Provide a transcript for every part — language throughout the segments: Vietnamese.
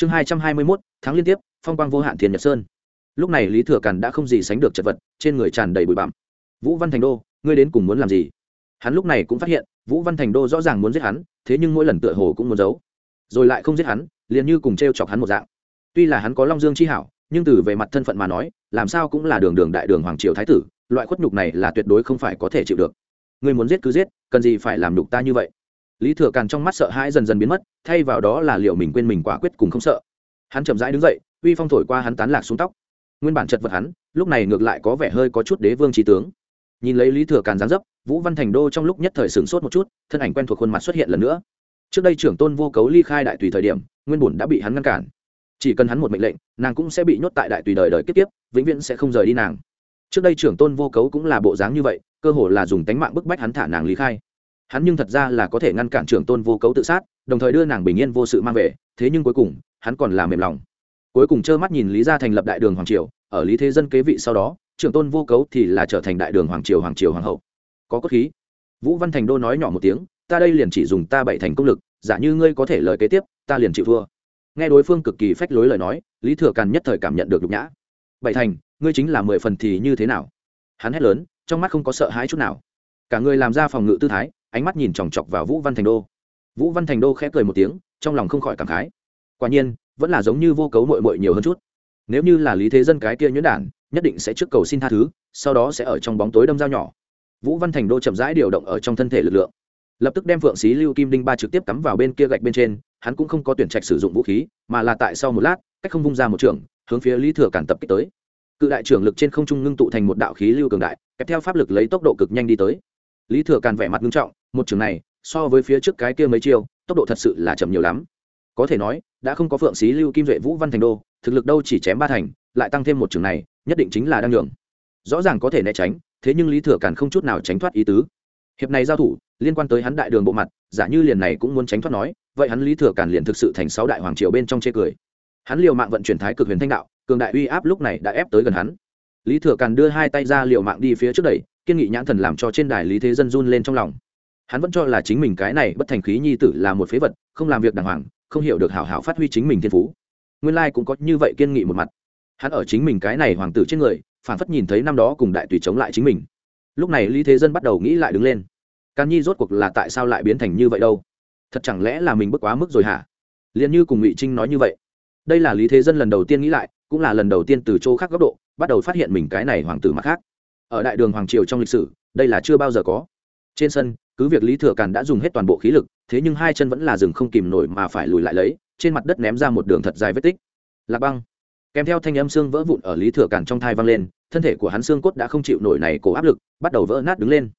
chương hai trăm hai mươi mốt, tháng liên tiếp, phong quang vô hạn thiền nhật sơn. Lúc này lý thừa càn đã không gì sánh được chật vật, trên người tràn đầy bụi bặm. Vũ văn thành đô, ngươi đến cùng muốn làm gì? Hắn lúc này cũng phát hiện, vũ văn thành đô rõ ràng muốn giết hắn, thế nhưng mỗi lần tựa hồ cũng muốn giấu. Rồi lại không giết hắn, liền như cùng t r e o chọc hắn một dạng. Tuy là hắn có long dương chi hảo, nhưng từ về mặt thân phận mà nói, làm sao cũng là đường đường đại đường hoàng triều thái tử, loại khuất nhục này là tuyệt đối không phải có thể chịu được. Người muốn giết cứ giết, cần gì phải làm nhục ta như vậy? Lý thừa càn trong mắt sợ hãi dần dần biến mất, thay vào đó là liệu mình quên mình quả quyết cùng không sợ. Hắn chậm rãi đứng dậy, uy phong thổi qua hắn tán lạc xuống tóc. Nguyên bản chật vật hắn, lúc này ngược lại có vẻ hơi có chút đế vương trí tướng. Nhìn lấy lý thừa càn giáng dấp, vũ văn thành đô trong lúc nhất thời sửng sốt một chút, thân ảnh quen thuộc khuôn mặt xuất hiện lần nữa. Trước đây trưởng tôn vô cấu ly khai đại tùy thời điểm, nguyên bùn đã bị hắn ngăn cản. Chỉ cần hắn một mệnh lệnh, nàng cũng sẽ bị nhốt tại đại tùy đời đời kiếp tiếp vĩnh viễn sẽ không rời đi nàng. Trước đây trưởng tôn vô cấu cũng là bộ dáng như vậy, cơ hồ là dùng tánh mạng bức bách hắn thả nàng lý khai hắn nhưng thật ra là có thể ngăn cản trưởng tôn vô cấu tự sát, đồng thời đưa nàng bình yên vô sự mang về, thế nhưng cuối cùng, hắn còn là mềm lòng. Cuối cùng trơ mắt nhìn lý gia thành lập đại đường hoàng triều, ở lý thế dân kế vị sau đó, trưởng tôn vô cấu thì là trở thành đại đường hoàng triều hoàng triều hoàng hậu. Có cốt khí. Vũ văn thành đô nói nhỏ một tiếng, ta đây liền chỉ dùng ta bảy thành công lực, giả như ngươi có thể lời kế tiếp, ta liền chịu thua. Nghe đối phương cực kỳ phách lối lời nói, lý thừa càn nhất thời cảm nhận được nhục nhã. Bảy thành, ngươi chính là mười phần thì như thế nào? Hắn hét lớn, trong mắt không có sợ hãi chút nào. Cả người làm ra phòng ngự tư thái ánh mắt nhìn chòng chọc vào vũ văn thành đô. Vũ văn thành đô khẽ cười một tiếng, trong lòng không khỏi cảm khái. Quả nhiên, vẫn là giống như vô cấu mội mội nhiều hơn chút. Nếu như là lý thế dân cái kia nhuyễn đản, nhất định sẽ trước cầu xin tha thứ, sau đó sẽ ở trong bóng tối đâm dao nhỏ. Vũ văn thành đô chậm rãi điều động ở trong thân thể lực lượng. Lập tức đem phượng xí lưu kim đinh ba trực tiếp cắm vào bên kia gạch bên trên, hắn cũng không có tuyển trạch sử dụng vũ khí, mà là tại sau một lát, cách không vung ra một trường, hướng phía lý thừa cản tập kích tới. Cự đại trưởng lực trên không trung ngưng tụ thành một đạo khí lưu cường đại, kèm theo pháp lực lấy tốc độ cực nhanh đi tới lý thừa càn vẻ mặt nghiêm trọng, một trường này, so với phía trước cái kia mấy chiêu, tốc độ thật sự là chậm nhiều lắm. Có thể nói, đã không có phượng xí lưu, kim duệ vũ, văn thành đô, thực lực đâu chỉ chém ba thành, lại tăng thêm một trường này, nhất định chính là đang nhường. Rõ ràng có thể né tránh, thế nhưng lý thừa càn không chút nào tránh thoát ý tứ. Hiệp này giao thủ, liên quan tới hắn đại đường bộ mặt, giả như liền này cũng muốn tránh thoát nói, vậy hắn lý thừa càn liền thực sự thành sáu đại hoàng triều bên trong chê cười. Hắn liều mạng vận chuyển thái cực huyền thanh đạo, cường đại uy áp lúc này đã ép tới gần hắn. Lý thừa càn đưa hai tay ra liều mạng đi phía trước đẩy kiên nghị nhãn thần làm cho trên đài lý thế dân run lên trong lòng. Hắn vẫn cho là chính mình cái này bất thành khí nhi tử là một phế vật, không làm việc đàng hoàng, không hiểu được hảo hảo phát huy chính mình thiên phú. Nguyên lai cũng có như vậy kiên nghị một mặt. Hắn ở chính mình cái này hoàng tử trên người phản phất nhìn thấy năm đó cùng đại tùy chống lại chính mình. Lúc này lý thế dân bắt đầu nghĩ lại đứng lên. Can nhi rốt cuộc là tại sao lại biến thành như vậy đâu? Thật chẳng lẽ là mình bước quá mức rồi hả? Liền như cùng ngụy trinh nói như vậy. Đây là lý thế dân lần đầu tiên nghĩ lại, cũng là lần đầu tiên từ chỗ khác góc độ, bắt đầu phát hiện mình cái này hoàng tử mặt khác ở đại đường hoàng triều trong lịch sử, đây là chưa bao giờ có. Trên sân, cứ việc lý thừa càn đã dùng hết toàn bộ khí lực, thế nhưng hai chân vẫn là rừng không kìm nổi mà phải lùi lại lấy, trên mặt đất ném ra một đường thật dài vết tích. Lạc băng. Kèm theo thanh âm xương vỡ vụn ở lý thừa càn trong thai văng lên, thân thể của hắn xương cốt đã không chịu nổi này cổ áp lực, bắt đầu vỡ nát đứng lên.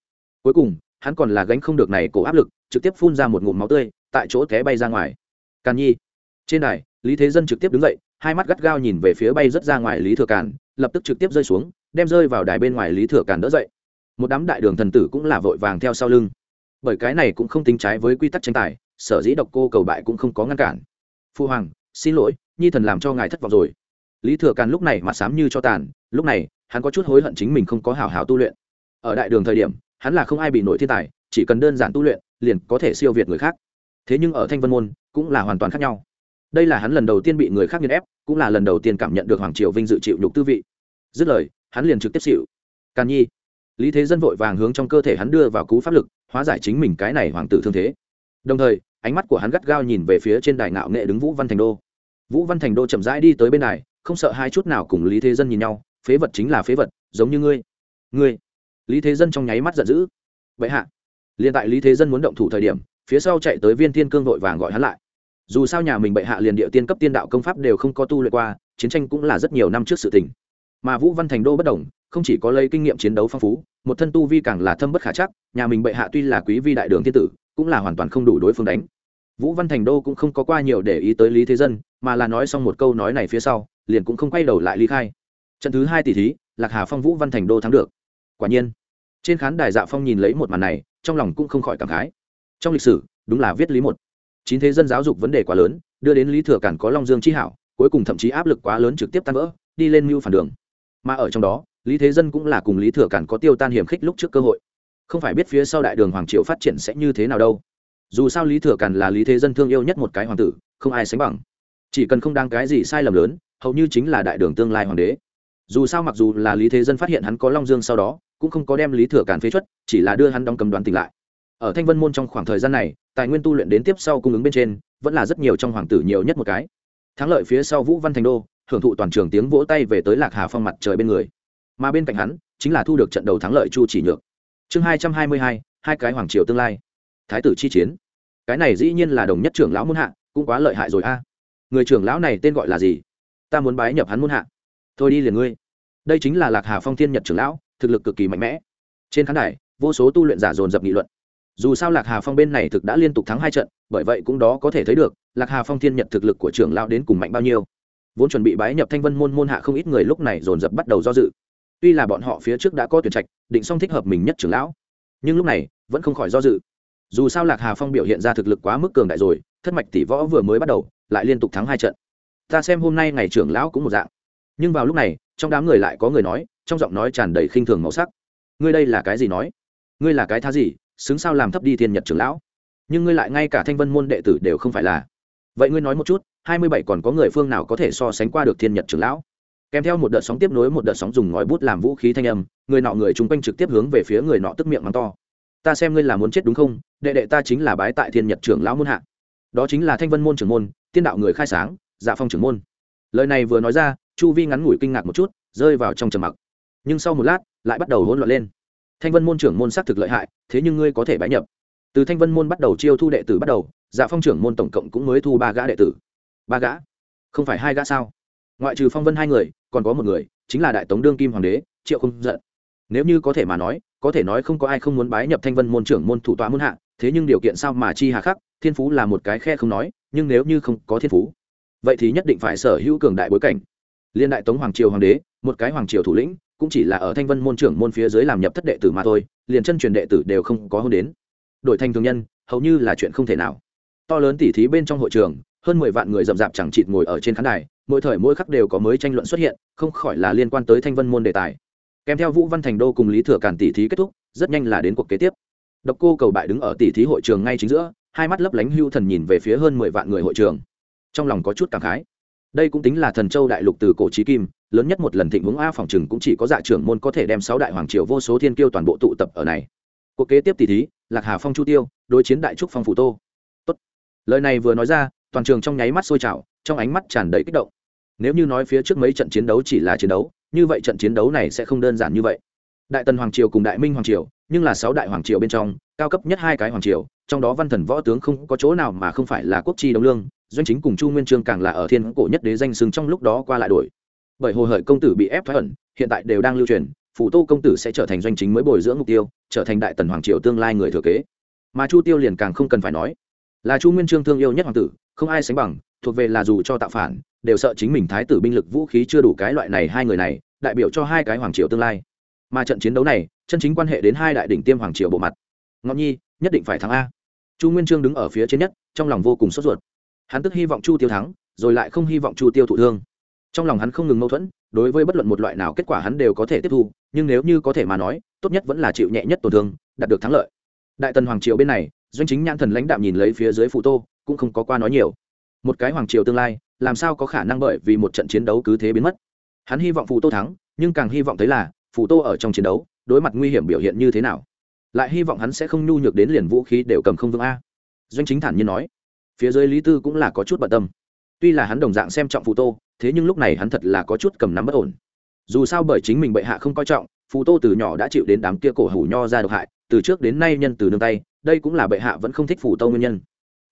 Cuối cùng, hắn còn là gánh không được này cổ áp lực, trực tiếp phun ra một ngụm máu tươi, tại chỗ té bay ra ngoài. Càn nhi. Trên đài, lý thế dân trực tiếp đứng dậy, hai mắt gắt gao nhìn về phía bay rất ra ngoài lý thừa càn, lập tức trực tiếp rơi xuống đem rơi vào đài bên ngoài lý thừa càn đỡ dậy. Một đám đại đường thần tử cũng là vội vàng theo sau lưng. Bởi cái này cũng không tính trái với quy tắc tranh tài, sở dĩ độc cô cầu bại cũng không có ngăn cản. Phu hoàng, xin lỗi, nhi thần làm cho ngài thất vọng rồi. Lý thừa càn lúc này mà sám như cho tàn, lúc này, hắn có chút hối hận chính mình không có hảo hảo tu luyện. Ở đại đường thời điểm, hắn là không ai bị nổi thiên tài, chỉ cần đơn giản tu luyện, liền có thể siêu việt người khác. Thế nhưng ở thanh vân môn, cũng là hoàn toàn khác nhau. Đây là hắn lần đầu tiên bị người khác nghiền ép, cũng là lần đầu tiên cảm nhận được hoàng triều vinh dự chịu nhục tư vị. Dứt lời hắn liền trực tiếp xịu càn nhi lý thế dân vội vàng hướng trong cơ thể hắn đưa vào cú pháp lực hóa giải chính mình cái này hoàng tử thương thế. Đồng thời ánh mắt của hắn gắt gao nhìn về phía trên đài ngạo nghệ đứng vũ văn thành đô. Vũ văn thành đô chậm rãi đi tới bên này, không sợ hai chút nào cùng lý thế dân nhìn nhau phế vật chính là phế vật giống như ngươi. Ngươi. Lý thế dân trong nháy mắt giận dữ. Vậy hạ. Liền tại lý thế dân muốn động thủ thời điểm phía sau chạy tới viên thiên cương vội vàng gọi hắn lại. Dù sao nhà mình bệ hạ liền địa tiên cấp tiên đạo công pháp đều không có tu luyện qua chiến tranh cũng là rất nhiều năm trước sự tình mà vũ văn thành đô bất đồng, không chỉ có lấy kinh nghiệm chiến đấu phong phú, một thân tu vi càng là thâm bất khả chắc, nhà mình bệ hạ tuy là quý vi đại đường thiên tử, cũng là hoàn toàn không đủ đối phương đánh. Vũ văn thành đô cũng không có qua nhiều để ý tới lý thế dân, mà là nói xong một câu nói này phía sau, liền cũng không quay đầu lại ly khai. Trận thứ hai tỷ thí, lạc hà phong vũ văn thành đô thắng được. Quả nhiên, trên khán đài dạ phong nhìn lấy một màn này, trong lòng cũng không khỏi cảm khái. Trong lịch sử, đúng là viết lý một. Chín thế dân giáo dục vấn đề quá lớn, đưa đến lý thừa cản có long dương chi hảo, cuối cùng thậm chí áp lực quá lớn trực tiếp tan vỡ, đi lên mưu phản đường mà ở trong đó, lý thế dân cũng là cùng lý thừa cản có tiêu tan hiểm khích lúc trước cơ hội. Không phải biết phía sau đại đường hoàng triệu phát triển sẽ như thế nào đâu. Dù sao lý thừa cản là lý thế dân thương yêu nhất một cái hoàng tử, không ai sánh bằng. Chỉ cần không đáng cái gì sai lầm lớn, hầu như chính là đại đường tương lai hoàng đế. Dù sao mặc dù là lý thế dân phát hiện hắn có long dương sau đó, cũng không có đem lý thừa càn phế chuất, chỉ là đưa hắn đóng cầm đoán tỉnh lại. Ở thanh vân môn trong khoảng thời gian này, tài nguyên tu luyện đến tiếp sau cung ứng bên trên, vẫn là rất nhiều trong hoàng tử nhiều nhất một cái. Thắng lợi phía sau vũ văn thành đô hưởng thụ toàn trường tiếng vỗ tay về tới lạc hà phong mặt trời bên người. Mà bên cạnh hắn, chính là thu được trận đầu thắng lợi chu chỉ nhược. Chương hai trăm hai mươi hai hai cái hoàng triều tương lai. Thái tử chi chiến. Cái này dĩ nhiên là đồng nhất trưởng lão muôn hạ, cũng quá lợi hại rồi a. Người trưởng lão này tên gọi là gì? Ta muốn bái nhập hắn muôn hạ. Thôi đi liền ngươi. Đây chính là lạc hà phong thiên nhật trưởng lão, thực lực cực kỳ mạnh mẽ. Trên khán đài, vô số tu luyện giả dồn dập nghị luận. Dù sao lạc hà phong bên này thực đã liên tục thắng hai trận, bởi vậy cũng đó có thể thấy được, lạc hà phong thiên nhật thực lực của trưởng lão đến cùng mạnh bao nhiêu vốn chuẩn bị bái nhập thanh vân môn môn hạ không ít người lúc này dồn dập bắt đầu do dự. Tuy là bọn họ phía trước đã có tuyển trạch, định xong thích hợp mình nhất trưởng lão, nhưng lúc này vẫn không khỏi do dự. Dù sao lạc hà phong biểu hiện ra thực lực quá mức cường đại rồi, thất mạch tỷ võ vừa mới bắt đầu, lại liên tục thắng hai trận. Ta xem hôm nay ngày trưởng lão cũng một dạng. Nhưng vào lúc này, trong đám người lại có người nói, trong giọng nói tràn đầy khinh thường màu sắc. Ngươi đây là cái gì nói? Ngươi là cái thá gì, xứng sao làm thấp đi thiên nhật trưởng lão? Nhưng ngươi lại ngay cả thanh vân môn đệ tử đều không phải là. Vậy ngươi nói một chút hai mươi bảy còn có người phương nào có thể so sánh qua được thiên nhật trưởng lão? Kèm theo một đợt sóng tiếp nối một đợt sóng dùng ngòi bút làm vũ khí thanh âm, người nọ người chung quanh trực tiếp hướng về phía người nọ tức miệng mắng to. Ta xem ngươi là muốn chết đúng không? Đệ đệ ta chính là bái tại thiên nhật trưởng lão môn hạ. Đó chính là thanh vân môn trưởng môn, tiên đạo người khai sáng dạ phong trưởng môn. Lời này vừa nói ra, chu vi ngắn ngủi kinh ngạc một chút, rơi vào trong trầm mặc. Nhưng sau một lát, lại bắt đầu hỗn loạn lên. Thanh vân môn trưởng môn xác thực lợi hại, thế nhưng ngươi có thể bái nhập. Từ thanh vân môn bắt đầu chiêu thu đệ tử bắt đầu dạ phong trưởng môn tổng cộng cũng mới thu ba gã đệ tử ba gã. Không phải hai gã sao? Ngoại trừ phong vân hai người, còn có một người, chính là đại tống đương kim hoàng đế, triệu không giận. Nếu như có thể mà nói, có thể nói không có ai không muốn bái nhập thanh vân môn trưởng môn thủ tọa môn hạ, thế nhưng điều kiện sao mà chi hà khắc, thiên phú là một cái khe không nói, nhưng nếu như không có thiên phú, vậy thì nhất định phải sở hữu cường đại bối cảnh. Liên đại tống hoàng triều hoàng đế, một cái hoàng triều thủ lĩnh, cũng chỉ là ở thanh vân môn trưởng môn phía dưới làm nhập thất đệ tử mà thôi, liền chân truyền đệ tử đều không có hôn đến. Đổi thành thường nhân, hầu như là chuyện không thể nào. To lớn tỉ thí bên trong hội trường hơn mười vạn người rậm rạp chẳng chịt ngồi ở trên khán đài, mỗi thời mỗi khắc đều có mới tranh luận xuất hiện, không khỏi là liên quan tới thanh vân môn đề tài. Kèm theo vũ văn thành đô cùng lý thừa càn tỉ thí kết thúc, rất nhanh là đến cuộc kế tiếp. Độc cô cầu bại đứng ở tỉ thí hội trường ngay chính giữa, hai mắt lấp lánh hưu thần nhìn về phía hơn mười vạn người hội trường. Trong lòng có chút cảm khái. Đây cũng tính là thần châu đại lục từ cổ trí kim, lớn nhất một lần thịnh vướng a phòng trừng cũng chỉ có dạ trưởng môn có thể đem sáu đại hoàng triều vô số thiên kiêu toàn bộ tụ tập ở này. Cuộc kế tiếp tỷ thí, lạc hà phong chu tiêu, đối chiến đại trúc phong phủ tô. Tốt. lời này vừa nói ra toàn trường trong nháy mắt sôi trào, trong ánh mắt tràn đầy kích động. Nếu như nói phía trước mấy trận chiến đấu chỉ là chiến đấu, như vậy trận chiến đấu này sẽ không đơn giản như vậy. Đại tần hoàng triều cùng đại minh hoàng triều, nhưng là sáu đại hoàng triều bên trong, cao cấp nhất hai cái hoàng triều, trong đó văn thần võ tướng không có chỗ nào mà không phải là quốc chi đồng lương, doanh chính cùng chu nguyên trương càng là ở thiên cổ nhất đế danh xưng trong lúc đó qua lại đổi. Bởi hồ hợi công tử bị ép thoái ẩn, hiện tại đều đang lưu truyền phủ tô công tử sẽ trở thành doanh chính mới bồi dưỡng mục tiêu, trở thành đại tần hoàng triều tương lai người thừa kế. Mà chu tiêu liền càng không cần phải nói, là chu nguyên trương thương yêu nhất hoàng tử không ai sánh bằng, thuộc về là dù cho tạo phản, đều sợ chính mình thái tử binh lực vũ khí chưa đủ cái loại này hai người này, đại biểu cho hai cái hoàng triều tương lai. Mà trận chiến đấu này, chân chính quan hệ đến hai đại đỉnh tiêm hoàng triều bộ mặt. Ngọn nhi, nhất định phải thắng a. Chu nguyên trương đứng ở phía trên nhất, trong lòng vô cùng sốt ruột. Hắn tức hy vọng chu tiêu thắng, rồi lại không hy vọng chu tiêu thụ thương. Trong lòng hắn không ngừng mâu thuẫn, đối với bất luận một loại nào kết quả hắn đều có thể tiếp thu, nhưng nếu như có thể mà nói, tốt nhất vẫn là chịu nhẹ nhất tổn thương, đạt được thắng lợi. Đại tần hoàng triều bên này, doanh chính nhãn thần lãnh đạm nhìn lấy phía dưới phụ tô cũng không có qua nói nhiều. Một cái hoàng triều tương lai, làm sao có khả năng bởi vì một trận chiến đấu cứ thế biến mất? Hắn hy vọng phụ tô thắng, nhưng càng hy vọng thấy là phụ tô ở trong chiến đấu, đối mặt nguy hiểm biểu hiện như thế nào? Lại hy vọng hắn sẽ không nhu nhược đến liền vũ khí đều cầm không vững a. Doanh chính thản nhiên nói. Phía dưới lý tư cũng là có chút bận tâm. Tuy là hắn đồng dạng xem trọng phù tô, thế nhưng lúc này hắn thật là có chút cầm nắm bất ổn. Dù sao bởi chính mình bệ hạ không coi trọng, phù tô từ nhỏ đã chịu đến đám kia cổ hủ nho ra độc hại, từ trước đến nay nhân từ nương tay, đây cũng là bệ hạ vẫn không thích phù tô nguyên nhân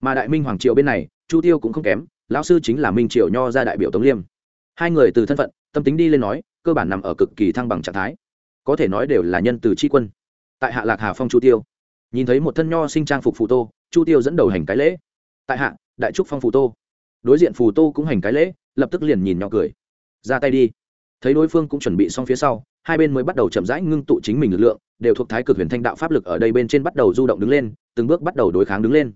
mà đại minh hoàng triều bên này, chu tiêu cũng không kém, lão sư chính là minh triều nho ra đại biểu tống liêm. Hai người từ thân phận, tâm tính đi lên nói, cơ bản nằm ở cực kỳ thăng bằng trạng thái. Có thể nói đều là nhân từ tri quân. Tại hạ lạc hà phong chu tiêu. Nhìn thấy một thân nho sinh trang phục phù tô, chu tiêu dẫn đầu hành cái lễ. Tại hạ, đại trúc phong phù tô. Đối diện phù tô cũng hành cái lễ, lập tức liền nhìn nhỏ cười. Ra tay đi. Thấy đối phương cũng chuẩn bị xong phía sau, hai bên mới bắt đầu chậm rãi ngưng tụ chính mình lực lượng, đều thuộc thái cực huyền thanh đạo pháp lực ở đây bên trên bắt đầu du động đứng lên, từng bước bắt đầu đối kháng đứng lên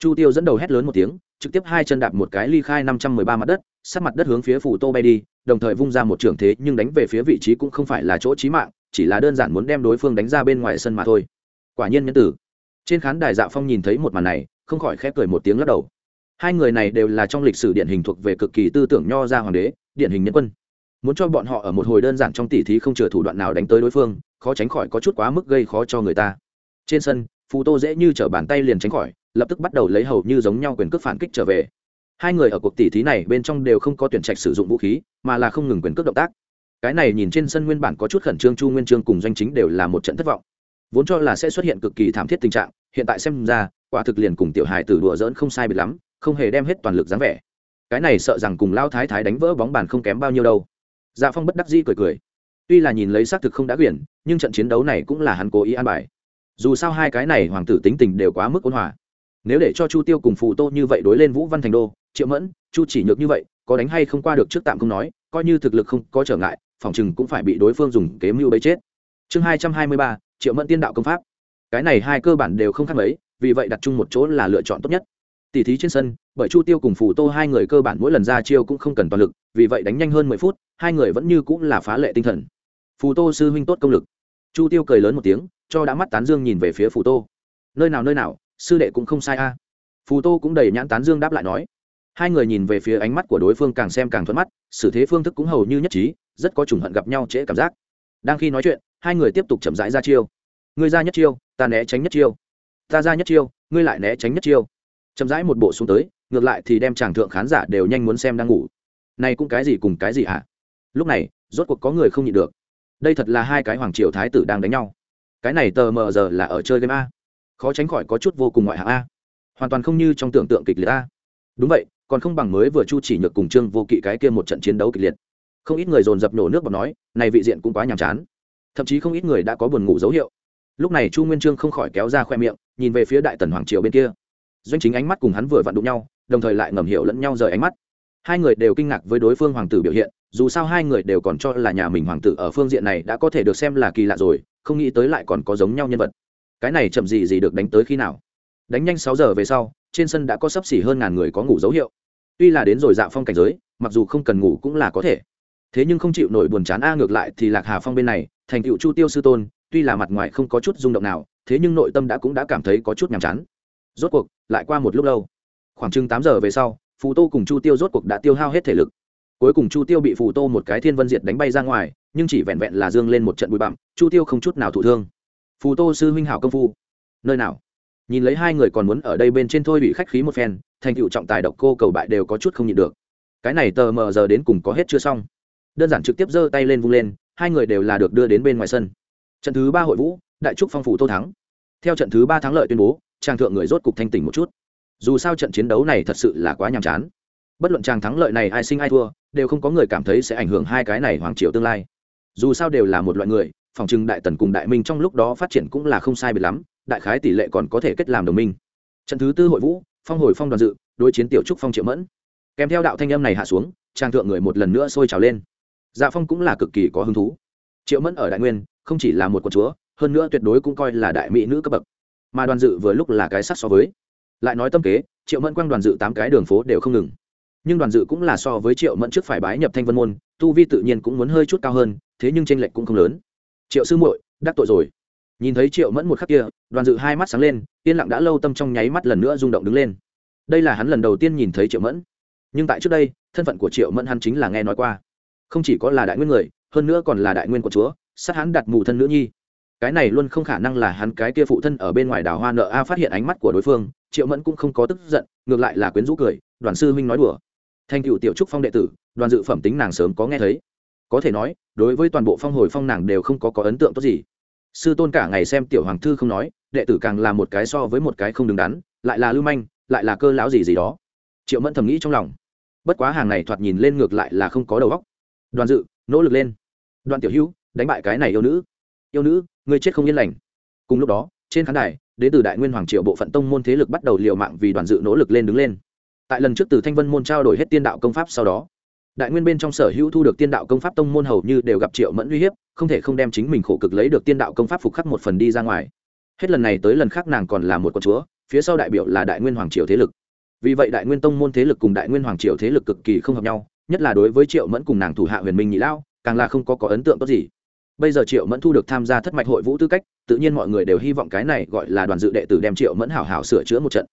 chu tiêu dẫn đầu hét lớn một tiếng, trực tiếp hai chân đạp một cái ly khai năm trăm mười ba mặt đất, sát mặt đất hướng phía phù tô bay đi, đồng thời vung ra một trường thế nhưng đánh về phía vị trí cũng không phải là chỗ trí mạng, chỉ là đơn giản muốn đem đối phương đánh ra bên ngoài sân mà thôi. Quả nhiên nhân tử. Trên khán đài dạ phong nhìn thấy một màn này, không khỏi khép cười một tiếng lắc đầu. Hai người này đều là trong lịch sử điển hình thuộc về cực kỳ tư tưởng nho ra hoàng đế, điển hình nhân quân. Muốn cho bọn họ ở một hồi đơn giản trong tỉ thí không chừa thủ đoạn nào đánh tới đối phương, khó tránh khỏi có chút quá mức gây khó cho người ta. Trên sân phù tô dễ như t r ở bàn tay liền tránh khỏi lập tức bắt đầu lấy hầu như giống nhau quyền cước phản kích trở về. Hai người ở cuộc tỉ thí này bên trong đều không có tuyển trạch sử dụng vũ khí, mà là không ngừng quyền cước động tác. Cái này nhìn trên sân nguyên bản có chút khẩn trương chu nguyên trương cùng doanh chính đều là một trận thất vọng. Vốn cho là sẽ xuất hiện cực kỳ thảm thiết tình trạng, hiện tại xem ra, quả thực liền cùng tiểu hài tử đùa dỡn không sai biệt lắm, không hề đem hết toàn lực dáng vẻ. Cái này sợ rằng cùng lao thái thái đánh vỡ bóng bàn không kém bao nhiêu đâu. Dạ phong bất đắc dĩ cười cười. Tuy là nhìn lấy xác thực không đã quyển, nhưng trận chiến đấu này cũng là hắn cố ý an bài. Dù sao hai cái này hoàng tử tính tình đều quá mức ôn hòa nếu để cho chu tiêu cùng phù tô như vậy đối lên vũ văn thành đô, triệu mẫn, chu chỉ nhược như vậy, có đánh hay không qua được trước tạm không nói, coi như thực lực không có trở ngại, phòng chừng cũng phải bị đối phương dùng kế mưu bấy chết. Chương hai trăm hai mươi ba, triệu mẫn tiên đạo công pháp. Cái này hai cơ bản đều không khác mấy, vì vậy đặt chung một chỗ là lựa chọn tốt nhất. Tỷ thí trên sân, bởi chu tiêu cùng phù tô hai người cơ bản mỗi lần ra chiêu cũng không cần toàn lực, vì vậy đánh nhanh hơn mười phút, hai người vẫn như cũng là phá lệ tinh thần. Phù tô sư huynh tốt công lực. Chu tiêu cười lớn một tiếng, cho đã mắt tán dương nhìn về phía phù tô. Nơi nào nơi nào? Sư đệ cũng không sai a. Phù tô cũng đầy nhãn tán dương đáp lại nói. Hai người nhìn về phía ánh mắt của đối phương càng xem càng thuận mắt, xử thế phương thức cũng hầu như nhất trí, rất có chủng hận gặp nhau trễ cảm giác. Đang khi nói chuyện, hai người tiếp tục chậm rãi ra chiêu. Ngươi ra nhất chiêu, ta né tránh nhất chiêu. Ta ra nhất chiêu, ngươi lại né tránh nhất chiêu. Chậm rãi một bộ xuống tới, ngược lại thì đem chàng thượng khán giả đều nhanh muốn xem đang ngủ. Này cũng cái gì cùng cái gì hả? Lúc này, rốt cuộc có người không nhịn được. Đây thật là hai cái hoàng triều thái tử đang đánh nhau. Cái này tờ mờ giờ là ở chơi game a khó tránh khỏi có chút vô cùng ngoại hạng a. Hoàn toàn không như trong tưởng tượng kịch liệt a. Đúng vậy, còn không bằng mới vừa chu chỉ nhược cùng trương vô kỵ cái kia một trận chiến đấu kịch liệt. Không ít người dồn dập nổ nước và nói, này vị diện cũng quá nhàm chán. Thậm chí không ít người đã có buồn ngủ dấu hiệu. Lúc này chu nguyên trương không khỏi kéo ra khoe miệng, nhìn về phía đại tần hoàng triều bên kia. Doanh chính ánh mắt cùng hắn vừa vặn đụng nhau, đồng thời lại ngầm hiểu lẫn nhau rời ánh mắt. Hai người đều kinh ngạc với đối phương hoàng tử biểu hiện, dù sao hai người đều còn cho là nhà mình hoàng tử ở phương diện này đã có thể được xem là kỳ lạ rồi, không nghĩ tới lại còn có giống nhau nhân vật cái này chậm gì gì được đánh tới khi nào? Đánh nhanh sáu giờ về sau, trên sân đã có sấp xỉ hơn ngàn người có ngủ dấu hiệu. Tuy là đến rồi dạ phong cảnh giới, mặc dù không cần ngủ cũng là có thể. Thế nhưng không chịu nổi buồn chán a, ngược lại thì lạc hà phong bên này, thành cựu chu tiêu sư tôn, tuy là mặt ngoài không có chút rung động nào, thế nhưng nội tâm đã cũng đã cảm thấy có chút nhàm chán. Rốt cuộc, lại qua một lúc lâu. Khoảng chừng tám giờ về sau, phù tô cùng chu tiêu rốt cuộc đã tiêu hao hết thể lực. Cuối cùng chu tiêu bị phù tô một cái thiên vân diệt đánh bay ra ngoài, nhưng chỉ vẹn vẹn là dương lên một trận bụi bặm, chu tiêu không chút nào thụ thương phù tô sư huynh hảo công phu. Nơi nào? Nhìn lấy hai người còn muốn ở đây bên trên thôi bị khách khí một phen, thành cựu trọng tài độc cô cầu bại đều có chút không nhịn được. Cái này tờ mờ giờ đến cùng có hết chưa xong? Đơn giản trực tiếp giơ tay lên vung lên, hai người đều là được đưa đến bên ngoài sân. Trận thứ ba hội vũ, đại trúc phong phủ tô thắng. Theo trận thứ ba thắng lợi tuyên bố, trang thượng người rốt cục thanh tỉnh một chút. Dù sao trận chiến đấu này thật sự là quá nhàm chán. Bất luận trang thắng lợi này ai sinh ai thua, đều không có người cảm thấy sẽ ảnh hưởng hai cái này hoàng triều tương lai. Dù sao đều là một loại người phòng trừng đại tần cùng đại minh trong lúc đó phát triển cũng là không sai biệt lắm, đại khái tỷ lệ còn có thể kết làm đồng minh. Trận thứ tư hội vũ, phong hồi phong đoàn dự, đối chiến tiểu trúc phong triệu mẫn. Kèm theo đạo thanh âm này hạ xuống, trang thượng người một lần nữa sôi trào lên. Dạ phong cũng là cực kỳ có hứng thú. Triệu mẫn ở đại nguyên, không chỉ là một con chúa, hơn nữa tuyệt đối cũng coi là đại mỹ nữ cấp bậc. Mà đoàn dự vừa lúc là cái sắc so với. Lại nói tâm kế, triệu mẫn quang đoàn dự tám cái đường phố đều không ngừng. Nhưng đoàn dự cũng là so với triệu mẫn trước phải bái nhập thanh vân môn, tu vi tự nhiên cũng muốn hơi chút cao hơn, thế nhưng tranh lệch cũng không lớn triệu sư muội, đắc tội rồi. Nhìn thấy triệu mẫn một khắc kia, đoàn dự hai mắt sáng lên, yên lặng đã lâu tâm trong nháy mắt lần nữa rung động đứng lên. Đây là hắn lần đầu tiên nhìn thấy triệu mẫn. Nhưng tại trước đây, thân phận của triệu mẫn hắn chính là nghe nói qua. Không chỉ có là đại nguyên người, hơn nữa còn là đại nguyên của chúa, sát hắn đặt mù thân nữ nhi. Cái này luôn không khả năng là hắn cái kia phụ thân ở bên ngoài đảo hoa nợ a phát hiện ánh mắt của đối phương, triệu mẫn cũng không có tức giận, ngược lại là quyến rũ cười, đoàn sư huynh nói đùa. Thành cựu tiểu trúc phong đệ tử, đoàn dự phẩm tính nàng sớm có nghe thấy có thể nói, đối với toàn bộ phong hồi phong nàng đều không có có ấn tượng tốt gì. Sư tôn cả ngày xem tiểu hoàng thư không nói, đệ tử càng là một cái so với một cái không đứng đắn, lại là lưu manh, lại là cơ láo gì gì đó. Triệu mẫn thầm nghĩ trong lòng. Bất quá hàng này thoạt nhìn lên ngược lại là không có đầu óc. Đoàn dự, nỗ lực lên. Đoàn tiểu hữu, đánh bại cái này yêu nữ. Yêu nữ người chết không yên lành. Cùng lúc đó, trên khán đài đến từ đại nguyên hoàng triệu bộ phận tông môn thế lực bắt đầu liều mạng vì đoàn dự nỗ lực lên đứng lên. Tại lần trước từ thanh vân môn trao đổi hết tiên đạo công pháp sau đó đại nguyên bên trong sở hữu thu được tiên đạo công pháp tông môn hầu như đều gặp triệu mẫn uy hiếp, không thể không đem chính mình khổ cực lấy được tiên đạo công pháp phục khắc một phần đi ra ngoài. Hết lần này tới lần khác nàng còn là một con chúa, phía sau đại biểu là đại nguyên hoàng triều thế lực. Vì vậy đại nguyên tông môn thế lực cùng đại nguyên hoàng triều thế lực cực kỳ không hợp nhau, nhất là đối với triệu mẫn cùng nàng thủ hạ huyền minh nhị lao càng là không có có ấn tượng tốt gì. Bây giờ triệu mẫn thu được tham gia thất mạch hội vũ tư cách, tự nhiên mọi người đều hy vọng cái này gọi là đoàn dự đệ tử đem triệu mẫn hảo hảo sửa chữa một trận.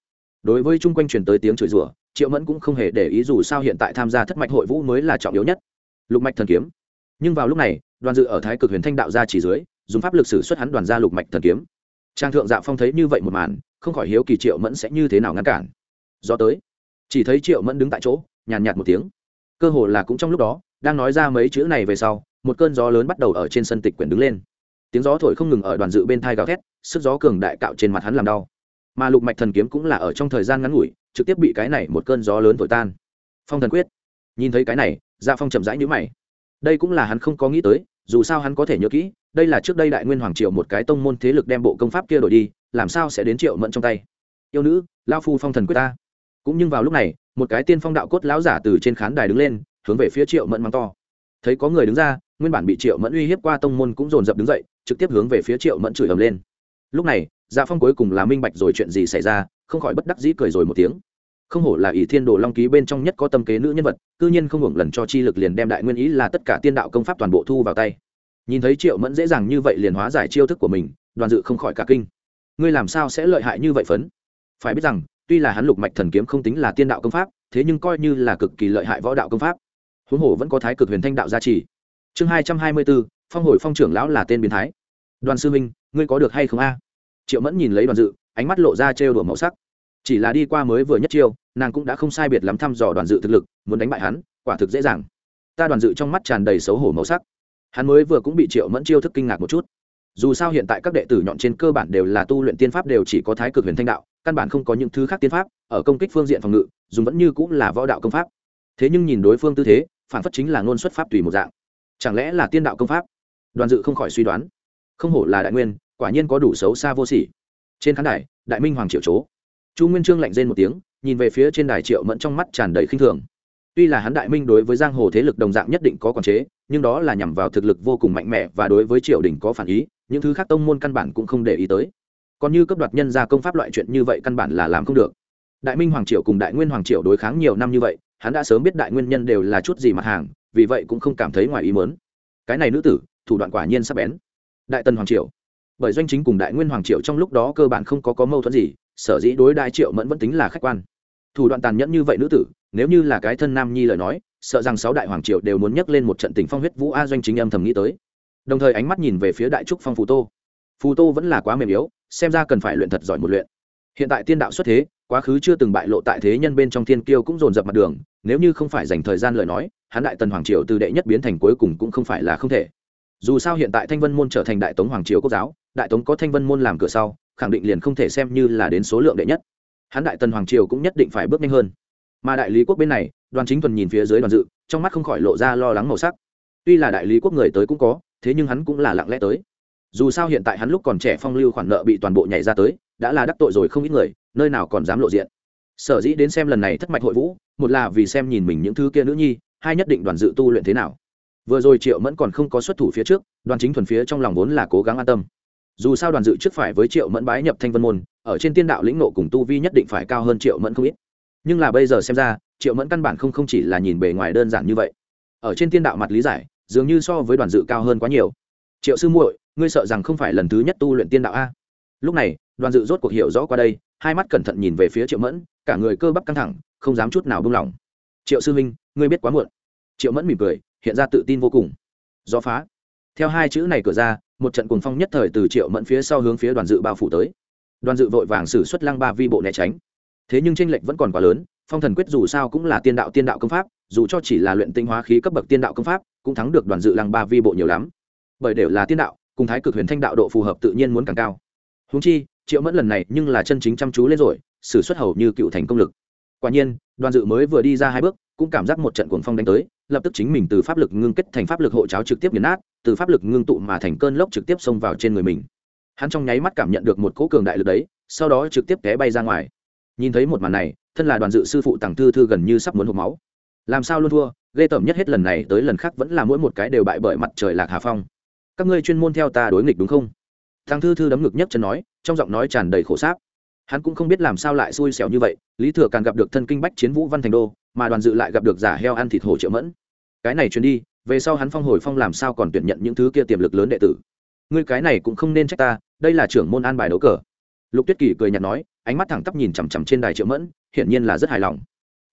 Đối với chung quanh truyền tới tiếng chửi rủa triệu mẫn cũng không hề để ý dù sao hiện tại tham gia thất mạch hội vũ mới là trọng yếu nhất. Lục mạch thần kiếm. Nhưng vào lúc này, đoàn dự ở thái cực huyền thanh đạo ra chỉ dưới, dùng pháp lực sử xuất hắn đoàn ra lục mạch thần kiếm. Trang thượng dạ phong thấy như vậy một màn, không khỏi hiếu kỳ triệu mẫn sẽ như thế nào ngăn cản. Do tới, chỉ thấy triệu mẫn đứng tại chỗ, nhàn nhạt một tiếng. Cơ hồ là cũng trong lúc đó, đang nói ra mấy chữ này về sau, một cơn gió lớn bắt đầu ở trên sân tịch quyển đứng lên. Tiếng gió thổi không ngừng ở đoàn dự bên thai gào thét, sức gió cường đại cạo trên mặt hắn làm đau. Mà lục mạch thần kiếm cũng là ở trong thời gian ngắn ngủi trực tiếp bị cái này một cơn gió lớn thổi tan. Phong thần quyết. Nhìn thấy cái này dạ phong chậm rãi nhữ mày. Đây cũng là hắn không có nghĩ tới, dù sao hắn có thể nhớ kỹ, đây là trước đây đại nguyên hoàng triều một cái tông môn thế lực đem bộ công pháp kia đổi đi, làm sao sẽ đến triệu mẫn trong tay? Yêu nữ lao phu phong thần quyết ta. Cũng nhưng vào lúc này, một cái tiên phong đạo cốt lão giả từ trên khán đài đứng lên, hướng về phía triệu mẫn mắng to. Thấy có người đứng ra, nguyên bản bị triệu mẫn uy hiếp qua tông môn cũng dồn dập đứng dậy, trực tiếp hướng về phía triệu mẫn chửi ầm lên. Lúc này dạ phong cuối cùng là minh bạch rồi chuyện gì xảy ra không khỏi bất đắc dĩ cười rồi một tiếng. Không hổ là ỷ thiên đồ long ký bên trong nhất có tâm kế nữ nhân vật, cư nhiên không hưởng lần cho chi lực liền đem đại nguyên ý là tất cả tiên đạo công pháp toàn bộ thu vào tay. Nhìn thấy triệu mẫn dễ dàng như vậy liền hóa giải chiêu thức của mình, đoàn dự không khỏi cả kinh. Ngươi làm sao sẽ lợi hại như vậy phấn? Phải biết rằng, tuy là hắn lục mạch thần kiếm không tính là tiên đạo công pháp, thế nhưng coi như là cực kỳ lợi hại võ đạo công pháp. Huống hồ vẫn có thái cực huyền thanh đạo gia trì. Chương hai trăm hai mươi bốn, phong hồi phong trưởng lão là tên biến thái. Đoàn sư minh ngươi có được hay không a? Triệu mẫn nhìn lấy đoàn dự ánh mắt lộ ra trêu đùa màu sắc. Chỉ là đi qua mới vừa nhất chiêu, nàng cũng đã không sai biệt lắm thăm dò đoàn dự thực lực, muốn đánh bại hắn, quả thực dễ dàng. Ta đoàn dự trong mắt tràn đầy xấu hổ màu sắc. Hắn mới vừa cũng bị triệu mẫn chiêu thức kinh ngạc một chút. Dù sao hiện tại các đệ tử nhọn trên cơ bản đều là tu luyện tiên pháp đều chỉ có thái cực huyền thanh đạo, căn bản không có những thứ khác tiên pháp, ở công kích phương diện phòng ngự, dùng vẫn như cũng là võ đạo công pháp. Thế nhưng nhìn đối phương tư thế, phản phất chính là ngôn xuất pháp tùy một dạng. Chẳng lẽ là tiên đạo công pháp? Đoàn dự không khỏi suy đoán. Không hổ là đại nguyên, quả nhiên có đủ xấu xa vô sỉ trên khán đài, đại minh hoàng triệu chố. Chu nguyên trương lạnh rên một tiếng, nhìn về phía trên đài triệu mẫn trong mắt tràn đầy khinh thường. Tuy là hắn đại minh đối với giang hồ thế lực đồng dạng nhất định có quản chế, nhưng đó là nhằm vào thực lực vô cùng mạnh mẽ và đối với triều đình có phản ý, những thứ khác tông môn căn bản cũng không để ý tới. Còn như cấp đoạt nhân ra công pháp loại chuyện như vậy căn bản là làm không được. Đại minh hoàng triều cùng đại nguyên hoàng triều đối kháng nhiều năm như vậy, hắn đã sớm biết đại nguyên nhân đều là chút gì mặt hàng, vì vậy cũng không cảm thấy ngoài ý mớn cái này nữ tử, thủ đoạn quả nhiên sắp bén. Đại tần hoàng triều bởi doanh chính cùng đại nguyên hoàng Triệu trong lúc đó cơ bản không có có mâu thuẫn gì, sở dĩ đối đại triệu mẫn vẫn tính là khách quan. Thủ đoạn tàn nhẫn như vậy nữ tử, nếu như là cái thân nam nhi lời nói, sợ rằng sáu đại hoàng Triệu đều muốn nhắc lên một trận tình phong huyết vũ a doanh chính âm thầm nghĩ tới. Đồng thời ánh mắt nhìn về phía đại trúc phong phù tô. Phù tô vẫn là quá mềm yếu, xem ra cần phải luyện thật giỏi một luyện. Hiện tại tiên đạo xuất thế, quá khứ chưa từng bại lộ tại thế nhân bên trong thiên kiêu cũng dồn dập mặt đường, nếu như không phải dành thời gian lời nói, hắn đại tần hoàng triều từ đệ nhất biến thành cuối cùng cũng không phải là không thể dù sao hiện tại thanh vân môn trở thành đại tống hoàng triều quốc giáo, đại tống có thanh vân môn làm cửa sau, khẳng định liền không thể xem như là đến số lượng đệ nhất. Hắn đại tần hoàng triều cũng nhất định phải bước nhanh hơn. Mà đại lý quốc bên này, đoàn chính thuần nhìn phía dưới đoàn dự, trong mắt không khỏi lộ ra lo lắng màu sắc. Tuy là đại lý quốc người tới cũng có, thế nhưng hắn cũng là lặng lẽ tới. Dù sao hiện tại hắn lúc còn trẻ phong lưu khoản nợ bị toàn bộ nhảy ra tới, đã là đắc tội rồi không ít người, nơi nào còn dám lộ diện. Sở dĩ đến xem lần này thất mạch hội vũ, một là vì xem nhìn mình những thứ kia nữ nhi, hai nhất định đoàn dự tu luyện thế nào vừa rồi triệu mẫn còn không có xuất thủ phía trước, đoàn chính thuần phía trong lòng vốn là cố gắng an tâm. Dù sao đoàn dự trước phải với triệu mẫn bái nhập thanh vân môn, ở trên tiên đạo lĩnh nộ cùng tu vi nhất định phải cao hơn triệu mẫn không ít. Nhưng là bây giờ xem ra, triệu mẫn căn bản không không chỉ là nhìn bề ngoài đơn giản như vậy. Ở trên tiên đạo mặt lý giải, dường như so với đoàn dự cao hơn quá nhiều. Triệu sư muội, ngươi sợ rằng không phải lần thứ nhất tu luyện tiên đạo a? Lúc này, đoàn dự rốt cuộc hiểu rõ qua đây, hai mắt cẩn thận nhìn về phía triệu mẫn, cả người cơ bắp căng thẳng, không dám chút nào buông lỏng. Triệu sư minh ngươi biết quá muộn. Triệu mẫn mỉm cười hiện ra tự tin vô cùng. Do phá. Theo hai chữ này cửa ra, một trận cuồng phong nhất thời từ triệu mẫn phía sau hướng phía đoàn dự bao phủ tới. Đoàn dự vội vàng xử xuất lăng ba vi bộ né tránh. Thế nhưng tranh lệch vẫn còn quá lớn, phong thần quyết dù sao cũng là tiên đạo tiên đạo công pháp, dù cho chỉ là luyện tinh hóa khí cấp bậc tiên đạo công pháp, cũng thắng được đoàn dự lăng ba vi bộ nhiều lắm. Bởi đều là tiên đạo, cùng thái cực huyền thanh đạo độ phù hợp tự nhiên muốn càng cao. Húng chi, triệu mẫn lần này nhưng là chân chính chăm chú lên rồi xử xuất hầu như cựu thành công lực. Quả nhiên, đoàn dự mới vừa đi ra hai bước, cũng cảm giác một trận cuồng phong đánh tới lập tức chính mình từ pháp lực ngưng kết thành pháp lực hộ cháo trực tiếp nghiền nát, từ pháp lực ngưng tụ mà thành cơn lốc trực tiếp xông vào trên người mình. Hắn trong nháy mắt cảm nhận được một cỗ cường đại lực đấy, sau đó trực tiếp té bay ra ngoài. Nhìn thấy một màn này, thân là đoàn dự sư phụ tàng thư thư gần như sắp muốn hộp máu. Làm sao luôn thua, ghê tởm nhất hết lần này tới lần khác vẫn là mỗi một cái đều bại bởi mặt trời lạc hà phong. Các ngươi chuyên môn theo ta đối nghịch đúng không? Thằng thư thư đấm ngực nhất chân nói, trong giọng nói tràn đầy khổ sáp hắn cũng không biết làm sao lại xui xẻo như vậy, lý thừa càng gặp được thân kinh bách chiến vũ văn thành đô, mà đoàn dự lại gặp được giả heo ăn thịt hổ triệu mẫn. Cái này truyền đi, về sau hắn phong hồi phong làm sao còn tuyển nhận những thứ kia tiềm lực lớn đệ tử. Ngươi cái này cũng không nên trách ta, đây là trưởng môn an bài đấu cờ. Lục tuyết kỳ cười nhạt nói, ánh mắt thẳng tắp nhìn chằm chằm trên đài triệu mẫn, hiển nhiên là rất hài lòng.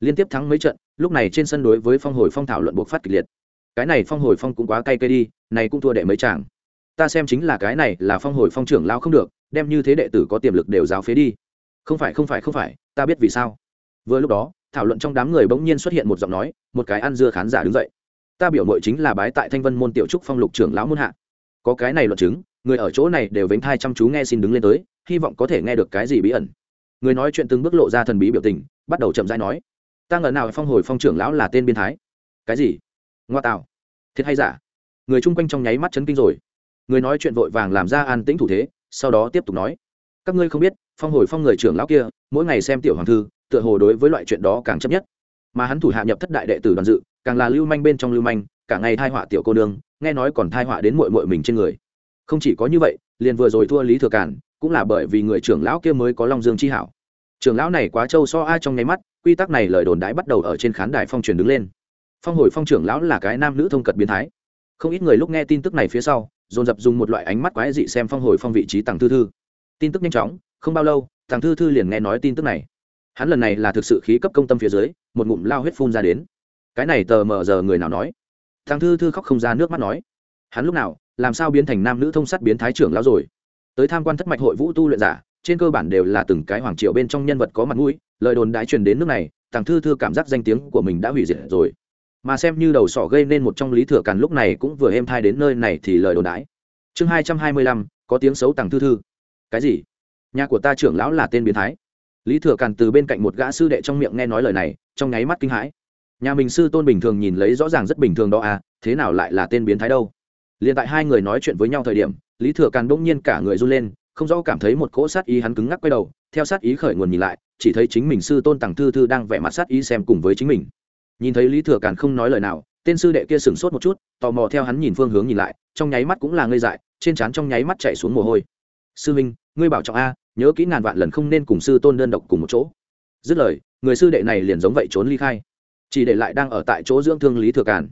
Liên tiếp thắng mấy trận, lúc này trên sân đối với phong hồi phong thảo luận buộc phát kịch liệt. Cái này phong hồi phong cũng quá cay cay đi, này cũng thua đệ mấy chàng. Ta xem chính là cái này là phong hồi phong trưởng lao không được, đem như thế đệ tử có tiềm lực đều giáo phế đi không phải không phải không phải, ta biết vì sao. Vừa lúc đó, thảo luận trong đám người bỗng nhiên xuất hiện một giọng nói, một cái ăn dưa khán giả đứng dậy. Ta biểu mội chính là bái tại thanh vân môn tiểu trúc phong lục trưởng lão môn hạ. Có cái này luận chứng, người ở chỗ này đều vánh thai chăm chú nghe xin đứng lên tới, hy vọng có thể nghe được cái gì bí ẩn. Người nói chuyện từng bước lộ ra thần bí biểu tình, bắt đầu chậm rãi nói. Ta ngờ nào phong hồi phong trưởng lão là tên biên thái. Cái gì? Ngoa tạo. Thiệt hay giả? Người chung quanh trong nháy mắt chấn kinh rồi. Người nói chuyện vội vàng làm ra an tĩnh thủ thế, sau đó tiếp tục nói các ngươi không biết, phong hồi phong người trưởng lão kia, mỗi ngày xem tiểu hoàng thư, tựa hồ đối với loại chuyện đó càng chấp nhất. Mà hắn thủ hạ nhập thất đại đệ tử đoàn dự, càng là lưu manh bên trong lưu manh, cả ngày thai họa tiểu cô nương, nghe nói còn thai họa đến mội mội mình trên người. Không chỉ có như vậy, liền vừa rồi thua lý thừa cản cũng là bởi vì người trưởng lão kia mới có long dương chi hảo. Trưởng lão này quá trâu so ai trong nháy mắt, quy tắc này lời đồn đãi bắt đầu ở trên khán đài phong truyền đứng lên. Phong hồi phong trưởng lão là cái nam nữ thông cật biến thái. Không ít người lúc nghe tin tức này phía sau, dồn dập dùng một loại ánh mắt quái dị xem phong hồi phong vị trí tàng thư thư tin tức nhanh chóng, không bao lâu thằng thư thư liền nghe nói tin tức này. Hắn lần này là thực sự khí cấp công tâm phía dưới, một ngụm lao huyết phun ra đến. Cái này tờ mờ giờ người nào nói? Thằng thư thư khóc không ra nước mắt nói. Hắn lúc nào, làm sao biến thành nam nữ thông sắt biến thái trưởng lão rồi? Tới tham quan thất mạch hội vũ tu luyện giả, trên cơ bản đều là từng cái hoàng triệu bên trong nhân vật có mặt mũi, lời đồn đãi truyền đến nước này thằng thư thư cảm giác danh tiếng của mình đã hủy diệt rồi. Mà xem như đầu sỏ gây nên một trong lý thừa càn lúc này cũng vừa êm thai đến nơi này thì lời đồn đãi chương hai trăm hai mươi lăm, có tiếng xấu tàng thư thư cái gì? Nhà của ta trưởng lão là tên biến thái. Lý thừa càn từ bên cạnh một gã sư đệ trong miệng nghe nói lời này, trong nháy mắt kinh hãi. Nhà mình sư tôn bình thường nhìn lấy rõ ràng rất bình thường đó à thế nào lại là tên biến thái đâu? Liền tại hai người nói chuyện với nhau thời điểm, lý thừa càn bỗng nhiên cả người run lên, không rõ cảm thấy một cỗ sát ý hắn cứng ngắc quay đầu, theo sát ý khởi nguồn nhìn lại, chỉ thấy chính mình sư tôn tàng thư thư đang vẻ mặt sát ý xem cùng với chính mình. Nhìn thấy lý thừa càn không nói lời nào, tên sư đệ kia sửng sốt một chút, tò mò theo hắn nhìn phương hướng nhìn lại, trong nháy mắt cũng là ngây dại, trên trán trong nháy mắt chạy xuống mồ hôi sư minh ngươi bảo trọng a, nhớ kỹ ngàn vạn lần không nên cùng sư tôn đơn độc cùng một chỗ. Dứt lời, người sư đệ này liền giống vậy trốn ly khai. Chỉ để lại đang ở tại chỗ dưỡng thương lý thừa càn.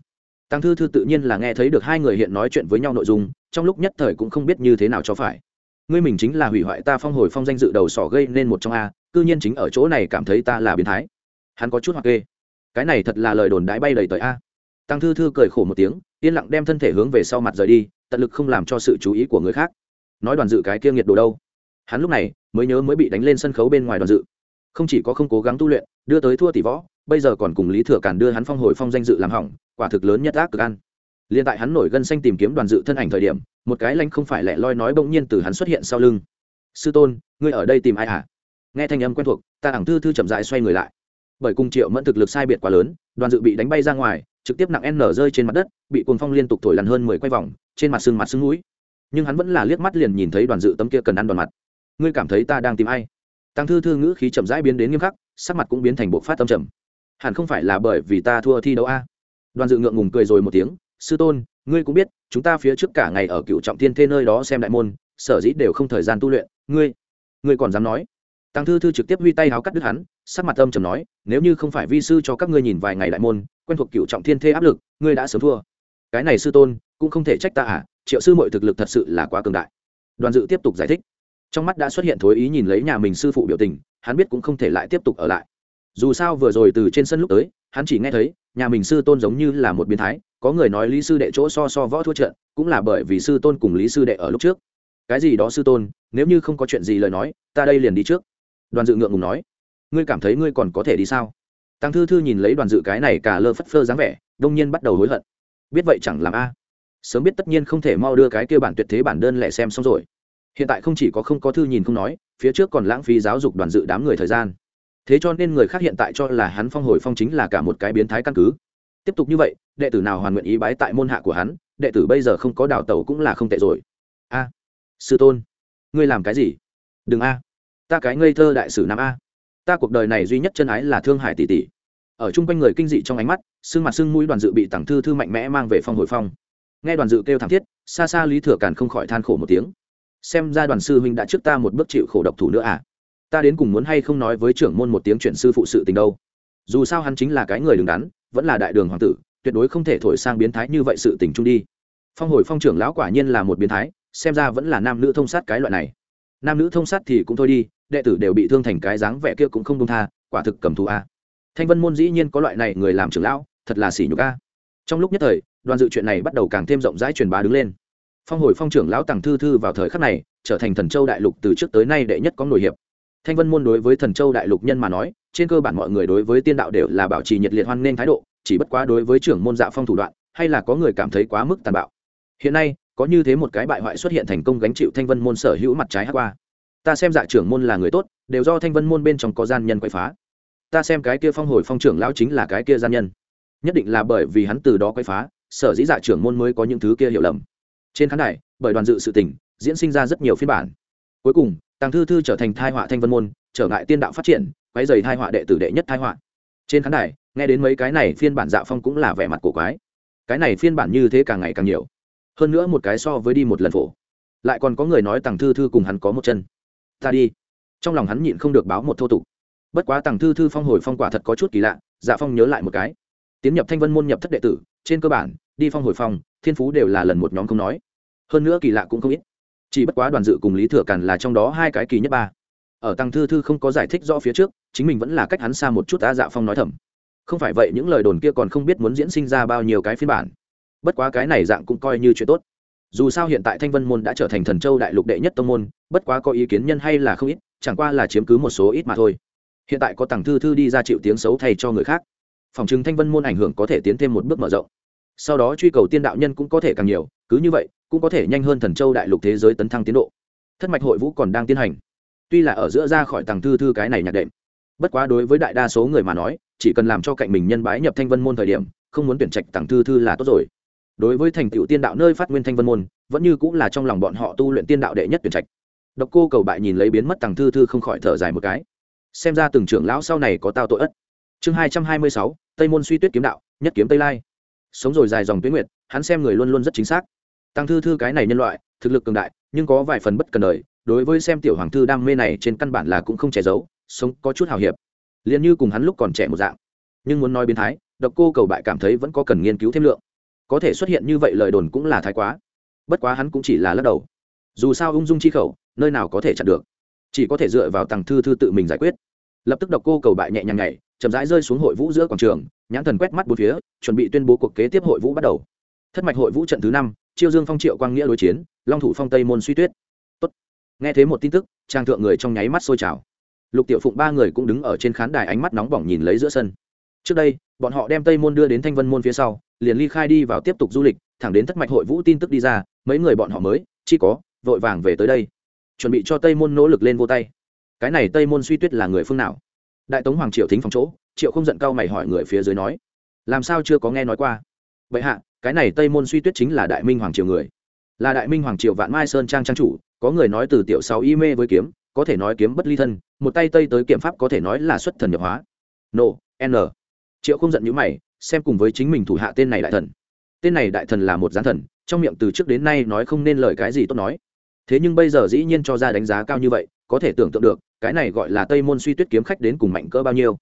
Tăng thư thư tự nhiên là nghe thấy được hai người hiện nói chuyện với nhau nội dung, trong lúc nhất thời cũng không biết như thế nào cho phải. Ngươi mình chính là hủy hoại ta phong hồi phong danh dự đầu sỏ gây nên một trong a, cư nhiên chính ở chỗ này cảm thấy ta là biến thái. Hắn có chút hoặc kê. Cái này thật là lời đồn đãi bay đầy tới a. Tăng thư thư cười khổ một tiếng, yên lặng đem thân thể hướng về sau mặt rời đi, tận lực không làm cho sự chú ý của người khác nói đoàn dự cái kia nghiệt đồ đâu. Hắn lúc này mới nhớ mới bị đánh lên sân khấu bên ngoài đoàn dự. Không chỉ có không cố gắng tu luyện, đưa tới thua tỷ võ, bây giờ còn cùng lý thừa cản đưa hắn phong hồi phong danh dự làm hỏng, quả thực lớn nhất ác cực ăn. Liền tại hắn nổi gân xanh tìm kiếm đoàn dự thân ảnh thời điểm, một cái lanh không phải lẹ loi nói bỗng nhiên từ hắn xuất hiện sau lưng. Sư tôn, ngươi ở đây tìm ai hả? À? nghe thanh âm quen thuộc, ta ảng thư thư chậm dại xoay người lại. Bởi cùng triệu mẫn thực lực sai biệt quá lớn, đoàn dự bị đánh bay ra ngoài, trực tiếp nặng n rơi trên mặt đất, bị cuồng phong liên tục thổi lằn hơn mười quay vòng, trên mặt sưng mặt sưng núi nhưng hắn vẫn là liếc mắt liền nhìn thấy đoàn dự tấm kia cần ăn đoàn mặt. Ngươi cảm thấy ta đang tìm ai? Tăng thư thư ngữ khí chậm rãi biến đến nghiêm khắc, sắc mặt cũng biến thành bộ phát tâm trầm. Hẳn không phải là bởi vì ta thua thi đấu a? Đoàn dự ngượng ngùng cười rồi một tiếng, sư tôn, ngươi cũng biết, chúng ta phía trước cả ngày ở cựu trọng thiên thê nơi đó xem đại môn, sở dĩ đều không thời gian tu luyện. Ngươi ngươi còn dám nói? Tăng thư thư trực tiếp huy tay háo cắt đứt hắn, sắc mặt âm trầm nói, nếu như không phải vi sư cho các ngươi nhìn vài ngày đại môn, quen thuộc cựu trọng thiên thê áp lực, ngươi đã sớm thua. Cái này sư tôn, cũng không thể trách ta à? Triệu sư mọi thực lực thật sự là quá cường đại. Đoàn dự tiếp tục giải thích. Trong mắt đã xuất hiện thối ý nhìn lấy nhà mình sư phụ biểu tình, hắn biết cũng không thể lại tiếp tục ở lại. Dù sao vừa rồi từ trên sân lúc tới, hắn chỉ nghe thấy, nhà mình sư tôn giống như là một biến thái, có người nói lý sư đệ chỗ so so võ thua trận, cũng là bởi vì sư tôn cùng lý sư đệ ở lúc trước. Cái gì đó sư tôn, nếu như không có chuyện gì lời nói, ta đây liền đi trước. Đoàn dự ngượng ngùng nói. Ngươi cảm thấy ngươi còn có thể đi sao? Tăng thư thư nhìn lấy đoàn dự cái này cả lơ phất phơ dáng vẻ, đông nhiên bắt đầu hối hận. Biết vậy chẳng làm a sớm biết tất nhiên không thể mau đưa cái kia bản tuyệt thế bản đơn lẻ xem xong rồi. Hiện tại không chỉ có không có thư nhìn không nói, phía trước còn lãng phí giáo dục đoàn dự đám người thời gian. Thế cho nên người khác hiện tại cho là hắn phong hồi phong chính là cả một cái biến thái căn cứ. Tiếp tục như vậy, đệ tử nào hoàn nguyện ý bái tại môn hạ của hắn, đệ tử bây giờ không có đào tẩu cũng là không tệ rồi. A, sư tôn, ngươi làm cái gì? Đừng a, ta cái ngây thơ đại sử nam a. Ta cuộc đời này duy nhất chân ái là thương hải tỷ tỷ. Ở chung quanh người kinh dị trong ánh mắt xương mặt xương mũi đoàn dự bị tặng thư thư mạnh mẽ mang về phong hồi phong nghe đoàn dự kêu thảm thiết, xa xa lý thừa càn không khỏi than khổ một tiếng. Xem ra đoàn sư huynh đã trước ta một bước chịu khổ độc thủ nữa à? Ta đến cùng muốn hay không nói với trưởng môn một tiếng chuyện sư phụ sự tình đâu? Dù sao hắn chính là cái người đứng đắn, vẫn là đại đường hoàng tử, tuyệt đối không thể thổi sang biến thái như vậy sự tình chung đi. Phong hồi phong trưởng lão quả nhiên là một biến thái, xem ra vẫn là nam nữ thông sát cái loại này. Nam nữ thông sát thì cũng thôi đi, đệ tử đều bị thương thành cái dáng vẻ kia cũng không đông tha, quả thực cầm thù a thanh vân môn dĩ nhiên có loại này người làm trưởng lão, thật là xỉ nhục a trong lúc nhất thời, đoàn dự chuyện này bắt đầu càng thêm rộng rãi truyền bá đứng lên. Phong hồi phong trưởng lão tàng thư thư vào thời khắc này, trở thành thần châu đại lục từ trước tới nay đệ nhất có nổi hiệp. Thanh vân môn đối với thần châu đại lục nhân mà nói, trên cơ bản mọi người đối với tiên đạo đều là bảo trì nhiệt liệt hoan nghênh thái độ, chỉ bất quá đối với trưởng môn dạ phong thủ đoạn, hay là có người cảm thấy quá mức tàn bạo. Hiện nay, có như thế một cái bại hoại xuất hiện thành công gánh chịu thanh vân môn sở hữu mặt trái hát qua. Ta xem dạ trưởng môn là người tốt, đều do thanh vân môn bên trong có gian nhân quậy phá. Ta xem cái kia phong hồi phong trưởng lão chính là cái kia gian nhân nhất định là bởi vì hắn từ đó quay phá, sở dĩ dạ trưởng môn mới có những thứ kia hiểu lầm. Trên khán đài, bởi đoàn dự sự tình, diễn sinh ra rất nhiều phiên bản. Cuối cùng, tàng thư thư trở thành thai họa thanh vân môn, trở ngại tiên đạo phát triển, quấy dày thai họa đệ tử đệ nhất thai họa. Trên khán đài, nghe đến mấy cái này phiên bản dạ phong cũng là vẻ mặt cổ quái. Cái này phiên bản như thế càng ngày càng nhiều. Hơn nữa một cái so với đi một lần phổ. Lại còn có người nói tàng thư thư cùng hắn có một chân. Ta đi. Trong lòng hắn nhịn không được báo một thô tục. Bất quá tàng thư thư phong hồi phong quả thật có chút kỳ lạ dạ phong nhớ lại một cái tiến nhập thanh vân môn nhập thất đệ tử, trên cơ bản, đi phong hồi phong, thiên phú đều là lần một nhóm không nói. Hơn nữa kỳ lạ cũng không ít. Chỉ bất quá đoàn dự cùng lý thừa càn là trong đó hai cái kỳ nhất ba. Ở tăng thư thư không có giải thích rõ phía trước, chính mình vẫn là cách hắn xa một chút đã dạ phong nói thầm. Không phải vậy những lời đồn kia còn không biết muốn diễn sinh ra bao nhiêu cái phiên bản. Bất quá cái này dạng cũng coi như chuyện tốt. Dù sao hiện tại thanh vân môn đã trở thành thần châu đại lục đệ nhất tông môn, bất quá có ý kiến nhân hay là không ít, chẳng qua là chiếm cứ một số ít mà thôi. Hiện tại có tàng thư thư đi ra chịu tiếng xấu thay cho người khác phòng chứng thanh vân môn ảnh hưởng có thể tiến thêm một bước mở rộng. Sau đó truy cầu tiên đạo nhân cũng có thể càng nhiều, cứ như vậy, cũng có thể nhanh hơn thần châu đại lục thế giới tấn thăng tiến độ. Thất mạch hội vũ còn đang tiến hành. Tuy là ở giữa ra khỏi tàng thư thư cái này nhạc đệm, bất quá đối với đại đa số người mà nói, chỉ cần làm cho cạnh mình nhân bái nhập thanh vân môn thời điểm, không muốn tuyển trạch tàng thư thư là tốt rồi. Đối với thành tựu tiên đạo nơi phát nguyên thanh vân môn, vẫn như cũng là trong lòng bọn họ tu luyện tiên đạo đệ nhất tuyển trạch. Độc cô cầu bại nhìn lấy biến mất tàng thư thư không khỏi thở dài một cái. Xem ra từng trưởng lão sau này có tao tội ất chương hai trăm hai mươi sáu, tây môn suy tuyết kiếm đạo, nhất kiếm tây lai. Sống rồi dài dòng tuyến nguyệt, hắn xem người luôn luôn rất chính xác. Tăng thư thư cái này nhân loại, thực lực cường đại, nhưng có vài phần bất cần đời, đối với xem tiểu hoàng thư đam mê này trên căn bản là cũng không che giấu, sống có chút hào hiệp. Liền như cùng hắn lúc còn trẻ một dạng. Nhưng muốn nói biến thái, độc cô cầu bại cảm thấy vẫn có cần nghiên cứu thêm lượng. Có thể xuất hiện như vậy lời đồn cũng là thái quá. Bất quá hắn cũng chỉ là lắc đầu. Dù sao ung dung chi khẩu, nơi nào có thể chặn được. Chỉ có thể dựa vào tàng thư thư tự mình giải quyết. Lập tức độc cô cầu bại nhẹ nhàng nhảy chậm rãi rơi xuống hội vũ giữa quảng trường, nhãn thần quét mắt bốn phía, chuẩn bị tuyên bố cuộc kế tiếp hội vũ bắt đầu. Thất mạch hội vũ trận thứ năm, chiêu dương phong triệu quang nghĩa đối chiến, long thủ phong tây môn suy tuyết. Tốt. nghe thấy một tin tức, trang thượng người trong nháy mắt sôi trào. Lục tiểu phụng ba người cũng đứng ở trên khán đài ánh mắt nóng bỏng nhìn lấy giữa sân. Trước đây, bọn họ đem tây môn đưa đến thanh vân môn phía sau, liền ly khai đi vào tiếp tục du lịch, thẳng đến thất mạch hội vũ tin tức đi ra, mấy người bọn họ mới chỉ có, vội vàng về tới đây. Chuẩn bị cho tây môn nỗ lực lên vô tay. Cái này tây môn suy tuyết là người phương nào? Đại tống hoàng triệu thính phòng chỗ, triệu không giận cao mày hỏi người phía dưới nói, làm sao chưa có nghe nói qua? Vậy hạ, cái này tây môn suy tuyết chính là đại minh hoàng triều người. Là đại minh hoàng triều vạn mai sơn trang trang chủ, có người nói từ tiểu sáu y mê với kiếm, có thể nói kiếm bất ly thân, một tay tây tới kiểm pháp có thể nói là xuất thần nhập hóa. Nộ n. Triệu không giận nhữ mày, xem cùng với chính mình thủ hạ tên này đại thần. Tên này đại thần là một gián thần, trong miệng từ trước đến nay nói không nên lời cái gì tốt nói. Thế nhưng bây giờ dĩ nhiên cho ra đánh giá cao như vậy, có thể tưởng tượng được cái này gọi là tây môn suy tuyết kiếm khách đến cùng mạnh cỡ bao nhiêu?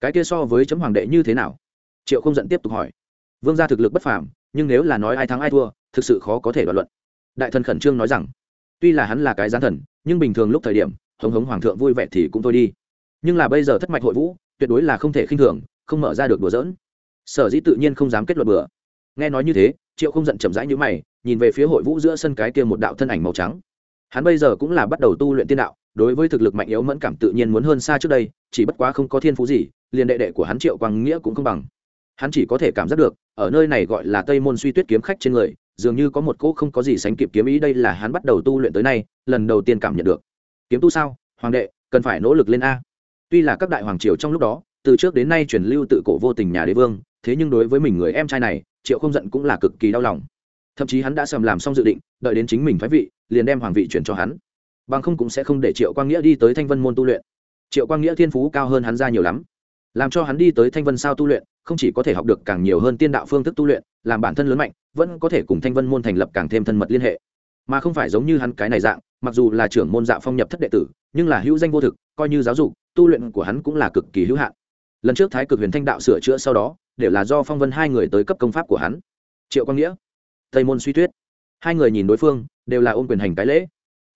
Cái kia so với chấm hoàng đệ như thế nào? Triệu không giận tiếp tục hỏi. Vương gia thực lực bất phàm, nhưng nếu là nói ai thắng ai thua, thực sự khó có thể đoạt luận. Đại thần khẩn trương nói rằng, tuy là hắn là cái gián thần, nhưng bình thường lúc thời điểm, hống hống hoàng thượng vui vẻ thì cũng thôi đi. Nhưng là bây giờ thất mạch hội vũ, tuyệt đối là không thể khinh thường, không mở ra được đùa dỡn sở dĩ tự nhiên không dám kết luận bừa. Nghe nói như thế, triệu không giận chậm rãi như mày, nhìn về phía hội vũ giữa sân cái kia một đạo thân ảnh màu trắng. Hắn bây giờ cũng là bắt đầu tu luyện tiên đạo đối với thực lực mạnh yếu mẫn cảm tự nhiên muốn hơn xa trước đây, chỉ bất quá không có thiên phú gì, liền đệ đệ của hắn triệu quang nghĩa cũng không bằng. Hắn chỉ có thể cảm giác được, ở nơi này gọi là tây môn suy tuyết kiếm khách trên người, dường như có một cỗ không có gì sánh kịp kiếm ý đây là hắn bắt đầu tu luyện tới nay, lần đầu tiên cảm nhận được. Kiếm tu sao? Hoàng đệ, cần phải nỗ lực lên a. Tuy là các đại hoàng triều trong lúc đó, từ trước đến nay truyền lưu tự cổ vô tình nhà đế vương, thế nhưng đối với mình người em trai này, triệu không giận cũng là cực kỳ đau lòng. Thậm chí hắn đã sầm làm xong dự định, đợi đến chính mình phái vị, liền đem hoàng vị chuyển cho hắn bằng không cũng sẽ không để triệu quang nghĩa đi tới thanh vân môn tu luyện triệu quang nghĩa thiên phú cao hơn hắn ra nhiều lắm làm cho hắn đi tới thanh vân sao tu luyện không chỉ có thể học được càng nhiều hơn tiên đạo phương thức tu luyện làm bản thân lớn mạnh vẫn có thể cùng thanh vân môn thành lập càng thêm thân mật liên hệ mà không phải giống như hắn cái này dạng mặc dù là trưởng môn dạ phong nhập thất đệ tử nhưng là hữu danh vô thực coi như giáo dục tu luyện của hắn cũng là cực kỳ hữu hạn lần trước thái cực huyền thanh đạo sửa chữa sau đó đều là do phong vân hai người tới cấp công pháp của hắn triệu quang nghĩa tây môn suy tuyết hai người nhìn đối phương đều là ôm quyền hành cái lễ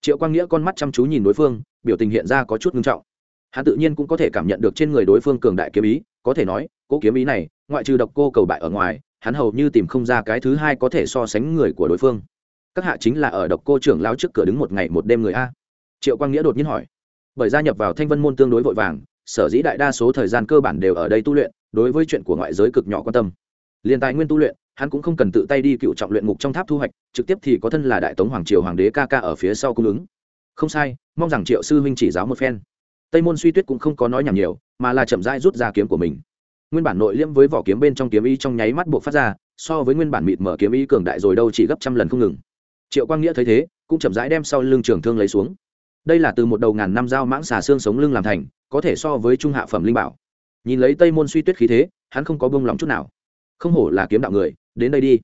triệu quang nghĩa con mắt chăm chú nhìn đối phương biểu tình hiện ra có chút ngưng trọng hắn tự nhiên cũng có thể cảm nhận được trên người đối phương cường đại kiếm ý có thể nói cỗ kiếm ý này ngoại trừ độc cô cầu bại ở ngoài hắn hầu như tìm không ra cái thứ hai có thể so sánh người của đối phương các hạ chính là ở độc cô trưởng lao trước cửa đứng một ngày một đêm người a triệu quang nghĩa đột nhiên hỏi bởi gia nhập vào thanh vân môn tương đối vội vàng sở dĩ đại đa số thời gian cơ bản đều ở đây tu luyện đối với chuyện của ngoại giới cực nhỏ quan tâm liền tài nguyên tu luyện hắn cũng không cần tự tay đi cựu trọng luyện ngục trong tháp thu hoạch, trực tiếp thì có thân là đại tống hoàng triều hoàng đế ca ca ở phía sau cung ứng. Không sai, mong rằng triệu sư huynh chỉ giáo một phen. Tây môn suy tuyết cũng không có nói nhảm nhiều, mà là chậm rãi rút ra kiếm của mình. Nguyên bản nội liễm với vỏ kiếm bên trong kiếm ý trong nháy mắt buộc phát ra, so với nguyên bản mịt mở kiếm ý cường đại rồi đâu chỉ gấp trăm lần không ngừng. Triệu quang nghĩa thấy thế, cũng chậm rãi đem sau lưng trường thương lấy xuống. Đây là từ một đầu ngàn năm dao mãng xà xương sống lưng làm thành, có thể so với trung hạ phẩm linh bảo. Nhìn lấy tây môn suy tuyết khí thế, hắn không có bông lòng chút nào không hổ là kiếm đạo người, đến đây đi.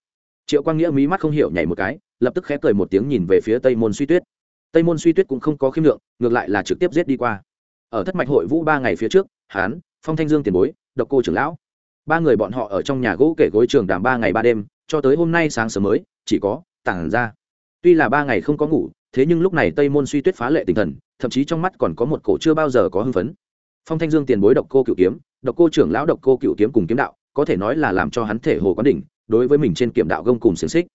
Triệu quang nghĩa mí mắt không hiểu nhảy một cái, lập tức khẽ cười một tiếng nhìn về phía tây môn suy tuyết. Tây môn suy tuyết cũng không có khiêm lượng, ngược lại là trực tiếp giết đi qua. Ở thất mạch hội vũ ba ngày phía trước, hán, phong thanh dương tiền bối, độc cô trưởng lão, ba người bọn họ ở trong nhà gỗ kể gối trường đàm ba ngày ba đêm, cho tới hôm nay sáng sớm mới, chỉ có tản ra. Tuy là ba ngày không có ngủ, thế nhưng lúc này tây môn suy tuyết phá lệ tinh thần, thậm chí trong mắt còn có một cổ chưa bao giờ có hưng phấn. Phong thanh dương tiền bối độc cô cựu kiếm, độc cô trưởng lão độc cô cựu kiếm cùng kiếm đạo có thể nói là làm cho hắn thể hồ quán đỉnh, đối với mình trên kiểm đạo gông cùng xiềng xích.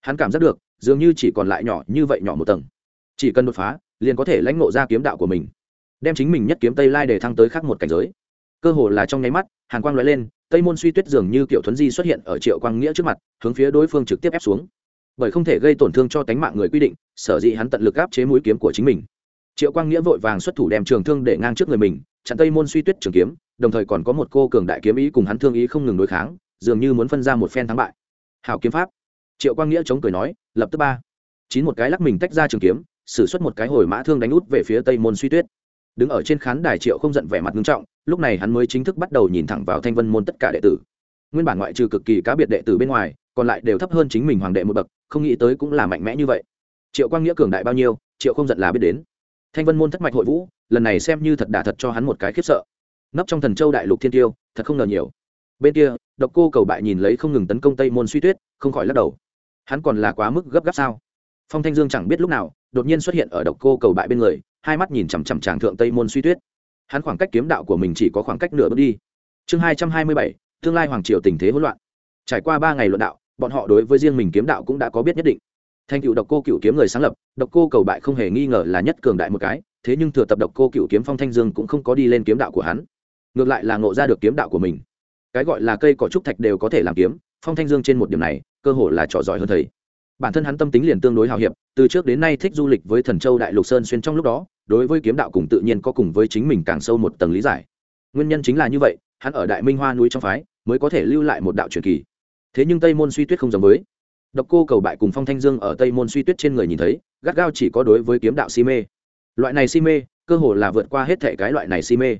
Hắn cảm giác được, dường như chỉ còn lại nhỏ như vậy nhỏ một tầng. Chỉ cần đột phá, liền có thể lãnh ngộ ra kiếm đạo của mình, đem chính mình nhất kiếm tây lai để thăng tới khác một cảnh giới. Cơ hồ là trong nháy mắt, hàn quang l lên, tây môn suy tuyết dường như kiểu thuấn di xuất hiện ở triệu quang nghĩa trước mặt, hướng phía đối phương trực tiếp ép xuống. Bởi không thể gây tổn thương cho tánh mạng người quy định, sở dĩ hắn tận lực áp chế mũi kiếm của chính mình. Triệu quang nghĩa vội vàng xuất thủ đem trường thương để ngang trước người mình, chặn tây môn suy tuyết trường kiếm đồng thời còn có một cô cường đại kiếm ý cùng hắn thương ý không ngừng đối kháng, dường như muốn phân ra một phen thắng bại. Hào kiếm pháp. Triệu quang nghĩa chống cười nói, lập tức ba. Chín một cái lắc mình tách ra trường kiếm, sử xuất một cái hồi mã thương đánh út về phía tây môn suy tuyết. Đứng ở trên khán đài triệu không giận vẻ mặt nghiêm trọng, lúc này hắn mới chính thức bắt đầu nhìn thẳng vào thanh vân môn tất cả đệ tử. Nguyên bản ngoại trừ cực kỳ cá biệt đệ tử bên ngoài, còn lại đều thấp hơn chính mình hoàng đệ một bậc, không nghĩ tới cũng là mạnh mẽ như vậy. Triệu quang nghĩa cường đại bao nhiêu, triệu không giận là biết đến. Thanh vân môn thất mạch hội vũ, lần này xem như thật đả thật cho hắn một cái khiếp sợ nấp trong thần châu đại lục thiên tiêu, thật không ngờ nhiều. Bên kia, độc cô cầu bại nhìn lấy không ngừng tấn công tây môn suy tuyết, không khỏi lắc đầu. Hắn còn là quá mức gấp gáp sao? Phong thanh dương chẳng biết lúc nào, đột nhiên xuất hiện ở độc cô cầu bại bên người, hai mắt nhìn chằm chằm tràng thượng tây môn suy tuyết. Hắn khoảng cách kiếm đạo của mình chỉ có khoảng cách nửa bước đi. Chương hai trăm hai mươi bảy, tương lai hoàng triều tình thế hỗn loạn. Trải qua ba ngày luận đạo, bọn họ đối với riêng mình kiếm đạo cũng đã có biết nhất định. Thành cựu độc cô cựu kiếm người sáng lập, độc cô cầu bại không hề nghi ngờ là nhất cường đại một cái, thế nhưng thừa tập độc cô cựu kiếm phong thanh dương cũng không có đi lên kiếm đạo của hắn ngược lại là ngộ ra được kiếm đạo của mình. Cái gọi là cây cỏ trúc thạch đều có thể làm kiếm, phong thanh dương trên một điểm này, cơ hội là trò giỏi hơn thầy. Bản thân hắn tâm tính liền tương đối hào hiệp, từ trước đến nay thích du lịch với thần châu đại lục sơn xuyên trong lúc đó, đối với kiếm đạo cùng tự nhiên có cùng với chính mình càng sâu một tầng lý giải. Nguyên nhân chính là như vậy, hắn ở đại minh hoa núi trong phái, mới có thể lưu lại một đạo truyền kỳ. Thế nhưng tây môn suy tuyết không giống với. Độc cô cầu bại cùng phong thanh dương ở tây môn suy tuyết trên người nhìn thấy, gắt gao chỉ có đối với kiếm đạo si mê. Loại này si mê, cơ hồ là vượt qua hết thể cái loại này si mê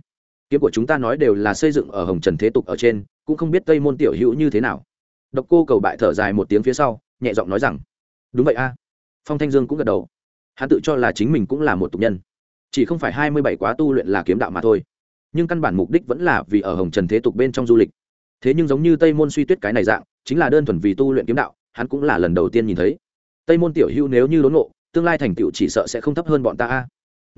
kiếm của chúng ta nói đều là xây dựng ở hồng trần thế tục ở trên, cũng không biết tây môn tiểu hữu như thế nào. Độc cô cầu bại thở dài một tiếng phía sau, nhẹ giọng nói rằng, đúng vậy a. Phong thanh dương cũng gật đầu. Hắn tự cho là chính mình cũng là một tục nhân. Chỉ không phải hai mươi bảy quá tu luyện là kiếm đạo mà thôi. Nhưng căn bản mục đích vẫn là vì ở hồng trần thế tục bên trong du lịch. Thế nhưng giống như tây môn suy tuyết cái này dạng, chính là đơn thuần vì tu luyện kiếm đạo, hắn cũng là lần đầu tiên nhìn thấy. Tây môn tiểu hữu nếu như đốn ngộ, tương lai thành tựu chỉ sợ sẽ không thấp hơn bọn ta a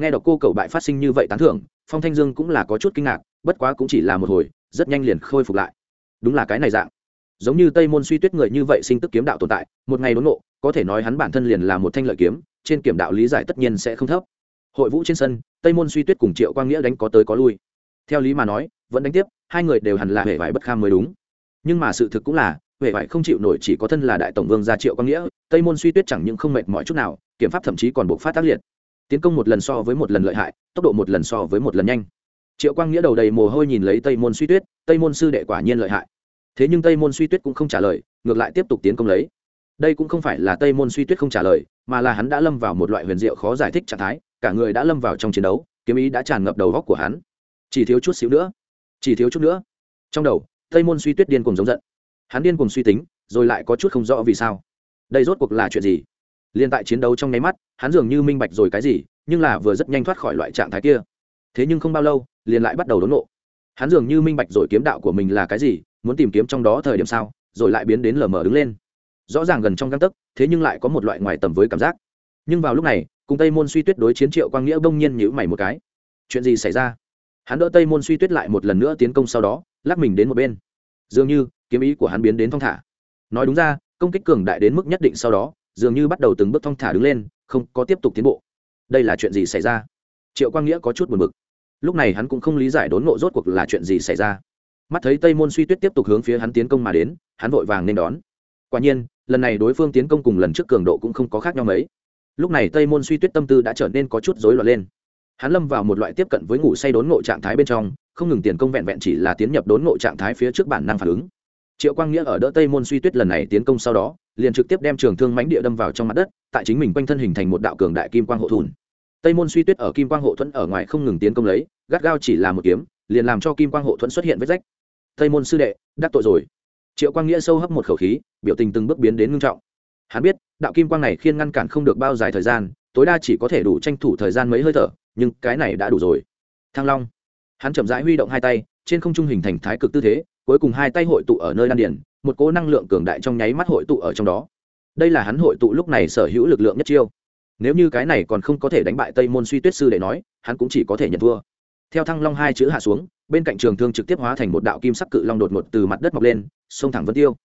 nghe đọc cô cầu bại phát sinh như vậy tán thưởng phong thanh dương cũng là có chút kinh ngạc bất quá cũng chỉ là một hồi rất nhanh liền khôi phục lại. Đúng là cái này dạng. Giống như tây môn suy tuyết người như vậy sinh tức kiếm đạo tồn tại một ngày đốn nộ, có thể nói hắn bản thân liền là một thanh lợi kiếm trên kiểm đạo lý giải tất nhiên sẽ không thấp. Hội vũ trên sân tây môn suy tuyết cùng triệu quang nghĩa đánh có tới có lui. Theo lý mà nói vẫn đánh tiếp hai người đều hẳn là hệ vải bất kham mới đúng. Nhưng mà sự thực cũng là huệ vải không chịu nổi chỉ có thân là đại tổng vương gia triệu quang nghĩa tây môn suy tuyết chẳng những không mệt mỏi chút nào kiểm pháp thậm chí còn buộc phát tác liệt tiến công một lần so với một lần lợi hại, tốc độ một lần so với một lần nhanh. Triệu quang nghĩa đầu đầy mồ hôi nhìn lấy tây môn suy tuyết, tây môn sư đệ quả nhiên lợi hại. Thế nhưng tây môn suy tuyết cũng không trả lời, ngược lại tiếp tục tiến công lấy. Đây cũng không phải là tây môn suy tuyết không trả lời, mà là hắn đã lâm vào một loại huyền diệu khó giải thích trạng thái, cả người đã lâm vào trong chiến đấu, kiếm ý đã tràn ngập đầu góc của hắn. Chỉ thiếu chút xíu nữa, chỉ thiếu chút nữa. Trong đầu, tây môn suy tuyết điên cùng giống giận. Hắn điên cùng suy tính, rồi lại có chút không rõ vì sao. Đây rốt cuộc là chuyện gì? Liên tại chiến đấu trong nháy mắt, hắn dường như minh bạch rồi cái gì, nhưng là vừa rất nhanh thoát khỏi loại trạng thái kia. Thế nhưng không bao lâu, liền lại bắt đầu đốn nộ. Hắn dường như minh bạch rồi kiếm đạo của mình là cái gì, muốn tìm kiếm trong đó thời điểm sao, rồi lại biến đến lờ mờ đứng lên. Rõ ràng gần trong găng tấc, thế nhưng lại có một loại ngoài tầm với cảm giác. Nhưng vào lúc này, cùng tây môn suy tuyết đối chiến triệu quang nghĩa bông nhiên nhữ mày một cái. Chuyện gì xảy ra? Hắn đỡ tây môn suy tuyết lại một lần nữa tiến công sau đó, lắc mình đến một bên. Dường như, kiếm ý của hắn biến đến thong thả. Nói đúng ra, công kích cường đại đến mức nhất định sau đó dường như bắt đầu từng bước thong thả đứng lên, không có tiếp tục tiến bộ. Đây là chuyện gì xảy ra? Triệu quang nghĩa có chút buồn bực. Lúc này hắn cũng không lý giải đốn ngộ rốt cuộc là chuyện gì xảy ra. Mắt thấy tây môn suy tuyết tiếp tục hướng phía hắn tiến công mà đến, hắn vội vàng nên đón. Quả nhiên, lần này đối phương tiến công cùng lần trước cường độ cũng không có khác nhau mấy. Lúc này tây môn suy tuyết tâm tư đã trở nên có chút rối loạn lên. Hắn lâm vào một loại tiếp cận với ngủ say đốn ngộ trạng thái bên trong, không ngừng tiền công vẹn vẹn chỉ là tiến nhập đốn ngộ trạng thái phía trước bản năng phản ứng triệu quang nghĩa ở đỡ tây môn suy tuyết lần này tiến công sau đó, liền trực tiếp đem trường thương mánh địa đâm vào trong mặt đất, tại chính mình quanh thân hình thành một đạo cường đại kim quang hộ thùn tây môn suy tuyết ở kim quang hộ thuẫn ở ngoài không ngừng tiến công lấy, gắt gao chỉ là một kiếm, liền làm cho kim quang hộ thuẫn xuất hiện vết rách. Tây môn sư đệ, đắc tội rồi. Triệu quang nghĩa sâu hấp một khẩu khí, biểu tình từng bước biến đến ngưng trọng. Hắn biết, đạo kim quang này khiên ngăn cản không được bao dài thời gian, tối đa chỉ có thể đủ tranh thủ thời gian mấy hơi thở, nhưng cái này đã đủ rồi. Thăng long. Hắn chậm rãi huy động hai tay, trên không trung hình thành thái cực tư thế cuối cùng hai tay hội tụ ở nơi đan điền, một cỗ năng lượng cường đại trong nháy mắt hội tụ ở trong đó. Đây là hắn hội tụ lúc này sở hữu lực lượng nhất chiêu. Nếu như cái này còn không có thể đánh bại tây môn suy tuyết sư để nói, hắn cũng chỉ có thể nhận thua. Theo thăng long hai chữ hạ xuống, bên cạnh trường thương trực tiếp hóa thành một đạo kim sắc cự long đột ngột từ mặt đất mọc lên, xông thẳng vân tiêu.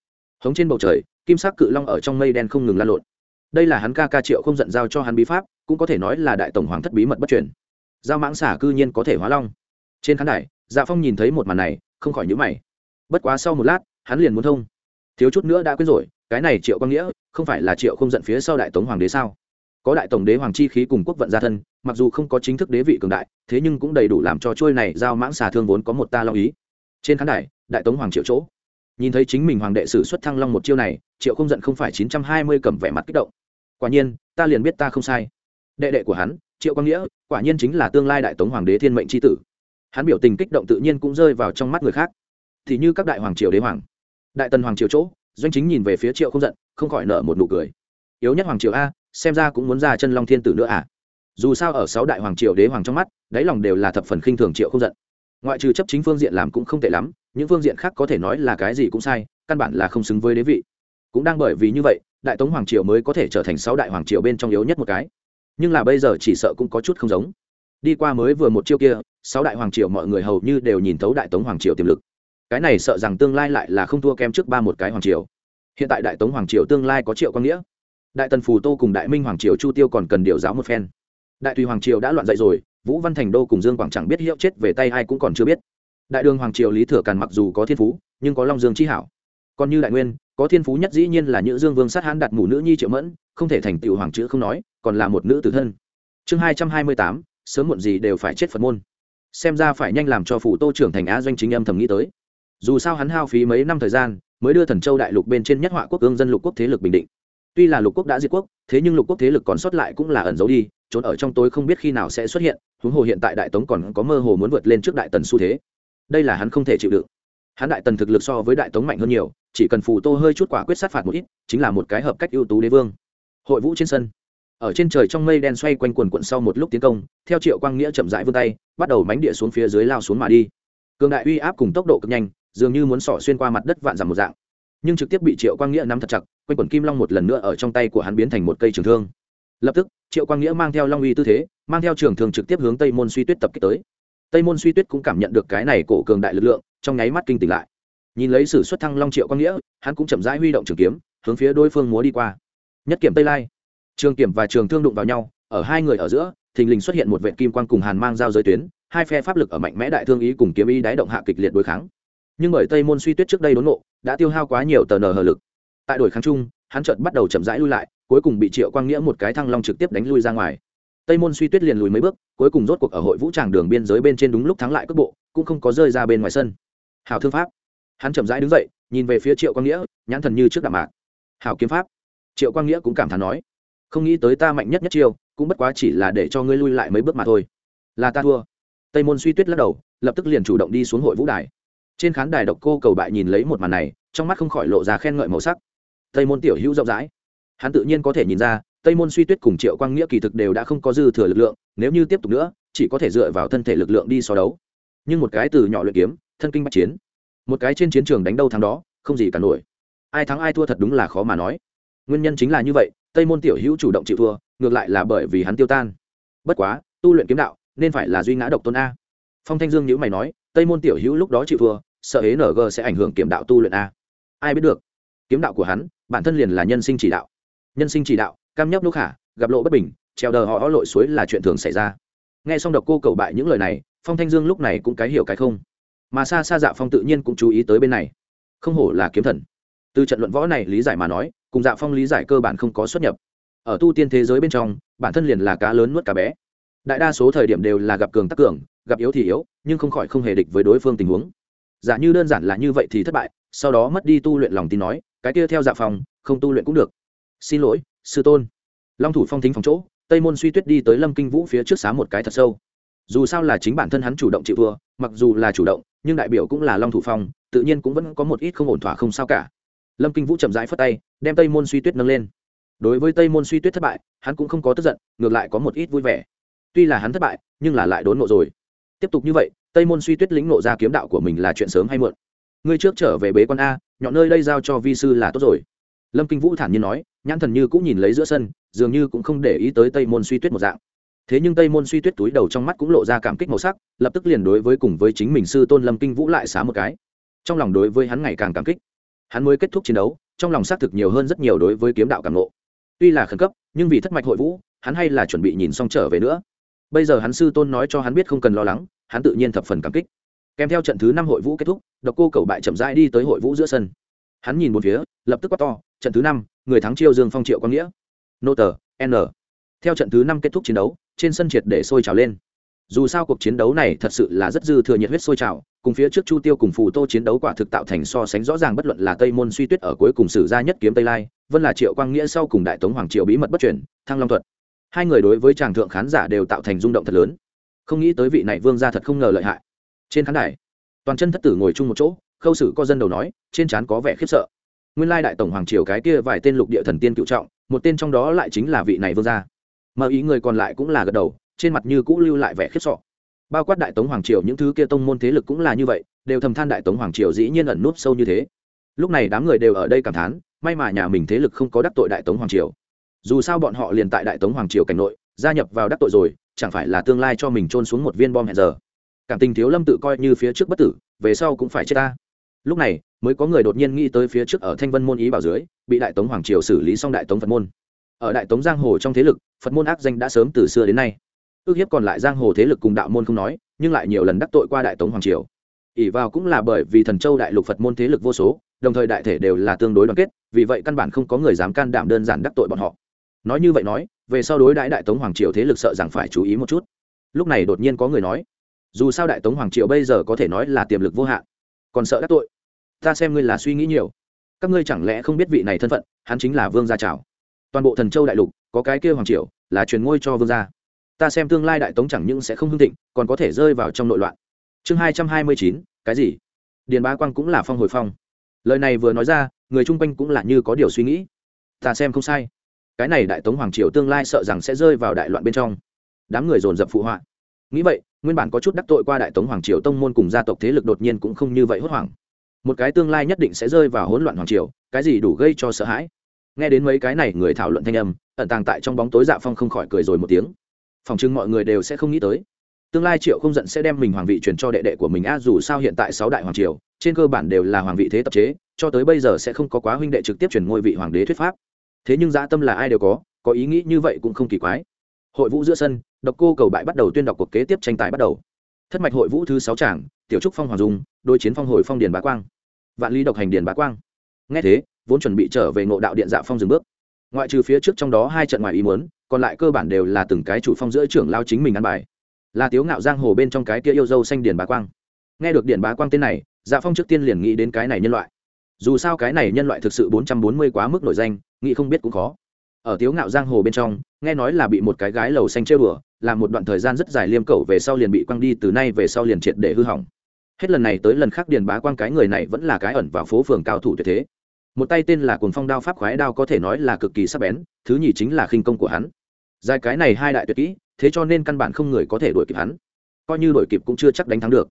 Hống trên bầu trời, kim sắc cự long ở trong mây đen không ngừng lan lộn. Đây là hắn ca ca triệu không giận giao cho hắn bí pháp, cũng có thể nói là đại tổng hoàng thất bí mật bất truyền. Giao mãng xả cư nhiên có thể hóa long. Trên khán đài dạ phong nhìn thấy một màn này, không khỏi nhữ mày bất quá sau một lát, hắn liền muốn thông. Thiếu chút nữa đã quên rồi, cái này triệu quang nghĩa, không phải là triệu không giận phía sau đại tống hoàng đế sao? Có đại tổng đế hoàng chi khí cùng quốc vận gia thân, mặc dù không có chính thức đế vị cường đại, thế nhưng cũng đầy đủ làm cho trôi này giao mãng xà thương vốn có một ta lo ý. Trên khán đài, đại tống hoàng triệu chỗ. Nhìn thấy chính mình hoàng đệ sử xuất thăng long một chiêu này, triệu không giận không phải chín trăm hai mươi cầm vẻ mặt kích động. Quả nhiên, ta liền biết ta không sai. Đệ đệ của hắn, triệu quang nghĩa, quả nhiên chính là tương lai đại tống hoàng đế thiên mệnh tri tử. Hắn biểu tình kích động tự nhiên cũng rơi vào trong mắt người khác thì như các đại hoàng triều đế hoàng. Đại tần hoàng triều chỗ, doanh chính nhìn về phía triệu không giận, không khỏi nở một nụ cười. Yếu nhất hoàng triều a, xem ra cũng muốn ra chân long thiên tử nữa à? Dù sao ở sáu đại hoàng triều đế hoàng trong mắt, đáy lòng đều là thập phần khinh thường triệu không giận. Ngoại trừ chấp chính phương diện làm cũng không tệ lắm, những phương diện khác có thể nói là cái gì cũng sai, căn bản là không xứng với đế vị. Cũng đang bởi vì như vậy, đại tống hoàng triều mới có thể trở thành sáu đại hoàng triều bên trong yếu nhất một cái. Nhưng là bây giờ chỉ sợ cũng có chút không giống. Đi qua mới vừa một chiêu kia, sáu đại hoàng triều mọi người hầu như đều nhìn thấu đại tống hoàng triều tiềm lực cái này sợ rằng tương lai lại là không thua kem trước ba một cái hoàng triều. Hiện tại đại tống hoàng triều tương lai có triệu quang nghĩa. Đại tần phù tô cùng đại minh hoàng triều chu tiêu còn cần điều giáo một phen. Đại tùy hoàng triều đã loạn dậy rồi, vũ văn thành đô cùng dương quảng chẳng biết hiệu chết về tay ai cũng còn chưa biết. Đại đường hoàng triều lý thừa càn mặc dù có thiên phú, nhưng có long dương chi hảo. Còn như đại nguyên, có thiên phú nhất dĩ nhiên là nữ dương vương sát hán đặt mù nữ nhi triệu mẫn, không thể thành tựu hoàng chữ không nói, còn là một nữ tử thân. Chương hai trăm hai mươi tám, sớm muộn gì đều phải chết phật môn. Xem ra phải nhanh làm cho phủ tô trưởng thành á doanh chính âm thầm nghĩ tới dù sao hắn hao phí mấy năm thời gian, mới đưa thần châu đại lục bên trên nhất họa quốc ương dân lục quốc thế lực bình định. Tuy là lục quốc đã diệt quốc, thế nhưng lục quốc thế lực còn sót lại cũng là ẩn giấu đi, trốn ở trong tối không biết khi nào sẽ xuất hiện, huống hồ hiện tại đại tống còn có mơ hồ muốn vượt lên trước đại tần xu thế. Đây là hắn không thể chịu đựng. Hắn đại tần thực lực so với đại tống mạnh hơn nhiều, chỉ cần phù tô hơi chút quả quyết sát phạt một ít, chính là một cái hợp cách ưu tú đế vương. Hội vũ trên sân. Ở trên trời trong mây đen xoay quanh quần quận sau một lúc tiến công, theo triệu quang nghĩa chậm rãi vươn tay, bắt đầu mánh địa xuống phía dưới lao xuống mà đi. Cường đại uy áp cùng tốc độ cực nhanh dường như muốn sỏ xuyên qua mặt đất vạn dặm một dạng. Nhưng trực tiếp bị triệu quang nghĩa nắm thật chặt, quanh quần kim long một lần nữa ở trong tay của hắn biến thành một cây trường thương. Lập tức, triệu quang nghĩa mang theo long uy tư thế, mang theo trường thương trực tiếp hướng tây môn suy tuyết tập kích tới. Tây môn suy tuyết cũng cảm nhận được cái này cổ cường đại lực lượng, trong nháy mắt kinh tỉnh lại. Nhìn lấy sử xuất thăng long triệu quang nghĩa, hắn cũng chậm rãi huy động trường kiếm, hướng phía đối phương múa đi qua. Nhất kiểm tây lai. Trường kiểm và trường thương đụng vào nhau, ở hai người ở giữa, thình lình xuất hiện một vệ kim quan cùng hàn mang giao giới tuyến, hai phe pháp lực ở mạnh mẽ đại thương ý cùng kiếm ý đáy động hạ kịch liệt đối kháng nhưng bởi tây môn suy tuyết trước đây đốn nộ đã tiêu hao quá nhiều tờ nờ hờ lực. Tại đổi kháng chung, hắn chợt bắt đầu chậm rãi lui lại, cuối cùng bị triệu quang nghĩa một cái thăng long trực tiếp đánh lui ra ngoài. Tây môn suy tuyết liền lùi mấy bước, cuối cùng rốt cuộc ở hội vũ tràng đường biên giới bên trên đúng lúc thắng lại cước bộ, cũng không có rơi ra bên ngoài sân. Hào thương pháp. Hắn chậm rãi đứng dậy, nhìn về phía triệu quang nghĩa, nhãn thần như trước đạm mạc. Hào kiếm pháp. Triệu quang nghĩa cũng cảm thán nói, không nghĩ tới ta mạnh nhất nhất chiêu, cũng bất quá chỉ là để cho ngươi lui lại mấy bước mà thôi. Là ta thua. Tây môn suy tuyết lắc đầu, lập tức liền chủ động đi xuống hội vũ đài trên khán đài độc cô cầu bại nhìn lấy một màn này, trong mắt không khỏi lộ ra khen ngợi màu sắc. Tây môn tiểu hữu rộng rãi. Hắn tự nhiên có thể nhìn ra, tây môn suy tuyết cùng triệu quang nghĩa kỳ thực đều đã không có dư thừa lực lượng, nếu như tiếp tục nữa, chỉ có thể dựa vào thân thể lực lượng đi so đấu. Nhưng một cái từ nhỏ luyện kiếm, thân kinh bắt chiến. Một cái trên chiến trường đánh đâu thắng đó, không gì cả nổi. Ai thắng ai thua thật đúng là khó mà nói. Nguyên nhân chính là như vậy, tây môn tiểu hữu chủ động chịu thua, ngược lại là bởi vì hắn tiêu tan. Bất quá, tu luyện kiếm đạo, nên phải là duy ngã độc tôn a. Phong thanh dương nhữ mày nói, tây môn tiểu hữu lúc đó chịu thua sợ hế ng sẽ ảnh hưởng kiểm đạo tu luyện a. Ai biết được? Kiếm đạo của hắn, bản thân liền là nhân sinh chỉ đạo. Nhân sinh chỉ đạo, cam nhấp nô khả, gặp lộ bất bình, treo đờ họ lội suối là chuyện thường xảy ra. Nghe xong độc cô cầu bại những lời này, phong thanh dương lúc này cũng cái hiểu cái không. Mà xa xa dạ phong tự nhiên cũng chú ý tới bên này. Không hổ là kiếm thần. Từ trận luận võ này lý giải mà nói, cùng dạ phong lý giải cơ bản không có xuất nhập. Ở tu tiên thế giới bên trong, bản thân liền là cá lớn nuốt cá bé. Đại đa số thời điểm đều là gặp cường tắc cường, gặp yếu thì yếu, nhưng không khỏi không hề địch với đối phương tình huống giả như đơn giản là như vậy thì thất bại, sau đó mất đi tu luyện lòng tin nói, cái kia theo dạ phòng, không tu luyện cũng được. Xin lỗi, sư tôn. Long thủ phong thính phòng chỗ, tây môn suy tuyết đi tới lâm kinh vũ phía trước xá một cái thật sâu. Dù sao là chính bản thân hắn chủ động chịu thua, mặc dù là chủ động, nhưng đại biểu cũng là long thủ phong, tự nhiên cũng vẫn có một ít không ổn thỏa không sao cả. Lâm kinh vũ chậm rãi phất tay, đem tây môn suy tuyết nâng lên. Đối với tây môn suy tuyết thất bại, hắn cũng không có tức giận, ngược lại có một ít vui vẻ. Tuy là hắn thất bại, nhưng là lại đốn nộ rồi. Tiếp tục như vậy tây môn suy tuyết lĩnh nộ ra kiếm đạo của mình là chuyện sớm hay muộn. Ngươi trước trở về bế quan a, nhọn nơi đây giao cho vi sư là tốt rồi. Lâm kinh vũ thản nhiên nói, nhãn thần như cũng nhìn lấy giữa sân, dường như cũng không để ý tới tây môn suy tuyết một dạng. Thế nhưng tây môn suy tuyết túi đầu trong mắt cũng lộ ra cảm kích màu sắc, lập tức liền đối với cùng với chính mình sư tôn lâm kinh vũ lại xá một cái. Trong lòng đối với hắn ngày càng cảm kích. Hắn mới kết thúc chiến đấu, trong lòng xác thực nhiều hơn rất nhiều đối với kiếm đạo cảm nộ tuy là khẩn cấp, nhưng vì thất mạch hội vũ, hắn hay là chuẩn bị nhìn xong trở về nữa bây giờ hắn sư tôn nói cho hắn biết không cần lo lắng, hắn tự nhiên thập phần cảm kích. Kèm theo trận thứ năm hội vũ kết thúc, độc cô cầu bại chậm rãi đi tới hội vũ giữa sân. Hắn nhìn một phía, lập tức quát to, trận thứ năm, người thắng chiêu dương phong triệu quang nghĩa. Nô tờ, n. Theo trận thứ năm kết thúc chiến đấu, trên sân triệt để sôi trào lên. Dù sao cuộc chiến đấu này thật sự là rất dư thừa nhiệt huyết sôi trào, cùng phía trước chu tiêu cùng phù tô chiến đấu quả thực tạo thành so sánh rõ ràng bất luận là tây môn suy tuyết ở cuối cùng sử gia nhất kiếm tây lai vân là triệu quang nghĩa sau cùng đại tống hoàng triệu bí mật bất chuyển thăng long thuật hai người đối với tràng thượng khán giả đều tạo thành rung động thật lớn. Không nghĩ tới vị này vương gia thật không ngờ lợi hại. Trên khán đài, toàn chân thất tử ngồi chung một chỗ, khâu sử co dân đầu nói, trên trán có vẻ khiếp sợ. Nguyên lai đại tổng hoàng triều cái kia vài tên lục địa thần tiên cựu trọng, một tên trong đó lại chính là vị này vương gia. Mà ý người còn lại cũng là gật đầu, trên mặt như cũ lưu lại vẻ khiếp sọ bao quát đại tống hoàng triều những thứ kia tông môn thế lực cũng là như vậy, đều thầm than đại tống hoàng triều dĩ nhiên ẩn núp sâu như thế. Lúc này đám người đều ở đây cảm thán, may mà nhà mình thế lực không có đắc tội đại tống hoàng triều dù sao bọn họ liền tại đại tống hoàng triều cảnh nội, gia nhập vào đắc tội rồi, chẳng phải là tương lai cho mình trôn xuống một viên bom hẹn giờ? Cảm tình thiếu lâm tự coi như phía trước bất tử, về sau cũng phải chết ta. Lúc này, mới có người đột nhiên nghĩ tới phía trước ở thanh vân môn ý bảo dưới, bị đại tống hoàng triều xử lý xong đại tống phật môn. Ở đại tống giang hồ trong thế lực, phật môn ác danh đã sớm từ xưa đến nay. Ước hiếp còn lại giang hồ thế lực cùng đạo môn không nói, nhưng lại nhiều lần đắc tội qua đại tống hoàng triều. Ỷ vào cũng là bởi vì thần châu đại lục phật môn thế lực vô số, đồng thời đại thể đều là tương đối đoàn kết, vì vậy căn bản không có người dám can đảm đơn giản đắc tội bọn họ nói như vậy nói, về sau đối đãi đại tống hoàng triều thế lực sợ rằng phải chú ý một chút. Lúc này đột nhiên có người nói, dù sao đại tống hoàng triều bây giờ có thể nói là tiềm lực vô hạn, còn sợ đắc tội. Ta xem ngươi là suy nghĩ nhiều. Các ngươi chẳng lẽ không biết vị này thân phận, hắn chính là vương gia trào toàn bộ thần châu đại lục, có cái kia hoàng triều, là truyền ngôi cho vương gia. Ta xem tương lai đại tống chẳng những sẽ không hưng thịnh, còn có thể rơi vào trong nội loạn. Chương hai trăm hai mươi chín, cái gì? Điền ba quang cũng là phong hồi phong. Lời này vừa nói ra, người chung quanh cũng là như có điều suy nghĩ. Ta xem không sai cái này đại tống hoàng triều tương lai sợ rằng sẽ rơi vào đại loạn bên trong. Đám người dồn dập phụ họa. Nghĩ vậy, nguyên bản có chút đắc tội qua đại tống hoàng triều tông môn cùng gia tộc thế lực đột nhiên cũng không như vậy hốt hoảng. Một cái tương lai nhất định sẽ rơi vào hỗn loạn hoàng triều, cái gì đủ gây cho sợ hãi. Nghe đến mấy cái này người thảo luận thanh âm, ẩn tàng tại trong bóng tối dạ phong không khỏi cười rồi một tiếng. Phòng chừng mọi người đều sẽ không nghĩ tới. Tương lai triệu không giận sẽ đem mình hoàng vị truyền cho đệ đệ của mình a dù sao hiện tại sáu đại hoàng triều, trên cơ bản đều là hoàng vị thế tập chế, cho tới bây giờ sẽ không có quá huynh đệ trực tiếp truyền ngôi vị hoàng đế thuyết pháp thế nhưng dã tâm là ai đều có có ý nghĩ như vậy cũng không kỳ quái. Hội vũ giữa sân, độc cô cầu bại bắt đầu tuyên đọc cuộc kế tiếp tranh tài bắt đầu. Thất mạch hội vũ thứ sáu trảng tiểu trúc phong hoàng dung đôi chiến phong hồi phong điền bá quang. Vạn lý độc hành điền bá quang. Nghe thế, vốn chuẩn bị trở về ngộ đạo điện dạ phong dừng bước. Ngoại trừ phía trước trong đó hai trận ngoài ý muốn, còn lại cơ bản đều là từng cái chủ phong giữa trưởng lao chính mình ăn bài. Là tiếu ngạo giang hồ bên trong cái kia yêu dâu xanh điền bá quang. Nghe được điền bá quang tên này dạ phong trước tiên liền nghĩ đến cái này nhân loại dù sao cái này nhân loại thực sự bốn trăm bốn mươi quá mức nổi danh, nghĩ không biết cũng khó. Ở tiếu ngạo giang hồ bên trong, nghe nói là bị một cái gái lầu xanh treo đùa làm một đoạn thời gian rất dài liêm cẩu về sau liền bị quăng đi, từ nay về sau liền triệt để hư hỏng. Hết lần này tới lần khác điền bá quang cái người này vẫn là cái ẩn vào phố phường cao thủ tuyệt thế. Một tay tên là cuồng phong đao pháp khoái đao có thể nói là cực kỳ sắc bén, thứ nhì chính là khinh công của hắn. Dài cái này hai đại tuyệt kỹ, thế cho nên căn bản không người có thể đuổi kịp hắn. Coi như đuổi kịp cũng chưa chắc đánh thắng được.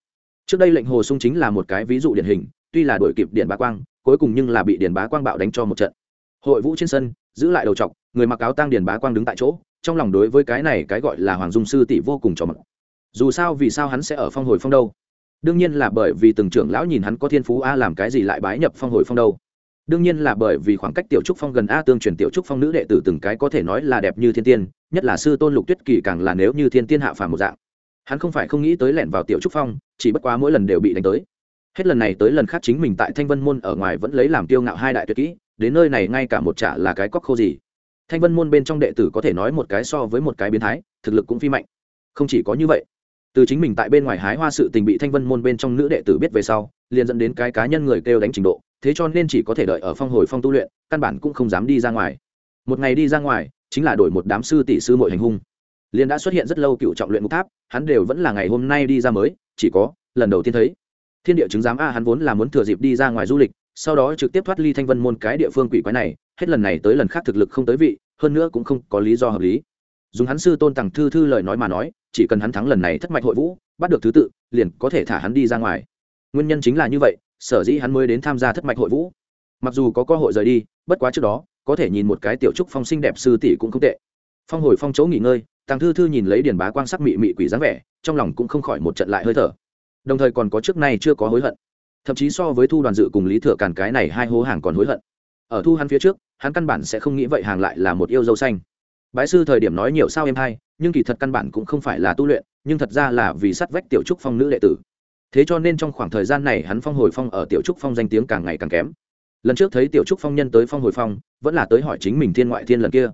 Trước đây lệnh hồ sung chính là một cái ví dụ điển hình, tuy là đuổi kịp điện bá quang cuối cùng nhưng là bị Điền bá quang bạo đánh cho một trận. Hội vũ trên sân, giữ lại đầu t người mặc áo tang Điền bá quang đứng tại chỗ, trong lòng đối với cái này cái gọi là hoàng dung sư tỷ vô cùng cho mặc dù sao vì sao hắn sẽ ở phong hồi phong đâu? Đương nhiên là bởi vì từng trưởng lão nhìn hắn có thiên phú a làm cái gì lại bái nhập phong hồi phong đâu? Đương nhiên là bởi vì khoảng cách tiểu trúc phong gần a tương truyền tiểu trúc phong nữ đệ tử từng cái có thể nói là đẹp như thiên tiên, nhất là sư tôn lục tuyết kỳ càng là nếu như thiên tiên hạ phàm một dạng. Hắn không phải không nghĩ tới lẻn vào tiểu trúc phong, chỉ bất quá mỗi lần đều bị đánh tới hết lần này tới lần khác chính mình tại thanh vân môn ở ngoài vẫn lấy làm tiêu ngạo hai đại tuyệt kỹ, đến nơi này ngay cả một trả là cái cóc khô gì. Thanh vân môn bên trong đệ tử có thể nói một cái so với một cái biến thái, thực lực cũng phi mạnh. Không chỉ có như vậy, từ chính mình tại bên ngoài hái hoa sự tình bị thanh vân môn bên trong nữ đệ tử biết về sau, liền dẫn đến cái cá nhân người kêu đánh trình độ, thế cho nên chỉ có thể đợi ở phong hồi phong tu luyện, căn bản cũng không dám đi ra ngoài. Một ngày đi ra ngoài, chính là đổi một đám sư tỷ sư mội hành hung. Liền đã xuất hiện rất lâu cựu trọng luyện ngục tháp, hắn đều vẫn là ngày hôm nay đi ra mới, chỉ có lần đầu tiên thấy thiên địa chứng giám a hắn vốn là muốn thừa dịp đi ra ngoài du lịch, sau đó trực tiếp thoát ly thanh vân môn cái địa phương quỷ quái này, hết lần này tới lần khác thực lực không tới vị, hơn nữa cũng không có lý do hợp lý. Dùng hắn sư tôn tặng thư thư lời nói mà nói, chỉ cần hắn thắng lần này thất mạch hội vũ, bắt được thứ tự, liền có thể thả hắn đi ra ngoài. Nguyên nhân chính là như vậy, sở dĩ hắn mới đến tham gia thất mạch hội vũ. Mặc dù có cơ hội rời đi, bất quá trước đó, có thể nhìn một cái tiểu trúc phong sinh đẹp sư tỷ cũng không tệ. Phong hồi phong chỗ nghỉ ngơi tàng thư thư nhìn lấy điền bá quang sắc mị mị quỷ dáng vẻ, trong lòng cũng không khỏi một trận lại hơi thở đồng thời còn có trước nay chưa có hối hận. Thậm chí so với thu đoàn dự cùng lý thừa càn cái này hai hố hàng còn hối hận. Ở thu hắn phía trước, hắn căn bản sẽ không nghĩ vậy hàng lại là một yêu dâu xanh. Bái sư thời điểm nói nhiều sao em hay, nhưng kỳ thật căn bản cũng không phải là tu luyện, nhưng thật ra là vì sắt vách tiểu trúc phong nữ đệ tử. Thế cho nên trong khoảng thời gian này hắn phong hồi phong ở tiểu trúc phong danh tiếng càng ngày càng kém. Lần trước thấy tiểu trúc phong nhân tới phong hồi phong, vẫn là tới hỏi chính mình thiên ngoại thiên lần kia.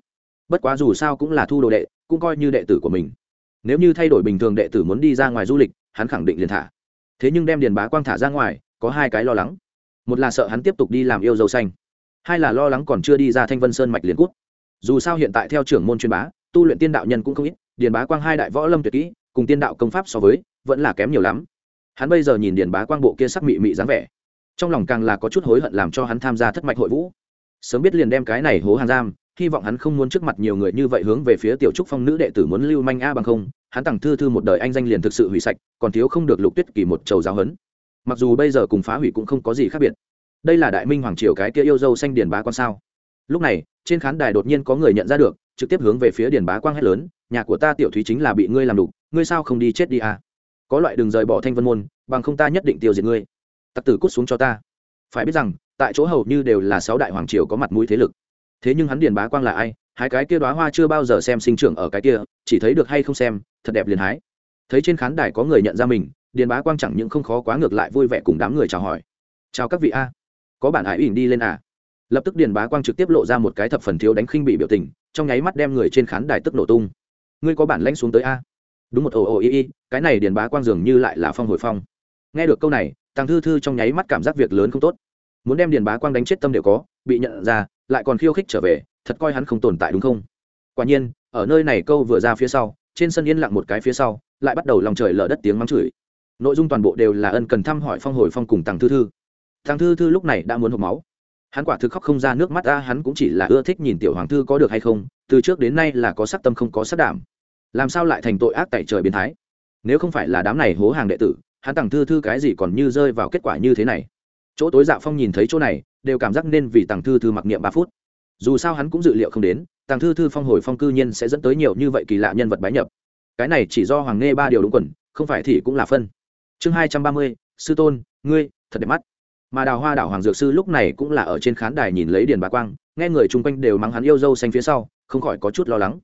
Bất quá dù sao cũng là thu đồ đệ, cũng coi như đệ tử của mình. Nếu như thay đổi bình thường đệ tử muốn đi ra ngoài du lịch, hắn khẳng định liền thả thế nhưng đem điền bá quang thả ra ngoài, có hai cái lo lắng. Một là sợ hắn tiếp tục đi làm yêu dâu xanh. Hai là lo lắng còn chưa đi ra thanh vân sơn mạch liền cút. Dù sao hiện tại theo trưởng môn chuyên bá, tu luyện tiên đạo nhân cũng không ít, điền bá quang hai đại võ lâm tuyệt kỹ, cùng tiên đạo công pháp so với, vẫn là kém nhiều lắm. Hắn bây giờ nhìn điền bá quang bộ kia sắc mị mị dáng vẻ, trong lòng càng là có chút hối hận làm cho hắn tham gia thất mạch hội vũ. Sớm biết liền đem cái này hố hàng giam hy vọng hắn không muốn trước mặt nhiều người như vậy hướng về phía tiểu trúc phong nữ đệ tử muốn lưu manh a bằng không, hắn tặng thư thư một đời anh danh liền thực sự hủy sạch, còn thiếu không được lục tuyết kỳ một trầu giáo hấn mặc dù bây giờ cùng phá hủy cũng không có gì khác biệt. Đây là đại minh hoàng triều cái kia yêu dâu xanh điền bá quan sao? Lúc này, trên khán đài đột nhiên có người nhận ra được, trực tiếp hướng về phía điền bá quang hét lớn, nhà của ta tiểu thúy chính là bị ngươi làm đục, ngươi sao không đi chết đi à? Có loại đường rời bỏ thanh vân môn, bằng không ta nhất định tiêu diệt ngươi. Tặc tử cút xuống cho ta. Phải biết rằng, tại chỗ hầu như đều là sáu đại hoàng triều có mặt mũi thế lực thế nhưng hắn điền bá quang là ai hai cái kia đoá hoa chưa bao giờ xem sinh trưởng ở cái kia, chỉ thấy được hay không xem, thật đẹp liền hái. Thấy trên khán đài có người nhận ra mình, điền bá quang chẳng những không khó quá ngược lại vui vẻ cùng đám người chào hỏi. Chào các vị a, có bản ải ỉn đi lên à? Lập tức điền bá quang trực tiếp lộ ra một cái thập phần thiếu đánh khinh bị biểu tình, trong nháy mắt đem người trên khán đài tức nổ tung. Ngươi có bản lãnh xuống tới a? Đúng một ồ ồ y y, cái này điền bá quang dường như lại là phong hồi phong. Nghe được câu này tăng thư thư trong nháy mắt cảm giác việc lớn không tốt. Muốn đem điền bá quang đánh chết tâm đều có, bị nhận ra lại còn khiêu khích trở về, thật coi hắn không tồn tại đúng không? Quả nhiên, ở nơi này câu vừa ra phía sau, trên sân yên lặng một cái phía sau, lại bắt đầu lòng trời lở đất tiếng mắng chửi. Nội dung toàn bộ đều là ân cần thăm hỏi phong hồi phong cùng tăng thư thư. Tàng thư thư lúc này đã muốn hộp máu. Hắn quả thực khóc không ra nước mắt ra hắn cũng chỉ là ưa thích nhìn tiểu hoàng thư có được hay không, từ trước đến nay là có sắc tâm không có sắc đảm. Làm sao lại thành tội ác tại trời biến thái? Nếu không phải là đám này hố hàng đệ tử, hắn tàng thư thư cái gì còn như rơi vào kết quả như thế này? Chỗ tối dạ phong nhìn thấy chỗ này đều cảm giác nên vì tàng thư thư mặc niệm ba phút. Dù sao hắn cũng dự liệu không đến tàng thư thư phong hồi phong cư nhiên sẽ dẫn tới nhiều như vậy kỳ lạ nhân vật bái nhập. Cái này chỉ do hoàng nghe ba điều đúng quần, không phải thì cũng là phân. Chương hai trăm ba mươi, sư tôn, ngươi, thật đẹp mắt. Mà đào hoa đảo hoàng dược sư lúc này cũng là ở trên khán đài nhìn lấy điền bá quang, nghe người chung quanh đều mắng hắn yêu dâu xanh phía sau, không khỏi có chút lo lắng.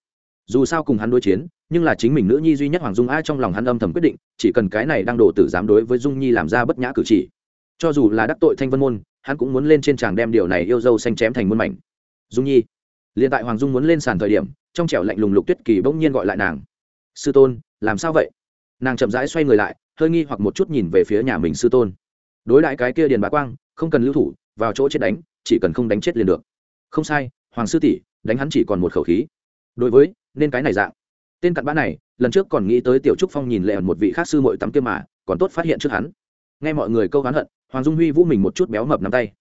Dù sao cùng hắn đối chiến, nhưng là chính mình nữ nhi duy nhất hoàng dung a trong lòng hắn âm thầm quyết định, chỉ cần cái này đang đổ tử dám đối với dung nhi làm ra bất nhã cử chỉ. Cho dù là đắc tội thanh vân môn hắn cũng muốn lên trên tràng đem điều này yêu dâu xanh chém thành muôn mảnh. Dung nhi, liền tại hoàng dung muốn lên sàn thời điểm, trong trẻo lạnh lùng lục tuyết kỳ bỗng nhiên gọi lại nàng. Sư tôn, làm sao vậy? Nàng chậm rãi xoay người lại, hơi nghi hoặc một chút nhìn về phía nhà mình sư tôn. Đối lại cái kia điền bá quang, không cần lưu thủ, vào chỗ chết đánh, chỉ cần không đánh chết liền được. Không sai, hoàng sư tỷ, đánh hắn chỉ còn một khẩu khí. Đối với, nên cái này dạng. Tên cặn bã này, lần trước còn nghĩ tới tiểu trúc phong nhìn lệ ẩn một vị khác sư mội tắm kia mà, còn tốt phát hiện trước hắn nghe mọi người câu hắn hận, hoàng dung huy vũ mình một chút béo mập nắm tay.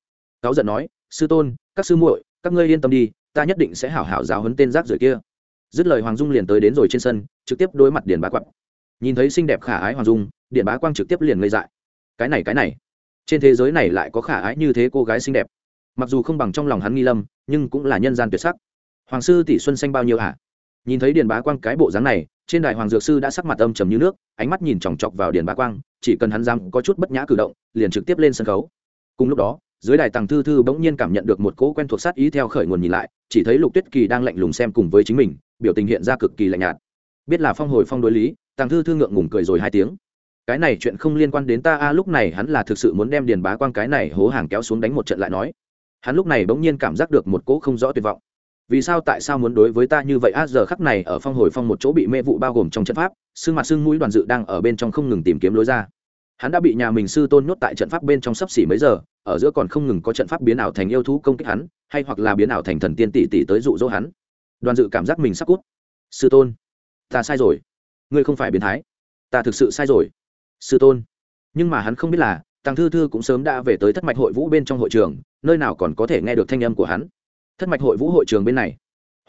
Cáo giận nói, sư tôn, các sư muội, các ngươi yên tâm đi, ta nhất định sẽ hảo hảo giáo hấn tên rác rưởi kia. Dứt lời hoàng dung liền tới đến rồi trên sân, trực tiếp đối mặt điền bá quang. Nhìn thấy xinh đẹp khả ái hoàng dung điện bá quang trực tiếp liền ngây dại. Cái này cái này, trên thế giới này lại có khả ái như thế cô gái xinh đẹp. Mặc dù không bằng trong lòng hắn nghi lâm, nhưng cũng là nhân gian tuyệt sắc. Hoàng sư tỷ xuân xanh bao nhiêu hả? Nhìn thấy Điện bá quang cái bộ dáng này trên đài hoàng dược sư đã sắc mặt âm trầm như nước, ánh mắt nhìn chòng chọc vào điền bá quang, chỉ cần hắn dám có chút bất nhã cử động, liền trực tiếp lên sân khấu. Cùng lúc đó, dưới đài tàng thư thư bỗng nhiên cảm nhận được một cỗ quen thuộc sát ý theo khởi nguồn nhìn lại, chỉ thấy lục tuyết kỳ đang lạnh lùng xem cùng với chính mình, biểu tình hiện ra cực kỳ lạnh nhạt. Biết là phong hồi phong đối lý tàng thư thư ngượng ngùng cười rồi hai tiếng. Cái này chuyện không liên quan đến ta a à, lúc này hắn là thực sự muốn đem điền bá quang cái này hố hàng kéo xuống đánh một trận lại nói. Hắn lúc này bỗng nhiên cảm giác được một cỗ không rõ tuyệt vọng vì sao tại sao muốn đối với ta như vậy? A giờ khắc này ở phong hồi phong một chỗ bị mê vụ bao gồm trong trận pháp, xương mặt xương mũi đoàn dự đang ở bên trong không ngừng tìm kiếm lối ra. Hắn đã bị nhà mình sư tôn nhốt tại trận pháp bên trong sấp xỉ mấy giờ, ở giữa còn không ngừng có trận pháp biến ảo thành yêu thú công kích hắn, hay hoặc là biến ảo thành thần tiên tỷ tỷ tới dụ dỗ hắn. Đoàn dự cảm giác mình sắp cút. Sư tôn, ta sai rồi. Ngươi không phải biến thái. Ta thực sự sai rồi. Sư tôn. Nhưng mà hắn không biết là tàng thư thư cũng sớm đã về tới thất mạch hội vũ bên trong hội trường, nơi nào còn có thể nghe được thanh âm của hắn thất mạch hội vũ hội trường bên này.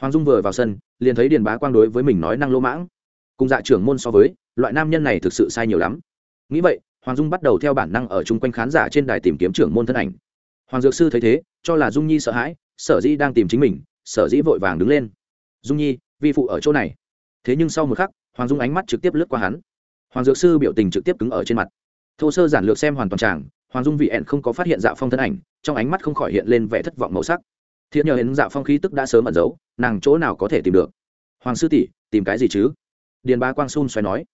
Hoàng dung vừa vào sân, liền thấy điền bá quang đối với mình nói năng lỗ mãng. Cùng dạ trưởng môn so với, loại nam nhân này thực sự sai nhiều lắm. Nghĩ vậy, hoàng dung bắt đầu theo bản năng ở chung quanh khán giả trên đài tìm kiếm trưởng môn thân ảnh. Hoàng dược sư thấy thế, cho là dung nhi sợ hãi, sở dĩ đang tìm chính mình, sở dĩ vội vàng đứng lên. Dung nhi, vi phụ ở chỗ này. Thế nhưng sau một khắc, hoàng dung ánh mắt trực tiếp lướt qua hắn. Hoàng dược sư biểu tình trực tiếp cứng ở trên mặt. Thô sơ giản lược xem hoàn toàn tràng, hoàng dung vị ẹn không có phát hiện dạ phong thân ảnh, trong ánh mắt không khỏi hiện lên vẻ thất vọng màu sắc thiện nhờ đến dạ phong khí tức đã sớm ẩn giấu, nàng chỗ nào có thể tìm được? Hoàng sư tỷ, tìm cái gì chứ? Điền ba quang xun xoay nói.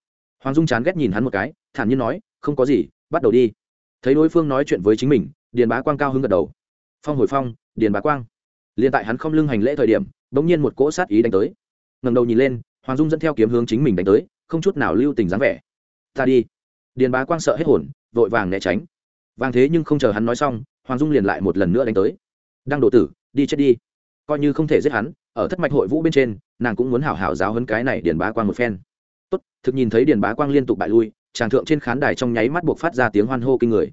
Hoàng dung chán ghét nhìn hắn một cái, thản nhiên nói, không có gì, bắt đầu đi. Thấy đối phương nói chuyện với chính mình, điền bá quang cao hứng gật đầu. Phong hồi phong, điền bá quang. Liền tại hắn không lưng hành lễ thời điểm đ ỗ n g nhiên một cỗ sát ý đánh tới. Ngầm đầu nhìn lên, hoàng dung dẫn theo kiếm hướng chính mình đánh tới, không chút nào lưu tình dáng vẻ. Ta đi. Điền bá quang sợ hết hồn, vội vàng né tránh. Vàng thế nhưng không chờ hắn nói xong, hoàng dung liền lại một lần nữa đánh tới. Đang đổ tử đi chết đi. Coi như không thể giết hắn, ở thất mạch hội vũ bên trên, nàng cũng muốn hảo hảo giáo hấn cái này điền bá quang một phen. Tốt, thực nhìn thấy điền bá quang liên tục bại lui tràng thượng trên khán đài trong nháy mắt buộc phát ra tiếng hoan hô kinh người.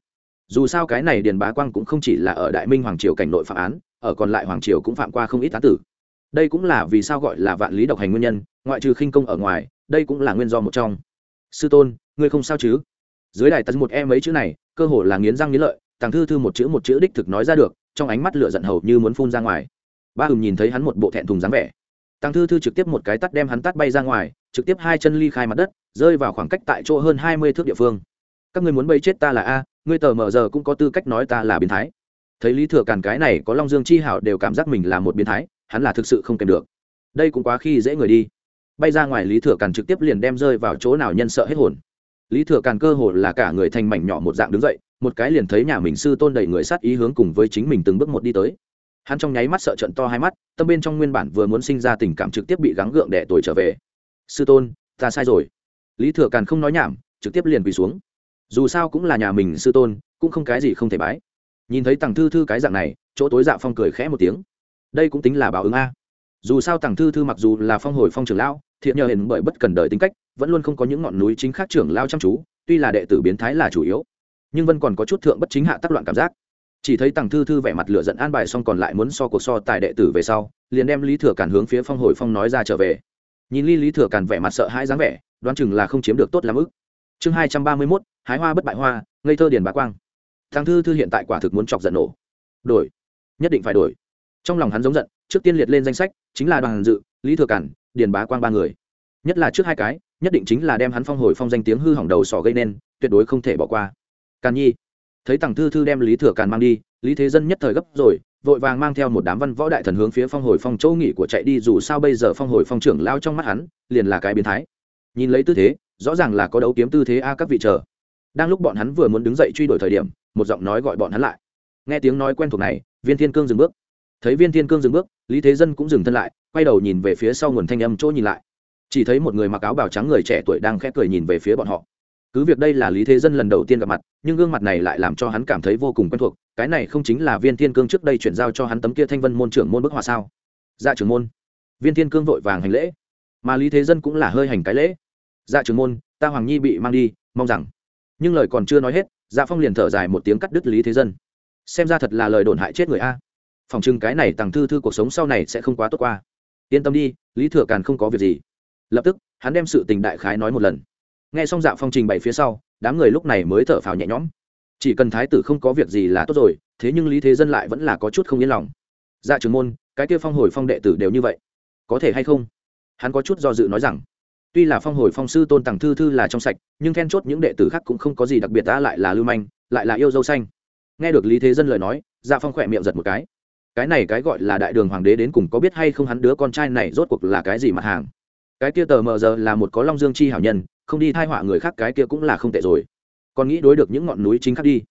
Dù sao cái này điền bá quang cũng không chỉ là ở đại minh hoàng triều cảnh nội phạm án, ở còn lại hoàng triều cũng phạm qua không ít án tử. Đây cũng là vì sao gọi là vạn lý độc hành nguyên nhân, ngoại trừ khinh công ở ngoài, đây cũng là nguyên do một trong. Sư tôn, ngươi không sao chứ? Dưới đài tấn một em mấy chữ này, cơ hồ là nghiến răng nghiến lợi tàng thư thư một chữ một chữ đích thực nói ra được, trong ánh mắt lửa giận hầu như muốn phun ra ngoài. Ba hùng nhìn thấy hắn một bộ thẹn thùng dáng vẻ. Tàng thư thư trực tiếp một cái tắt đem hắn tắt bay ra ngoài, trực tiếp hai chân ly khai mặt đất, rơi vào khoảng cách tại chỗ hơn hai mươi thước địa phương. Các ngươi muốn bấy chết ta là a, ngươi tờ mờ giờ cũng có tư cách nói ta là biến thái. Thấy lý thừa càn cái này có long dương chi hảo đều cảm giác mình là một biến thái, hắn là thực sự không kèm được. Đây cũng quá khi dễ người đi. Bay ra ngoài lý thừa càn trực tiếp liền đem rơi vào chỗ nào nhân sợ hết hồn. Lý thừa càn cơ hồ là cả người thành mảnh nhỏ một dạng đứng dậy một cái liền thấy nhà mình sư tôn đầy người sát ý hướng cùng với chính mình từng bước một đi tới. Hắn trong nháy mắt sợ trận to hai mắt, tâm bên trong nguyên bản vừa muốn sinh ra tình cảm trực tiếp bị gắng gượng đẻ tuổi trở về. Sư tôn, ta sai rồi. Lý thừa càn không nói nhảm, trực tiếp liền quỳ xuống. Dù sao cũng là nhà mình sư tôn, cũng không cái gì không thể bái. Nhìn thấy tằng thư thư cái dạng này, chỗ tối dạ phong cười khẽ một tiếng. Đây cũng tính là báo ứng a. Dù sao tằng thư thư mặc dù là phong hồi phong trưởng lão, thiện nhờ hiện bởi bất cần đời tính cách, vẫn luôn không có những ngọn núi chính khác trưởng lao chăm chú, tuy là đệ tử biến thái là chủ yếu nhưng vẫn còn có chút thượng bất chính hạ tác loạn cảm giác chỉ thấy tằng thư thư vẻ mặt lửa giận an bài xong còn lại muốn so cuộc so tài đệ tử về sau liền đem lý thừa cản hướng phía phong hồi phong nói ra trở về nhìn ly lý thừa cản vẻ mặt sợ hãi dáng vẻ đoán chừng là không chiếm được tốt lắm ức chương hai trăm ba mươi mốt hái hoa bất bại hoa ngây thơ điền bá quang thằng thư thư hiện tại quả thực muốn chọc giận nổ đổi nhất định phải đổi trong lòng hắn giống giận trước tiên liệt lên danh sách chính là đoàn dự lý thừa cản điền bá quang ba người nhất là trước hai cái nhất định chính là đem hắn phong hồi phong danh tiếng hư hỏng đầu sỏ gây nên tuyệt đối không thể bỏ qua càn nhi. Thấy tằng thư thư đem lý thừa càn mang đi, lý thế dân nhất thời gấp rồi, vội vàng mang theo một đám văn võ đại thần hướng phía phong hồi phong châu nghỉ của chạy đi, dù sao bây giờ phong hồi phong trưởng lao trong mắt hắn, liền là cái biến thái. Nhìn lấy tư thế, rõ ràng là có đấu kiếm tư thế a các vị chờ. Đang lúc bọn hắn vừa muốn đứng dậy truy đuổi thời điểm, một giọng nói gọi bọn hắn lại. Nghe tiếng nói quen thuộc này, viên thiên cương dừng bước. Thấy viên thiên cương dừng bước, lý thế dân cũng dừng thân lại, quay đầu nhìn về phía sau nguồn thanh âm chỗ nhìn lại. Chỉ thấy một người mặc áo bào trắng người trẻ tuổi đang khẽ cười nhìn về phía bọn họ cứ việc đây là lý thế dân lần đầu tiên gặp mặt, nhưng gương mặt này lại làm cho hắn cảm thấy vô cùng quen thuộc, cái này không chính là viên thiên cương trước đây chuyển giao cho hắn tấm kia thanh vân môn trưởng môn bức họa sao? Dạ trưởng môn. Viên thiên cương vội vàng hành lễ. Mà lý thế dân cũng là hơi hành cái lễ. Dạ trưởng môn, ta hoàng nhi bị mang đi, mong rằng. Nhưng lời còn chưa nói hết dạ phong liền thở dài một tiếng cắt đứt lý thế dân. Xem ra thật là lời đồn hại chết người a. Phòng trưng cái này tằng thư thư cuộc sống sau này sẽ không quá tốt qua. Yên tâm đi, lý thừa càn không có việc gì. Lập tức, hắn đem sự tình đại khái nói một lần nghe xong dạ phong trình bày phía sau, đám người lúc này mới thở phào nhẹ nhõm. Chỉ cần thái tử không có việc gì là tốt rồi, thế nhưng lý thế dân lại vẫn là có chút không yên lòng. Dạ trưởng môn, cái kia phong hồi phong đệ tử đều như vậy, có thể hay không? Hắn có chút do dự nói rằng, tuy là phong hồi phong sư tôn tàng thư thư là trong sạch, nhưng then chốt những đệ tử khác cũng không có gì đặc biệt ta lại là lưu manh, lại là yêu dâu xanh. Nghe được lý thế dân lời nói dạ phong khỏe miệng giật một cái. Cái này cái gọi là đại đường hoàng đế đến cùng có biết hay không hắn đứa con trai này rốt cuộc là cái gì mặt hàng? Cái kia tờ mờ giờ là một có long dương chi hảo nhân không đi thai họa người khác cái kia cũng là không tệ rồi. Còn nghĩ đối được những ngọn núi chính khác đi.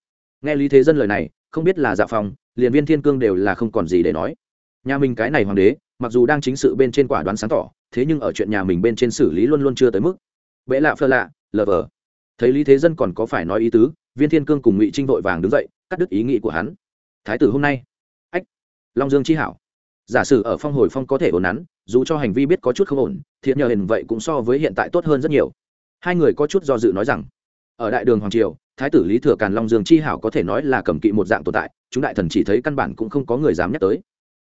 Nghe lý thế dân lời này không biết là dạ phòng, liền viên thiên cương đều là không còn gì để nói. Nhà mình cái này hoàng đế mặc dù đang chính sự bên trên quả đoán sáng tỏ thế nhưng ở chuyện nhà mình bên trên xử lý luôn luôn chưa tới mức. Bệ lạ phơ lạ lờ vờ. Thấy lý thế dân còn có phải nói ý tứ viên thiên cương cùng ngụy trinh vội vàng đứng dậy cắt đứt ý nghĩ của hắn. Thái tử hôm nay. Ách. Long dương chi hảo. Giả sử ở phong hồi phong có thể ổn nắn dù cho hành vi biết có chút không ổn thiện nhờ hình vậy cũng so với hiện tại tốt hơn rất nhiều hai người có chút do dự nói rằng, ở đại đường hoàng triều, thái tử lý thừa càn long dương chi hảo có thể nói là cầm kỵ một dạng tồn tại, chúng đại thần chỉ thấy căn bản cũng không có người dám nhắc tới.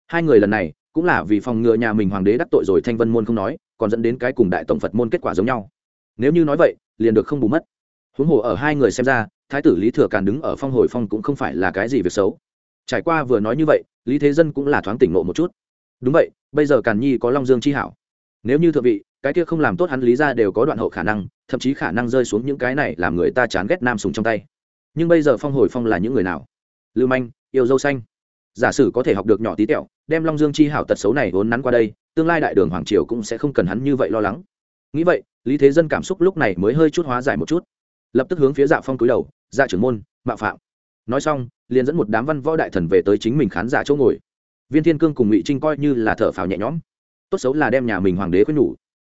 Hai người lần này cũng là vì phòng ngừa nhà mình hoàng đế đắc tội rồi thanh vân môn không nói, còn dẫn đến cái cùng đại tổng phật môn kết quả giống nhau. Nếu như nói vậy, liền được không bù mất. Huống hồ ở hai người xem ra, thái tử lý thừa càn đứng ở phong hồi phong cũng không phải là cái gì việc xấu. Trải qua vừa nói như vậy, lý thế dân cũng là thoáng tỉnh nộ một chút. Đúng vậy, bây giờ càn nhi có long dương chi hảo. Nếu như thượng vị, cái kia không làm tốt hắn lý ra đều có đoạn hậu khả năng thậm chí khả năng rơi xuống những cái này làm người ta chán ghét nam sùng trong tay. Nhưng bây giờ phong hồi phong là những người nào? Lưu manh, yêu dâu xanh. Giả sử có thể học được nhỏ tí tẹo, đem long dương chi hảo tật xấu này vốn nắn qua đây, tương lai đại đường hoàng triều cũng sẽ không cần hắn như vậy lo lắng. Nghĩ vậy, lý thế dân cảm xúc lúc này mới hơi chút hóa giải một chút. Lập tức hướng phía dạ phong cúi đầu dạ trưởng môn, mạo phạm. Nói xong, liền dẫn một đám văn võ đại thần về tới chính mình khán giả chỗ ngồi. Viên thiên cương cùng ngụy trinh coi như là thở phào nhẹ nhõm. Tốt xấu là đem nhà mình hoàng đế khuyên nhủ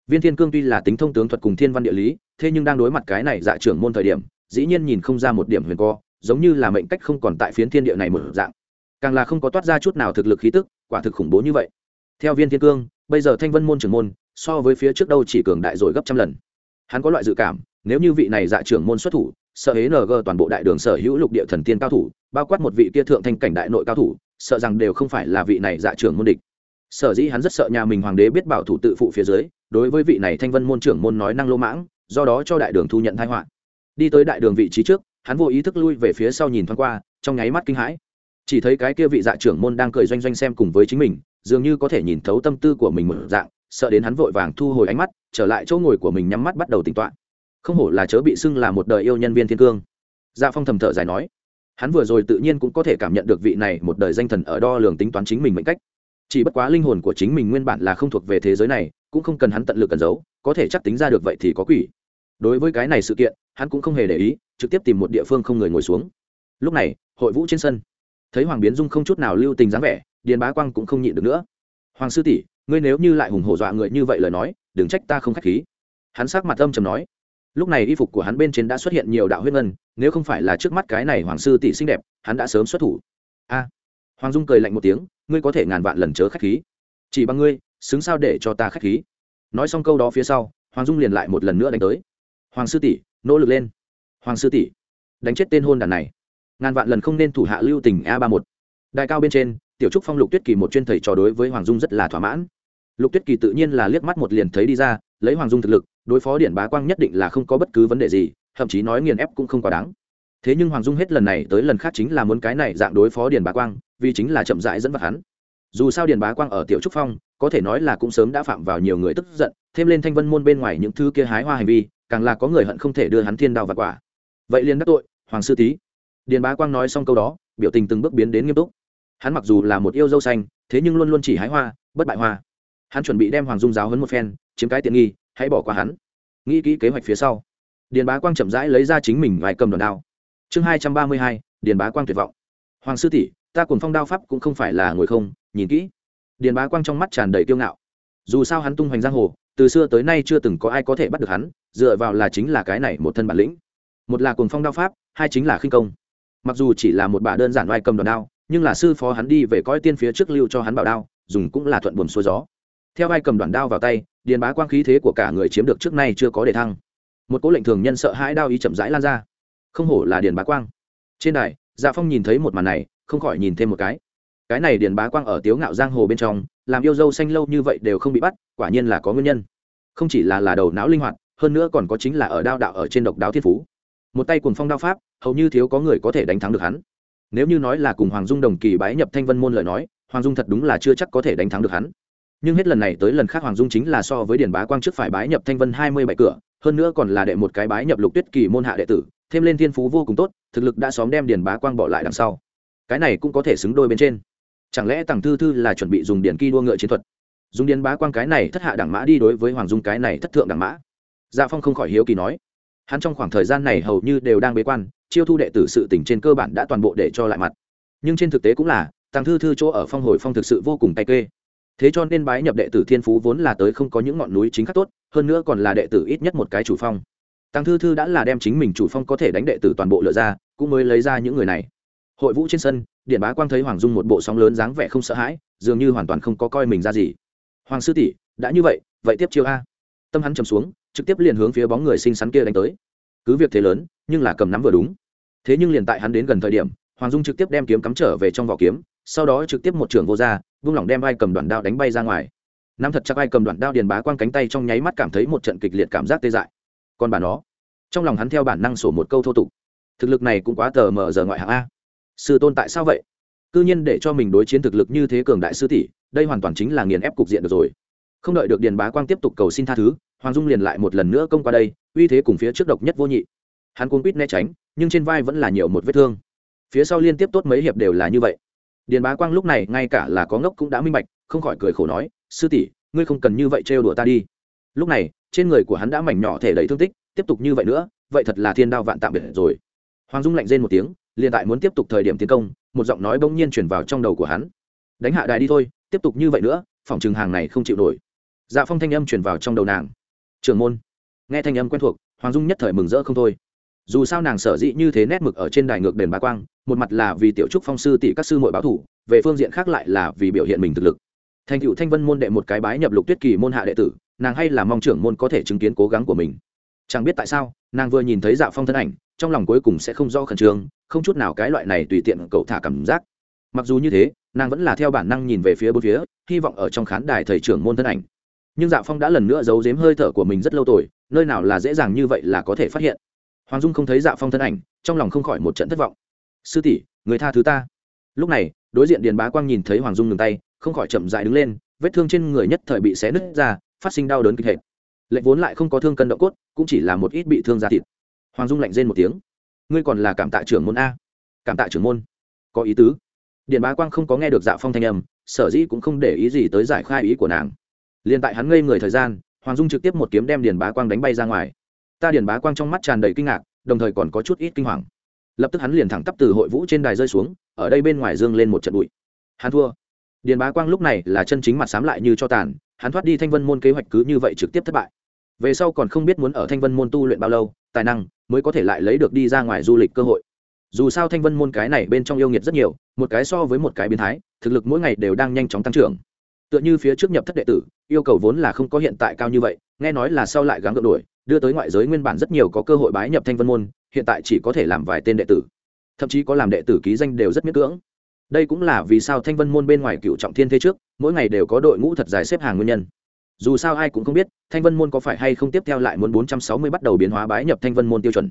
viên thiên cương tuy là tính thông tướng thuật cùng thiên văn địa lý, thế nhưng đang đối mặt cái này dạ trưởng môn thời điểm, dĩ nhiên nhìn không ra một điểm huyền co, giống như là mệnh cách không còn tại phiến thiên địa này một dạng. Càng là không có toát ra chút nào thực lực khí tức, quả thực khủng bố như vậy. Theo viên thiên cương, bây giờ thanh vân môn trưởng môn, so với phía trước đâu chỉ cường đại rồi gấp trăm lần. Hắn có loại dự cảm, nếu như vị này dạ trưởng môn xuất thủ, sợ hế ng toàn bộ đại đường sở hữu lục địa thần tiên cao thủ, bao quát một vị kia thượng thanh cảnh đại nội cao thủ, sợ rằng đều không phải là vị này dạ trưởng môn địch. Sở dĩ hắn rất sợ nhà mình hoàng đế biết bảo thủ tự phụ phía dưới đối với vị này thanh vân môn trưởng môn nói năng lô mãng, do đó cho đại đường thu nhận thái họa. Đi tới đại đường vị trí trước, hắn vô ý thức lui về phía sau nhìn thoáng qua, trong nháy mắt kinh hãi. Chỉ thấy cái kia vị dạ trưởng môn đang cười doanh doanh xem cùng với chính mình, dường như có thể nhìn thấu tâm tư của mình một dạng, sợ đến hắn vội vàng thu hồi ánh mắt, trở lại chỗ ngồi của mình nhắm mắt bắt đầu tỉnh toạ không hổ là chớ bị xưng là một đời yêu nhân viên thiên cương. Dạ phong thầm thở dài nói, hắn vừa rồi tự nhiên cũng có thể cảm nhận được vị này một đời danh thần ở đo lường tính toán chính mình mệnh cách. Chỉ bất quá linh hồn của chính mình nguyên bản là không thuộc về thế giới này cũng không cần hắn tận lực cẩn giấu, có thể chắc tính ra được vậy thì có quỷ. Đối với cái này sự kiện, hắn cũng không hề để ý, trực tiếp tìm một địa phương không người ngồi xuống. Lúc này, hội vũ trên sân. Thấy hoàng biến dung không chút nào lưu tình dáng vẻ, điền bá quang cũng không nhịn được nữa. Hoàng sư tỷ, ngươi nếu như lại hùng hổ dọa người như vậy lời nói, đừng trách ta không k h á c h khí. Hắn sắc mặt âm chầm nói. Lúc này y phục của hắn bên trên đã xuất hiện nhiều đạo huyết ngân, nếu không phải là trước mắt cái này hoàng sư tỷ xinh đẹp, hắn đã sớm xuất thủ. A. Hoàng dung cười lạnh một tiếng, ngươi có thể ngàn vạn lần chớ k h á c h khí. Chỉ bằng ngươi xứng sao để cho ta khách khí. Nói xong câu đó phía sau, hoàng dung liền lại một lần nữa đánh tới. Hoàng sư tỷ, nỗ lực lên. Hoàng sư tỷ, đánh chết tên hôn đàn này. Ngàn vạn lần không nên thủ hạ lưu tình a ba một. Đại cao bên trên, tiểu trúc phong, lục tuyết kỳ một chuyên thầy trò đối với hoàng dung rất là thỏa mãn. Lục tuyết kỳ tự nhiên là liếc mắt một liền thấy đi ra, lấy hoàng dung thực lực, đối phó điện bá quang nhất định là không có bất cứ vấn đề gì, thậm chí nói nghiền ép cũng không quá đáng. Thế nhưng hoàng dung hết lần này tới lần khác chính là muốn cái này dạng đối phó điền bá quang, vì chính là chậm rãi dẫn vào hắn dù sao điền bá quang ở tiểu trúc phong, có thể nói là cũng sớm đã phạm vào nhiều người tức giận, thêm lên thanh vân môn bên ngoài những thứ kia hái hoa hành vi, càng là có người hận không thể đưa hắn thiên đao và quả. Vậy liền đắc tội, hoàng sư tý. Điền bá quang nói xong câu đó, biểu tình từng bước biến đến nghiêm túc. Hắn mặc dù là một yêu dâu xanh, thế nhưng luôn luôn chỉ hái hoa, bất bại hoa. Hắn chuẩn bị đem hoàng dung giáo hấn một phen, chiếm cái tiện nghi, hãy bỏ qua hắn. Nghĩ kỹ kế hoạch phía sau. Điền bá quang chậm rãi lấy ra chính mình vài cầm đòn đao. Chương hai trăm ba mươi hai, điền bá quang tuyệt vọng. Hoàng sư tỷ ta cùng phong đao pháp cũng không phải là ngồi không nhìn kỹ. Điền bá quang trong mắt tràn đầy kiêu ngạo. Dù sao hắn tung hoành giang hồ, từ xưa tới nay chưa từng có ai có thể bắt được hắn, dựa vào là chính là cái này một thân bản lĩnh. Một là cuồng phong đao pháp, hai chính là khinh công. Mặc dù chỉ là một bà đơn giản oai cầm đòn đao, nhưng là sư phó hắn đi về coi tiên phía trước lưu cho hắn bảo đao, dùng cũng là thuận buồm xuôi gió. Theo ai cầm đoạn đao vào tay, điền bá quang khí thế của cả người chiếm được trước nay chưa có đề thăng. Một cố lệnh thường nhân sợ hãi đao ý chậm rãi lan ra. Không hổ là điền bá quang. Trên đài dạ phong nhìn thấy một màn này, không khỏi nhìn thêm một cái cái này điền bá quang ở tiếu ngạo giang hồ bên trong, làm yêu dâu xanh lâu như vậy đều không bị bắt, quả nhiên là có nguyên nhân. Không chỉ là là đầu não linh hoạt, hơn nữa còn có chính là ở đao đạo ở trên độc đáo thiên phú. Một tay cùng phong đao pháp, hầu như thiếu có người có thể đánh thắng được hắn. Nếu như nói là cùng hoàng dung đồng kỳ bái nhập thanh vân môn lời nói, hoàng dung thật đúng là chưa chắc có thể đánh thắng được hắn. Nhưng hết lần này tới lần khác hoàng dung chính là so với điền bá quang trước phải bái nhập thanh vân hai mươi bảy cửa, hơn nữa còn là đệ một cái bái nhập lục tuyết kỳ môn hạ đệ tử, thêm lên thiên phú vô cùng tốt, thực lực đã xóm đem điền bá quang bỏ lại đằng sau. Cái này cũng có thể xứng đôi bên trên chẳng lẽ tàng thư thư là chuẩn bị dùng điện kỳ đua ngựa chiến thuật? Dùng điện bá quang cái này thất hạ đẳng mã đi đối với hoàng dung cái này thất thượng đẳng mã. Dạ phong không khỏi hiếu kỳ nói. Hắn trong khoảng thời gian này hầu như đều đang bế quan, chiêu thu đệ tử sự tỉnh trên cơ bản đã toàn bộ để cho lại mặt. Nhưng trên thực tế cũng là tàng thư thư chỗ ở phong hồi phong thực sự vô cùng tay kê. Thế cho nên bái nhập đệ tử thiên phú vốn là tới không có những ngọn núi chính khắc tốt, hơn nữa còn là đệ tử ít nhất một cái chủ phong. Tăng thư thư đã là đem chính mình chủ phong có thể đánh đệ tử toàn bộ lựa ra, cũng mới lấy ra những người này. Hội vũ trên sân điện bá quang thấy hoàng dung một bộ sóng lớn dáng vẻ không sợ hãi, dường như hoàn toàn không có coi mình ra gì. Hoàng sư tỷ, đã như vậy vậy tiếp chiêu a. Tâm hắn trầm xuống, trực tiếp liền hướng phía bóng người xinh xắn kia đánh tới. Cứ việc thế lớn, nhưng là cầm nắm vừa đúng. Thế nhưng liền tại hắn đến gần thời điểm, hoàng dung trực tiếp đem kiếm cắm trở về trong vỏ kiếm, sau đó trực tiếp một trưởng vô ra, vung lỏng đem ai cầm đoạn đao đánh bay ra ngoài. Nắm thật chắc ai cầm đoạn đao điền bá quang cánh tay trong nháy mắt cảm thấy một trận kịch liệt cảm giác tê dại. Còn bà nó, trong lòng hắn theo bản năng sổ một câu thô tục. Thực lực này cũng quá tờ mờ giờ ngoại hạng a sư tôn tại sao vậy? Cứ nhiên để cho mình đối chiến thực lực như thế cường đại sư tỷ, đây hoàn toàn chính là nghiền ép cục diện được rồi. Không đợi được điền bá quang tiếp tục cầu xin tha thứ, hoàng dung liền lại một lần nữa công qua đây, uy thế cùng phía trước độc nhất vô nhị. Hắn cuốn quýt né tránh, nhưng trên vai vẫn là nhiều một vết thương. Phía sau liên tiếp tốt mấy hiệp đều là như vậy. Điền bá quang lúc này ngay cả là có ngốc cũng đã minh bạch, không khỏi cười khổ nói, sư tỷ, ngươi không cần như vậy trêu đùa ta đi. Lúc này, trên người của hắn đã mảnh nhỏ thể đầy thương tích, tiếp tục như vậy nữa, vậy thật là thiên đao vạn tạm biệt rồi. Hoàng dung lạnh rên một tiếng liền tại muốn tiếp tục thời điểm tiến công, một giọng nói bỗng nhiên chuyển vào trong đầu của hắn. Đánh hạ đài đi thôi, tiếp tục như vậy nữa, phòng trường hàng này không chịu nổi. Dạ phong thanh âm chuyển vào trong đầu nàng. Trường môn. Nghe thanh âm quen thuộc, hoàng dung nhất thời mừng rỡ không thôi. Dù sao nàng sở dĩ như thế nét mực ở trên đài ngược đền bá quang, một mặt là vì tiểu trúc phong sư tỷ các sư mội báo thủ, về phương diện khác lại là vì biểu hiện mình thực lực. Thành cựu thanh vân môn đệ một cái bái nhập lục tuyết kỳ môn hạ đệ tử, nàng hay là mong trưởng môn có thể chứng kiến cố gắng của mình. Chẳng biết tại sao, nàng vừa nhìn thấy dạ phong thân ảnh, trong lòng cuối cùng sẽ không do khẩn trương không chút nào cái loại này tùy tiện cậu thả cảm giác. Mặc dù như thế, nàng vẫn là theo bản năng nhìn về phía bốn phía, hy vọng ở trong khán đài thầy trưởng môn thân ảnh. Nhưng dạ phong đã lần nữa giấu giếm hơi thở của mình rất lâu tuổi nơi nào là dễ dàng như vậy là có thể phát hiện. Hoàng dung không thấy dạ phong thân ảnh, trong lòng không khỏi một trận thất vọng. Sư tỷ, người tha thứ ta. Lúc này, đối diện điền bá quang nhìn thấy hoàng dung ngừng tay, không khỏi chậm dại đứng lên, vết thương trên người nhất thời bị xé nứt ra, phát sinh đau đớn kịch hệt lệnh vốn lại không có thương cân động cốt, cũng chỉ là một ít bị thương da thịt. Hoàng dung lạnh rên một tiếng ngươi còn là cảm tạ trưởng môn a. Cảm tạ trưởng môn. Có ý tứ. Điện bá quang không có nghe được dạ phong thanh âm, sở dĩ cũng không để ý gì tới giải khai ý của nàng. Liền tại hắn ngây người thời gian, hoàng dung trực tiếp một kiếm đem điền bá quang đánh bay ra ngoài. Ta điền bá quang trong mắt tràn đầy kinh ngạc, đồng thời còn có chút ít kinh hoàng. Lập tức hắn liền thẳng tắp từ hội vũ trên đài rơi xuống, ở đây bên ngoài dương lên một trận bụi. Hắn thua. Điền bá quang lúc này là chân chính mặt sám lại như cho tàn, hắn thoát đi thanh vân môn kế hoạch cứ như vậy trực tiếp thất bại về sau còn không biết muốn ở thanh vân môn tu luyện bao lâu, tài năng mới có thể lại lấy được đi ra ngoài du lịch cơ hội. Dù sao thanh vân môn cái này bên trong yêu nghiệt rất nhiều, một cái so với một cái biến thái, thực lực mỗi ngày đều đang nhanh chóng tăng trưởng. Tựa như phía trước nhập thất đệ tử, yêu cầu vốn là không có hiện tại cao như vậy, nghe nói là sau lại gắng gượng đuổi, đưa tới ngoại giới nguyên bản rất nhiều có cơ hội bái nhập thanh vân môn, hiện tại chỉ có thể làm vài tên đệ tử. Thậm chí có làm đệ tử ký danh đều rất miễn cưỡng. Đây cũng là vì sao thanh vân môn bên ngoài cựu trọng thiên thế trước, mỗi ngày đều có đội ngũ thật dài xếp hàng nguyên nhân dù sao ai cũng không biết, thanh vân môn có phải hay không tiếp theo lại muốn bốn trăm sáu mươi bắt đầu biến hóa bái nhập thanh vân môn tiêu chuẩn.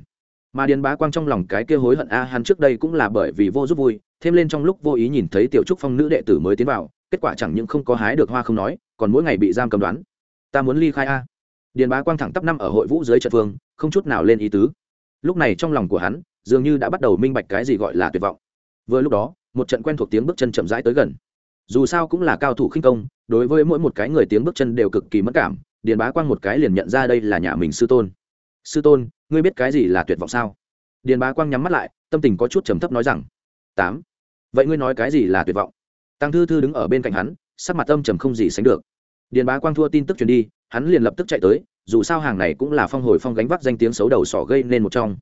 Mà điền bá quang trong lòng cái kia hối hận a hắn trước đây cũng là bởi vì vô giúp vui, thêm lên trong lúc vô ý nhìn thấy tiểu trúc phong nữ đệ tử mới tiến vào, kết quả chẳng những không có hái được hoa không nói, còn mỗi ngày bị giam cầm đoán. Ta muốn ly khai a. Điền bá quang thẳng tắp năm ở hội vũ dưới trận phương, không chút nào lên ý tứ. Lúc này trong lòng của hắn, dường như đã bắt đầu minh bạch cái gì gọi là tuyệt vọng. Vừa lúc đó, một trận quen thuộc tiếng bước chân chậm rãi tới gần dù sao cũng là cao thủ khinh công, đối với mỗi một cái người tiếng bước chân đều cực kỳ mất cảm, điền bá quang một cái liền nhận ra đây là nhà mình sư tôn. Sư tôn, ngươi biết cái gì là tuyệt vọng sao? Điền bá quang nhắm mắt lại, tâm tình có chút trầm thấp nói rằng, tám. Vậy ngươi nói cái gì là tuyệt vọng? Tăng thư thư đứng ở bên cạnh hắn, sắc mặt âm trầm không gì sánh được. Điền bá quang thua tin tức truyền đi, hắn liền lập tức chạy tới, dù sao hàng này cũng là phong hồi phong gánh vác danh tiếng xấu đầu sỏ gây nên một trong.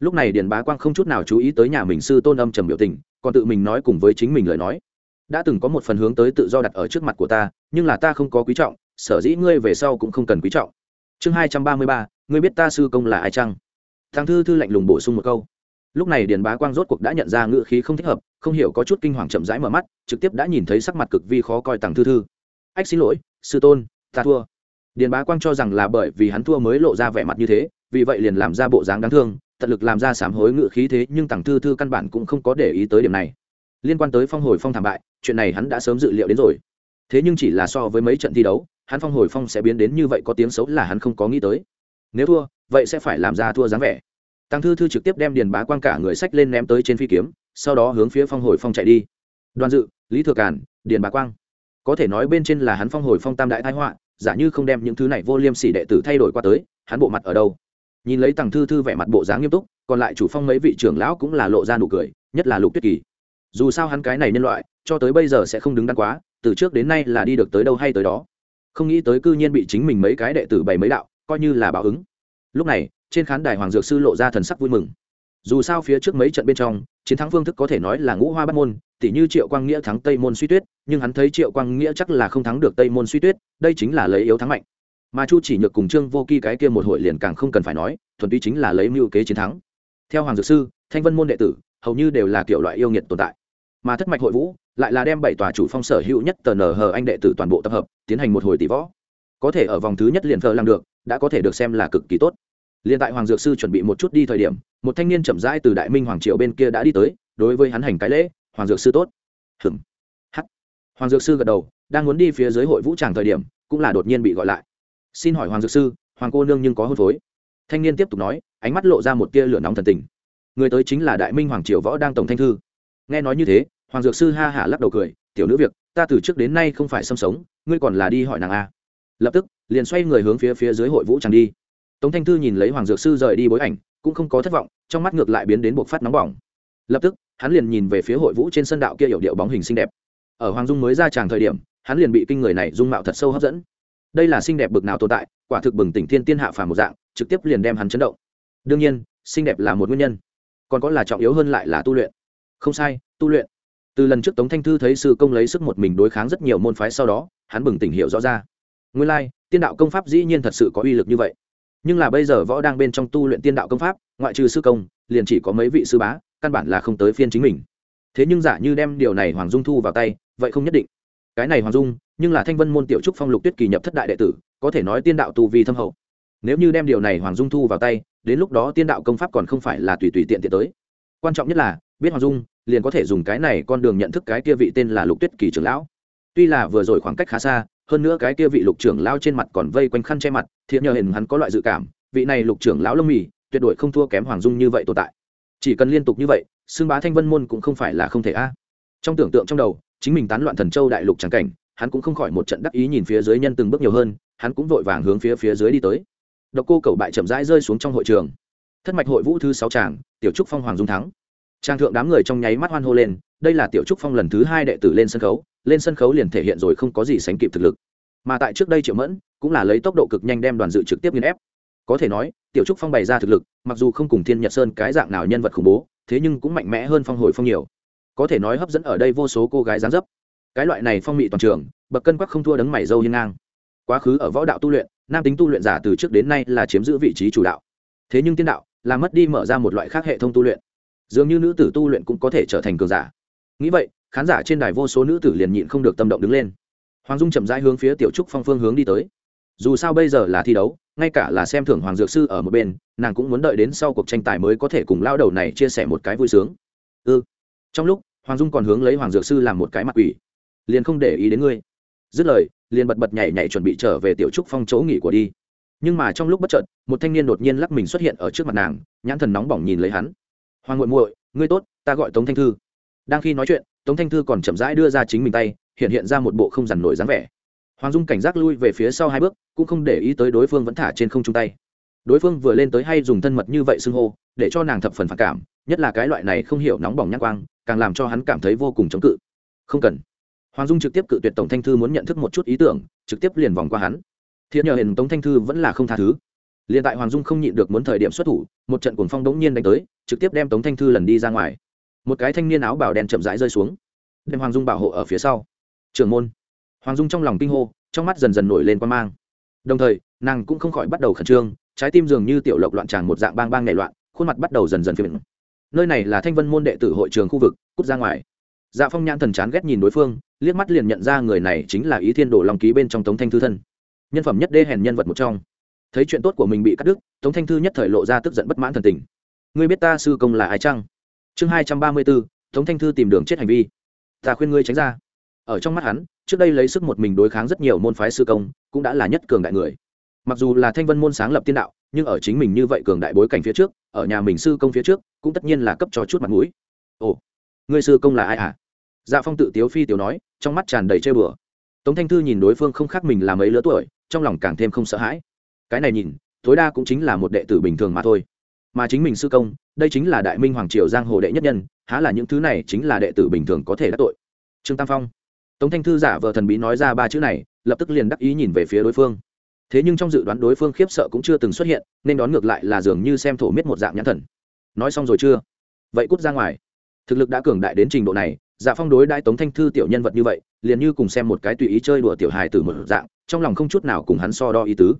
Lúc này điền bá quang không chút nào chú ý tới nhà mình sư tôn âm trầm biểu tình, còn tự mình nói cùng với chính mình lời nói đã từng có một phần hướng tới tự do đặt ở trước mặt của ta, nhưng là ta không có quý trọng, sở dĩ ngươi về sau cũng không cần quý trọng. Chương hai trăm ba mươi ba, ngươi biết ta sư công là ai chăng? Thằng thư thư lạnh lùng bổ sung một câu. Lúc này điền bá quang rốt cuộc đã nhận ra ngữ khí không thích hợp, không hiểu có chút kinh hoàng chậm rãi mở mắt, trực tiếp đã nhìn thấy sắc mặt cực vi khó coi tàng thư thư. Ách xin lỗi, sư tôn, ta thua. Điền bá quang cho rằng là bởi vì hắn thua mới lộ ra vẻ mặt như thế, vì vậy liền làm ra bộ dáng đáng thương, tận lực làm ra sám hối ngự khí thế, nhưng tàng thư thư căn bản cũng không có để ý tới điểm này liên quan tới phong hồi phong thảm bại, chuyện này hắn đã sớm dự liệu đến rồi. Thế nhưng chỉ là so với mấy trận thi đấu, hắn phong hồi phong sẽ biến đến như vậy có tiếng xấu là hắn không có nghĩ tới. Nếu thua, vậy sẽ phải làm ra thua dáng vẻ. Tăng thư thư trực tiếp đem điền bá quang cả người sách lên ném tới trên phi kiếm, sau đó hướng phía phong hồi phong chạy đi. Đoàn dự, lý thừa cản điền bá quang. Có thể nói bên trên là hắn phong hồi phong tam đại thái họa, giả như không đem những thứ này vô liêm sỉ đệ tử thay đổi qua tới, hắn bộ mặt ở đâu? Nhìn lấy tằng thư thư vẻ mặt bộ dáng nghiêm túc, còn lại chủ phong mấy vị trưởng lão cũng là lộ ra nụ cười, nhất là lục tuyết kỳ dù sao hắn cái này nhân loại, cho tới bây giờ sẽ không đứng đắn quá, từ trước đến nay là đi được tới đâu hay tới đó. Không nghĩ tới cư nhiên bị chính mình mấy cái đệ tử bày mấy đạo, coi như là báo ứng. Lúc này, trên khán đài hoàng dược sư lộ ra thần sắc vui mừng. Dù sao phía trước mấy trận bên trong, chiến thắng phương thức có thể nói là ngũ hoa bắt môn tỷ như triệu quang nghĩa thắng tây môn suy tuyết, nhưng hắn thấy triệu quang nghĩa chắc là không thắng được tây môn suy tuyết, đây chính là lấy yếu thắng mạnh. Mà chu chỉ nhược cùng trương vô kỳ cái kia một hội liền càng không cần phải nói, thuần túy chính là lấy mưu kế chiến thắng. Theo hoàng dược sư, thanh vân môn đệ tử hầu như đều là kiểu loại yêu nghiệt tồn tại. Mà thất mạch hội vũ lại là đem bảy tòa chủ phong sở hữu nhất tờ nở hờ anh đệ tử toàn bộ tập hợp, tiến hành một hồi tỷ võ. Có thể ở vòng thứ nhất liền thờ làm được, đã có thể được xem là cực kỳ tốt. Liền tại hoàng dược sư chuẩn bị một chút đi thời điểm, một thanh niên chậm rãi từ đại minh hoàng triệu bên kia đã đi tới, đối với hắn hành cái lễ, hoàng dược sư tốt. Hừm hắc. Hoàng dược sư gật đầu, đang muốn đi phía dưới hội vũ tràng thời điểm, cũng là đột nhiên bị gọi lại. Xin hỏi hoàng dược sư, hoàng cô nương nhưng có hôn phối? Thanh niên tiếp tục nói, ánh mắt lộ ra một tia lửa nóng thần tình người tới chính là đại minh hoàng triều võ đang tổng thanh thư nghe nói như thế hoàng dược sư ha hả lắc đầu cười tiểu nữ việc ta từ trước đến nay không phải xâm sống ngươi còn là đi hỏi nàng a lập tức liền xoay người hướng phía phía dưới hội vũ tràng đi tống thanh thư nhìn lấy hoàng dược sư rời đi bối ảnh cũng không có thất vọng trong mắt ngược lại biến đến buộc phát nóng bỏng lập tức hắn liền nhìn về phía hội vũ trên sân đạo kia hiệu điệu bóng hình xinh đẹp ở hoàng dung mới ra tràng thời điểm hắn liền bị kinh người này dung mạo thật sâu hấp dẫn đây là xinh đẹp bực nào tồn tại quả thực bừng tỉnh thiên tiên hạ phàm một dạng trực tiếp liền đem hắn chấn động đương nhiên xinh đẹp là một nguyên nhân còn có là trọng yếu hơn lại là tu luyện. Không sai, tu luyện. Từ lần trước tống thanh thư thấy sư công lấy sức một mình đối kháng rất nhiều môn phái sau đó, hắn bừng tỉnh hiểu rõ ra. Nguyên lai, tiên đạo công pháp dĩ nhiên thật sự có uy lực như vậy. Nhưng là bây giờ võ đang bên trong tu luyện tiên đạo công pháp, ngoại trừ sư công, liền chỉ có mấy vị sư bá, căn bản là không tới phiên chính mình. Thế nhưng giả như đem điều này hoàng dung thu vào tay, vậy không nhất định. Cái này hoàng dung, nhưng là thanh vân môn tiểu trúc phong lục tuyết kỳ nhập thất đại đệ tử, có thể nói tiên đạo tu vi thâm hậu. Nếu như đem điều này hoàng dung thu vào tay đến lúc đó tiên đạo công pháp còn không phải là tùy tùy tiện tiện tới. Quan trọng nhất là, biết hoàng dung, liền có thể dùng cái này con đường nhận thức cái kia vị tên là lục tuyết kỳ trưởng lão. Tuy là vừa rồi khoảng cách khá xa, hơn nữa cái kia vị lục trưởng lão trên mặt còn vây quanh khăn che mặt thiện nhờ hình hắn có loại dự cảm, vị này lục trưởng lão lông mì, tuyệt đối không thua kém hoàng dung như vậy tồn tại. Chỉ cần liên tục như vậy xương bá thanh vân môn cũng không phải là không thể a. Trong tưởng tượng trong đầu, chính mình tán loạn thần châu đại lục trắng cảnh, hắn cũng không khỏi một trận đắc ý nhìn phía dưới nhân từng bước nhiều hơn, hắn cũng vội vàng hướng phía phía dưới đi tới độc cô cầu bại chậm rãi rơi xuống trong hội trường. Thất mạch hội vũ thứ sáu tràng, tiểu trúc phong hoàng dung thắng. Trang thượng đám người trong nháy mắt hoan hô lên, đây là tiểu trúc phong lần thứ hai đệ tử lên sân khấu, lên sân khấu liền thể hiện rồi không có gì sánh kịp thực lực. Mà tại trước đây triệu mẫn cũng là lấy tốc độ cực nhanh đem đoàn dự trực tiếp nghiên ép. Có thể nói, tiểu trúc phong bày ra thực lực, mặc dù không cùng thiên nhật sơn cái dạng nào nhân vật khủng bố, thế nhưng cũng mạnh mẽ hơn phong hồi phong nhiều. Có thể nói hấp dẫn ở đây vô số cô gái dáng dấp. Cái loại này phong mị toàn trường, bậc cân quắc không thua đấng mày dâu hiên ngang. Quá khứ ở võ đạo tu luyện nam tính tu luyện giả từ trước đến nay là chiếm giữ vị trí chủ đạo. Thế nhưng tiên đạo là mất đi mở ra một loại khác hệ thống tu luyện. Dường như nữ tử tu luyện cũng có thể trở thành cường giả. Nghĩ vậy, khán giả trên đài vô số nữ tử liền nhịn không được tâm động đứng lên. Hoàng dung chậm rãi hướng phía tiểu trúc phong phương hướng đi tới. Dù sao bây giờ là thi đấu, ngay cả là xem thưởng hoàng dược sư ở một bên, nàng cũng muốn đợi đến sau cuộc tranh tài mới có thể cùng lao đầu này chia sẻ một cái vui sướng. Ư ừ. trong lúc, hoàng dung còn hướng lấy hoàng dược sư làm một cái mặt quỷ. Liền không để ý đến ngươi. Dứt lời liền bật bật nhảy nhảy chuẩn bị trở về tiểu trúc phong chỗ nghỉ của đi. Nhưng mà trong lúc bất chợt, một thanh niên đột nhiên lắc mình xuất hiện ở trước mặt nàng, nhãn thần nóng bỏng nhìn lấy hắn. Hoàng muội muội, ngươi tốt, ta gọi tống thanh thư. Đang khi nói chuyện, tống thanh thư còn chậm rãi đưa ra chính mình tay, hiện hiện ra một bộ không dằn nổi dáng vẻ. Hoàng dung cảnh giác lui về phía sau hai bước, cũng không để ý tới đối phương vẫn thả trên không chung tay. Đối phương vừa lên tới hay dùng thân mật như vậy xưng hô, để cho nàng thập phần phản cảm, nhất là cái loại này không hiểu nóng bỏng nhắc quang, càng làm cho hắn cảm thấy vô cùng chống cự. Không cần hoàng dung trực tiếp cự tuyệt tổng thanh thư muốn nhận thức một chút ý tưởng, trực tiếp liền vòng qua hắn. Thiện nhờ hình tống thanh thư vẫn là không tha thứ. Liền tại hoàng dung không nhịn được muốn thời điểm xuất thủ, một trận cuồng phong đống nhiên đánh tới, trực tiếp đem tống thanh thư lần đi ra ngoài. Một cái thanh niên áo bảo đen chậm rãi rơi xuống. Đem hoàng dung bảo hộ ở phía sau. Trưởng môn. Hoàng dung trong lòng kinh hô, trong mắt dần dần nổi lên quan mang. Đồng thời, nàng cũng không khỏi bắt đầu khẩn trương, trái tim dường như tiểu lộc loạn tràn một dạng bang bang nảy loạn, khuôn mặt bắt đầu dần dần phiền nơi này là thanh vân môn đệ tử hội trường khu vực, cút ra ngoài. Dạ phong nhãn thần chán ghét nhìn đối phương liếc mắt liền nhận ra người này chính là ý thiên đồ long ký bên trong tống thanh thư thân. Nhân phẩm nhất đê hèn nhân vật một trong. Thấy chuyện tốt của mình bị cắt đứt, tống thanh thư nhất thời lộ ra tức giận bất mãn thần tình. Ngươi biết ta sư công là ai chăng? Chương hai trăm ba mươi bốn tống thanh thư tìm đường chết hành vi. Ta khuyên ngươi tránh ra. Ở trong mắt hắn, trước đây lấy sức một mình đối kháng rất nhiều môn phái sư công, cũng đã là nhất cường đại người. Mặc dù là thanh vân môn sáng lập tiên đạo, nhưng ở chính mình như vậy cường đại bối cảnh phía trước, ở nhà mình sư công phía trước, cũng tất nhiên là cấp cho chút mặt mũi. Ồ người sư công là ai à dạ phong tự tiếu phi tiểu nói, trong mắt tràn đầy chơi bừa. Tống thanh thư nhìn đối phương không khác mình là mấy lứa tuổi, trong lòng càng thêm không sợ hãi. Cái này nhìn, tối đa cũng chính là một đệ tử bình thường mà thôi. Mà chính mình sư công, đây chính là đại minh hoàng triều giang hồ đệ nhất nhân, há là những thứ này chính là đệ tử bình thường có thể đắc tội. Trương tam phong. Tống thanh thư giả vờ thần bí nói ra ba chữ này, lập tức liền đắc ý nhìn về phía đối phương. Thế nhưng trong dự đoán đối phương khiếp sợ cũng chưa từng xuất hiện, nên đón ngược lại là dường như xem thổ miết một dạng nhãn thần. Nói xong rồi chưa? Vậy cút ra ngoài. Thực lực đã cường đại đến trình độ này dạ phong đối đãi tống thanh thư tiểu nhân vật như vậy, liền như cùng xem một cái tùy ý chơi đùa tiểu hài từ một dạng, trong lòng không chút nào cùng hắn so đo ý tứ.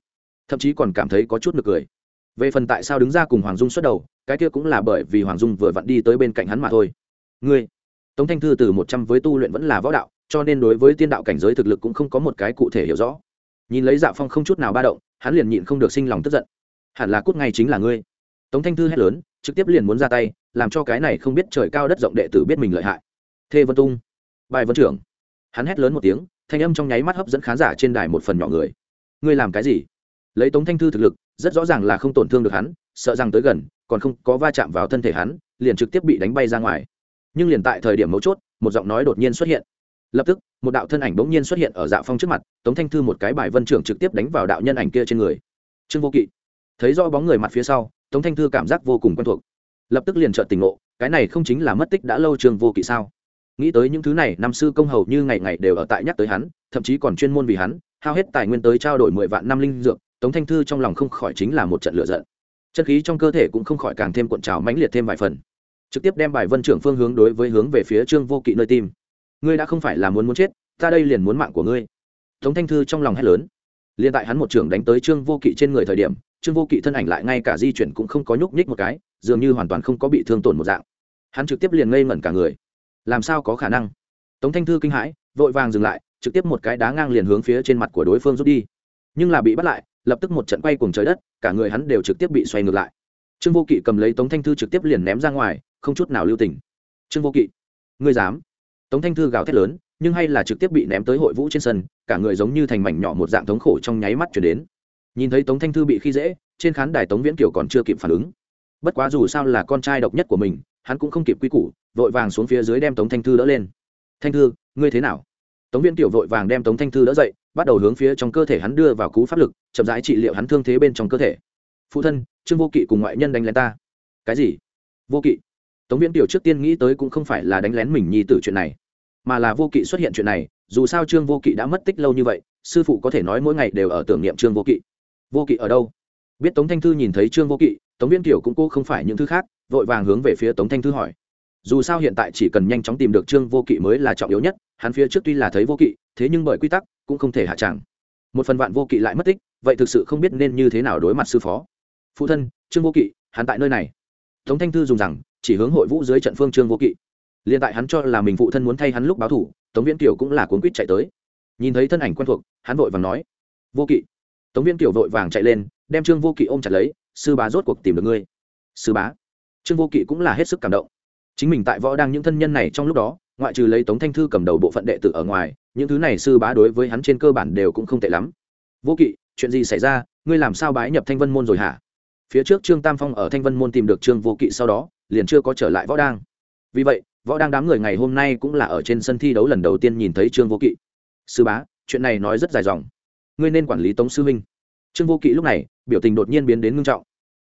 Thậm chí còn cảm thấy có chút nực cười. Về phần tại sao đứng ra cùng hoàng dung xuất đầu, cái kia cũng là bởi vì hoàng dung vừa vặn đi tới bên cạnh hắn mà thôi. Ngươi, tống thanh thư từ một trăm với tu luyện vẫn là võ đạo, cho nên đối với tiên đạo cảnh giới thực lực cũng không có một cái cụ thể hiểu rõ. Nhìn lấy dạ phong không chút nào ba động, hắn liền nhịn không được sinh lòng tức giận. Hẳn là cút ngay chính là ngươi. Tống thanh thư hét lớn, trực tiếp liền muốn ra tay, làm cho cái này không biết trời cao đất rộng đệ tử biết mình lợi hại thê vân tung. Bài vân trưởng. Hắn hét lớn một tiếng, thanh âm trong nháy mắt hấp dẫn khán giả trên đài một phần nhỏ người. Ngươi làm cái gì? Lấy tống thanh thư thực lực, rất rõ ràng là không tổn thương được hắn, sợ rằng tới gần, còn không có va chạm vào thân thể hắn, liền trực tiếp bị đánh bay ra ngoài. Nhưng liền tại thời điểm mấu chốt, một giọng nói đột nhiên xuất hiện. Lập tức, một đạo thân ảnh bỗng nhiên xuất hiện ở dạ phong trước mặt, tống thanh thư một cái bài vân trưởng trực tiếp đánh vào đạo nhân ảnh kia trên người. Trương vô kỵ. Thấy do bóng người mặt phía sau, tống thanh thư cảm giác vô cùng quen thuộc. Lập tức liền trợn tình ngộ, cái này không chính là mất tích đã lâu trương vô kỵ sao? Nghĩ tới những thứ này, năm sư công hầu như ngày ngày đều ở tại nhắc tới hắn, thậm chí còn chuyên môn vì hắn, hao hết tài nguyên tới trao đổi mười vạn năm linh dược, tống thanh thư trong lòng không khỏi chính là một trận lựa giận. Chân khí trong cơ thể cũng không khỏi càng thêm cuộn trào mãnh liệt thêm vài phần. Trực tiếp đem bài vân trưởng phương hướng đối với hướng về phía trương vô kỵ nơi tim. Ngươi đã không phải là muốn muốn chết, ta đây liền muốn mạng của ngươi. Tống thanh thư trong lòng hét lớn. Liền tại hắn một trưởng đánh tới trương vô kỵ trên người thời điểm, trương vô kỵ thân ảnh lại ngay cả di chuyển cũng không có nhúc nhích một cái, dường như hoàn toàn không có bị thương tổn một dạng. Hắn trực tiếp liền ngây ngẩn cả người làm sao có khả năng? Tống thanh thư kinh hãi, vội vàng dừng lại, trực tiếp một cái đá ngang liền hướng phía trên mặt của đối phương rút đi. Nhưng là bị bắt lại, lập tức một trận quay cùng trời đất, cả người hắn đều trực tiếp bị xoay ngược lại. Trương vô kỵ cầm lấy tống thanh thư trực tiếp liền ném ra ngoài, không chút nào lưu tình. Trương vô kỵ, ngươi dám? Tống thanh thư gào thét lớn, nhưng hay là trực tiếp bị ném tới hội vũ trên sân, cả người giống như thành mảnh nhỏ một dạng thống khổ trong nháy mắt chuyển đến. Nhìn thấy tống thanh thư bị khi dễ, trên khán đài tống viễn kiều còn chưa kịp phản ứng bất quá dù sao là con trai độc nhất của mình, hắn cũng không kịp quy củ, vội vàng xuống phía dưới đem tống thanh thư đỡ lên. Thanh thư, ngươi thế nào? Tống viễn tiểu vội vàng đem tống thanh thư đỡ dậy, bắt đầu hướng phía trong cơ thể hắn đưa vào cú pháp lực, chậm rãi trị liệu hắn thương thế bên trong cơ thể. Phụ thân, trương vô kỵ cùng ngoại nhân đánh lén ta. Cái gì? Vô kỵ. Tống viễn tiểu trước tiên nghĩ tới cũng không phải là đánh lén mình nhi tử chuyện này, mà là vô kỵ xuất hiện chuyện này, dù sao trương vô kỵ đã mất tích lâu như vậy, sư phụ có thể nói mỗi ngày đều ở tưởng niệm trương vô kỵ. Vô kỵ ở đâu? Biết tống thanh thư nhìn thấy trương vô kỵ tống viễn tiểu cũng cô không phải những thứ khác, vội vàng hướng về phía tống thanh thư hỏi. Dù sao hiện tại chỉ cần nhanh chóng tìm được trương vô kỵ mới là trọng yếu nhất, hắn phía trước tuy là thấy vô kỵ, thế nhưng bởi quy tắc, cũng không thể hạ tràng một phần vạn vô kỵ lại mất tích, vậy thực sự không biết nên như thế nào đối mặt sư phó. Phụ thân, trương vô kỵ, hắn tại nơi này. Tống thanh thư dùng rằng, chỉ hướng hội vũ dưới trận phương trương vô kỵ. Liền tại hắn cho là mình phụ thân muốn thay hắn lúc báo thủ, tống viễn kiều cũng là cuốn quýt chạy tới. Nhìn thấy thân ảnh quen thuộc, hắn vội vàng nói, vô kỵ. Tống viễn kiều vội vàng chạy lên, đem trương vô kỵ ôm chặt lấy sư bá rốt cuộc tìm được ngươi. Sư bá. Trương vô kỵ cũng là hết sức cảm động. Chính mình tại võ đang những thân nhân này trong lúc đó, ngoại trừ lấy tống thanh thư cầm đầu bộ phận đệ tử ở ngoài, những thứ này sư bá đối với hắn trên cơ bản đều cũng không tệ lắm. Vô kỵ, chuyện gì xảy ra? Ngươi làm sao bái nhập thanh vân môn rồi hả? Phía trước trương tam phong ở thanh vân môn tìm được trương vô kỵ sau đó, liền chưa có trở lại võ đang vì vậy, võ đang đám người ngày hôm nay cũng là ở trên sân thi đấu lần đầu tiên nhìn thấy trương vô kỵ. Sư bá, chuyện này nói rất dài dòng. Ngươi nên quản lý tống sư huynh trương vô kỵ lúc này, biểu tình đột nhiên biến đến ngưng trọng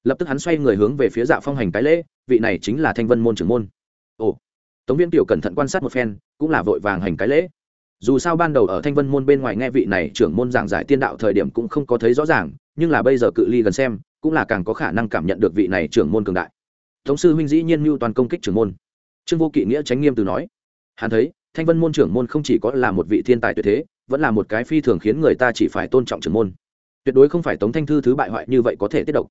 lập tức hắn xoay người hướng về phía dạ phong hành cái lễ, vị này chính là thanh vân môn trưởng môn. Ồ, tống viên tiểu cẩn thận quan sát một phen, cũng là vội vàng hành cái lễ. Dù sao ban đầu ở thanh vân môn bên ngoài nghe vị này trưởng môn giảng giải tiên đạo thời điểm cũng không có thấy rõ ràng, nhưng là bây giờ cự ly gần xem, cũng là càng có khả năng cảm nhận được vị này trưởng môn cường đại. Tống sư huynh dĩ nhiên mưu toàn công kích trưởng môn. Trương vô kỵ nghĩa tránh nghiêm từ nói, hắn thấy, thanh vân môn trưởng môn không chỉ có là một vị thiên tài tuyệt thế, vẫn là một cái phi thường khiến người ta chỉ phải tôn trọng trưởng môn. Tuyệt đối không phải tống thanh thư thứ bại hoại như vậy có thể tiết độc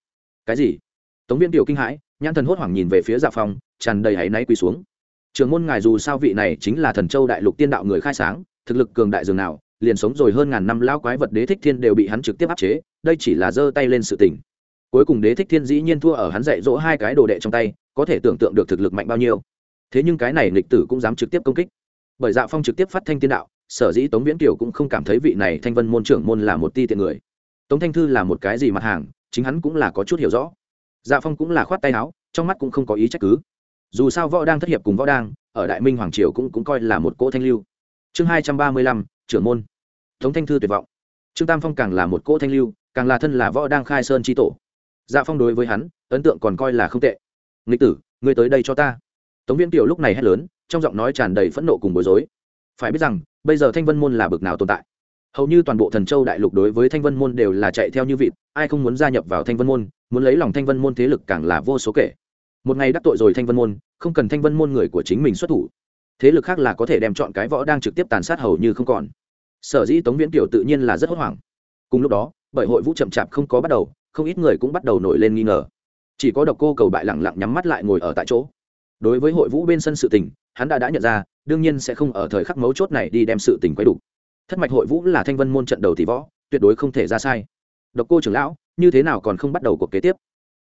cái gì? Tống viên tiểu kinh hãi, nhãn thần hốt hoảng nhìn về phía dạ phong tràn đầy áy náy quỳ xuống. Trường môn ngài dù sao vị này chính là thần châu đại lục tiên đạo người khai sáng, thực lực cường đại dường nào, liền sống rồi hơn ngàn năm lao quái vật đế thích thiên đều bị hắn trực tiếp áp chế, đây chỉ là giơ tay lên sự tình. Cuối cùng đế thích thiên dĩ nhiên thua ở hắn dạy dỗ hai cái đồ đệ trong tay, có thể tưởng tượng được thực lực mạnh bao nhiêu. Thế nhưng cái này lịch tử cũng dám trực tiếp công kích. Bởi dạ phong trực tiếp phát thanh tiên đạo, sở dĩ tống viễn kiều cũng không cảm thấy vị này thanh vân môn trưởng môn là một ti tiện người. Tống thanh thư là một cái gì mặt hàng chính hắn cũng là có chút hiểu rõ. Dạ phong cũng là khoát tay áo, trong mắt cũng không có ý trách cứ. Dù sao võ đang thất hiệp cùng võ đang, ở đại minh hoàng triều cũng cũng coi là một cỗ thanh lưu. Chương hai trăm ba mươi lăm, trưởng môn. Tống thanh thư tuyệt vọng. Trương tam phong càng là một cỗ thanh lưu, càng là thân là võ đang khai sơn tri tổ. Dạ phong đối với hắn, ấn tượng còn coi là không tệ. Nghịch tử, ngươi tới đây cho ta. Tống viễn kiều lúc này hét lớn, trong giọng nói tràn đầy phẫn nộ cùng bối rối. Phải biết rằng, bây giờ thanh vân môn là bực nào tồn tại. Hầu như toàn bộ thần châu đại lục đối với thanh vân môn đều là chạy theo như vịt ai không muốn gia nhập vào thanh vân môn, muốn lấy lòng thanh vân môn thế lực càng là vô số kể. Một ngày đắc tội rồi thanh vân môn, không cần thanh vân môn người của chính mình xuất thủ. Thế lực khác là có thể đem chọn cái võ đang trực tiếp tàn sát hầu như không còn. Sở dĩ tống viễn kiều tự nhiên là rất hốt hoảng. Cùng lúc đó, bởi hội vũ chậm chạp không có bắt đầu, không ít người cũng bắt đầu nổi lên nghi ngờ. Chỉ có độc cô cầu bại lẳng lặng nhắm mắt lại ngồi ở tại chỗ. Đối với hội vũ bên sân sự tình, hắn đã đã nhận ra, đương nhiên sẽ không ở thời khắc mấu chốt này đi đem sự tình quay đủ. Thất mạch hội vũ là thanh vân môn trận đầu tỷ võ, tuyệt đối không thể ra sai độc cô trưởng lão, như thế nào còn không bắt đầu cuộc kế tiếp?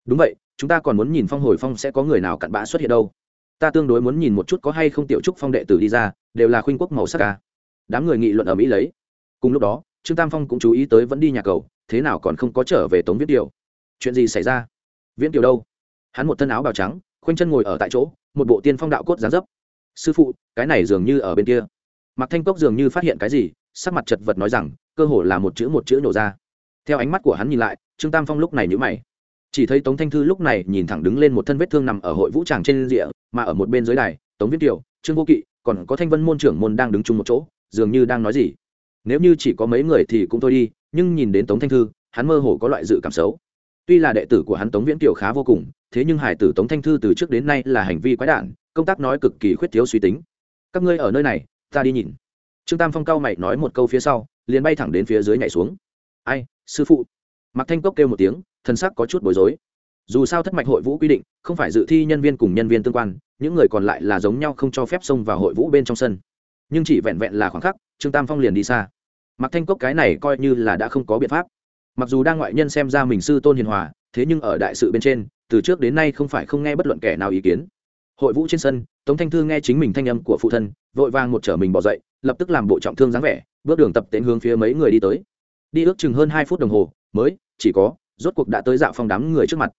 Đúng vậy, chúng ta còn muốn nhìn phong hồi phong sẽ có người nào cặn bã xuất hiện đâu. Ta tương đối muốn nhìn một chút có hay không tiểu trúc phong đệ tử đi ra, đều là khuynh quốc màu sắc ca đám người nghị luận ở mỹ lấy. Cùng lúc đó, trương tam phong cũng chú ý tới vẫn đi nhà cầu, thế nào còn không có trở về tống viết điều chuyện gì xảy ra? Viễn kiều đâu? Hắn một thân áo bào trắng, khoanh chân ngồi ở tại chỗ, một bộ tiên phong đạo cốt dáng dấp. Sư phụ, cái này dường như ở bên kia. Mặc thanh cốc dường như phát hiện cái gì, sắc mặt chật vật nói rằng, cơ hồ là một chữ một chữ nổ ra theo ánh mắt của hắn nhìn lại, trương tam phong lúc này nhữ mày. Chỉ thấy tống thanh thư lúc này nhìn thẳng đứng lên một thân vết thương nằm ở hội vũ tràng trên rìa, mà ở một bên dưới đài, tống viết kiều, trương vô kỵ, còn có thanh vân môn trưởng môn đang đứng chung một chỗ, dường như đang nói gì. Nếu như chỉ có mấy người thì cũng thôi đi, nhưng nhìn đến tống thanh thư, hắn mơ hồ có loại dự cảm xấu. Tuy là đệ tử của hắn tống viễn kiều khá vô cùng, thế nhưng hải tử tống thanh thư từ trước đến nay là hành vi quái đản, công tác nói cực kỳ khuyết thiếu suy tính. Các ngươi ở nơi này, ta đi nhìn. Trương tam phong cao mày nói một câu phía sau, liền bay thẳng đến phía dưới nhảy xuống ai, sư phụ. Mạc thanh cốc kêu một tiếng thân sắc có chút bối rối. Dù sao thất mạch hội vũ quy định, không phải dự thi nhân viên cùng nhân viên tương quan, những người còn lại là giống nhau không cho phép xông vào hội vũ bên trong sân. Nhưng chỉ vẹn vẹn là khoảng khắc, trương tam phong liền đi xa. Mạc thanh cốc cái này coi như là đã không có biện pháp. Mặc dù đang ngoại nhân xem ra mình sư tôn hiền hòa, thế nhưng ở đại sự bên trên, từ trước đến nay không phải không nghe bất luận kẻ nào ý kiến. Hội vũ trên sân, tống thanh thư nghe chính mình thanh âm của phụ thân, vội vàng một trở mình bỏ dậy, lập tức làm bộ trọng thương dáng vẻ, bước đường tập tễnh hướng phía mấy người đi tới đi ước chừng hơn hai phút đồng hồ, mới, chỉ có, rốt cuộc đã tới dạo phong đám người trước mặt.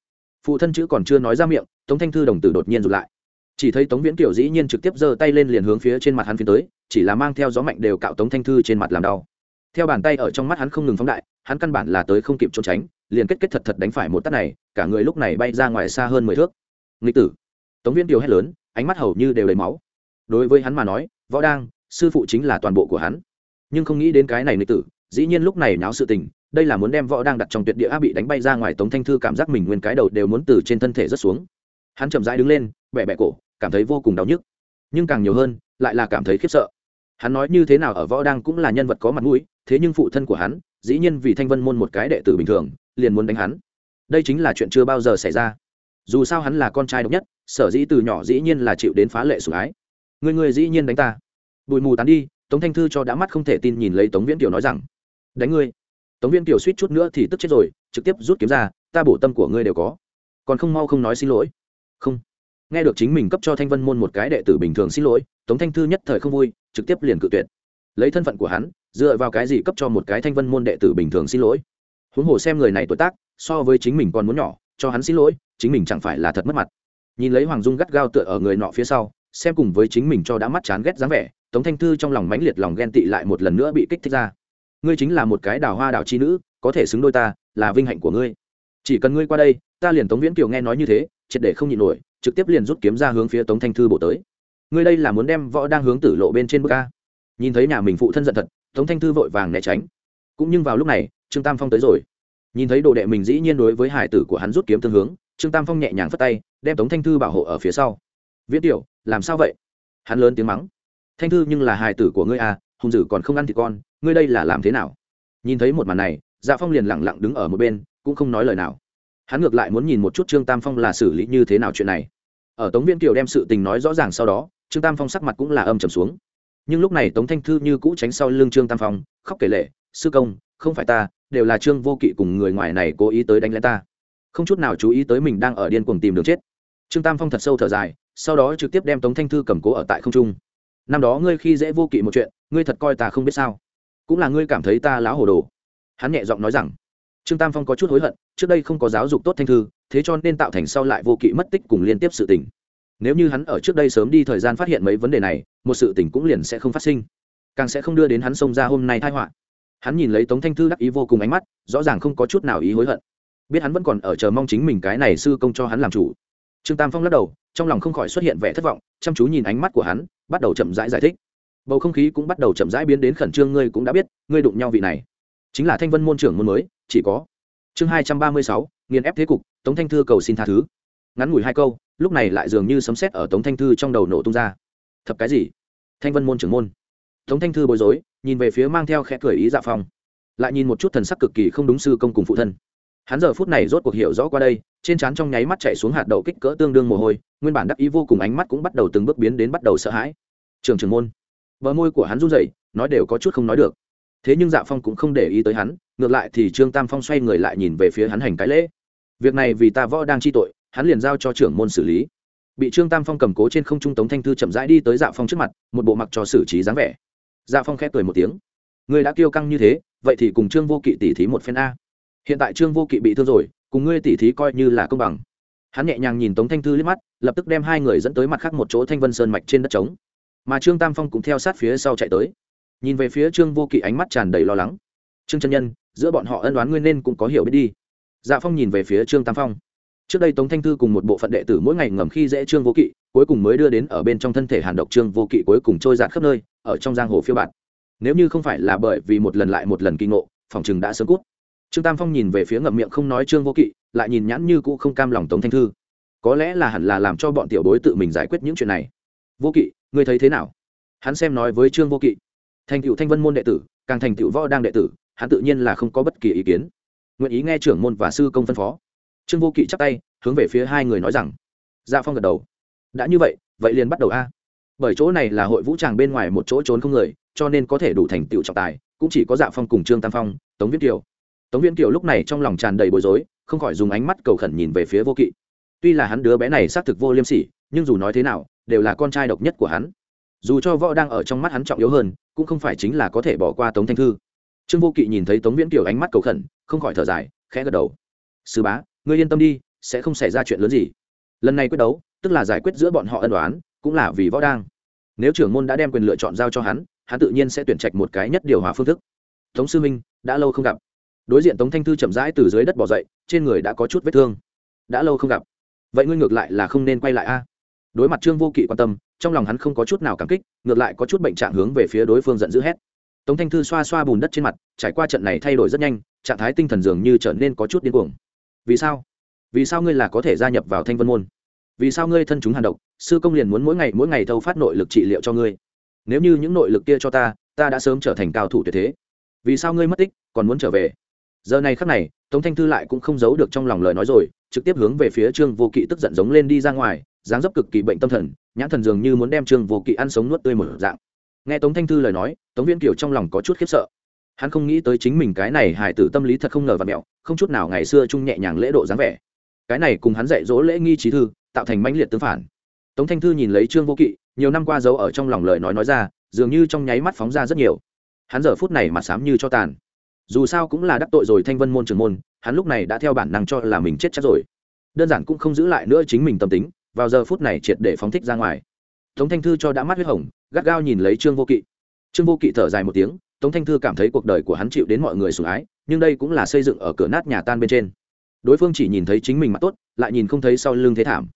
Phụ thân chữ còn chưa nói ra miệng, tống thanh thư đồng tử đột nhiên rụt lại. Chỉ thấy tống viễn kiểu dĩ nhiên trực tiếp giơ tay lên liền hướng phía trên mặt hắn phía tới, chỉ là mang theo gió mạnh đều cạo tống thanh thư trên mặt làm đau. Theo bàn tay ở trong mắt hắn không ngừng phóng đại, hắn căn bản là tới không kịp trốn tránh, liền kết kết thật thật đánh phải một tát này, cả người lúc này bay ra ngoài xa hơn mười thước. Nghịch tử. Tống viễn điều hét lớn, ánh mắt hầu như đều lấy máu. Đối với hắn mà nói, võ đang, sư phụ chính là toàn bộ của hắn. Nhưng không nghĩ đến cái này nghịch tử dĩ nhiên lúc này náo sự tình, đây là muốn đem võ đang đặt trong tuyệt địa á bị đánh bay ra ngoài tống thanh thư cảm giác mình nguyên cái đầu đều muốn từ trên thân thể rất xuống. Hắn chậm rãi đứng lên bẹ bẹ cổ, cảm thấy vô cùng đau nhức. Nhưng càng nhiều hơn, lại là cảm thấy khiếp sợ. Hắn nói như thế nào ở võ đang cũng là nhân vật có mặt mũi, thế nhưng phụ thân của hắn, dĩ nhiên vì thanh vân môn một cái đệ tử bình thường, liền muốn đánh hắn. Đây chính là chuyện chưa bao giờ xảy ra. Dù sao hắn là con trai độc nhất, sở dĩ từ nhỏ dĩ nhiên là chịu đến phá lệ sủng ái. Người người dĩ nhiên đánh ta. Bụi mù tán đi, tống thanh thư cho đã mắt không thể tin nhìn lấy tống viễn kiều nói rằng đánh ngươi. Tống viên kiều suýt chút nữa thì tức chết rồi, trực tiếp rút kiếm ra, ta bổ tâm của ngươi đều có, còn không mau không nói xin lỗi. Không. Nghe được chính mình cấp cho thanh vân môn một cái đệ tử bình thường xin lỗi, tống thanh thư nhất thời không vui, trực tiếp liền cự tuyệt. Lấy thân phận của hắn, dựa vào cái gì cấp cho một cái thanh vân môn đệ tử bình thường xin lỗi? Huống hồ xem người này tuổi tác, so với chính mình còn muốn nhỏ, cho hắn xin lỗi, chính mình chẳng phải là thật mất mặt. Nhìn lấy hoàng dung gắt gao tựa ở người nọ phía sau, xem cùng với chính mình cho đã mắt chán ghét dáng vẻ, tống thanh thư trong lòng mãnh liệt lòng ghen tị lại một lần nữa bị kích thích ra ngươi chính là một cái đào hoa đào chi nữ, có thể xứng đôi ta, là vinh hạnh của ngươi. Chỉ cần ngươi qua đây, ta liền tống viễn kiều nghe nói như thế, triệt để không nhịn nổi, trực tiếp liền rút kiếm ra hướng phía tống thanh thư bộ tới. Ngươi đây là muốn đem võ đang hướng tử lộ bên trên bức a? Nhìn thấy nhà mình phụ thân giận thật, tống thanh thư vội vàng né tránh. Cũng nhưng vào lúc này, trương tam phong tới rồi. Nhìn thấy đồ đệ mình dĩ nhiên đối với hải tử của hắn rút kiếm tương hướng, trương tam phong nhẹ nhàng phất tay, đem tống thanh thư bảo hộ ở phía sau. Viễn tiểu, làm sao vậy? Hắn lớn tiếng mắng. Thanh thư nhưng là hải tử của ngươi à hùng dữ còn không ăn thì con, ngươi đây là làm thế nào? Nhìn thấy một màn này dạ phong liền lẳng lặng đứng ở một bên, cũng không nói lời nào. Hắn ngược lại muốn nhìn một chút trương tam phong là xử lý như thế nào chuyện này. Ở tống viên kiều đem sự tình nói rõ ràng sau đó, trương tam phong sắc mặt cũng là âm trầm xuống. Nhưng lúc này tống thanh thư như cũ tránh sau lưng trương tam phong, khóc kể lệ sư công, không phải ta, đều là trương vô kỵ cùng người ngoài này cố ý tới đánh lén ta. Không chút nào chú ý tới mình đang ở điên cuồng tìm đường chết. Trương tam phong thật sâu thở dài, sau đó trực tiếp đem tống thanh thư cầm cố ở tại không trung. Năm đó ngươi khi dễ vô kỵ một chuyện ngươi thật coi ta không biết sao? Cũng là ngươi cảm thấy ta láo hồ đồ. Hắn nhẹ giọng nói rằng trương tam phong có chút hối hận trước đây không có giáo dục tốt thanh thư thế cho nên tạo thành sau lại vô kỵ mất tích cùng liên tiếp sự tình. Nếu như hắn ở trước đây sớm đi thời gian phát hiện mấy vấn đề này một sự tình cũng liền sẽ không phát sinh. Càng sẽ không đưa đến hắn xông ra hôm nay thai họa. Hắn nhìn lấy tống thanh thư đắc ý vô cùng ánh mắt rõ ràng không có chút nào ý hối hận. Biết hắn vẫn còn ở chờ mong chính mình cái này sư công cho hắn làm chủ. Trương tam phong lắc đầu trong lòng không khỏi xuất hiện vẻ thất vọng chăm chú nhìn ánh mắt của hắn bắt đầu chậm rãi giải, giải thích bầu không khí cũng bắt đầu chậm rãi biến đến khẩn trương, ngươi cũng đã biết, ngươi đụng nhau vị này. Chính là thanh vân môn trưởng môn mới, chỉ có. Chương hai trăm ba mươi sáu, nghiền ép thế cục, tống thanh thư cầu xin tha thứ. Ngắn ngủi hai câu, lúc này lại dường như sấm sét ở tống thanh thư trong đầu nổ tung ra. Thập cái gì? Thanh vân môn trưởng môn. Tống thanh thư bối rối, nhìn về phía mang theo khẽ cười ý dạ phong lại nhìn một chút thần sắc cực kỳ không đúng sư công cùng phụ thân. Hắn giờ phút này rốt cuộc hiểu rõ qua đây, trên trán trong nháy mắt chạy xuống hạt đậu kích cỡ tương đương mồ hôi, nguyên bản đắc ý vô cùng ánh mắt cũng bắt đầu từng bước biến đến bắt đầu sợ hãi. Trường trưởng môn bờ môi của hắn run rẩy, nói đều có chút không nói được. Thế nhưng dạ phong cũng không để ý tới hắn, ngược lại thì trương tam phong xoay người lại nhìn về phía hắn hành cái lễ. Việc này vì ta võ đang chi tội, hắn liền giao cho trưởng môn xử lý. Bị trương tam phong cầm cố trên không trung tống thanh thư chậm rãi đi tới dạ phong trước mặt, một bộ mặc cho xử trí dáng vẻ. Dạ phong khép cười một tiếng. Ngươi đã kiêu căng như thế, vậy thì cùng trương vô kỵ tỉ thí một phen a. Hiện tại trương vô kỵ bị thương rồi, cùng ngươi tỉ thí coi như là công bằng. Hắn nhẹ nhàng nhìn tống thanh thư liếc mắt, lập tức đem hai người dẫn tới mặt khác một chỗ thanh vân sơn mạch trên đất trống mà trương tam phong cũng theo sát phía sau chạy tới. Nhìn về phía trương vô kỵ ánh mắt tràn đầy lo lắng. Trương chân nhân, giữa bọn họ ân đoán ngươi nên cũng có hiểu biết đi. Dạ phong nhìn về phía trương tam phong. Trước đây tống thanh thư cùng một bộ phận đệ tử mỗi ngày ngầm khi dễ trương vô kỵ, cuối cùng mới đưa đến ở bên trong thân thể hàn độc trương vô kỵ cuối cùng trôi dạt khắp nơi, ở trong giang hồ phiêu bạt. Nếu như không phải là bởi vì một lần lại một lần kinh ngộ, phòng chừng đã sớm cút. Trương tam phong nhìn về phía ngậm miệng không nói trương vô kỵ, lại nhìn nhãn như cũ không cam lòng tống thanh thư. Có lẽ là hẳn là làm cho bọn tiểu đối tự mình giải quyết những chuyện này. Vô kỵ ngươi thấy thế nào? Hắn xem nói với trương vô kỵ. Thành cựu thanh vân môn đệ tử, càng thành cựu võ đang đệ tử, hắn tự nhiên là không có bất kỳ ý kiến. Nguyện ý nghe trưởng môn và sư công phân phó. Trương vô kỵ chắp tay, hướng về phía hai người nói rằng dạ phong gật đầu. Đã như vậy vậy liền bắt đầu a. Bởi chỗ này là hội vũ tràng bên ngoài một chỗ trốn không người, cho nên có thể đủ thành tựu trọng tài, cũng chỉ có dạ phong cùng trương tam phong, tống viễn kiều. Tống viễn kiều lúc này trong lòng tràn đầy bối rối, không khỏi dùng ánh mắt cầu khẩn nhìn về phía vô kỵ. Tuy là hắn đứa bé này xác thực vô liêm sỉ, nhưng dù nói thế nào đều là con trai độc nhất của hắn. Dù cho võ đang ở trong mắt hắn trọng yếu hơn, cũng không phải chính là có thể bỏ qua tống thanh thư. Trương vô kỵ nhìn thấy tống viễn kiều ánh mắt cầu khẩn, không khỏi thở dài, khẽ gật đầu. Sư bá, ngươi yên tâm đi, sẽ không xảy ra chuyện lớn gì. Lần này quyết đấu, tức là giải quyết giữa bọn họ ân đoán cũng là vì võ đang. Nếu trưởng môn đã đem quyền lựa chọn giao cho hắn hắn tự nhiên sẽ tuyển trạch một cái nhất điều hòa phương thức. Tống sư minh đã lâu không gặp. Đối diện tống thanh thư chậm rãi từ dưới đất bỏ dậy, trên người đã có chút vết thương. Đã lâu không gặp. Vậy ngươi ngược lại là không nên quay lại a đối mặt trương vô kỵ quan tâm, trong lòng hắn không có chút nào cảm kích, ngược lại có chút bệnh trạng hướng về phía đối phương giận dữ hét. Tống thanh thư xoa xoa bùn đất trên mặt, trải qua trận này thay đổi rất nhanh, trạng thái tinh thần dường như trở nên có chút điên cuồng. Vì sao? Vì sao ngươi là có thể gia nhập vào thanh vân môn? Vì sao ngươi thân chúng hàn độc? Sư công liền muốn mỗi ngày mỗi ngày thâu phát nội lực trị liệu cho ngươi. Nếu như những nội lực kia cho ta ta đã sớm trở thành cao thủ tuyệt thế. Vì sao ngươi mất tích, còn muốn trở về? Giờ này khắc này, tống thanh thư lại cũng không giấu được trong lòng lời nói rồi, trực tiếp hướng về phía trương vô kỵ tức giận giống lên đi ra ngoài dáng dấp cực kỳ bệnh tâm thần, nhãn thần dường như muốn đem trương vô kỵ ăn sống nuốt tươi một dạng. Nghe tống thanh thư lời nói, tống viễn kiều trong lòng có chút khiếp sợ. Hắn không nghĩ tới chính mình cái này hải tử tâm lý thật không ngờ và mẹo, không chút nào ngày xưa chung nhẹ nhàng lễ độ dáng vẻ. Cái này cùng hắn dạy dỗ lễ nghi trí thư, tạo thành mãnh liệt tương phản. Tống thanh thư nhìn lấy trương vô kỵ, nhiều năm qua giấu ở trong lòng lời nói nói ra, dường như trong nháy mắt phóng ra rất nhiều. Hắn giờ phút này mà sám như cho tàn. Dù sao cũng là đắc tội rồi thanh vân môn trường môn, hắn lúc này đã theo bản năng cho là mình chết chắc rồi. Đơn giản cũng không giữ lại nữa chính mình tâm tính vào giờ phút này triệt để phóng thích ra ngoài. Tống thanh thư cho đã mắt huyết hồng, gắt gao nhìn lấy trương vô kỵ. Trương vô kỵ thở dài một tiếng, tống thanh thư cảm thấy cuộc đời của hắn chịu đến mọi người sủng ái, nhưng đây cũng là xây dựng ở cửa nát nhà tan bên trên. Đối phương chỉ nhìn thấy chính mình mặt tốt, lại nhìn không thấy sau lưng thế thảm.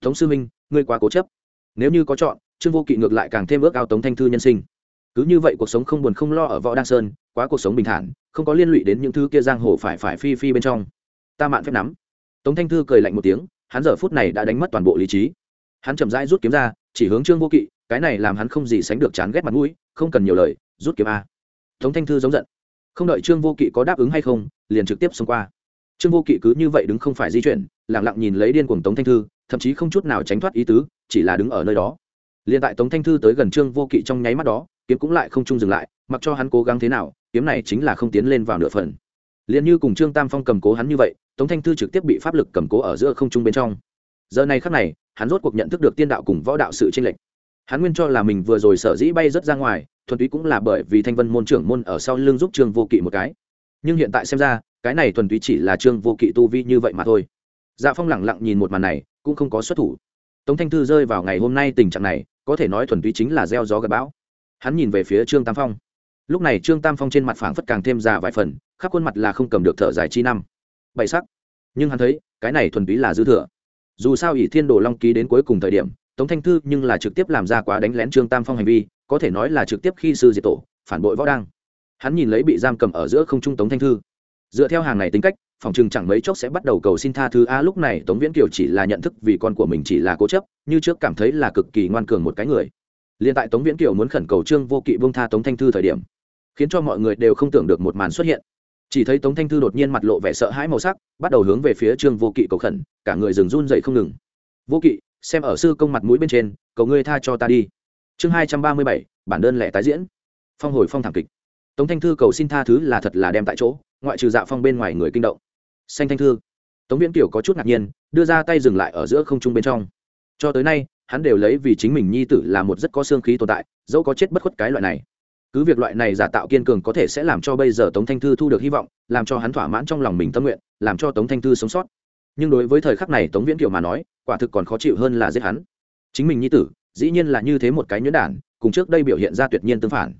Tống sư minh ngươi quá cố chấp. Nếu như có chọn, trương vô kỵ ngược lại càng thêm ước ao tống thanh thư nhân sinh. Cứ như vậy cuộc sống không buồn không lo ở võ đăng sơn, quá cuộc sống bình thản, không có liên lụy đến những thứ kia giang hồ phải phải phi phi bên trong. Ta mạn phép nắm. Tống thanh thư cười lạnh một tiếng hắn giờ phút này đã đánh mất toàn bộ lý trí. Hắn chậm rãi rút kiếm ra, chỉ hướng trương vô kỵ, cái này làm hắn không gì sánh được chán ghét mặt mũi, không cần nhiều lời, rút kiếm a. Tống thanh thư giống giận. Không đợi trương vô kỵ có đáp ứng hay không, liền trực tiếp xông qua. Trương vô kỵ cứ như vậy đứng không phải di chuyển lẳng lặng nhìn lấy điên cuồng tống thanh thư, thậm chí không chút nào tránh thoát ý tứ, chỉ là đứng ở nơi đó. Liền tại tống thanh thư tới gần trương vô kỵ trong nháy mắt đó, kiếm cũng lại không chung dừng lại, mặc cho hắn cố gắng thế nào, kiếm này chính là không tiến lên vào nửa phần liền như cùng trương tam phong cầm cố hắn như vậy, tống thanh thư trực tiếp bị pháp lực cầm cố ở giữa không trung bên trong. Giờ này khắc này, hắn rốt cuộc nhận thức được tiên đạo cùng võ đạo sự tranh lệch. Hắn nguyên cho là mình vừa rồi sở dĩ bay rất ra ngoài, thuần túy cũng là bởi vì thanh vân môn trưởng môn ở sau lưng giúp trương vô kỵ một cái. Nhưng hiện tại xem ra, cái này thuần túy chỉ là trương vô kỵ tu vi như vậy mà thôi. Dạ phong lẳng lặng nhìn một màn này, cũng không có xuất thủ. Tống thanh thư rơi vào ngày hôm nay tình trạng này, có thể nói thuần túy chính là gieo gió gặp bão. Hắn nhìn về phía trương tam phong lúc này trương tam phong trên mặt phảng phất càng thêm già vài phần, khắp khuôn mặt là không cầm được thở dài chi năm. Bảy sắc. Nhưng hắn thấy, cái này thuần túy là dư thừa. Dù sao ỷ thiên đồ long ký đến cuối cùng thời điểm, tống thanh thư nhưng là trực tiếp làm ra quá đánh lén trương tam phong hành vi, có thể nói là trực tiếp khi sư diệt tổ, phản bội võ đăng hắn nhìn lấy bị giam cầm ở giữa không trung tống thanh thư. Dựa theo hàng này tính cách, phòng chừng chẳng mấy chốc sẽ bắt đầu cầu xin tha thứ. A, lúc này tống viễn kiều chỉ là nhận thức vì con của mình chỉ là cố chấp, như trước cảm thấy là cực kỳ ngoan cường một cái người. Liền tại tống viễn kiều muốn khẩn cầu trương vô kỵ bông tha tống thanh thư thời điểm khiến cho mọi người đều không tưởng được một màn xuất hiện. Chỉ thấy tống thanh thư đột nhiên mặt lộ vẻ sợ hãi màu sắc, bắt đầu hướng về phía trương vô kỵ cầu khẩn, cả người dừng run dậy không ngừng. Vô kỵ, xem ở sư công mặt mũi bên trên, cầu ngươi tha cho ta đi. Chương hai trăm ba mươi bảy, bản đơn lẻ tái diễn. Phong hồi phong thảm kịch. Tống thanh thư cầu xin tha thứ là thật là đem tại chỗ, ngoại trừ dạ phong bên ngoài người kinh động. Xanh thanh thư. Tống viễn kiều có chút ngạc nhiên, đưa ra tay dừng lại ở giữa không trung bên trong. Cho tới nay, hắn đều lấy vì chính mình nhi tử là một rất có xương khí tồn tại, dẫu có chết bất khuất cái loại này cứ việc loại này giả tạo kiên cường có thể sẽ làm cho bây giờ tống thanh thư thu được hy vọng, làm cho hắn thỏa mãn trong lòng mình tâm nguyện, làm cho tống thanh thư sống sót. Nhưng đối với thời khắc này tống viễn kiều mà nói, quả thực còn khó chịu hơn là giết hắn. Chính mình nhi tử, dĩ nhiên là như thế một cái nhuyễn đản, cùng trước đây biểu hiện ra tuyệt nhiên tương phản.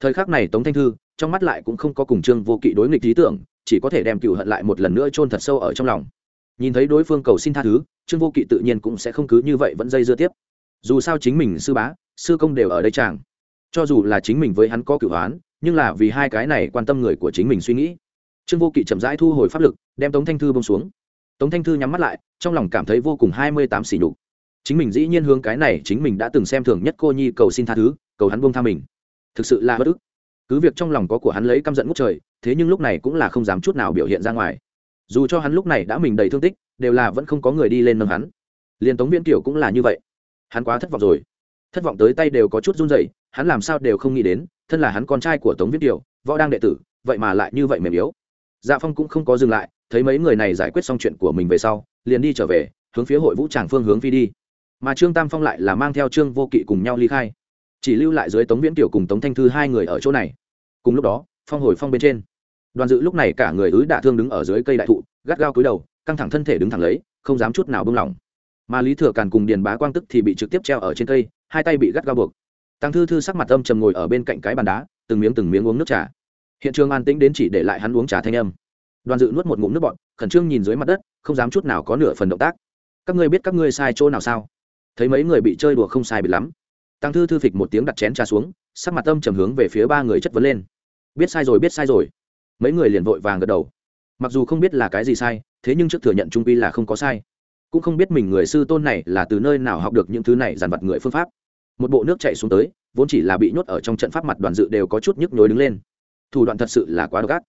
Thời khắc này tống thanh thư, trong mắt lại cũng không có cùng trương vô kỵ đối nghịch lý tưởng, chỉ có thể đem cựu hận lại một lần nữa chôn thật sâu ở trong lòng. Nhìn thấy đối phương cầu xin tha thứ, trương vô kỵ tự nhiên cũng sẽ không cứ như vậy vẫn dây dưa tiếp. Dù sao chính mình sư bá, sư công đều ở đây chàng cho dù là chính mình với hắn có cửu hoán, nhưng là vì hai cái này quan tâm người của chính mình suy nghĩ. Trương vô kỵ chậm rãi thu hồi pháp lực, đem tống thanh thư bông xuống. Tống thanh thư nhắm mắt lại, trong lòng cảm thấy vô cùng hai mươi tám xỉ nhục. Chính mình dĩ nhiên hướng cái này chính mình đã từng xem thường nhất cô nhi cầu xin tha thứ, cầu hắn buông tha mình. Thực sự là bất ức. Cứ việc trong lòng có của hắn lấy căm giận ngút trời, thế nhưng lúc này cũng là không dám chút nào biểu hiện ra ngoài. Dù cho hắn lúc này đã mình đầy thương tích, đều là vẫn không có người đi lên nâng hắn. Liền tống viễn kiểu cũng là như vậy. Hắn quá thất vọng rồi. Thất vọng tới tay đều có chút run rẩy hắn làm sao đều không nghĩ đến, thân là hắn con trai của tống viễn điều, võ đang đệ tử, vậy mà lại như vậy mềm yếu. Dạ phong cũng không có dừng lại, thấy mấy người này giải quyết xong chuyện của mình về sau, liền đi trở về, hướng phía hội vũ tràng phương hướng phi đi. Mà trương tam phong lại là mang theo trương vô kỵ cùng nhau ly khai. Chỉ lưu lại dưới tống viễn kiều cùng tống thanh thư hai người ở chỗ này. Cùng lúc đó, phong hồi phong bên trên. Đoàn dự lúc này cả người ứ đạ thương đứng ở dưới cây đại thụ, gắt gao cúi đầu, căng thẳng thân thể đứng thẳng lấy, không dám chút nào bưng lỏng. Mà lý thừa càn cùng điền bá quang tức thì bị trực tiếp treo ở trên cây, hai tay bị gắt gao buộc tăng thư thư sắc mặt âm trầm ngồi ở bên cạnh cái bàn đá, từng miếng từng miếng uống nước trà. Hiện trường an tĩnh đến chỉ để lại hắn uống trà thanh âm. Đoàn dự nuốt một ngụm nước bọt, khẩn trương nhìn dưới mặt đất, không dám chút nào có nửa phần động tác. Các ngươi biết các ngươi sai chỗ nào sao? Thấy mấy người bị chơi đùa không sai bị lắm. Tăng thư thư phịch một tiếng đặt chén trà xuống, sắc mặt âm trầm hướng về phía ba người chất vấn lên. Biết sai rồi, biết sai rồi. Mấy người liền vội vàng gật đầu. Mặc dù không biết là cái gì sai, thế nhưng trước thừa nhận trung quy là không có sai. Cũng không biết mình người sư tôn này là từ nơi nào học được những thứ này dàn vặt người phương pháp một bộ nước chạy xuống tới, vốn chỉ là bị nhốt ở trong trận pháp mặt đoàn dự đều có chút nhức nhối đứng lên. Thủ đoạn thật sự là quá độc ác.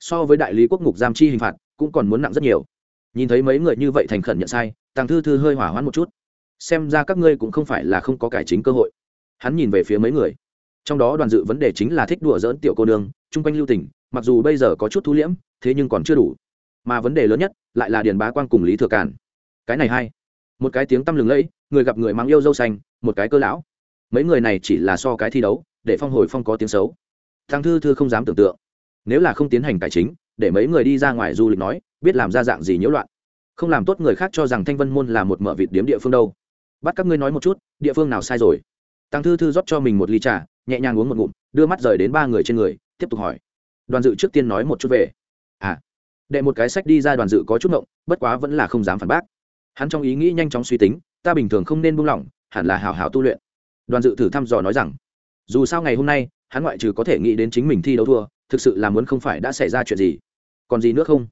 So với đại lý quốc ngục giam chi hình phạt, cũng còn muốn nặng rất nhiều. Nhìn thấy mấy người như vậy thành khẩn nhận sai, tàng thư thư hơi hỏa hoãn một chút. Xem ra các ngươi cũng không phải là không có cải chính cơ hội. Hắn nhìn về phía mấy người. Trong đó đoàn dự vấn đề chính là thích đùa dỡn tiểu cô nương, chung quanh lưu tỉnh mặc dù bây giờ có chút thu liễm, thế nhưng còn chưa đủ. Mà vấn đề lớn nhất, lại là điền bá quang cùng lý thừa cản cái này hay. Một cái tiếng tăm lừng lẫy, người gặp người mang yêu dâu xanh, một cái cơ lão mấy người này chỉ là so cái thi đấu, để phong hồi phong có tiếng xấu. Thằng thư thư không dám tưởng tượng. Nếu là không tiến hành cải chính, để mấy người đi ra ngoài du lịch nói, biết làm ra dạng gì nhiễu loạn. Không làm tốt người khác cho rằng thanh vân môn là một mợ vịt điếm địa phương đâu. Bắt các ngươi nói một chút, địa phương nào sai rồi? Tăng thư thư rót cho mình một ly trà, nhẹ nhàng uống một ngụm, đưa mắt rời đến ba người trên người, tiếp tục hỏi. Đoàn dự trước tiên nói một chút về. À đệ một cái sách đi ra đoàn dự có chút ngộng, bất quá vẫn là không dám phản bác. Hắn trong ý nghĩ nhanh chóng suy tính, ta bình thường không nên buông lỏng, hẳn là hào hào tu luyện đoàn dự thử thăm dò nói rằng, dù sao ngày hôm nay, hắn ngoại trừ có thể nghĩ đến chính mình thi đấu thua, thực sự là muốn không phải đã xảy ra chuyện gì. Còn gì nữa không?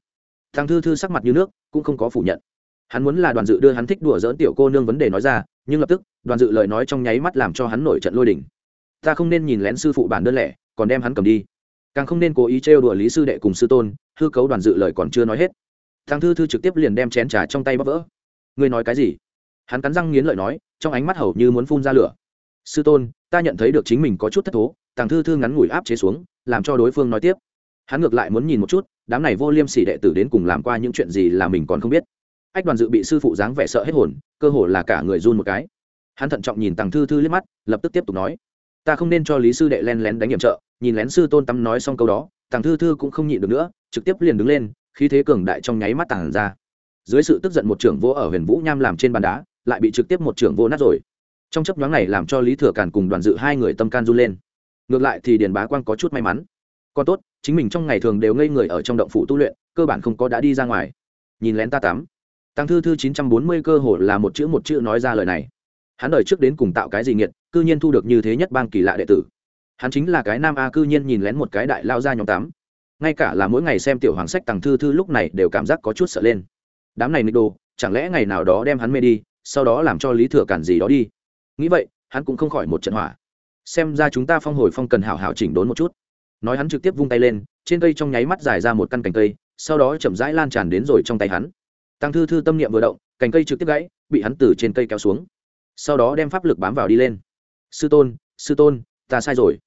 Thằng thư thư sắc mặt như nước, cũng không có phủ nhận. Hắn muốn là đoàn dự đưa hắn thích đùa dỡn tiểu cô nương vấn đề nói ra, nhưng lập tức, đoàn dự lời nói trong nháy mắt làm cho hắn nổi trận lôi đình. ta không nên nhìn lén sư phụ bản đơn lẻ, còn đem hắn cầm đi. Càng không nên cố ý trêu đùa lý sư đệ cùng sư tôn, hư cấu đoàn dự lời còn chưa nói hết. Thằng thư thư trực tiếp liền đem chén trà trong tay bóp vỡ. Ngươi nói cái gì? Hắn cắn răng nghiến lợi nói, trong ánh mắt hầu như muốn phun ra lửa sư tôn, ta nhận thấy được chính mình có chút thất thố, tàng thư thư ngắn ngủi áp chế xuống, làm cho đối phương nói tiếp. Hắn ngược lại muốn nhìn một chút, đám này vô liêm sỉ đệ tử đến cùng làm qua những chuyện gì là mình còn không biết. Ách đoàn dự bị sư phụ dáng vẻ sợ hết hồn, cơ hồ là cả người run một cái. Hắn thận trọng nhìn tàng thư thư liếc mắt, lập tức tiếp tục nói, ta không nên cho lý sư đệ len lén đánh nhiệm trợ, nhìn lén sư tôn tắm nói xong câu đó, tàng thư thư cũng không nhịn được nữa, trực tiếp liền đứng lên khi thế cường đại trong nháy mắt tàng ra. Dưới sự tức giận một trưởng vô ở huyền vũ nham làm trên bàn đá, lại bị trực tiếp một trưởng vô nát rồi trong chấp nhoáng này làm cho lý thừa càn cùng đoàn dự hai người tâm can run lên. Ngược lại thì điền bá quang có chút may mắn. Còn tốt, chính mình trong ngày thường đều ngây người ở trong động phủ tu luyện, cơ bản không có đã đi ra ngoài. Nhìn lén ta tắm tăng thư thư chín trăm bốn mươi cơ hồ là một chữ một chữ nói ra lời này. Hắn đời trước đến cùng tạo cái gì nghiệt, cư nhiên thu được như thế nhất bang kỳ lạ đệ tử. Hắn chính là cái nam a cư nhiên nhìn lén một cái đại lao ra nhóm tám. Ngay cả là mỗi ngày xem tiểu hoàng sách tàng thư thư lúc này đều cảm giác có chút sợ lên. Đám này nịch đồ, chẳng lẽ ngày nào đó đem hắn mê đi, sau đó làm cho lý thừa cản gì đó đi? Nghĩ vậy, hắn cũng không khỏi một trận hỏa. Xem ra chúng ta phong hồi phong cần hảo hảo chỉnh đốn một chút. Nói hắn trực tiếp vung tay lên, trên cây trong nháy mắt dài ra một căn cành cây, sau đó chậm rãi lan tràn đến rồi trong tay hắn. Tăng thư thư tâm niệm vừa động, cành cây trực tiếp gãy, bị hắn từ trên cây kéo xuống. Sau đó đem pháp lực bám vào đi lên. Sư tôn sư tôn, ta sai rồi.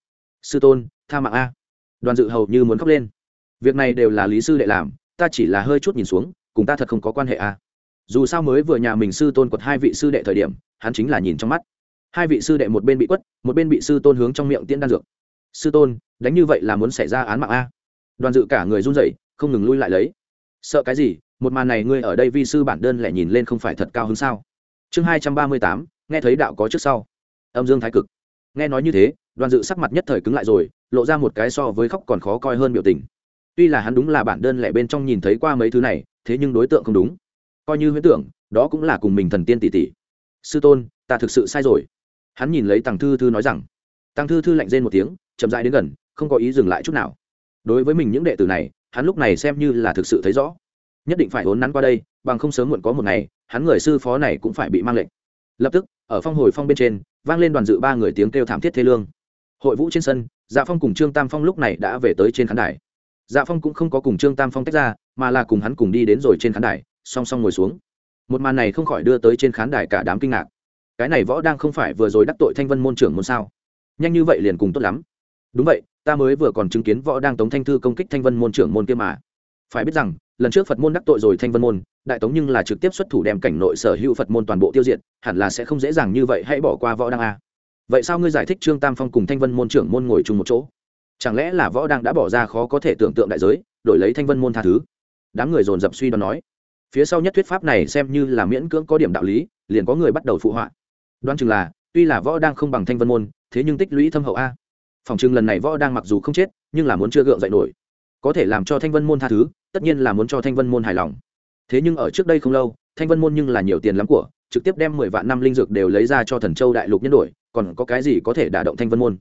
Sư tôn, tha mạng a. Đoàn dự hầu như muốn khóc lên. Việc này đều là lý sư đệ làm, ta chỉ là hơi chút nhìn xuống, cùng ta thật không có quan hệ a. Dù sao mới vừa nhà mình sư tôn quật hai vị sư đệ thời điểm, hắn chính là nhìn trong mắt hai vị sư đệ một bên bị quất, một bên bị sư tôn hướng trong miệng tiễn đan dược. Sư tôn, đánh như vậy là muốn xảy ra án mạng a? Đoàn dự cả người run rẩy, không ngừng lui lại lấy. Sợ cái gì? Một màn này ngươi ở đây vi sư bản đơn lại nhìn lên không phải thật cao hứng sao? Chương hai trăm ba mươi tám, nghe thấy đạo có trước sau. Âm dương thái cực. Nghe nói như thế, đoàn dự sắc mặt nhất thời cứng lại rồi, lộ ra một cái so với khóc còn khó coi hơn biểu tình. Tuy là hắn đúng là bản đơn lẻ bên trong nhìn thấy qua mấy thứ này, thế nhưng đối tượng không đúng. Coi như huyễn tưởng, đó cũng là cùng mình thần tiên tỷ tỷ. Sư tôn, ta thực sự sai rồi hắn nhìn lấy tàng thư thư nói rằng tàng thư thư lạnh rên một tiếng, chậm rãi đến gần, không có ý dừng lại chút nào. Đối với mình những đệ tử này, hắn lúc này xem như là thực sự thấy rõ. Nhất định phải hốn nắn qua đây, bằng không sớm muộn có một ngày, hắn người sư phó này cũng phải bị mang lệnh. Lập tức, ở phong hồi phong bên trên, vang lên đoàn dự ba người tiếng kêu thảm thiết thế lương. Hội vũ trên sân dạ phong cùng trương tam phong lúc này đã về tới trên khán đài. Dạ phong cũng không có cùng trương tam phong tách ra, mà là cùng hắn cùng đi đến rồi trên khán đài, song song ngồi xuống. Một màn này không khỏi đưa tới trên khán đài cả đám kinh ngạc cái này võ đang không phải vừa rồi đắc tội thanh vân môn trưởng môn sao? Nhanh như vậy liền cùng tốt lắm. Đúng vậy, ta mới vừa còn chứng kiến võ đang tống thanh thư công kích thanh vân môn trưởng môn kia mà. Phải biết rằng, lần trước phật môn đắc tội rồi thanh vân môn, đại tống nhưng là trực tiếp xuất thủ đem cảnh nội sở hữu phật môn toàn bộ tiêu diệt, hẳn là sẽ không dễ dàng như vậy, hãy bỏ qua võ đang a. Vậy sao ngươi giải thích trương tam phong cùng thanh vân môn trưởng môn ngồi chung một chỗ? Chẳng lẽ là võ đang đã bỏ ra khó có thể tưởng tượng đại giới, đổi lấy thanh vân môn tha thứ? Đám người dồn dập suy đoán nói. Phía sau nhất thuyết pháp này xem như là miễn cưỡng có điểm đạo lý, liền có người bắt đầu phụ họa đoán chừng là, tuy là võ đang không bằng thanh vân môn, thế nhưng tích lũy thâm hậu a. Phòng chừng lần này võ đang mặc dù không chết, nhưng là muốn chưa gượng dậy nổi. Có thể làm cho thanh vân môn tha thứ, tất nhiên là muốn cho thanh vân môn hài lòng. Thế nhưng ở trước đây không lâu, thanh vân môn nhưng là nhiều tiền lắm của, trực tiếp đem mười vạn năm linh dược đều lấy ra cho thần châu đại lục nhân đổi, còn có cái gì có thể đả động thanh vân môn?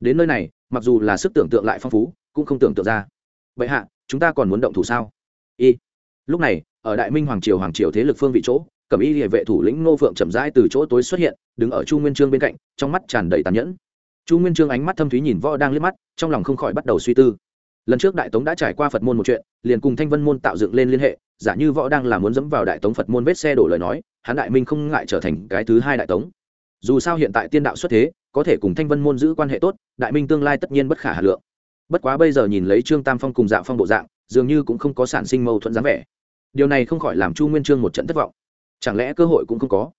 Đến nơi này, mặc dù là sức tưởng tượng lại phong phú, cũng không tưởng tượng ra. Vậy hạ, chúng ta còn muốn động thủ sao? Y. Lúc này, ở đại minh hoàng triều hoàng triều thế lực phương vị chỗ cẩm y địa vệ thủ lĩnh ngô phượng chậm rãi từ chỗ tối xuất hiện, đứng ở chu nguyên trương bên cạnh, trong mắt tràn đầy tàn nhẫn. Chu nguyên trương ánh mắt thâm thúy nhìn võ đang liếc mắt, trong lòng không khỏi bắt đầu suy tư. Lần trước đại tống đã trải qua phật môn một chuyện, liền cùng thanh vân môn tạo dựng lên liên hệ, giả như võ đang là muốn dẫm vào đại tống phật môn vết xe đổ lời nói, hắn đại minh không ngại trở thành cái thứ hai đại tống. Dù sao hiện tại tiên đạo xuất thế, có thể cùng thanh vân môn giữ quan hệ tốt, đại minh tương lai tất nhiên bất khả hà lượng. Bất quá bây giờ nhìn lấy trương tam phong cùng dạ phong bộ dạng, dường như cũng không có sản sinh mâu thuẫn dáng vẻ. Điều này không khỏi làm chu nguyên trương một trận thất vọng chẳng lẽ cơ hội cũng không có?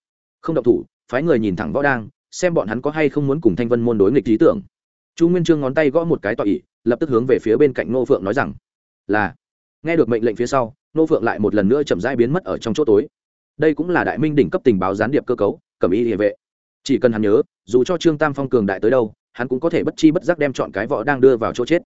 Không động thủ, phái người nhìn thẳng võ đang, xem bọn hắn có hay không muốn cùng thanh vân môn đối nghịch lý tưởng. Chu nguyên trương ngón tay gõ một cái tọa ỉ lập tức hướng về phía bên cạnh nô phượng nói rằng, là. Nghe được mệnh lệnh phía sau nô phượng lại một lần nữa chậm rãi biến mất ở trong chỗ tối. Đây cũng là đại minh đỉnh cấp tình báo gián điệp cơ cấu, cẩm ý địa vệ. Chỉ cần hắn nhớ, dù cho trương tam phong cường đại tới đâu, hắn cũng có thể bất chi bất giác đem chọn cái võ đang đưa vào chỗ chết.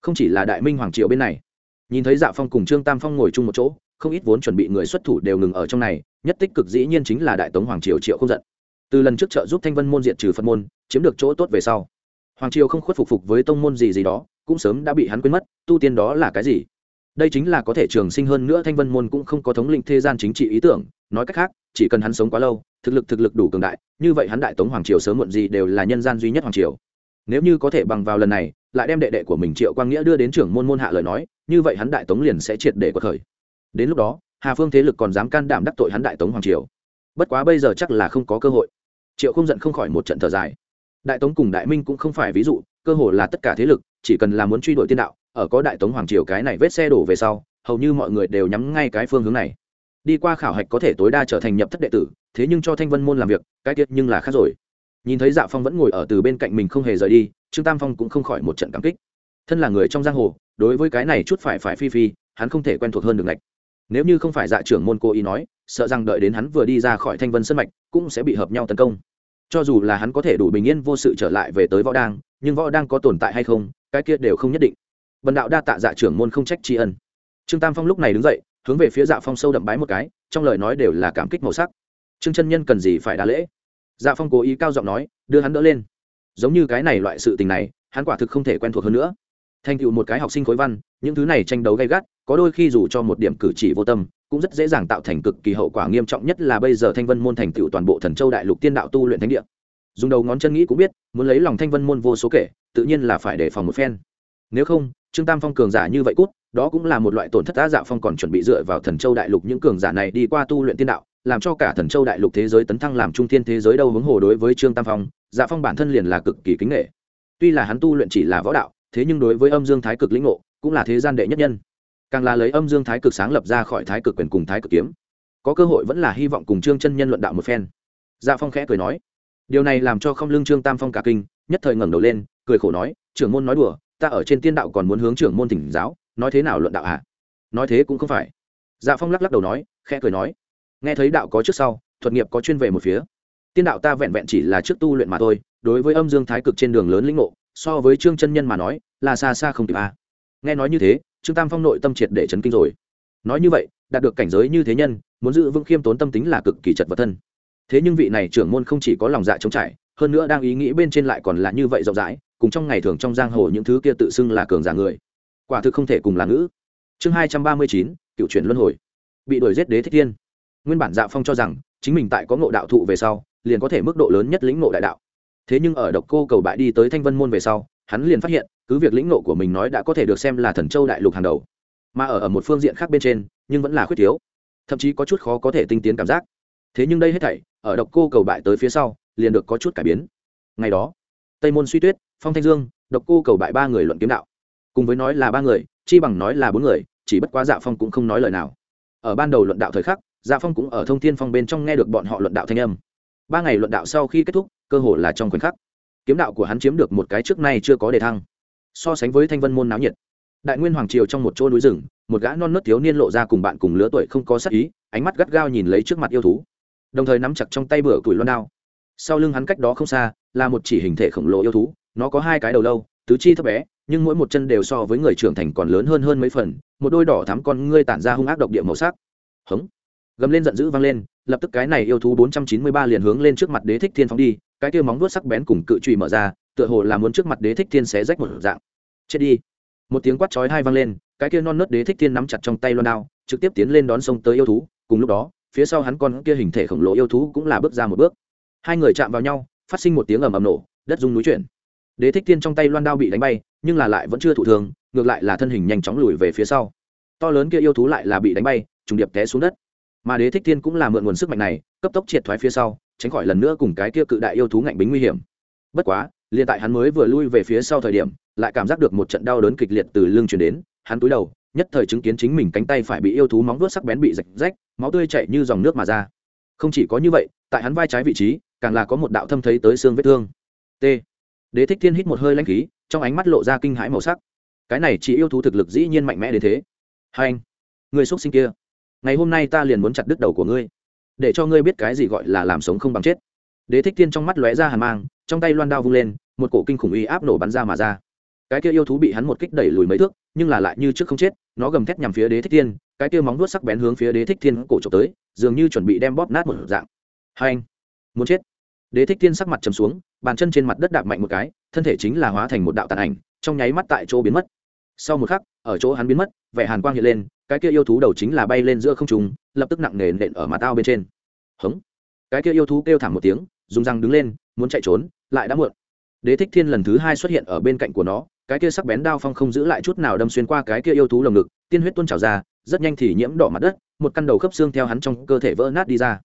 Không chỉ là đại minh hoàng triều bên này, nhìn thấy dạ phong cùng trương tam phong ngồi chung một chỗ không ít vốn chuẩn bị người xuất thủ đều ngừng ở trong này, nhất tích cực dĩ nhiên chính là đại tống hoàng triều triệu không giận. Từ lần trước trợ giúp thanh vân môn diệt trừ phật môn, chiếm được chỗ tốt về sau, hoàng triều không khuất phục phục với tông môn gì gì đó, cũng sớm đã bị hắn quên mất, tu tiên đó là cái gì? Đây chính là có thể trường sinh hơn nữa thanh vân môn cũng không có thống lĩnh thế gian chính trị ý tưởng, nói cách khác, chỉ cần hắn sống quá lâu, thực lực thực lực đủ cường đại, như vậy hắn đại tống hoàng triều sớm muộn gì đều là nhân gian duy nhất hoàng triều. Nếu như có thể bằng vào lần này, lại đem đệ đệ của mình triệu quang nghĩa đưa đến trưởng môn môn hạ lời nói, như vậy hắn đại tống liền sẽ triệt để cuộc khởi đến lúc đó, hà phương thế lực còn dám can đảm đắc tội hắn đại tống hoàng triều. Bất quá bây giờ chắc là không có cơ hội. Triệu không giận không khỏi một trận thở dài. Đại tống cùng đại minh cũng không phải ví dụ, cơ hội là tất cả thế lực, chỉ cần là muốn truy đuổi tiên đạo, ở có đại tống hoàng triều cái này vết xe đổ về sau, hầu như mọi người đều nhắm ngay cái phương hướng này. Đi qua khảo hạch có thể tối đa trở thành nhập thất đệ tử, thế nhưng cho thanh vân môn làm việc, cái tiết nhưng là khác rồi. Nhìn thấy dạ phong vẫn ngồi ở từ bên cạnh mình không hề rời đi, trương tam phong cũng không khỏi một trận cảm kích. Thân là người trong giang hồ, đối với cái này chút phải phải phi phi, hắn không thể quen thuộc hơn được ngạch nếu như không phải dạ trưởng môn cô ý nói, sợ rằng đợi đến hắn vừa đi ra khỏi thanh vân sân mạch, cũng sẽ bị hợp nhau tấn công. Cho dù là hắn có thể đủ bình yên vô sự trở lại về tới võ đang nhưng võ đang có tồn tại hay không, cái kia đều không nhất định. Bần đạo đa tạ dạ trưởng môn không trách tri ân. Trương tam phong lúc này đứng dậy, hướng về phía dạ phong sâu đậm bái một cái, trong lời nói đều là cảm kích màu sắc. Trương chân nhân cần gì phải đa lễ? Dạ phong cố ý cao giọng nói, đưa hắn đỡ lên. Giống như cái này loại sự tình này, hắn quả thực không thể quen thuộc hơn nữa. Thành tựu một cái học sinh khối văn, những thứ này tranh đấu gay gắt có đôi khi dù cho một điểm cử chỉ vô tâm, cũng rất dễ dàng tạo thành cực kỳ hậu quả nghiêm trọng nhất là bây giờ thanh vân môn thành tựu toàn bộ thần châu đại lục tiên đạo tu luyện thánh địa. Dùng đầu ngón chân nghĩ cũng biết, muốn lấy lòng thanh vân môn vô số kể, tự nhiên là phải đề phòng một phen. Nếu không, trương tam phong cường giả như vậy cút, đó cũng là một loại tổn thất đã dạo phong còn chuẩn bị dựa vào thần châu đại lục những cường giả này đi qua tu luyện tiên đạo, làm cho cả thần châu đại lục thế giới tấn thăng làm trung thiên thế giới đâu hướng hồ đối với trương tam phong dạ phong bản thân liền là cực kỳ kính nghệ tuy là hắn tu luyện chỉ là võ đạo, thế nhưng đối với âm dương thái cực lĩnh ngộ, cũng là thế gian đệ nhất nhân càng là lấy âm dương thái cực sáng lập ra khỏi thái cực quyền cùng thái cực kiếm. Có cơ hội vẫn là hy vọng cùng trương chân nhân luận đạo một phen. Dạ phong khẽ cười nói, điều này làm cho không lương trương tam phong cả kinh, nhất thời ngẩng đầu lên, cười khổ nói, trưởng môn nói đùa, ta ở trên tiên đạo còn muốn hướng trưởng môn thỉnh giáo, nói thế nào luận đạo hả? Nói thế cũng không phải. Dạ phong lắc lắc đầu nói, khẽ cười nói, nghe thấy đạo có trước sau, thuật nghiệp có chuyên về một phía. Tiên đạo ta vẹn vẹn chỉ là trước tu luyện mà thôi, đối với âm dương thái cực trên đường lớn lĩnh ngộ, so với trương chân nhân mà nói, là xa xa không kịp a nghe nói như thế trương tam phong nội tâm triệt để chấn kinh rồi. Nói như vậy, đạt được cảnh giới như thế nhân, muốn giữ vững khiêm tốn tâm tính là cực kỳ chật vật thân. Thế nhưng vị này trưởng môn không chỉ có lòng dạ trống trải, hơn nữa đang ý nghĩ bên trên lại còn là như vậy rộng rãi, cùng trong ngày thường trong giang hồ những thứ kia tự xưng là cường giả người. Quả thực không thể cùng là ngữ. Chương hai trăm ba mươi chín, cựu chuyển luân hồi. Bị đuổi giết đế thích thiên. Nguyên bản dạ phong cho rằng, chính mình tại có ngộ đạo thụ về sau, liền có thể mức độ lớn nhất lĩnh ngộ đại đạo. Thế nhưng ở độc cô cầu bại đi tới thanh vân môn về sau hắn liền phát hiện, cứ việc lĩnh nộ của mình nói đã có thể được xem là thần châu đại lục hàng đầu, mà ở ở một phương diện khác bên trên, nhưng vẫn là khuyết thiếu, thậm chí có chút khó có thể tinh tiến cảm giác. Thế nhưng đây hết thảy, ở độc cô cầu bại tới phía sau, liền được có chút cải biến. Ngày đó, tây môn suy tuyết, phong thanh dương, độc cô cầu bại ba người luận kiếm đạo. Cùng với nói là ba người, chi bằng nói là bốn người, chỉ bất quá dạ phong cũng không nói lời nào. Ở ban đầu luận đạo thời khắc dạ phong cũng ở thông thiên phong bên trong nghe được bọn họ luận đạo thanh âm. Ba ngày luận đạo sau khi kết thúc, cơ hồ là trong khoảnh khắc kiếm đạo của hắn chiếm được một cái trước nay chưa có đề thăng. So sánh với thanh vân môn náo nhiệt, đại nguyên hoàng triều trong một chỗ núi rừng, một gã non nớt thiếu niên lộ ra cùng bạn cùng lứa tuổi không có sắc ý, ánh mắt gắt gao nhìn lấy trước mặt yêu thú, đồng thời nắm chặt trong tay bửa tuổi loan đao. Sau lưng hắn cách đó không xa, là một chỉ hình thể khổng lồ yêu thú, nó có hai cái đầu lâu, tứ chi thấp bé, nhưng mỗi một chân đều so với người trưởng thành còn lớn hơn hơn mấy phần, một đôi đỏ thắm con ngươi tản ra hung ác độc địa màu sắc. Hống! Gầm lên giận dữ vang lên, lập tức cái này yêu thú bốn trăm chín mươi ba liền hướng lên trước mặt đế thích thiên phóng đi cái kia móng vuốt sắc bén cùng cự trùy mở ra, tựa hồ là muốn trước mặt đế thích thiên xé rách một dạng. Chết đi. Một tiếng quát chói hai vang lên, cái kia non nớt đế thích thiên nắm chặt trong tay loan đao, trực tiếp tiến lên đón sông tới yêu thú, cùng lúc đó, phía sau hắn con kia hình thể khổng lồ yêu thú cũng là bước ra một bước. Hai người chạm vào nhau, phát sinh một tiếng ầm ầm nổ, đất rung núi chuyển. Đế thích thiên trong tay loan đao bị đánh bay, nhưng là lại vẫn chưa thụ thường ngược lại là thân hình nhanh chóng lùi về phía sau. To lớn kia yêu thú lại là bị đánh bay, trùng điệp té xuống đất. Mà đế thích thiên cũng là mượn nguồn sức mạnh này, cấp tốc triệt thoái phía sau tránh khỏi lần nữa cùng cái kia cự đại yêu thú ngạnh bính nguy hiểm. Bất quá, liền tại hắn mới vừa lui về phía sau thời điểm, lại cảm giác được một trận đau đớn kịch liệt từ lưng chuyển đến, hắn túi đầu, nhất thời chứng kiến chính mình cánh tay phải bị yêu thú móng vuốt sắc bén bị rạch rách, máu tươi chảy như dòng nước mà ra. Không chỉ có như vậy, tại hắn vai trái vị trí, càng là có một đạo thâm thấy tới xương vết thương. T. Đế thích thiên hít một hơi lanh khí, trong ánh mắt lộ ra kinh hãi màu sắc. Cái này chỉ yêu thú thực lực dĩ nhiên mạnh mẽ đến thế. Hai anh, người x sinh kia, ngày hôm nay ta liền muốn chặt đứt đầu của ngươi để cho ngươi biết cái gì gọi là làm sống không bằng chết. Đế thích thiên trong mắt lóe ra hàn mang, trong tay loan đao vung lên, một cổ kinh khủng uy áp nổ bắn ra mà ra. Cái kia yêu thú bị hắn một kích đẩy lùi mấy thước, nhưng là lại như trước không chết, nó gầm thét nhằm phía đế thích thiên, cái kia móng vuốt sắc bén hướng phía đế thích thiên cổ trộm tới, dường như chuẩn bị đem bóp nát một dạng. Hai anh, muốn chết. Đế thích thiên sắc mặt trầm xuống, bàn chân trên mặt đất đạp mạnh một cái, thân thể chính là hóa thành một đạo tàn ảnh, trong nháy mắt tại chỗ biến mất. Sau một khắc, ở chỗ hắn biến mất, vẻ hàn quang hiện lên, cái kia yêu thú đầu chính là bay lên giữa không trung lập tức nặng nề nện ở mặt tao bên trên. Hống. Cái kia yêu thú kêu thảm một tiếng, dùng răng đứng lên, muốn chạy trốn, lại đã muộn. Đế thích thiên lần thứ hai xuất hiện ở bên cạnh của nó, cái kia sắc bén đao phong không giữ lại chút nào đâm xuyên qua cái kia yêu thú lồng ngực, tiên huyết tuôn trào ra, rất nhanh thì nhiễm đỏ mặt đất, một căn đầu khớp xương theo hắn trong cơ thể vỡ nát đi ra.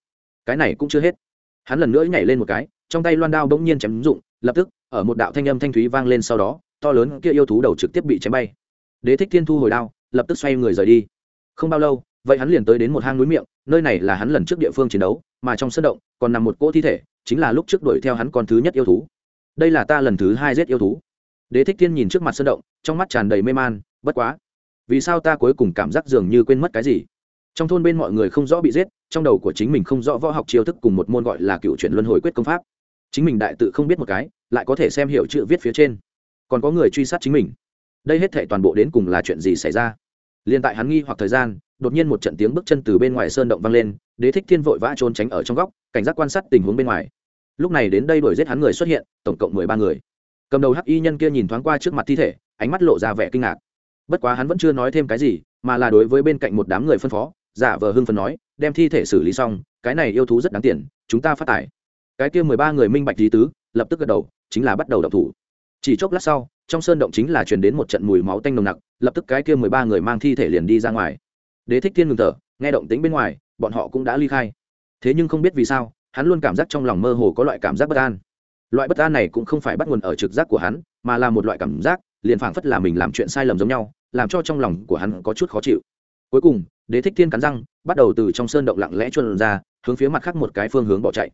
Cái này cũng chưa hết. Hắn lần nữa nhảy lên một cái, trong tay loan đao bỗng nhiên chém rụng lập tức, ở một đạo thanh âm thanh thúy vang lên sau đó, to lớn kia yêu thú đầu trực tiếp bị chém bay. Đế thích thiên thu hồi đao, lập tức xoay người rời đi. Không bao lâu vậy hắn liền tới đến một hang núi miệng, nơi này là hắn lần trước địa phương chiến đấu, mà trong sân động còn nằm một cỗ thi thể, chính là lúc trước đuổi theo hắn con thứ nhất yêu thú. Đây là ta lần thứ hai giết yêu thú. Đế thích thiên nhìn trước mặt sơn động, trong mắt tràn đầy mê man, bất quá, vì sao ta cuối cùng cảm giác dường như quên mất cái gì? Trong thôn bên mọi người không rõ bị giết, trong đầu của chính mình không rõ võ học chiêu thức cùng một môn gọi là cựu chuyển luân hồi quyết công pháp. Chính mình đại tự không biết một cái, lại có thể xem hiểu chữ viết phía trên. Còn có người truy sát chính mình. Đây hết thể toàn bộ đến cùng là chuyện gì xảy ra? Liên tại hắn nghi hoặc thời gian đột nhiên một trận tiếng bước chân từ bên ngoài sơn động vang lên, đế thích thiên vội vã trốn tránh ở trong góc, cảnh giác quan sát tình huống bên ngoài. Lúc này đến đây đuổi giết hắn người xuất hiện, tổng cộng mười ba người. Cầm đầu hắc y nhân kia nhìn thoáng qua trước mặt thi thể, ánh mắt lộ ra vẻ kinh ngạc. Bất quá hắn vẫn chưa nói thêm cái gì, mà là đối với bên cạnh một đám người phân phó, giả vờ hưng phân nói, đem thi thể xử lý xong, cái này yêu thú rất đáng tiền, chúng ta phát tải cái kia mười ba người minh bạch lý tứ, lập tức gật đầu, chính là bắt đầu đập thủ. Chỉ chốc lát sau, trong sơn động chính là truyền đến một trận mùi máu tanh nồng nặc, lập tức cái kia mười ba người mang thi thể liền đi ra ngoài đế thích thiên ngừng thở, nghe động tính bên ngoài, bọn họ cũng đã ly khai. Thế nhưng không biết vì sao, hắn luôn cảm giác trong lòng mơ hồ có loại cảm giác bất an. Loại bất an này cũng không phải bắt nguồn ở trực giác của hắn, mà là một loại cảm giác, liền phảng phất là mình làm chuyện sai lầm giống nhau, làm cho trong lòng của hắn có chút khó chịu. Cuối cùng, đế thích thiên cắn răng, bắt đầu từ trong sơn động lặng lẽ chuồn ra, hướng phía mặt khác một cái phương hướng bỏ chạy.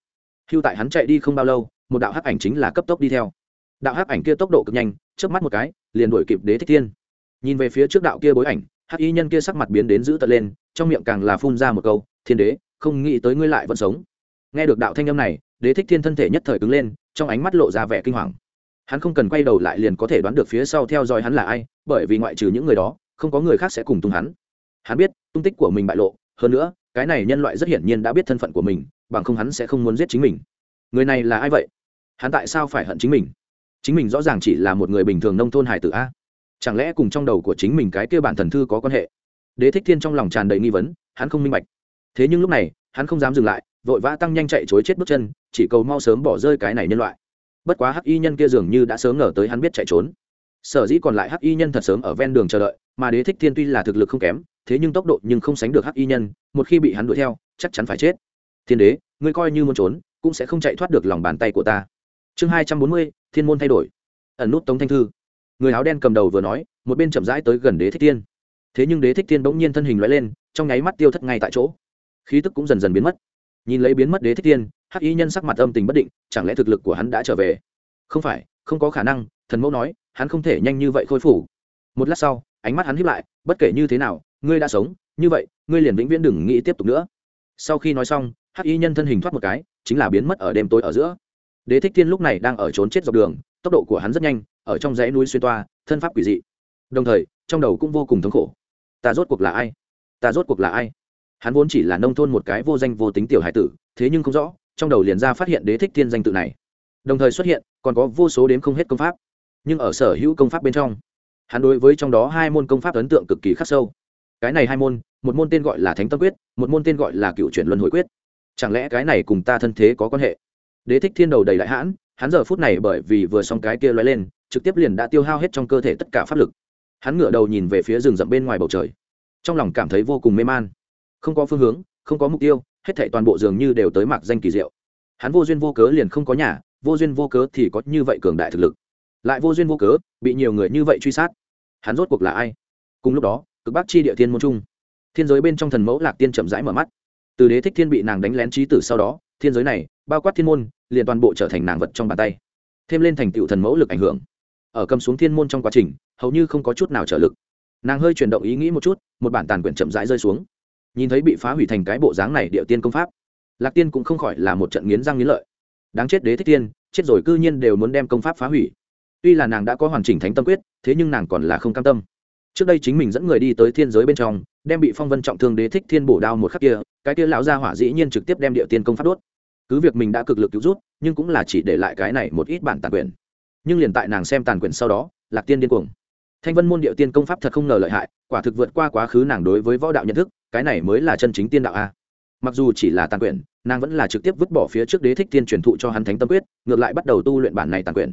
Hưu tại hắn chạy đi không bao lâu, một đạo hắc ảnh chính là cấp tốc đi theo. Đạo hắc ảnh kia tốc độ cực nhanh trước mắt một cái, liền đuổi kịp đế thích thiên. Nhìn về phía trước đạo kia bối ảnh hắc y nhân kia sắc mặt biến đến dữ tợn lên, trong miệng càng là phun ra một câu, thiên đế, không nghĩ tới ngươi lại vẫn sống. Nghe được đạo thanh âm này, đế thích thiên thân thể nhất thời cứng lên, trong ánh mắt lộ ra vẻ kinh hoàng. Hắn không cần quay đầu lại liền có thể đoán được phía sau theo dõi hắn là ai, bởi vì ngoại trừ những người đó, không có người khác sẽ cùng tung hắn. Hắn biết, tung tích của mình bại lộ, hơn nữa, cái này nhân loại rất hiển nhiên đã biết thân phận của mình, bằng không hắn sẽ không muốn giết chính mình. Người này là ai vậy? Hắn tại sao phải hận chính mình? Chính mình rõ ràng chỉ là một người bình thường nông thôn hải tử a chẳng lẽ cùng trong đầu của chính mình cái kia bản thần thư có quan hệ? Đế thích thiên trong lòng tràn đầy nghi vấn, hắn không minh bạch. Thế nhưng lúc này, hắn không dám dừng lại, vội vã tăng nhanh chạy chối chết bước chân, chỉ cầu mau sớm bỏ rơi cái này nhân loại. Bất quá hắc y nhân kia dường như đã sớm ngờ tới hắn biết chạy trốn. Sở dĩ còn lại hắc y nhân thật sớm ở ven đường chờ đợi, mà đế thích thiên tuy là thực lực không kém, thế nhưng tốc độ nhưng không sánh được hắc y nhân, một khi bị hắn đuổi theo, chắc chắn phải chết. Thiên đế, ngươi coi như muốn trốn, cũng sẽ không chạy thoát được lòng bàn tay của ta. Chương hai trăm bốn mươi, thiên môn thay đổi. Ẩn nút tống thanh thư người áo đen cầm đầu vừa nói, một bên chậm rãi tới gần đế thích thiên. Thế nhưng đế thích thiên bỗng nhiên thân hình loại lên, trong nháy mắt tiêu thất ngay tại chỗ. Khí tức cũng dần dần biến mất. Nhìn lấy biến mất đế thích thiên, hắc y nhân sắc mặt âm tình bất định, chẳng lẽ thực lực của hắn đã trở về? Không phải, không có khả năng, thần mẫu nói, hắn không thể nhanh như vậy khôi phủ một lát sau, ánh mắt hắn hiếp lại, bất kể như thế nào, ngươi đã sống, như vậy, ngươi liền vĩnh viễn đừng nghĩ tiếp tục nữa. Sau khi nói xong, hắc y nhân thân hình thoát một cái, chính là biến mất ở đêm tối ở giữa. Đế thích thiên lúc này đang ở trốn chết dọc đường, tốc độ của hắn rất nhanh ở trong dãy núi xuyên toa, thân pháp quỷ dị. Đồng thời, trong đầu cũng vô cùng thống khổ. Ta rốt cuộc là ai? Ta rốt cuộc là ai? Hắn vốn chỉ là nông thôn một cái vô danh vô tính tiểu hải tử, thế nhưng không rõ, trong đầu liền ra phát hiện đế thích thiên danh tự này. Đồng thời xuất hiện, còn có vô số đếm không hết công pháp. Nhưng ở sở hữu công pháp bên trong, hắn đối với trong đó hai môn công pháp ấn tượng cực kỳ khắc sâu. Cái này hai môn, một môn tên gọi là thánh tâm quyết, một môn tên gọi là cựu chuyển luân hồi quyết. Chẳng lẽ cái này cùng ta thân thế có quan hệ? Đế thích thiên đầu đầy đại hãn, hắn giờ phút này bởi vì vừa xong cái kia loay lên trực tiếp liền đã tiêu hao hết trong cơ thể tất cả pháp lực. Hắn ngửa đầu nhìn về phía rừng rậm bên ngoài bầu trời. Trong lòng cảm thấy vô cùng mê man. Không có phương hướng, không có mục tiêu, hết thảy toàn bộ dường như đều tới mạc danh kỳ diệu. Hắn vô duyên vô cớ liền không có nhà, vô duyên vô cớ thì có như vậy cường đại thực lực. Lại vô duyên vô cớ, bị nhiều người như vậy truy sát. Hắn rốt cuộc là ai? Cùng lúc đó, cực bắc chi địa thiên môn trung, thiên giới bên trong thần mẫu lạc tiên chậm rãi mở mắt. Từ đế thích thiên bị nàng đánh lén trí tử sau đó, thiên giới này, bao quát thiên môn, liền toàn bộ trở thành nàng vật trong bàn tay. Thêm lên thành tựu thần mẫu lực ảnh hưởng ở cầm xuống thiên môn trong quá trình, hầu như không có chút nào trợ lực. Nàng hơi chuyển động ý nghĩ một chút, một bản tàn quyển chậm rãi rơi xuống. Nhìn thấy bị phá hủy thành cái bộ dáng này địa tiên công pháp, lạc tiên cũng không khỏi là một trận nghiến răng nghiến lợi. Đáng chết đế thích tiên, chết rồi cư nhiên đều muốn đem công pháp phá hủy. Tuy là nàng đã có hoàn chỉnh thánh tâm quyết, thế nhưng nàng còn là không cam tâm. Trước đây chính mình dẫn người đi tới thiên giới bên trong, đem bị phong vân trọng thương đế thích thiên bổ đao một khắc kia, cái kia lão gia hỏa dĩ nhiên trực tiếp đem địa tiên công pháp đốt. Cứ việc mình đã cực lực cứu rút, nhưng cũng là chỉ để lại cái này một ít bản tàn quyền nhưng liền tại nàng xem tàn quyển sau đó, lạc tiên điên cuồng. Thanh vân môn điệu tiên công pháp thật không ngờ lợi hại, quả thực vượt qua quá khứ nàng đối với võ đạo nhận thức, cái này mới là chân chính tiên đạo a. Mặc dù chỉ là tàn quyển, nàng vẫn là trực tiếp vứt bỏ phía trước đế thích tiên truyền thụ cho hắn thánh tâm quyết, ngược lại bắt đầu tu luyện bản này tàn quyển.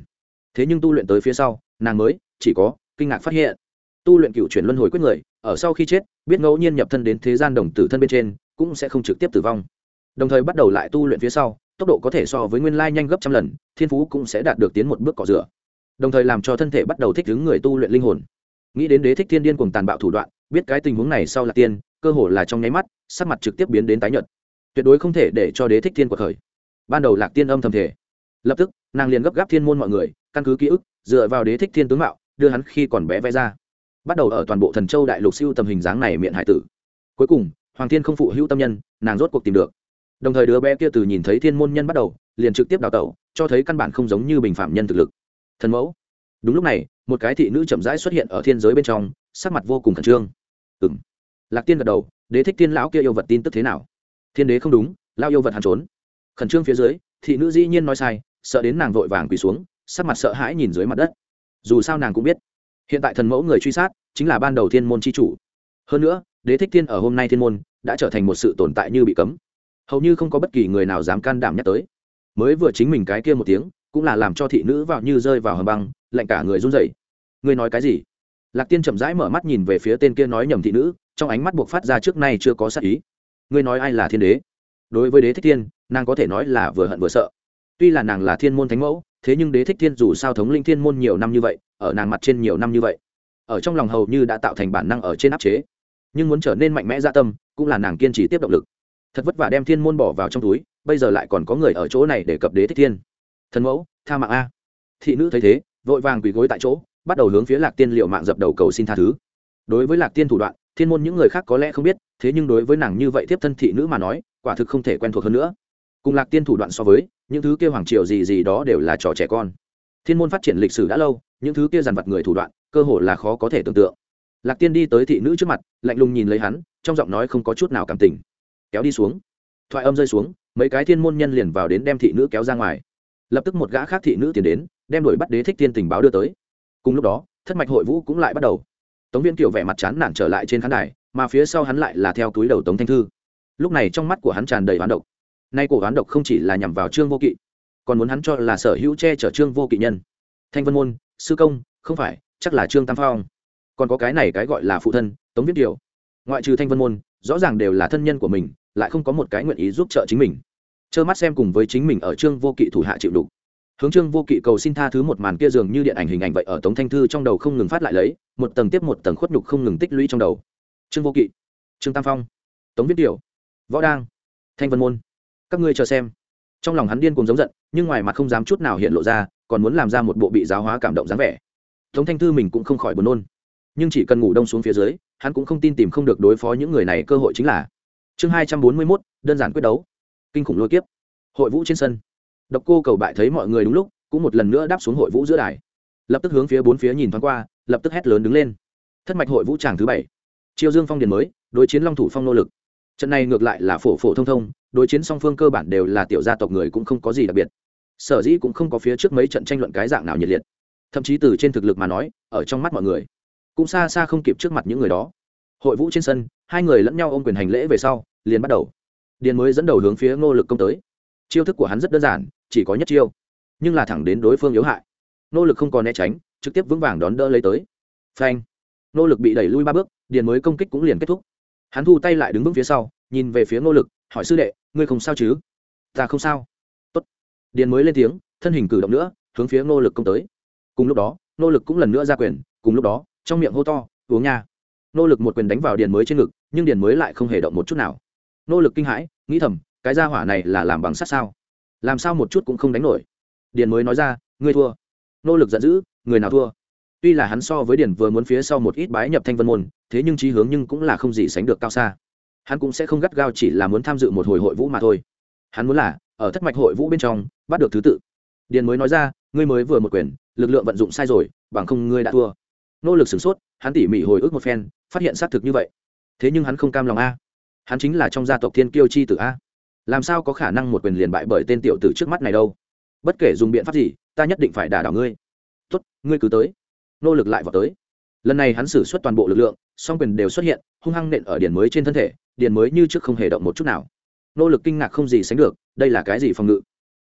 Thế nhưng tu luyện tới phía sau, nàng mới, chỉ có, kinh ngạc phát hiện. Tu luyện cựu chuyển luân hồi quyết người, ở sau khi chết, biết ngẫu nhiên nhập thân đến thế gian đồng tử thân bên trên, cũng sẽ không trực tiếp tử vong. Đồng thời bắt đầu lại tu luyện phía sau tốc độ có thể so với nguyên lai nhanh gấp trăm lần, thiên phú cũng sẽ đạt được tiến một bước cỏ rửa. Đồng thời làm cho thân thể bắt đầu thích ứng người tu luyện linh hồn. Nghĩ đến đế thích thiên điên cùng tàn bạo thủ đoạn, biết cái tình huống này sau là tiên, cơ hồ là trong nháy mắt, sắc mặt trực tiếp biến đến tái nhợt. Tuyệt đối không thể để cho đế thích thiên cuộc khởi. Ban đầu lạc tiên âm thầm thể lập tức, nàng liền gấp gáp thiên môn mọi người, căn cứ ký ức, dựa vào đế thích thiên tướng mạo, đưa hắn khi còn bé vẽ ra. Bắt đầu ở toàn bộ thần châu đại lục siêu tầm hình dáng này miệng hải tử. Cuối cùng, hoàng thiên không phụ hữu tâm nhân, nàng rốt cuộc tìm được đồng thời đứa bé kia từ nhìn thấy thiên môn nhân bắt đầu, liền trực tiếp đào tẩu, cho thấy căn bản không giống như bình phạm nhân thực lực. Thần mẫu. Đúng lúc này, một cái thị nữ chậm rãi xuất hiện ở thiên giới bên trong, sắc mặt vô cùng khẩn trương. Ừng lạc tiên gật đầu, đế thích tiên lão kia yêu vật tin tức thế nào? Thiên đế không đúng lao yêu vật hàn trốn. Khẩn trương phía dưới, thị nữ dĩ nhiên nói sai, sợ đến nàng vội vàng quỳ xuống, sắc mặt sợ hãi nhìn dưới mặt đất. Dù sao nàng cũng biết, hiện tại thần mẫu người truy sát chính là ban đầu thiên môn c h i chủ. Hơn nữa, đế thích thiên ở hôm nay thiên môn đã trở thành một sự tồn tại như bị cấm hầu như không có bất kỳ người nào dám can đảm nhắc tới. Mới vừa chính mình cái kia một tiếng, cũng là làm cho thị nữ vào như rơi vào hầm băng, lạnh cả người run rẩy. Ngươi nói cái gì? Lạc tiên chậm rãi mở mắt nhìn về phía tên kia nói nhầm thị nữ, trong ánh mắt buộc phát ra trước nay chưa có sắc ý. Ngươi nói ai là thiên đế? Đối với đế thích thiên, nàng có thể nói là vừa hận vừa sợ. Tuy là nàng là thiên môn thánh mẫu, thế nhưng đế thích thiên dù sao thống linh thiên môn nhiều năm như vậy, ở nàng mặt trên nhiều năm như vậy, ở trong lòng hầu như đã tạo thành bản năng ở trên áp chế. Nhưng muốn trở nên mạnh mẽ gia tâm, cũng là nàng kiên trì tiếp động lực thật vất vả đem thiên môn bỏ vào trong túi, bây giờ lại còn có người ở chỗ này để cập đế thích thiên. Thần mẫu, tha mạng a. Thị nữ thấy thế, vội vàng quỳ gối tại chỗ, bắt đầu hướng phía lạc tiên liệu mạng dập đầu cầu xin tha thứ. Đối với lạc tiên thủ đoạn, thiên môn những người khác có lẽ không biết, thế nhưng đối với nàng như vậy tiếp thân thị nữ mà nói, quả thực không thể quen thuộc hơn nữa. Cùng lạc tiên thủ đoạn so với, những thứ kia hoàng triều gì gì đó đều là trò trẻ con. Thiên môn phát triển lịch sử đã lâu, những thứ kia dằn vặt người thủ đoạn, cơ hội là khó có thể tưởng tượng. Lạc tiên đi tới thị nữ trước mặt, lạnh lùng nhìn lấy hắn, trong giọng nói không có chút nào cảm tình kéo đi xuống. Thoại âm rơi xuống, mấy cái thiên môn nhân liền vào đến đem thị nữ kéo ra ngoài. Lập tức một gã khác thị nữ tiến đến, đem đuổi bắt đế thích thiên tình báo đưa tới. Cùng lúc đó, thất mạch hội vũ cũng lại bắt đầu. Tống viên kiểu vẻ mặt chán nản trở lại trên khán đài, mà phía sau hắn lại là theo túi đầu tống thanh thư. Lúc này trong mắt của hắn tràn đầy hoán độc. Nay cổ hoán độc không chỉ là nhằm vào trương vô kỵ, còn muốn hắn cho là sở hữu che chở trương vô kỵ nhân. Thanh vân môn, sư công, không phải, chắc là trương tam phong. Còn có cái này cái gọi là phụ thân, tống viết kiều. Ngoại trừ thanh vân môn, rõ ràng đều là thân nhân của mình lại không có một cái nguyện ý giúp trợ chính mình. Trơ mắt xem cùng với chính mình ở trương vô kỵ thủ hạ chịu đục. Hướng trương vô kỵ cầu xin tha thứ một màn kia dường như điện ảnh hình ảnh vậy ở tống thanh thư trong đầu không ngừng phát lại lấy, một tầng tiếp một tầng khuất nhục không ngừng tích lũy trong đầu. Trương vô kỵ, trương tam phong, tống viết tiểu, võ đang, thanh vân môn, các ngươi chờ xem. Trong lòng hắn điên cùng giống giận, nhưng ngoài mặt không dám chút nào hiện lộ ra, còn muốn làm ra một bộ bị giáo hóa cảm động dáng vẻ. Tống thanh thư mình cũng không khỏi buồn nôn. Nhưng chỉ cần ngủ đông xuống phía dưới, hắn cũng không tin tìm không được đối phó những người này, cơ hội chính là chương hai trăm bốn mươi mốt, đơn giản quyết đấu. Kinh khủng lôi kiếp. Hội vũ trên sân. Độc cô cầu bại thấy mọi người đúng lúc, cũng một lần nữa đáp xuống hội vũ giữa đài. Lập tức hướng phía bốn phía nhìn thoáng qua, lập tức hét lớn đứng lên. Thất mạch hội vũ tràng thứ bảy. Chiêu dương phong điền mới, đối chiến long thủ phong nô lực. Trận này ngược lại là phổ phổ thông thông, đối chiến song phương cơ bản đều là tiểu gia tộc người cũng không có gì đặc biệt. Sở dĩ cũng không có phía trước mấy trận tranh luận cái dạng nào nhiệt liệt. Thậm chí từ trên thực lực mà nói, ở trong mắt mọi người, cũng xa xa không kịp trước mặt những người đó hội vũ trên sân, hai người lẫn nhau ôm quyền hành lễ về sau, liền bắt đầu. Điền mới dẫn đầu hướng phía ngô lực công tới. Chiêu thức của hắn rất đơn giản, chỉ có nhất chiêu, nhưng là thẳng đến đối phương yếu hại. Nô lực không còn né tránh, trực tiếp vững vàng đón đỡ lấy tới. Phanh! Nô lực bị đẩy lui ba bước, điền mới công kích cũng liền kết thúc. Hắn thu tay lại đứng vững phía sau, nhìn về phía nô lực, hỏi sư đệ, ngươi không sao chứ? Ta không sao. Tốt. điền mới lên tiếng, thân hình cử động nữa, hướng phía nô lực công tới. Cùng lúc đó nô lực cũng lần nữa ra quyền, cùng lúc đó, trong miệng hô to, uống nha nô lực một quyền đánh vào điền mới trên ngực, nhưng điền mới lại không hề động một chút nào. Nô lực kinh hãi, nghĩ thầm, cái gia hỏa này là làm bằng sắt sao? Làm sao một chút cũng không đánh nổi? Điền mới nói ra, ngươi thua. Nô lực giận dữ, người nào thua? Tuy là hắn so với điền vừa muốn phía sau một ít bái nhập thanh vân môn, thế nhưng trí hướng nhưng cũng là không gì sánh được cao xa. Hắn cũng sẽ không gắt gao chỉ là muốn tham dự một hồi hội vũ mà thôi. Hắn muốn là, ở thất mạch hội vũ bên trong, bắt được thứ tự. Điền mới nói ra, ngươi mới vừa một quyền, lực lượng vận dụng sai rồi, bằng không ngươi đã thua. Nỗ lực sửng sốt, hắn tỉ mỉ hồi ức một phen phát hiện xác thực như vậy. Thế nhưng hắn không cam lòng a. Hắn chính là trong gia tộc thiên kiêu chi tử a. Làm sao có khả năng một quyền liền bại bởi tên tiểu tử trước mắt này đâu? Bất kể dùng biện pháp gì, ta nhất định phải đả đảo ngươi. Tốt, ngươi cứ tới. Nô lực lại vào tới. Lần này hắn xử suất toàn bộ lực lượng, song quyền đều xuất hiện, hung hăng nện ở điền mới trên thân thể, điền mới như trước không hề động một chút nào. Nô lực kinh ngạc không gì sánh được, đây là cái gì phòng ngự?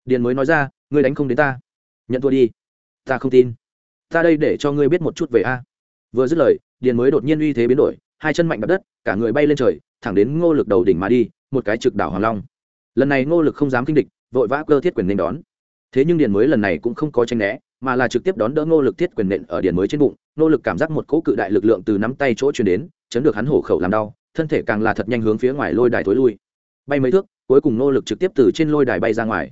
Điền mới nói ra, ngươi đánh không đến ta. Nhận thua đi. Ta không tin. Ta đây để cho ngươi biết một chút về a vừa dứt lời điền mới đột nhiên uy thế biến đổi, hai chân mạnh đập đất, cả người bay lên trời, thẳng đến ngô lực đầu đỉnh mà đi, một cái trực đảo hoàng long. Lần này ngô lực không dám kinh địch, vội vã cơ thiết quyền nên đón. Thế nhưng điền mới lần này cũng không có tranh né, mà là trực tiếp đón đỡ ngô lực thiết quyền nện ở điền mới trên bụng, ngô lực cảm giác một cỗ cự đại lực lượng từ nắm tay chỗ chuyển đến, chấn được hắn hổ khẩu làm đau, thân thể càng là thật nhanh hướng phía ngoài lôi đài thối lui. Bay mấy thước, cuối cùng ngô lực trực tiếp từ trên lôi đài bay ra ngoài.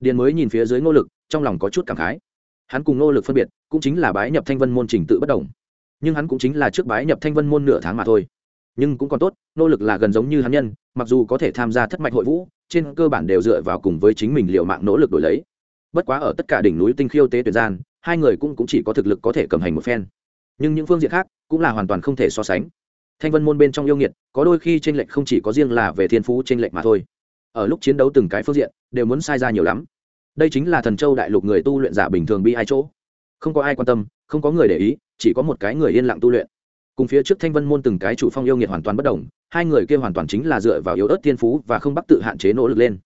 Điền mới nhìn phía dưới ngô lực, trong lòng có chút cảm khái. Hắn cùng ngô lực phân biệt, cũng chính là bái nhập thanh vân môn trình tự bất đồng nhưng hắn cũng chính là trước bái nhập thanh vân môn nửa tháng mà thôi. Nhưng cũng còn tốt nỗ lực là gần giống như hắn nhân mặc dù có thể tham gia thất mạch hội vũ trên cơ bản đều dựa vào cùng với chính mình liệu mạng nỗ lực đổi lấy. Bất quá ở tất cả đỉnh núi tinh khiêu tế tuyệt gian hai người cũng, cũng chỉ có thực lực có thể cầm hành một phen. Nhưng những phương diện khác cũng là hoàn toàn không thể so sánh. Thanh vân môn bên trong yêu nghiệt có đôi khi tranh lệch không chỉ có riêng là về thiên phú tranh lệch mà thôi. Ở lúc chiến đấu từng cái phương diện đều muốn sai ra nhiều lắm. Đây chính là thần châu đại lục người tu luyện giả bình thường bi hai chỗ không có ai quan tâm, không có người để ý, chỉ có một cái người yên lặng tu luyện. Cùng phía trước thanh vân môn từng cái chủ phong yêu nghiệt hoàn toàn bất đồng, hai người kia hoàn toàn chính là dựa vào yếu ớt thiên phú và không bắc tự hạn chế nỗ lực lên.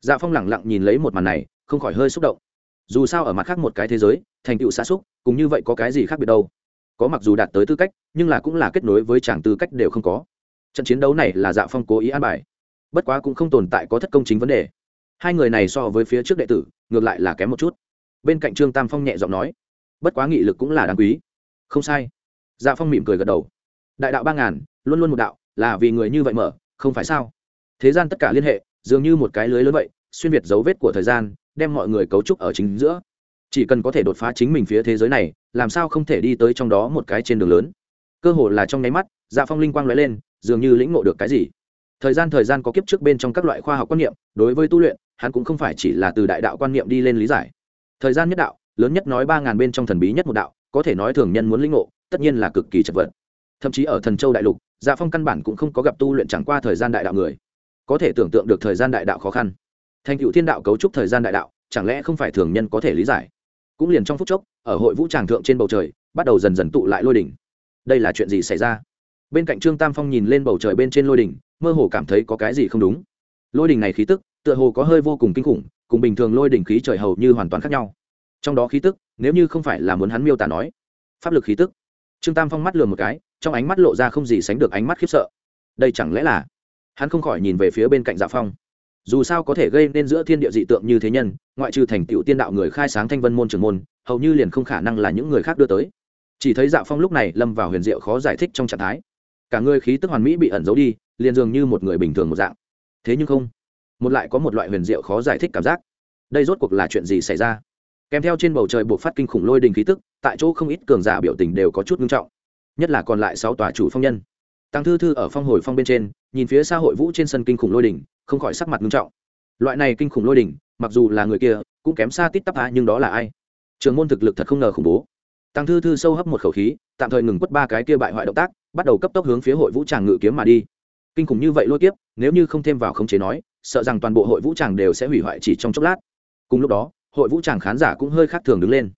Dạ phong lẳng lặng nhìn lấy một màn này, không khỏi hơi xúc động. Dù sao ở mặt khác một cái thế giới, thành tựu xa xúc cũng như vậy có cái gì khác biệt đâu? Có mặc dù đạt tới tư cách, nhưng là cũng là kết nối với chàng tư cách đều không có. Trận chiến đấu này là dạ phong cố ý an bài. Bất quá cũng không tồn tại có thất công chính vấn đề. Hai người này so với phía trước đệ tử, ngược lại là kém một chút. Bên cạnh trương tam phong nhẹ giọng nói bất quá nghị lực cũng là đáng quý. Không sai. Dạ phong mỉm cười gật đầu. Đại đạo ba ngàn, luôn luôn một đạo, là vì người như vậy mở không phải sao? Thế gian tất cả liên hệ, dường như một cái lưới lớn vậy, xuyên việt dấu vết của thời gian, đem mọi người cấu trúc ở chính giữa. Chỉ cần có thể đột phá chính mình phía thế giới này, làm sao không thể đi tới trong đó một cái trên đường lớn? Cơ hồ là trong nháy mắt dạ phong linh quang lóe lên, dường như lĩnh ngộ được cái gì. Thời gian thời gian có kiếp trước bên trong các loại khoa học quan niệm, đối với tu luyện, hắn cũng không phải chỉ là từ đại đạo quan niệm đi lên lý giải. Thời gian nhất đạo lớn nhất nói ba ngàn bên trong thần bí nhất một đạo, có thể nói thường nhân muốn lĩnh ngộ, tất nhiên là cực kỳ chật vật. Thậm chí ở thần châu đại lục dạ phong căn bản cũng không có gặp tu luyện chẳng qua thời gian đại đạo người. Có thể tưởng tượng được thời gian đại đạo khó khăn. Thành cựu thiên đạo cấu trúc thời gian đại đạo, chẳng lẽ không phải thường nhân có thể lý giải? Cũng liền trong phút chốc, ở hội vũ tràng thượng trên bầu trời, bắt đầu dần dần tụ lại lôi đỉnh. Đây là chuyện gì xảy ra? Bên cạnh trương tam phong nhìn lên bầu trời bên trên lôi đỉnh, mơ hồ cảm thấy có cái gì không đúng. Lôi đỉnh này khí tức, tựa hồ có hơi vô cùng kinh khủng, cùng bình thường lôi đỉnh khí trời hầu như hoàn toàn khác nhau trong đó khí tức, nếu như không phải là muốn hắn miêu tả nói. Pháp lực khí tức. Trương tam phong mắt lừa một cái, trong ánh mắt lộ ra không gì sánh được ánh mắt khiếp sợ. Đây chẳng lẽ là? Hắn không khỏi nhìn về phía bên cạnh dạ phong. Dù sao có thể gây nên giữa thiên địa dị tượng như thế nhân, ngoại trừ thành tựu tiên đạo người khai sáng thanh vân môn trưởng môn, hầu như liền không khả năng là những người khác đưa tới. Chỉ thấy dạ phong lúc này lâm vào huyền diệu khó giải thích trong trạng thái. Cả người khí tức hoàn mỹ bị ẩn giấu đi, liền dường như một người bình thường một dạng. Thế nhưng không, một lại có một loại huyền diệu khó giải thích cảm giác. Đây rốt cuộc là chuyện gì xảy ra? Kèm theo trên bầu trời buộc phát kinh khủng lôi đình khí tức, tại chỗ không ít cường giả biểu tình đều có chút nghiêm trọng. Nhất là còn lại sáu tòa chủ phong nhân. Tăng thư thư ở phong hồi phong bên trên, nhìn phía xa hội vũ trên sân kinh khủng lôi đình, không khỏi sắc mặt nghiêm trọng. Loại này kinh khủng lôi đình, mặc dù là người kia, cũng kém xa tít tắp á, nhưng đó là ai? Trường môn thực lực thật không ngờ khủng bố. Tăng thư thư sâu hấp một khẩu khí, tạm thời ngừng quất ba cái kia bại hoại động tác, bắt đầu cấp tốc hướng phía hội vũ tràng ngự kiếm mà đi. Kinh khủng như vậy lôi tiếp nếu như không thêm vào khống chế nói, sợ rằng toàn bộ hội vũ tràng đều sẽ hủy hoại chỉ trong chốc lát. Cùng lúc đó hội vũ tràng khán giả cũng hơi khác thường đứng lên.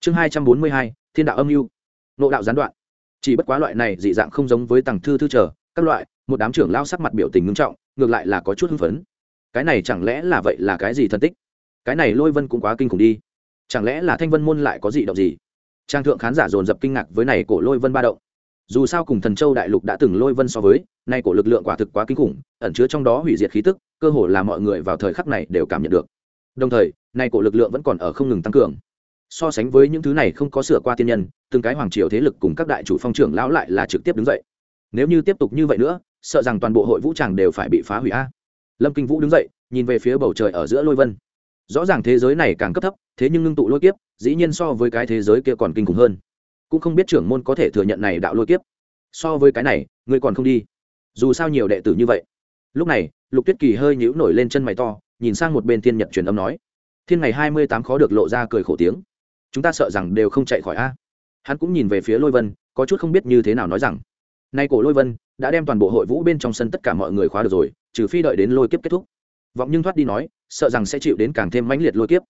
Chương hai trăm bốn mươi hai, thiên đạo âm mưu. Nộ đạo gián đoạn. Chỉ bất quá loại này dị dạng không giống với tàng thư thư trở các loại, một đám trưởng lao sắc mặt biểu tình ngưng trọng, ngược lại là có chút hưng phấn. Cái này chẳng lẽ là vậy là cái gì thân tích? Cái này lôi vân cũng quá kinh khủng đi. Chẳng lẽ là thanh vân môn lại có dị động gì? Trang thượng khán giả dồn dập kinh ngạc với này cổ lôi vân ba động. Dù sao cùng thần châu đại lục đã từng lôi vân so với nay cổ lực lượng quả thực quá kinh khủng, ẩn chứa trong đó hủy diệt khí tức, cơ hồ là mọi người vào thời khắc này đều cảm nhận được. Đồng thời nay cổ lực lượng vẫn còn ở không ngừng tăng cường. So sánh với những thứ này không có sửa qua tiên nhân, từng cái hoàng triều thế lực cùng các đại chủ phong trưởng lão lại là trực tiếp đứng dậy. Nếu như tiếp tục như vậy nữa, sợ rằng toàn bộ hội vũ tràng đều phải bị phá hủy a. Lâm kinh vũ đứng dậy, nhìn về phía bầu trời ở giữa lôi vân. Rõ ràng thế giới này càng cấp thấp, thế nhưng ngưng tụ lôi kiếp, dĩ nhiên so với cái thế giới kia còn kinh khủng hơn. Cũng không biết trưởng môn có thể thừa nhận này đạo lôi kiếp. So với cái này, ngươi còn không đi. Dù sao nhiều đệ tử như vậy. Lúc này, lục tuyết kỳ hơi nhíu nổi lên chân mày to, nhìn sang một bên thiên nhật truyền âm nói thiên ngày hai mươi tám khó được lộ ra cười khổ tiếng. Chúng ta sợ rằng đều không chạy khỏi a. Hắn cũng nhìn về phía lôi vân, có chút không biết như thế nào nói rằng, nay cổ lôi vân đã đem toàn bộ hội vũ bên trong sân tất cả mọi người khóa được rồi, trừ phi đợi đến lôi kiếp kết thúc. Vọng nhưng thoát đi nói, sợ rằng sẽ chịu đến càng thêm mãnh liệt lôi kiếp.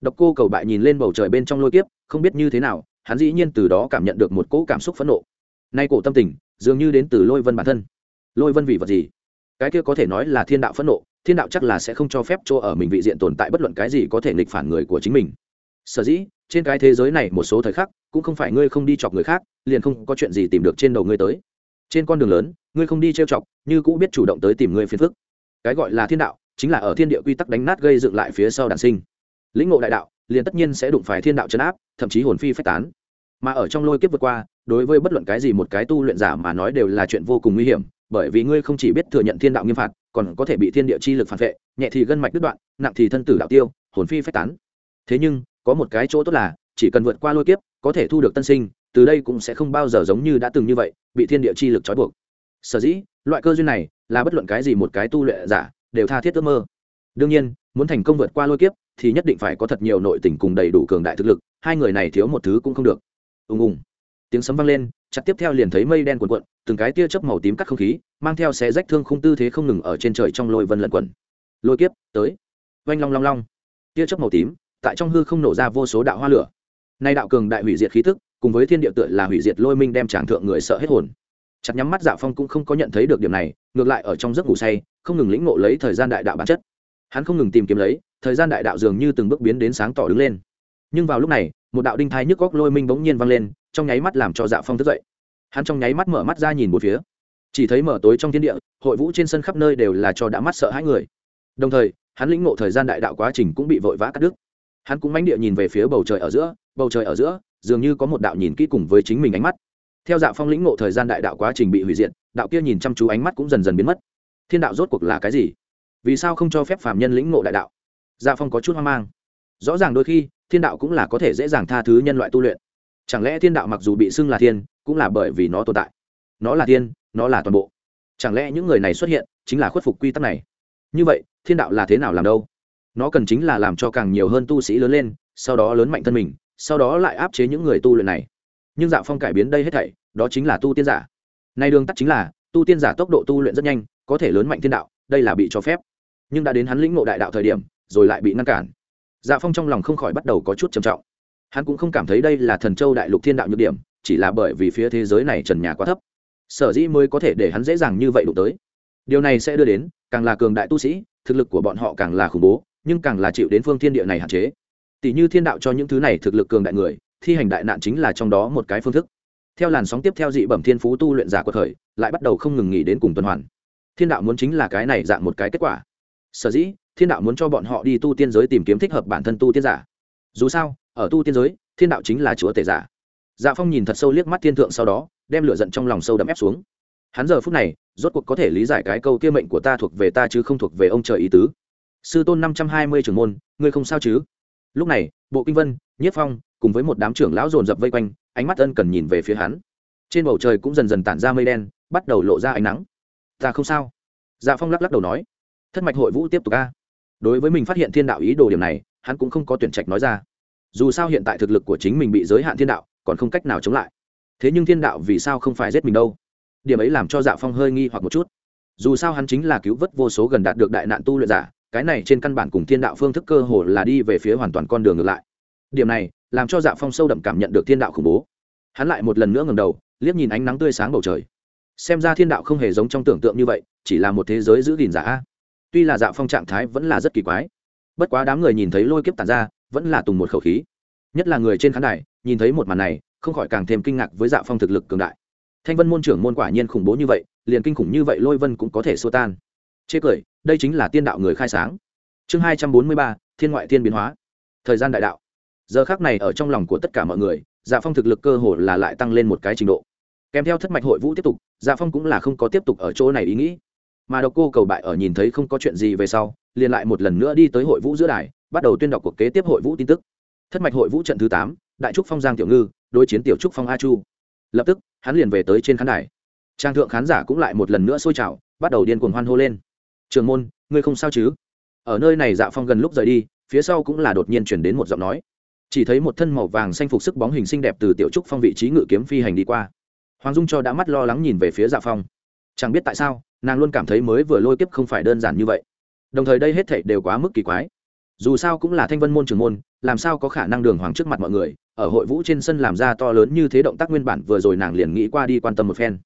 Độc cô cầu bại nhìn lên bầu trời bên trong lôi kiếp, không biết như thế nào, hắn dĩ nhiên từ đó cảm nhận được một cỗ cảm xúc phẫn nộ. Nay cổ tâm tình, dường như đến từ lôi vân bản thân. Lôi vân vì vật gì? Cái kia có thể nói là thiên đạo phẫn nộ thiên đạo chắc là sẽ không cho phép cho ở mình vị diện tồn tại bất luận cái gì có thể nghịch phản người của chính mình. Sở dĩ, trên cái thế giới này một số thời khắc, cũng không phải ngươi không đi chọc người khác, liền không có chuyện gì tìm được trên đầu ngươi tới. Trên con đường lớn, ngươi không đi trêu chọc, như cũng biết chủ động tới tìm ngươi phiền phức. Cái gọi là thiên đạo, chính là ở thiên địa quy tắc đánh nát gây dựng lại phía sau đàn sinh. Lĩnh ngộ đại đạo, liền tất nhiên sẽ đụng phải thiên đạo chấn áp, thậm chí hồn phi phách tán. Mà ở trong lôi kiếp vượt qua, đối với bất luận cái gì một cái tu luyện giả mà nói đều là chuyện vô cùng nguy hiểm bởi vì ngươi không chỉ biết thừa nhận thiên đạo nghiêm phạt, còn có thể bị thiên địa chi lực phản vệ, nhẹ thì gân mạch đứt đoạn, nặng thì thân tử đạo tiêu, hồn phi phách tán. Thế nhưng, có một cái chỗ tốt là, chỉ cần vượt qua lôi kiếp, có thể thu được tân sinh, từ đây cũng sẽ không bao giờ giống như đã từng như vậy, bị thiên địa chi lực trói buộc. Sở dĩ, loại cơ duyên này là bất luận cái gì một cái tu luyện giả đều tha thiết ước mơ. Đương nhiên, muốn thành công vượt qua lôi kiếp thì nhất định phải có thật nhiều nội tình cùng đầy đủ cường đại thực lực, hai người này thiếu một thứ cũng không được. Ùng ùng. Tiếng sấm vang lên chặt tiếp theo liền thấy mây đen cuộn cuộn, từng cái tia chớp màu tím cắt không khí, mang theo xé rách thương khung tư thế không ngừng ở trên trời trong lôi vân lẩn quẩn. Lôi kiếp, tới. Oanh long long long. Tia chớp màu tím, tại trong hư không nổ ra vô số đạo hoa lửa. Nay đạo cường đại hủy diệt khí tức, cùng với thiên địa tựa là hủy diệt lôi minh đem tràng thượng người sợ hết hồn. Chặt nhắm mắt dạ phong cũng không có nhận thấy được điểm này, ngược lại ở trong giấc ngủ say, không ngừng lĩnh ngộ lấy thời gian đại đạo bản chất. Hắn không ngừng tìm kiếm lấy, thời gian đại đạo dường như từng bước biến đến sáng tỏ đứng lên nhưng vào lúc này, một đạo đinh thai nhức góc lôi minh bỗng nhiên vang lên, trong nháy mắt làm cho dạ phong thức dậy. Hắn trong nháy mắt mở mắt ra nhìn một phía. Chỉ thấy mở tối trong thiên địa, hội vũ trên sân khắp nơi đều là cho đã mắt sợ hãi người. Đồng thời, hắn lĩnh ngộ thời gian đại đạo quá trình cũng bị vội vã cắt đứt. Hắn cũng mánh địa nhìn về phía bầu trời ở giữa, bầu trời ở giữa, dường như có một đạo nhìn kỹ cùng với chính mình ánh mắt. Theo dạ phong lĩnh ngộ thời gian đại đạo quá trình bị hủy diệt, đạo kia nhìn chăm chú ánh mắt cũng dần dần biến mất. Thiên đạo rốt cuộc là cái gì? Vì sao không cho phép phạm nhân lĩnh ngộ đại đạo? Dạ phong có chút hoang mang. Rõ ràng đôi khi thiên đạo cũng là có thể dễ dàng tha thứ nhân loại tu luyện. Chẳng lẽ thiên đạo mặc dù bị xưng là thiên, cũng là bởi vì nó tồn tại? Nó là thiên, nó là toàn bộ. Chẳng lẽ những người này xuất hiện chính là khuất phục quy tắc này? Như vậy, thiên đạo là thế nào làm đâu? Nó cần chính là làm cho càng nhiều hơn tu sĩ lớn lên, sau đó lớn mạnh thân mình, sau đó lại áp chế những người tu luyện này. Nhưng dạo phong cải biến đây hết thảy, đó chính là tu tiên giả. Nay đường tắt chính là, tu tiên giả tốc độ tu luyện rất nhanh, có thể lớn mạnh thiên đạo, đây là bị cho phép. Nhưng đã đến hắn lĩnh ngộ đại đạo thời điểm, rồi lại bị ngăn cản dạ phong trong lòng không khỏi bắt đầu có chút trầm trọng. Hắn cũng không cảm thấy đây là thần châu đại lục thiên đạo nhược điểm, chỉ là bởi vì phía thế giới này trần nhà quá thấp. Sở dĩ mới có thể để hắn dễ dàng như vậy đụng tới. Điều này sẽ đưa đến, càng là cường đại tu sĩ, thực lực của bọn họ càng là khủng bố, nhưng càng là chịu đến phương thiên địa này hạn chế. Tỷ như thiên đạo cho những thứ này thực lực cường đại người, thi hành đại nạn chính là trong đó một cái phương thức. Theo làn sóng tiếp theo dị bẩm thiên phú tu luyện giả của thời lại bắt đầu không ngừng nghỉ đến cùng tuần hoàn. Thiên đạo muốn chính là cái này dạng một cái kết quả. Sở dĩ thiên đạo muốn cho bọn họ đi tu tiên giới tìm kiếm thích hợp bản thân tu tiên giả. Dù sao, ở tu tiên giới, thiên đạo chính là chúa tể giả. Dạ phong nhìn thật sâu liếc mắt thiên thượng sau đó, đem lửa giận trong lòng sâu đậm ép xuống. Hắn giờ phút này, rốt cuộc có thể lý giải cái câu kia mệnh của ta thuộc về ta chứ không thuộc về ông trời ý tứ. Sư tôn năm trăm hai mươi trưởng môn, ngươi không sao chứ? Lúc này, bộ kinh vân nhiếp phong, cùng với một đám trưởng lão dồn dập vây quanh, ánh mắt ân cần nhìn về phía hắn. Trên bầu trời cũng dần dần tản ra mây đen, bắt đầu lộ ra ánh nắng. Ta không sao. Dạ phong lắc lắc đầu nói. Thất mạch hội vũ tiếp tục ca đối với mình phát hiện thiên đạo ý đồ điểm này, hắn cũng không có tuyển trạch nói ra. Dù sao hiện tại thực lực của chính mình bị giới hạn thiên đạo, còn không cách nào chống lại. Thế nhưng thiên đạo vì sao không phải giết mình đâu? Điểm ấy làm cho dạ phong hơi nghi hoặc một chút. Dù sao hắn chính là cứu vớt vô số gần đạt được đại nạn tu luyện giả, cái này trên căn bản cùng thiên đạo phương thức cơ hồ là đi về phía hoàn toàn con đường ngược lại. Điểm này, làm cho dạ phong sâu đậm cảm nhận được thiên đạo khủng bố. Hắn lại một lần nữa ngầm đầu, liếc nhìn ánh nắng tươi sáng bầu trời. Xem ra thiên đạo không hề giống trong tưởng tượng như vậy, chỉ là một thế giới giữ gìn giả tuy là dạ phong trạng thái vẫn là rất kỳ quái. Bất quá đám người nhìn thấy lôi kiếp tàn ra, vẫn là tùng một khẩu khí. Nhất là người trên khán đài, nhìn thấy một màn này, không khỏi càng thêm kinh ngạc với dạ phong thực lực cường đại. Thanh vân môn trưởng môn quả nhiên khủng bố như vậy, liền kinh khủng như vậy lôi vân cũng có thể xua tan. Chê cười, đây chính là tiên đạo người khai sáng. Chương hai trăm bốn mươi ba, thiên ngoại thiên biến hóa. Thời gian đại đạo. Giờ khác này ở trong lòng của tất cả mọi người dạ phong thực lực cơ hồ là lại tăng lên một cái trình độ. Kèm theo thất mạch hội vũ tiếp tục dạ phong cũng là không có tiếp tục ở chỗ này ý nghĩ mà độc cô cầu bại ở nhìn thấy không có chuyện gì về sau, liền lại một lần nữa đi tới hội vũ giữa đài, bắt đầu tuyên đọc cuộc kế tiếp hội vũ tin tức. Thất mạch hội vũ trận thứ tám, đại trúc phong giang tiểu ngư, đối chiến tiểu trúc phong a chu. Lập tức, hắn liền về tới trên khán đài. Trang thượng khán giả cũng lại một lần nữa sôi trào, bắt đầu điên cuồng hoan hô lên. Trường môn, ngươi không sao chứ? Ở nơi này dạ phong gần lúc rời đi, phía sau cũng là đột nhiên chuyển đến một giọng nói. Chỉ thấy một thân màu vàng xanh phục sức bóng hình xinh đẹp từ tiểu trúc phong vị trí ngự kiếm phi hành đi qua. Hoàng dung cho đã mắt lo lắng nhìn về phía dạ phong chẳng biết tại sao, nàng luôn cảm thấy mới vừa lôi kiếp không phải đơn giản như vậy. Đồng thời đây hết thảy đều quá mức kỳ quái. Dù sao cũng là thanh vân môn trưởng môn, làm sao có khả năng đường hoàng trước mặt mọi người, ở hội vũ trên sân làm ra to lớn như thế động tác nguyên bản vừa rồi nàng liền nghĩ qua đi quan tâm một phen.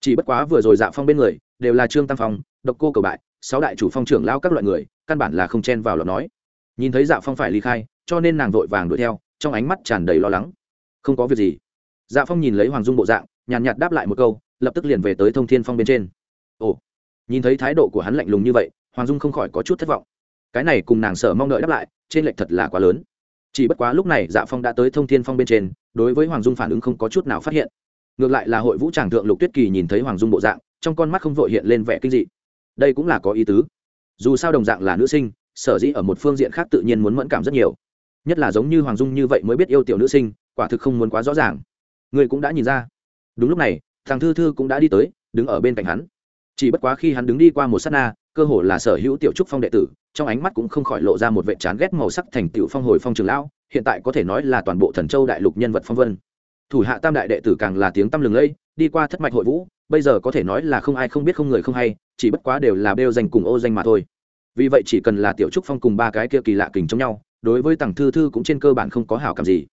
Chỉ bất quá vừa rồi dạ phong bên người, đều là trương tam phong, độc cô cầu bại, sáu đại chủ phong trưởng lao các loại người, căn bản là không chen vào lọt nói. Nhìn thấy dạ phong phải ly khai, cho nên nàng vội vàng đuổi theo, trong ánh mắt tràn đầy lo lắng. Không có việc gì. Dạ phong nhìn lấy hoàng dung bộ dạng nhàn nhạt đáp lại một câu, lập tức liền về tới thông thiên phong bên trên. Ồ, nhìn thấy thái độ của hắn lạnh lùng như vậy, hoàng dung không khỏi có chút thất vọng. Cái này cùng nàng sợ mong đợi đáp lại, trên lệch thật là quá lớn. Chỉ bất quá lúc này dạ phong đã tới thông thiên phong bên trên, đối với hoàng dung phản ứng không có chút nào phát hiện. Ngược lại là hội vũ tràng thượng lục tuyết kỳ nhìn thấy hoàng dung bộ dạng, trong con mắt không vội hiện lên vẻ kinh dị. Đây cũng là có ý tứ. Dù sao đồng dạng là nữ sinh, sở dĩ ở một phương diện khác tự nhiên muốn mẫn cảm rất nhiều. Nhất là giống như hoàng dung như vậy mới biết yêu tiểu nữ sinh, quả thực không muốn quá rõ ràng. Người cũng đã nhìn ra đúng lúc này, thằng thư thư cũng đã đi tới, đứng ở bên cạnh hắn. Chỉ bất quá khi hắn đứng đi qua một s á t na, cơ hồ là sở hữu tiểu trúc phong đệ tử, trong ánh mắt cũng không khỏi lộ ra một vệ chán ghét màu sắc thành tiểu phong hồi phong trường lão, hiện tại có thể nói là toàn bộ thần châu đại lục nhân vật phong vân. Thủ hạ tam đại đệ tử càng là tiếng tăm lừng lẫy đi qua thất mạch hội vũ, bây giờ có thể nói là không ai không biết không người không hay, chỉ bất quá đều là bêu danh cùng ô danh mà thôi. Vì vậy chỉ cần là tiểu trúc phong cùng ba cái kia kỳ lạ kình trong nhau, đối với tằng thư thư cũng trên cơ bản không có hảo cảm gì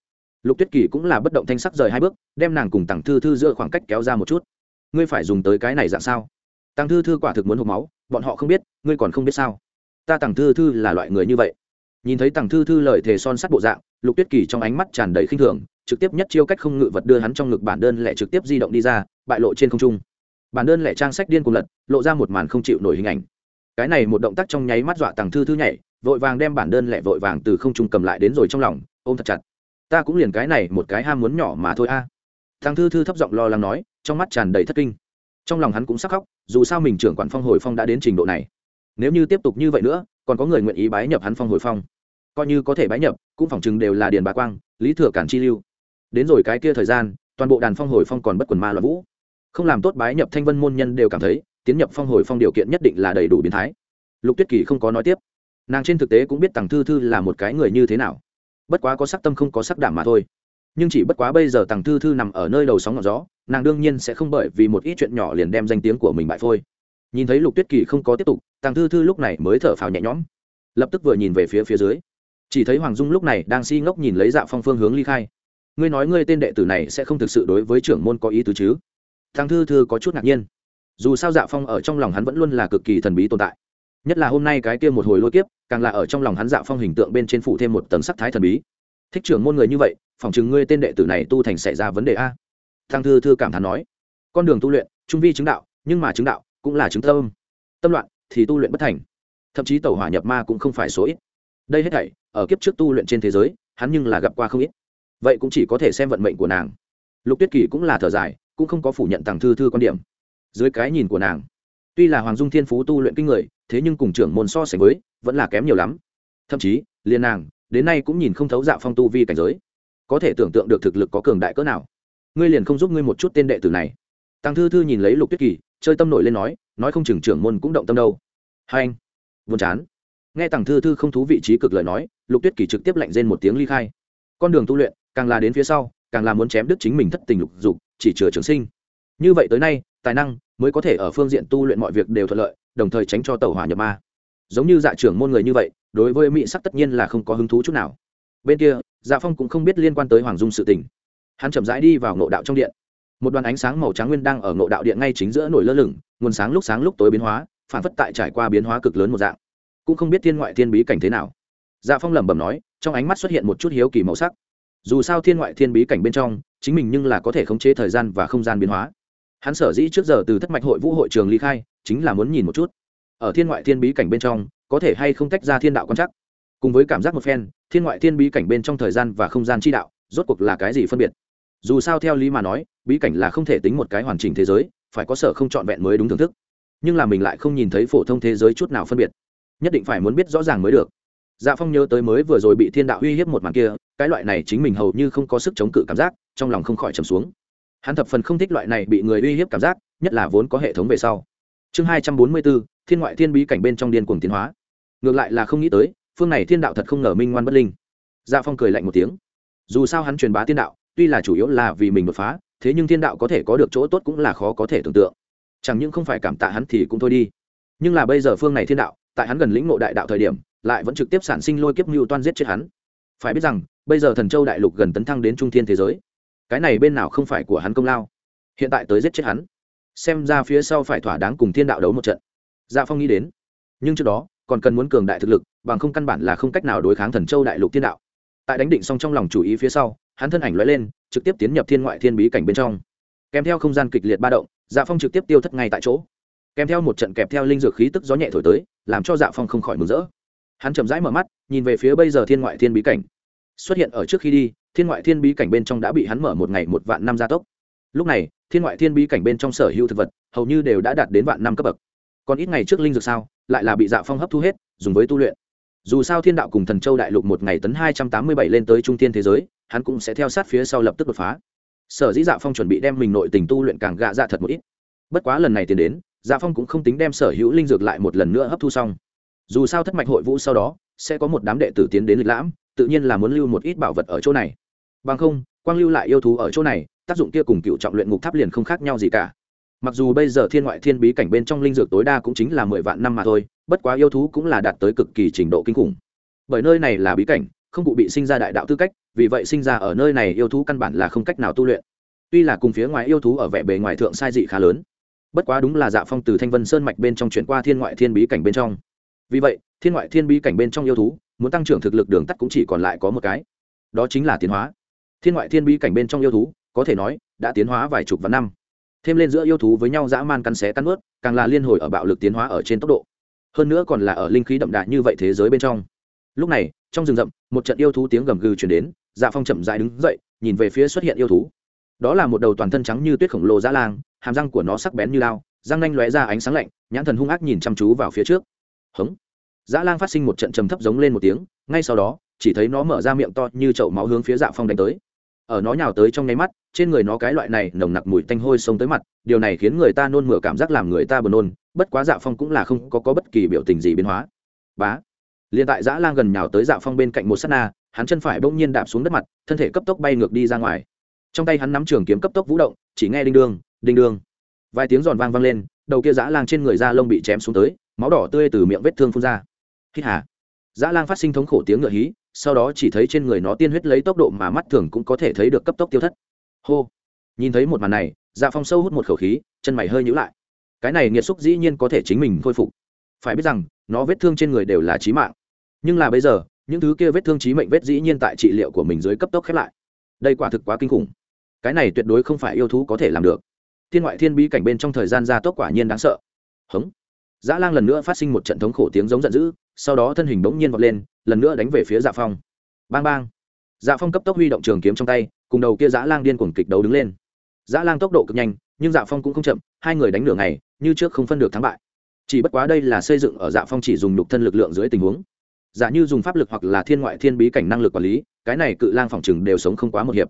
lục tuyết kỳ cũng là bất động thanh sắc rời hai bước, đem nàng cùng tằng thư thư giữa khoảng cách kéo ra một chút. Ngươi phải dùng tới cái này dạng sao? Tằng thư thư quả thực muốn hộp máu, bọn họ không biết, ngươi còn không biết sao? Ta tằng thư thư là loại người như vậy. Nhìn thấy tằng thư thư lời thề son sắt bộ dạng, lục tuyết kỳ trong ánh mắt tràn đầy khinh thường, trực tiếp nhất chiêu cách không ngự vật đưa hắn trong ngực bản đơn lẻ trực tiếp di động đi ra, bại lộ trên không trung. Bản đơn lẻ trang sách điên cùng lật, lộ ra một màn không chịu nổi hình ảnh. Cái này một động tác trong nháy mắt dọa tằng thư thư nhảy, vội vàng đem bản đơn lẻ vội vàng từ không trung cầm lại đến rồi trong lòng, ôm thật chặt ta cũng liền cái này một cái ham muốn nhỏ mà thôi a. À. thằng thư thư thấp giọng lo lắng nói, trong mắt tràn đầy thất kinh. Trong lòng hắn cũng sắc khóc, dù sao mình trưởng quản phong hồi phong đã đến trình độ này. Nếu như tiếp tục như vậy nữa, còn có người nguyện ý bái nhập hắn phong hồi phong. Coi như có thể bái nhập, cũng phỏng chừng đều là điền bá quang, lý thừa cản chi lưu. Đến rồi cái kia thời gian, toàn bộ đàn phong hồi phong còn bất quần ma loạn vũ. Không làm tốt bái nhập thanh vân môn nhân đều cảm thấy, tiến nhập phong hồi phong điều kiện nhất định là đầy đủ biến thái. Lục tuyết kỳ không có nói tiếp. Nàng trên thực tế cũng biết tằng thư thư là một cái người như thế nào bất quá có sắc tâm không có sắc đảm mà thôi. Nhưng chỉ bất quá bây giờ tằng thư thư nằm ở nơi đầu sóng ngọn gió, nàng đương nhiên sẽ không bởi vì một ít chuyện nhỏ liền đem danh tiếng của mình bại phôi. Nhìn thấy lục tuyết kỳ không có tiếp tục tàng thư thư lúc này mới thở phào nhẹ nhõm. Lập tức vừa nhìn về phía phía dưới. Chỉ thấy hoàng dung lúc này đang si ngốc nhìn lấy dạ phong phương hướng ly khai. Ngươi nói ngươi tên đệ tử này sẽ không thực sự đối với trưởng môn có ý tứ chứ? Thằng thư thư có chút ngạc nhiên. Dù sao dạ phong ở trong lòng hắn vẫn luôn là cực kỳ thần bí tồn tại nhất là hôm nay cái kia một hồi lôi kiếp, càng là ở trong lòng hắn dạ phong hình tượng bên trên phủ thêm một tầng sắc thái thần bí. Thích trưởng môn người như vậy, phòng chừng ngươi tên đệ tử này tu thành xảy ra vấn đề a. Thăng thư thư cảm thán nói. Con đường tu luyện, trung vi chứng đạo, nhưng mà chứng đạo cũng là chứng tâm. Tâm loạn thì tu luyện bất thành, thậm chí tẩu hỏa nhập ma cũng không phải số ít. Đây hết thảy, ở kiếp trước tu luyện trên thế giới, hắn nhưng là gặp qua không ít. Vậy cũng chỉ có thể xem vận mệnh của nàng. Lục tuyết kỳ cũng là thở dài, cũng không có phủ nhận tàng thư thư quan điểm. Dưới cái nhìn của nàng, tuy là hoàng dung thiên phú tu luyện kinh người thế nhưng cùng trưởng môn so sánh với, vẫn là kém nhiều lắm. Thậm chí, liên nàng, đến nay cũng nhìn không thấu dạ phong tu vi cảnh giới. Có thể tưởng tượng được thực lực có cường đại cỡ nào. Ngươi liền không giúp ngươi một chút tên đệ tử này. Tăng thư thư nhìn lấy lục tuyết kỳ, chơi tâm nổi lên nói nói không chừng trưởng môn cũng động tâm đâu. Hai anh, buồn chán. Nghe tăng thư thư không thú vị trí cực lời nói, lục tuyết kỳ trực tiếp lạnh rên một tiếng ly khai. Con đường tu luyện, càng là đến phía sau, càng là muốn chém đứt chính mình thất tình lục dục, chỉ chừa trường sinh. Như vậy tới nay, tài năng mới có thể ở phương diện tu luyện mọi việc đều thuận lợi, đồng thời tránh cho tàu hỏa nhập ma. Giống như dạ trưởng môn người như vậy, đối với mỹ sắc tất nhiên là không có hứng thú chút nào. Bên kia dạ phong cũng không biết liên quan tới hoàng dung sự tình. Hắn chậm rãi đi vào ngộ đạo trong điện. Một đoàn ánh sáng màu trắng nguyên đang ở ngộ đạo điện ngay chính giữa nổi lơ lửng, nguồn sáng lúc sáng lúc tối biến hóa, phản phất tại trải qua biến hóa cực lớn một dạng. Cũng không biết thiên ngoại thiên bí cảnh thế nào. Dạ phong lẩm bẩm nói, trong ánh mắt xuất hiện một chút hiếu kỳ màu sắc. Dù sao thiên ngoại thiên bí cảnh bên trong, chính mình nhưng là có thể khống chế thời gian và không gian biến hóa hắn sở dĩ trước giờ từ thất mạch hội vũ hội trường ly khai, chính là muốn nhìn một chút. Ở thiên ngoại thiên bí cảnh bên trong, có thể hay không tách ra thiên đạo quan chắc cùng với cảm giác một phen, thiên ngoại thiên bí cảnh bên trong thời gian và không gian chi đạo, rốt cuộc là cái gì phân biệt? Dù sao theo lý mà nói, bí cảnh là không thể tính một cái hoàn chỉnh thế giới, phải có sở không trọn vẹn mới đúng thưởng thức. Nhưng là mình lại không nhìn thấy phổ thông thế giới chút nào phân biệt. Nhất định phải muốn biết rõ ràng mới được. Dạ phong nhớ tới mới vừa rồi bị thiên đạo uy hiếp một màn kia, cái loại này chính mình hầu như không có sức chống cự cảm giác, trong lòng không khỏi trầm xuống hắn thập phần không thích loại này bị người uy hiếp cảm giác, nhất là vốn có hệ thống về sau. Chương hai trăm bốn mươi bốn, thiên ngoại thiên bí cảnh bên trong điên cuồng tiến hóa. Ngược lại là không nghĩ tới, phương này thiên đạo thật không ngờ minh ngoan bất linh. Dạ phong cười lạnh một tiếng. Dù sao hắn truyền bá thiên đạo, tuy là chủ yếu là vì mình đột phá, thế nhưng thiên đạo có thể có được chỗ tốt cũng là khó có thể tưởng tượng. Chẳng những không phải cảm tạ hắn thì cũng thôi đi. Nhưng là bây giờ phương này thiên đạo, tại hắn gần lĩnh ngộ đại đạo thời điểm, lại vẫn trực tiếp sản sinh lôi kiếp mưu toan giết chết hắn. Phải biết rằng, bây giờ thần châu đại lục gần tấn thăng đến trung thiên thế giới cái này bên nào không phải của hắn công lao? Hiện tại tới giết chết hắn. Xem ra phía sau phải thỏa đáng cùng thiên đạo đấu một trận. Dạ phong nghĩ đến. Nhưng trước đó, còn cần muốn cường đại thực lực, bằng không căn bản là không cách nào đối kháng thần châu đại lục thiên đạo. Tại đánh định xong trong lòng chủ ý phía sau, hắn thân ảnh lóe lên, trực tiếp tiến nhập thiên ngoại thiên bí cảnh bên trong. Kèm theo không gian kịch liệt ba động dạ phong trực tiếp tiêu thất ngay tại chỗ. Kèm theo một trận kẹp theo linh dược khí tức gió nhẹ thổi tới, làm cho dạ phong không khỏi mừng rỡ. Hắn chậm rãi mở mắt, nhìn về phía bây giờ thiên ngoại thiên bí cảnh. Xuất hiện ở trước khi đi thiên ngoại thiên bí cảnh bên trong đã bị hắn mở một ngày một vạn năm gia tốc. Lúc này, thiên ngoại thiên bí cảnh bên trong sở hữu thực vật, hầu như đều đã đạt đến vạn năm cấp bậc. Còn ít ngày trước linh dược sao, lại là bị dạ phong hấp thu hết, dùng với tu luyện. Dù sao thiên đạo cùng thần châu đại lục một ngày tấn hai trăm tám mươi bảy lên tới trung tiên thế giới, hắn cũng sẽ theo sát phía sau lập tức đột phá. Sở dĩ dạ phong chuẩn bị đem mình nội tình tu luyện càng gạ dạ thật một ít. Bất quá lần này tiến đến dạ phong cũng không tính đem sở hữu linh dược lại một lần nữa hấp thu xong. Dù sao thất mạch hội vũ sau đó, sẽ có một đám đệ tử tiến đến lịch lãm tự nhiên là muốn lưu một ít bảo vật ở chỗ này. Bằng không, quang lưu lại yêu thú ở chỗ này, tác dụng kia cùng cựu trọng luyện ngục tháp liền không khác nhau gì cả. Mặc dù bây giờ thiên ngoại thiên bí cảnh bên trong linh dược tối đa cũng chính là mười vạn năm mà thôi, bất quá yêu thú cũng là đạt tới cực kỳ trình độ kinh khủng. Bởi nơi này là bí cảnh, không cụ bị sinh ra đại đạo tư cách, vì vậy sinh ra ở nơi này yêu thú căn bản là không cách nào tu luyện. Tuy là cùng phía ngoài yêu thú ở vẻ bề ngoài thượng sai dị khá lớn, bất quá đúng là dạ phong từ thanh vân sơn mạch bên trong chuyển qua thiên ngoại thiên bí cảnh bên trong. Vì vậy, thiên ngoại thiên bí cảnh bên trong yêu thú muốn tăng trưởng thực lực đường tắt cũng chỉ còn lại có một cái. Đó chính là tiến hóa. Thiên ngoại thiên bí cảnh bên trong yêu thú, có thể nói, đã tiến hóa vài chục vạn năm. Thêm lên giữa yêu thú với nhau dã man cắn xé cắn ướt, càng là liên hồi ở bạo lực tiến hóa ở trên tốc độ. Hơn nữa còn là ở linh khí đậm đà như vậy thế giới bên trong. Lúc này, trong rừng rậm, một trận yêu thú tiếng gầm gừ chuyển đến dạ phong chậm dại đứng dậy, nhìn về phía xuất hiện yêu thú. Đó là một đầu toàn thân trắng như tuyết khổng lồ dã lang, hàm răng của nó sắc bén như lao, răng nanh lóe ra ánh sáng lạnh, nhãn thần hung ác nhìn chăm chú vào phía trước. Hống dã lang phát sinh một trận trầm thấp giống lên một tiếng ngay sau đó chỉ thấy nó mở ra miệng to như chậu máu hướng phía dạ phong đánh tới. Ở nó nhào tới trong nháy mắt trên người nó cái loại này nồng nặc mùi tanh hôi xông tới mặt điều này khiến người ta nôn mửa cảm giác làm người ta buồn nôn bất quá dạ phong cũng là không có, có bất kỳ biểu tình gì biến hóa. Bá! Liền tại dã lang gần nhào tới dạ phong bên cạnh một s á t na hắn chân phải bỗng nhiên đạp xuống đất mặt thân thể cấp tốc bay ngược đi ra ngoài. Trong tay hắn nắm trường kiếm cấp tốc vũ động chỉ nghe đinh đương đinh đương. Vài tiếng giòn vang vang lên đầu kia dã lang trên người da lông bị chém xuống tới máu đỏ tươi từ miệng vết thương phun ra hít hà. Dã lang phát sinh thống khổ tiếng ngựa hí, sau đó chỉ thấy trên người nó tiên huyết lấy tốc độ mà mắt thường cũng có thể thấy được cấp tốc tiêu thất. Hô. Nhìn thấy một màn này dạ phong sâu hút một khẩu khí, chân mày hơi nhữ lại. Cái này nghiệt xúc dĩ nhiên có thể chính mình khôi phục. Phải biết rằng, nó vết thương trên người đều là trí mạng. Nhưng là bây giờ, những thứ kia vết thương trí mệnh vết dĩ nhiên tại trị liệu của mình dưới cấp tốc khép lại. Đây quả thực quá kinh khủng. Cái này tuyệt đối không phải yêu thú có thể làm được. Thiên ngoại thiên bí cảnh bên trong thời gian gia tốc quả nhiên đáng sợ. Hống. Dã lang lần nữa phát sinh một trận thống khổ tiếng giống giận dữ sau đó thân hình bỗng nhiên vọt lên, lần nữa đánh về phía dạ phong. Bang bang. Dạ phong cấp tốc huy động trường kiếm trong tay, cùng đầu kia dã lang điên cuồng kịch đấu đứng lên. Dã lang tốc độ cực nhanh, nhưng dạ phong cũng không chậm, hai người đánh nửa ngày, như trước không phân được thắng bại. Chỉ bất quá đây là xây dựng ở dạ phong chỉ dùng nhục thân lực lượng dưới tình huống. Giả như dùng pháp lực hoặc là thiên ngoại thiên bí cảnh năng lực quản lý, cái này cự lang phòng chừng đều sống không quá một hiệp.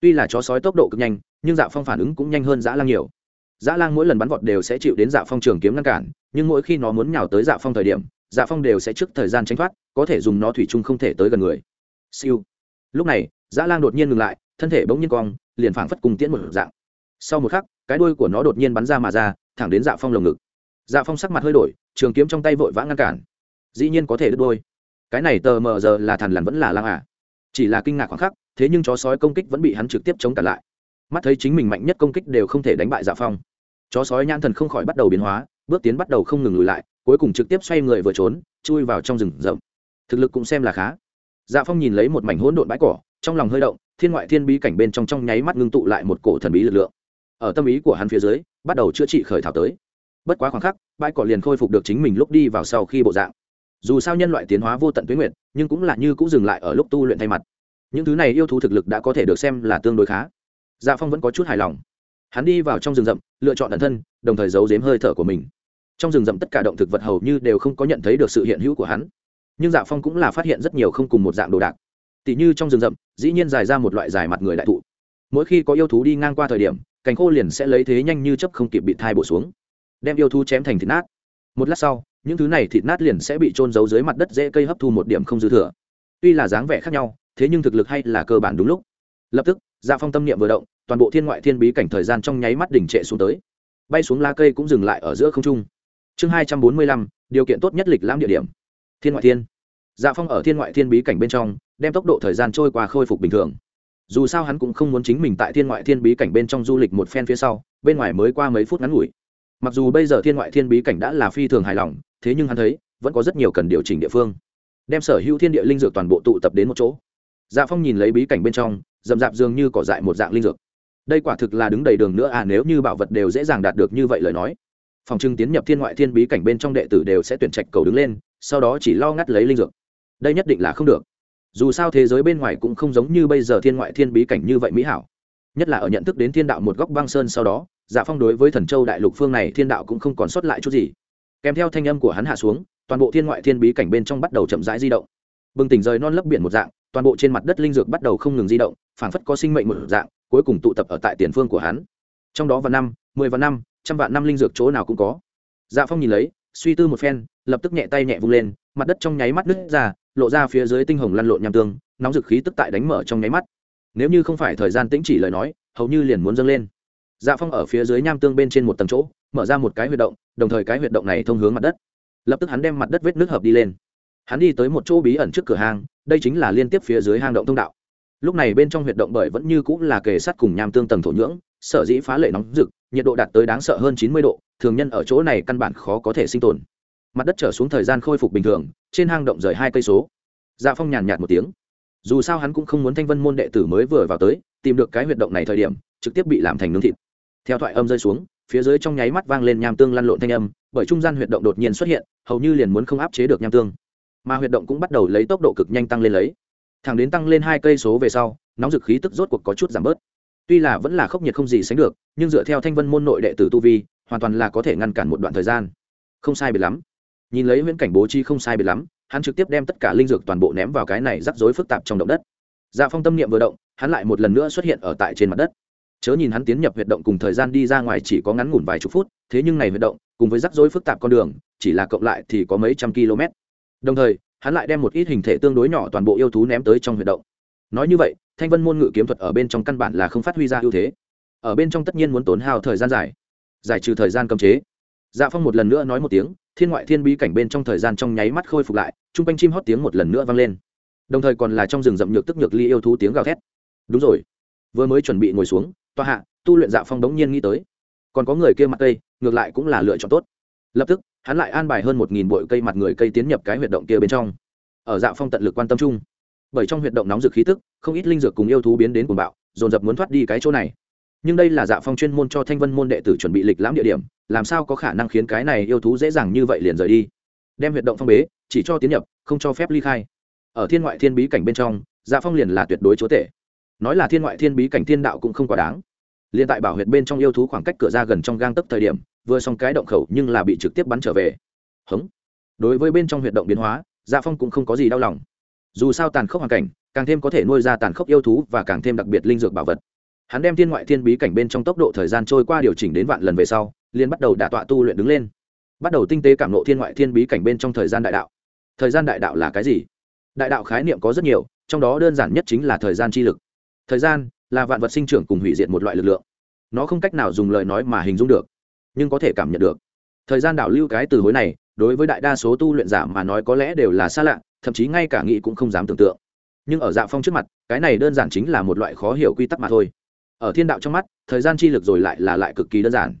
Tuy là chó sói tốc độ cực nhanh, nhưng dạ phong phản ứng cũng nhanh hơn dã lang nhiều. Dã lang mỗi lần bắn vọt đều sẽ chịu đến dạ phong trường kiếm ngăn cản, nhưng mỗi khi nó muốn nhào tới dạ phong thời điểm dạ phong đều sẽ trước thời gian tránh thoát, có thể dùng nó thủy chung không thể tới gần người. Siêu. Lúc này dã lang đột nhiên ngừng lại, thân thể bỗng nhiên cong, liền phảng phất cùng tiễn một dạng. Sau một khắc, cái đuôi của nó đột nhiên bắn ra mà ra, thẳng đến dạ phong lồng ngực. Dạ phong sắc mặt hơi đổi, trường kiếm trong tay vội vã ngăn cản. Dĩ nhiên có thể đứt đôi. Cái này tờ mờ giờ là thằn lằn vẫn là lang à chỉ là kinh ngạc khoảng khắc, thế nhưng chó sói công kích vẫn bị hắn trực tiếp chống cản lại. Mắt thấy chính mình mạnh nhất công kích đều không thể đánh bại dạ phong. Chó sói nhãn thần không khỏi bắt đầu biến hóa, bước tiến bắt đầu không ngừng lùi lại cuối cùng trực tiếp xoay người vừa trốn, chui vào trong rừng rậm. Thực lực cũng xem là khá. Dạ phong nhìn lấy một mảnh hỗn độn bãi cỏ, trong lòng hơi động, thiên ngoại thiên bí cảnh bên trong trong nháy mắt ngưng tụ lại một cổ thần bí lực lượng. Ở tâm ý của hắn phía dưới, bắt đầu chữa trị khởi thảo tới. Bất quá khoảng khắc, bãi cỏ liền khôi phục được chính mình lúc đi vào sau khi bộ dạng. Dù sao nhân loại tiến hóa vô tận tuyến nguyện nhưng cũng là như cũng dừng lại ở lúc tu luyện thay mặt. Những thứ này yêu thú thực lực đã có thể được xem là tương đối khá. Dạ phong vẫn có chút hài lòng. Hắn đi vào trong rừng rậm, lựa chọn bản thân, đồng thời giấu giếm hơi thở của mình trong rừng rậm tất cả động thực vật hầu như đều không có nhận thấy được sự hiện hữu của hắn. Nhưng dạ phong cũng là phát hiện rất nhiều không cùng một dạng đồ đạc. Tỉ như trong rừng rậm, dĩ nhiên dài ra một loại dài mặt người đại thụ. Mỗi khi có yêu thú đi ngang qua thời điểm, cành khô liền sẽ lấy thế nhanh như chấp không kịp bị thai bổ xuống, đem yêu thú chém thành thịt nát. Một lát sau, những thứ này thịt nát liền sẽ bị trôn giấu dưới mặt đất dễ cây hấp thu một điểm không dư thừa. Tuy là dáng vẻ khác nhau, thế nhưng thực lực hay là cơ bản đúng lúc. Lập tức dạ phong tâm niệm vừa động, toàn bộ thiên ngoại thiên bí cảnh thời gian trong nháy mắt đỉnh trệ xuống tới. Bay xuống lá cây cũng dừng lại ở giữa không trung chương hai trăm bốn mươi lăm, điều kiện tốt nhất lịch lãm địa điểm. Thiên ngoại thiên. Dạ phong ở thiên ngoại thiên bí cảnh bên trong, đem tốc độ thời gian trôi qua khôi phục bình thường. Dù sao hắn cũng không muốn chính mình tại thiên ngoại thiên bí cảnh bên trong du lịch một phen phía sau, bên ngoài mới qua mấy phút ngắn ngủi. Mặc dù bây giờ thiên ngoại thiên bí cảnh đã là phi thường hài lòng, thế nhưng hắn thấy, vẫn có rất nhiều cần điều chỉnh địa phương. Đem sở hữu thiên địa linh dược toàn bộ tụ tập đến một chỗ. Dạ phong nhìn lấy bí cảnh bên trong, rậm rạp dường như cỏ dại một dạng linh dược. Đây quả thực là đứng đầy đường nữa à nếu như bảo vật đều dễ dàng đạt được như vậy lời nói phòng trưng tiến nhập thiên ngoại thiên bí cảnh bên trong đệ tử đều sẽ tuyển trạch cầu đứng lên, sau đó chỉ lo ngắt lấy linh dược. Đây nhất định là không được. Dù sao thế giới bên ngoài cũng không giống như bây giờ thiên ngoại thiên bí cảnh như vậy mỹ hảo. Nhất là ở nhận thức đến thiên đạo một góc băng sơn sau đó dạ phong đối với thần châu đại lục phương này thiên đạo cũng không còn sót lại chút gì. Kèm theo thanh âm của hắn hạ xuống, toàn bộ thiên ngoại thiên bí cảnh bên trong bắt đầu chậm rãi di động. Bừng tỉnh rời non lấp biển một dạng, toàn bộ trên mặt đất linh dược bắt đầu không ngừng di động, phảng phất có sinh mệnh một dạng, cuối cùng tụ tập ở tại tiền phương của hắn. Trong đó vào năm, mười và năm trăm vạn năm linh dược chỗ nào cũng có. Dạ phong nhìn lấy, suy tư một phen, lập tức nhẹ tay nhẹ vung lên, mặt đất trong nháy mắt nứt ra, lộ ra phía dưới tinh hồng lăn lộn nham tương, nóng dực khí tức tại đánh mở trong nháy mắt. Nếu như không phải thời gian tĩnh chỉ lời nói, hầu như liền muốn dâng lên. Dạ phong ở phía dưới nham tương bên trên một tầng chỗ, mở ra một cái huyệt động, đồng thời cái huyệt động này thông hướng mặt đất. Lập tức hắn đem mặt đất vết nước hợp đi lên. Hắn đi tới một chỗ bí ẩn trước cửa hang, đây chính là liên tiếp phía dưới hang động thông đạo lúc này bên trong huyệt động bởi vẫn như cũng là kề sắt cùng nham tương tầng thổ nhưỡng, sở dĩ phá lệ nóng rực, nhiệt độ đạt tới đáng sợ hơn chín mươi độ, thường nhân ở chỗ này căn bản khó có thể sinh tồn. Mặt đất trở xuống thời gian khôi phục bình thường, trên hang động rời hai cây số. Dạ phong nhàn nhạt một tiếng. Dù sao hắn cũng không muốn thanh vân môn đệ tử mới vừa vào tới, tìm được cái huyệt động này thời điểm, trực tiếp bị làm thành nướng thịt. Theo thoại âm rơi xuống, phía dưới trong nháy mắt vang lên nham tương lăn lộn thanh âm, bởi trung gian huyệt động đột nhiên xuất hiện, hầu như liền muốn không áp chế được nham tương. Mà huyệt động cũng bắt đầu lấy tốc độ cực nhanh tăng lên lấy thẳng đến tăng lên hai cây số về sau, nóng dực khí tức rốt cuộc có chút giảm bớt. Tuy là vẫn là khốc nhiệt không gì sánh được, nhưng dựa theo thanh vân môn nội đệ tử tu vi, hoàn toàn là có thể ngăn cản một đoạn thời gian. Không sai biệt lắm. Nhìn lấy viễn cảnh bố chi không sai biệt lắm, hắn trực tiếp đem tất cả linh dược toàn bộ ném vào cái này rắc rối phức tạp trong động đất. Dạ phong tâm niệm vừa động, hắn lại một lần nữa xuất hiện ở tại trên mặt đất. Chớ nhìn hắn tiến nhập huyệt động cùng thời gian đi ra ngoài chỉ có ngắn ngủn vài chục phút, thế nhưng này huyệt động, cùng với rắc rối phức tạp con đường, chỉ là cộng lại thì có mấy trăm km. Đồng thời hắn lại đem một ít hình thể tương đối nhỏ toàn bộ yêu thú ném tới trong huyệt động. Nói như vậy, thanh vân môn ngự kiếm thuật ở bên trong căn bản là không phát huy ra ưu thế. Ở bên trong tất nhiên muốn tốn hao thời gian dài, giải trừ thời gian cấm chế. Dạ phong một lần nữa nói một tiếng, thiên ngoại thiên bí cảnh bên trong thời gian trong nháy mắt khôi phục lại t r u n g quanh chim hót tiếng một lần nữa vang lên. Đồng thời còn là trong rừng rậm nhược tức nhược ly yêu thú tiếng gào thét. Đúng rồi, vừa mới chuẩn bị ngồi xuống, tòa hạ, tu luyện dạ phong đống nhiên nghĩ tới. Còn có người kia mặt tây, ngược lại cũng là lựa chọn tốt. Lập tức hắn lại an bài hơn một nghìn bội cây mặt người cây tiến nhập cái huyệt động kia bên trong. Ở dạ phong tận lực quan tâm chung. Bởi trong huyệt động nóng dược khí tức, không ít linh dược cùng yêu thú biến đến cuồng bạo, dồn dập muốn thoát đi cái chỗ này. Nhưng đây là dạ phong chuyên môn cho thanh vân môn đệ tử chuẩn bị lịch lãm địa điểm, làm sao có khả năng khiến cái này yêu thú dễ dàng như vậy liền rời đi? Đem huyệt động phong bế, chỉ cho tiến nhập, không cho phép ly khai. Ở thiên ngoại thiên bí cảnh bên trong dạ phong liền là tuyệt đối chúa tể. Nói là thiên ngoại thiên bí cảnh thiên đạo cũng không quá đáng. Liền tại bảo huyệt bên trong yêu thú khoảng cách cửa ra gần trong gang tấp thời điểm vừa xong cái động khẩu nhưng là bị trực tiếp bắn trở về. Hống. Đối với bên trong huyệt động biến hóa dạ phong cũng không có gì đau lòng. Dù sao tàn khốc hoàn cảnh, càng thêm có thể nuôi ra tàn khốc yêu thú và càng thêm đặc biệt linh dược bảo vật. Hắn đem thiên ngoại thiên bí cảnh bên trong tốc độ thời gian trôi qua điều chỉnh đến vạn lần về sau, liền bắt đầu đả tọa tu luyện đứng lên. Bắt đầu tinh tế cảm nộ thiên ngoại thiên bí cảnh bên trong thời gian đại đạo. Thời gian đại đạo là cái gì? Đại đạo khái niệm có rất nhiều, trong đó đơn giản nhất chính là thời gian chi lực. Thời gian là vạn vật sinh trưởng cùng hủy diệt một loại lực lượng. Nó không cách nào dùng lời nói mà hình dung được nhưng có thể cảm nhận được. Thời gian đảo lưu cái từ hối này, đối với đại đa số tu luyện giả mà nói có lẽ đều là xa lạ, thậm chí ngay cả nghĩ cũng không dám tưởng tượng. Nhưng ở dạ phong trước mặt, cái này đơn giản chính là một loại khó hiểu quy tắc mà thôi. Ở thiên đạo trong mắt, thời gian chi lực rồi lại là lại cực kỳ đơn giản.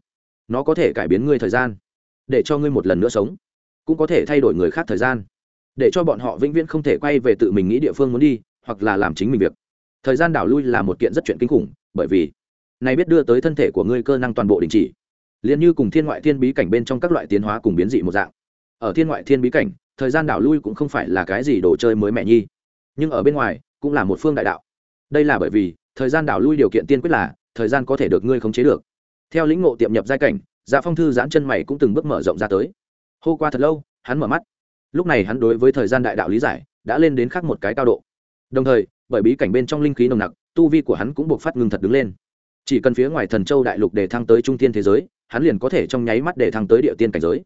Nó có thể cải biến ngươi thời gian, để cho ngươi một lần nữa sống. Cũng có thể thay đổi người khác thời gian, để cho bọn họ vĩnh viễn không thể quay về tự mình nghĩ địa phương muốn đi, hoặc là làm chính mình việc. Thời gian đảo lui là một kiện rất chuyện kinh khủng, bởi vì này biết đưa tới thân thể của ngươi cơ năng toàn bộ đình chỉ liền như cùng thiên ngoại thiên bí cảnh bên trong các loại tiến hóa cùng biến dị một dạng. Ở thiên ngoại thiên bí cảnh, thời gian đảo lui cũng không phải là cái gì đồ chơi mới mẹ nhi. Nhưng ở bên ngoài, cũng là một phương đại đạo. Đây là bởi vì, thời gian đảo lui điều kiện tiên quyết là, thời gian có thể được ngươi khống chế được. Theo lĩnh ngộ tiệm nhập giai cảnh dạ phong thư giãn chân mày cũng từng bước mở rộng ra tới. Hô qua thật lâu, hắn mở mắt. Lúc này hắn đối với thời gian đại đạo lý giải, đã lên đến khác một cái cao độ. Đồng thời, bởi bí cảnh bên trong linh khí nồng nặc, tu vi của hắn cũng buộc phát ngưng thật đứng lên chỉ cần phía ngoài thần châu đại lục để thăng tới trung tiên thế giới, hắn liền có thể trong nháy mắt để thăng tới địa tiên cảnh giới.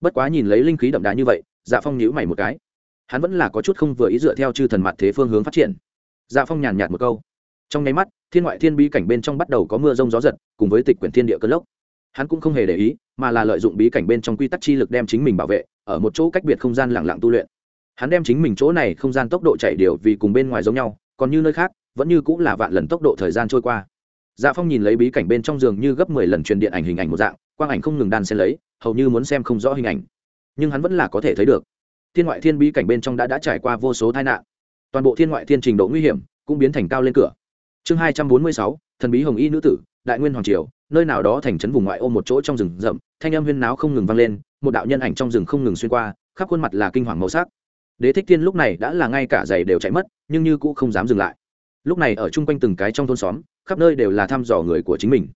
Bất quá nhìn lấy linh khí đậm đà như vậy dạ phong nhíu mày một cái. Hắn vẫn là có chút không vừa ý dựa theo chư thần mặt thế phương hướng phát triển. Dạ phong nhàn nhạt một câu. Trong nháy mắt, thiên ngoại thiên bí cảnh bên trong bắt đầu có mưa rông gió giật, cùng với tịch quyển thiên địa cơn lốc. Hắn cũng không hề để ý, mà là lợi dụng bí cảnh bên trong quy tắc chi lực đem chính mình bảo vệ, ở một chỗ cách biệt không gian lặng lặng tu luyện. Hắn đem chính mình chỗ này không gian tốc độ chạy điều vì cùng bên ngoài giống nhau, còn như nơi khác, vẫn như cũng là vạn lần tốc độ thời gian trôi qua dạ phong nhìn lấy bí cảnh bên trong giường như gấp mười lần truyền điện ảnh hình ảnh một dạng, quang ảnh không ngừng đan xen lấy, hầu như muốn xem không rõ hình ảnh. Nhưng hắn vẫn là có thể thấy được. Thiên ngoại thiên bí cảnh bên trong đã đã trải qua vô số tai nạn. Toàn bộ thiên ngoại thiên trình độ nguy hiểm cũng biến thành cao lên cửa. Chương hai trăm bốn mươi sáu, thần bí hồng y nữ tử, đại nguyên hoàng triều, nơi nào đó thành trấn vùng ngoại ô một chỗ trong rừng rậm, thanh âm huyên náo không ngừng vang lên, một đạo nhân ảnh trong rừng không ngừng xuyên qua, khắp khuôn mặt là kinh hoàng màu sắc. Đế thích thiên lúc này đã là ngay cả giày đều chạy mất, nhưng như cũng không dám dừng lại. Lúc này ở chung quanh từng cái trong thôn xóm khắp nơi đều là thăm dò người của chính mình.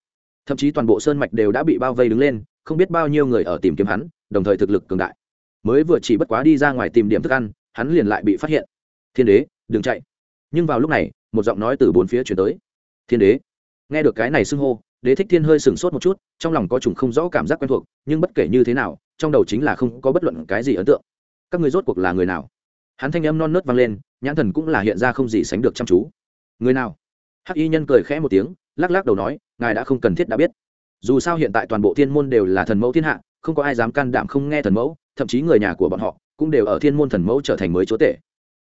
Thậm chí toàn bộ sơn mạch đều đã bị bao vây đứng lên, không biết bao nhiêu người ở tìm kiếm hắn, đồng thời thực lực cường đại. Mới vừa chỉ bất quá đi ra ngoài tìm điểm thức ăn, hắn liền lại bị phát hiện. Thiên đế, đừng chạy. Nhưng vào lúc này, một giọng nói từ bốn phía chuyển tới. Thiên đế. Nghe được cái này xưng hô, đế thích thiên hơi sửng sốt một chút, trong lòng có chủng không rõ cảm giác quen thuộc, nhưng bất kể như thế nào, trong đầu chính là không có bất luận cái gì ấn tượng. Các người rốt cuộc là người nào? Hắn thanh âm non nớt vang lên, nhãn thần cũng là hiện ra không gì sánh được chăm chú. Người nào? Hắc y nhân cười khẽ một tiếng, lắc lắc đầu nói, ngài đã không cần thiết đã biết. Dù sao hiện tại toàn bộ thiên môn đều là thần mẫu thiên hạ, không có ai dám can đảm không nghe thần mẫu, thậm chí người nhà của bọn họ cũng đều ở thiên môn thần mẫu trở thành mới chúa tể.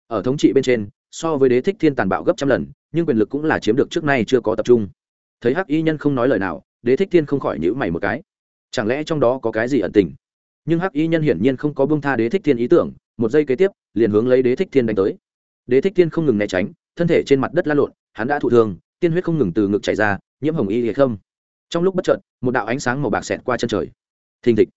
Ở thống trị bên trên, so với đế thích thiên tàn bạo gấp trăm lần, nhưng quyền lực cũng là chiếm được trước nay chưa có tập trung. Thấy hắc y nhân không nói lời nào, đế thích thiên không khỏi nhữ mày một cái. Chẳng lẽ trong đó có cái gì ẩn tình? Nhưng hắc y nhân hiển nhiên không có bông tha đế thích thiên ý tưởng, một giây kế tiếp, liền hướng lấy đế thích thiên đánh tới. Đế thích thiên không ngừng né tránh, thân thể trên mặt đất la lộn hắn đã thụ thương, tiên huyết không ngừng từ ngực chảy ra, nhiễm hồng y hay không? Trong lúc bất chợt, một đạo ánh sáng màu bạc xẹt qua chân trời. Thình thịch.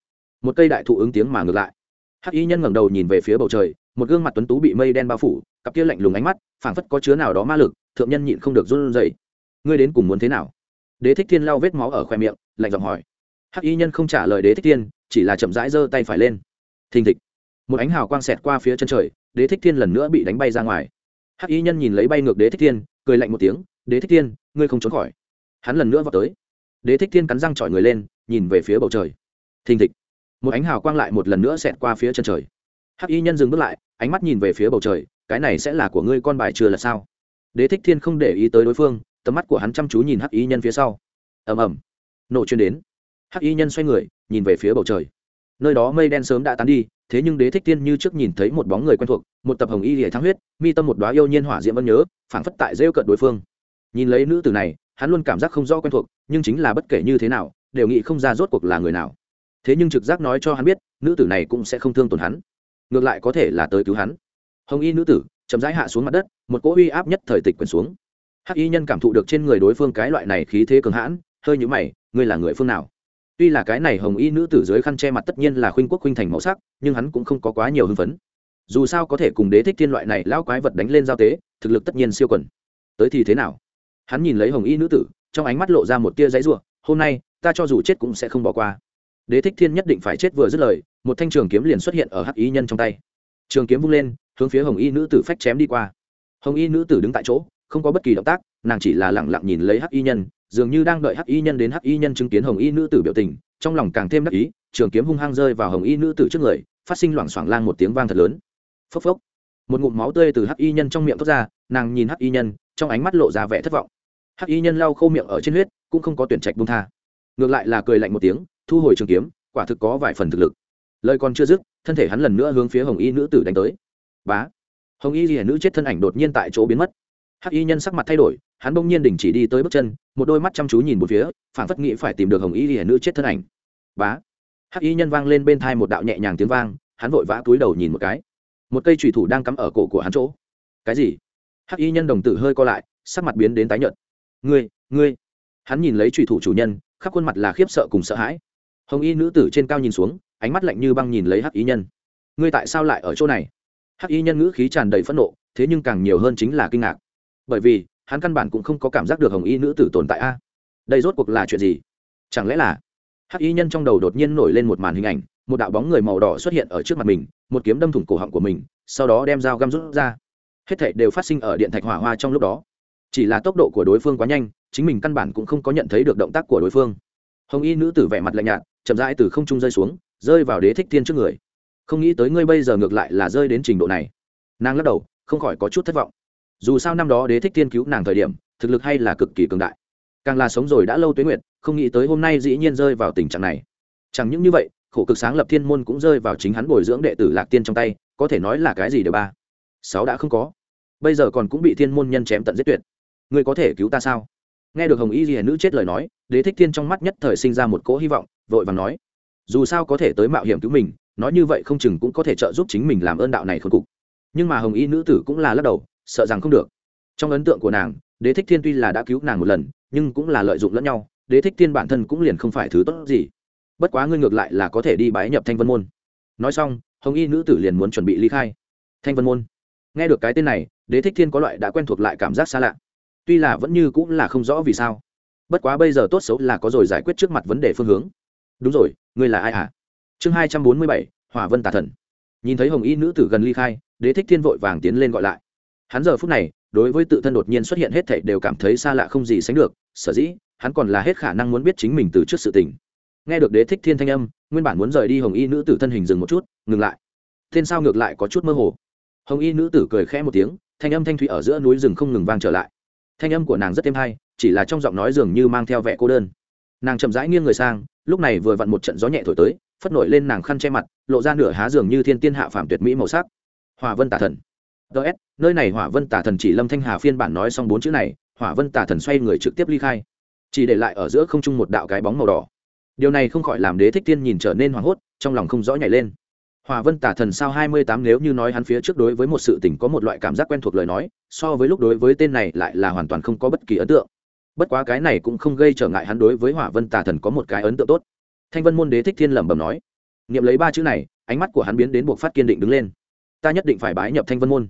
Một cây đại thụ ứng tiếng mà ngược lại. Hắc y nhân ngẩng đầu nhìn về phía bầu trời, một gương mặt tuấn tú bị mây đen bao phủ, cặp kia lạnh lùng ánh mắt, phảng phất có chứa nào đó ma lực, thượng nhân nhịn không được run rẩy. Ngươi đến cùng muốn thế nào? Đế thích thiên lau vết máu ở khoe miệng, lạnh giọng hỏi. Hắc y nhân không trả lời đế thích thiên, chỉ là chậm rãi giơ tay phải lên. Thình thịch. Một ánh hào quang xẹt qua phía chân trời, đế thích thiên lần nữa bị đánh bay ra ngoài hắc y nhân nhìn lấy bay ngược đế thích thiên, cười lạnh một tiếng, đế thích thiên, ngươi không trốn khỏi. Hắn lần nữa vào tới. Đế thích thiên cắn răng chọi người lên, nhìn về phía bầu trời. Thình thịch. Một ánh hào quang lại một lần nữa xẹt qua phía chân trời. Hắc y nhân dừng bước lại, ánh mắt nhìn về phía bầu trời, cái này sẽ là của ngươi con bài chưa là sao? Đế thích thiên không để ý tới đối phương, tầm mắt của hắn chăm chú nhìn hắc y nhân phía sau. Ầm ầm. Nổ chuyên đến. Hắc y nhân xoay người, nhìn về phía bầu trời nơi đó mây đen sớm đã tán đi, thế nhưng đế thích tiên như trước nhìn thấy một bóng người quen thuộc, một tập hồng y hệ thắng huyết, mi tâm một đoá yêu nhiên hỏa diễm vẫn nhớ, phảng phất tại rêu cận đối phương. Nhìn lấy nữ tử này, hắn luôn cảm giác không rõ quen thuộc, nhưng chính là bất kể như thế nào, đều nghĩ không ra rốt cuộc là người nào. Thế nhưng trực giác nói cho hắn biết, nữ tử này cũng sẽ không thương tổn hắn. Ngược lại có thể là tới cứu hắn. Hồng y nữ tử, chậm rãi hạ xuống mặt đất, một cỗ uy áp nhất thời tịch quyền xuống. Hắc y nhân cảm thụ được trên người đối phương cái loại này khí thế cường hãn, hơi nhũ mày, ngươi là người phương nào? Tuy là cái này hồng y nữ tử dưới khăn che mặt tất nhiên là khuynh quốc khuynh thành màu sắc, nhưng hắn cũng không có quá nhiều hưng phấn. Dù sao có thể cùng đế thích thiên loại này lão quái vật đánh lên giao tế, thực lực tất nhiên siêu quần. Tới thì thế nào? Hắn nhìn lấy hồng y nữ tử, trong ánh mắt lộ ra một tia giấy ruộng hôm nay, ta cho dù chết cũng sẽ không bỏ qua. Đế thích thiên nhất định phải chết vừa dứt lời, một thanh trường kiếm liền xuất hiện ở hắc y nhân trong tay. Trường kiếm vung lên, hướng phía hồng y nữ tử phách chém đi qua. Hồng y nữ tử đứng tại chỗ, không có bất kỳ động tác nàng chỉ là lẳng lặng nhìn lấy hắc y nhân, dường như đang đợi hắc y nhân đến hắc y nhân chứng kiến hồng y nữ tử biểu tình, trong lòng càng thêm đắc ý, trường kiếm hung hăng rơi vào hồng y nữ tử trước người, phát sinh loảng xoảng lang một tiếng vang thật lớn. Phốc phốc. Một ngụm máu tươi từ hắc y nhân trong miệng thoát ra, nàng nhìn hắc y nhân, trong ánh mắt lộ ra vẻ thất vọng. Hắc y nhân lau khô miệng ở trên huyết, cũng không có tuyển trạch bung tha. Ngược lại là cười lạnh một tiếng, thu hồi trường kiếm, quả thực có vài phần thực lực. Lời còn chưa dứt, thân thể hắn lần nữa hướng phía hồng y nữ tử đánh tới. Bá. Hồng y ghi nữ chết thân ảnh đột nhiên tại chỗ biến mất hắc y nhân sắc mặt thay đổi, hắn bỗng nhiên đình chỉ đi tới bước chân, một đôi mắt chăm chú nhìn một phía phản phất nghĩ phải tìm được hồng y ghi nữ chết thân ảnh. Bá! Hắc y nhân vang lên bên thai một đạo nhẹ nhàng tiếng vang, hắn vội vã túi đầu nhìn một cái. Một cây thủy thủ đang cắm ở cổ của hắn chỗ. Cái gì? Hắc y nhân đồng tử hơi co lại, sắc mặt biến đến tái nhợt. Ngươi ngươi! Hắn nhìn lấy thủy thủ chủ nhân, khắp khuôn mặt là khiếp sợ cùng sợ hãi. Hồng y nữ tử trên cao nhìn xuống, ánh mắt lạnh như băng nhìn lấy hắc y nhân. Ngươi tại sao lại ở chỗ này? Hắc y nhân ngữ khí tràn đầy phẫn nộ, thế nhưng càng nhiều hơn chính là kinh ngạc bởi vì hắn căn bản cũng không có cảm giác được hồng y nữ tử tồn tại a. Đây rốt cuộc là chuyện gì? Chẳng lẽ là hắc y nhân trong đầu đột nhiên nổi lên một màn hình ảnh, một đạo bóng người màu đỏ xuất hiện ở trước mặt mình, một kiếm đâm thủng cổ họng của mình, sau đó đem dao găm rút ra. Hết thảy đều phát sinh ở điện thạch hỏa hoa trong lúc đó. Chỉ là tốc độ của đối phương quá nhanh, chính mình căn bản cũng không có nhận thấy được động tác của đối phương. Hồng y nữ tử vẻ mặt lạnh nhạt, chậm rãi từ không trung rơi xuống, rơi vào đế thích thiên trước người. Không nghĩ tới ngươi bây giờ ngược lại là rơi đến trình độ này. Nàng lắc đầu, không khỏi có chút thất vọng dù sao năm đó đế thích thiên cứu nàng thời điểm, thực lực hay là cực kỳ cường đại. Càng là sống rồi đã lâu tuế nguyệt, không nghĩ tới hôm nay dĩ nhiên rơi vào tình trạng này. Chẳng những như vậy, khổ cực sáng lập thiên môn cũng rơi vào chính hắn bồi dưỡng đệ tử lạc tiên trong tay, có thể nói là cái gì đều ba. Sáu đã không có. Bây giờ còn cũng bị thiên môn nhân chém tận giết tuyệt. Ngươi có thể cứu ta sao? Nghe được hồng y ghi nữ chết lời nói, đế thích thiên trong mắt nhất thời sinh ra một cỗ hy vọng, vội vàng nói, dù sao có thể tới mạo hiểm cứu mình, nói như vậy không chừng cũng có thể trợ giúp chính mình làm ơn đạo này khôi cục. Nhưng mà hồng y nữ tử cũng là lắc đầu sợ rằng không được. Trong ấn tượng của nàng, đế thích thiên tuy là đã cứu nàng một lần, nhưng cũng là lợi dụng lẫn nhau, đế thích thiên bản thân cũng liền không phải thứ tốt gì. Bất quá ngươi ngược lại là có thể đi bái nhập thanh vân môn. Nói xong, hồng y nữ tử liền muốn chuẩn bị ly khai. Thanh vân môn. Nghe được cái tên này, đế thích thiên có loại đã quen thuộc lại cảm giác xa lạ. Tuy là vẫn như cũng là không rõ vì sao. Bất quá bây giờ tốt xấu là có rồi giải quyết trước mặt vấn đề phương hướng. Đúng rồi, ngươi là ai hả? Chương hai trăm bốn mươi bảy, hỏa vân tà thần. Nhìn thấy hồng y nữ tử gần ly khai, đế thích thiên vội vàng tiến lên gọi lại hắn giờ phút này, đối với tự thân đột nhiên xuất hiện hết thảy đều cảm thấy xa lạ không gì sánh được, sở dĩ, hắn còn là hết khả năng muốn biết chính mình từ trước sự tình. Nghe được đế thích thiên thanh âm, nguyên bản muốn rời đi hồng y nữ tử thân hình dừng một chút, ngừng lại. Tên sao ngược lại có chút mơ hồ. Hồng y nữ tử cười khẽ một tiếng, thanh âm thanh thủy ở giữa núi rừng không ngừng vang trở lại. Thanh âm của nàng rất êm hay, chỉ là trong giọng nói dường như mang theo vẻ cô đơn. Nàng chậm rãi nghiêng người sang, lúc này vừa vặn một trận gió nhẹ thổi tới, phất nổi lên nàng khăn che mặt, lộ ra nửa há dường như thiên tiên hạ phàm tuyệt mỹ màu sắc. Hòa vân tả thần ts nơi này hỏa vân tả thần chỉ lâm thanh hà phiên bản nói xong bốn chữ này, hỏa vân tả thần xoay người trực tiếp ly khai. Chỉ để lại ở giữa không trung một đạo cái bóng màu đỏ. Điều này không khỏi làm đế thích tiên nhìn trở nên hoảng hốt, trong lòng không rõ nhảy lên. Hỏa vân tả thần sao hai mươi tám nếu như nói hắn phía trước đối với một sự tình có một loại cảm giác quen thuộc lời nói, so với lúc đối với tên này lại là hoàn toàn không có bất kỳ ấn tượng. Bất quá cái này cũng không gây trở ngại hắn đối với hỏa vân tả thần có một cái ấn tượng tốt. Thanh vân môn đế thích thiên lẩm bẩm nói, nghiệm lấy ba chữ này, ánh mắt của hắn biến đến buộc phát kiên định đứng lên. Ta nhất định phải bái nhập thanh vân môn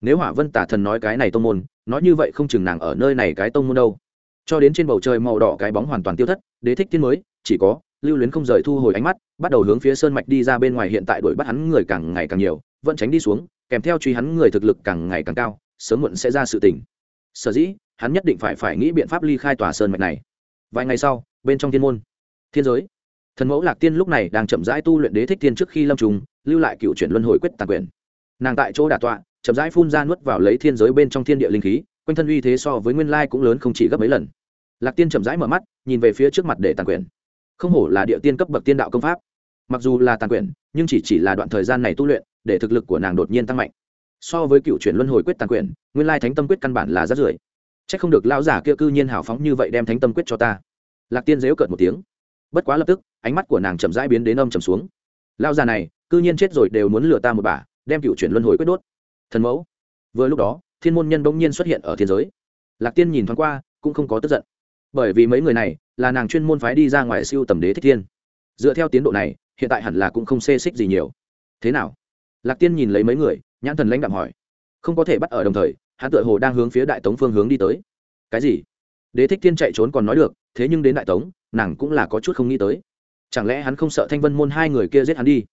nếu hỏa vân tả thần nói cái này tông môn, nói như vậy không chừng nàng ở nơi này cái tông môn đâu. Cho đến trên bầu trời màu đỏ cái bóng hoàn toàn tiêu thất, đế thích thiên mới, chỉ có, lưu luyến không rời thu hồi ánh mắt, bắt đầu hướng phía sơn mạch đi ra bên ngoài hiện tại đuổi bắt hắn người càng ngày càng nhiều, vẫn tránh đi xuống, kèm theo truy hắn người thực lực càng ngày càng cao, sớm muộn sẽ ra sự tình. Sở dĩ, hắn nhất định phải phải nghĩ biện pháp ly khai tòa sơn mạch này. Vài ngày sau, bên trong thiên môn, thiên giới, thần mẫu lạc tiên lúc này đang chậm rãi tu luyện đế thích thiên trước khi lâm trùng, lưu lại cựu chuyển luân hồi quyết tàn quyền. Nàng tại chỗ đà tọa chậm rãi phun ra nuốt vào lấy thiên giới bên trong thiên địa linh khí, quanh thân uy thế so với nguyên lai cũng lớn không chỉ gấp mấy lần. Lạc tiên chậm rãi mở mắt, nhìn về phía trước mặt để tàn quyền không hổ là địa tiên cấp bậc tiên đạo công pháp. Mặc dù là tàn quyền nhưng chỉ chỉ là đoạn thời gian này tu luyện, để thực lực của nàng đột nhiên tăng mạnh. So với cựu chuyển luân hồi quyết tàn quyền nguyên lai thánh tâm quyết căn bản là rất rưởi c h ắ c không được lão giả kia cư nhiên hào phóng như vậy đem thánh tâm quyết cho ta. Lạc tiên dếu cợt một tiếng. Bất quá lập tức, ánh mắt của nàng chậm rãi biến đến âm chầm xuống. Lão già này, cư nhiên chết rồi đều muốn lừa ta một bả đem cựu chuyển luân hồi quyết đốt thần mẫu. Vừa lúc đó, thiên môn nhân bỗng nhiên xuất hiện ở thiên giới. Lạc tiên nhìn thoáng qua, cũng không có tức giận. Bởi vì mấy người này là nàng chuyên môn phái đi ra ngoài siêu tầm đế thích thiên. Dựa theo tiến độ này, hiện tại hẳn là cũng không xê xích gì nhiều. Thế nào? Lạc tiên nhìn lấy mấy người, nhãn thần lãnh đạm hỏi. Không có thể bắt ở đồng thời, hắn tựa hồ đang hướng phía đại tống phương hướng đi tới. Cái gì? Đế thích thiên chạy trốn còn nói được, thế nhưng đến đại tống, nàng cũng là có chút không nghĩ tới. Chẳng lẽ hắn không sợ thanh vân môn hai người kia giết hắn đi?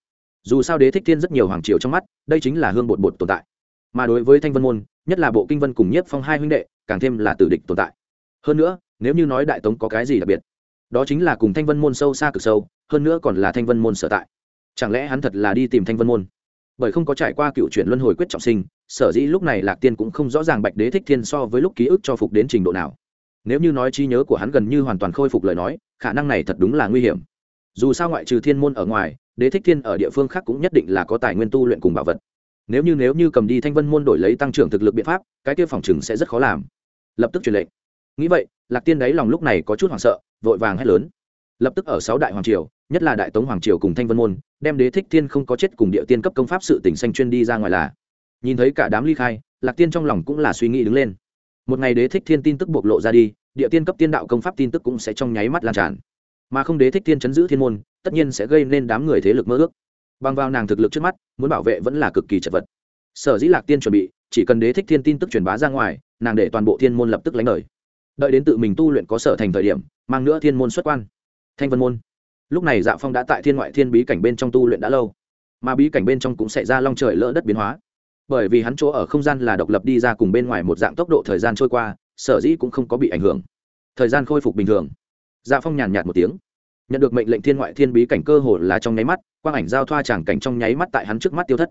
Dù sao đế thích thiên rất nhiều hoàng triều trong mắt, đây chính là hương bột bột tồn tại mà đối với thanh vân môn, nhất là bộ kinh vân cùng nhiếp phong hai huynh đệ, càng thêm là tử địch tồn tại. Hơn nữa, nếu như nói đại tống có cái gì đặc biệt, đó chính là cùng thanh vân môn sâu xa cực sâu, hơn nữa còn là thanh vân môn sở tại. Chẳng lẽ hắn thật là đi tìm thanh vân môn? Bởi không có trải qua cựu chuyển luân hồi quyết trọng sinh, sở dĩ lúc này lạc tiên cũng không rõ ràng bạch đế thích thiên so với lúc ký ức cho phục đến trình độ nào. Nếu như nói trí nhớ của hắn gần như hoàn toàn khôi phục lời nói, khả năng này thật đúng là nguy hiểm. Dù sao ngoại trừ thiên môn ở ngoài, đế thích thiên ở địa phương khác cũng nhất định là có tài nguyên tu luyện cùng bảo vật nếu như nếu như cầm đi thanh vân môn đổi lấy tăng trưởng thực lực biện pháp, cái kia phòng chừng sẽ rất khó làm. Lập tức truyền lệnh. Nghĩ vậy, lạc tiên đáy lòng lúc này có chút hoảng sợ, vội vàng hét lớn. Lập tức ở sáu đại hoàng triều, nhất là đại tống hoàng triều cùng thanh vân môn, đem đế thích thiên không có chết cùng địa tiên cấp công pháp sự tỉnh xanh chuyên đi ra ngoài là. Nhìn thấy cả đám ly khai, lạc tiên trong lòng cũng là suy nghĩ đứng lên. Một ngày đế thích thiên tin tức bộc lộ ra đi, địa tiên cấp tiên đạo công pháp tin tức cũng sẽ trong nháy mắt lan tràn. Mà không đế thích thiên chấn giữ thiên môn, tất nhiên sẽ gây nên đám người thế lực mơ ước bằng vào nàng thực lực trước mắt, muốn bảo vệ vẫn là cực kỳ chật vật. Sở dĩ lạc tiên chuẩn bị, chỉ cần đế thích thiên tin tức truyền bá ra ngoài, nàng để toàn bộ thiên môn lập tức lánh lời đợi đến tự mình tu luyện có sở thành thời điểm, mang nữa thiên môn xuất quan. Thanh vân môn. Lúc này dạ phong đã tại thiên ngoại thiên bí cảnh bên trong tu luyện đã lâu. Mà bí cảnh bên trong cũng xảy ra long trời lỡ đất biến hóa. Bởi vì hắn chỗ ở không gian là độc lập đi ra cùng bên ngoài một dạng tốc độ thời gian trôi qua, sở dĩ cũng không có bị ảnh hưởng. Thời gian khôi phục bình thường. Dạ phong nhàn nhạt một tiếng nhận được mệnh lệnh thiên ngoại thiên bí cảnh cơ hồ là trong nháy mắt, quang ảnh giao thoa tràng cảnh trong nháy mắt tại hắn trước mắt tiêu thất.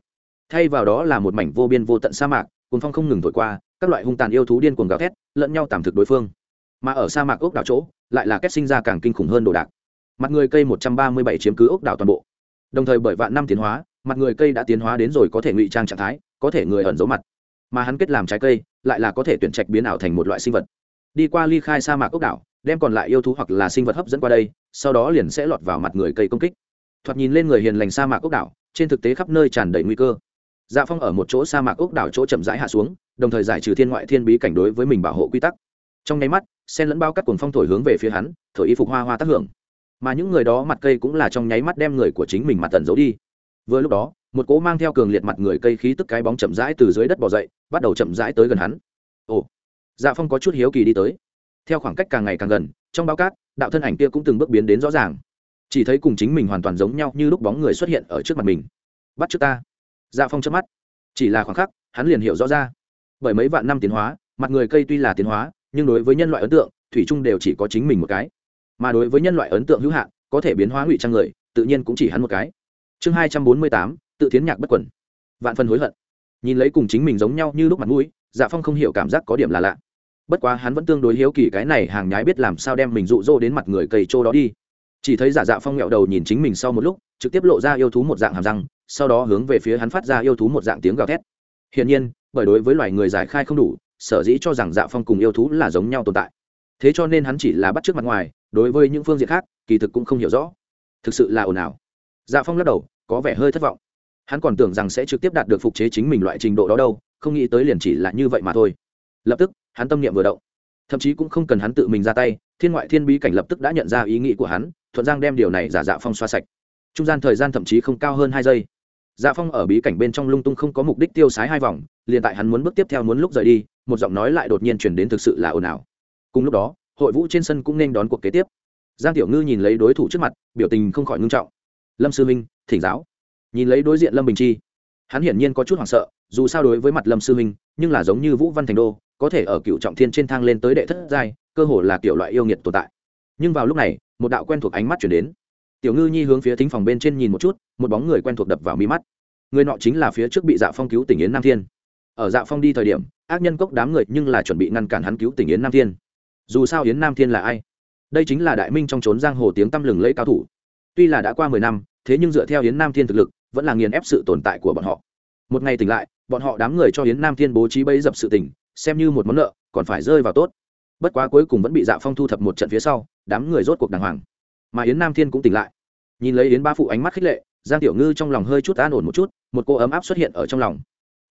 Thay vào đó là một mảnh vô biên vô tận sa mạc, cuồng phong không ngừng thổi qua, các loại hung tàn yêu thú điên cuồng gào thét, lẫn nhau tạm thực đối phương. Mà ở sa mạc ốc đảo chỗ, lại là kết sinh ra càng kinh khủng hơn đồ đạc. Mặt người cây một trăm ba mươi bảy chiếm cứ ốc đảo toàn bộ. Đồng thời bởi vạn năm tiến hóa, mặt người cây đã tiến hóa đến rồi có thể ngụy trang trạng thái, có thể người ẩn giấu mặt. Mà hắn kết làm trái cây, lại là có thể tuyển trạch biến ảo thành một loại sinh vật. Đi qua ly khai sa mạc ốc đảo đem còn lại yêu thú hoặc là sinh vật hấp dẫn qua đây, sau đó liền sẽ lọt vào mặt người cây công kích. Thoạt nhìn lên người hiền lành sa mạc ốc đảo, trên thực tế khắp nơi tràn đầy nguy cơ. Dạ phong ở một chỗ sa mạc ốc đảo chỗ chậm rãi hạ xuống, đồng thời giải trừ thiên ngoại thiên bí cảnh đối với mình bảo hộ quy tắc. Trong nháy mắt, sen lẫn bao các cuồng phong thổi hướng về phía hắn, thổi y phục hoa hoa tác hưởng. Mà những người đó mặt cây cũng là trong nháy mắt đem người của chính mình mặt tần giấu đi. Vừa lúc đó, một cỗ mang theo cường liệt mặt người cây khí tức cái bóng chậm rãi từ dưới đất bỏ dậy, bắt đầu chậm rãi tới gần hắn. Ồ dạ phong có chút hiếu kỳ đi tới theo khoảng cách càng ngày càng gần, trong báo cát, đạo thân ảnh kia cũng từng bước biến đến rõ ràng. Chỉ thấy cùng chính mình hoàn toàn giống nhau như lúc bóng người xuất hiện ở trước mặt mình. Bắt trước ta. Dạ phong chớp mắt. Chỉ là khoảng khắc, hắn liền hiểu rõ ra. Bởi mấy vạn năm tiến hóa, mặt người cây tuy là tiến hóa, nhưng đối với nhân loại ấn tượng, thủy chung đều chỉ có chính mình một cái. Mà đối với nhân loại ấn tượng hữu hạn, có thể biến hóa ngụy trang người, tự nhiên cũng chỉ hắn một cái. Chương hai trăm bốn mươi tám, tự tiến nhạc bất quẩn. Vạn phân hối hận. Nhìn lấy cùng chính mình giống nhau như lúc mặt mũi dạ phong không hiểu cảm giác có điểm là lạ bất quá hắn vẫn tương đối hiếu kỳ cái này hàng nhái biết làm sao đem mình rụ rỗ đến mặt người cây trô đó đi. Chỉ thấy giả dạ phong nghẹo đầu nhìn chính mình sau một lúc, trực tiếp lộ ra yêu thú một dạng hàm răng, sau đó hướng về phía hắn phát ra yêu thú một dạng tiếng gào thét. Hiển nhiên, bởi đối với loài người giải khai không đủ, sở dĩ cho rằng dạ phong cùng yêu thú là giống nhau tồn tại. Thế cho nên hắn chỉ là bắt trước mặt ngoài, đối với những phương diện khác, kỳ thực cũng không hiểu rõ. Thực sự là ồn ào. Dạ phong lắc đầu, có vẻ hơi thất vọng. Hắn còn tưởng rằng sẽ trực tiếp đạt được phục chế chính mình loại trình độ đó đâu, không nghĩ tới liền chỉ là như vậy mà thôi. Lập tức hắn tâm niệm vừa động. Thậm chí cũng không cần hắn tự mình ra tay, thiên ngoại thiên bí cảnh lập tức đã nhận ra ý nghĩ của hắn, thuận giang đem điều này giả dạ phong xoa sạch. Trung gian thời gian thậm chí không cao hơn hai giây. Dạ phong ở bí cảnh bên trong lung tung không có mục đích tiêu sái hai vòng, liền tại hắn muốn bước tiếp theo muốn lúc rời đi, một giọng nói lại đột nhiên chuyển đến thực sự là ồn ào. Cùng lúc đó, hội vũ trên sân cũng nên đón cuộc kế tiếp. Giang tiểu ngư nhìn lấy đối thủ trước mặt, biểu tình không khỏi ngưng trọng. Lâm sư minh, thỉnh giáo. Nhìn lấy đối diện lâm bình chi, hắn hiển nhiên có chút hoảng sợ, dù sao đối với mặt lâm sư minh, nhưng là giống như vũ văn thành đô có thể ở cựu trọng thiên trên thang lên tới đệ thất giai, cơ hồ là kiểu loại yêu nghiệt tồn tại. Nhưng vào lúc này, một đạo quen thuộc ánh mắt chuyển đến. Tiểu ngư nhi hướng phía thính phòng bên trên nhìn một chút, một bóng người quen thuộc đập vào mi mắt. Người nọ chính là phía trước bị dạ phong cứu tỉnh yến nam thiên. Ở dạ phong đi thời điểm, ác nhân cốc đám người nhưng là chuẩn bị ngăn cản hắn cứu tỉnh yến nam thiên. Dù sao yến nam thiên là ai? Đây chính là đại minh trong trốn giang hồ tiếng tăm lừng lẫy cao thủ. Tuy là đã qua mười năm, thế nhưng dựa theo yến nam thiên thực lực, vẫn là nghiền ép sự tồn tại của bọn họ. Một ngày tỉnh lại, bọn họ đám người cho yến nam thiên bố trí bẫy dập sự tỉnh xem như một món nợ, còn phải rơi vào tốt. Bất quá cuối cùng vẫn bị dạ phong thu thập một trận phía sau, đám người rốt cuộc đàng hoàng. Mà yến nam thiên cũng tỉnh lại. Nhìn lấy yến ba phụ ánh mắt khích lệ, giang tiểu ngư trong lòng hơi chút an ổn một chút, một cô ấm áp xuất hiện ở trong lòng.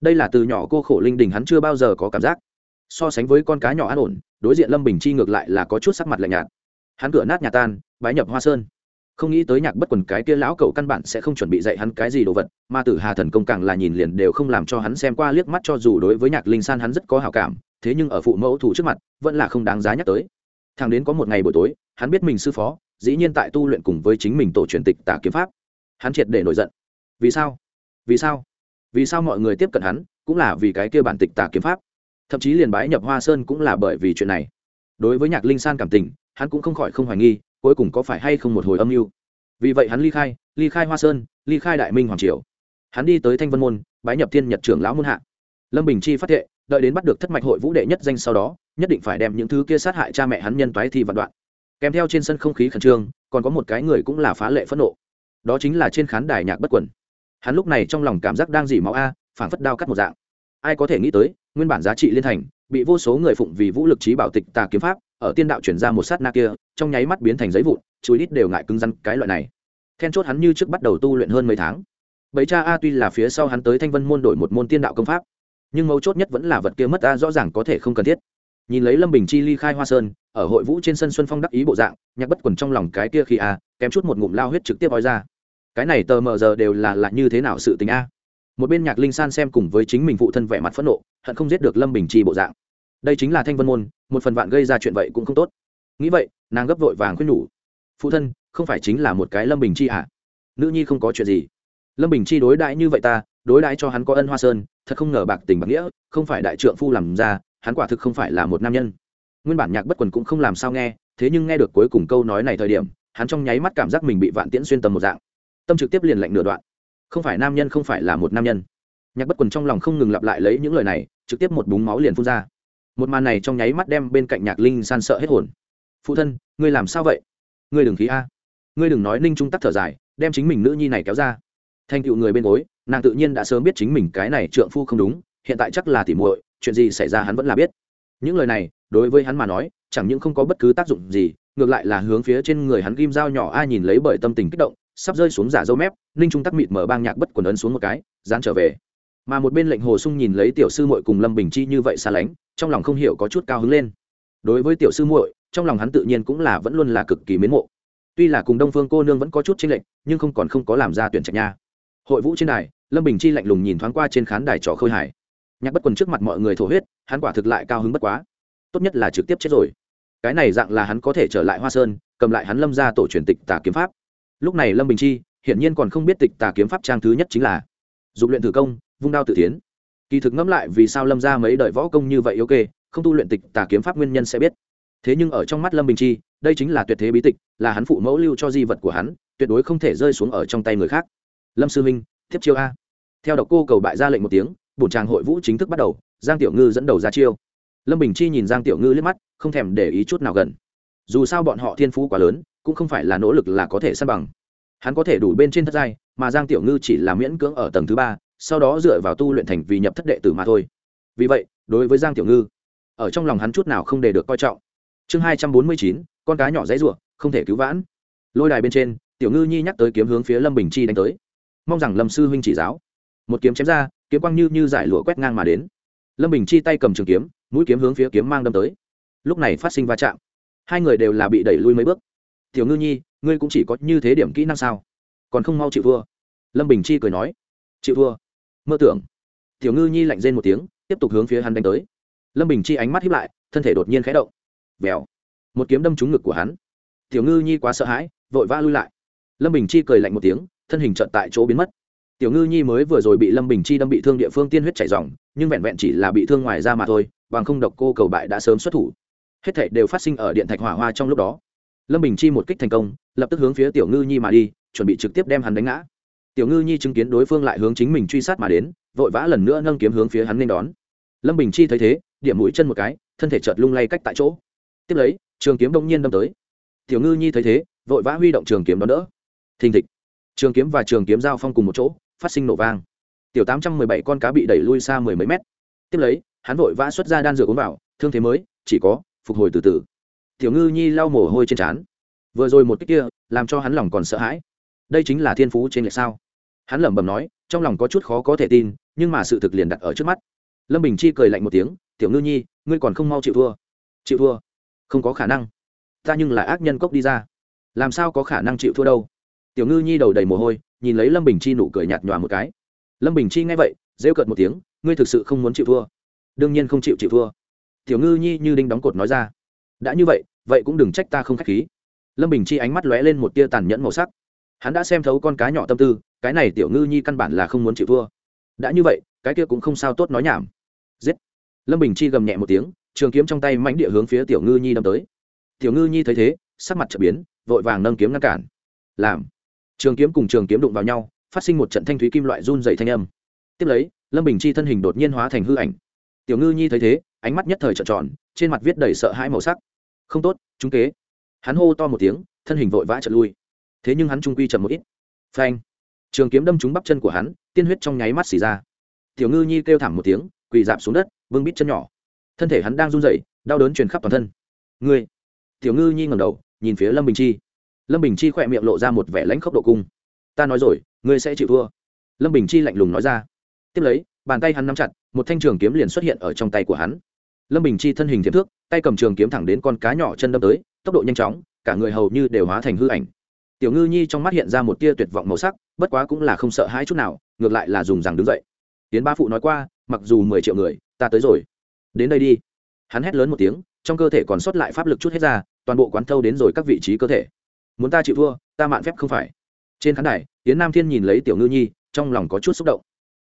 Đây là từ nhỏ cô khổ linh đình hắn chưa bao giờ có cảm giác. So sánh với con cá nhỏ an ổn, đối diện lâm bình chi ngược lại là có chút sắc mặt lạnh nhạt. Hắn cửa nát nhà tan, bái nhập hoa sơn không nghĩ tới nhạc bất quần cái kia lão cậu căn bản sẽ không chuẩn bị dạy hắn cái gì đồ vật, mà tử hà thần công càng là nhìn liền đều không làm cho hắn xem qua liếc mắt cho dù đối với nhạc linh san hắn rất có hào cảm, thế nhưng ở phụ mẫu thủ trước mặt, vẫn là không đáng giá nhắc tới. Thằng đến có một ngày buổi tối, hắn biết mình sư phó, dĩ nhiên tại tu luyện cùng với chính mình tổ truyền tịch tả kiếm pháp. Hắn triệt để nổi giận. Vì sao? Vì sao? Vì sao mọi người tiếp cận hắn, cũng là vì cái kia bản tịch tả kiếm pháp? Thậm chí liền bái nhập hoa sơn cũng là bởi vì chuyện này. Đối với nhạc linh san cảm tình, hắn cũng không khỏi không hoài nghi cuối cùng có phải hay không một hồi âm mưu? Vì vậy hắn ly khai ly khai hoa sơn, ly khai đại minh hoàng triều. Hắn đi tới thanh vân môn, bái nhập thiên nhật trưởng lão môn hạ. Lâm bình chi phát thệ, đợi đến bắt được thất mạch hội vũ đệ nhất danh sau đó, nhất định phải đem những thứ kia sát hại cha mẹ hắn nhân toái thi vạn đoạn. Kèm theo trên sân không khí khẩn trương, còn có một cái người cũng là phá lệ phẫn nộ. Đó chính là trên khán đài nhạc bất quẩn hắn lúc này trong lòng cảm giác đang dỉ máu a phản phất đao cắt một dạng. Ai có thể nghĩ tới, nguyên bản giá trị liên thành, bị vô số người phụng vì vũ lực trí bảo tịch tà kiếm pháp, ở tiên đạo chuyển ra một sát na kia trong nháy mắt biến thành giấy vụn chuối ít đều ngại cứng rắn cái loại này. Then chốt hắn như trước bắt đầu tu luyện hơn mấy tháng. Bấy cha a tuy là phía sau hắn tới thanh vân môn đổi một môn tiên đạo công pháp, nhưng mấu chốt nhất vẫn là vật kia mất a rõ ràng có thể không cần thiết. Nhìn lấy lâm bình chi ly khai hoa sơn, ở hội vũ trên sân xuân phong đắc ý bộ dạng, nhạc bất quần trong lòng cái kia khi a, kém chút một ngụm lao huyết trực tiếp ói ra. Cái này tờ mờ giờ đều là là như thế nào sự tình a? Một bên nhạc linh san xem cùng với chính mình phụ thân vẻ mặt phẫn nộ, hận không giết được lâm bình chi bộ dạng. Đây chính là thanh vân môn, một phần vạn gây ra chuyện vậy cũng không tốt. Nghĩ vậy nàng gấp vội vàng khuyên nhủ, phụ thân, không phải chính là một cái lâm bình chi à? Nữ nhi không có chuyện gì. Lâm bình chi đối đãi như vậy ta, đối đãi cho hắn có ân hoa sơn, thật không ngờ bạc tình bạc nghĩa, không phải đại trượng phu làm ra, hắn quả thực không phải là một nam nhân. Nguyên bản nhạc bất quần cũng không làm sao nghe, thế nhưng nghe được cuối cùng câu nói này thời điểm, hắn trong nháy mắt cảm giác mình bị vạn tiễn xuyên tầm một dạng. Tâm trực tiếp liền lạnh nửa đoạn. Không phải nam nhân không phải là một nam nhân. Nhạc bất quần trong lòng không ngừng lặp lại lấy những lời này, trực tiếp một búng máu liền phun ra. Một màn này trong nháy mắt đem bên cạnh nhạc linh san sợ hết hồn phụ thân, ngươi làm sao vậy? Ngươi đừng khí a. Ngươi đừng nói ninh trung tắc thở dài, đem chính mình nữ nhi này kéo ra. Thành tựu người bên gối, nàng tự nhiên đã sớm biết chính mình cái này trượng phu không đúng, hiện tại chắc là tỉ muội, chuyện gì xảy ra hắn vẫn là biết. Những lời này, đối với hắn mà nói, chẳng những không có bất cứ tác dụng gì, ngược lại là hướng phía trên người hắn ghim dao nhỏ ai nhìn lấy bởi tâm tình kích động, sắp rơi xuống giả dâu mép, ninh trung tắc mịt mở bang nhạc bất quần ấn xuống một cái, dán trở về. Mà một bên lệnh hồ sung nhìn lấy tiểu sư muội cùng lâm bình chi như vậy xa lánh, trong lòng không hiểu có chút cao hứng lên. Đối với tiểu sư muội trong lòng hắn tự nhiên cũng là vẫn luôn là cực kỳ mến mộ. Tuy là cùng đông phương cô nương vẫn có chút chênh lệch, nhưng không còn không có làm ra tuyển trạch nha. Hội vũ trên đài, lâm bình chi lạnh lùng nhìn thoáng qua trên khán đài trò khơi hải nhạc bất quần trước mặt mọi người thổ huyết, hắn quả thực lại cao hứng bất quá. Tốt nhất là trực tiếp chết rồi. Cái này dạng là hắn có thể trở lại hoa sơn, cầm lại hắn lâm ra tổ truyền tịch tà kiếm pháp. Lúc này lâm bình chi, hiển nhiên còn không biết tịch tà kiếm pháp trang thứ nhất chính là dục luyện tử công, vung đao tự tiến kỳ thực ngẫm lại vì sao lâm ra mấy đời võ công như vậy ok, không tu luyện tịch tà kiếm pháp nguyên nhân sẽ biết thế nhưng ở trong mắt lâm bình chi, đây chính là tuyệt thế bí tịch, là hắn phụ mẫu lưu cho di vật của hắn, tuyệt đối không thể rơi xuống ở trong tay người khác. Lâm sư minh, tiếp chiêu a. Theo độc cô cầu bại ra lệnh một tiếng, bổn tràng hội vũ chính thức bắt đầu, giang tiểu ngư dẫn đầu ra chiêu. Lâm bình chi nhìn giang tiểu ngư liếc mắt, không thèm để ý chút nào gần. Dù sao bọn họ thiên phú quá lớn, cũng không phải là nỗ lực là có thể săn bằng. Hắn có thể đủ bên trên thất giai, mà giang tiểu ngư chỉ là miễn cưỡng ở tầng thứ ba, sau đó dựa vào tu luyện thành vì nhập thất đệ tử mà thôi. Vì vậy, đối với giang tiểu ngư, ở trong lòng hắn chút nào không để được coi trọng chương hai trăm bốn mươi chín, con cá nhỏ dãy ruộng không thể cứu vãn. Lôi đài bên trên, tiểu ngư nhi nhắc tới kiếm hướng phía lâm bình chi đánh tới. Mong rằng lâm sư huynh chỉ giáo. Một kiếm chém ra, kiếm quang như như giải lụa quét ngang mà đến. Lâm bình chi tay cầm trường kiếm, mũi kiếm hướng phía kiếm mang đâm tới. Lúc này phát sinh va chạm. Hai người đều là bị đẩy lui mấy bước. Tiểu ngư nhi, ngươi cũng chỉ có như thế điểm kỹ năng sao? Còn không mau chịu thua lâm bình chi cười nói. Chịu thua mơ tưởng. Tiểu ngư nhi lạnh rên một tiếng, tiếp tục hướng phía hắn đánh tới. Lâm bình chi ánh mắt hiếp lại, thân thể đột nhiên khẽ động vèo. Một kiếm đâm trúng ngực của hắn. Tiểu ngư nhi quá sợ hãi, vội vã lui lại. Lâm bình chi cười lạnh một tiếng, thân hình trợn tại chỗ biến mất. Tiểu ngư nhi mới vừa rồi bị lâm bình chi đâm bị thương địa phương tiên huyết chảy dòng nhưng vẹn vẹn chỉ là bị thương ngoài ra mà thôi, bằng không độc cô cầu bại đã sớm xuất thủ. Hết thảy đều phát sinh ở điện thạch hỏa hoa trong lúc đó. Lâm bình chi một kích thành công, lập tức hướng phía tiểu ngư nhi mà đi, chuẩn bị trực tiếp đem hắn đánh ngã. Tiểu ngư nhi chứng kiến đối phương lại hướng chính mình truy sát mà đến, vội vã lần nữa nâng kiếm hướng phía hắn nên đón. Lâm bình chi thấy thế, điểm mũi chân một cái, thân thể chợt lung lay cách tại chỗ tiếp lấy, trường kiếm đông nhiên đâm tới. Tiểu ngư nhi thấy thế, vội vã huy động trường kiếm đón đỡ. Thình thịch. Trường kiếm và trường kiếm giao phong cùng một chỗ, phát sinh nổ vang. Tiểu tám trăm mười bảy con cá bị đẩy lui xa mười mấy mét. Tiếp lấy, hắn vội vã xuất ra đan dược uống vào, thương thế mới, chỉ có, phục hồi từ từ. Tiểu ngư nhi lau mồ hôi trên trán. Vừa rồi một cách kia, làm cho hắn lòng còn sợ hãi. Đây chính là thiên phú trên lệch sao? Hắn lẩm bẩm nói, trong lòng có chút khó có thể tin, nhưng mà sự thực liền đặt ở trước mắt. Lâm bình chi cười lạnh một tiếng, tiểu ngư nhi, ngươi còn không mau chịu thua. Chịu thua? Không có khả năng. Ta nhưng là ác nhân cốc đi ra. Làm sao có khả năng chịu thua đâu? Tiểu ngư nhi đầu đầy mồ hôi, nhìn lấy lâm bình chi nụ cười nhạt nhòa một cái. Lâm bình chi nghe vậy, rêu cợt một tiếng, ngươi thực sự không muốn chịu thua. Đương nhiên không chịu chịu thua. Tiểu ngư nhi như đinh đóng cột nói ra. Đã như vậy vậy cũng đừng trách ta không k h á c h khí. Lâm bình chi ánh mắt lóe lên một tia tàn nhẫn màu sắc. Hắn đã xem thấu con cá nhỏ tâm tư, cái này tiểu ngư nhi căn bản là không muốn chịu thua. Đã như vậy, cái kia cũng không sao tốt nói nhảm. Giết. Lâm bình chi gầm nhẹ một tiếng trường kiếm trong tay mãnh địa hướng phía tiểu ngư nhi đâm tới. Tiểu ngư nhi thấy thế, sắc mặt trở biến, vội vàng nâng kiếm ngăn cản. Làm. Trường kiếm cùng trường kiếm đụng vào nhau, phát sinh một trận thanh thúy kim loại run dày thanh âm. Tiếp lấy, lâm bình chi thân hình đột nhiên hóa thành hư ảnh. Tiểu ngư nhi thấy thế, ánh mắt nhất thời trợn tròn, trên mặt viết đầy sợ hãi màu sắc. Không tốt chúng kế. Hắn hô to một tiếng, thân hình vội vã trợn lui. Thế nhưng hắn trung quy chậm một ít. Phanh. Trường kiếm đâm trúng bắp chân của hắn, tiên huyết trong nháy mắt xì ra. Tiểu ngư nhi kêu thảm một tiếng, quỳ dạp xuống đất vương bít chân nhỏ thân thể hắn đang run rẩy, đau đớn truyền khắp toàn thân. Ngươi, tiểu ngư nhi ngầm đầu, nhìn phía lâm bình chi. Lâm bình chi khỏe miệng lộ ra một vẻ lãnh khốc độ cung. Ta nói rồi, ngươi sẽ chịu thua. Lâm bình chi lạnh lùng nói ra. Tiếp lấy, bàn tay hắn nắm chặt, một thanh trường kiếm liền xuất hiện ở trong tay của hắn. Lâm bình chi thân hình thiếp thước, tay cầm trường kiếm thẳng đến con cá nhỏ chân đâm tới, tốc độ nhanh chóng, cả người hầu như đều hóa thành hư ảnh. Tiểu ngư nhi trong mắt hiện ra một tia tuyệt vọng màu sắc, bất quá cũng là không sợ hãi chút nào, ngược lại là dùng rằng đứng dậy. Tiến ba phụ nói qua, mặc dù mười triệu người, ta tới rồi đến đây đi. Hắn hét lớn một tiếng, trong cơ thể còn sót lại pháp lực chút hết ra, toàn bộ quán thâu đến rồi các vị trí cơ thể. Muốn ta chịu thua, ta mạn phép không phải. Trên khán đài tiến nam thiên nhìn lấy tiểu ngư nhi, trong lòng có chút xúc động.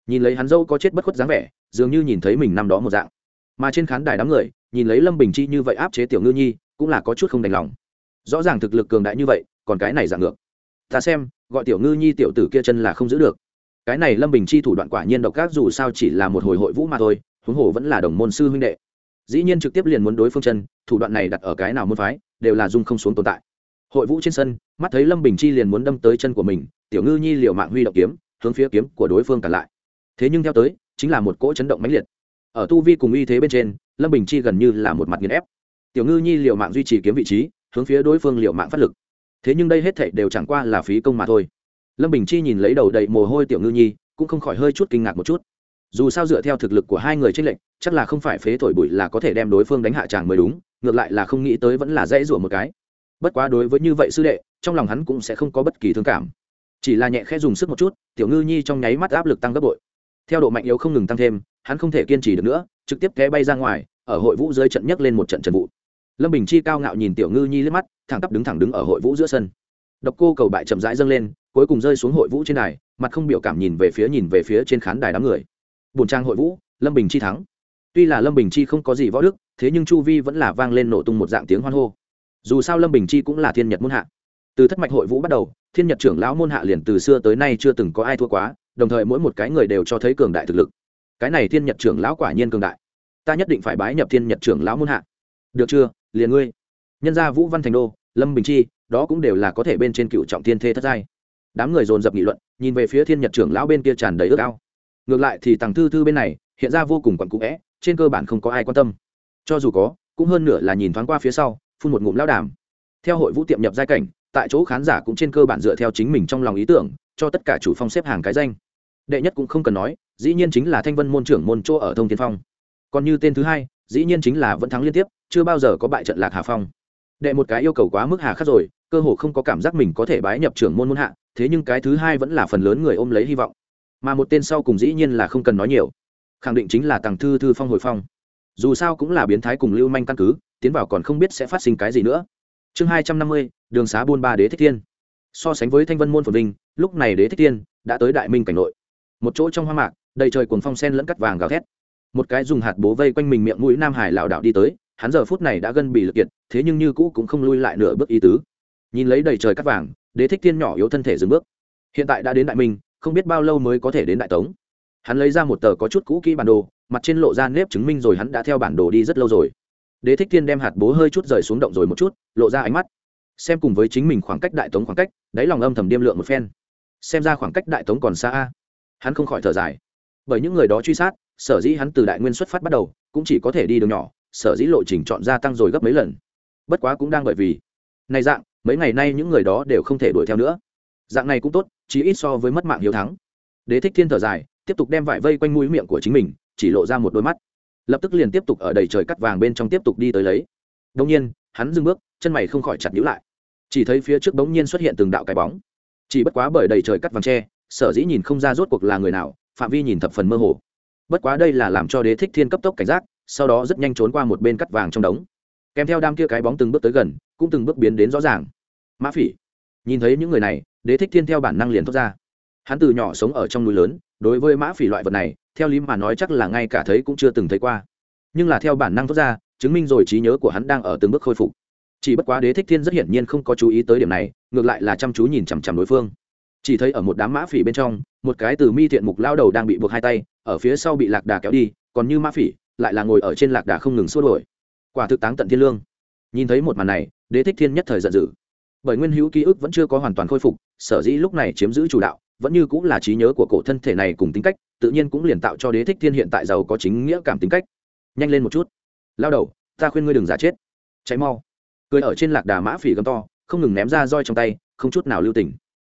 Nhìn lấy hắn dâu có chết bất khuất dáng vẻ, dường như nhìn thấy mình năm đó một dạng. Mà trên khán đài đám người, nhìn lấy lâm bình chi như vậy áp chế tiểu ngư nhi, cũng là có chút không đành lòng. Rõ ràng thực lực cường đại như vậy, còn cái này dạng ngược. Ta xem, gọi tiểu ngư nhi tiểu tử kia chân là không giữ được. Cái này lâm bình chi thủ đoạn quả nhiên độc ác dù sao chỉ là một hồi hội vũ mà thôi huống hồ vẫn là đồng môn sư huynh đệ. Dĩ nhiên trực tiếp liền muốn đối phương chân, thủ đoạn này đặt ở cái nào môn phái, đều là dung không xuống tồn tại. Hội vũ trên sân, mắt thấy lâm bình chi liền muốn đâm tới chân của mình, tiểu ngư nhi liệu mạng huy động kiếm, hướng phía kiếm của đối phương cản lại. Thế nhưng theo tới, chính là một cỗ chấn động mãnh liệt. Ở tu vi cùng uy thế bên trên, lâm bình chi gần như là một mặt nghiền ép. Tiểu ngư nhi liệu mạng duy trì kiếm vị trí, hướng phía đối phương liệu mạng phát lực. Thế nhưng đây hết thảy đều chẳng qua là phí công mà thôi. Lâm bình chi nhìn lấy đầu đầy mồ hôi tiểu ngư nhi, cũng không khỏi hơi chút kinh ngạc một chút dù sao dựa theo thực lực của hai người trên lệnh chắc là không phải phế thổi bụi là có thể đem đối phương đánh hạ chàng mới đúng, ngược lại là không nghĩ tới vẫn là dễ rủa một cái. Bất quá đối với như vậy sư đệ, trong lòng hắn cũng sẽ không có bất kỳ thương cảm. Chỉ là nhẹ khẽ dùng sức một chút, tiểu ngư nhi trong nháy mắt áp lực tăng gấp bội. Theo độ mạnh yếu không ngừng tăng thêm, hắn không thể kiên trì được nữa, trực tiếp té bay ra ngoài, ở hội vũ dưới trận nhấc lên một trận trần vụ. Lâm bình chi cao ngạo nhìn tiểu ngư nhi liếc mắt, thẳng tắp đứng thẳng đứng ở hội vũ giữa sân. Độc cô cầu bại chậm rãi dâng lên, cuối cùng rơi xuống hội vũ trên đài, mặt không biểu cảm nhìn về phía nhìn về phía trên khán đài đám người bùn trang hội vũ, lâm bình chi thắng. Tuy là lâm bình chi không có gì võ đức, thế nhưng chu vi vẫn là vang lên nổ tung một dạng tiếng hoan hô. Dù sao lâm bình chi cũng là thiên nhật môn hạ. Từ thất mạch hội vũ bắt đầu, thiên nhật trưởng lão môn hạ liền từ xưa tới nay chưa từng có ai thua quá, đồng thời mỗi một cái người đều cho thấy cường đại thực lực. Cái này thiên nhật trưởng lão quả nhiên cường đại. Ta nhất định phải bái nhập thiên nhật trưởng lão môn hạ. Được chưa, liền ngươi. Nhân gia vũ văn thành đô, lâm bình chi, đó cũng đều là có thể bên trên cựu trọng thiên thê thất giai. Đám người dồn dập nghị luận, nhìn về phía thiên nhật trưởng lão bên kia tràn đầy ước ao ngược lại thì tàng thư thư bên này, hiện ra vô cùng quặn cũ vẽ, trên cơ bản không có ai quan tâm. Cho dù có, cũng hơn nửa là nhìn thoáng qua phía sau, phun một ngụm lao đàm. Theo hội vũ tiệm nhập giai cảnh, tại chỗ khán giả cũng trên cơ bản dựa theo chính mình trong lòng ý tưởng, cho tất cả chủ phong xếp hàng cái danh. Đệ nhất cũng không cần nói, dĩ nhiên chính là thanh vân môn trưởng môn chỗ ở thông tiên phong. Còn như tên thứ hai, dĩ nhiên chính là vẫn thắng liên tiếp, chưa bao giờ có bại trận lạc hà phong. Đệ một cái yêu cầu quá mức hà khắc rồi, cơ hồ không có cảm giác mình có thể bái nhập trưởng môn môn hạ, thế nhưng cái thứ hai vẫn là phần lớn người ôm lấy hy vọng mà một tên sau cùng dĩ nhiên là không cần nói nhiều. Khẳng định chính là tàng thư thư phong hồi phong. Dù sao cũng là biến thái cùng lưu manh căn cứ, tiến vào còn không biết sẽ phát sinh cái gì nữa. Chương hai trăm năm mươi, đường xá buôn ba đế thích thiên. So sánh với thanh vân môn phồn vinh, lúc này đế thích thiên đã tới đại minh cảnh nội. Một chỗ trong hoa mạc, đầy trời cuồng phong sen lẫn cắt vàng gào thét. Một cái dùng hạt bố vây quanh mình miệng mũi nam hải lảo đảo đi tới, hắn giờ phút này đã gân bị lực kiệt, thế nhưng như cũ cũng không lui lại nửa bước ý tứ. Nhìn lấy đầy trời cắt vàng, đế thích thiên nhỏ yếu thân thể dừng bước. Hiện tại đã đến đại minh không biết bao lâu mới có thể đến đại tống. Hắn lấy ra một tờ có chút cũ kỹ bản đồ, mặt trên lộ ra nếp chứng minh rồi hắn đã theo bản đồ đi rất lâu rồi. Đế thích thiên đem hạt bố hơi chút rời xuống động rồi một chút, lộ ra ánh mắt. Xem cùng với chính mình khoảng cách đại tống khoảng cách, đáy lòng âm thầm điêm lượng một phen. Xem ra khoảng cách đại tống còn xa a. Hắn không khỏi thở dài. Bởi những người đó truy sát, sở dĩ hắn từ đại nguyên xuất phát bắt đầu, cũng chỉ có thể đi đường nhỏ, sở dĩ lộ trình chọn gia tăng rồi gấp mấy lần. Bất quá cũng đang bởi vì, này dạng, mấy ngày nay những người đó đều không thể đuổi theo nữa. Dạng này cũng tốt chỉ ít so với mất mạng hiếu thắng. Đế thích thiên thở dài, tiếp tục đem vải vây quanh mũi miệng của chính mình, chỉ lộ ra một đôi mắt. Lập tức liền tiếp tục ở đầy trời cắt vàng bên trong tiếp tục đi tới lấy. Đông nhiên, hắn dừng bước, chân mày không khỏi chặt nhíu lại. Chỉ thấy phía trước bỗng nhiên xuất hiện từng đạo cái bóng. Chỉ bất quá bởi đầy trời cắt vàng tre sở dĩ nhìn không ra rốt cuộc là người nào, phạm vi nhìn thập phần mơ hồ. Bất quá đây là làm cho đế thích thiên cấp tốc cảnh giác, sau đó rất nhanh trốn qua một bên cắt vàng trong đống. Kèm theo đam kia cái bóng từng bước tới gần, cũng từng bước biến đến rõ ràng. Mã phỉ, nhìn thấy những người này đế thích thiên theo bản năng liền thoát ra. Hắn từ nhỏ sống ở trong núi lớn, đối với mã phỉ loại vật này, theo lý mà nói chắc là ngay cả thấy cũng chưa từng thấy qua. Nhưng là theo bản năng thoát ra, chứng minh rồi trí nhớ của hắn đang ở từng bước khôi phục. Chỉ bất quá đế thích thiên rất hiển nhiên không có chú ý tới điểm này, ngược lại là chăm chú nhìn chằm chằm đối phương. Chỉ thấy ở một đám mã phỉ bên trong, một cái từ mi thiện mục lao đầu đang bị buộc hai tay, ở phía sau bị lạc đà kéo đi, còn như mã phỉ, lại là ngồi ở trên lạc đà không ngừng xua đổi quả thực táng tận thiên lương. Nhìn thấy một màn này, đế thích thiên nhất thời giận dữ bởi nguyên hữu ký ức vẫn chưa có hoàn toàn khôi phục, sở dĩ lúc này chiếm giữ chủ đạo, vẫn như cũng là trí nhớ của cổ thân thể này cùng tính cách, tự nhiên cũng liền tạo cho đế thích thiên hiện tại giàu có chính nghĩa cảm tính cách. Nhanh lên một chút. Lao đầu, ta khuyên ngươi đừng giả chết. Cháy mau. Cười ở trên lạc đà mã phỉ gầm to, không ngừng ném ra roi trong tay, không chút nào lưu tình.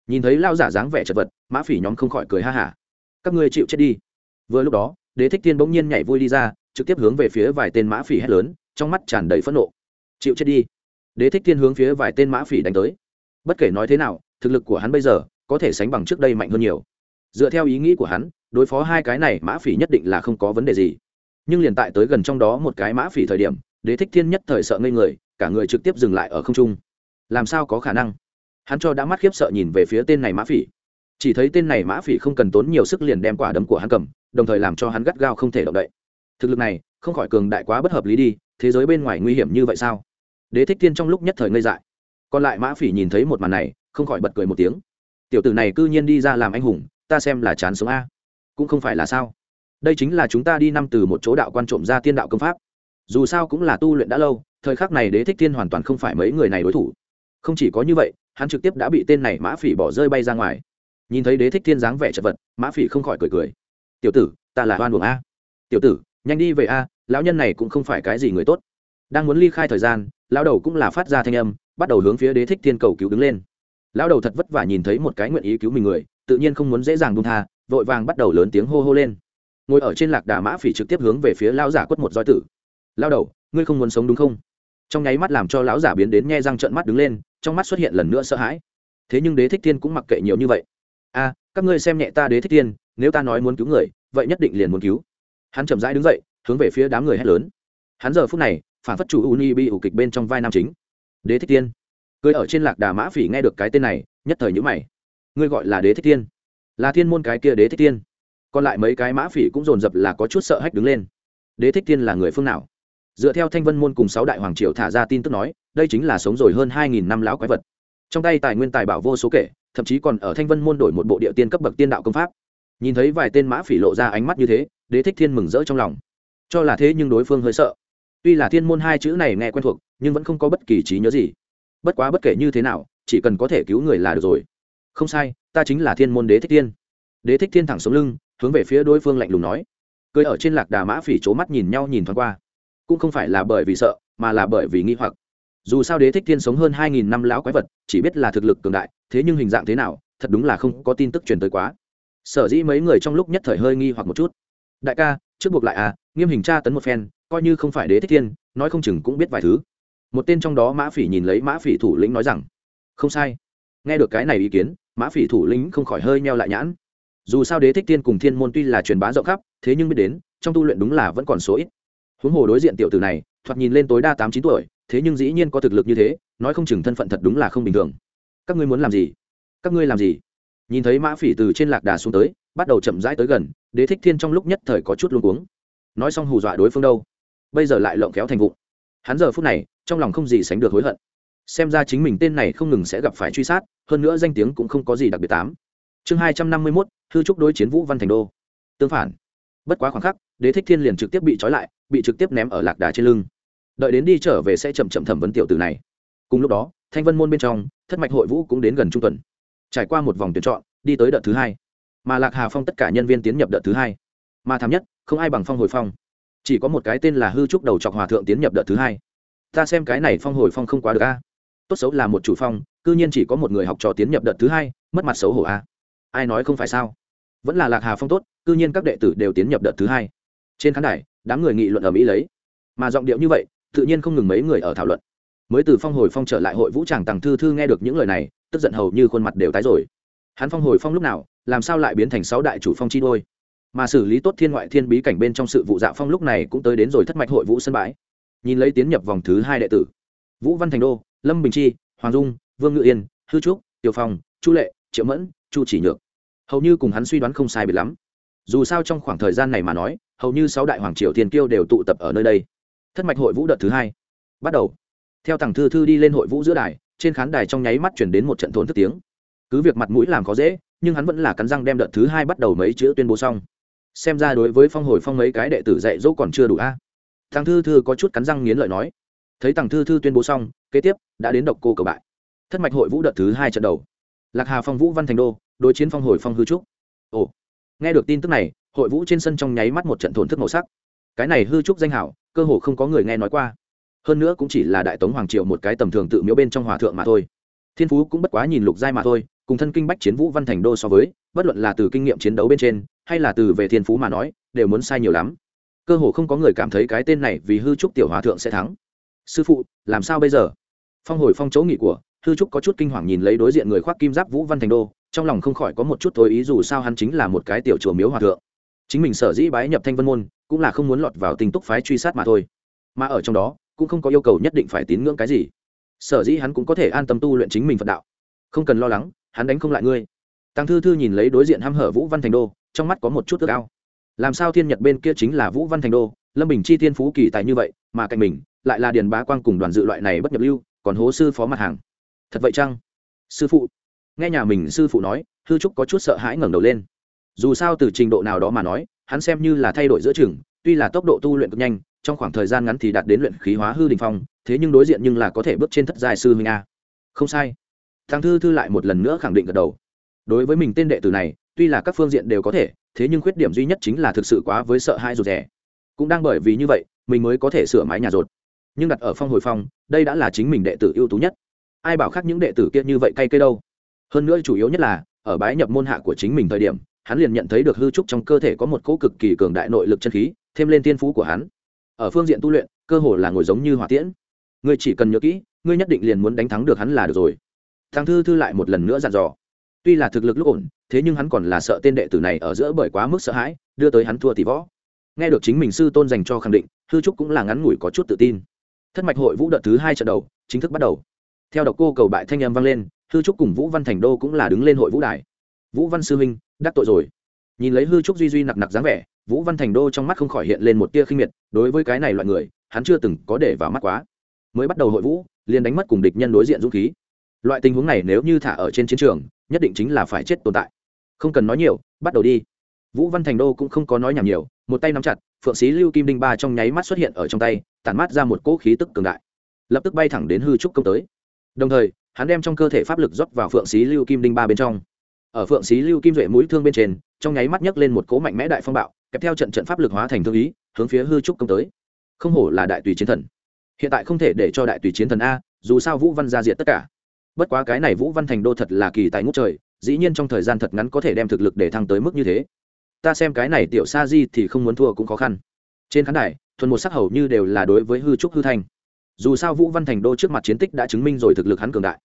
Nhìn thấy lao giả dáng vẻ chật vật, mã phỉ nhóm không khỏi cười ha hả. Các ngươi chịu chết đi. Vừa lúc đó, đế thích thiên bỗng nhiên nhảy vui đi ra, trực tiếp hướng về phía vài tên mã phỉ hét lớn, trong mắt tràn đầy phẫn nộ. Chịu chết đi đế thích thiên hướng phía vài tên mã phỉ đánh tới. Bất kể nói thế nào, thực lực của hắn bây giờ có thể sánh bằng trước đây mạnh hơn nhiều. Dựa theo ý nghĩ của hắn, đối phó hai cái này mã phỉ nhất định là không có vấn đề gì. Nhưng liền tại tới gần trong đó một cái mã phỉ thời điểm, đế thích thiên nhất thời sợ ngây người, cả người trực tiếp dừng lại ở không trung. Làm sao có khả năng? Hắn cho đã mắt khiếp sợ nhìn về phía tên này mã phỉ. Chỉ thấy tên này mã phỉ không cần tốn nhiều sức liền đem quả đấm của hắn cầm, đồng thời làm cho hắn gắt gao không thể động đậy. Thực lực này, không khỏi cường đại quá bất hợp lý đi, thế giới bên ngoài nguy hiểm như vậy sao? Đế thích thiên trong lúc nhất thời ngây dại. Còn lại mã phỉ nhìn thấy một màn này, không khỏi bật cười một tiếng. Tiểu tử này c ư nhiên đi ra làm anh hùng, ta xem là chán sống a. Cũng không phải là sao. Đây chính là chúng ta đi năm từ một chỗ đạo quan trộm ra tiên đạo công pháp. Dù sao cũng là tu luyện đã lâu, thời khắc này đế thích thiên hoàn toàn không phải mấy người này đối thủ. Không chỉ có như vậy, hắn trực tiếp đã bị tên này mã phỉ bỏ rơi bay ra ngoài. Nhìn thấy đế thích thiên dáng vẻ chật vật, mã phỉ không khỏi cười cười. Tiểu tử, ta là hoan buồng a. Tiểu tử, nhanh đi về a, lão nhân này cũng không phải cái gì người tốt. Đang muốn ly khai thời gian lão đầu cũng là phát ra thanh âm, bắt đầu hướng phía đế thích thiên cầu cứu đứng lên. Lão đầu thật vất vả nhìn thấy một cái nguyện ý cứu mình người, tự nhiên không muốn dễ dàng buông tha, vội vàng bắt đầu lớn tiếng hô hô lên. Ngồi ở trên lạc đà mã phỉ trực tiếp hướng về phía lão giả quất một roi tử. Lão đầu, ngươi không muốn sống đúng không? Trong nháy mắt làm cho lão giả biến đến nghe răng trợn mắt đứng lên, trong mắt xuất hiện lần nữa sợ hãi. Thế nhưng đế thích thiên cũng mặc kệ nhiều như vậy. A, các ngươi xem nhẹ ta đế thích thiên, nếu ta nói muốn cứu người, vậy nhất định liền muốn cứu. Hắn chậm rãi đứng dậy, hướng về phía đám người hét lớn. Hắn giờ phút này phản phất chủ uni bi ủ kịch bên trong vai nam chính. Đế thích tiên, cười ở trên lạc đà mã phỉ nghe được cái tên này nhất thời nhữ mày. Ngươi gọi là đế thích tiên là thiên môn cái kia đế thích tiên còn lại mấy cái mã phỉ cũng dồn dập là có chút sợ hách đứng lên. Đế thích tiên là người phương nào? Dựa theo thanh vân môn cùng sáu đại hoàng triều thả ra tin tức nói đây chính là sống rồi hơn hai nghìn năm lão quái vật. Trong tay tài nguyên tài bảo vô số kể thậm chí còn ở thanh vân môn đổi một bộ địa tiên cấp bậc tiên đạo công pháp. Nhìn thấy vài tên mã phỉ lộ ra ánh mắt như thế đế thích thiên mừng rỡ trong lòng. Cho là thế nhưng đối phương hơi sợ tuy là thiên môn hai chữ này nghe quen thuộc, nhưng vẫn không có bất kỳ trí nhớ gì. Bất quá bất kể như thế nào, chỉ cần có thể cứu người là được rồi. Không sai, ta chính là thiên môn đế thích thiên. Đế thích thiên thẳng xuống lưng, hướng về phía đối phương lạnh lùng nói. Cười ở trên lạc đà mã phỉ c h ố mắt nhìn nhau nhìn thoáng qua. Cũng không phải là bởi vì sợ, mà là bởi vì nghi hoặc. Dù sao đế thích thiên sống hơn hai nghìn năm lão quái vật, chỉ biết là thực lực cường đại, thế nhưng hình dạng thế nào, thật đúng là không có tin tức truyền tới quá. Sở dĩ mấy người trong lúc nhất thời hơi nghi hoặc một chút. Đại ca trước buộc lại à nghiêm hình tra tấn một phen, coi như không phải đế thích thiên, nói không chừng cũng biết vài thứ. Một tên trong đó mã phỉ nhìn lấy mã phỉ thủ lĩnh nói rằng, không sai. Nghe được cái này ý kiến, mã phỉ thủ lĩnh không khỏi hơi meo lại nhãn. Dù sao đế thích thiên cùng thiên môn tuy là truyền bá rộng khắp, thế nhưng biết đến, trong tu luyện đúng là vẫn còn số ít. Huống hồ đối diện tiểu tử này, thoạt nhìn lên tối đa tám chín tuổi, thế nhưng dĩ nhiên có thực lực như thế, nói không chừng thân phận thật đúng là không bình thường. Các ngươi muốn làm gì? Các ngươi làm gì? Nhìn thấy mã phỉ từ trên lạc đà xuống tới bắt đầu chậm rãi tới gần, đế thích thiên trong lúc nhất thời có chút luôn cuống. Nói xong hù dọa đối phương đâu? Bây giờ lại lộng kéo thành vụng. Hắn giờ phút này, trong lòng không gì sánh được hối hận. Xem ra chính mình tên này không ngừng sẽ gặp phải truy sát, hơn nữa danh tiếng cũng không có gì đặc biệt tám. Chương hai trăm năm mươi mốt, hư trúc đối chiến vũ văn thành đô. Tương phản. Bất quá khoảng khắc, đế thích thiên liền trực tiếp bị trói lại, bị trực tiếp ném ở lạc đà trên lưng. Đợi đến đi trở về sẽ chậm chậm thẩm vấn tiểu tử này. Cùng lúc đó, thanh vân môn bên trong, thất mạch hội vũ cũng đến gần trung tuần. Trải qua một vòng tuyển chọn, đi tới đợt thứ hai mà lạc hà phong tất cả nhân viên tiến nhập đợt thứ hai mà thảm nhất không ai bằng phong hồi phong chỉ có một cái tên là hư trúc đầu chọc hòa thượng tiến nhập đợt thứ hai ta xem cái này phong hồi phong không quá được a tốt xấu là một chủ phong cư nhiên chỉ có một người học trò tiến nhập đợt thứ hai mất mặt xấu hổ a ai nói không phải sao vẫn là lạc hà phong tốt cư nhiên các đệ tử đều tiến nhập đợt thứ hai trên khán đài đám người nghị luận ở mỹ lấy mà giọng điệu như vậy tự nhiên không ngừng mấy người ở thảo luận mới từ phong hồi phong trở lại hội vũ tràng tàng thư thư nghe được những lời này tức giận hầu như khuôn mặt đều tái rồi hắn phong hồi phong lúc nào làm sao lại biến thành sáu đại chủ phong chi đôi? Mà xử lý tốt thiên ngoại thiên bí cảnh bên trong sự vụ dạ phong lúc này cũng tới đến rồi thất mạch hội vũ sân bãi. Nhìn lấy tiến nhập vòng thứ hai đệ tử. Vũ văn thành đô, lâm bình chi, hoàng dung, vương ngự yên, hư trúc, tiểu phong, chu lệ, triệu mẫn, chu chỉ nhược. Hầu như cùng hắn suy đoán không sai biệt lắm. Dù sao trong khoảng thời gian này mà nói, hầu như sáu đại hoàng triều thiên kiêu đều tụ tập ở nơi đây. Thất mạch hội vũ đợt thứ hai. Bắt đầu. Theo thằng thư thư đi lên hội vũ giữa đài, trên khán đài trong nháy mắt chuyển đến một trận thốn thức tiếng cứ việc mặt mũi làm khó dễ, nhưng hắn vẫn là cắn răng đem đợt thứ hai bắt đầu mấy chữ tuyên bố xong. Xem ra đối với phong hồi phong mấy cái đệ tử dạy dỗ còn chưa đủ a. Thằng thư thư có chút cắn răng nghiến lợi nói. Thấy thằng thư thư tuyên bố xong, kế tiếp, đã đến độc cô cầu bại. Thất mạch hội vũ đợt thứ hai trận đầu. Lạc hà phong vũ văn thành đô, đối chiến phong hồi phong hư trúc. Ồ, nghe được tin tức này, hội vũ trên sân trong nháy mắt một trận thổn thức màu sắc. Cái này hư trúc danh hảo, cơ hồ không có người nghe nói qua. Hơn nữa cũng chỉ là đại tống hoàng triều một cái tầm thường tự miếu bên trong hòa thượng mà thôi. Thiên phú cũng bất quá nhìn lục giai mà thôi cùng thân kinh bách chiến vũ văn thành đô so với, bất luận là từ kinh nghiệm chiến đấu bên trên, hay là từ về thiên phú mà nói, đều muốn sai nhiều lắm. Cơ hồ không có người cảm thấy cái tên này vì hư trúc tiểu hòa thượng sẽ thắng. Sư phụ, làm sao bây giờ? Phong hồi phong chỗ nghỉ của, hư trúc có chút kinh hoàng nhìn lấy đối diện người khoác kim giáp vũ văn thành đô, trong lòng không khỏi có một chút thối ý dù sao hắn chính là một cái tiểu chùa miếu hòa thượng. Chính mình sở dĩ bái nhập thanh vân môn, cũng là không muốn lọt vào tình túc phái truy sát mà thôi. Mà ở trong đó, cũng không có yêu cầu nhất định phải tín ngưỡng cái gì. Sở dĩ hắn cũng có thể an tâm tu luyện chính mình phật đạo. Không cần lo lắng hắn đánh không lại ngươi. Tăng thư thư nhìn lấy đối diện h hở vũ văn thành đô, trong mắt có một chút ước ao. Làm sao thiên nhật bên kia chính là vũ văn thành đô, lâm bình chi thiên phú kỳ tài như vậy, mà cạnh mình lại là điền bá quang cùng đoàn dự loại này bất nhập lưu, còn hố sư phó mặt hàng. Thật vậy chăng? Sư phụ. Nghe nhà mình sư phụ nói, hư trúc có chút sợ hãi ngẩng đầu lên. Dù sao từ trình độ nào đó mà nói, hắn xem như là thay đổi giữa chừng, tuy là tốc độ tu luyện cực nhanh, trong khoảng thời gian ngắn thì đạt đến luyện khí hóa hư đình phong, thế nhưng đối diện nhưng là có thể bước trên thất giai sư huynh a. Không sai thằng thư thư lại một lần nữa khẳng định gật đầu. Đối với mình tên đệ tử này, tuy là các phương diện đều có thể, thế nhưng khuyết điểm duy nhất chính là thực sự quá với sợ hai rụt rẻ cũng đang bởi vì như vậy, mình mới có thể sửa mái nhà rột. Nhưng đặt ở phong hồi phong, đây đã là chính mình đệ tử ưu tú nhất. Ai bảo khác những đệ tử kia như vậy cay cây đâu? Hơn nữa chủ yếu nhất là, ở bái nhập môn hạ của chính mình thời điểm, hắn liền nhận thấy được hư trúc trong cơ thể có một cỗ cực kỳ cường đại nội lực chân khí, thêm lên tiên phú của hắn. Ở phương diện tu luyện, cơ hồ là ngồi giống như hỏa tiễn. Ngươi chỉ cần nhớ kỹ, ngươi nhất định liền muốn đánh thắng được hắn là được rồi thằng thư thư lại một lần nữa dặn dò. Tuy là thực lực lúc ổn, thế nhưng hắn còn là sợ tên đệ tử này ở giữa bởi quá mức sợ hãi, đưa tới hắn thua tỷ võ. Nghe được chính mình sư tôn dành cho khẳng định hư trúc cũng là ngắn ngủi có chút tự tin. Thất mạch hội vũ đợt thứ hai trận đầu, chính thức bắt đầu. Theo độc cô cầu bại thanh em vang lên hư trúc cùng vũ văn thành đô cũng là đứng lên hội vũ đài. Vũ văn sư huynh đắc tội rồi. Nhìn lấy hư trúc duy duy nặc nặc dáng vẻ, vũ văn thành đô trong mắt không khỏi hiện lên một tia khinh miệt, đối với cái này loại người, hắn chưa từng có để vào mắt quá. Mới bắt đầu hội vũ, liền đánh mất cùng địch nhân đối diện dũng khí loại tình huống này nếu như thả ở trên chiến trường, nhất định chính là phải chết tồn tại. Không cần nói nhiều, bắt đầu đi. Vũ văn thành đô cũng không có nói nhảm nhiều, một tay nắm chặt, phượng sĩ lưu kim đinh ba trong nháy mắt xuất hiện ở trong tay, tản mát ra một cỗ khí tức cường đại. Lập tức bay thẳng đến hư trúc công tới. Đồng thời, hắn đem trong cơ thể pháp lực rót vào phượng sĩ lưu kim đinh ba bên trong. Ở phượng sĩ lưu kim duệ mũi thương bên trên, trong nháy mắt nhấc lên một cỗ mạnh mẽ đại phong bạo kèm theo trận trận pháp lực hóa thành thương ý, hướng phía hư trúc công tới. Không hổ là đại tùy chiến thần. Hiện tại không thể để cho đại tùy chiến thần a, dù sao vũ văn ra diệt tất cả bất quá cái này vũ văn thành đô thật là kỳ tài ngũ trời, dĩ nhiên trong thời gian thật ngắn có thể đem thực lực để thăng tới mức như thế. Ta xem cái này tiểu sa di thì không muốn thua cũng khó khăn. Trên khán đài, thuần một sắc hầu như đều là đối với hư trúc hư thanh dù sao vũ văn thành đô trước mặt chiến tích đã chứng minh rồi thực lực hắn cường đại.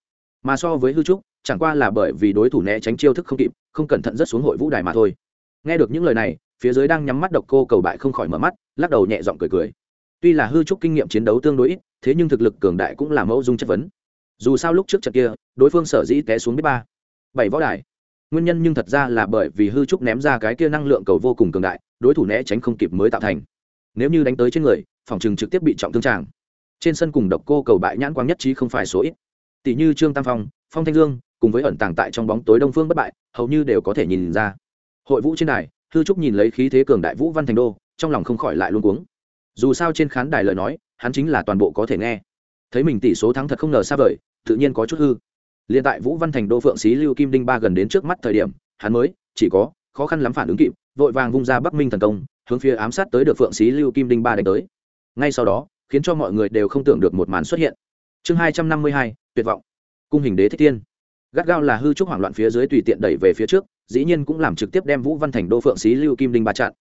Mà so với hư trúc, chẳng qua là bởi vì đối thủ né tránh chiêu thức không kịp, không cẩn thận rất xuống hội vũ đài mà thôi. Nghe được những lời này, phía dưới đang nhắm mắt độc cô cầu bại không khỏi mở mắt, lắc đầu nhẹ giọng cười cười. Tuy là hư trúc kinh nghiệm chiến đấu tương đối ít, thế nhưng thực lực cường đại cũng là mẫu dung chất vấn dù sao lúc trước trận kia, đối phương sở dĩ té xuống biết ba. Bảy võ đài. Nguyên nhân nhưng thật ra là bởi vì hư trúc ném ra cái kia năng lượng cầu vô cùng cường đại, đối thủ né tránh không kịp mới tạo thành. Nếu như đánh tới trên người, phòng chừng trực tiếp bị trọng thương tràng. Trên sân cùng độc cô cầu bại nhãn quang nhất trí không phải số ít. Tỷ như trương tam phong phong thanh dương, cùng với ẩn tàng tại trong bóng tối đông phương bất bại, hầu như đều có thể nhìn ra. Hội vũ trên đài, hư trúc nhìn lấy khí thế cường đại vũ văn thành đô, trong lòng không khỏi lại luôn cuống. Dù sao trên khán đài lời nói, hắn chính là toàn bộ có thể nghe. Thấy mình tỷ số thắng thật không ngờ xa vời tự nhiên có chút hư. Liền tại vũ văn thành, đô phượng xí, lưu kim đinh ba gần đến trước mắt thời điểm, hắn mới, chỉ có, khó khăn lắm phản ứng kịp, vội vàng vung ra bắc minh thần công, hướng phía ám sát tới được phượng xí, lưu kim đinh ba đánh tới. Ngay sau đó, khiến cho mọi người đều không tưởng được một màn xuất hiện. Chương hai trăm năm mươi hai, tuyệt vọng. Cung hình đế thích tiên gắt gao là hư trúc hoảng loạn phía dưới tùy tiện đẩy về phía trước, dĩ nhiên cũng làm trực tiếp đem vũ văn thành, đô phượng xí, lưu kim đinh ba chặn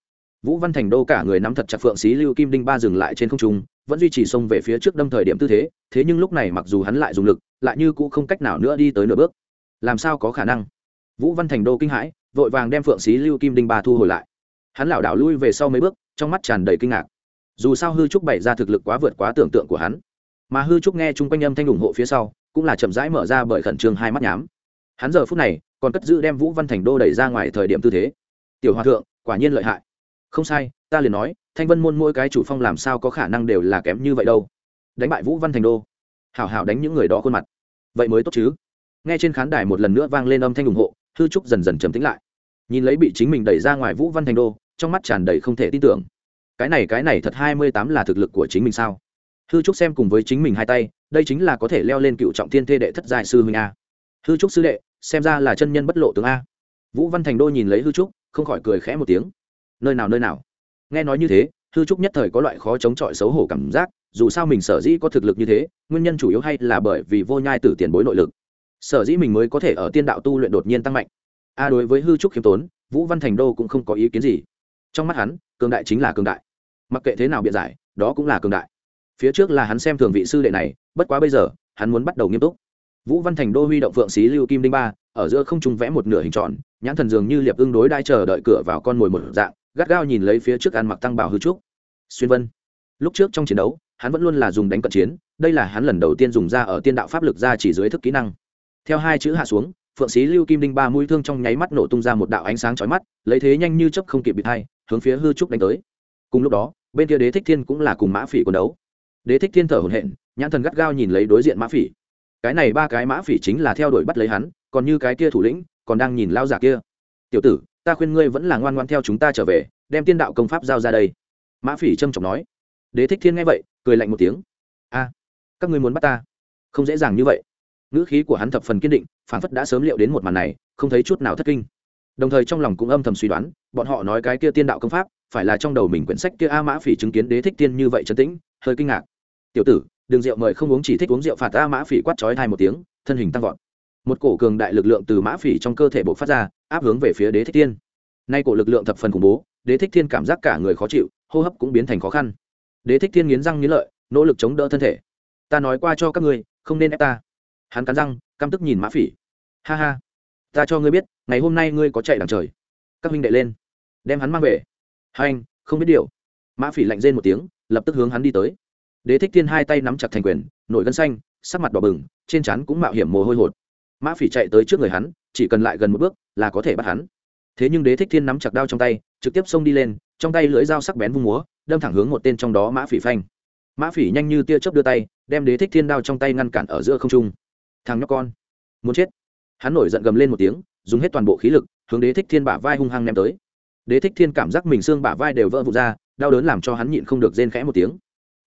vũ văn thành đô cả người nắm thật chặt phượng xí lưu kim đinh ba dừng lại trên không trung, vẫn duy trì xông về phía trước đâm thời điểm tư thế thế nhưng lúc này mặc dù hắn lại dùng lực, lại như cũng không cách nào nữa đi tới nửa bước. Làm sao có khả năng? Vũ văn thành đô kinh hãi, vội vàng đem phượng xí lưu kim đinh ba thu hồi lại. Hắn lảo đảo lui về sau mấy bước, trong mắt tràn đầy kinh ngạc. Dù sao hư trúc bày ra thực lực quá vượt quá tưởng tượng của hắn. Mà hư trúc nghe chung quanh âm thanh ủng hộ phía sau, cũng là chậm rãi mở ra bởi khẩn trương hai mắt nhám. Hắn giờ phút này, còn cất giữ đem vũ văn thành đô đẩy ra ngoài thời điểm tư thế. Tiểu hòa thượng, quả nhiên lợi hại không sai, ta liền nói, thanh vân môn mỗi cái chủ phong làm sao có khả năng đều là kém như vậy đâu. Đánh bại vũ văn thành đô. Hảo hảo đánh những người đó khuôn mặt. Vậy mới tốt chứ. Nghe trên khán đài một lần nữa vang lên âm thanh ủng hộ, hư trúc dần dần trầm tĩnh lại. Nhìn lấy bị chính mình đẩy ra ngoài vũ văn thành đô, trong mắt tràn đầy không thể tin tưởng. Cái này cái này thật hai mươi tám là thực lực của chính mình sao? Hư trúc xem cùng với chính mình hai tay, đây chính là có thể leo lên cựu trọng thiên thê đệ thất giai sư huynh a. Hư trúc sư đệ, xem ra là chân nhân bất lộ tướng a. Vũ văn thành đô nhìn lấy hư trúc, không khỏi cười khẽ một tiếng nơi nào nơi nào. Nghe nói như thế, hư trúc nhất thời có loại khó chống chọi xấu hổ cảm giác, dù sao mình sở dĩ có thực lực như thế, nguyên nhân chủ yếu hay là bởi vì vô nhai tử tiền bối nội lực. Sở dĩ mình mới có thể ở tiên đạo tu luyện đột nhiên tăng mạnh. A à, đối với hư trúc khiêm tốn, vũ văn thành đô cũng không có ý kiến gì. Trong mắt hắn, cường đại chính là cường đại. Mặc kệ thế nào biện giải, đó cũng là cường đại. Phía trước là hắn xem thường vị sư đệ này, bất quá bây giờ, hắn muốn bắt đầu nghiêm túc. Vũ văn thành đô huy động phượng xí lưu kim đinh ba, ở giữa không trung vẽ một nửa hình tròn, nhãn thần dường như liệp ưng đối đai chờ đợi cửa vào con mồi một dạng gắt gao nhìn lấy phía trước ăn mặc tăng bảo hư trúc. Xuyên vân. Lúc trước trong chiến đấu, hắn vẫn luôn là dùng đánh cận chiến, đây là hắn lần đầu tiên dùng ra ở tiên đạo pháp lực ra chỉ dưới thức kỹ năng. Theo hai chữ hạ xuống, phượng sĩ lưu kim đinh ba mũi thương trong nháy mắt nổ tung ra một đạo ánh sáng chói mắt, lấy thế nhanh như chấp không kịp bị thay, hướng phía hư trúc đánh tới. Cùng lúc đó, bên kia đế thích thiên cũng là cùng mã phỉ quần đấu. Đế thích thiên thở hổn hển, nhãn thần gắt gao nhìn lấy đối diện mã phỉ. Cái này ba cái mã phỉ chính là theo đuổi bắt lấy hắn, còn như cái kia thủ lĩnh, còn đang nhìn lao giả kia. Tiểu tử ta khuyên ngươi vẫn là ngoan ngoan theo chúng ta trở về, đem tiên đạo công pháp giao ra đây. Mã phỉ trâm trọng nói. Đế thích thiên nghe vậy, cười lạnh một tiếng. A, các ngươi muốn bắt ta? Không dễ dàng như vậy. Ngữ khí của hắn thập phần kiên định phản phất đã sớm liệu đến một màn này, không thấy chút nào thất kinh. Đồng thời trong lòng cũng âm thầm suy đoán, bọn họ nói cái kia tiên đạo công pháp, phải là trong đầu mình quyển sách kia a mã phỉ chứng kiến đế thích tiên như vậy trấn tĩnh, hơi kinh ngạc. Tiểu tử, đường rượu mời không uống chỉ thích uống rượu phạt a mã phỉ quát chói thai một tiếng, thân hình tăng vọt. Một cổ cường đại lực lượng từ mã phỉ trong cơ thể bộc phát ra áp hướng về phía đế thích Thiên. nay cổ lực lượng thập phần khủng bố, đế thích thiên cảm giác cả người khó chịu, hô hấp cũng biến thành khó khăn. Đế thích thiên nghiến răng nghiến lợi, nỗ lực chống đỡ thân thể. Ta nói qua cho các ngươi, không nên ép ta. Hắn cắn răng, căm tức nhìn mã phỉ. Ha ha, ta cho ngươi biết, ngày hôm nay ngươi có chạy đằng trời. Các huynh đệ lên, đem hắn mang về. Hai anh, không biết điều. Mã phỉ lạnh rên một tiếng, lập tức hướng hắn đi tới. Đế thích thiên hai tay nắm chặt thành quyền, nổi gân xanh, sắc mặt đỏ bừng, trên trán cũng mạo hiểm mồ hôi hột. Mã phỉ chạy tới trước người hắn chỉ cần lại gần một bước là có thể bắt hắn. Thế nhưng đế thích thiên nắm chặt đao trong tay, trực tiếp xông đi lên, trong tay lưỡi dao sắc bén vung múa, đâm thẳng hướng một tên trong đó mã phỉ phanh. Mã phỉ nhanh như tia chớp đưa tay, đem đế thích thiên đao trong tay ngăn cản ở giữa không trung. Thằng nhóc con, muốn chết. Hắn nổi giận gầm lên một tiếng, dùng hết toàn bộ khí lực, hướng đế thích thiên bả vai hung hăng ném tới. Đế thích thiên cảm giác mình xương bả vai đều vỡ vụt ra, đau đớn làm cho hắn nhịn không được rên khẽ một tiếng.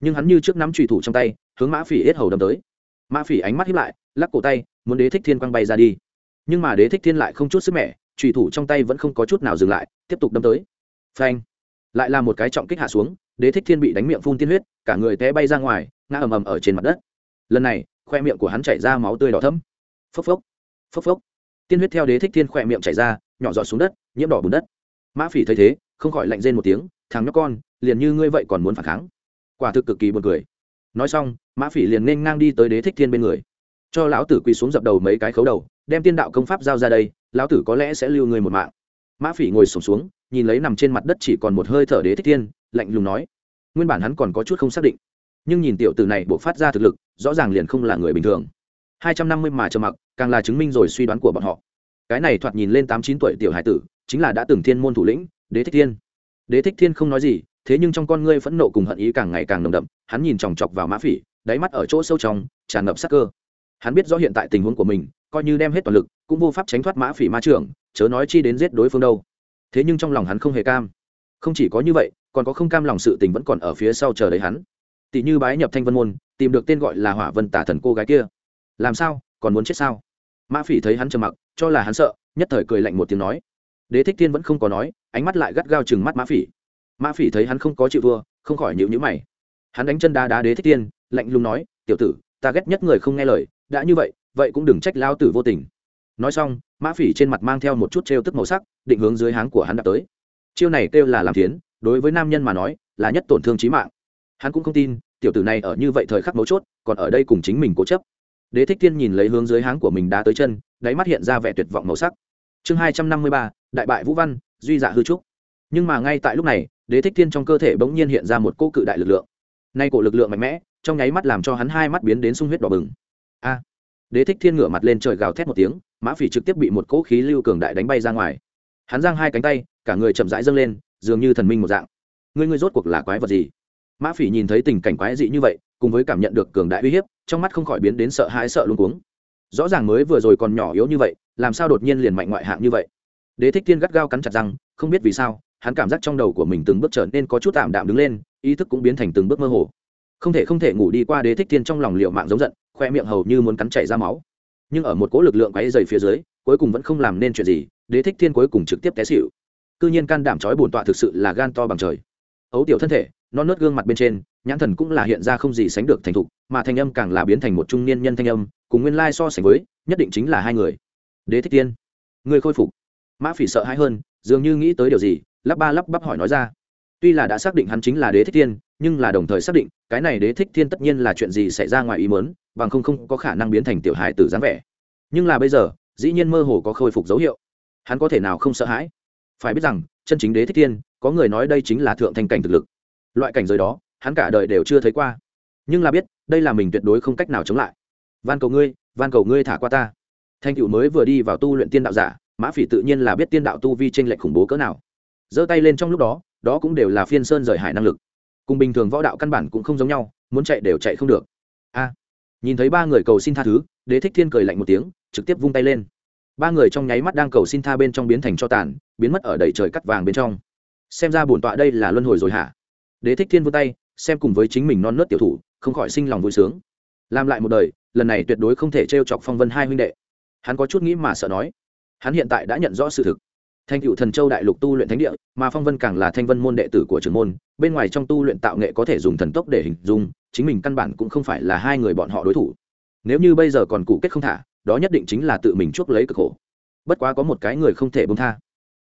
Nhưng hắn như trước nắm trùy thủ trong tay, hướng mã phỉ hết hầu đâm tới. Mã phỉ ánh mắt hiếp lại, lắc cổ tay, muốn đế thích thiên quăng bay ra đi nhưng mà đế thích thiên lại không chút sức mẻ trùy thủ trong tay vẫn không có chút nào dừng lại, tiếp tục đâm tới. Phanh! Lại là một cái trọng kích hạ xuống, đế thích thiên bị đánh miệng phun tiên huyết, cả người té bay ra ngoài, ngã ầm ầm ở trên mặt đất. Lần này, khoe miệng của hắn chảy ra máu tươi đỏ thấm phốc phốc! Phốc phốc! Tiên huyết theo đế thích thiên khoe miệng chảy ra, nhỏ giọt xuống đất, nhiễm đỏ bùn đất. Mã phỉ thấy thế, không khỏi lạnh rên một tiếng, thằng nhóc con, liền như ngươi vậy còn muốn phản kháng? Quả thực cực kỳ buồn cười. Nói xong, mã phỉ liền nên ngang đi tới đế thích thiên bên người. Cho lão tử quỳ xuống dập đầu mấy cái khấu đầu đem tiên đạo công pháp giao ra đây lão tử có lẽ sẽ lưu người một mạng. Mã phỉ ngồi sổm xuống, xuống nhìn lấy nằm trên mặt đất chỉ còn một hơi thở đế thích thiên lạnh lùng nói nguyên bản hắn còn có chút không xác định nhưng nhìn tiểu tử này buộc phát ra thực lực rõ ràng liền không là người bình thường. Hai trăm năm mươi mà trầm mặc càng là chứng minh rồi suy đoán của bọn họ. Cái này thoạt nhìn lên tám chín tuổi tiểu hải tử chính là đã từng thiên môn thủ lĩnh đế thích thiên đế thích thiên không nói gì thế nhưng trong con ngươi phẫn nộ cùng hận ý càng ngày càng nồng đậm hắn nhìn chòng chọc vào mã phỉ đáy mắt ở chỗ sâu trong tràn ngập sắc cơ. Hắn biết rõ hiện tại tình huống của mình coi như đem hết toàn lực, cũng vô pháp tránh thoát mã phỉ ma trưởng, chớ nói chi đến giết đối phương đâu. Thế nhưng trong lòng hắn không hề cam. Không chỉ có như vậy, còn có không cam lòng sự tình vẫn còn ở phía sau chờ đấy hắn. Tỷ như bái nhập thanh vân môn, tìm được tên gọi là hỏa vân tả thần cô gái kia. Làm sao? Còn muốn chết sao? Mã phỉ thấy hắn trầm mặc, cho là hắn sợ, nhất thời cười lạnh một tiếng nói. Đế thích thiên vẫn không có nói, ánh mắt lại gắt gao chừng mắt mã phỉ. Mã phỉ thấy hắn không có chịu vua không khỏi nhịu nhữ mày. Hắn đánh chân đá đá đế thích thiên, lạnh lùng nói, tiểu tử, ta ghét nhất người không nghe lời, đã như vậy vậy cũng đừng trách lao tử vô tình. Nói xong, mã phỉ trên mặt mang theo một chút t tức màu sắc, định hướng dưới háng của hắn đã tới. Chiêu này kêu là làm thiến, đối với nam nhân mà nói, là nhất tổn thương trí mạng. Hắn cũng không tin, tiểu tử này ở như vậy thời khắc mấu chốt, còn ở đây cùng chính mình cố chấp. Đế thích thiên nhìn lấy hướng dưới háng của mình đá tới chân, đáy mắt hiện ra vẻ tuyệt vọng màu sắc. Chương hai trăm năm mươi ba, đại bại vũ văn, duy dạ hư trúc. Nhưng mà ngay tại lúc này, đế thích thiên trong cơ thể bỗng nhiên hiện ra một cô cự đại lực lượng. Nay cổ lực lượng mạnh mẽ, trong nháy mắt làm cho hắn hai mắt biến đến sung huyết đỏ bừng. A! Đế thích thiên ngửa mặt lên trời gào thét một tiếng, mã phỉ trực tiếp bị một cỗ khí lưu cường đại đánh bay ra ngoài. Hắn giang hai cánh tay, cả người chậm rãi dâng lên, dường như thần minh một dạng. Ngươi ngươi rốt cuộc là quái vật gì? Mã phỉ nhìn thấy tình cảnh quái dị như vậy, cùng với cảm nhận được cường đại uy hiếp, trong mắt không khỏi biến đến sợ hãi sợ luôn cuống. Rõ ràng mới vừa rồi còn nhỏ yếu như vậy, làm sao đột nhiên liền mạnh ngoại hạng như vậy? Đế thích thiên gắt gao cắn chặt răng, không biết vì sao, hắn cảm giác trong đầu của mình từng bước trở nên có chút tạm đạm đứng lên, ý thức cũng biến thành từng bước mơ hồ không thể không thể ngủ đi qua đế thích thiên trong lòng liệu mạng giống giận, khoe miệng hầu như muốn cắn chảy ra máu. Nhưng ở một cỗ lực lượng quáy dày phía dưới, cuối cùng vẫn không làm nên chuyện gì, đế thích thiên cuối cùng trực tiếp té xịu cư nhiên can đảm trói bổn tọa thực sự là gan to bằng trời. Ấu tiểu thân thể, non nớt gương mặt bên trên, nhãn thần cũng là hiện ra không gì sánh được thành thục, mà thanh âm càng là biến thành một trung niên nhân thanh âm, cùng nguyên lai so sánh với, nhất định chính là hai người. Đế thích tiên người khôi phục. Mã phỉ sợ hãi hơn, dường như nghĩ tới điều gì, lắp ba lắp bắp hỏi nói ra tuy là đã xác định hắn chính là đế thích thiên, nhưng là đồng thời xác định, cái này đế thích thiên tất nhiên là chuyện gì xảy ra ngoài ý mớn bằng không không có khả năng biến thành tiểu hài tử dáng vẻ. Nhưng là bây giờ, dĩ nhiên mơ hồ có khôi phục dấu hiệu. Hắn có thể nào không sợ hãi? Phải biết rằng, chân chính đế thích thiên, có người nói đây chính là thượng thanh cảnh thực lực. Loại cảnh giới đó, hắn cả đời đều chưa thấy qua. Nhưng là biết, đây là mình tuyệt đối không cách nào chống lại. Van cầu ngươi, van cầu ngươi thả qua ta. Thanh cựu mới vừa đi vào tu luyện tiên đạo giả, mã phỉ tự nhiên là biết tiên đạo tu vi tranh lệch khủng bố cỡ nào giơ tay lên trong lúc đó đó cũng đều là phiên sơn rời hải năng lực. Cùng bình thường võ đạo căn bản cũng không giống nhau, muốn chạy đều chạy không được. A, nhìn thấy ba người cầu xin tha thứ, đế thích thiên cười lạnh một tiếng, trực tiếp vung tay lên. Ba người trong nháy mắt đang cầu xin tha bên trong biến thành cho tàn, biến mất ở đầy trời cắt vàng bên trong. Xem ra bổn tọa đây là luân hồi rồi hả? Đế thích thiên vươn tay, xem cùng với chính mình non nớt tiểu thủ, không khỏi sinh lòng vui sướng. Làm lại một đời, lần này tuyệt đối không thể t r e o chọc phong vân hai huynh đệ. Hắn có chút nghĩ mà sợ nói. Hắn hiện tại đã nhận rõ sự thực thanh cựu thần châu đại lục tu luyện thánh địa, mà phong vân càng là thanh vân môn đệ tử của trưởng môn, bên ngoài trong tu luyện tạo nghệ có thể dùng thần tốc để hình dung, chính mình căn bản cũng không phải là hai người bọn họ đối thủ. Nếu như bây giờ còn cụ kết không thả, đó nhất định chính là tự mình chuốc lấy cực khổ. Bất quá có một cái người không thể bông tha.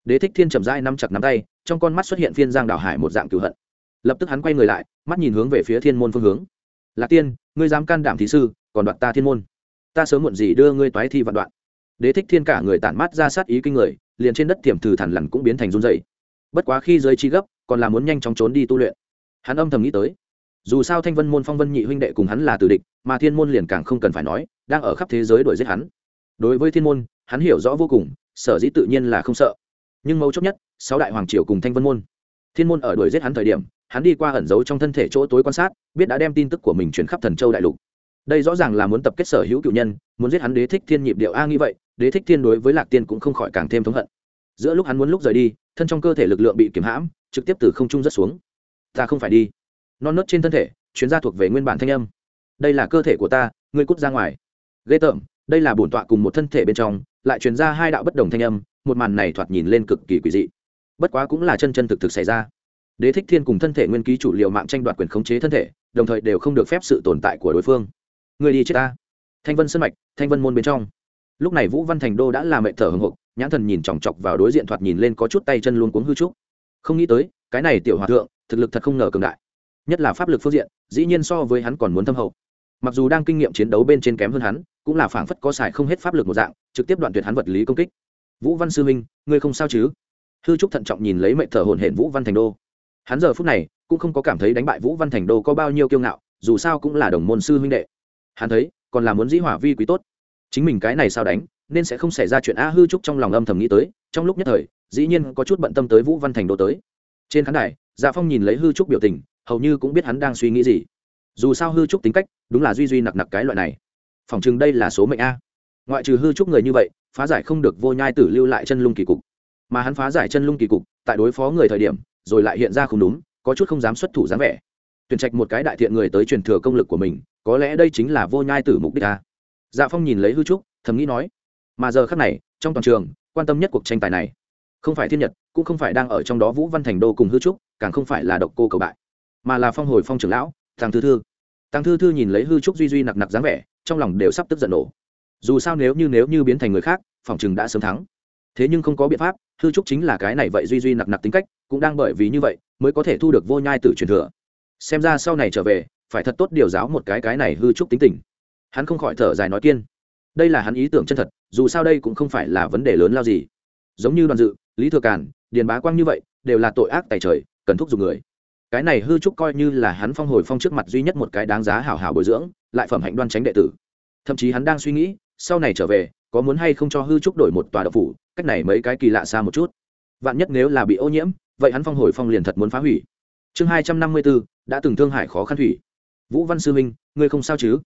Đế thích thiên trầm dai nắm chặt nắm tay, trong con mắt xuất hiện phiên giang đảo hải một dạng cựu hận. Lập tức hắn quay người lại, mắt nhìn hướng về phía thiên môn phương hướng. Lạc tiên, ngươi dám can đảm thí sư, còn đoạt ta thiên môn. Ta sớm muộn gì đưa ngươi toái thi vạn đoạn. Đế thích thiên cả người tản mắt ra sát ý kinh người liền trên đất tiềm thử thản lằn cũng biến thành run dày bất quá khi giới chi gấp, còn là muốn nhanh chóng trốn đi tu luyện. Hắn âm thầm nghĩ tới, dù sao thanh vân môn phong vân nhị huynh đệ cùng hắn là tử địch, mà thiên môn liền càng không cần phải nói, đang ở khắp thế giới đuổi giết hắn. Đối với thiên môn, hắn hiểu rõ vô cùng, sở dĩ tự nhiên là không sợ. Nhưng mấu chốt nhất, sáu đại hoàng triều cùng thanh vân môn. Thiên môn ở đuổi giết hắn thời điểm, hắn đi qua ẩn giấu trong thân thể chỗ tối quan sát, biết đã đem tin tức của mình chuyển khắp thần châu đại lục đây rõ ràng là muốn tập kết sở hữu cựu nhân, muốn giết hắn đế thích thiên nhịp điệu a nghĩ vậy, đế thích thiên đối với lạc tiên cũng không khỏi càng thêm thống hận. Giữa lúc hắn muốn lúc rời đi, thân trong cơ thể lực lượng bị kiểm hãm, trực tiếp từ không trung rất xuống. Ta không phải đi. Non nớt trên thân thể chuyến ra thuộc về nguyên bản thanh âm. Đây là cơ thể của ta, ngươi cút ra ngoài. Ghê tởm, đây là bổn tọa cùng một thân thể bên trong, lại truyền ra hai đạo bất đồng thanh âm, một màn này thoạt nhìn lên cực kỳ quỷ dị. Bất quá cũng là chân chân thực thực xảy ra. Đế thích thiên cùng thân thể nguyên ký chủ liệu mạng tranh đoạt quyền khống chế thân thể, đồng thời đều không được phép sự tồn tại của đối phương người đi chết ta. Thanh vân sân mạch, thanh vân môn bên trong. Lúc này vũ văn thành đô đã làm mẹ thở hồng hộc, nhãn thần nhìn chòng chọc vào đối diện thoạt nhìn lên có chút tay chân luôn cuống hư trúc. Không nghĩ tới, cái này tiểu hòa thượng, thực lực thật không ngờ cường đại. Nhất là pháp lực phương diện, dĩ nhiên so với hắn còn muốn thâm hậu. Mặc dù đang kinh nghiệm chiến đấu bên trên kém hơn hắn, cũng là phảng phất có xài không hết pháp lực một dạng, trực tiếp đoạn tuyệt hắn vật lý công kích. Vũ văn sư minh, ngươi không sao chứ? Hư trúc thận trọng nhìn lấy mệnh thở hồn hển vũ văn thành đô. Hắn giờ phút này, cũng không có cảm thấy đánh bại vũ văn thành đô có bao nhiêu kiêu ngạo, dù sao cũng là đồng môn sư huynh đệ hắn thấy, còn là muốn dĩ hỏa vi quý tốt. Chính mình cái này sao đánh, nên sẽ không xảy ra chuyện a hư trúc trong lòng âm thầm nghĩ tới, trong lúc nhất thời, dĩ nhiên có chút bận tâm tới vũ văn thành đô tới. Trên khán đài dạ phong nhìn lấy hư trúc biểu tình, hầu như cũng biết hắn đang suy nghĩ gì. Dù sao hư trúc tính cách, đúng là duy duy nặc nặc cái loại này. Phỏng chừng đây là số mệnh a. Ngoại trừ hư trúc người như vậy, phá giải không được vô nhai tử lưu lại chân lung kỳ cục. Mà hắn phá giải chân lung kỳ cục, tại đối phó người thời điểm, rồi lại hiện ra không đúng, có chút không dám xuất thủ dám vẻ tuyển trạch một cái đại thiện người tới truyền thừa công lực của mình, có lẽ đây chính là vô nhai tử mục đích ta. Dạ phong nhìn lấy hư trúc, thầm nghĩ nói, mà giờ khác này, trong toàn trường, quan tâm nhất cuộc tranh tài này, không phải thiên nhật, cũng không phải đang ở trong đó vũ văn thành đô cùng hư trúc, càng không phải là độc cô cầu bại, mà là phong hồi phong trưởng lão thằng thư thư. Thằng thư thư nhìn lấy hư trúc duy duy nặc nặc dáng vẻ, trong lòng đều sắp tức giận nổ. Dù sao nếu như nếu như biến thành người khác, phòng chừng đã sớm thắng. Thế nhưng không có biện pháp, hư trúc chính là cái này vậy duy duy nặc nặc tính cách, cũng đang bởi vì như vậy, mới có thể thu được vô nhai tử truyền thừa xem ra sau này trở về, phải thật tốt điều giáo một cái cái này hư trúc tính tình. Hắn không khỏi thở dài nói kiên. Đây là hắn ý tưởng chân thật, dù sao đây cũng không phải là vấn đề lớn lao gì. Giống như đoàn dự, lý thừa càn, điền bá quang như vậy, đều là tội ác tài trời, cần thúc giục người. Cái này hư trúc coi như là hắn phong hồi phong trước mặt duy nhất một cái đáng giá hảo hảo bồi dưỡng, lại phẩm hạnh đoan tránh đệ tử. Thậm chí hắn đang suy nghĩ, sau này trở về, có muốn hay không cho hư trúc đổi một tòa đậu phủ, cách này mấy cái kỳ lạ xa một chút. Vạn nhất nếu là bị ô nhiễm, vậy hắn phong hồi phong liền thật muốn phá hủy chương hai trăm năm mươi bốn đã từng thương hại khó khăn thủy. Vũ văn sư minh, ngươi không sao chứ?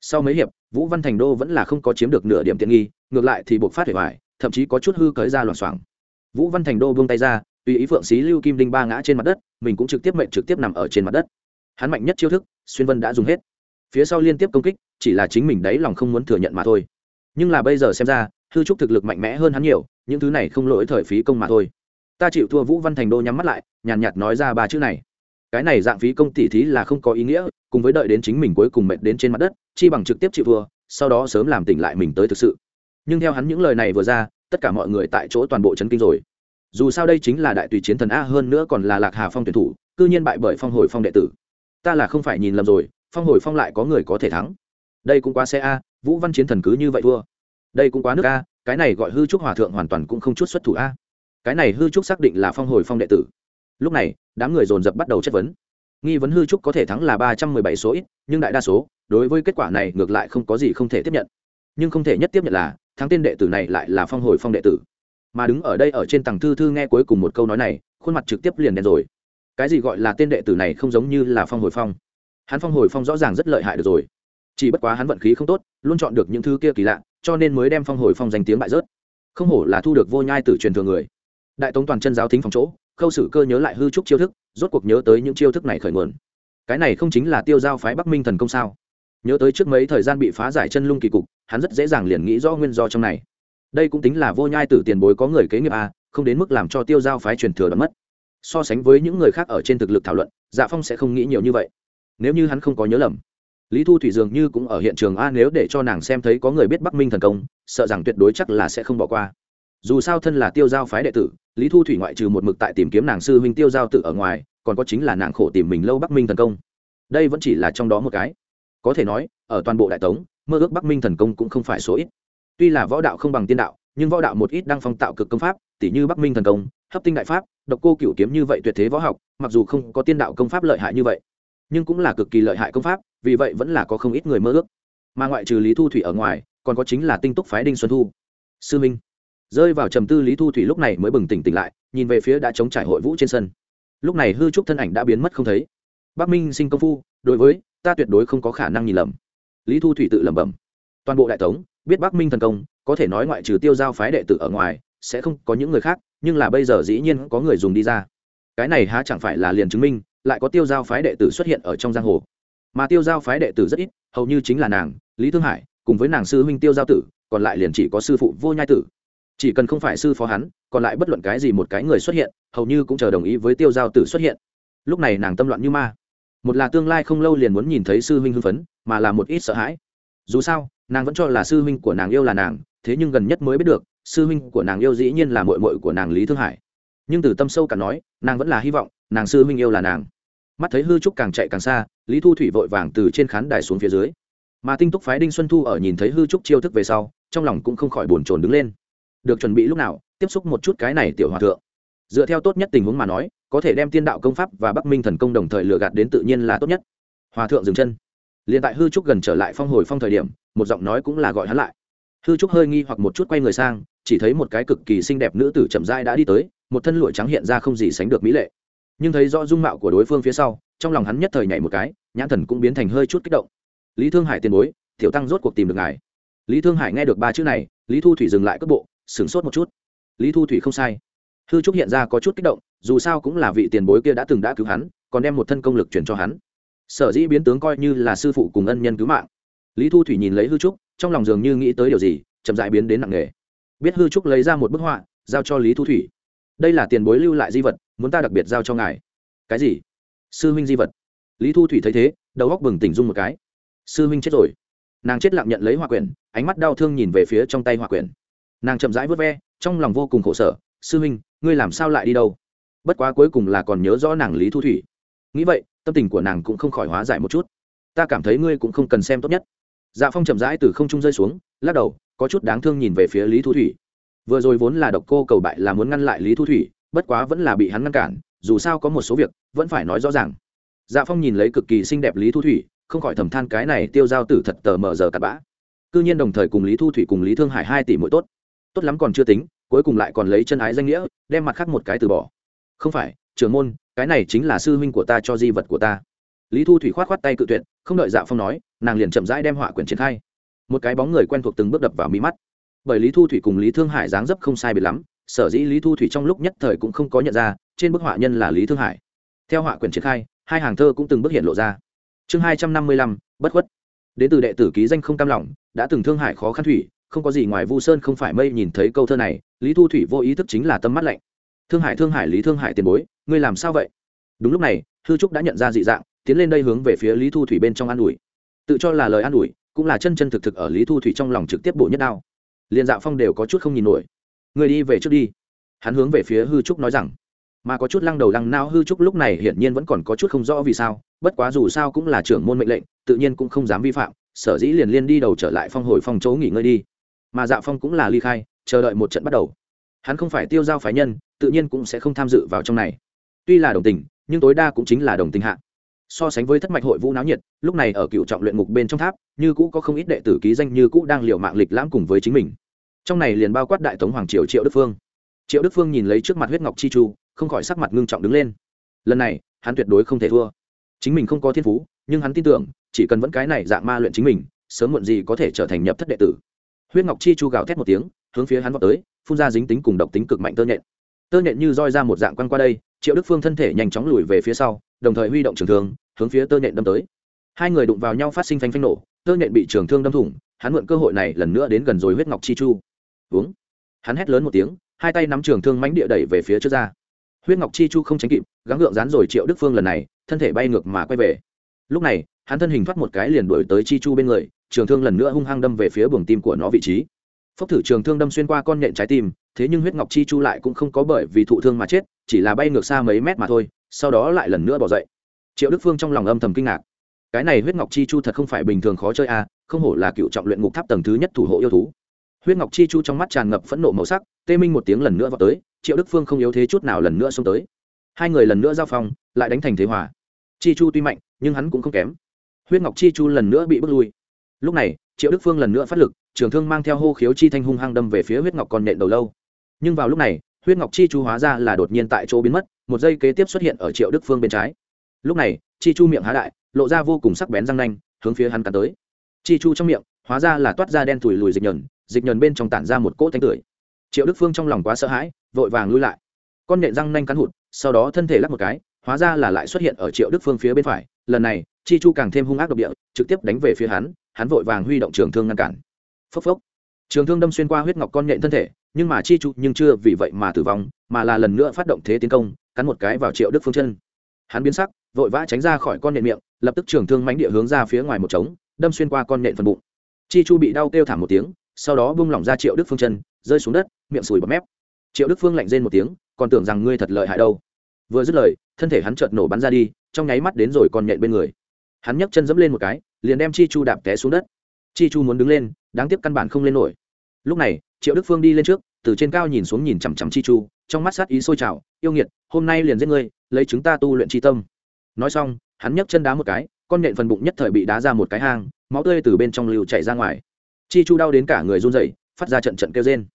Sau mấy hiệp, vũ văn thành đô vẫn là không có chiếm được nửa điểm tiện nghi, ngược lại thì buộc phát hủy hoại, thậm chí có chút hư cởi ra loảng xoảng vũ văn thành đô buông tay ra, tùy ý phượng xí lưu kim đinh ba ngã trên mặt đất, mình cũng trực tiếp mệnh trực tiếp nằm ở trên mặt đất. Hắn mạnh nhất chiêu thức, xuyên vân đã dùng hết. Phía sau liên tiếp công kích, chỉ là chính mình đấy lòng không muốn thừa nhận mà thôi. Nhưng là bây giờ xem ra, hư trúc thực lực mạnh mẽ hơn hắn nhiều, những thứ này không lỗi thời phí công mà thôi. Ta chịu thua vũ văn thành đô nhắm mắt lại, nhàn nhạt nói ra ba chữ này cái này dạng phí công tỷ thí là không có ý nghĩa, cùng với đợi đến chính mình cuối cùng mệt đến trên mặt đất, chi bằng trực tiếp chịu thua, sau đó sớm làm tỉnh lại mình tới thực sự. Nhưng theo hắn những lời này vừa ra, tất cả mọi người tại chỗ toàn bộ chấn kinh rồi. Dù sao đây chính là đại tùy chiến thần a hơn nữa còn là lạc hà phong tuyển thủ, cư nhiên bại bởi phong hồi phong đệ tử. Ta là không phải nhìn lầm rồi, phong hồi phong lại có người có thể thắng. Đây cũng quá xe a, vũ văn chiến thần cứ như vậy thua. Đây cũng quá nước a, cái này gọi hư trúc hòa thượng hoàn toàn cũng không chút xuất thủ a. Cái này hư trúc xác định là phong hồi phong đệ tử lúc này, đám người dồn dập bắt đầu chất vấn. Nghi vấn hư trúc có thể thắng là ba trăm mười bảy số ít, nhưng đại đa số, đối với kết quả này ngược lại không có gì không thể tiếp nhận. Nhưng không thể nhất tiếp nhận là, thắng tên đệ tử này lại là phong hồi phong đệ tử. Mà đứng ở đây ở trên tầng thư thư nghe cuối cùng một câu nói này, khuôn mặt trực tiếp liền đen rồi. Cái gì gọi là tên đệ tử này không giống như là phong hồi phong? Hắn phong hồi phong rõ ràng rất lợi hại được rồi. Chỉ bất quá hắn vận khí không tốt, luôn chọn được những thứ kia kỳ lạ, cho nên mới đem phong hồi phong danh tiếng bại rớt. Không hổ là thu được vô nhai từ truyền thừa người. Đại tống toàn chân giáo thính phòng chỗ khâu sử cơ nhớ lại hư trúc chiêu thức, rốt cuộc nhớ tới những chiêu thức này khởi nguồn. Cái này không chính là tiêu giao phái bắc minh thần công sao? Nhớ tới trước mấy thời gian bị phá giải chân lung kỳ cục, hắn rất dễ dàng liền nghĩ rõ nguyên do trong này. Đây cũng tính là vô nhai tử tiền bối có người kế nghiệp a không đến mức làm cho tiêu giao phái truyền thừa đã mất. So sánh với những người khác ở trên thực lực thảo luận dạ phong sẽ không nghĩ nhiều như vậy. Nếu như hắn không có nhớ lầm, lý thu thủy dường như cũng ở hiện trường a, nếu để cho nàng xem thấy có người biết bắc minh thần công, sợ rằng tuyệt đối chắc là sẽ không bỏ qua dù sao thân là tiêu giao phái đệ tử, lý thu thủy ngoại trừ một mực tại tìm kiếm nàng sư huynh tiêu giao tự ở ngoài, còn có chính là nàng khổ tìm mình lâu bắc minh thần công. Đây vẫn chỉ là trong đó một cái. Có thể nói, ở toàn bộ đại tống, mơ ước bắc minh thần công cũng không phải số ít. Tuy là võ đạo không bằng tiên đạo, nhưng võ đạo một ít đang phong tạo cực công pháp tỷ như bắc minh thần công, hấp tinh đại pháp, độc cô cựu kiếm như vậy tuyệt thế võ học, mặc dù không có tiên đạo công pháp lợi hại như vậy, nhưng cũng là cực kỳ lợi hại công pháp, vì vậy vẫn là có không ít người mơ ước. Mà ngoại trừ lý thu thủy ở ngoài, còn có chính là tinh túc phái đinh xuân thu. Sư minh rơi vào trầm tư lý thu thủy lúc này mới bừng tỉnh tỉnh lại, nhìn về phía đã chống trải hội vũ trên sân. Lúc này hư trúc thân ảnh đã biến mất không thấy. Bắc minh sinh công phu, đối với ta tuyệt đối không có khả năng nhìn lầm. Lý thu thủy tự lẩm bẩm. Toàn bộ đại tống, biết bắc minh thần công, có thể nói ngoại trừ tiêu giao phái đệ tử ở ngoài, sẽ không có những người khác, nhưng là bây giờ dĩ nhiên có người dùng đi ra. Cái này há chẳng phải là liền chứng minh, lại có tiêu giao phái đệ tử xuất hiện ở trong giang hồ. Mà tiêu giao phái đệ tử rất ít, hầu như chính là nàng, lý thương hải, cùng với nàng sư huynh tiêu giao tử, còn lại liền chỉ có sư phụ vô nhai tử chỉ cần không phải sư phó hắn, còn lại bất luận cái gì một cái người xuất hiện, hầu như cũng chờ đồng ý với tiêu giao tử xuất hiện. Lúc này nàng tâm loạn như ma. Một là tương lai không lâu liền muốn nhìn thấy sư huynh hưng phấn, mà là một ít sợ hãi. Dù sao, nàng vẫn cho là sư huynh của nàng yêu là nàng, thế nhưng gần nhất mới biết được, sư huynh của nàng yêu dĩ nhiên là mội mội của nàng lý thương hải. Nhưng từ tâm sâu cả nói, nàng vẫn là hy vọng, nàng sư huynh yêu là nàng. Mắt thấy hư trúc càng chạy càng xa, lý thu thủy vội vàng từ trên khán đài xuống phía dưới. Mà tinh túc phái đinh xuân thu ở nhìn thấy hư trúc chiêu thức về sau, trong lòng cũng không khỏi bồn chồn đứng lên được chuẩn bị lúc nào, tiếp xúc một chút cái này tiểu hòa thượng. Dựa theo tốt nhất tình huống mà nói, có thể đem tiên đạo công pháp và bắc minh thần công đồng thời lừa gạt đến tự nhiên là tốt nhất. Hòa thượng dừng chân. Liền tại hư trúc gần trở lại phong hồi phong thời điểm, một giọng nói cũng là gọi hắn lại. Hư trúc hơi nghi hoặc một chút quay người sang, chỉ thấy một cái cực kỳ xinh đẹp nữ tử chậm rãi đã đi tới, một thân lụa trắng hiện ra không gì sánh được mỹ lệ. Nhưng thấy rõ dung mạo của đối phương phía sau, trong lòng hắn nhất thời nhảy một cái, nhãn thần cũng biến thành hơi chút kích động. Lý thương hải tiền bối, tiểu tăng rốt cuộc tìm được ngài. Lý thương hải nghe được ba chữ này, lý thu thủy dừng lại cước bộ sửng sốt một chút. Lý thu thủy không sai. Hư trúc hiện ra có chút kích động, dù sao cũng là vị tiền bối kia đã từng đã cứu hắn, còn đem một thân công lực chuyển cho hắn. Sở dĩ biến tướng coi như là sư phụ cùng ân nhân cứu mạng. Lý thu thủy nhìn lấy hư trúc, trong lòng dường như nghĩ tới điều gì, chậm dại biến đến nặng nghề biết hư trúc lấy ra một bức họa, giao cho lý thu thủy. Đây là tiền bối lưu lại di vật, muốn ta đặc biệt giao cho ngài. Cái gì? Sư huynh di vật. Lý thu thủy thấy thế, đầu góc bừng tỉnh dung một cái. Sư huynh chết rồi. Nàng chết lặng nhận lấy hòa quyển, ánh mắt đau thương nhìn về phía trong tay hòa quyển nàng chậm rãi vớt ve, trong lòng vô cùng khổ sở, sư huynh, ngươi làm sao lại đi đâu? Bất quá cuối cùng là còn nhớ rõ nàng lý thu thủy. Nghĩ vậy, tâm tình của nàng cũng không khỏi hóa giải một chút. Ta cảm thấy ngươi cũng không cần xem tốt nhất. Dạ phong chậm rãi từ không trung rơi xuống, lắc đầu, có chút đáng thương nhìn về phía lý thu thủy. Vừa rồi vốn là độc cô cầu bại là muốn ngăn lại lý thu thủy, bất quá vẫn là bị hắn ngăn cản, dù sao có một số việc, vẫn phải nói rõ ràng. Dạ phong nhìn lấy cực kỳ xinh đẹp lý thu thủy, không khỏi thầm than cái này tiêu giao tử thật tờ mờ giờ cặn bã. C nhiên đồng thời cùng lý thu thủy cùng lý thương hải hai tỷ mỗi tốt tốt lắm còn chưa tính, cuối cùng lại còn lấy chân ái danh nghĩa, đem mặt khác một cái từ bỏ. Không phải, trưởng môn, cái này chính là sư huynh của ta cho di vật của ta. Lý thu thủy khoát khoát tay cự tuyệt, không đợi dạ phong nói, nàng liền chậm rãi đem họa quyển triển khai. Một cái bóng người quen thuộc từng bước đập vào mí mắt. Bởi lý thu thủy cùng lý thương hải dáng dấp không sai biệt lắm, sở dĩ lý thu thủy trong lúc nhất thời cũng không có nhận ra, trên bức họa nhân là lý thương hải. Theo họa quyển triển khai, hai hàng thơ cũng từng bước hiện lộ ra. Chương hai trăm năm mươi lăm, bất khuất. Đến từ đệ tử ký danh không cam lòng, đã từng thương hải khó khăn thủy không có gì ngoài vu sơn không phải mây nhìn thấy câu thơ này, lý thu thủy vô ý thức chính là tâm mắt lạnh. Thương hải thương hải, lý thương hải tiền bối, ngươi làm sao vậy? Đúng lúc này, hư trúc đã nhận ra dị dạng, tiến lên đây hướng về phía lý thu thủy bên trong an ủi. Tự cho là lời an ủi, cũng là chân chân thực thực ở lý thu thủy trong lòng trực tiếp bộ nhất đao. Liền dạo phong đều có chút không nhìn nổi. Người đi về trước đi. Hắn hướng về phía hư trúc nói rằng. Mà có chút lăng đầu lăng nao hư trúc lúc này hiển nhiên vẫn còn có chút không rõ vì sao, bất quá dù sao cũng là trưởng môn mệnh lệnh, tự nhiên cũng không dám vi phạm, sở dĩ liền liên đi đầu trở lại phong hồi phong chỗ nghỉ ngơi đi mà dạ phong cũng là ly khai, chờ đợi một trận bắt đầu. Hắn không phải tiêu giao phái nhân, tự nhiên cũng sẽ không tham dự vào trong này. Tuy là đồng tình, nhưng tối đa cũng chính là đồng tình hạ. So sánh với thất mạch hội vũ náo nhiệt, lúc này ở cựu trọng luyện ngục bên trong tháp, như cũ có không ít đệ tử ký danh như cũ đang liều mạng lịch lãm cùng với chính mình. Trong này liền bao quát đại tống hoàng triều, triệu đức phương. Triệu đức phương nhìn lấy trước mặt huyết ngọc chi chu, không khỏi sắc mặt ngưng trọng đứng lên. Lần này, hắn tuyệt đối không thể thua. Chính mình không có thiên phú, nhưng hắn tin tưởng, chỉ cần vẫn cái này dạng ma luyện chính mình, sớm muộn gì có thể trở thành nhập thất đệ tử huyết ngọc chi chu gào thét một tiếng, hướng phía hắn vào tới, phun ra dính tính cùng độc tính cực mạnh tơ nhện. Tơ nhện như roi ra một dạng quăng qua đây, triệu đức phương thân thể nhanh chóng lùi về phía sau, đồng thời huy động trường thương, hướng phía tơ nhện đâm tới. Hai người đụng vào nhau phát sinh phanh phanh nổ, tơ nhện bị trường thương đâm thủng, hắn mượn cơ hội này lần nữa đến gần rồi huyết ngọc chi chu. Uống. Hắn hét lớn một tiếng, hai tay nắm trường thương mánh địa đẩy về phía trước ra. Huyết ngọc chi chu không tránh kịp, gắng gượng dán rồi triệu đức phương lần này, thân thể bay ngược mà quay về lúc này hắn thân hình thoát một cái liền đuổi tới chi chu bên người trường thương lần nữa hung hăng đâm về phía buồng tim của nó vị trí. Phốc thử trường thương đâm xuyên qua con nhện trái tim thế nhưng huyết ngọc chi chu lại cũng không có bởi vì thụ thương mà chết chỉ là bay ngược xa mấy mét mà thôi sau đó lại lần nữa bỏ dậy. Triệu đức phương trong lòng âm thầm kinh ngạc. Cái này huyết ngọc chi chu thật không phải bình thường khó chơi à, không hổ là cựu trọng luyện ngục tháp tầng thứ nhất thủ hộ yêu thú. Huyết ngọc chi chu trong mắt tràn ngập phẫn nộ màu sắc tê minh một tiếng lần nữa vào tới triệu đức phương không yếu thế chút nào lần nữa xông tới. Hai người lần nữa giao phong lại đánh thành thế hòa. Chi chu tuy mạnh nhưng hắn cũng không kém. Huyết ngọc chi chu lần nữa bị bước lui. Lúc này, triệu đức phương lần nữa phát lực, trường thương mang theo hô khiếu chi thanh hung hăng đâm về phía huyết ngọc còn nện đầu lâu. Nhưng vào lúc này, huyết ngọc chi chu hóa ra là đột nhiên tại chỗ biến mất, một giây kế tiếp xuất hiện ở triệu đức phương bên trái. Lúc này, chi chu miệng há đại, lộ ra vô cùng sắc bén răng nanh, hướng phía hắn cắn tới. Chi chu trong miệng, hóa ra là toát ra đen thùi lùi dịch nhờn dịch nhờn bên trong tản ra một cỗ thanh tưởi. Triệu đức phương trong lòng quá sợ hãi, vội vàng lui lại. Con nện răng nanh cắn hụt, sau đó thân thể lắc một cái, hóa ra là lại xuất hiện ở triệu đức phương phía bên phải lần này, chi chu càng thêm hung ác độc địa, trực tiếp đánh về phía hắn hắn vội vàng huy động trường thương ngăn cản. Phốc phốc. Trường thương đâm xuyên qua huyết ngọc con nhện thân thể, nhưng mà chi chu nhưng chưa vì vậy mà tử vong, mà là lần nữa phát động thế tiến công, cắn một cái vào triệu đức phương chân. Hắn biến sắc, vội vã tránh ra khỏi con nhện miệng, lập tức trường thương mánh địa hướng ra phía ngoài một trống, đâm xuyên qua con nhện phần bụng. Chi chu bị đau kêu thảm một tiếng, sau đó bung lỏng ra triệu đức phương chân, rơi xuống đất, miệng sùi bọt mép. Triệu đức phương lạnh rên một tiếng, còn tưởng rằng ngươi thật lợi hại đâu. Vừa dứt lời, thân thể hắn chợt nổ bắn ra đi trong nháy mắt đến rồi còn nhện bên người. Hắn nhấc chân dẫm lên một cái, liền đem chi chu đạp té xuống đất. Chi chu muốn đứng lên, đáng tiếc căn bản không lên nổi. Lúc này, triệu đức phương đi lên trước, từ trên cao nhìn xuống nhìn chằm chằm chi chu, trong mắt sát ý sôi trào, yêu nghiệt, hôm nay liền giết ngươi, lấy chúng ta tu luyện chi tâm. Nói xong, hắn nhấc chân đá một cái, con nhện phần bụng nhất thời bị đá ra một cái hang, máu tươi từ bên trong lưu chảy ra ngoài. Chi chu đau đến cả người run rẩy, phát ra trận trận kêu rên.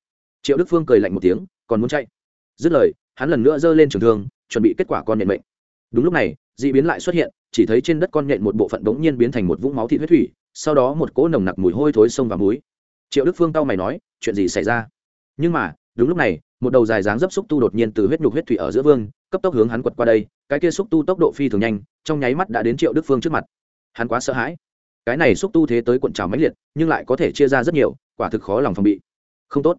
Triệu đức phương cười lạnh một tiếng, còn muốn chạy? Dứt lời, hắn lần nữa giơ lên trường thương, chuẩn bị kết quả con nhện mệnh. Đúng lúc này d ị biến lại xuất hiện, chỉ thấy trên đất con nhện một bộ phận bỗng nhiên biến thành một vũng máu thị huyết thủy, sau đó một cỗ nồng nặc mùi hôi thối sông và múi triệu đức phương tao mày nói, chuyện gì xảy ra? Nhưng mà, đúng lúc này, một đầu dài dáng dấp xúc tu đột nhiên từ huyết nhục huyết thủy ở giữa vương, cấp tốc hướng hắn quật qua đây, cái kia xúc tu tốc độ phi thường nhanh, trong nháy mắt đã đến triệu đức phương trước mặt. Hắn quá sợ hãi. Cái này xúc tu thế tới cuộn trào mãnh liệt, nhưng lại có thể chia ra rất nhiều, quả thực khó lòng phòng bị. Không tốt.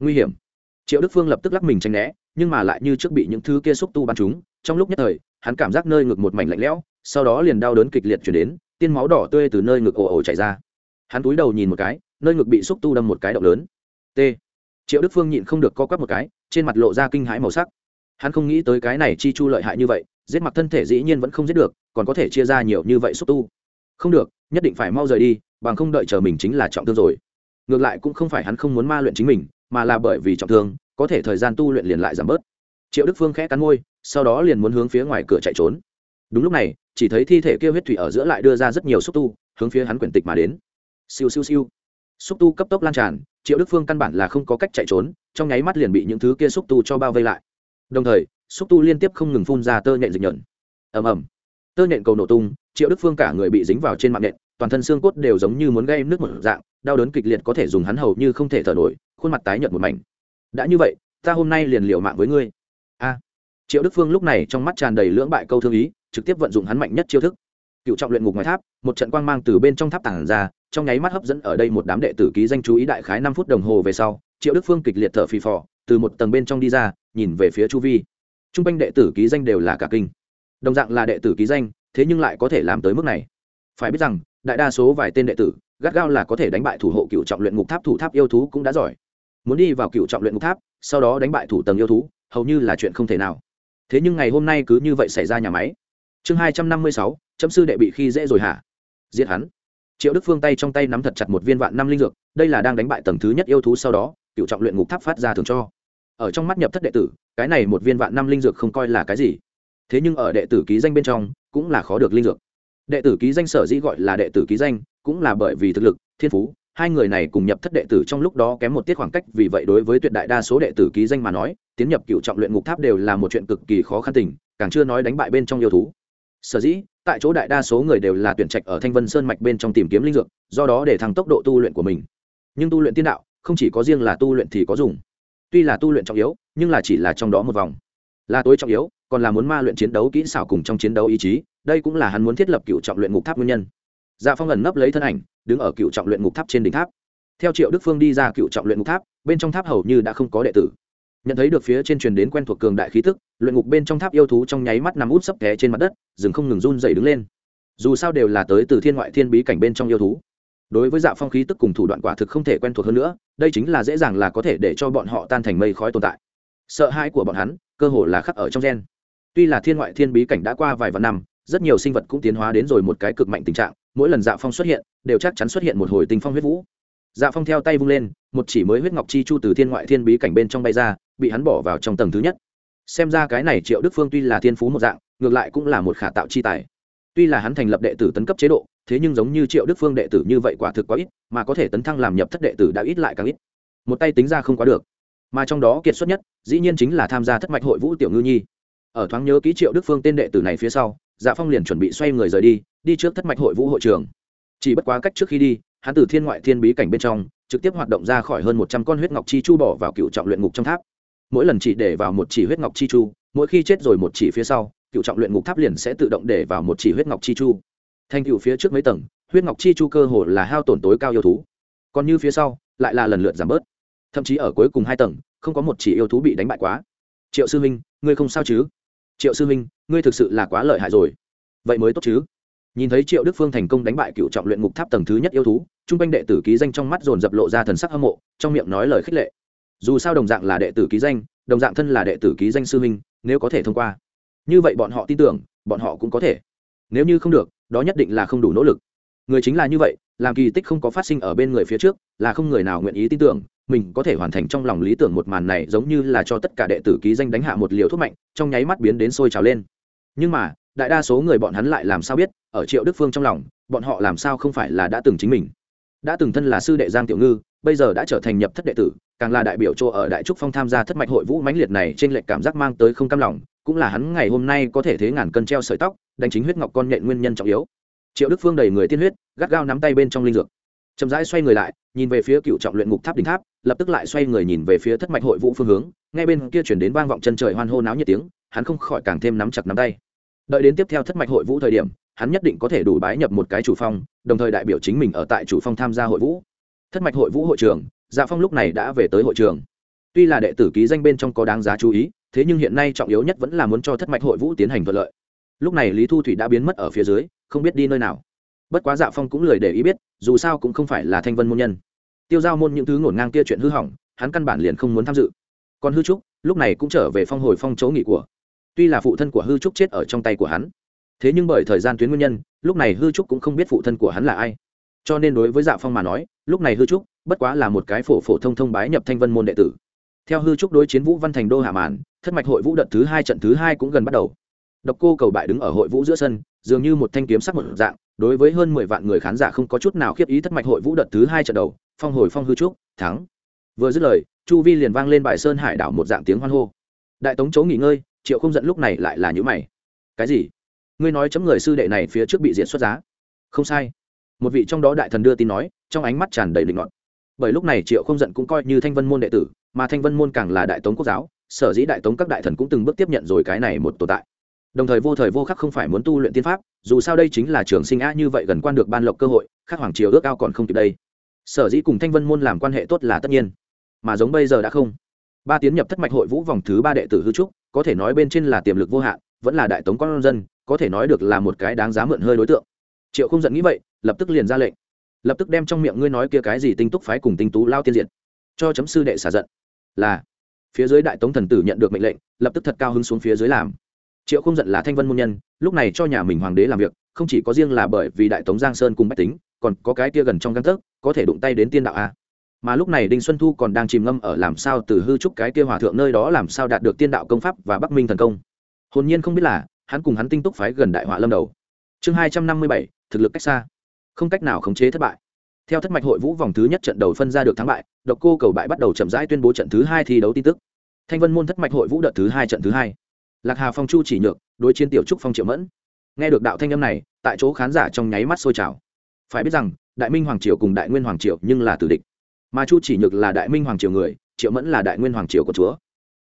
Nguy hiểm. Triệu đức phương lập tức lắc mình tranh né, nhưng mà lại như trước bị những thứ kia xúc tu bắn chúng trong lúc nhất thời hắn cảm giác nơi ngực một mảnh lạnh lẽo, sau đó liền đau đớn kịch liệt chuyển đến, tiên máu đỏ tươi từ nơi ngực ồ ồ chảy ra. Hắn túi đầu nhìn một cái, nơi ngực bị xúc tu đâm một cái động lớn. T. Triệu đức phương nhịn không được co quắp một cái, trên mặt lộ ra kinh hãi màu sắc. Hắn không nghĩ tới cái này chi chu lợi hại như vậy, giết mặc thân thể dĩ nhiên vẫn không giết được, còn có thể chia ra nhiều như vậy xúc tu. Không được, nhất định phải mau rời đi, bằng không đợi chờ mình chính là trọng thương rồi. Ngược lại cũng không phải hắn không muốn ma luyện chính mình, mà là bởi vì trọng thương, có thể thời gian tu luyện liền lại giảm bớt triệu đức phương khẽ cắn môi, sau đó liền muốn hướng phía ngoài cửa chạy trốn. Đúng lúc này, chỉ thấy thi thể kia huyết thủy ở giữa lại đưa ra rất nhiều xúc tu, hướng phía hắn quyển tịch mà đến. Siêu siêu siêu. Xúc tu cấp tốc lan tràn, triệu đức phương căn bản là không có cách chạy trốn, trong nháy mắt liền bị những thứ kia xúc tu cho bao vây lại. Đồng thời, xúc tu liên tiếp không ngừng phun ra tơ nhện dịch nhợn ầm ầm. Tơ nhện cầu nổ tung, triệu đức phương cả người bị dính vào trên mạng nhện, toàn thân xương cốt đều giống như muốn gây nước một dạng, đau đớn kịch liệt có thể dùng hắn hầu như không thể thở nổi, khuôn mặt tái nhợt một mảnh. Đã như vậy, ta hôm nay liền liều mạng với ngươi a. Triệu đức phương lúc này trong mắt tràn đầy lưỡng bại câu thương ý, trực tiếp vận dụng hắn mạnh nhất chiêu thức. Cựu trọng luyện ngục ngoài tháp, một trận quang mang từ bên trong tháp tảng ra, trong nháy mắt hấp dẫn ở đây một đám đệ tử ký danh chú ý đại khái năm phút đồng hồ về sau, triệu đức phương kịch liệt thở phì phò, từ một tầng bên trong đi ra, nhìn về phía chu vi. T r u n g quanh đệ tử ký danh đều là cả kinh. Đồng dạng là đệ tử ký danh, thế nhưng lại có thể làm tới mức này. Phải biết rằng, đại đa số vài tên đệ tử, gắt gao là có thể đánh bại thủ hộ cựu trọng luyện ngục tháp thủ tháp yêu thú cũng đã giỏi. Muốn đi vào cựu trọng luyện ngục tháp, sau đó đánh bại thủ tầng yêu thú hầu như là chuyện không thể nào. Thế nhưng ngày hôm nay cứ như vậy xảy ra nhà máy. Chương hai trăm năm mươi sáu, chấm sư đệ bị khi dễ rồi hả? Giết hắn. Triệu đức phương tay trong tay nắm thật chặt một viên vạn năm linh dược, đây là đang đánh bại tầng thứ nhất yêu thú sau đó, cựu trọng luyện ngục tháp phát ra thường cho. Ở trong mắt nhập thất đệ tử, cái này một viên vạn năm linh dược không coi là cái gì. Thế nhưng ở đệ tử ký danh bên trong, cũng là khó được linh dược. Đệ tử ký danh sở dĩ gọi là đệ tử ký danh, cũng là bởi vì thực lực, thiên phú, hai người này cùng nhập thất đệ tử trong lúc đó kém một tiết khoảng cách, vì vậy đối với tuyệt đại đa số đệ tử ký danh mà nói tiến nhập cựu trọng luyện ngục tháp đều là một chuyện cực kỳ khó khăn tình, càng chưa nói đánh bại bên trong yêu thú. Sở dĩ, tại chỗ đại đa số người đều là tuyển trạch ở thanh vân sơn mạch bên trong tìm kiếm linh dược, do đó để thăng tốc độ tu luyện của mình. Nhưng tu luyện tiên đạo, không chỉ có riêng là tu luyện thì có dùng. Tuy là tu luyện trọng yếu, nhưng là chỉ là trong đó một vòng. Là tối trọng yếu, còn là muốn ma luyện chiến đấu kỹ xảo cùng trong chiến đấu ý chí, đây cũng là hắn muốn thiết lập cựu trọng luyện ngục tháp nguyên nhân. Dạ phong ẩn nấp lấy thân ảnh, đứng ở cựu trọng luyện ngục tháp trên đỉnh tháp. Theo triệu đức phương đi ra cựu trọng luyện ngục tháp, bên trong tháp hầu như đã không có đệ tử nhận thấy được phía trên truyền đến quen thuộc cường đại khí thức luyện ngục bên trong tháp yêu thú trong nháy mắt nằm út sấp té trên mặt đất, rừng không ngừng run dày đứng lên. Dù sao đều là tới từ thiên ngoại thiên bí cảnh bên trong yêu thú. Đối với dạ phong khí tức cùng thủ đoạn quả thực không thể quen thuộc hơn nữa, đây chính là dễ dàng là có thể để cho bọn họ tan thành mây khói tồn tại. Sợ hãi của bọn hắn, cơ hồ là khắc ở trong gen. Tuy là thiên ngoại thiên bí cảnh đã qua vài vạn năm, rất nhiều sinh vật cũng tiến hóa đến rồi một cái cực mạnh tình trạng, mỗi lần dạ phong xuất hiện, đều chắc chắn xuất hiện một hồi tình phong huyết vũ dạ phong theo tay vung lên, một chỉ mới huyết ngọc chi chu từ thiên ngoại thiên bí cảnh bên trong bay ra, bị hắn bỏ vào trong tầng thứ nhất. Xem ra cái này triệu đức phương tuy là thiên phú một dạng, ngược lại cũng là một khả tạo chi tài. Tuy là hắn thành lập đệ tử tấn cấp chế độ, thế nhưng giống như triệu đức phương đệ tử như vậy quả thực quá ít, mà có thể tấn thăng làm nhập thất đệ tử đã ít lại càng ít. Một tay tính ra không quá được. Mà trong đó kiệt xuất nhất, dĩ nhiên chính là tham gia thất mạch hội vũ tiểu ngư nhi. Ở thoáng nhớ ký triệu đức phương tên đệ tử này phía sau dạ phong liền chuẩn bị xoay người rời đi đi trước thất mạch hội vũ hội trường chỉ bất quá cách trước khi đi, hắn từ thiên ngoại thiên bí cảnh bên trong, trực tiếp hoạt động ra khỏi hơn một trăm con huyết ngọc chi chu bỏ vào cựu trọng luyện ngục trong tháp. Mỗi lần chỉ để vào một chỉ huyết ngọc chi chu, mỗi khi chết rồi một chỉ phía sau, cựu trọng luyện ngục tháp liền sẽ tự động để vào một chỉ huyết ngọc chi chu. Thành cựu phía trước mấy tầng, huyết ngọc chi chu cơ hồ là hao tổn tối cao yêu thú. Còn như phía sau, lại là lần lượt giảm bớt. Thậm chí ở cuối cùng hai tầng, không có một chỉ yêu thú bị đánh bại quá. Triệu sư minh ngươi không sao chứ? Triệu sư minh ngươi thực sự là quá lợi hại rồi. Vậy mới tốt chứ? Nhìn thấy triệu đức phương thành công đánh bại cựu trọng luyện ngục tháp tầng thứ nhất yêu thú chung quanh đệ tử ký danh trong mắt dồn dập lộ ra thần sắc hâm mộ, trong miệng nói lời khích lệ. Dù sao đồng dạng là đệ tử ký danh, đồng dạng thân là đệ tử ký danh sư minh nếu có thể thông qua. Như vậy bọn họ tin tưởng, bọn họ cũng có thể. Nếu như không được, đó nhất định là không đủ nỗ lực. Người chính là như vậy, làm kỳ tích không có phát sinh ở bên người phía trước, là không người nào nguyện ý tin tưởng, mình có thể hoàn thành trong lòng lý tưởng một màn này giống như là cho tất cả đệ tử ký danh đánh hạ một liều thuốc mạnh, trong nháy mắt biến đến sôi trào lên. Nhưng mà đại đa số người bọn hắn lại làm sao biết, ở triệu đức phương trong lòng, bọn họ làm sao không phải là đã từng chính mình. Đã từng thân là sư đệ giang tiểu ngư, bây giờ đã trở thành nhập thất đệ tử, càng là đại biểu cho ở đại trúc phong tham gia thất mạch hội vũ mãnh liệt này trên lệch cảm giác mang tới không cam lòng, cũng là hắn ngày hôm nay có thể thế ngàn cân treo sợi tóc, đánh chính huyết ngọc con nhện nguyên nhân trọng yếu. Triệu đức phương đầy người tiên huyết, gắt gao nắm tay bên trong linh dược. Chậm rãi xoay người lại, nhìn về phía cựu trọng luyện ngục tháp đỉnh tháp, lập tức lại xoay người nhìn về phía thất mạch hội vũ phương hướng ngay bên kia chuyển đến vang vọng chân trời hoan hô náo nhiệt tiếng, hắn không khỏi càng thêm nắm chặt nắm tay đợi đến tiếp theo thất mạch hội vũ thời điểm, hắn nhất định có thể đủ bái nhập một cái chủ phong, đồng thời đại biểu chính mình ở tại chủ phong tham gia hội vũ. Thất mạch hội vũ hội trường dạ phong lúc này đã về tới hội trường. Tuy là đệ tử ký danh bên trong có đáng giá chú ý, thế nhưng hiện nay trọng yếu nhất vẫn là muốn cho thất mạch hội vũ tiến hành thuận lợi. Lúc này lý thu thủy đã biến mất ở phía dưới, không biết đi nơi nào. Bất quá dạ phong cũng lười để ý biết, dù sao cũng không phải là thanh vân môn nhân. Tiêu giao môn những thứ ngổn ngang kia chuyện hư hỏng, hắn căn bản liền không muốn tham dự. Còn hư trúc, lúc này cũng trở về phong hồi phong chỗ nghỉ của tuy là phụ thân của hư trúc chết ở trong tay của hắn, thế nhưng bởi thời gian tuyến nguyên nhân, lúc này hư trúc cũng không biết phụ thân của hắn là ai. Cho nên đối với dạ phong mà nói, lúc này hư trúc bất quá là một cái phổ phổ thông thông bái nhập thanh vân môn đệ tử. Theo hư trúc đối chiến vũ văn thành đô hạ màn thất mạch hội vũ đợt thứ hai trận thứ hai cũng gần bắt đầu. Độc cô cầu bại đứng ở hội vũ giữa sân, dường như một thanh kiếm sắc một dạng, đối với hơn mười vạn người khán giả không có chút nào khiếp ý thất mạch hội vũ đợt thứ hai trận đầu, phong hồi phong hư trúc, thắng. Vừa dứt lời, chu vi liền vang lên bài sơn hải đảo một dạng tiếng hoan hô. Đại tống chỗ nghỉ ngơi triệu không giận lúc này lại là những mày. Cái gì? Ngươi nói chấm người sư đệ này phía trước bị diệt xuất giá. Không sai. Một vị trong đó đại thần đưa tin nói, trong ánh mắt tràn đầy định ngọn bởi lúc này triệu không giận cũng coi như thanh vân môn đệ tử, mà thanh vân môn càng là đại tống quốc giáo, sở dĩ đại tống các đại thần cũng từng bước tiếp nhận rồi cái này một tồn tại. Đồng thời vô thời vô khắc không phải muốn tu luyện tiên pháp, dù sao đây chính là trường sinh á như vậy gần quan được ban lộc cơ hội, khác hoàng triều ước ao còn không kịp đây. Sở dĩ cùng thanh vân môn làm quan hệ tốt là tất nhiên. Mà giống bây giờ đã không ba tiến nhập thất mạch hội vũ vòng thứ ba đệ tử hư trúc có thể nói bên trên là tiềm lực vô hạn vẫn là đại tống con dân có thể nói được là một cái đáng giá mượn hơi đối tượng. Triệu không giận nghĩ vậy lập tức liền ra lệnh. Lập tức đem trong miệng ngươi nói kia cái gì tinh túc phái cùng tinh tú lao tiên diện, cho chấm sư đệ xả giận. Là phía dưới đại tống thần tử nhận được mệnh lệnh lập tức thật cao hứng xuống phía dưới làm. Triệu không giận là thanh vân môn nhân lúc này cho nhà mình hoàng đế làm việc không chỉ có riêng là bởi vì đại tống giang sơn cùng bách tính còn có cái kia gần trong găng tấc có thể đụng tay đến tiên đạo a mà lúc này đinh xuân thu còn đang chìm ngâm ở làm sao từ hư trúc cái kia hòa thượng nơi đó làm sao đạt được tiên đạo công pháp và bắc minh thần công. Hồn nhiên không biết là, hắn cùng hắn tinh túc phái gần đại họa lâm đầu. Chương hai trăm năm mươi bảy, thực lực cách xa. Không cách nào khống chế thất bại. Theo thất mạch hội vũ vòng thứ nhất trận đầu phân ra được thắng bại, độc cô cầu bại bắt đầu chậm rãi tuyên bố trận thứ hai thi đấu tin tức. Thanh vân môn thất mạch hội vũ đợt thứ hai trận thứ hai. Lạc hà phong chu chỉ nhược, đối chiến tiểu trúc phong triệu mẫn. Nghe được đạo thanh âm này, tại chỗ khán giả trong nháy mắt sôi trào. Phải biết rằng, đại minh hoàng triều cùng đại nguyên hoàng triều nhưng là tử địch mà chu chỉ nhược là đại minh hoàng triều người, triệu mẫn là đại nguyên hoàng triều của chúa.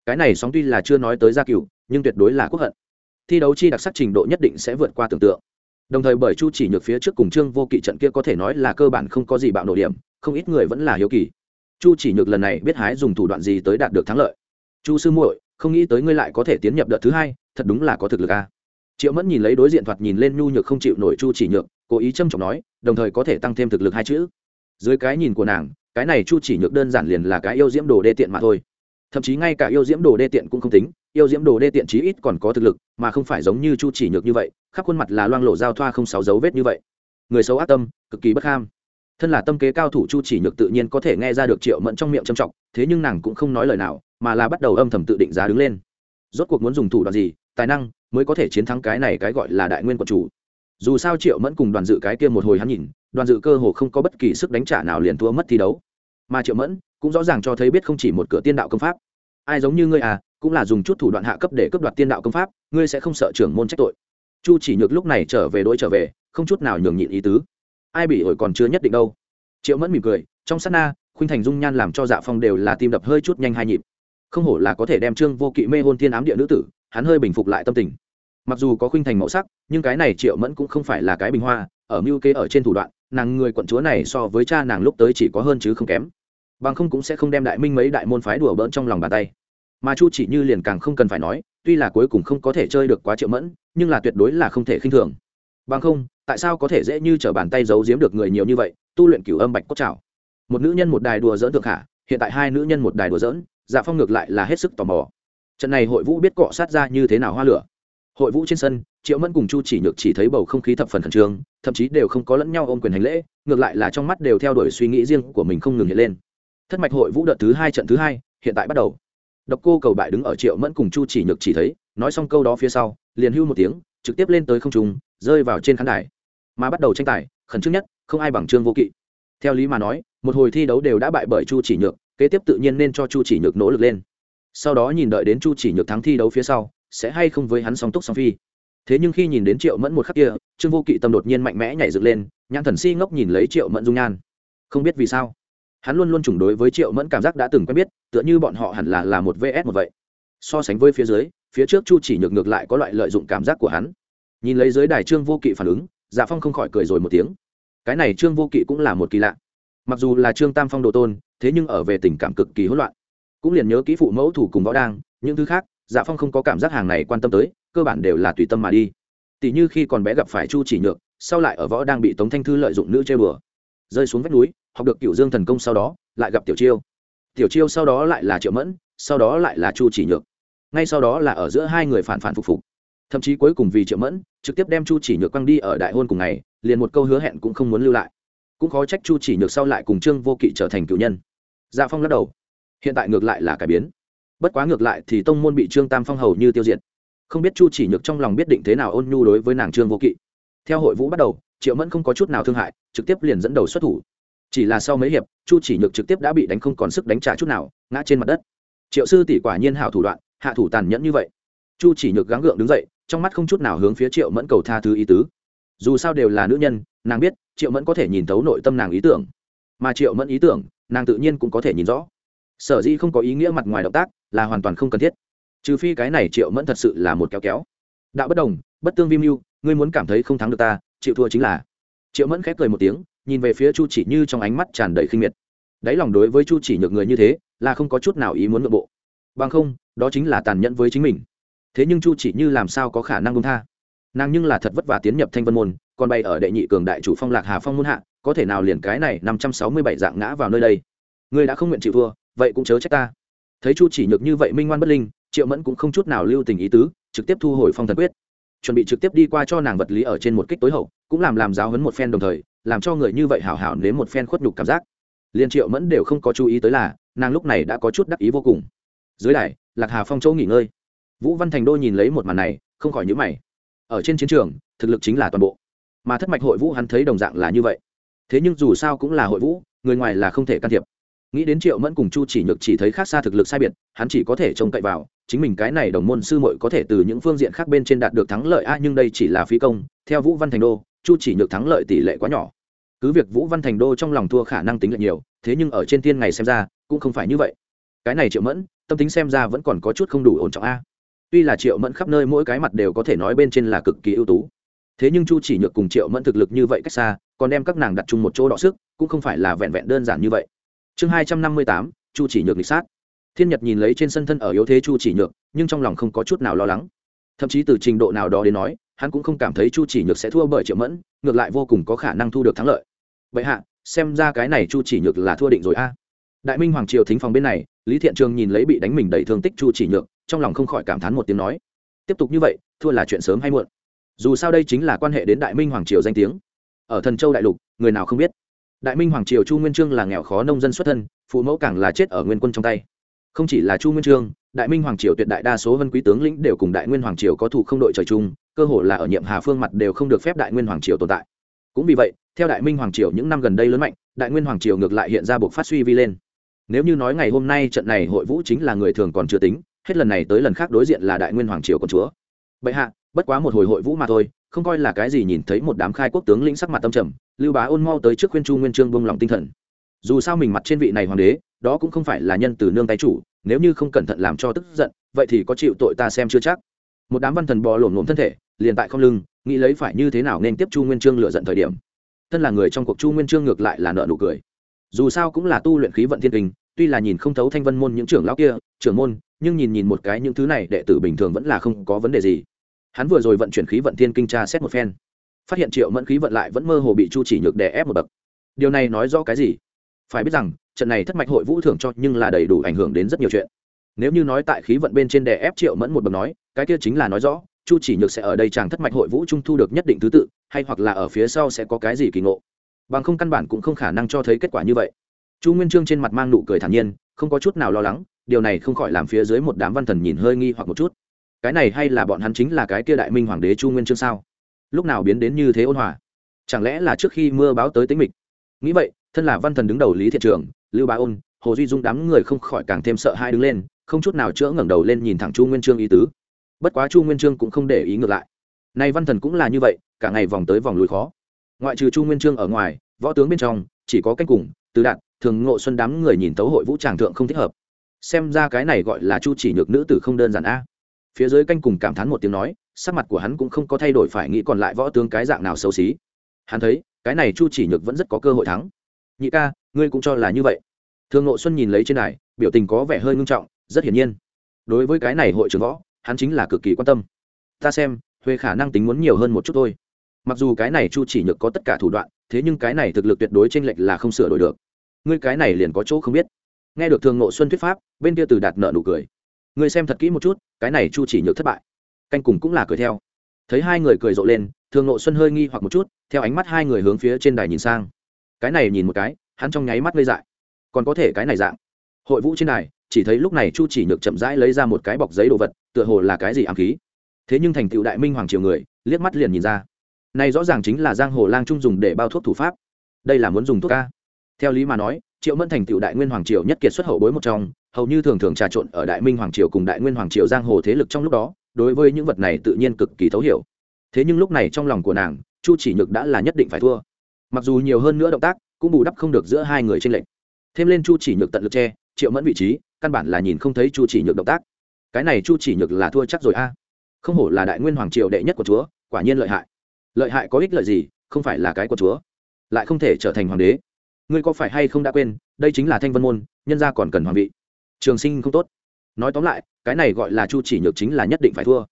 Cái này sóng tuy là chưa nói tới gia cửu, nhưng tuyệt đối là quốc hận. Thi đấu chi đặc sắc trình độ nhất định sẽ vượt qua tưởng tượng. Đồng thời bởi chu chỉ nhược phía trước cùng trương vô kỵ trận kia có thể nói là cơ bản không có gì bạo nổ điểm, không ít người vẫn là hiếu kỳ. Chu chỉ nhược lần này biết hái dùng thủ đoạn gì tới đạt được thắng lợi. Chu sư muội, không nghĩ tới ngươi lại có thể tiến nhập đợt thứ hai, thật đúng là có thực lực a. Triệu mẫn nhìn lấy đối diện thoạt nhìn lên nhu nhược không chịu nổi chu chỉ nhược, cố ý châm trọng nói, đồng thời có thể tăng thêm thực lực hai chữ. Dưới cái nhìn của nàng cái này chu chỉ nhược đơn giản liền là cái yêu diễm đồ đê tiện mà thôi. Thậm chí ngay cả yêu diễm đồ đê tiện cũng không tính, yêu diễm đồ đê tiện chí ít còn có thực lực, mà không phải giống như chu chỉ nhược như vậy, khắp khuôn mặt là loang lộ giao thoa không sáu dấu vết như vậy. Người xấu ác tâm, cực kỳ bất ham. Thân là tâm kế cao thủ chu chỉ nhược tự nhiên có thể nghe ra được triệu mẫn trong miệng trầm trọng, thế nhưng nàng cũng không nói lời nào, mà là bắt đầu âm thầm tự định giá đứng lên. Rốt cuộc muốn dùng thủ đoạn gì, tài năng mới có thể chiến thắng cái này cái gọi là đại nguyên quận chủ. Dù sao triệu mẫn cùng đoàn dự cái kia một hồi hắn nhìn đoàn dự cơ hồ không có bất kỳ sức đánh trả nào liền thua mất thi đấu. Mà triệu mẫn cũng rõ ràng cho thấy biết không chỉ một cửa tiên đạo công pháp. Ai giống như ngươi à cũng là dùng chút thủ đoạn hạ cấp để cấp đoạt tiên đạo công pháp, ngươi sẽ không sợ trưởng môn trách tội. Chu chỉ nhược lúc này trở về đ trở về, không chút nào nhường nhịn ý tứ. Ai bị ổi còn chưa nhất định đâu. Triệu mẫn mỉm cười, trong s á t na, khuynh thành dung nhan làm cho dạ phong đều là tim đập hơi chút nhanh hai nhịp. Không hổ là có thể đem trương vô kỵ mê hôn thiên ám địa nữ tử, hắn hơi bình phục lại tâm tình mặc dù có khuynh thành màu sắc, nhưng cái này triệu mẫn cũng không phải là cái bình hoa, ở mưu kế ở trên thủ đoạn, nàng người quận chúa này so với cha nàng lúc tới chỉ có hơn chứ không kém. Bằng không cũng sẽ không đem đại minh mấy đại môn phái đùa bỡn trong lòng bàn tay. Mà chu chỉ như liền càng không cần phải nói, tuy là cuối cùng không có thể chơi được quá triệu mẫn, nhưng là tuyệt đối là không thể khinh thường. Bằng không, tại sao có thể dễ như t r ở bàn tay giấu giếm được người nhiều như vậy, tu luyện cửu âm bạch cốt trào một nữ nhân một đài đùa dỡn thượng hạ hiện tại hai nữ nhân một đài đùa dỡn dạ phong ngược lại là hết sức tò mò. Trận này hội vũ biết cọ sát ra như thế nào hoa lửa hội vũ trên sân, triệu mẫn cùng chu chỉ nhược chỉ thấy bầu không khí thập phần khẩn trương, thậm chí đều không có lẫn nhau ôm quyền hành lễ, ngược lại là trong mắt đều theo đuổi suy nghĩ riêng của mình không ngừng hiện lên. Thất mạch hội vũ đợt thứ hai trận thứ hai, hiện tại bắt đầu. Độc cô cầu bại đứng ở triệu mẫn cùng chu chỉ nhược chỉ thấy, nói xong câu đó phía sau, liền hưu một tiếng, trực tiếp lên tới không trùng rơi vào trên khán đài. Mà bắt đầu tranh tài, khẩn trương nhất, không ai bằng trương vô kỵ. Theo lý mà nói, một hồi thi đấu đều đã bại bởi chu chỉ nhược, kế tiếp tự nhiên nên cho chu chỉ nhược nỗ lực lên. Sau đó nhìn đợi đến chu chỉ nhược thắng thi đấu phía sau sẽ hay không với hắn song túc song phi. Thế nhưng khi nhìn đến triệu mẫn một khắc kia, trương vô kỵ tâm đột nhiên mạnh mẽ nhảy dựng lên, nhãn thần si ngốc nhìn lấy triệu mẫn dung nhan. Không biết vì sao, hắn luôn luôn chủng đối với triệu mẫn cảm giác đã từng quen biết, tựa như bọn họ hẳn là là một vs một vậy. So sánh với phía dưới, phía trước chu chỉ nhược ngược lại có loại lợi dụng cảm giác của hắn. Nhìn lấy dưới đài trương vô kỵ phản ứng dạ phong không khỏi cười rồi một tiếng. Cái này trương vô kỵ cũng là một kỳ lạ. Mặc dù là trương tam phong đồ tôn, thế nhưng ở về tình cảm cực kỳ hỗn loạn. Cũng liền nhớ kỹ phụ mẫu thủ cùng võ đang, những thứ khác dạ phong không có cảm giác hàng này quan tâm tới, cơ bản đều là tùy tâm mà đi. Tỷ như khi còn bé gặp phải chu chỉ nhược, sau lại ở võ đang bị tống thanh thư lợi dụng nữ chơi bừa. Rơi xuống vách núi, học được cựu dương thần công sau đó, lại gặp tiểu chiêu. Tiểu chiêu sau đó lại là triệu mẫn, sau đó lại là chu chỉ nhược. Ngay sau đó là ở giữa hai người phản phản phục phục. Thậm chí cuối cùng vì triệu mẫn, trực tiếp đem chu chỉ nhược quăng đi ở đại hôn cùng ngày, liền một câu hứa hẹn cũng không muốn lưu lại. Cũng khó trách chu chỉ nhược sau lại cùng trương vô kỵ trở thành cựu nhân. Dạ phong lắc đầu. Hiện tại ngược lại là cải biến bất quá ngược lại thì tông môn bị trương tam phong hầu như tiêu diệt. Không biết chu chỉ nhược trong lòng biết định thế nào ôn nhu đối với nàng trương vô kỵ. Theo hội vũ bắt đầu, triệu mẫn không có chút nào thương hại, trực tiếp liền dẫn đầu xuất thủ. Chỉ là sau mấy hiệp, chu chỉ nhược trực tiếp đã bị đánh không còn sức đánh trả chút nào, ngã trên mặt đất. Triệu sư tỷ quả nhiên hảo thủ đoạn, hạ thủ tàn nhẫn như vậy. Chu chỉ nhược gắng gượng đứng dậy, trong mắt không chút nào hướng phía triệu mẫn cầu tha thứ ý tứ. Dù sao đều là nữ nhân, nàng biết, triệu mẫn có thể nhìn thấu nội tâm nàng ý tưởng. Mà triệu mẫn ý tưởng, nàng tự nhiên cũng có thể nhìn rõ. Sở dĩ không có ý nghĩa mặt ngoài động tác là hoàn toàn không cần thiết. Trừ phi cái này triệu mẫn thật sự là một kéo kéo. Đạo bất đồng, bất tương vi mưu, ngươi muốn cảm thấy không thắng được ta, chịu thua chính là. Triệu mẫn khép cười một tiếng, nhìn về phía chu chỉ như trong ánh mắt tràn đầy khinh miệt. Đáy lòng đối với chu chỉ nhược người như thế, là không có chút nào ý muốn nội bộ. Bằng không, đó chính là tàn nhẫn với chính mình. Thế nhưng chu chỉ như làm sao có khả năng công tha? Nàng nhưng là thật vất vả tiến nhập thanh vân môn, còn bay ở đệ nhị cường đại chủ phong lạc hà phong môn hạ, có thể nào liền cái này năm trăm sáu mươi bảy dạng ngã vào nơi đây? Ngươi đã không nguyện chịu thua, vậy cũng chớ trách ta thấy chu chỉ nhược như vậy minh ngoan bất linh, triệu mẫn cũng không chút nào lưu tình ý tứ, trực tiếp thu hồi phong thần quyết. Chuẩn bị trực tiếp đi qua cho nàng vật lý ở trên một kích tối hậu, cũng làm làm giáo hấn một phen đồng thời, làm cho người như vậy hảo hảo nếm một phen khuất nhục cảm giác. Liên triệu mẫn đều không có chú ý tới là, nàng lúc này đã có chút đắc ý vô cùng. Dưới đài, lạc hà phong châu nghỉ ngơi. Vũ văn thành đô nhìn lấy một màn này, không khỏi nhữ mày. Ở trên chiến trường, thực lực chính là toàn bộ. Mà thất mạch hội vũ hắn thấy đồng dạng là như vậy. Thế nhưng dù sao cũng là hội vũ, người ngoài là không thể can thiệp nghĩ đến triệu mẫn cùng chu chỉ nhược chỉ thấy khác xa thực lực sai biệt, hắn chỉ có thể trông cậy vào, chính mình cái này đồng môn sư muội có thể từ những phương diện khác bên trên đạt được thắng lợi a, nhưng đây chỉ là phi công, theo vũ văn thành đô, chu chỉ nhược thắng lợi tỷ lệ quá nhỏ. Cứ việc vũ văn thành đô trong lòng thua khả năng tính lệch nhiều, thế nhưng ở trên tiên ngày xem ra, cũng không phải như vậy. Cái này triệu mẫn, tâm tính xem ra vẫn còn có chút không đủ ổn trọng a. Tuy là triệu mẫn khắp nơi mỗi cái mặt đều có thể nói bên trên là cực kỳ ưu tú, thế nhưng chu chỉ nhược cùng triệu mẫn thực lực như vậy cách xa, còn đem các nàng đặt chung một chỗ đọ sức, cũng không phải là vẹn vẹn đơn giản như vậy chương hai trăm năm mươi tám, chu chỉ nhược lịch sát. Thiên nhật nhìn lấy trên sân thân ở yếu thế chu chỉ nhược, nhưng trong lòng không có chút nào lo lắng. Thậm chí từ trình độ nào đó đến nói, hắn cũng không cảm thấy chu chỉ nhược sẽ thua bởi triệu mẫn, ngược lại vô cùng có khả năng thu được thắng lợi. Vậy hạ, xem ra cái này chu chỉ nhược là thua định rồi a. Đại minh hoàng triều thính phòng bên này, lý thiện trường nhìn lấy bị đánh mình đầy thương tích chu chỉ nhược, trong lòng không khỏi cảm thán một tiếng nói, tiếp tục như vậy, thua là chuyện sớm hay muộn. Dù sao đây chính là quan hệ đến đại minh hoàng triều danh tiếng. Ở thần châu đại lục, người nào không biết đại minh hoàng triều chu nguyên trương là nghèo khó nông dân xuất thân, phụ mẫu càng là chết ở nguyên quân trong tay. Không chỉ là chu nguyên trương, đại minh hoàng triều tuyệt đại đa số vân quý tướng lĩnh đều cùng đại nguyên hoàng triều có thủ không đội trời chung, cơ hồ là ở nhiệm hà phương mặt đều không được phép đại nguyên hoàng triều tồn tại. Cũng vì vậy, theo đại minh hoàng triều những năm gần đây lớn mạnh, đại nguyên hoàng triều ngược lại hiện ra buộc phát suy vi lên. Nếu như nói ngày hôm nay trận này hội vũ chính là người thường còn chưa tính, hết lần này tới lần khác đối diện là đại nguyên hoàng triều con chúa. Bệ hạ, bất quá một hồi hội vũ mà thôi, không coi là cái gì nhìn thấy một đám khai quốc tướng lĩnh sắc mặt tâm trầm lưu bá ôn mau tới trước khuyên chu nguyên trương bông lòng tinh thần. Dù sao mình mặt trên vị này hoàng đế, đó cũng không phải là nhân từ nương tay chủ, nếu như không cẩn thận làm cho tức giận, vậy thì có chịu tội ta xem chưa chắc. Một đám văn thần bò lổm lổm thân thể, liền tại không lưng, nghĩ lấy phải như thế nào nên tiếp chu nguyên trương lựa giận thời điểm. Thân là người trong cuộc chu nguyên trương ngược lại là nợ nụ cười. Dù sao cũng là tu luyện khí vận thiên kinh, tuy là nhìn không thấu thanh vân môn những trưởng lão kia, trưởng môn, nhưng nhìn nhìn một cái những thứ này đệ tử bình thường vẫn là không có vấn đề gì. Hắn vừa rồi vận chuyển khí vận thiên kinh tra xét một phen phát hiện triệu mẫn khí vận lại vẫn mơ hồ bị chu chỉ nhược đè ép một bậc. Điều này nói rõ cái gì? Phải biết rằng, trận này thất mạch hội vũ thưởng cho nhưng là đầy đủ ảnh hưởng đến rất nhiều chuyện. Nếu như nói tại khí vận bên trên đè ép triệu mẫn một bậc nói, cái kia chính là nói rõ, chu chỉ nhược sẽ ở đây chàng thất mạch hội vũ trung thu được nhất định thứ tự, hay hoặc là ở phía sau sẽ có cái gì kỳ ngộ. Bằng không căn bản cũng không khả năng cho thấy kết quả như vậy. Chu nguyên trương trên mặt mang nụ cười thản nhiên, không có chút nào lo lắng, điều này không khỏi làm phía dưới một đám văn thần nhìn hơi nghi hoặc một chút. Cái này hay là bọn hắn chính là cái kia đại minh hoàng đế chu nguyên trương sao? Lúc nào biến đến như thế ôn hòa? Chẳng lẽ là trước khi mưa báo tới tính mịch? Nghĩ vậy, thân là văn thần đứng đầu lý thiện trường, lưu bá ôn, hồ duy dung đám người không khỏi càng thêm sợ hai đứng lên, không chút nào chữa ngẩng đầu lên nhìn thẳng chu nguyên trương ý tứ. Bất quá chu nguyên trương cũng không để ý ngược lại. Nay văn thần cũng là như vậy, cả ngày vòng tới vòng lùi khó. Ngoại trừ chu nguyên trương ở ngoài, võ tướng bên trong, chỉ có canh cùng tứ đạt, thường ngộ xuân đám người nhìn tấu hội vũ tràng thượng không thích hợp. Xem ra cái này gọi là chu chỉ nhược nữ tử không đơn giản a. Phía dưới canh cùng cảm thán một tiếng nói sắc mặt của hắn cũng không có thay đổi phải nghĩ còn lại võ tướng cái dạng nào xấu xí. Hắn thấy, cái này chu chỉ nhược vẫn rất có cơ hội thắng. Nhị ca, ngươi cũng cho là như vậy. Thương ngộ xuân nhìn lấy trên này biểu tình có vẻ hơi ngưng trọng, rất hiển nhiên. Đối với cái này hội trưởng võ, hắn chính là cực kỳ quan tâm. Ta xem, huệ khả năng tính muốn nhiều hơn một chút thôi. Mặc dù cái này chu chỉ nhược có tất cả thủ đoạn, thế nhưng cái này thực lực tuyệt đối t r ê n lệch là không sửa đổi được. Ngươi cái này liền có chỗ không biết. Nghe được thường ngộ xuân thuyết pháp, bên kia từ đạt nợ nụ cười. Ngươi xem thật kỹ một chút, cái này chu chỉ nhược thất bại canh cùng cũng là cười theo. Thấy hai người cười rộ lên, thường nộ xuân hơi nghi hoặc một chút, theo ánh mắt hai người hướng phía trên đài nhìn sang. Cái này nhìn một cái, hắn trong nháy mắt gây dại. Còn có thể cái này dạng. Hội vũ trên đài, chỉ thấy lúc này chu chỉ nhược chậm rãi lấy ra một cái bọc giấy đồ vật, tựa hồ là cái gì ám khí. Thế nhưng thành tựu đại minh hoàng triều người, liếc mắt liền nhìn ra. Này rõ ràng chính là giang hồ lang trung dùng để bao thuốc thủ pháp. Đây là muốn dùng thuốc ca. Theo lý mà nói, triệu mẫn thành tựu đại nguyên hoàng triều nhất kiệt xuất hậu bối một trong, hầu như thường thường trà trộn ở đại minh hoàng triều cùng đại nguyên hoàng triều giang hồ thế lực trong lúc đó đối với những vật này tự nhiên cực kỳ thấu hiểu. Thế nhưng lúc này trong lòng của nàng, chu chỉ nhược đã là nhất định phải thua. Mặc dù nhiều hơn nữa động tác, cũng bù đắp không được giữa hai người trên lệnh thêm lên chu chỉ nhược tận lực che, triệu mẫn vị trí, căn bản là nhìn không thấy chu chỉ nhược động tác. Cái này chu chỉ nhược là thua chắc rồi a. Không hổ là đại nguyên hoàng triều đệ nhất của chúa, quả nhiên lợi hại. Lợi hại có ích lợi gì, không phải là cái của chúa. Lại không thể trở thành hoàng đế. Ngươi có phải hay không đã quên, đây chính là thanh vân môn, nhân gia còn cần hoàng vị. Trường sinh không tốt nói tóm lại, cái này gọi là chu chỉ nhược chính là nhất định phải thua.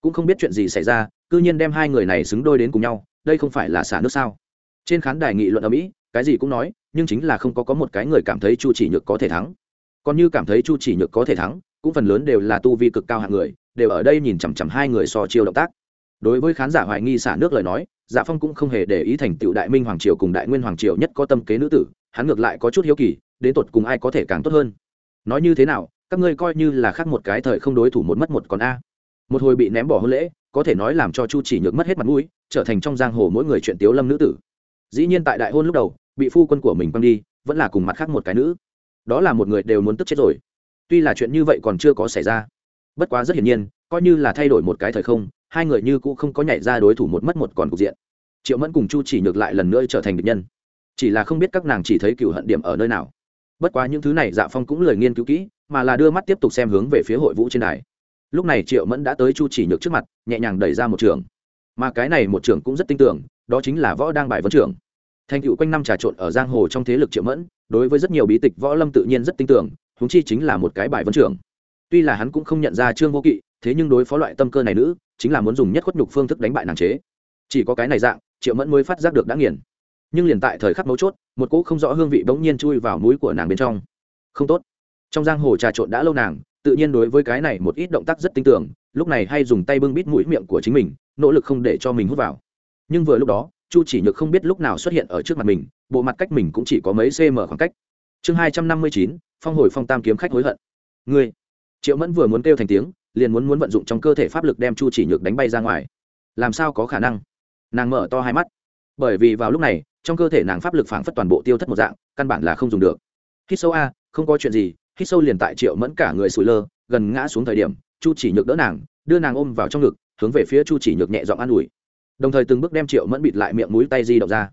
Cũng không biết chuyện gì xảy ra, cư nhiên đem hai người này xứng đôi đến cùng nhau, đây không phải là xả nước sao? Trên khán đài nghị luận ở mỹ cái gì cũng nói, nhưng chính là không có có một cái người cảm thấy chu chỉ nhược có thể thắng. Còn như cảm thấy chu chỉ nhược có thể thắng, cũng phần lớn đều là tu vi cực cao hạng người, đều ở đây nhìn chằm chằm hai người so chiêu động tác. Đối với khán giả hoài nghi xả nước lời nói dạ phong cũng không hề để ý thành tựu đại minh hoàng triều cùng đại nguyên hoàng triều nhất có tâm kế nữ tử, hắn ngược lại có chút hiếu kỳ, đến tột cùng ai có thể càng tốt hơn? Nói như thế nào các ngươi coi như là khác một cái thời không đối thủ một mất một còn a. Một hồi bị ném bỏ hôn lễ, có thể nói làm cho chu chỉ nhược mất hết mặt mũi, trở thành trong giang hồ mỗi người chuyện tiếu lâm nữ tử. Dĩ nhiên tại đại hôn lúc đầu, bị phu quân của mình quăng đi, vẫn là cùng mặt khác một cái nữ. Đó là một người đều muốn tức chết rồi. Tuy là chuyện như vậy còn chưa có xảy ra. Bất quá rất hiển nhiên, coi như là thay đổi một cái thời không, hai người như cũng không có nhảy ra đối thủ một mất một còn cục diện. Triệu mẫn cùng chu chỉ nhược lại lần nữa trở thành địch nhân. Chỉ là không biết các nàng chỉ thấy cựu hận điểm ở nơi nào bất quá những thứ này dạ phong cũng lời nghiên cứu kỹ, mà là đưa mắt tiếp tục xem hướng về phía hội vũ trên đài. Lúc này triệu mẫn đã tới chu chỉ nhược trước mặt, nhẹ nhàng đẩy ra một trường. Mà cái này một trường cũng rất tin tưởng, đó chính là võ đang bài vấn trưởng thành cựu quanh năm trà trộn ở giang hồ trong thế lực triệu mẫn, đối với rất nhiều bí tịch võ lâm tự nhiên rất tin tưởng húng chi chính là một cái bài vấn trưởng tuy là hắn cũng không nhận ra trương vô kỵ, thế nhưng đối phó loại tâm cơ này nữ, chính là muốn dùng nhất khuất nhục phương thức đánh bại nàng chế. Chỉ có cái này dạng, triệu mẫn mới phát giác được đã nghiền nhưng liền tại thời khắc mấu chốt, một cỗ không rõ hương vị bỗng nhiên chui vào mũi của nàng bên trong. Không tốt. Trong giang hồ trà trộn đã lâu nàng, tự nhiên đối với cái này một ít động tác rất tin tưởng, lúc này hay dùng tay bưng bít mũi miệng của chính mình, nỗ lực không để cho mình hút vào. Nhưng vừa lúc đó, chu chỉ nhược không biết lúc nào xuất hiện ở trước mặt mình, bộ mặt cách mình cũng chỉ có mấy cm khoảng cách. Chương hai trăm năm mươi chín, phong hồi phong tam kiếm khách hối hận. Ngươi. Triệu mẫn vừa muốn kêu thành tiếng, liền muốn muốn vận dụng trong cơ thể pháp lực đem chu chỉ nhược đánh bay ra ngoài. Làm sao có khả năng? Nàng mở to hai mắt. Bởi vì vào lúc này trong cơ thể nàng pháp lực phảng phất toàn bộ tiêu thất một dạng, căn bản là không dùng được. Hít sâu a, không có chuyện gì, hít sâu liền tại triệu mẫn cả người sủi lơ, gần ngã xuống thời điểm, chu chỉ nhược đỡ nàng, đưa nàng ôm vào trong ngực, hướng về phía chu chỉ nhược nhẹ giọng an ủi. Đồng thời từng bước đem triệu mẫn bịt lại miệng mũi tay di động ra.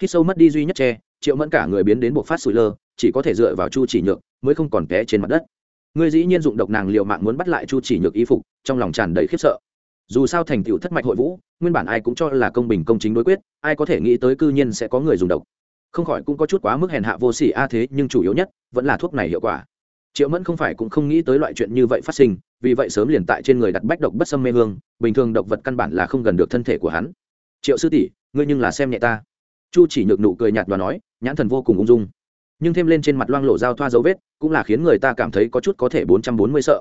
Hít sâu mất đi duy nhất tre triệu mẫn cả người biến đến buộc phát sủi lơ, chỉ có thể dựa vào chu chỉ nhược, mới không còn té trên mặt đất. Ngươi dĩ nhiên dụng độc nàng liều mạng muốn bắt lại chu chỉ nhược y phục, trong lòng tràn đầy khiếp sợ dù sao thành tựu thất mạch hội vũ, nguyên bản ai cũng cho là công bình công chính đối quyết, ai có thể nghĩ tới cư nhiên sẽ có người dùng độc. Không khỏi cũng có chút quá mức hèn hạ vô sỉ a, thế nhưng chủ yếu nhất, vẫn là thuốc này hiệu quả. Triệu mẫn không phải cũng không nghĩ tới loại chuyện như vậy phát sinh, vì vậy sớm liền tại trên người đặt bách độc bất xâm mê hương, bình thường độc vật căn bản là không gần được thân thể của hắn. Triệu sư tỷ, ngươi nhưng là xem nhẹ ta. Chu chỉ nhược nụ cười nhạt và nói, nhãn thần vô cùng ung dung. Nhưng thêm lên trên mặt loang lộ giao thoa dấu vết, cũng là khiến người ta cảm thấy có chút có thể bốn trăm bốn mươi sợ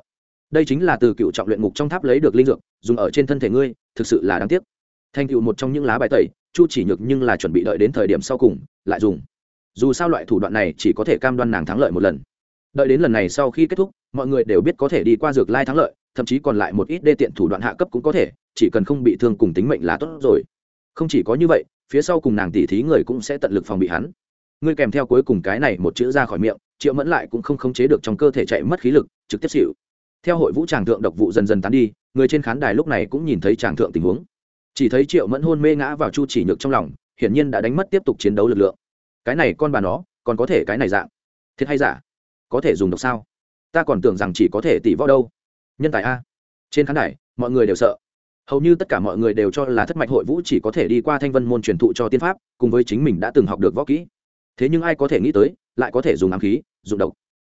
đây chính là từ cựu trọng luyện ngục trong tháp lấy được linh dược, dùng ở trên thân thể ngươi, thực sự là đáng tiếc. Thành cựu một trong những lá bài tẩy, chu chỉ nhược nhưng là chuẩn bị đợi đến thời điểm sau cùng, lại dùng. Dù sao loại thủ đoạn này chỉ có thể cam đoan nàng thắng lợi một lần. Đợi đến lần này sau khi kết thúc, mọi người đều biết có thể đi qua dược lai thắng lợi, thậm chí còn lại một ít đê tiện thủ đoạn hạ cấp cũng có thể, chỉ cần không bị thương cùng tính mệnh là tốt rồi. Không chỉ có như vậy, phía sau cùng nàng tỉ thí người cũng sẽ tận lực phòng bị hắn. Ngươi kèm theo cuối cùng cái này một chữ ra khỏi miệng, triệu mẫn lại cũng không khống chế được trong cơ thể chạy mất khí lực, trực tiếp xịu theo hội vũ tràng thượng độc vụ dần dần tán đi, người trên khán đài lúc này cũng nhìn thấy tràng thượng tình huống. Chỉ thấy triệu mẫn hôn mê ngã vào chu chỉ nhược trong lòng, hiển nhiên đã đánh mất tiếp tục chiến đấu lực lượng. Cái này con bà nó, còn có thể cái này dạng? Thiệt hay giả? Có thể dùng độc sao? Ta còn tưởng rằng chỉ có thể tỷ võ đâu. Nhân tài a. Trên khán đài, mọi người đều sợ. Hầu như tất cả mọi người đều cho là thất mạch hội vũ chỉ có thể đi qua thanh vân môn truyền thụ cho tiên pháp, cùng với chính mình đã từng học được võ kỹ. Thế nhưng ai có thể nghĩ tới, lại có thể dùng ám khí, dùng độc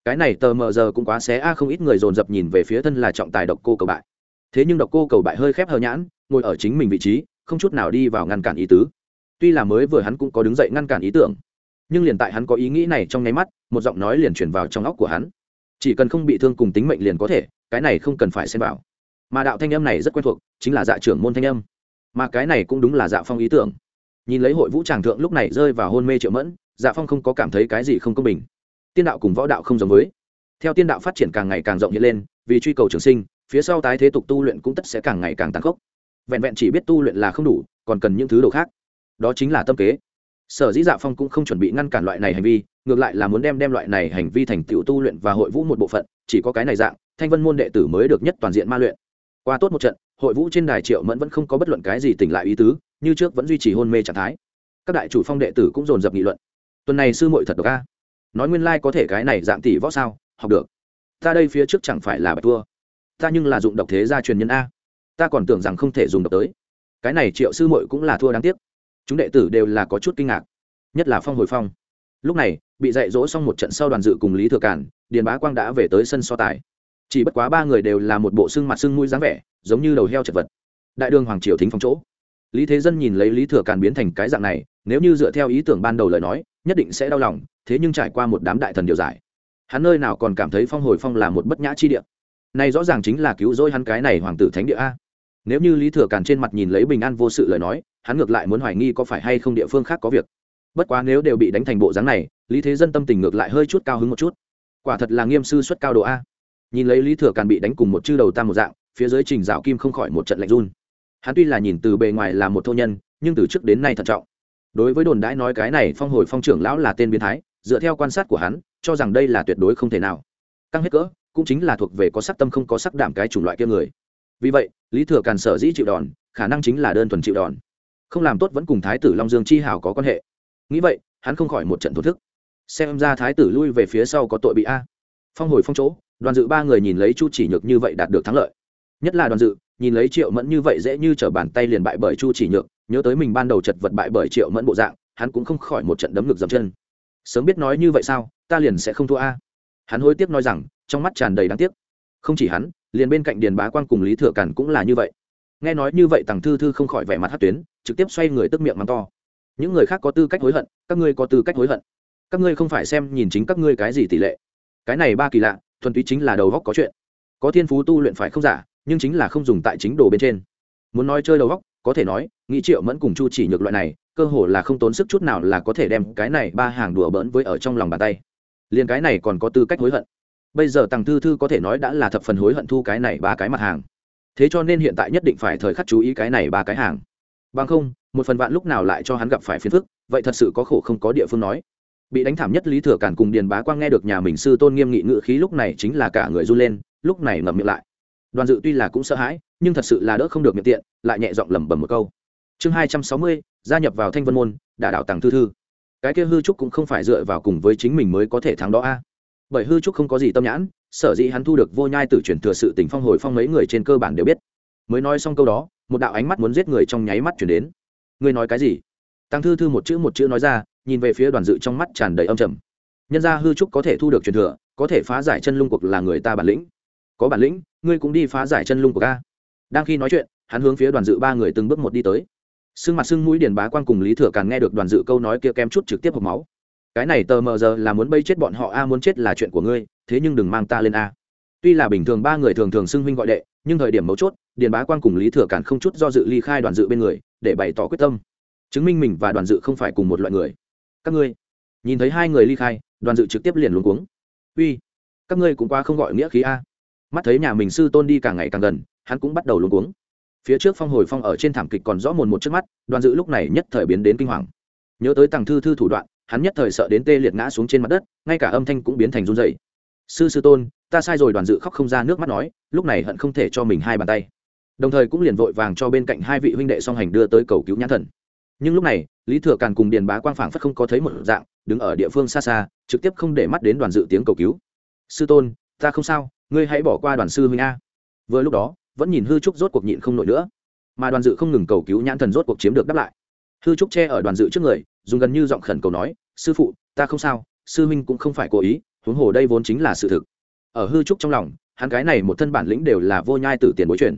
cái này tờ mờ giờ cũng quá xé a, không ít người dồn dập nhìn về phía thân là trọng tài độc cô cầu bại. Thế nhưng độc cô cầu bại hơi khép hờ nhãn, ngồi ở chính mình vị trí, không chút nào đi vào ngăn cản ý tứ. Tuy là mới vừa hắn cũng có đứng dậy ngăn cản ý tưởng, nhưng liền tại hắn có ý nghĩ này trong nháy mắt, một giọng nói liền chuyển vào trong óc của hắn. Chỉ cần không bị thương cùng tính mệnh liền có thể, cái này không cần phải xem vào. Mà đạo thanh âm này rất quen thuộc, chính là dạ trưởng môn thanh âm. Mà cái này cũng đúng là dạ phong ý tưởng. Nhìn lấy hội vũ tràng thượng lúc này rơi vào hôn mê triệu mẫn dạ phong không có cảm thấy cái gì không công bình tiên đạo cùng võ đạo không giống với. Theo tiên đạo phát triển càng ngày càng rộng hiện lên, vì truy cầu trường sinh, phía sau tái thế tục tu luyện cũng tất sẽ càng ngày càng tăng khốc. Vẹn vẹn chỉ biết tu luyện là không đủ, còn cần những thứ đồ khác. Đó chính là tâm kế. Sở dĩ dạ phong cũng không chuẩn bị ngăn cản loại này hành vi, ngược lại là muốn đem đem loại này hành vi thành tựu tu luyện và hội vũ một bộ phận, chỉ có cái này dạng, thanh vân môn đệ tử mới được nhất toàn diện ma luyện. Qua tốt một trận, hội vũ trên đài triệu mẫn vẫn không có bất luận cái gì tỉnh lại ý tứ, như trước vẫn duy trì hôn mê trạng thái. Các đại chủ phong đệ tử cũng dồn dập nghị luận. Tuần này sư muội thật độc a nói nguyên lai có thể cái này dạng tỷ võ sao, học được. Ta đây phía trước chẳng phải là bạch thua ta nhưng là dụng độc thế gia truyền nhân a. Ta còn tưởng rằng không thể dùng độc tới. Cái này triệu sư muội cũng là thua đáng tiếc. Chúng đệ tử đều là có chút kinh ngạc, nhất là phong hồi phong. Lúc này, bị dạy dỗ xong một trận sau đoàn dự cùng lý thừa cản điền bá quang đã về tới sân so tài. Chỉ bất quá ba người đều là một bộ xương mặt xương mũi dáng vẻ, giống như đầu heo chật vật. Đại đường hoàng triều thính phong chỗ lý thế dân nhìn lấy lý thừa càn biến thành cái dạng này, nếu như dựa theo ý tưởng ban đầu lời nói, nhất định sẽ đau lòng, thế nhưng trải qua một đám đại thần điều giải, hắn nơi nào còn cảm thấy phong hồi phong là một bất nhã chi địa. Này rõ ràng chính là cứu rỗi hắn cái này hoàng tử thánh địa a. Nếu như lý thừa càn trên mặt nhìn lấy bình an vô sự lời nói, hắn ngược lại muốn hoài nghi có phải hay không địa phương khác có việc. Bất quá nếu đều bị đánh thành bộ dáng này, lý thế dân tâm tình ngược lại hơi chút cao hứng một chút. Quả thật là nghiêm sư xuất cao độ a. Nhìn lấy lý thừa càn bị đánh cùng một chư đầu tam một dạng, phía dưới trình dạo kim không khỏi một trận lạnh run hắn tuy là nhìn từ bề ngoài là một thô nhân, nhưng từ trước đến nay thận trọng. Đối với đồn đãi nói cái này phong hồi phong trưởng lão là tên biến thái, dựa theo quan sát của hắn, cho rằng đây là tuyệt đối không thể nào. Căng hết cỡ, cũng chính là thuộc về có sắc tâm không có sắc đảm cái chủng loại kia người. Vì vậy, lý thừa càn sở dĩ chịu đòn, khả năng chính là đơn thuần chịu đòn. Không làm tốt vẫn cùng thái tử long dương chi hào có quan hệ. Nghĩ vậy, hắn không khỏi một trận thổ thức. Xem ra thái tử lui về phía sau có tội bị a. Phong hồi phong chỗ, đoàn dự ba người nhìn lấy chu chỉ nhược như vậy đạt được thắng lợi. Nhất là đoàn dự nhìn lấy triệu mẫn như vậy dễ như t r ở bàn tay liền bại bởi chu chỉ nhược, nhớ tới mình ban đầu chật vật bại bởi triệu mẫn bộ dạng, hắn cũng không khỏi một trận đấm ngực dầm chân. Sớm biết nói như vậy sao, ta liền sẽ không thua a. Hắn hối tiếc nói rằng, trong mắt tràn đầy đáng tiếc. Không chỉ hắn, liền bên cạnh điền bá quan cùng lý thừa càn cũng là như vậy. Nghe nói như vậy tằng thư thư không khỏi vẻ mặt hát tuyến, trực tiếp xoay người tức miệng mắng to. Những người khác có tư cách hối hận, các ngươi có tư cách hối hận. Các ngươi không phải xem nhìn chính các ngươi cái gì tỷ lệ. Cái này ba kỳ lạ, thuần túy chính là đầu góc có chuyện. Có thiên phú tu luyện phải không giả nhưng chính là không dùng tại chính đồ bên trên. Muốn nói chơi đầu góc có thể nói nghĩ triệu mẫn cùng chu chỉ nhược loại này, cơ hồ là không tốn sức chút nào là có thể đem cái này ba hàng đùa bỡn với ở trong lòng bàn tay. Liền cái này còn có tư cách hối hận. Bây giờ tàng thư thư có thể nói đã là thập phần hối hận thu cái này ba cái mặt hàng. Thế cho nên hiện tại nhất định phải thời khắc chú ý cái này ba cái hàng. Bằng không, một phần vạn lúc nào lại cho hắn gặp phải phiền phức, vậy thật sự có khổ không có địa phương nói. Bị đánh thảm nhất lý thừa cản cùng điền bá quang nghe được nhà mình sư tôn nghiêm nghị ngự khí lúc này chính là cả người run lên, lúc này ngậm miệng lại đoàn dự tuy là cũng sợ hãi, nhưng thật sự là đỡ không được miệng tiện, lại nhẹ giọng lẩm bẩm một câu. Chương hai trăm sáu mươi, gia nhập vào thanh vân môn, đả đạo tàng thư thư. Cái kia hư trúc cũng không phải dựa vào cùng với chính mình mới có thể thắng đó a. Bởi hư trúc không có gì tâm nhãn, sở dĩ hắn thu được vô nhai tử chuyển thừa sự tỉnh phong hồi phong mấy người trên cơ bản đều biết. Mới nói xong câu đó, một đạo ánh mắt muốn giết người trong nháy mắt chuyển đến. Ngươi nói cái gì? Tăng thư thư một chữ một chữ nói ra, nhìn về phía đoàn dự trong mắt tràn đầy âm trầm. Nhân ra hư trúc có thể thu được truyền thừa, có thể phá giải chân lung cuộc là người ta bản lĩnh có bản lĩnh, ngươi cũng đi phá giải chân lung của ca đang khi nói chuyện, hắn hướng phía đoàn dự ba người từng bước một đi tới. Sưng mặt sưng mũi điền bá quan cùng lý thừa càng nghe được đoàn dự câu nói kia kem chút trực tiếp hộp máu. Cái này tờ mờ giờ là muốn bây chết bọn họ, a, muốn chết là chuyện của ngươi, thế nhưng đừng mang ta lên a. Tuy là bình thường ba người thường thường xưng huynh gọi đệ, nhưng thời điểm mấu chốt, điền bá quan cùng lý thừa cản không chút do dự ly khai đoàn dự bên người, để bày tỏ quyết tâm. Chứng minh mình và đoàn dự không phải cùng một loại người. Các ngươi, nhìn thấy hai người ly khai, đoàn dự trực tiếp liền luống cuống. Uy, các ngươi cũng qua không gọi nghĩa khí a mắt thấy nhà mình sư tôn đi càng ngày càng gần, hắn cũng bắt đầu luống cuống. Phía trước phong hồi phong ở trên thảm kịch còn rõ mồn một trước mắt, đoàn dự lúc này nhất thời biến đến kinh hoàng. Nhớ tới tàng thư thư thủ đoạn, hắn nhất thời sợ đến tê liệt ngã xuống trên mặt đất, ngay cả âm thanh cũng biến thành run dày sư sư tôn, ta sai rồi. Đoàn dự khóc không ra nước mắt nói, lúc này hận không thể cho mình hai bàn tay. Đồng thời cũng liền vội vàng cho bên cạnh hai vị huynh đệ song hành đưa tới cầu cứu nhãn thần. Nhưng lúc này, lý thừa càn cùng điền bá quang phảng phất không có thấy một dạng, đứng ở địa phương xa xa, trực tiếp không để mắt đến đoàn dự tiếng cầu cứu. Sư tôn, ta không sao ngươi hãy bỏ qua đoàn sư huynh a. Vừa lúc đó, vẫn nhìn hư trúc rốt cuộc nhịn không nổi nữa. Mà đoàn dự không ngừng cầu cứu nhãn thần rốt cuộc chiếm được đáp lại. Hư trúc che ở đoàn dự trước người, dùng gần như giọng khẩn cầu nói, sư phụ, ta không sao, sư huynh cũng không phải cố ý, huống hồ đây vốn chính là sự thực. Ở hư trúc trong lòng, hắn cái này một thân bản lĩnh đều là vô nhai từ tiền bối truyền.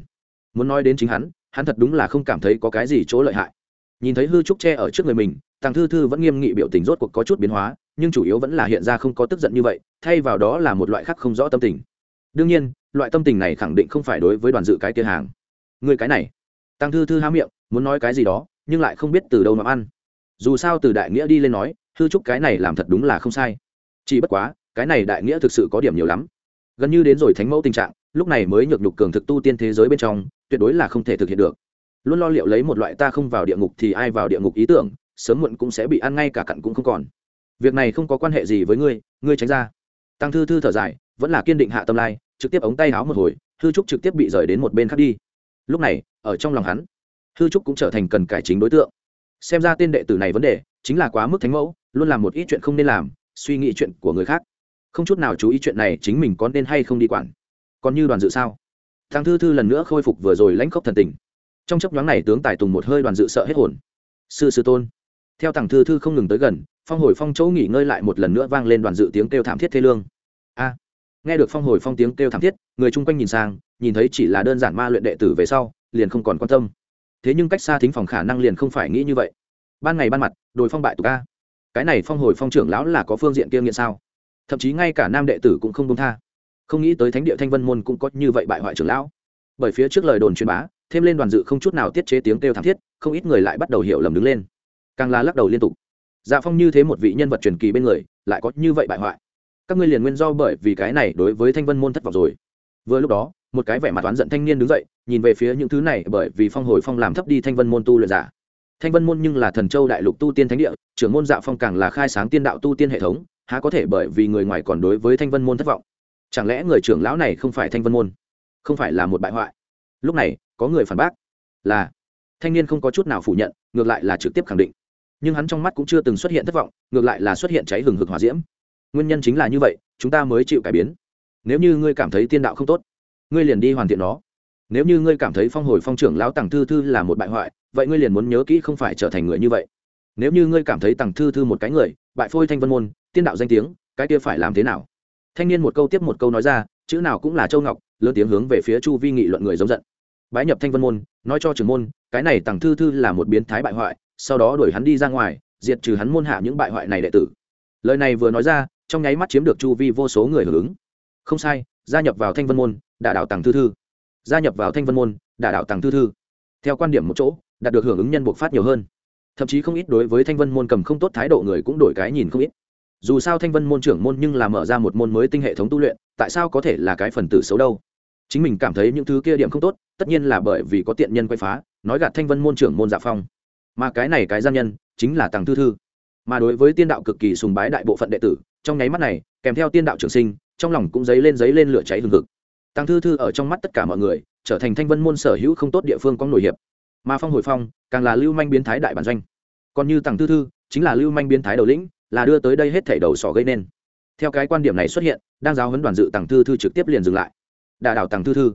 Muốn nói đến chính hắn hắn thật đúng là không cảm thấy có cái gì chỗ lợi hại. Nhìn thấy hư trúc che ở trước người mình tàng thư thư vẫn nghiêm nghị biểu tình rốt cuộc có chút biến hóa, nhưng chủ yếu vẫn là hiện ra không có tức giận như vậy, thay vào đó là một loại khác không rõ tâm tình đương nhiên, loại tâm tình này khẳng định không phải đối với đoàn dự cái kia hàng. Người cái này. Tăng thư thư há miệng, muốn nói cái gì đó, nhưng lại không biết từ đâu mà ăn. Dù sao từ đại nghĩa đi lên nói, thư trúc cái này làm thật đúng là không sai. Chỉ bất quá, cái này đại nghĩa thực sự có điểm nhiều lắm. Gần như đến rồi thánh mẫu tình trạng, lúc này mới nhược nhục cường thực tu tiên thế giới bên trong, tuyệt đối là không thể thực hiện được. Luôn lo liệu lấy một loại ta không vào địa ngục thì ai vào địa ngục ý tưởng, sớm muộn cũng sẽ bị ăn ngay cả cặn cũng không còn. Việc này không có quan hệ gì với ngươi ngươi tránh ra. Tăng thư thư thở dài, vẫn là kiên định hạ tâm lai trực tiếp ống tay áo một hồi, hư trúc trực tiếp bị rời đến một bên khác đi. Lúc này, ở trong lòng hắn, hư trúc cũng trở thành cần cải chính đối tượng. Xem ra tên đệ tử này vấn đề, chính là quá mức thánh mẫu, luôn làm một ít chuyện không nên làm, suy nghĩ chuyện của người khác. Không chút nào chú ý chuyện này chính mình có nên hay không đi quản. Còn như đoàn dự sao? Thằng thư thư lần nữa khôi phục vừa rồi lãnh khốc thần tình. Trong chấp nhoáng này tướng tài tùng một hơi đoàn dự sợ hết hồn. Sư sư tôn. Theo thằng thư thư không ngừng tới gần, phong hồi phong chỗ nghỉ ngơi lại một lần nữa vang lên đoàn dự tiếng kêu thảm thiết thê lương nghe được phong hồi phong tiếng kêu thảm thiết, người chung quanh nhìn sang, nhìn thấy chỉ là đơn giản ma luyện đệ tử về sau, liền không còn quan tâm. Thế nhưng cách xa thính phòng khả năng liền không phải nghĩ như vậy. Ban ngày ban mặt, đồi phong bại tục ca cái này phong hồi phong trưởng lão là có phương diện kiêng nghiện sao? Thậm chí ngay cả nam đệ tử cũng không công tha. Không nghĩ tới thánh địa thanh vân môn cũng có như vậy bại hoại trưởng lão. Bởi phía trước lời đồn truyền bá, thêm lên đoàn dự không chút nào tiết chế tiếng kêu thảm thiết, không ít người lại bắt đầu hiểu lầm đứng lên. Càng là lắc đầu liên tục. Dạ phong như thế một vị nhân vật truyền kỳ bên người, lại có như vậy bại hoại các ngươi liền nguyên do bởi vì cái này đối với thanh vân môn thất vọng rồi. Vừa lúc đó, một cái vẻ mặt oán giận thanh niên đứng dậy, nhìn về phía những thứ này bởi vì phong hồi phong làm thấp đi thanh vân môn tu luyện giả. Thanh vân môn nhưng là thần châu đại lục tu tiên thánh địa, trưởng môn dạ phong càng là khai sáng tiên đạo tu tiên hệ thống, há có thể bởi vì người ngoài còn đối với thanh vân môn thất vọng? Chẳng lẽ người trưởng lão này không phải thanh vân môn? Không phải là một bại hoại. Lúc này, có người phản bác là, thanh niên không có chút nào phủ nhận, ngược lại là trực tiếp khẳng định. Nhưng hắn trong mắt cũng chưa từng xuất hiện thất vọng, ngược lại là xuất hiện cháy hừng hực hòa diễm nguyên nhân chính là như vậy, chúng ta mới chịu cải biến. Nếu như ngươi cảm thấy tiên đạo không tốt, ngươi liền đi hoàn thiện nó. Nếu như ngươi cảm thấy phong hồi phong trưởng lão tàng thư thư là một bại hoại, vậy ngươi liền muốn nhớ kỹ không phải trở thành người như vậy. Nếu như ngươi cảm thấy tàng thư thư một cái người, bại phôi thanh vân môn, tiên đạo danh tiếng, cái kia phải làm thế nào? Thanh niên một câu tiếp một câu nói ra, chữ nào cũng là châu ngọc, lớn tiếng hướng về phía chu vi nghị luận người giống giận. Bái nhập thanh vân môn, nói cho trưởng môn, cái này tàng thư thư là một biến thái bại hoại, sau đó đuổi hắn đi ra ngoài, diệt trừ hắn môn hạ những bại hoại này đệ tử. Lời này vừa nói ra trong nháy mắt chiếm được chu vi vô số người hưởng ứng. Không sai, gia nhập vào thanh vân môn, đả đạo tàng thư thư. Gia nhập vào thanh vân môn, đả đạo tàng thư thư. Theo quan điểm một chỗ, đạt được hưởng ứng nhân buộc phát nhiều hơn. Thậm chí không ít đối với thanh vân môn cầm không tốt thái độ người cũng đổi cái nhìn không ít. Dù sao thanh vân môn trưởng môn nhưng là mở ra một môn mới tinh hệ thống tu luyện, tại sao có thể là cái phần tử xấu đâu? Chính mình cảm thấy những thứ kia điểm không tốt, tất nhiên là bởi vì có tiện nhân quay phá, nói gạt thanh vân môn trưởng môn dạ phong. Mà cái này cái gian nhân, chính là tàng thư thư mà đối với tiên đạo cực kỳ sùng bái đại bộ phận đệ tử, trong nháy mắt này, kèm theo tiên đạo trường sinh, trong lòng cũng dấy lên dấy lên lửa cháy hừng hực. Tăng thư thư ở trong mắt tất cả mọi người, trở thành thanh vân môn sở hữu không tốt địa phương có nổi hiệp. Mà phong hồi phong, càng là lưu manh biến thái đại bản doanh. Còn như tăng thư thư, chính là lưu manh biến thái đầu lĩnh, là đưa tới đây hết thảy đầu sỏ gây nên. Theo cái quan điểm này xuất hiện, đang giáo huấn đoàn dự tăng thư thư trực tiếp liền dừng lại. Đà đảo tăng thư thư,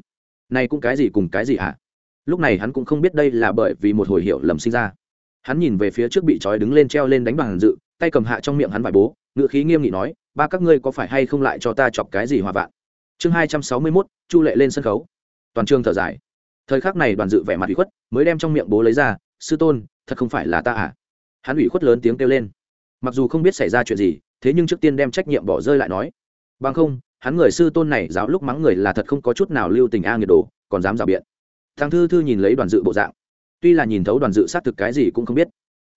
này cũng cái gì cùng cái gì hả? Lúc này hắn cũng không biết đây là bởi vì một hồi hiệu lầm sinh ra hắn nhìn về phía trước bị trói đứng lên treo lên đánh bằng dự, tay cầm hạ trong miệng hắn vải bố, ngựa khí nghiêm nghị nói, ba các ngươi có phải hay không lại cho ta chọc cái gì hòa vạn? Chương hai trăm sáu mươi mốt, chu lệ lên sân khấu. Toàn trường thở dài. Thời khắc này đoàn dự vẻ mặt ủy khuất, mới đem trong miệng bố lấy ra, sư tôn, thật không phải là ta à? Hắn ủy khuất lớn tiếng kêu lên. Mặc dù không biết xảy ra chuyện gì, thế nhưng trước tiên đem trách nhiệm bỏ rơi lại nói. Bằng không, hắn người sư tôn này giáo lúc mắng người là thật không có chút nào lưu tình a nghiệt đồ, còn dám rào biện. Thằng thư thư nhìn lấy đoàn dự bộ dạng tuy là nhìn thấu đoàn dự xác thực cái gì cũng không biết.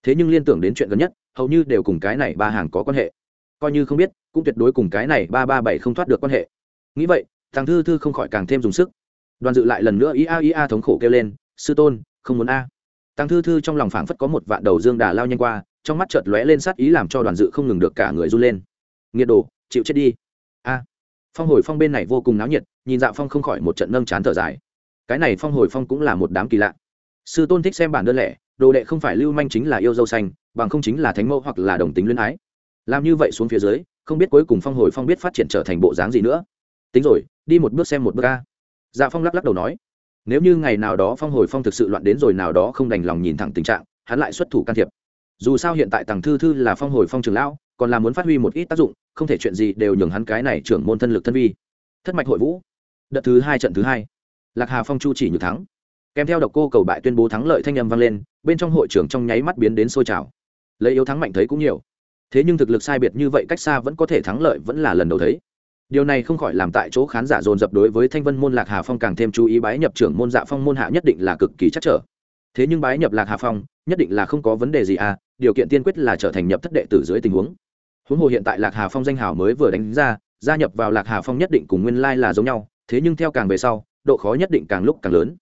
Thế nhưng liên tưởng đến chuyện gần nhất, hầu như đều cùng cái này ba hàng có quan hệ. Coi như không biết, cũng tuyệt đối cùng cái này ba ba bảy không thoát được quan hệ. Nghĩ vậy thằng thư thư không khỏi càng thêm dùng sức. Đoàn dự lại lần nữa ý a ý a thống khổ kêu lên, sư tôn, không muốn a. Tăng thư thư trong lòng phảng phất có một vạn đầu dương đà lao nhanh qua, trong mắt chợt lóe lên sát ý làm cho đoàn dự không ngừng được cả người run lên. Nghiệt đồ, chịu chết đi. A. Phong hồi phong bên này vô cùng náo nhiệt, nhìn dạ phong không khỏi một trận nâng chán thở dài. Cái này phong hồi phong cũng là một đám kỳ lạ sư tôn thích xem bản đơn lẻ, đồ đệ không phải lưu manh chính là yêu dâu xanh, bằng không chính là thánh mẫu hoặc là đồng tính luyến ái. Làm như vậy xuống phía dưới, không biết cuối cùng phong hồi phong biết phát triển trở thành bộ dáng gì nữa. Tính rồi, đi một bước xem một bước ca dạ phong lắc lắc đầu nói, nếu như ngày nào đó phong hồi phong thực sự loạn đến rồi nào đó không đành lòng nhìn thẳng tình trạng, hắn lại xuất thủ can thiệp. Dù sao hiện tại tàng thư thư là phong hồi phong trường lão, còn là muốn phát huy một ít tác dụng, không thể chuyện gì đều nhường hắn cái này trưởng môn thân lực thân vi. Thất mạch hội vũ. Đợt thứ hai trận thứ hai. Lạc hà phong chu chỉ nhược thắng kèm theo độc cô cầu bại tuyên bố thắng lợi thanh âm vang lên, bên trong hội trưởng trong nháy mắt biến đến sôi trào. Lấy yếu thắng mạnh thấy cũng nhiều. Thế nhưng thực lực sai biệt như vậy cách xa vẫn có thể thắng lợi vẫn là lần đầu thấy. Điều này không khỏi làm tại chỗ khán giả dồn dập đối với thanh vân môn lạc hà phong càng thêm chú ý bái nhập trưởng môn dạ phong môn hạ nhất định là cực kỳ chắc trở. Thế nhưng bái nhập lạc hà phong, nhất định là không có vấn đề gì à điều kiện tiên quyết là trở thành nhập thất đệ tử dưới tình huống. Huống hồ hiện tại lạc hà phong danh hào mới vừa đánh ra, gia nhập vào lạc hà phong nhất định cùng nguyên lai là giống nhau, thế nhưng theo càng về sau, độ khó nhất định càng lúc càng lớn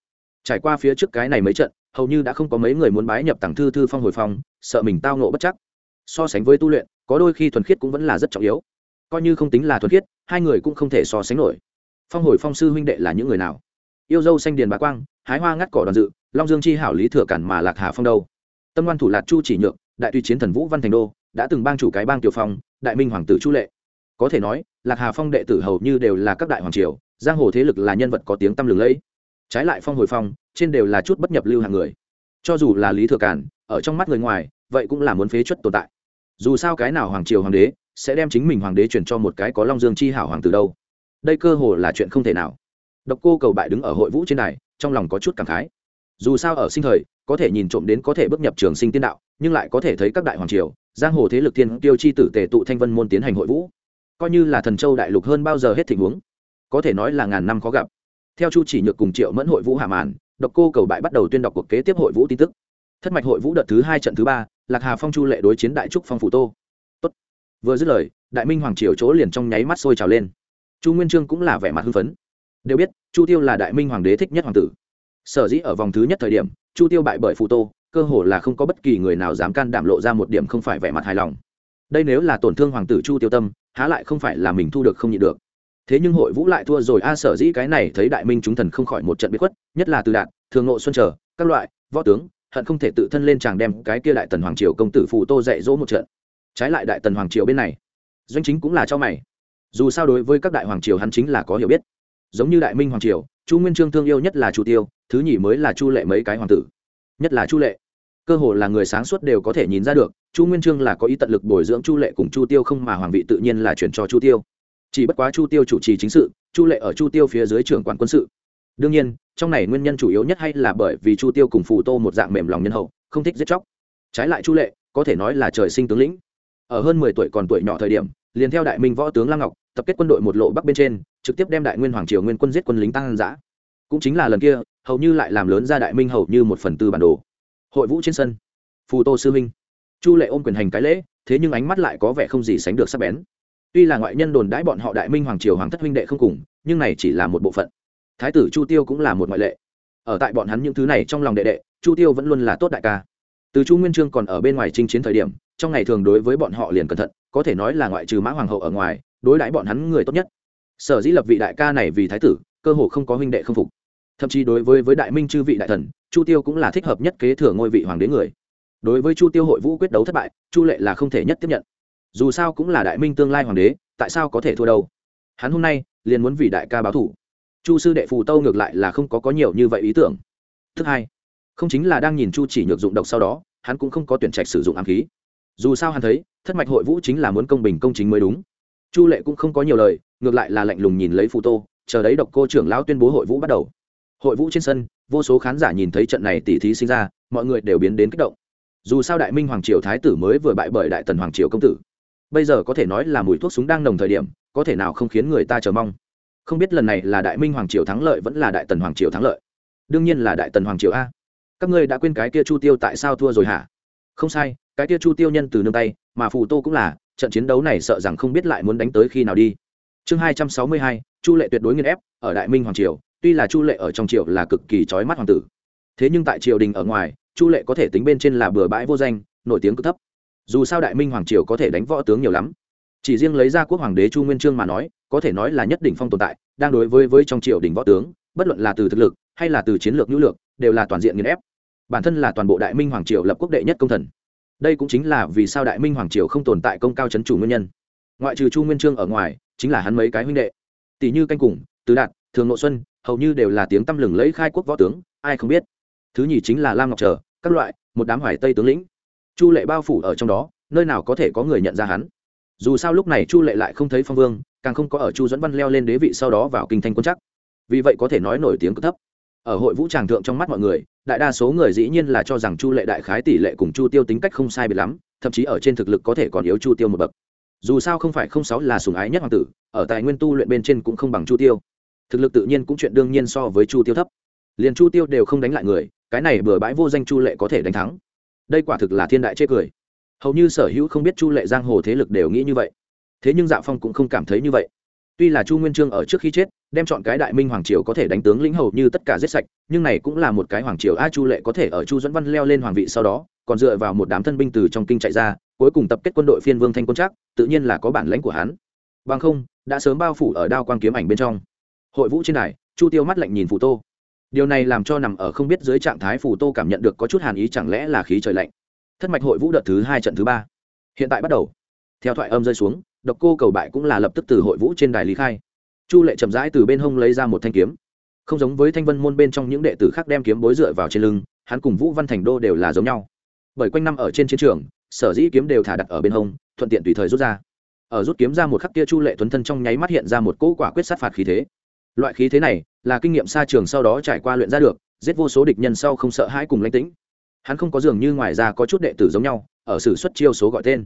trải qua phía trước cái này mấy trận, hầu như đã không có mấy người muốn bái nhập tặng thư thư phong hồi phong, sợ mình tao nộ bất chắc. So sánh với tu luyện, có đôi khi thuần khiết cũng vẫn là rất trọng yếu. Coi như không tính là thuần khiết, hai người cũng không thể so sánh nổi. Phong hồi phong sư huynh đệ là những người nào? Yêu dâu xanh điền bá quang, hái hoa ngắt cỏ đoàn dự, long dương chi hảo lý thừa cản mà lạc hà phong đâu? Tâm ngoan thủ lạc chu chỉ nhượng, đại tùy chiến thần vũ văn thành đô, đã từng bang chủ cái bang tiểu phong, đại minh hoàng tử chu lệ. Có thể nói, lạc hà phong đệ tử hầu như đều là các đại hoàng triều, giang hồ thế lực là nhân vật có tiếng tăm lừng lẫy trái lại phong hồi phong, trên đều là chút bất nhập lưu hàng người. Cho dù là lý thừa cản ở trong mắt người ngoài, vậy cũng là muốn phế chuất tồn tại. Dù sao cái nào hoàng triều hoàng đế sẽ đem chính mình hoàng đế chuyển cho một cái có long dương chi hảo hoàng tử đâu? Đây cơ hồ là chuyện không thể nào. Độc cô cầu bại đứng ở hội vũ trên này trong lòng có chút cảm khái. Dù sao ở sinh thời, có thể nhìn trộm đến có thể bước nhập trường sinh tiên đạo, nhưng lại có thể thấy các đại hoàng triều, giang hồ thế lực thiên tiêu chi tử tề tụ thanh vân môn tiến hành hội vũ. Coi như là thần châu đại lục hơn bao giờ hết tình huống, có thể nói là ngàn năm khó gặp theo chu chỉ nhược cùng triệu mẫn hội vũ hạ màn, độc cô cầu bại bắt đầu tuyên đọc cuộc kế tiếp hội vũ tin tức. Thất mạch hội vũ đợt thứ hai trận thứ ba, lạc hà phong chu lệ đối chiến đại trúc phong phủ tô. Tốt. vừa dứt lời, đại minh hoàng triều chỗ liền trong nháy mắt sôi trào lên. Chu nguyên trương cũng là vẻ mặt hưng phấn. Đều biết, chu tiêu là đại minh hoàng đế thích nhất hoàng tử. Sở dĩ ở vòng thứ nhất thời điểm, chu tiêu bại bởi phụ tô, cơ hồ là không có bất kỳ người nào dám can đảm lộ ra một điểm không phải vẻ mặt hài lòng. Đây nếu là tổn thương hoàng tử chu tiêu tâm, há lại không phải là mình thu được không nhịn được thế nhưng hội vũ lại thua rồi. A, sở dĩ cái này thấy đại minh chúng thần không khỏi một trận bí khuất, nhất là từ đạn, thường ngộ xuân trở các loại, võ tướng, hận không thể tự thân lên chàng đem cái kia đại tần hoàng triều công tử phù tô dạy dỗ một trận. Trái lại đại tần hoàng triều bên này, doanh chính cũng là cho mày. Dù sao đối với các đại hoàng triều hắn chính là có hiểu biết. Giống như đại minh hoàng triều, chu nguyên trương thương yêu nhất là chu tiêu, thứ nhì mới là chu lệ mấy cái hoàng tử. Nhất là chu lệ. Cơ hồ là người sáng suốt đều có thể nhìn ra được, chu nguyên trương là có ý tận lực bồi dưỡng chu lệ cùng chu tiêu không mà hoàng vị tự nhiên là chuyển cho chu tiêu chỉ bất quá chu tiêu chủ trì chính sự, chu lệ ở chu tiêu phía dưới trưởng quản quân sự. Đương nhiên, trong này nguyên nhân chủ yếu nhất hay là bởi vì chu tiêu cùng phù tô một dạng mềm lòng nhân hậu, không thích giết chóc. Trái lại chu lệ, có thể nói là trời sinh tướng lĩnh. Ở hơn mười tuổi còn tuổi nhỏ thời điểm, liền theo đại minh võ tướng lăng ngọc, tập kết quân đội một lộ bắc bên trên, trực tiếp đem đại nguyên hoàng triều nguyên quân giết quân lính tăng giã. Cũng chính là lần kia, hầu như lại làm lớn ra đại minh hầu như một phần tư bản đồ. Hội vũ trên sân. Phù tô sư minh chu lệ ôm quyền hành cái lễ, thế nhưng ánh mắt lại có vẻ không gì sánh được sắc bén tuy là ngoại nhân đồn đãi bọn họ đại minh hoàng triều hoàng thất huynh đệ không cùng, nhưng này chỉ là một bộ phận. Thái tử chu tiêu cũng là một ngoại lệ. Ở tại bọn hắn những thứ này trong lòng đệ đệ, chu tiêu vẫn luôn là tốt đại ca. Từ chu nguyên trương còn ở bên ngoài chinh chiến thời điểm, trong ngày thường đối với bọn họ liền cẩn thận, có thể nói là ngoại trừ mã hoàng hậu ở ngoài, đối đãi bọn hắn người tốt nhất. Sở dĩ lập vị đại ca này vì thái tử, cơ hồ không có huynh đệ không phục. Thậm chí đối với với đại minh chư vị đại thần, chu tiêu cũng là thích hợp nhất kế thừa ngôi vị hoàng đế người. Đối với chu tiêu hội vũ quyết đấu thất bại, chu lệ là không thể nhất tiếp nhận dù sao cũng là đại minh tương lai hoàng đế, tại sao có thể thua đâu? Hắn hôm nay, liền muốn vì đại ca báo thủ. Chu sư đệ phù tâu ngược lại là không có có nhiều như vậy ý tưởng. Thứ hai, không chính là đang nhìn chu chỉ nhược dụng độc sau đó, hắn cũng không có tuyển trạch sử dụng ám khí. Dù sao hắn thấy, thất mạch hội vũ chính là muốn công bình công chính mới đúng. Chu lệ cũng không có nhiều lời, ngược lại là lạnh lùng nhìn lấy phù tô, chờ đấy độc cô trưởng lão tuyên bố hội vũ bắt đầu. Hội vũ trên sân, vô số khán giả nhìn thấy trận này tỉ thí sinh ra, mọi người đều biến đến kích động. Dù sao đại minh hoàng triều thái tử mới vừa bại bởi đại tần hoàng triều công tử bây giờ có thể nói là mùi thuốc súng đang nồng thời điểm, có thể nào không khiến người ta chờ mong? Không biết lần này là đại minh hoàng triều thắng lợi vẫn là đại tần hoàng triều thắng lợi? Đương nhiên là đại tần hoàng triều a. Các ngươi đã quên cái kia chu tiêu tại sao thua rồi hả? Không sai, cái kia chu tiêu nhân từ nương tay, mà phù tô cũng là, trận chiến đấu này sợ rằng không biết lại muốn đánh tới khi nào đi. Chương hai trăm sáu mươi hai, chu lệ tuyệt đối nghiên ép, ở đại minh hoàng triều, tuy là chu lệ ở trong triều là cực kỳ trói mắt hoàng tử. Thế nhưng tại triều đình ở ngoài, chu lệ có thể tính bên trên là bừa bãi vô danh, nổi tiếng cực thấp dù sao đại minh hoàng triều có thể đánh võ tướng nhiều lắm. Chỉ riêng lấy ra quốc hoàng đế chu nguyên trương mà nói, có thể nói là nhất đỉnh phong tồn tại, đang đối với với trong triều đình võ tướng, bất luận là từ thực lực hay là từ chiến lược nhũ lược, đều là toàn diện nghiền ép. Bản thân là toàn bộ đại minh hoàng triều lập quốc đệ nhất công thần. Đây cũng chính là vì sao đại minh hoàng triều không tồn tại công cao chấn chủ nguyên nhân. Ngoại trừ chu nguyên trương ở ngoài, chính là hắn mấy cái huynh đệ. Tỷ như canh cùng, tứ đạt, thường nội xuân, hầu như đều là tiếng tăm lừng lấy khai quốc võ tướng, ai không biết. Thứ nhì chính là lam ngọc trở, các loại, một đám hoài tây tướng lĩnh chu lệ bao phủ ở trong đó, nơi nào có thể có người nhận ra hắn. Dù sao lúc này chu lệ lại không thấy phong vương, càng không có ở chu dẫn văn leo lên đế vị sau đó vào kinh thanh quân chắc. Vì vậy có thể nói nổi tiếng cực thấp. Ở hội vũ tràng thượng trong mắt mọi người, đại đa số người dĩ nhiên là cho rằng chu lệ đại khái tỷ lệ cùng chu tiêu tính cách không sai biệt lắm, thậm chí ở trên thực lực có thể còn yếu chu tiêu một bậc. Dù sao không phải không sáu là sùng ái nhất hoàng tử, ở tài nguyên tu luyện bên trên cũng không bằng chu tiêu. Thực lực tự nhiên cũng chuyện đương nhiên so với chu tiêu thấp. Liền chu tiêu đều không đánh lại người, cái này bừa bãi vô danh chu lệ có thể đánh thắng đây quả thực là thiên đại chê cười. Hầu như sở hữu không biết chu lệ giang hồ thế lực đều nghĩ như vậy. Thế nhưng dạ phong cũng không cảm thấy như vậy. Tuy là chu nguyên trương ở trước khi chết, đem chọn cái đại minh hoàng triều có thể đánh tướng lĩnh hầu như tất cả giết sạch, nhưng này cũng là một cái hoàng triều a chu lệ có thể ở chu dẫn văn leo lên hoàng vị sau đó, còn dựa vào một đám thân binh từ trong kinh chạy ra, cuối cùng tập kết quân đội phiên vương thanh quân chắc tự nhiên là có bản lãnh của hắn. Bằng không, đã sớm bao phủ ở đao quang kiếm ảnh bên trong. Hội vũ trên này chu tiêu mắt lạnh nhìn phụ tô điều này làm cho nằm ở không biết dưới trạng thái phù tô cảm nhận được có chút hàn ý chẳng lẽ là khí trời lạnh. Thất mạch hội vũ đợt thứ hai trận thứ ba. Hiện tại bắt đầu. Theo thoại âm rơi xuống, độc cô cầu bại cũng là lập tức từ hội vũ trên đài lý khai. Chu lệ chậm rãi từ bên hông lấy ra một thanh kiếm. Không giống với thanh vân môn bên trong những đệ tử khác đem kiếm bối dựa vào trên lưng, hắn cùng vũ văn thành đô đều là giống nhau. Bởi quanh năm ở trên chiến trường, sở dĩ kiếm đều thả đặt ở bên hông, thuận tiện tùy thời rút ra. Ở rút kiếm ra một khắc kia chu lệ tuấn thân trong nháy mắt hiện ra một cỗ quả quyết sát phạt khí thế loại khí thế này, là kinh nghiệm xa trường sau đó trải qua luyện ra được, giết vô số địch nhân sau không sợ hãi cùng lãnh tĩnh. Hắn không có dường như ngoài ra có chút đệ tử giống nhau, ở sử xuất chiêu số gọi tên.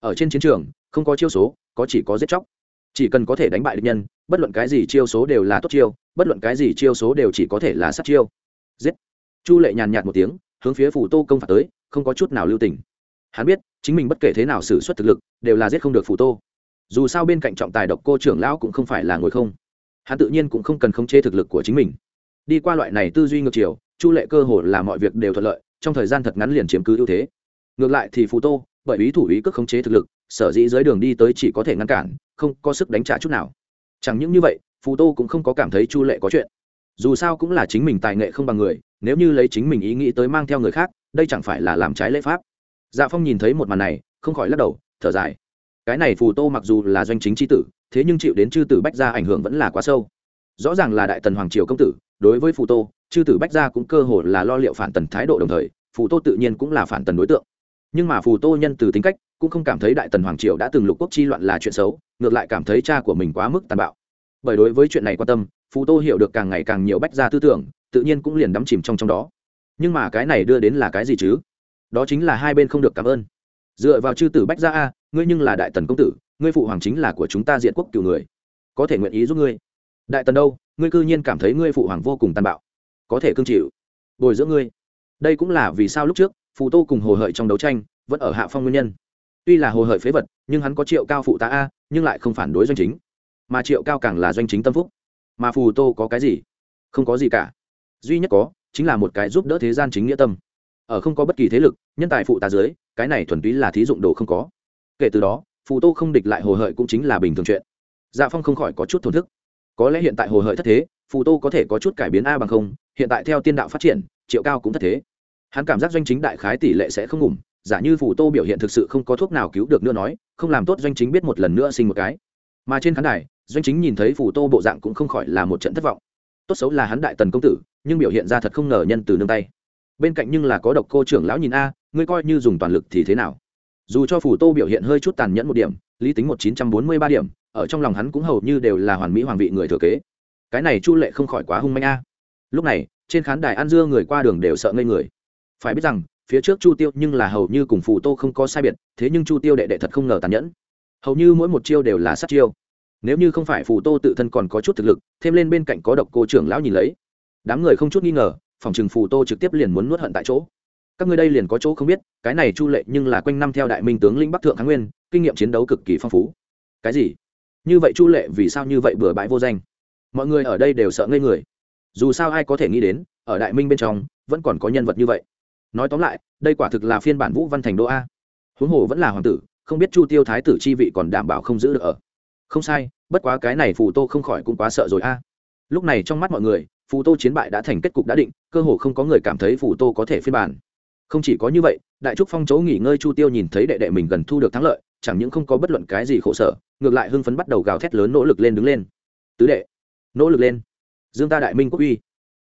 Ở trên chiến trường, không có chiêu số, có chỉ có giết chóc. Chỉ cần có thể đánh bại địch nhân, bất luận cái gì chiêu số đều là tốt chiêu, bất luận cái gì chiêu số đều chỉ có thể là sát chiêu. Giết. Chu lệ nhàn nhạt một tiếng, hướng phía phủ tô công phạt tới, không có chút nào lưu tình. Hắn biết, chính mình bất kể thế nào xử suất thực lực, đều là giết không được phủ tô. Dù sao bên cạnh trọng tài độc cô trưởng lão cũng không phải là ngồi không hắn tự nhiên cũng không cần khống chế thực lực của chính mình. Đi qua loại này tư duy ngược chiều, chu lệ cơ hồ là mọi việc đều thuận lợi, trong thời gian thật ngắn liền chiếm cứ ưu thế. Ngược lại thì phù tô, bởi ý thủ ý cước khống chế thực lực, sở dĩ dưới đường đi tới chỉ có thể ngăn cản, không có sức đánh trả chút nào. Chẳng những như vậy, phù tô cũng không có cảm thấy chu lệ có chuyện. Dù sao cũng là chính mình tài nghệ không bằng người, nếu như lấy chính mình ý nghĩ tới mang theo người khác, đây chẳng phải là làm trái lễ pháp. Dạ phong nhìn thấy một màn này, không khỏi lắc đầu, thở dài. Cái này phù tô mặc dù là doanh chính chi tử thế nhưng chịu đến chư tử bách gia ảnh hưởng vẫn là quá sâu. Rõ ràng là đại tần hoàng triều công tử, đối với phù tô, chư tử bách gia cũng cơ hồ là lo liệu phản tần thái độ đồng thời, phù tô tự nhiên cũng là phản tần đối tượng. Nhưng mà phù tô nhân từ tính cách, cũng không cảm thấy đại tần hoàng triều đã từng lục quốc chi loạn là chuyện xấu, ngược lại cảm thấy cha của mình quá mức tàn bạo. Bởi đối với chuyện này quan tâm, phù tô hiểu được càng ngày càng nhiều bách gia tư tưởng, tự nhiên cũng liền đắm chìm trong trong đó. Nhưng mà cái này đưa đến là cái gì chứ? Đó chính là hai bên không được cảm ơn. Dựa vào chư tử bách gia a, ngươi nhưng là đại tần công tử ngươi phụ hoàng chính là của chúng ta diện quốc cửu người, có thể nguyện ý giúp ngươi. Đại tần đâu, ngươi cư nhiên cảm thấy ngươi phụ hoàng vô cùng tàn bạo, có thể cương chịu, bồi dưỡng ngươi. Đây cũng là vì sao lúc trước, phù tô cùng hồ hợi trong đấu tranh, vẫn ở hạ phong nguyên nhân. Tuy là hồ hợi phế vật, nhưng hắn có triệu cao phụ tá a, nhưng lại không phản đối doanh chính. Mà triệu cao càng là doanh chính tâm phúc. Mà phù tô có cái gì? Không có gì cả. Duy nhất có, chính là một cái giúp đỡ thế gian chính nghĩa tâm. Ở không có bất kỳ thế lực, nhân tài phụ tá dưới, cái này thuần túy là thí dụng đồ không có. Kể từ đó phù tô không địch lại hồ hợi cũng chính là bình thường chuyện. Dạ phong không khỏi có chút thổn thức. Có lẽ hiện tại hồ hợi thất thế, phù tô có thể có chút cải biến a bằng không, hiện tại theo tiên đạo phát triển, triệu cao cũng thất thế. Hắn cảm giác doanh chính đại khái tỷ lệ sẽ không ngủm, giả như phù tô biểu hiện thực sự không có thuốc nào cứu được nữa nói, không làm tốt doanh chính biết một lần nữa sinh một cái. Mà trên khán đài, doanh chính nhìn thấy phù tô bộ dạng cũng không khỏi là một trận thất vọng. Tốt xấu là hắn đại tần công tử, nhưng biểu hiện ra thật không ngờ nhân từ nương tay. Bên cạnh nhưng là có độc cô trưởng lão nhìn a, ngươi coi như dùng toàn lực thì thế nào? Dù cho phù tô biểu hiện hơi chút tàn nhẫn một điểm, lý tính một chín trăm bốn mươi ba điểm, ở trong lòng hắn cũng hầu như đều là hoàn mỹ hoàng vị người thừa kế. Cái này chu lệ không khỏi quá hung manh a. Lúc này, trên khán đài an dưa người qua đường đều sợ ngây người. Phải biết rằng, phía trước chu tiêu nhưng là hầu như cùng phù tô không có sai biệt, thế nhưng chu tiêu đệ đệ thật không ngờ tàn nhẫn. Hầu như mỗi một chiêu đều là sát chiêu. Nếu như không phải phù tô tự thân còn có chút thực lực, thêm lên bên cạnh có độc cô trưởng lão nhìn lấy. Đám người không chút nghi ngờ, phòng trừng phù tô trực tiếp liền muốn nuốt hận tại chỗ các ngươi đây liền có chỗ không biết, cái này chu lệ nhưng là quanh năm theo đại minh tướng linh bắc thượng kháng nguyên, kinh nghiệm chiến đấu cực kỳ phong phú. Cái gì? Như vậy chu lệ vì sao như vậy bừa bãi vô danh? Mọi người ở đây đều sợ ngây người. Dù sao ai có thể nghĩ đến, ở đại minh bên trong, vẫn còn có nhân vật như vậy. Nói tóm lại, đây quả thực là phiên bản vũ văn thành đô a. Huống hồ vẫn là hoàng tử, không biết chu tiêu thái tử chi vị còn đảm bảo không giữ được ở. Không sai, bất quá cái này phù tô không khỏi cũng quá sợ rồi a. Lúc này trong mắt mọi người, phù tô chiến bại đã thành kết cục đã định, cơ hồ không có người cảm thấy phù tô có thể phiên bản không chỉ có như vậy, đại trúc phong chỗ nghỉ ngơi chu tiêu nhìn thấy đệ đệ mình gần thu được thắng lợi, chẳng những không có bất luận cái gì khổ sở, ngược lại hưng phấn bắt đầu gào thét lớn nỗ lực lên đứng lên. Tứ đệ, nỗ lực lên. Dương ta đại minh quốc uy.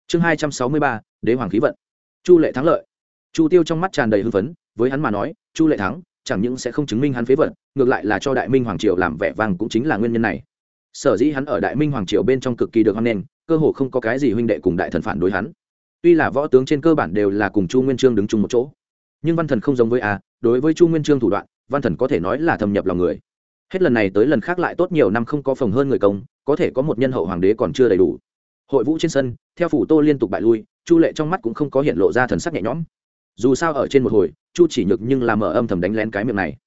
Chương hai trăm sáu mươi ba, đế hoàng khí vận. Chu lệ thắng lợi. Chu tiêu trong mắt tràn đầy hưng phấn, với hắn mà nói, chu lệ thắng, chẳng những sẽ không chứng minh hắn phế vận ngược lại là cho đại minh hoàng triều làm vẻ vang cũng chính là nguyên nhân này. Sở dĩ hắn ở đại minh hoàng triều bên trong cực kỳ được hoan nghênh, cơ hồ không có cái gì huynh đệ cùng đại thần phản đối hắn tuy là võ tướng trên cơ bản đều là cùng chu nguyên trương đứng chung một chỗ, nhưng văn thần không giống với a, đối với chu nguyên trương thủ đoạn, văn thần có thể nói là thâm nhập lòng người. Hết lần này tới lần khác lại tốt nhiều năm không có phòng hơn người công, có thể có một nhân hậu hoàng đế còn chưa đầy đủ. Hội vũ trên sân, theo phủ tô liên tục bại lui, chu lệ trong mắt cũng không có hiện lộ ra thần sắc nhẹ nhõm. Dù sao ở trên một hồi, chu chỉ nhược nhưng làm mở âm thầm đánh lén cái miệng này.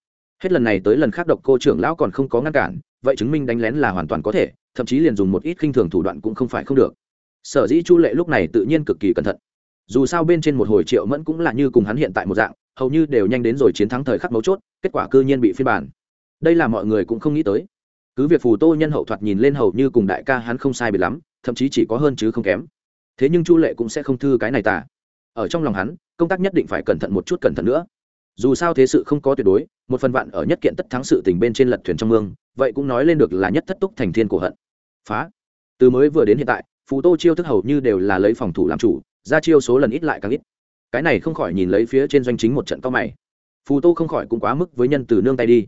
Hết lần này tới lần khác độc cô trưởng lão còn không có ngăn cản, vậy chứng minh đánh lén là hoàn toàn có thể, thậm chí liền dùng một ít khinh thường thủ đoạn cũng không phải không được sở dĩ chu lệ lúc này tự nhiên cực kỳ cẩn thận. Dù sao bên trên một hồi triệu mẫn cũng là như cùng hắn hiện tại một dạng, hầu như đều nhanh đến rồi chiến thắng thời khắc mấu chốt, kết quả cư nhiên bị phiên bản. Đây là mọi người cũng không nghĩ tới. Cứ việc phù tô nhân hậu thoạt nhìn lên hầu như cùng đại ca hắn không sai biệt lắm, thậm chí chỉ có hơn chứ không kém. Thế nhưng chu lệ cũng sẽ không thư cái này tả ở trong lòng hắn, công tác nhất định phải cẩn thận một chút cẩn thận nữa. Dù sao thế sự không có tuyệt đối, một phần vạn ở nhất kiện tất thắng sự tình bên trên lật thuyền trong mương, vậy cũng nói lên được là nhất thất túc thành thiên của hận. Phá. Từ mới vừa đến hiện tại phù tô chiêu thức hầu như đều là lấy phòng thủ làm chủ, ra chiêu số lần ít lại càng ít. Cái này không khỏi nhìn lấy phía trên doanh chính một trận cao mày. Phù tô không khỏi cũng quá mức với nhân từ nương tay đi.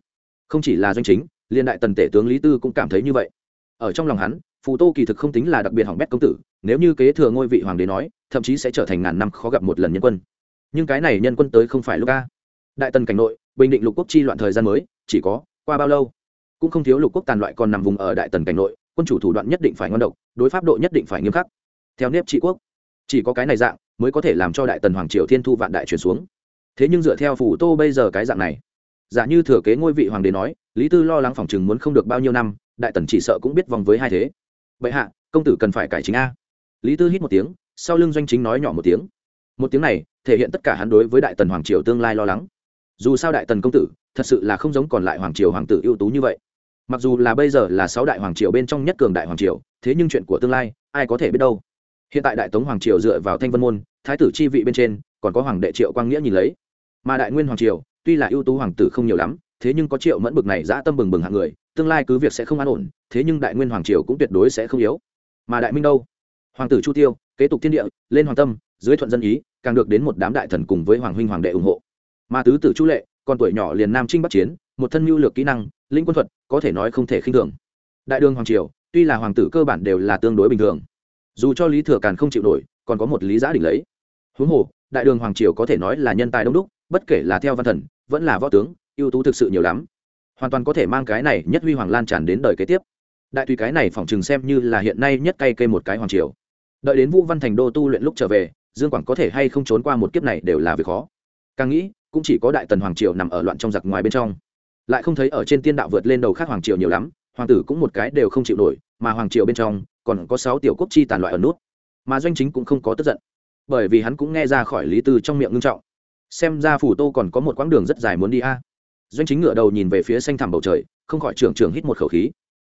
Không chỉ là doanh chính, liên đại tần tể tướng lý tư cũng cảm thấy như vậy. Ở trong lòng hắn, phù tô kỳ thực không tính là đặc biệt hỏng bét công tử, nếu như kế thừa ngôi vị hoàng đế nói, thậm chí sẽ trở thành ngàn năm khó gặp một lần nhân quân. Nhưng cái này nhân quân tới không phải lúc ca đại tần cảnh nội, bình định lục quốc chi loạn thời gian mới, chỉ có qua bao lâu? Cũng không thiếu lục quốc tàn loại còn nằm vùng ở đại tần cảnh nội quân chủ thủ đoạn nhất định phải ngon độc, đối pháp độ nhất định phải nghiêm khắc. Theo nếp trị quốc, chỉ có cái này dạng mới có thể làm cho đại tần hoàng triều thiên thu vạn đại chuyển xuống. Thế nhưng dựa theo phủ tô bây giờ cái dạng này giả như thừa kế ngôi vị hoàng đế nói, lý tư lo lắng phòng chừng muốn không được bao nhiêu năm, đại tần chỉ sợ cũng biết vòng với hai thế. Bệ hạ, công tử cần phải cải chính a. Lý tư hít một tiếng, sau lưng doanh chính nói nhỏ một tiếng. Một tiếng này, thể hiện tất cả hắn đối với đại tần hoàng triều tương lai lo lắng. Dù sao đại tần công tử, thật sự là không giống còn lại hoàng triều hoàng tử ưu tú như vậy mặc dù là bây giờ là sáu đại hoàng triều bên trong nhất cường đại hoàng triều, thế nhưng chuyện của tương lai, ai có thể biết đâu. Hiện tại đại tống hoàng triều dựa vào thanh vân môn, thái tử chi vị bên trên, còn có hoàng đệ triệu quang nghĩa nhìn lấy. Mà đại nguyên hoàng triều, tuy là ưu tú hoàng tử không nhiều lắm, thế nhưng có triệu mẫn bực này dã tâm bừng bừng hạng người, tương lai cứ việc sẽ không an ổn, thế nhưng đại nguyên hoàng triều cũng tuyệt đối sẽ không yếu. Mà đại minh đâu? Hoàng tử chu tiêu, kế tục thiên địa, lên hoàng tâm, dưới thuận dân ý, càng được đến một đám đại thần cùng với hoàng huynh hoàng đệ ủng hộ. Mà tứ tử chu lệ, còn tuổi nhỏ liền nam trinh bắc chiến, một thân mưu lược kỹ năng, linh quân thuật có thể nói không thể khinh thường. Đại đường hoàng triều, tuy là hoàng tử cơ bản đều là tương đối bình thường. Dù cho lý thừa càn không chịu nổi, còn có một lý giã đỉnh lấy. Huống hồ, đại đường hoàng triều có thể nói là nhân tài đông đúc, bất kể là theo văn thần, vẫn là võ tướng, ưu tú thực sự nhiều lắm. Hoàn toàn có thể mang cái này nhất huy hoàng lan tràn đến đời kế tiếp. Đại tùy cái này phỏng chừng xem như là hiện nay nhất cay cây một cái hoàng triều. Đợi đến vũ văn thành đô tu luyện lúc trở về, dương quảng có thể hay không trốn qua một kiếp này đều là việc khó. Càng nghĩ, cũng chỉ có đại tần hoàng triều nằm ở loạn trong giặc ngoài bên trong lại không thấy ở trên tiên đạo vượt lên đầu khác hoàng triều nhiều lắm, hoàng tử cũng một cái đều không chịu nổi, mà hoàng triều bên trong còn có sáu tiểu quốc chi tàn loại ở nút, mà doanh chính cũng không có tức giận, bởi vì hắn cũng nghe ra khỏi lý tư trong miệng ngưng trọng. Xem ra phủ tô còn có một quãng đường rất dài muốn đi a. Doanh chính ngựa đầu nhìn về phía xanh thẳm bầu trời, không khỏi trưởng trưởng hít một khẩu khí.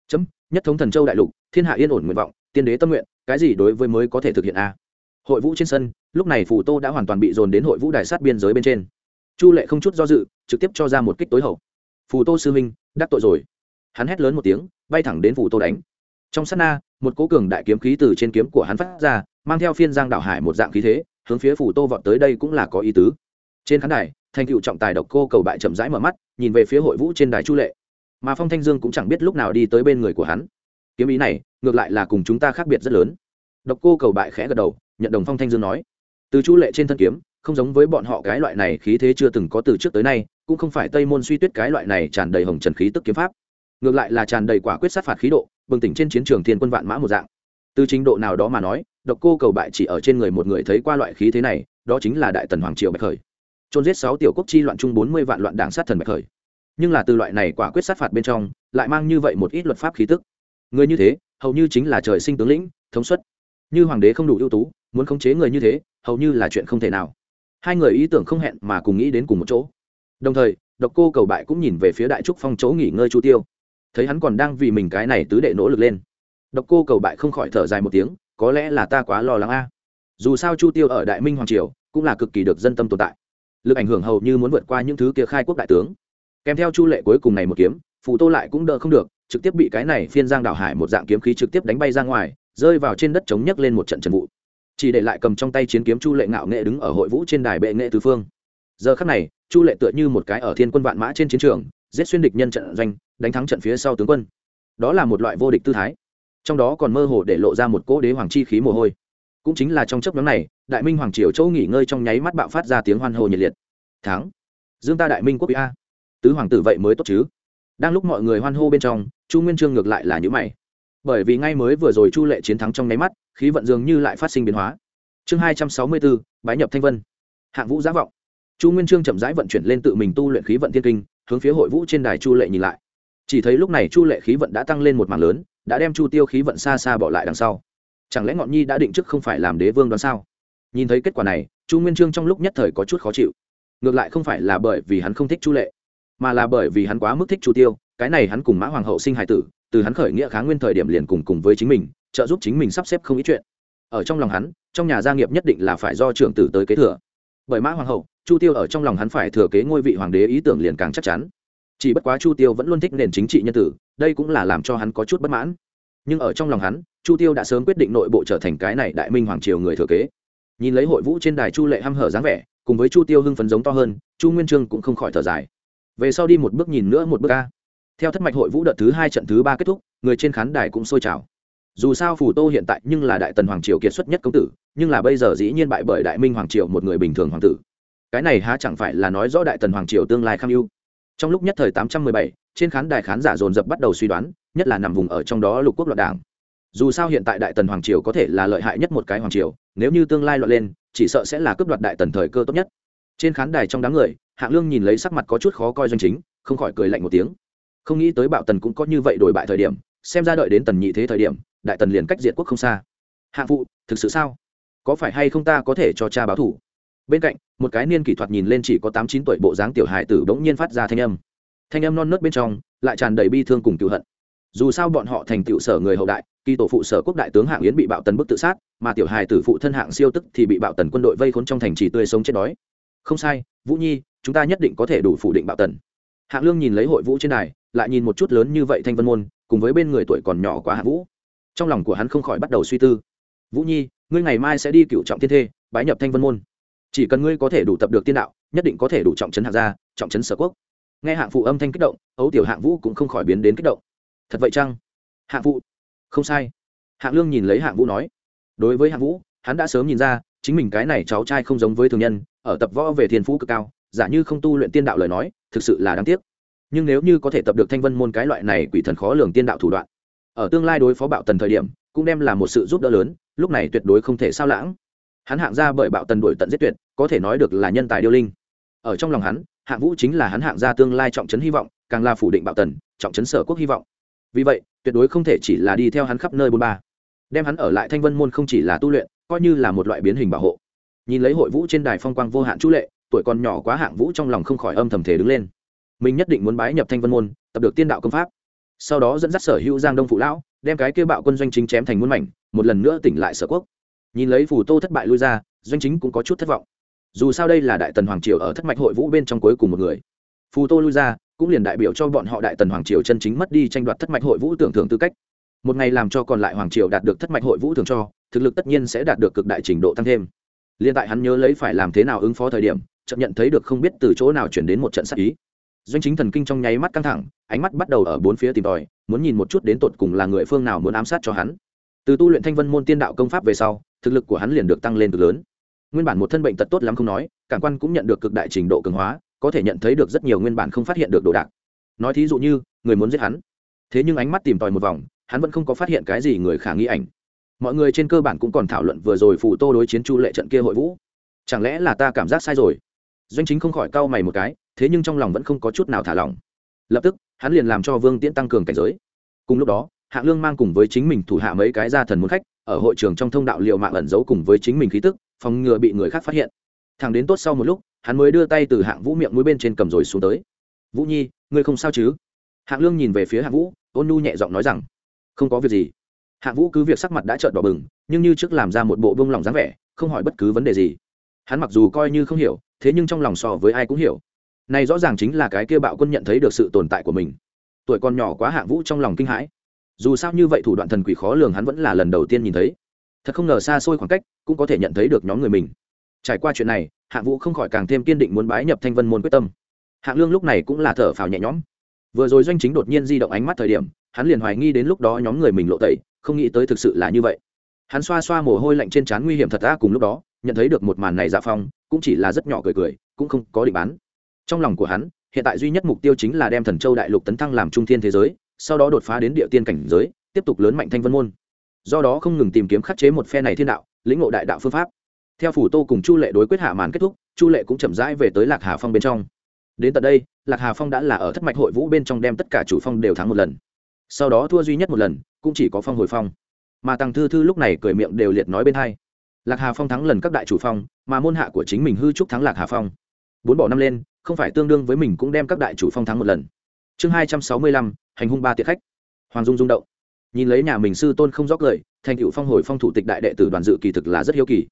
Chấm, nhất thống thần châu đại lục, thiên hạ yên ổn nguyện vọng, tiên đế tâm nguyện, cái gì đối với mới có thể thực hiện a? Hội vũ trên sân, lúc này phủ tô đã hoàn toàn bị dồn đến hội vũ đài sát biên giới bên trên. Chu lệ không chút do dự, trực tiếp cho ra một kích tối hậu phù tô sư minh đắc tội rồi. Hắn hét lớn một tiếng, bay thẳng đến phù tô đánh. Trong sát na, một cố cường đại kiếm khí từ trên kiếm của hắn phát ra, mang theo phiên giang đảo hải một dạng khí thế, hướng phía phù tô vọt tới đây cũng là có ý tứ. Trên khán đài, thành cựu trọng tài độc cô cầu bại chậm rãi mở mắt, nhìn về phía hội vũ trên đài chu lệ. Mà phong thanh dương cũng chẳng biết lúc nào đi tới bên người của hắn. Kiếm ý này, ngược lại là cùng chúng ta khác biệt rất lớn. Độc cô cầu bại khẽ gật đầu, nhận đồng phong thanh dương nói. Từ chu lệ trên thân kiếm, không giống với bọn họ cái loại này khí thế chưa từng có từ trước tới nay cũng không phải tây môn suy tuyết cái loại này tràn đầy hồng trần khí tức kiếm pháp. Ngược lại là tràn đầy quả quyết sát phạt khí độ, bừng tỉnh trên chiến trường thiên quân vạn mã một dạng. Từ trình độ nào đó mà nói, độc cô cầu bại chỉ ở trên người một người thấy qua loại khí thế này, đó chính là đại tần hoàng triều bạch khởi. Trôn giết sáu tiểu quốc chi loạn chung bốn mươi vạn loạn đảng sát thần bạch khởi. Nhưng là từ loại này quả quyết sát phạt bên trong, lại mang như vậy một ít luật pháp khí tức. Người như thế, hầu như chính là trời sinh tướng lĩnh, thống suất. Như hoàng đế không đủ ưu tú, muốn khống chế người như thế, hầu như là chuyện không thể nào. Hai người ý tưởng không hẹn mà cùng nghĩ đến cùng một chỗ đồng thời, độc cô cầu bại cũng nhìn về phía đại trúc phong chỗ nghỉ ngơi chu tiêu. Thấy hắn còn đang vì mình cái này tứ đệ nỗ lực lên. Độc cô cầu bại không khỏi thở dài một tiếng, có lẽ là ta quá lo lắng a. Dù sao chu tiêu ở đại minh hoàng triều, cũng là cực kỳ được dân tâm tồn tại. Lực ảnh hưởng hầu như muốn vượt qua những thứ kia khai quốc đại tướng. Kèm theo chu lệ cuối cùng này một kiếm phụ tô lại cũng đỡ không được, trực tiếp bị cái này phiên giang đảo hải một dạng kiếm khí trực tiếp đánh bay ra ngoài, rơi vào trên đất chống nhấc lên một trận trần vụ. Chỉ để lại cầm trong tay chiến kiếm chu lệ ngạo nghệ đứng ở hội vũ trên đài bệ nghệ tứ phương giờ khắc này, chu lệ tựa như một cái ở thiên quân vạn mã trên chiến trường, giết xuyên địch nhân trận doanh, đánh thắng trận phía sau tướng quân. Đó là một loại vô địch tư thái. Trong đó còn mơ hồ để lộ ra một cỗ đế hoàng chi khí mồ hôi. Cũng chính là trong chấp nhóm này, đại minh hoàng triều châu nghỉ ngơi trong nháy mắt bạo phát ra tiếng hoan hô nhiệt liệt. Thắng! Dương ta đại minh quốc a. Tứ hoàng tử vậy mới tốt chứ? Đang lúc mọi người hoan hô bên trong, chu nguyên trương ngược lại là những mày. Bởi vì ngay mới vừa rồi chu lệ chiến thắng trong nháy mắt, khí vận dường như lại phát sinh biến hóa. Chương hai trăm sáu mươi bốn, bái nhập thanh vân. Hạng vũ giá vọng chu nguyên trương chậm rãi vận chuyển lên tự mình tu luyện khí vận thiên kinh, hướng phía hội vũ trên đài chu lệ nhìn lại. Chỉ thấy lúc này chu lệ khí vận đã tăng lên một mảng lớn, đã đem chu tiêu khí vận xa xa bỏ lại đằng sau. Chẳng lẽ ngọn nhi đã định trước không phải làm đế vương đoán sao? Nhìn thấy kết quả này, chu nguyên trương trong lúc nhất thời có chút khó chịu. Ngược lại không phải là bởi vì hắn không thích chu lệ, mà là bởi vì hắn quá mức thích chu tiêu, cái này hắn cùng mã hoàng hậu sinh hải tử, từ hắn khởi nghĩa kháng nguyên thời điểm liền cùng cùng với chính mình, trợ giúp chính mình sắp xếp không ít chuyện. Ở trong lòng hắn, trong nhà gia nghiệp nhất định là phải do trưởng tử tới kế thừa bởi mã hoàng hậu, chu tiêu ở trong lòng hắn phải thừa kế ngôi vị hoàng đế ý tưởng liền càng chắc chắn. Chỉ bất quá chu tiêu vẫn luôn thích nền chính trị nhân tử, đây cũng là làm cho hắn có chút bất mãn. Nhưng ở trong lòng hắn, chu tiêu đã sớm quyết định nội bộ trở thành cái này đại minh hoàng triều người thừa kế. Nhìn lấy hội vũ trên đài chu lệ h hở dáng vẻ, cùng với chu tiêu hưng phấn giống to hơn, chu nguyên trương cũng không khỏi thở dài. Về sau đi một bước nhìn nữa một bước ca theo thất mạch hội vũ đợt thứ hai trận thứ ba kết thúc, người trên khán đài cũng sôi trào dù sao phủ tô hiện tại nhưng là đại tần hoàng triều kiệt xuất nhất công tử, nhưng là bây giờ dĩ nhiên bại bởi đại minh hoàng triều một người bình thường hoàng tử. Cái này há chẳng phải là nói rõ đại tần hoàng triều tương lai kham ưu. Trong lúc nhất thời tám trăm mười bảy, trên khán đài khán giả dồn dập bắt đầu suy đoán, nhất là nằm vùng ở trong đó lục quốc loạn đảng. Dù sao hiện tại đại tần hoàng triều có thể là lợi hại nhất một cái hoàng triều, nếu như tương lai loạn lên, chỉ sợ sẽ là cướp đoạt đại tần thời cơ tốt nhất. Trên khán đài trong đám người, hạng lương nhìn lấy sắc mặt có chút khó coi doanh chính, không khỏi cười lạnh một tiếng. Không nghĩ tới bạo tần cũng có như vậy đổi bại thời điểm, xem ra đợi đến tần nhị thế thời điểm đại tần liền cách diệt quốc không xa. Hạng phụ thực sự sao? Có phải hay không ta có thể cho cha báo thủ? Bên cạnh một cái niên kỷ thuật nhìn lên chỉ có tám chín tuổi bộ dáng tiểu hải tử bỗng nhiên phát ra thanh âm. Thanh âm non nớt bên trong lại tràn đầy bi thương cùng cựu hận. Dù sao bọn họ thành tựu sở người hậu đại kỳ tổ phụ sở quốc đại tướng hạng yến bị bạo tần bức tự sát mà tiểu hài tử phụ thân hạng siêu tức thì bị bạo tần quân đội vây khốn trong thành trì tươi sống chết đói. Không sai vũ nhi chúng ta nhất định có thể đủ phủ định bạo tần. Hạng lương nhìn lấy hội vũ trên này, lại nhìn một chút lớn như vậy thanh vân môn cùng với bên người tuổi còn nhỏ quá hạ vũ trong lòng của hắn không khỏi bắt đầu suy tư. Vũ nhi, ngươi ngày mai sẽ đi cựu trọng thiên thê, bái nhập thanh vân môn. Chỉ cần ngươi có thể đủ tập được tiên đạo, nhất định có thể đủ trọng trấn hạng gia, trọng trấn sở quốc. Nghe hạng phụ âm thanh kích động, ấu tiểu hạng vũ cũng không khỏi biến đến kích động. Thật vậy chăng? Hạng phụ, không sai. Hạng lương nhìn lấy hạng vũ nói. Đối với hạng vũ, hắn đã sớm nhìn ra, chính mình cái này cháu trai không giống với thường nhân, ở tập võ về thiên phú cực cao, giả như không tu luyện tiên đạo lời nói, thực sự là đáng tiếc. Nhưng nếu như có thể tập được thanh vân môn cái loại này quỷ thần khó lường tiên đạo thủ đoạn ở tương lai đối phó bạo tần thời điểm, cũng đem là một sự giúp đỡ lớn, lúc này tuyệt đối không thể sao lãng. Hắn hạng ra bởi bạo tần đổi tận giết tuyệt, có thể nói được là nhân tài điêu linh. Ở trong lòng hắn, hạng vũ chính là hắn hạng ra tương lai trọng trấn hy vọng, càng là phủ định bạo tần, trọng trấn sở quốc hy vọng. Vì vậy, tuyệt đối không thể chỉ là đi theo hắn khắp nơi bôn ba. Đem hắn ở lại thanh vân môn không chỉ là tu luyện, coi như là một loại biến hình bảo hộ. Nhìn lấy hội vũ trên đài phong quang vô hạn chú lệ, tuổi còn nhỏ quá hạng vũ trong lòng không khỏi âm thầm thể đứng lên. Mình nhất định muốn bái nhập thanh vân môn, tập được tiên đạo công pháp sau đó dẫn dắt sở hữu giang đông phụ lão, đem cái kia bạo quân doanh chính chém thành muôn mảnh, một lần nữa tỉnh lại sở quốc. Nhìn lấy phù tô thất bại lui ra, doanh chính cũng có chút thất vọng. Dù sao đây là đại tần hoàng triều ở thất mạch hội vũ bên trong cuối cùng một người. Phù tô lui ra, cũng liền đại biểu cho bọn họ đại tần hoàng triều chân chính mất đi tranh đoạt thất mạch hội vũ tưởng thưởng tư cách. Một ngày làm cho còn lại hoàng triều đạt được thất mạch hội vũ thường cho, thực lực tất nhiên sẽ đạt được cực đại trình độ tăng thêm. Liên tại hắn nhớ lấy phải làm thế nào ứng phó thời điểm chậm nhận thấy được không biết từ chỗ nào chuyển đến một trận sát ý doanh chính thần kinh trong nháy mắt căng thẳng, ánh mắt bắt đầu ở bốn phía tìm tòi, muốn nhìn một chút đến tột cùng là người phương nào muốn ám sát cho hắn. Từ tu luyện thanh vân môn tiên đạo công pháp về sau, thực lực của hắn liền được tăng lên cực lớn. Nguyên bản một thân bệnh tật tốt lắm không nói, cảm quan cũng nhận được cực đại trình độ cường hóa, có thể nhận thấy được rất nhiều nguyên bản không phát hiện được đồ đạc. Nói thí dụ như, người muốn giết hắn. Thế nhưng ánh mắt tìm tòi một vòng, hắn vẫn không có phát hiện cái gì người khả nghi ảnh. Mọi người trên cơ bản cũng còn thảo luận vừa rồi phụ tô đối chiến chu lệ trận kia hội vũ. Chẳng lẽ là ta cảm giác sai rồi? Doanh chính không khỏi cau mày một cái thế nhưng trong lòng vẫn không có chút nào thả lỏng. Lập tức, hắn liền làm cho vương tiễn tăng cường cảnh giới. Cùng lúc đó, hạng lương mang cùng với chính mình thủ hạ mấy cái gia thần muốn khách, ở hội trường trong thông đạo liệu mạng ẩn giấu cùng với chính mình khí tức, phòng ngừa bị người khác phát hiện. Thằng đến tốt sau một lúc, hắn mới đưa tay từ hạng vũ miệng mũi bên trên cầm rồi xuống tới. Vũ nhi, ngươi không sao chứ? Hạng lương nhìn về phía hạng vũ, ôn nu nhẹ giọng nói rằng, không có việc gì. Hạng vũ cứ việc sắc mặt đã trợn đỏ bừng, nhưng như trước làm ra một bộ bông lòng dáng vẻ, không hỏi bất cứ vấn đề gì. Hắn mặc dù coi như không hiểu, thế nhưng trong lòng so với ai cũng hiểu này rõ ràng chính là cái kia bạo quân nhận thấy được sự tồn tại của mình. Tuổi còn nhỏ quá hạng vũ trong lòng kinh hãi. Dù sao như vậy thủ đoạn thần quỷ khó lường hắn vẫn là lần đầu tiên nhìn thấy. Thật không ngờ xa xôi khoảng cách, cũng có thể nhận thấy được nhóm người mình. Trải qua chuyện này, hạng vũ không khỏi càng thêm kiên định muốn bái nhập thanh vân môn quyết tâm. Hạng lương lúc này cũng là thở phào nhẹ nhõm. Vừa rồi doanh chính đột nhiên di động ánh mắt thời điểm, hắn liền hoài nghi đến lúc đó nhóm người mình lộ tẩy, không nghĩ tới thực sự là như vậy. Hắn xoa xoa mồ hôi lạnh trên trán nguy hiểm thật ra cùng lúc đó, nhận thấy được một màn này dạ phong, cũng chỉ là rất nhỏ cười cười, cũng không có định bán trong lòng của hắn, hiện tại duy nhất mục tiêu chính là đem thần châu đại lục tấn thăng làm trung thiên thế giới, sau đó đột phá đến địa tiên cảnh giới, tiếp tục lớn mạnh thanh vân môn. Do đó không ngừng tìm kiếm khắc chế một phe này thiên đạo, lĩnh ngộ đại đạo phương pháp. Theo phủ tô cùng chu lệ đối quyết hạ màn kết thúc, chu lệ cũng chậm rãi về tới lạc hà phong bên trong. Đến tận đây, lạc hà phong đã là ở thất mạch hội vũ bên trong đem tất cả chủ phong đều thắng một lần. Sau đó thua duy nhất một lần, cũng chỉ có phong hồi phong. Mà tăng thư thư lúc này cười miệng đều liệt nói bên hai. Lạc hà phong thắng lần các đại chủ phong, mà môn hạ của chính mình hư trúc thắng lạc hà phong bốn bỏ năm lên, không phải tương đương với mình cũng đem các đại chủ phong thắng một lần. Chương hai trăm sáu mươi lăm, hành hung ba tiệc khách. Hoàng dung rung động. Nhìn lấy nhà mình sư tôn không rót lời, thành cựu phong hồi phong thủ tịch đại đệ tử đoàn dự kỳ thực là rất hiếu kỳ.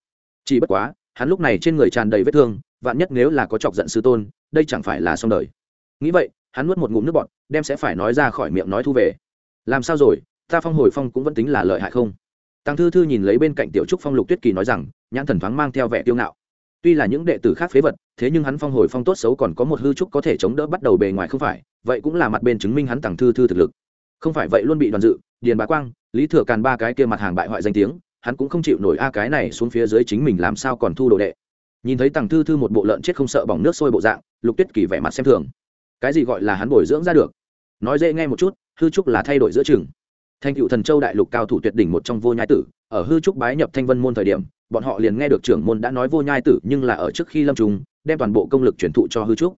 Chỉ bất quá, hắn lúc này trên người tràn đầy vết thương, vạn nhất nếu là có chọc giận sư tôn, đây chẳng phải là xong đời. Nghĩ vậy, hắn nuốt một ngụm nước bọt, đem sẽ phải nói ra khỏi miệng nói thu về. Làm sao rồi, ta phong hồi phong cũng vẫn tính là lợi hại không? Tăng thư thư nhìn lấy bên cạnh tiểu trúc phong lục tuyết kỳ nói rằng, nhãn thần thoáng mang theo vẻ tiêu ngạo tuy là những đệ tử khác phế vật, thế nhưng hắn phong hồi phong tốt xấu còn có một hư trúc có thể chống đỡ bắt đầu bề ngoài không phải, vậy cũng là mặt bên chứng minh hắn tặng thư thư thực lực. Không phải vậy luôn bị đoàn dự, điền bá quang, lý thừa càn ba cái kia mặt hàng bại hoại danh tiếng, hắn cũng không chịu nổi a cái này xuống phía dưới chính mình làm sao còn thu đồ đệ. Nhìn thấy tặng thư thư một bộ lợn chết không sợ bỏng nước sôi bộ dạng, lục tuyết kỳ vẻ mặt xem thường. Cái gì gọi là hắn bồi dưỡng ra được? Nói dễ nghe một chút, hư trúc là thay đổi giữa chừng thanh cựu thần châu đại lục cao thủ tuyệt đỉnh một trong vô nhai tử, ở hư trúc bái nhập thanh vân môn thời điểm, bọn họ liền nghe được trưởng môn đã nói vô nhai tử nhưng là ở trước khi lâm trùng đem toàn bộ công lực truyền thụ cho hư trúc.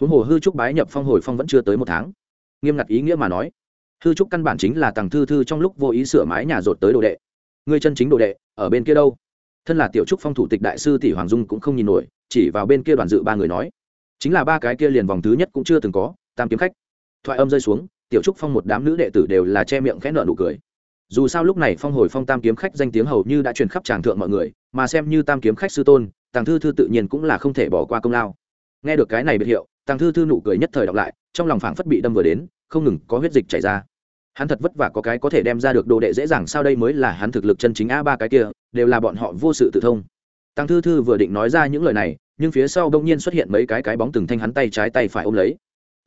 Huống hồ hư trúc bái nhập phong hồi phong vẫn chưa tới một tháng. Nghiêm ngặt ý nghĩa mà nói, hư trúc căn bản chính là tàng thư thư trong lúc vô ý sửa mái nhà rột tới đồ đệ. Người chân chính đồ đệ, ở bên kia đâu? Thân là tiểu trúc phong thủ tịch đại sư tỷ hoàng dung cũng không nhìn nổi, chỉ vào bên kia đoàn dự ba người nói. Chính là ba cái kia liền vòng thứ nhất cũng chưa từng có, tam kiếm khách. Thoại âm rơi xuống tiểu trúc phong một đám nữ đệ tử đều là che miệng khẽ nợ nụ cười. Dù sao lúc này phong hồi phong tam kiếm khách danh tiếng hầu như đã truyền khắp tràng thượng mọi người, mà xem như tam kiếm khách sư tôn, tàng thư thư tự nhiên cũng là không thể bỏ qua công lao. Nghe được cái này biệt hiệu, tàng thư thư nụ cười nhất thời đọc lại, trong lòng phảng phất bị đâm vừa đến, không ngừng có huyết dịch chảy ra. Hắn thật vất vả có cái có thể đem ra được đồ đệ dễ dàng, sao đây mới là hắn thực lực chân chính a ba cái kia, đều là bọn họ vô sự tự thông. Tăng thư thư vừa định nói ra những lời này, nhưng phía sau bỗng nhiên xuất hiện mấy cái cái bóng từng thanh hắn tay trái tay phải ôm lấy.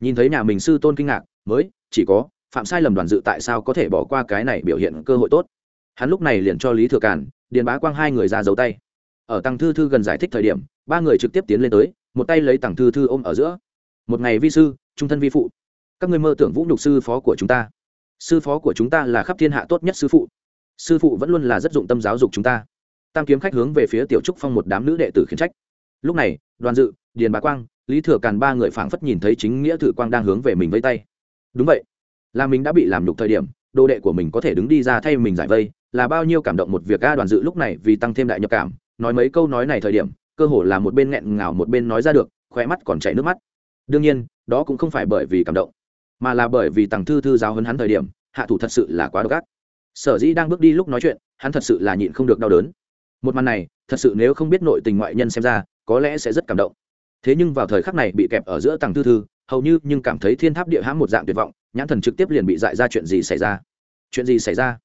Nhìn thấy nhà mình sư tôn kinh ngạc mới, chỉ có, phạm sai lầm đoàn dự tại sao có thể bỏ qua cái này biểu hiện cơ hội tốt. Hắn lúc này liền cho lý thừa cản điền bá quang hai người ra giấu tay. Ở tăng thư thư gần giải thích thời điểm, ba người trực tiếp tiến lên tới, một tay lấy tăng thư thư ôm ở giữa. Một ngày vi sư, trung thân vi phụ. Các người mơ tưởng vũ nhục sư phó của chúng ta. Sư phó của chúng ta là khắp thiên hạ tốt nhất sư phụ. Sư phụ vẫn luôn là rất dụng tâm giáo dục chúng ta. Tam kiếm khách hướng về phía tiểu trúc phong một đám nữ đệ tử khiển trách. Lúc này, đoàn dự, điền bá quang, lý thừa càn ba người phảng phất nhìn thấy chính nghĩa thử quang đang hướng về mình với tay đúng vậy. Là mình đã bị làm nhục thời điểm, đồ đệ của mình có thể đứng đi ra thay mình giải vây, là bao nhiêu cảm động một việc a đoàn dự lúc này vì tăng thêm đại nhập cảm, nói mấy câu nói này thời điểm, cơ hồ là một bên nghẹn ngào một bên nói ra được khoe mắt còn chảy nước mắt. Đương nhiên, đó cũng không phải bởi vì cảm động, mà là bởi vì tàng thư thư giáo hấn hắn thời điểm, hạ thủ thật sự là quá độc ác. Sở dĩ đang bước đi lúc nói chuyện, hắn thật sự là nhịn không được đau đớn. Một màn này, thật sự nếu không biết nội tình ngoại nhân xem ra, có lẽ sẽ rất cảm động. Thế nhưng vào thời khắc này bị kẹp ở giữa tàng thư thư hầu như nhưng cảm thấy thiên tháp địa hãm một dạng tuyệt vọng, nhãn thần trực tiếp liền bị dại ra chuyện gì xảy ra? Chuyện gì xảy ra?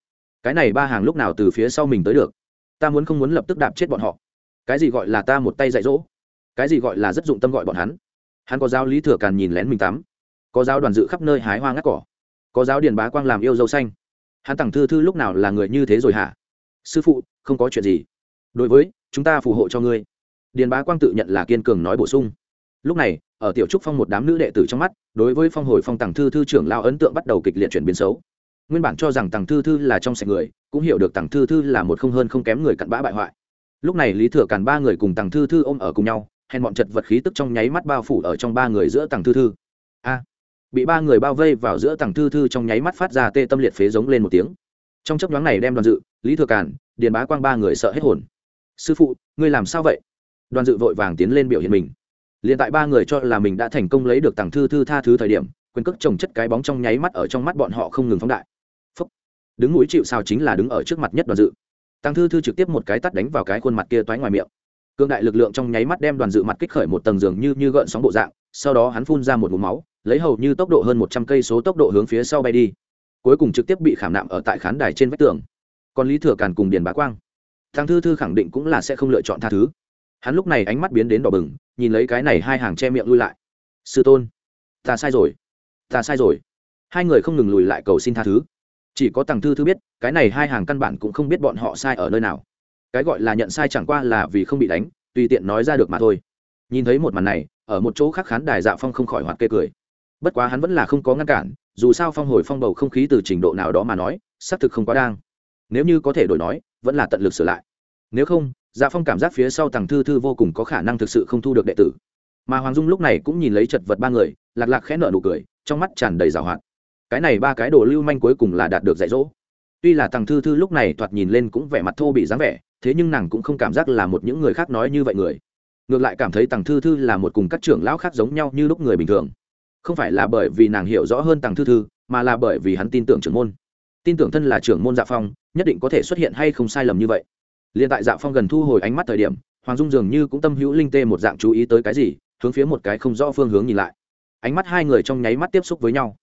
Cái này ba hàng lúc nào từ phía sau mình tới được? Ta muốn không muốn lập tức đạp chết bọn họ. Cái gì gọi là ta một tay dạy dỗ? Cái gì gọi là rất dụng tâm gọi bọn hắn? Hắn có giáo lý thừa càn nhìn lén mình tắm. Có giáo đoàn dự khắp nơi hái hoa ngắt cỏ. Có giáo điền bá quang làm yêu dâu xanh. Hắn tặng thư thư lúc nào là người như thế rồi hả? Sư phụ, không có chuyện gì. Đối với, chúng ta phù hộ cho ngươi. Điền bá quang tự nhận là kiên cường nói bổ sung lúc này, ở tiểu trúc phong một đám nữ đệ tử trong mắt, đối với phong hồi phong tàng thư thư trưởng lao ấn tượng bắt đầu kịch liệt chuyển biến xấu. Nguyên bản cho rằng tàng thư thư là trong sạch người, cũng hiểu được tàng thư thư là một không hơn không kém người cặn bã bại hoại. Lúc này lý thừa càn ba người cùng tàng thư thư ôm ở cùng nhau, hèn bọn chật vật khí tức trong nháy mắt bao phủ ở trong ba người giữa tàng thư thư. A! Bị ba người bao vây vào giữa tàng thư thư trong nháy mắt phát ra tê tâm liệt phế giống lên một tiếng. Trong chấp nhoáng này đem đoàn dự, lý thừa càn, điền bá quang ba người sợ hết hồn. Sư phụ, ngươi làm sao vậy? Đoàn dự vội vàng tiến lên biểu hiện mình liền tại ba người cho là mình đã thành công lấy được tàng thư thư tha thứ thời điểm, quyền cước trồng chất cái bóng trong nháy mắt ở trong mắt bọn họ không ngừng phóng đại. Phúc. đứng mũi chịu sao chính là đứng ở trước mặt nhất đoàn dự. Tàng thư thư trực tiếp một cái tắt đánh vào cái khuôn mặt kia toái ngoài miệng. Cương đại lực lượng trong nháy mắt đem đoàn dự mặt kích khởi một tầng giường như như gợn sóng bộ dạng, sau đó hắn phun ra một mũ máu, lấy hầu như tốc độ hơn một trăm cây số tốc độ hướng phía sau bay đi. Cuối cùng trực tiếp bị khảm nạm ở tại khán đài trên vách tường. Còn lý thừa càn cùng điền bá quang. Thằng thư thư khẳng định cũng là sẽ không lựa chọn tha thứ hắn lúc này ánh mắt biến đến đỏ bừng, nhìn lấy cái này hai hàng che miệng lui lại. Sư tôn, ta sai rồi, ta sai rồi. Hai người không ngừng lùi lại cầu xin tha thứ. Chỉ có tàng thư thư biết, cái này hai hàng căn bản cũng không biết bọn họ sai ở nơi nào. Cái gọi là nhận sai chẳng qua là vì không bị đánh, tùy tiện nói ra được mà thôi. Nhìn thấy một màn này, ở một chỗ khác khán đài dạ phong không khỏi hoạt kê cười. Bất quá hắn vẫn là không có ngăn cản, dù sao phong hồi phong bầu không khí từ trình độ nào đó mà nói, xác thực không quá đang. Nếu như có thể đổi nói, vẫn là tận lực sửa lại. Nếu không dạ phong cảm giác phía sau tàng thư thư vô cùng có khả năng thực sự không thu được đệ tử. Mà hoàng dung lúc này cũng nhìn lấy chật vật ba người, lạc lạc khẽ nợ nụ cười, trong mắt tràn đầy rào hoạt. Cái này ba cái đồ lưu manh cuối cùng là đạt được dạy dỗ. Tuy là tàng thư thư lúc này thoạt nhìn lên cũng vẻ mặt thô bị dáng vẻ, thế nhưng nàng cũng không cảm giác là một những người khác nói như vậy người. Ngược lại cảm thấy tàng thư thư là một cùng các trưởng lão khác giống nhau như lúc người bình thường. Không phải là bởi vì nàng hiểu rõ hơn tàng thư thư, mà là bởi vì hắn tin tưởng trưởng môn. Tin tưởng thân là trưởng môn dạ phong, nhất định có thể xuất hiện hay không sai lầm như vậy liền tại dạ phong gần thu hồi ánh mắt thời điểm, hoàng dung dường như cũng tâm hữu linh tê một dạng chú ý tới cái gì, hướng phía một cái không rõ phương hướng nhìn lại. Ánh mắt hai người trong nháy mắt tiếp xúc với nhau.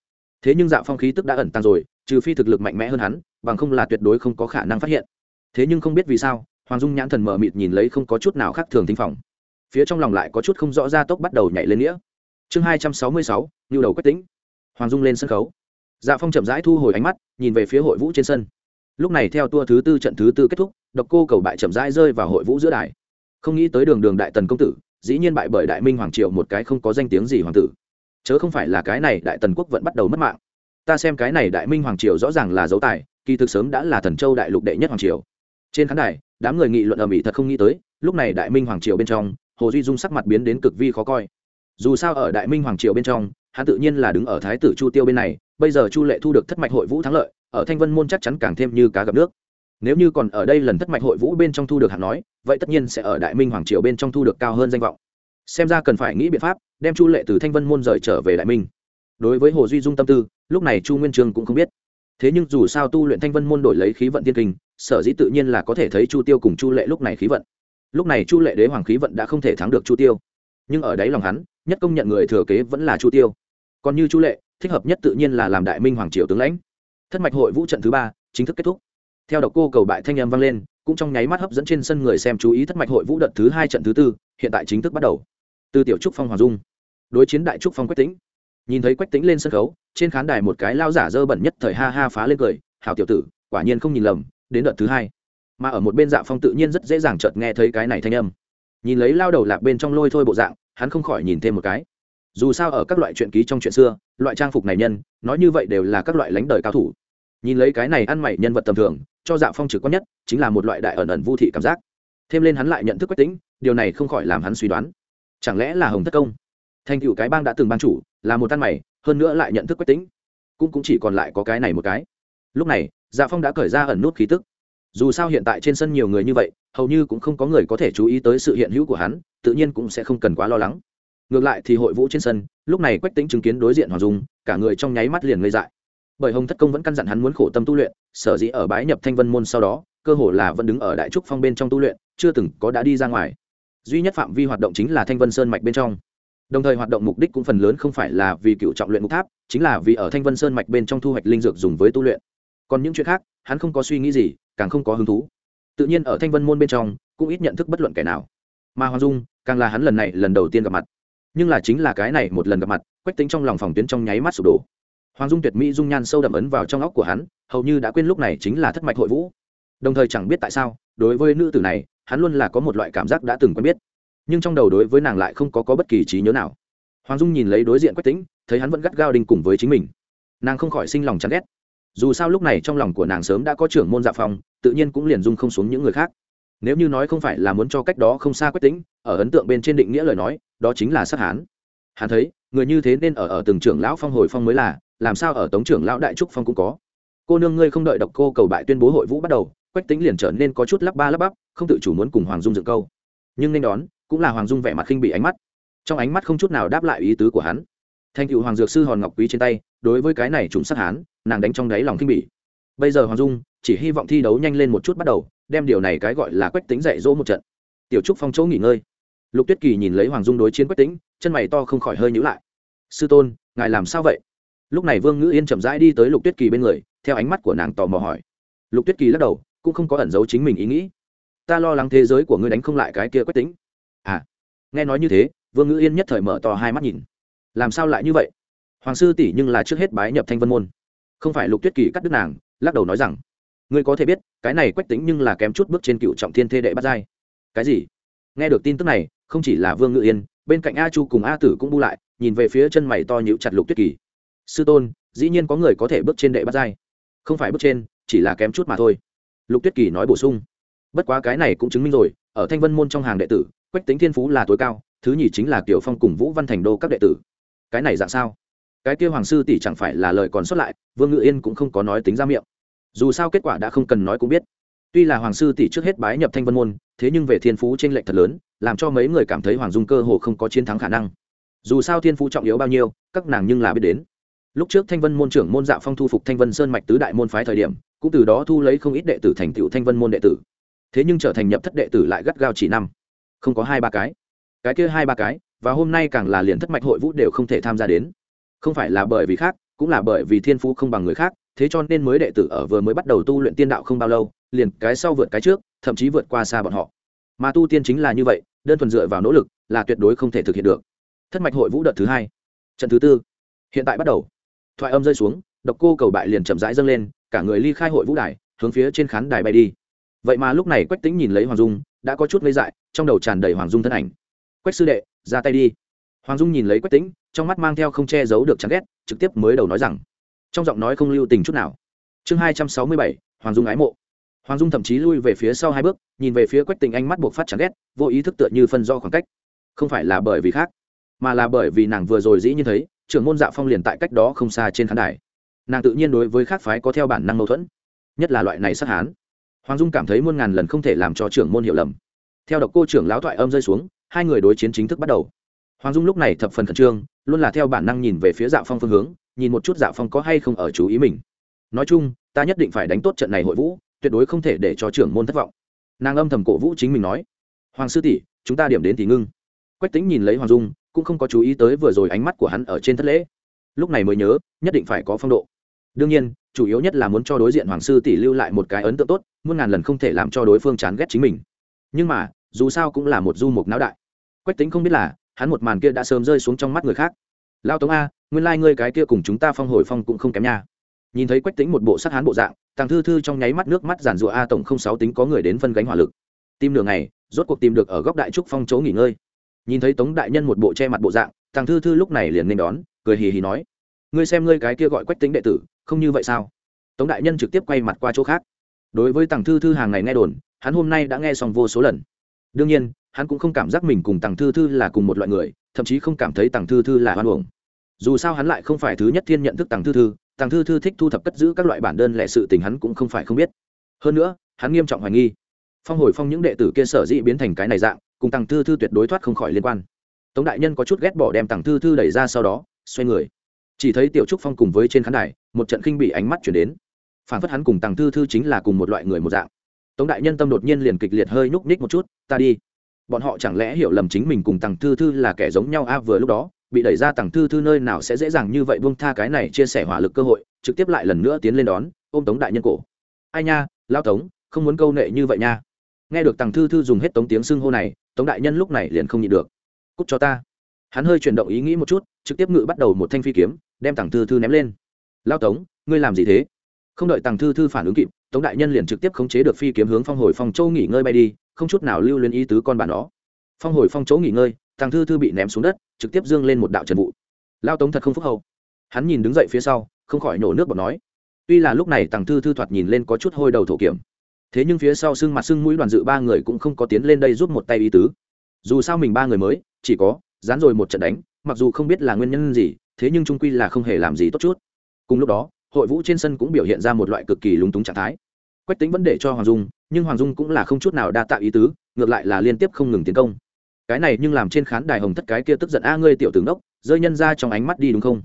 Thế nhưng dạ phong khí tức đã ẩn tàng rồi, trừ phi thực lực mạnh mẽ hơn hắn, bằng không là tuyệt đối không có khả năng phát hiện. Thế nhưng không biết vì sao, hoàng dung nhãn thần mờ mịt nhìn lấy không có chút nào khác thường tinh phòng. Phía trong lòng lại có chút không rõ ra tốc bắt đầu nhảy lên nghĩa. Chương hai trăm sáu mươi sáu nhu đầu quyết tĩnh. Hoàng dung lên sân khấu. Dạ phong chậm rãi thu hồi ánh mắt, nhìn về phía hội vũ trên sân lúc này theo tour thứ tư trận thứ tư kết thúc, độc cô cầu bại chậm rãi rơi vào hội vũ giữa đài. Không nghĩ tới đường đường đại tần công tử, dĩ nhiên bại bởi đại minh hoàng triều một cái không có danh tiếng gì hoàng tử. Chớ không phải là cái này đại tần quốc vẫn bắt đầu mất mạng. Ta xem cái này đại minh hoàng triều rõ ràng là dấu tài, kỳ thực sớm đã là thần châu đại lục đệ nhất hoàng triều. Trên khán đài, đám người nghị luận ở mỹ thật không nghĩ tới, lúc này đại minh hoàng triều bên trong, hồ duy dung sắc mặt biến đến cực vi khó coi. Dù sao ở đại minh hoàng triều bên trong, hắn tự nhiên là đứng ở thái tử chu tiêu bên này, bây giờ chu lệ thu được thất mạch hội vũ thắng lợi ở thanh vân môn chắc chắn càng thêm như cá gặp nước. Nếu như còn ở đây lần thất mạch hội vũ bên trong thu được hạng nói, vậy tất nhiên sẽ ở đại minh hoàng triều bên trong thu được cao hơn danh vọng. Xem ra cần phải nghĩ biện pháp, đem chu lệ từ thanh vân môn rời trở về đại minh. Đối với hồ duy dung tâm tư, lúc này chu nguyên trương cũng không biết. Thế nhưng dù sao tu luyện thanh vân môn đổi lấy khí vận tiên kinh, sở dĩ tự nhiên là có thể thấy chu tiêu cùng chu lệ lúc này khí vận. Lúc này chu lệ đế hoàng khí vận đã không thể thắng được chu tiêu. Nhưng ở đáy lòng hắn, nhất công nhận người thừa kế vẫn là chu tiêu. Còn như chu lệ, thích hợp nhất tự nhiên là làm đại minh hoàng triều tướng lãnh thất mạch hội vũ trận thứ ba, chính thức kết thúc. Theo độc cô cầu bại thanh âm vang lên, cũng trong nháy mắt hấp dẫn trên sân người xem chú ý thất mạch hội vũ đợt thứ hai trận thứ tư, hiện tại chính thức bắt đầu. Từ tiểu trúc phong hoàng dung, đối chiến đại trúc phong quách tĩnh. Nhìn thấy quách tĩnh lên sân khấu, trên khán đài một cái lao giả dơ bẩn nhất thời ha ha phá lên cười, hảo tiểu tử, quả nhiên không nhìn lầm, đến đợt thứ hai. Mà ở một bên dạ phong tự nhiên rất dễ dàng chợt nghe thấy cái này thanh âm. Nhìn lấy lao đầu lạc bên trong lôi thôi bộ dạng, hắn không khỏi nhìn thêm một cái dù sao ở các loại truyện ký trong chuyện xưa, loại trang phục này nhân, nói như vậy đều là các loại lánh đời cao thủ. Nhìn lấy cái này ăn mày nhân vật tầm thường, cho dạ phong trực quan nhất, chính là một loại đại ẩn ẩn vô thị cảm giác. Thêm lên hắn lại nhận thức quách tính điều này không khỏi làm hắn suy đoán. Chẳng lẽ là hồng thất công? Thành cựu cái bang đã từng ban chủ, là một ăn mày, hơn nữa lại nhận thức quách tính cũng cũng chỉ còn lại có cái này một cái. Lúc này dạ phong đã cởi ra ẩn nút khí tức. Dù sao hiện tại trên sân nhiều người như vậy, hầu như cũng không có người có thể chú ý tới sự hiện hữu của hắn, tự nhiên cũng sẽ không cần quá lo lắng ngược lại thì hội vũ trên sân, lúc này quách tính chứng kiến đối diện hoàng dung, cả người trong nháy mắt liền ngây dại. Bởi hồng thất công vẫn căn dặn hắn muốn khổ tâm tu luyện, sở dĩ ở bái nhập thanh vân môn sau đó, cơ hồ là vẫn đứng ở đại trúc phong bên trong tu luyện, chưa từng có đã đi ra ngoài. Duy nhất phạm vi hoạt động chính là thanh vân sơn mạch bên trong. Đồng thời hoạt động mục đích cũng phần lớn không phải là vì cựu trọng luyện ngục tháp, chính là vì ở thanh vân sơn mạch bên trong thu hoạch linh dược dùng với tu luyện. Còn những chuyện khác, hắn không có suy nghĩ gì, càng không có hứng thú. Tự nhiên ở thanh vân môn bên trong, cũng ít nhận thức bất luận kẻ nào. Mà hoàng dung, càng là hắn lần này lần đầu tiên gặp mặt nhưng là chính là cái này một lần gặp mặt quách tính trong lòng phòng tuyến trong nháy mắt sụp đổ. Hoàng dung tuyệt mỹ dung nhan sâu đậm ấn vào trong óc của hắn hầu như đã quên lúc này chính là thất mạch hội vũ. Đồng thời chẳng biết tại sao đối với nữ tử này hắn luôn là có một loại cảm giác đã từng quen biết. Nhưng trong đầu đối với nàng lại không có, có bất kỳ trí nhớ nào. Hoàng dung nhìn lấy đối diện quách tính thấy hắn vẫn gắt gao đinh cùng với chính mình. Nàng không khỏi sinh lòng chán ghét. Dù sao lúc này trong lòng của nàng sớm đã có trưởng môn dạ phòng tự nhiên cũng liền dung không xuống những người khác nếu như nói không phải là muốn cho cách đó không xa quách tính ở ấn tượng bên trên định nghĩa lời nói, đó chính là sát hán. Hắn thấy, người như thế nên ở ở từng trưởng lão phong hồi phong mới là, làm sao ở tống trưởng lão đại trúc phong cũng có. Cô nương ngươi không đợi độc cô cầu bại tuyên bố hội vũ bắt đầu, quách tính liền trở nên có chút lắp ba lắp bắp, không tự chủ muốn cùng hoàng dung dựng câu. Nhưng nên đón, cũng là hoàng dung vẻ mặt khinh bị ánh mắt. Trong ánh mắt không chút nào đáp lại ý tứ của hắn. Thành cựu hoàng dược sư hòn ngọc quý trên tay, đối với cái này chúng sát hán, nàng đánh trong đáy lòng khinh bỉ bây giờ hoàng dung, chỉ hy vọng thi đấu nhanh lên một chút bắt đầu đem điều này cái gọi là quách tính dạy dỗ một trận. Tiểu trúc phong chỗ nghỉ ngơi. Lục tuyết kỳ nhìn lấy hoàng dung đối chiến quách tính, chân mày to không khỏi hơi nhữ lại. Sư tôn, ngài làm sao vậy? Lúc này vương ngữ yên chậm rãi đi tới lục tuyết kỳ bên người, theo ánh mắt của nàng tò mò hỏi. Lục tuyết kỳ lắc đầu, cũng không có ẩn giấu chính mình ý nghĩ. Ta lo lắng thế giới của ngươi đánh không lại cái kia quách tính. À. Nghe nói như thế, vương ngữ yên nhất thời mở to hai mắt nhìn. Làm sao lại như vậy? Hoàng sư tỷ nhưng là trước hết bái nhập thanh vân môn. Không phải lục tuyết kỳ cắt đứt nàng, lắc đầu nói rằng ngươi có thể biết, cái này quách tính nhưng là kém chút bước trên cựu trọng thiên thê đệ bắt giai. Cái gì? Nghe được tin tức này, không chỉ là vương ngự yên, bên cạnh a chu cùng a tử cũng bu lại, nhìn về phía chân mày to nhịu chặt lục tuyết kỳ. Sư tôn, dĩ nhiên có người có thể bước trên đệ bắt giai. Không phải bước trên, chỉ là kém chút mà thôi. Lục tuyết kỳ nói bổ sung. Bất quá cái này cũng chứng minh rồi, ở thanh vân môn trong hàng đệ tử, quách tính thiên phú là tối cao, thứ nhì chính là kiểu phong cùng vũ văn thành đô các đệ tử. Cái này dạng sao? Cái kia hoàng sư tỷ chẳng phải là lời còn sót lại, vương ngự yên cũng không có nói tính ra miệng dù sao kết quả đã không cần nói cũng biết. Tuy là hoàng sư tỷ trước hết bái nhập thanh vân môn, thế nhưng về thiên phú t r ê n lệch thật lớn, làm cho mấy người cảm thấy hoàng dung cơ hồ không có chiến thắng khả năng. Dù sao thiên phú trọng yếu bao nhiêu, các nàng nhưng là biết đến. Lúc trước thanh vân môn trưởng môn dạ phong thu phục thanh vân sơn mạch tứ đại môn phái thời điểm, cũng từ đó thu lấy không ít đệ tử thành tựu thanh vân môn đệ tử. Thế nhưng trở thành nhập thất đệ tử lại gắt gao chỉ năm. Không có hai ba cái. Cái kia hai ba cái, và hôm nay càng là liền thất mạch hội vũ đều không thể tham gia đến. Không phải là bởi vì khác, cũng là bởi vì thiên phú không bằng người khác thế cho nên mới đệ tử ở vừa mới bắt đầu tu luyện tiên đạo không bao lâu, liền cái sau vượt cái trước, thậm chí vượt qua xa bọn họ. Mà tu tiên chính là như vậy, đơn thuần dựa vào nỗ lực là tuyệt đối không thể thực hiện được. Thất mạch hội vũ đợt thứ hai, trận thứ tư, hiện tại bắt đầu. Thoại âm rơi xuống, độc cô cầu bại liền chậm rãi dâng lên, cả người ly khai hội vũ đài, hướng phía trên khán đài bay đi. Vậy mà lúc này quách tính nhìn lấy hoàng dung, đã có chút ngây dại, trong đầu tràn đầy hoàng dung thân ảnh. Quách sư đệ, ra tay đi. Hoàng dung nhìn lấy quách tính trong mắt mang theo không che giấu được chán ghét, trực tiếp mới đầu nói rằng trong giọng nói không lưu tình chút nào. Chương hai trăm sáu mươi bảy, hoàng dung ái mộ. Hoàng dung thậm chí lui về phía sau hai bước, nhìn về phía quách tình anh mắt buộc phát chán ghét, vô ý thức tựa như phân do khoảng cách. Không phải là bởi vì khác, mà là bởi vì nàng vừa rồi dĩ như thấy, trưởng môn dạ phong liền tại cách đó không xa trên khán đài. Nàng tự nhiên đối với khác phái có theo bản năng mâu thuẫn, nhất là loại này sát hán. Hoàng dung cảm thấy muôn ngàn lần không thể làm cho trưởng môn hiểu lầm. Theo độc cô trưởng lão thoại âm rơi xuống, hai người đối chiến chính thức bắt đầu. Hoàng dung lúc này thập phần khẩn trương, luôn là theo bản năng nhìn về phía dạ phong phương hướng nhìn một chút dạ phong có hay không ở chú ý mình. Nói chung, ta nhất định phải đánh tốt trận này hội vũ, tuyệt đối không thể để cho trưởng môn thất vọng. Nàng âm thầm cổ vũ chính mình nói, hoàng sư tỷ, chúng ta điểm đến thì ngưng. Quách tính nhìn lấy hoàng dung, cũng không có chú ý tới vừa rồi ánh mắt của hắn ở trên thất lễ. Lúc này mới nhớ, nhất định phải có phong độ. Đương nhiên, chủ yếu nhất là muốn cho đối diện hoàng sư tỷ lưu lại một cái ấn tượng tốt, muôn ngàn lần không thể làm cho đối phương chán ghét chính mình. Nhưng mà, dù sao cũng là một du mục não đại. Quách tính không biết là, hắn một màn kia đã sớm rơi xuống trong mắt người khác lao tống a, nguyên lai、like、ngươi cái kia cùng chúng ta phong hồi phong cũng không kém nha. Nhìn thấy quách tính một bộ sắc hán bộ dạng, tàng thư thư trong nháy mắt nước mắt giản rụa a tổng không sáu tính có người đến phân gánh hỏa lực. Tim nửa ngày, rốt cuộc tìm được ở góc đại trúc phong chỗ nghỉ ngơi. Nhìn thấy tống đại nhân một bộ che mặt bộ dạng, tàng thư thư lúc này liền nên đón, cười hì hì nói, ngươi xem ngươi cái kia gọi quách tính đệ tử, không như vậy sao? Tống đại nhân trực tiếp quay mặt qua chỗ khác. Đối với tàng thư thư hàng ngày nghe đồn, hắn hôm nay đã nghe xong vô số lần. Đương nhiên, hắn cũng không cảm giác mình cùng tàng thư thư là cùng một loại người, thậm chí không cảm thấy tàng thư thư là hoan hồng dù sao hắn lại không phải thứ nhất thiên nhận thức tàng thư thư tàng thư thư thích thu thập cất giữ các loại bản đơn lệ sự tình hắn cũng không phải không biết. Hơn nữa, hắn nghiêm trọng hoài nghi. Phong hồi phong những đệ tử kia sở dĩ biến thành cái này dạng, cùng tàng thư thư tuyệt đối thoát không khỏi liên quan. Tống đại nhân có chút ghét bỏ đem tàng thư thư đẩy ra sau đó, xoay người. Chỉ thấy tiểu trúc phong cùng với trên khán đài, một trận khinh bị ánh mắt chuyển đến. Phản phất hắn cùng tàng thư thư chính là cùng một loại người một dạng. Tống đại nhân tâm đột nhiên liền kịch liệt hơi nhúc ních một chút, ta đi. Bọn họ chẳng lẽ hiểu lầm chính mình cùng tàng thư thư là kẻ giống nhau a, vừa lúc đó bị đẩy ra tàng thư thư nơi nào sẽ dễ dàng như vậy buông tha cái này chia sẻ hỏa lực cơ hội, trực tiếp lại lần nữa tiến lên đón, ôm tống đại nhân cổ. Ai nha lao tống, không muốn câu nệ như vậy nha. Nghe được tàng thư thư dùng hết tống tiếng xưng hô này, tống đại nhân lúc này liền không nhịn được. Cúc cho ta. Hắn hơi chuyển động ý nghĩ một chút, trực tiếp ngự bắt đầu một thanh phi kiếm, đem tàng thư thư ném lên. Lao tống, ngươi làm gì thế? Không đợi tàng thư thư phản ứng kịp, tống đại nhân liền trực tiếp khống chế được phi kiếm hướng phong hồi phong châu nghỉ ngơi bay đi, không chút nào lưu lên ý tứ con bản đó phong hồi phong chỗ nghỉ ngơi tàng thư thư bị ném xuống đất, trực tiếp dương lên một đạo trần vụ. Lao tống thật không phúc hậu hắn nhìn đứng dậy phía sau, không khỏi nổ nước bọt nói. Tuy là lúc này tàng thư thư thoạt nhìn lên có chút hôi đầu thổ kiểm, thế nhưng phía sau sưng mặt sưng mũi đoàn dự ba người cũng không có tiến lên đây giúp một tay ý tứ. Dù sao mình ba người mới, chỉ có dán rồi một trận đánh, mặc dù không biết là nguyên nhân gì, thế nhưng trung quy là không hề làm gì tốt chút. Cùng lúc đó, hội vũ trên sân cũng biểu hiện ra một loại cực kỳ lúng túng trạng thái. Quách tính vẫn để cho hoàng dung, nhưng hoàng dung cũng là không chút nào đa tạo ý tứ, ngược lại là liên tiếp không ngừng tiến công cái này nhưng làm trên khán đài hồng thất cái kia tức giận a ngươi tiểu tướng đốc, rơi nhân ra trong ánh mắt đi đúng không?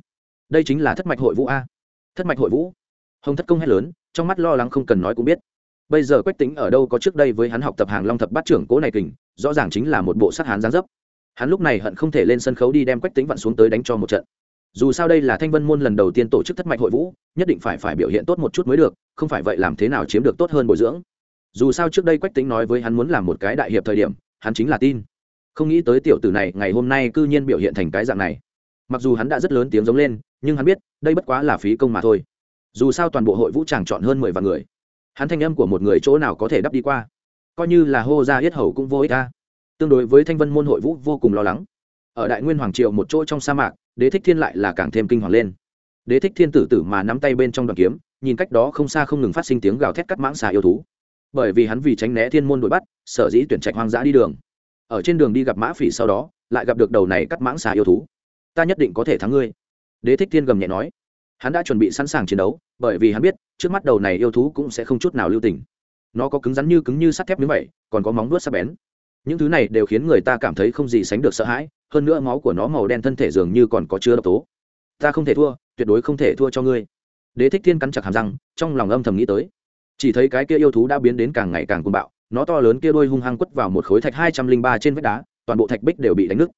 Đây chính là thất mạch hội vũ a. Thất mạch hội vũ. Hồng thất công hét lớn, trong mắt lo lắng không cần nói cũng biết. Bây giờ quách tính ở đâu có trước đây với hắn học tập hàng long thập bát trưởng cố này kình, rõ ràng chính là một bộ sát hán giáng dấp. Hắn lúc này hận không thể lên sân khấu đi đem quách tính vặn xuống tới đánh cho một trận. Dù sao đây là thanh vân môn lần đầu tiên tổ chức thất mạch hội vũ, nhất định phải phải biểu hiện tốt một chút mới được, không phải vậy làm thế nào chiếm được tốt hơn bồi dưỡng. Dù sao trước đây quách tính nói với hắn muốn làm một cái đại hiệp thời điểm, hắn chính là tin không nghĩ tới tiểu tử này ngày hôm nay cư nhiên biểu hiện thành cái dạng này. Mặc dù hắn đã rất lớn tiếng giống lên, nhưng hắn biết, đây bất quá là phí công mà thôi. Dù sao toàn bộ hội vũ tràng chọn hơn mười vạn người. Hắn thanh âm của một người chỗ nào có thể đắp đi qua? Coi như là hô ra yết hầu cũng vô ích ta tương đối với thanh vân môn hội vũ vô cùng lo lắng. Ở đại nguyên hoàng triều một chỗ trong sa mạc, đế thích thiên lại là càng thêm kinh hoàng lên. Đế thích thiên tử tử mà nắm tay bên trong đoàn kiếm, nhìn cách đó không xa không ngừng phát sinh tiếng gào thét cắt mãng xà yêu thú. Bởi vì hắn vì tránh né thiên môn đuổi bắt, sở dĩ tuyển trạch hoang dã đi đường ở trên đường đi gặp mã phỉ sau đó, lại gặp được đầu này cắt mãng xà yêu thú. Ta nhất định có thể thắng ngươi. Đế thích thiên gầm nhẹ nói. Hắn đã chuẩn bị sẵn sàng chiến đấu, bởi vì hắn biết, trước mắt đầu này yêu thú cũng sẽ không chút nào lưu tình. Nó có cứng rắn như cứng như sắt thép như vậy, còn có móng vuốt sắc bén. Những thứ này đều khiến người ta cảm thấy không gì sánh được sợ hãi, hơn nữa máu của nó màu đen thân thể dường như còn có chứa độc tố. Ta không thể thua, tuyệt đối không thể thua cho ngươi. Đế thích thiên cắn chặt hàm răng, trong lòng âm thầm nghĩ tới. Chỉ thấy cái kia yêu thú đã biến đến càng ngày càng cuồng bạo nó to lớn kia đôi hung hăng quất vào một khối thạch hai trăm linh ba trên vách đá, toàn bộ thạch bích đều bị đánh nứt.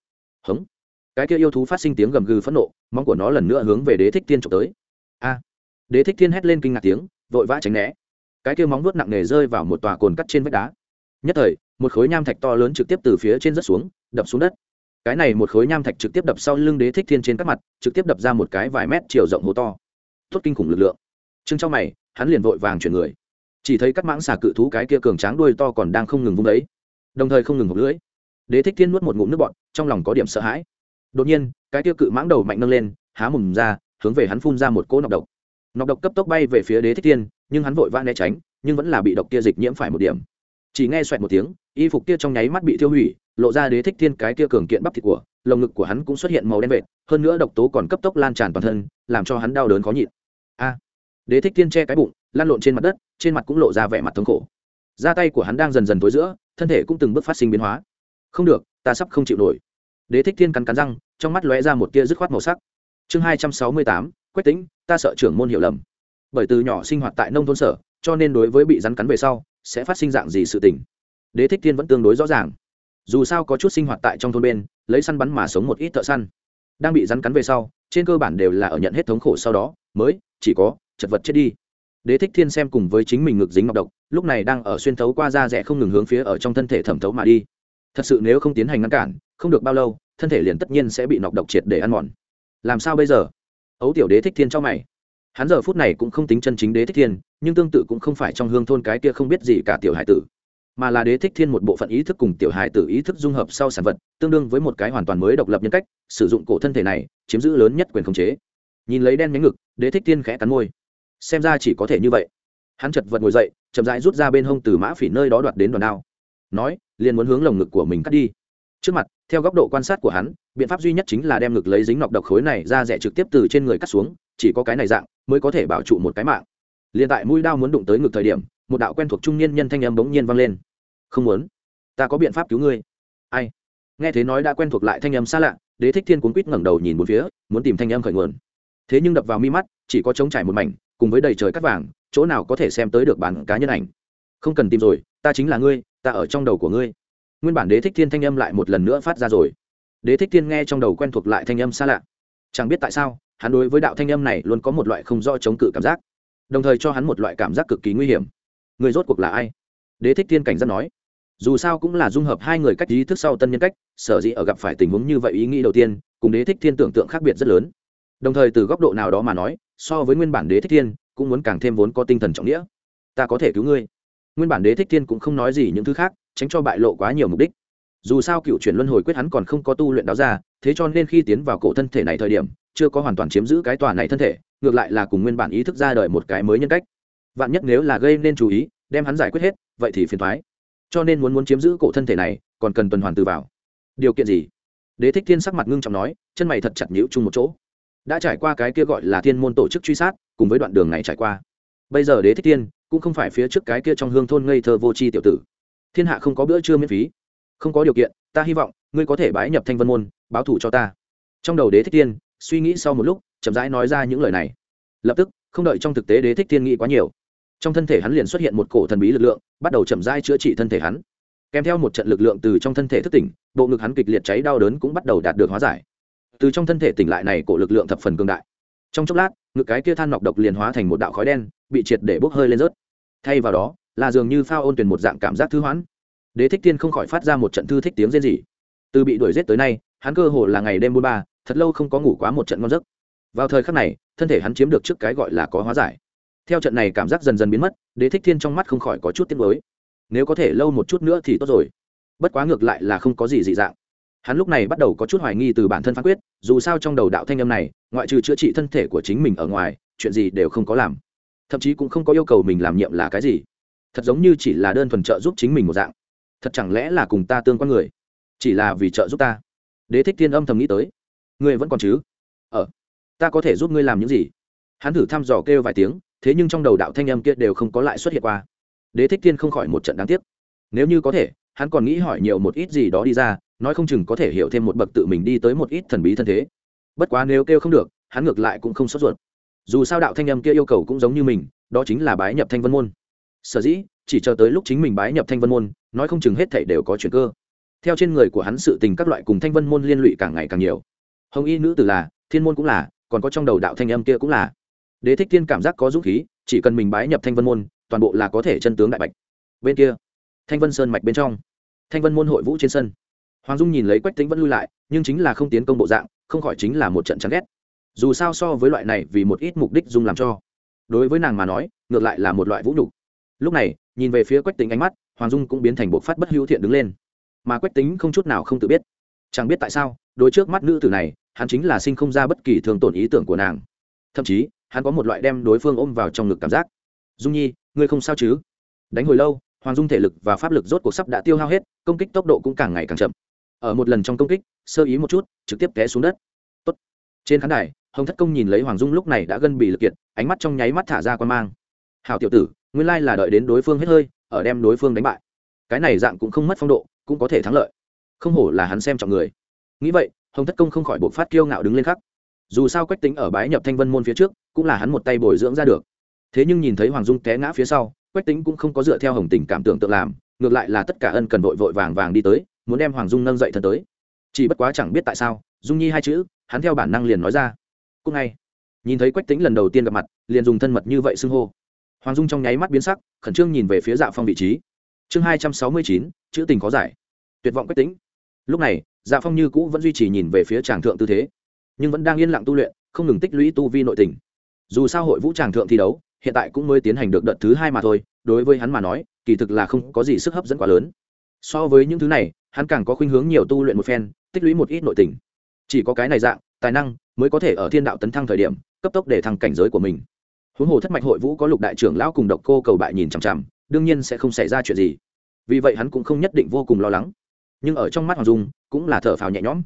Hống. Cái kia yêu thú phát sinh tiếng gầm gừ phẫn nộ, móng của nó lần nữa hướng về đế thích thiên trộm tới. A. Đế thích thiên hét lên kinh ngạc tiếng, vội vã tránh né. Cái kia móng vuốt nặng nề rơi vào một tòa cồn cắt trên vách đá. Nhất thời, một khối nham thạch to lớn trực tiếp từ phía trên rớt xuống, đập xuống đất. Cái này một khối nham thạch trực tiếp đập sau lưng đế thích thiên trên các mặt, trực tiếp đập ra một cái vài mét chiều rộng hố to. Tốt kinh khủng lực lượng. Trương trong mày, hắn liền vội vàng chuyển người chỉ thấy các mãng xà cự thú cái kia cường tráng đuôi to còn đang không ngừng vung đấy, đồng thời không ngừng hộp lưỡi. Đế thích thiên nuốt một ngụm nước bọt, trong lòng có điểm sợ hãi. Đột nhiên, cái kia cự mãng đầu mạnh nâng lên, há mồm ra, hướng về hắn phun ra một cỗ nọc độc. Nọc độc cấp tốc bay về phía đế thích thiên, nhưng hắn vội vã né tránh, nhưng vẫn là bị độc kia dịch nhiễm phải một điểm. Chỉ nghe xoẹt một tiếng, y phục kia trong nháy mắt bị tiêu hủy, lộ ra đế thích thiên cái kia cường kiện bắp thịt của, lồng ngực của hắn cũng xuất hiện màu đen vệt, hơn nữa độc tố còn cấp tốc lan tràn toàn thân, làm cho hắn đau đớn khó nhịn. A! Đế thích thiên che cái bụng lan lộn trên mặt đất, trên mặt cũng lộ ra vẻ mặt thống khổ. Da tay của hắn đang dần dần tối giữa, thân thể cũng từng bước phát sinh biến hóa. Không được, ta sắp không chịu nổi. Đế thích thiên cắn cắn răng, trong mắt lóe ra một tia dứt khoát màu sắc. Chương hai trăm sáu mươi tám, quách tính ta sợ trưởng môn hiểu lầm. Bởi từ nhỏ sinh hoạt tại nông thôn sở, cho nên đối với bị rắn cắn về sau, sẽ phát sinh dạng gì sự tình? Đế thích thiên vẫn tương đối rõ ràng. Dù sao có chút sinh hoạt tại trong thôn bên, lấy săn bắn mà sống một ít thợ săn. Đang bị rắn cắn về sau, trên cơ bản đều là ở nhận hết thống khổ sau đó, mới, chỉ có chật vật chết đi. Đế thích thiên xem cùng với chính mình ngực dính ngọc độc, lúc này đang ở xuyên thấu qua da rẻ không ngừng hướng phía ở trong thân thể thẩm thấu mà đi. Thật sự nếu không tiến hành ngăn cản, không được bao lâu, thân thể liền tất nhiên sẽ bị nọc độc triệt để ăn mòn. Làm sao bây giờ? Ấu tiểu đế thích thiên cho mày. Hắn giờ phút này cũng không tính chân chính đế thích thiên, nhưng tương tự cũng không phải trong hương thôn cái kia không biết gì cả tiểu hải tử, mà là đế thích thiên một bộ phận ý thức cùng tiểu hải tử ý thức dung hợp sau sản vật, tương đương với một cái hoàn toàn mới độc lập nhân cách, sử dụng cổ thân thể này, chiếm giữ lớn nhất quyền khống chế. Nhìn lấy đen nhánh ngực, đế thích thiên khẽ cắn môi xem ra chỉ có thể như vậy. Hắn chật vật ngồi dậy, chậm rãi rút ra bên hông từ mã phỉ nơi đó đoạt đến đòn đao. Nói, liền muốn hướng lồng ngực của mình cắt đi. Trước mặt, theo góc độ quan sát của hắn, biện pháp duy nhất chính là đem ngực lấy dính nọc độc khối này ra rẻ trực tiếp từ trên người cắt xuống, chỉ có cái này dạng mới có thể bảo trụ một cái mạng. Liền tại mũi đao muốn đụng tới ngực thời điểm, một đạo quen thuộc trung niên nhân thanh âm bỗng nhiên vang lên. Không muốn, ta có biện pháp cứu ngươi. Ai? Nghe thế nói đã quen thuộc lại thanh âm xa lạ, đế thích thiên cuốn quýt ngẩng đầu nhìn một phía, muốn tìm thanh âm khởi nguồn. Thế nhưng đập vào mi mắt, chỉ có trống trải một mảnh cùng với đầy trời cắt vàng, chỗ nào có thể xem tới được bản cá nhân ảnh. Không cần tìm rồi, ta chính là ngươi, ta ở trong đầu của ngươi. Nguyên bản đế thích thiên thanh âm lại một lần nữa phát ra rồi. Đế thích thiên nghe trong đầu quen thuộc lại thanh âm xa lạ. Chẳng biết tại sao, hắn đối với đạo thanh âm này luôn có một loại không do chống cự cảm giác. Đồng thời cho hắn một loại cảm giác cực kỳ nguy hiểm. Người rốt cuộc là ai? Đế thích thiên cảnh giác nói. Dù sao cũng là dung hợp hai người cách ý thức sau tân nhân cách, sở dĩ ở gặp phải tình huống như vậy ý nghĩ đầu tiên, cùng đế thích thiên tưởng tượng khác biệt rất lớn đồng thời từ góc độ nào đó mà nói, so với nguyên bản đế thích thiên, cũng muốn càng thêm vốn có tinh thần trọng nghĩa. Ta có thể cứu ngươi. Nguyên bản đế thích thiên cũng không nói gì những thứ khác, tránh cho bại lộ quá nhiều mục đích. Dù sao cựu chuyển luân hồi quyết hắn còn không có tu luyện đáo ra, thế cho nên khi tiến vào cổ thân thể này thời điểm, chưa có hoàn toàn chiếm giữ cái tòa này thân thể, ngược lại là cùng nguyên bản ý thức ra đời một cái mới nhân cách. Vạn nhất nếu là gây nên chú ý, đem hắn giải quyết hết, vậy thì phiền thoái cho nên muốn muốn chiếm giữ cổ thân thể này, còn cần tuần hoàn từ vào. Điều kiện gì? Đế thích thiên sắc mặt ngưng trọng nói, chân mày thật chặt nhữ chung một chỗ đã trải qua cái kia gọi là thiên môn tổ chức truy sát, cùng với đoạn đường này trải qua. Bây giờ đế thích thiên, cũng không phải phía trước cái kia trong hương thôn ngây thơ vô tri tiểu tử. Thiên hạ không có bữa trưa miễn phí. Không có điều kiện, ta hy vọng, ngươi có thể bái nhập thanh vân môn, báo thủ cho ta. Trong đầu đế thích thiên, suy nghĩ sau một lúc, chậm rãi nói ra những lời này. Lập tức, không đợi trong thực tế đế thích thiên nghĩ quá nhiều, trong thân thể hắn liền xuất hiện một cổ thần bí lực lượng, bắt đầu chậm rãi chữa trị thân thể hắn. Kèm theo một trận lực lượng từ trong thân thể thức tỉnh, bộ ngực hắn kịch liệt cháy đau đớn cũng bắt đầu đạt được hóa giải từ trong thân thể tỉnh lại này cổ lực lượng thập phần cương đại. Trong chốc lát, ngực cái kia than nọc độc liền hóa thành một đạo khói đen, bị triệt để bốc hơi lên rớt. Thay vào đó, là dường như phao ôn tuyển một dạng cảm giác thư hoãn. Đế thích tiên không khỏi phát ra một trận thư thích tiếng rên rỉ. Từ bị đuổi g tới nay, hắn cơ hồ là ngày đêm buôn ba, thật lâu không có ngủ quá một trận ngon giấc. Vào thời khắc này, thân thể hắn chiếm được trước cái gọi là có hóa giải. Theo trận này cảm giác dần dần biến mất, đế thích thiên trong mắt không khỏi có chút tiếc mới nếu có thể lâu một chút nữa thì tốt rồi. Bất quá ngược lại là không có gì dị dạng hắn lúc này bắt đầu có chút hoài nghi từ bản thân phán quyết, dù sao trong đầu đạo thanh âm này, ngoại trừ chữa trị thân thể của chính mình ở ngoài, chuyện gì đều không có làm. Thậm chí cũng không có yêu cầu mình làm nhiệm là cái gì. Thật giống như chỉ là đơn thuần trợ giúp chính mình một dạng. Thật chẳng lẽ là cùng ta tương quan người? Chỉ là vì trợ giúp ta. Đế thích thiên âm thầm nghĩ tới. Ngươi vẫn còn chứ? Ờ. Ta có thể giúp ngươi làm những gì? Hắn thử thăm dò kêu vài tiếng, thế nhưng trong đầu đạo thanh âm kia đều không có lại xuất hiện qua. Đế thích thiên không khỏi một trận đáng tiếc. Nếu như có thể hắn còn nghĩ hỏi nhiều một ít gì đó đi ra, nói không chừng có thể hiểu thêm một bậc tự mình đi tới một ít thần bí thân thế. Bất quá nếu kêu không được, hắn ngược lại cũng không sốt ruột. Dù sao đạo thanh âm kia yêu cầu cũng giống như mình, đó chính là bái nhập thanh vân môn. Sở dĩ, chỉ chờ tới lúc chính mình bái nhập thanh vân môn, nói không chừng hết thảy đều có chuyện cơ. Theo trên người của hắn sự tình các loại cùng thanh vân môn liên lụy càng ngày càng nhiều. Hồng y nữ tử là, thiên môn cũng là, còn có trong đầu đạo thanh âm kia cũng là. Đế thích thiên cảm giác có dũng khí, chỉ cần mình bái nhập thanh vân môn, toàn bộ là có thể chân tướng đại bạch. Bên kia thanh vân sơn mạch bên trong. Thanh vân môn hội vũ trên sân. Hoàng dung nhìn lấy quách tính vẫn lui lại, nhưng chính là không tiến công bộ dạng, không khỏi chính là một trận chán ghét. Dù sao so với loại này vì một ít mục đích dung làm cho. Đối với nàng mà nói, ngược lại là một loại vũ nhục. Lúc này, nhìn về phía quách tính ánh mắt, hoàng dung cũng biến thành bộ phát bất hữu thiện đứng lên. Mà quách tính không chút nào không tự biết. Chẳng biết tại sao đôi trước mắt nữ tử này, hắn chính là sinh không ra bất kỳ thường tổn ý tưởng của nàng. Thậm chí, hắn có một loại đem đối phương ôm vào trong ngực cảm giác. Dung nhi, ngươi không sao chứ? Đánh hồi lâu hoàng dung thể lực và pháp lực rốt cuộc sắp đã tiêu hao hết, công kích tốc độ cũng càng ngày càng chậm. Ở một lần trong công kích, sơ ý một chút, trực tiếp té xuống đất. Tốt. trên khán đài, hồng thất công nhìn lấy hoàng dung lúc này đã gân bị lực kiệt, ánh mắt trong nháy mắt thả ra quan mang. Hào tiểu tử, nguyên lai là đợi đến đối phương hết hơi, ở đem đối phương đánh bại. Cái này dạng cũng không mất phong độ, cũng có thể thắng lợi. Không hổ là hắn xem trọng người. Nghĩ vậy, hồng thất công không khỏi buộc phát kiêu ngạo đứng lên khắc. Dù sao quách tính ở bái nhập thanh vân môn phía trước, cũng là hắn một tay bồi dưỡng ra được. Thế nhưng nhìn thấy hoàng dung té ngã phía sau quách tính cũng không có dựa theo hồng tình cảm tưởng tượng làm, ngược lại là tất cả ân cần vội vội vàng vàng đi tới, muốn đem hoàng dung nâng dậy thân tới. Chỉ bất quá chẳng biết tại sao, dung nhi hai chữ, hắn theo bản năng liền nói ra. Cúc ngay. Nhìn thấy quách tính lần đầu tiên gặp mặt, liền dùng thân mật như vậy xưng hô. Hoàng dung trong nháy mắt biến sắc, khẩn trương nhìn về phía dạ phong vị trí. Chương hai trăm sáu mươi chín, chữ tình có giải. Tuyệt vọng quách tính lúc này dạ phong như cũ vẫn duy trì nhìn về phía tràng thượng tư thế, nhưng vẫn đang yên lặng tu luyện, không ngừng tích lũy tu vi nội tình. Dù sao hội vũ tràng thượng thi đấu hiện tại cũng mới tiến hành được đợt thứ hai mà thôi đối với hắn mà nói kỳ thực là không có gì sức hấp dẫn quá lớn. So với những thứ này hắn càng có khuynh hướng nhiều tu luyện một phen tích lũy một ít nội tình. Chỉ có cái này dạng tài năng mới có thể ở thiên đạo tấn thăng thời điểm cấp tốc để thăng cảnh giới của mình. Huống hồ thất mạch hội vũ có lục đại trưởng lão cùng độc cô cầu bại nhìn chằm chằm đương nhiên sẽ không xảy ra chuyện gì. Vì vậy hắn cũng không nhất định vô cùng lo lắng. Nhưng ở trong mắt hoàng dung cũng là thở phào nhẹ nhõm.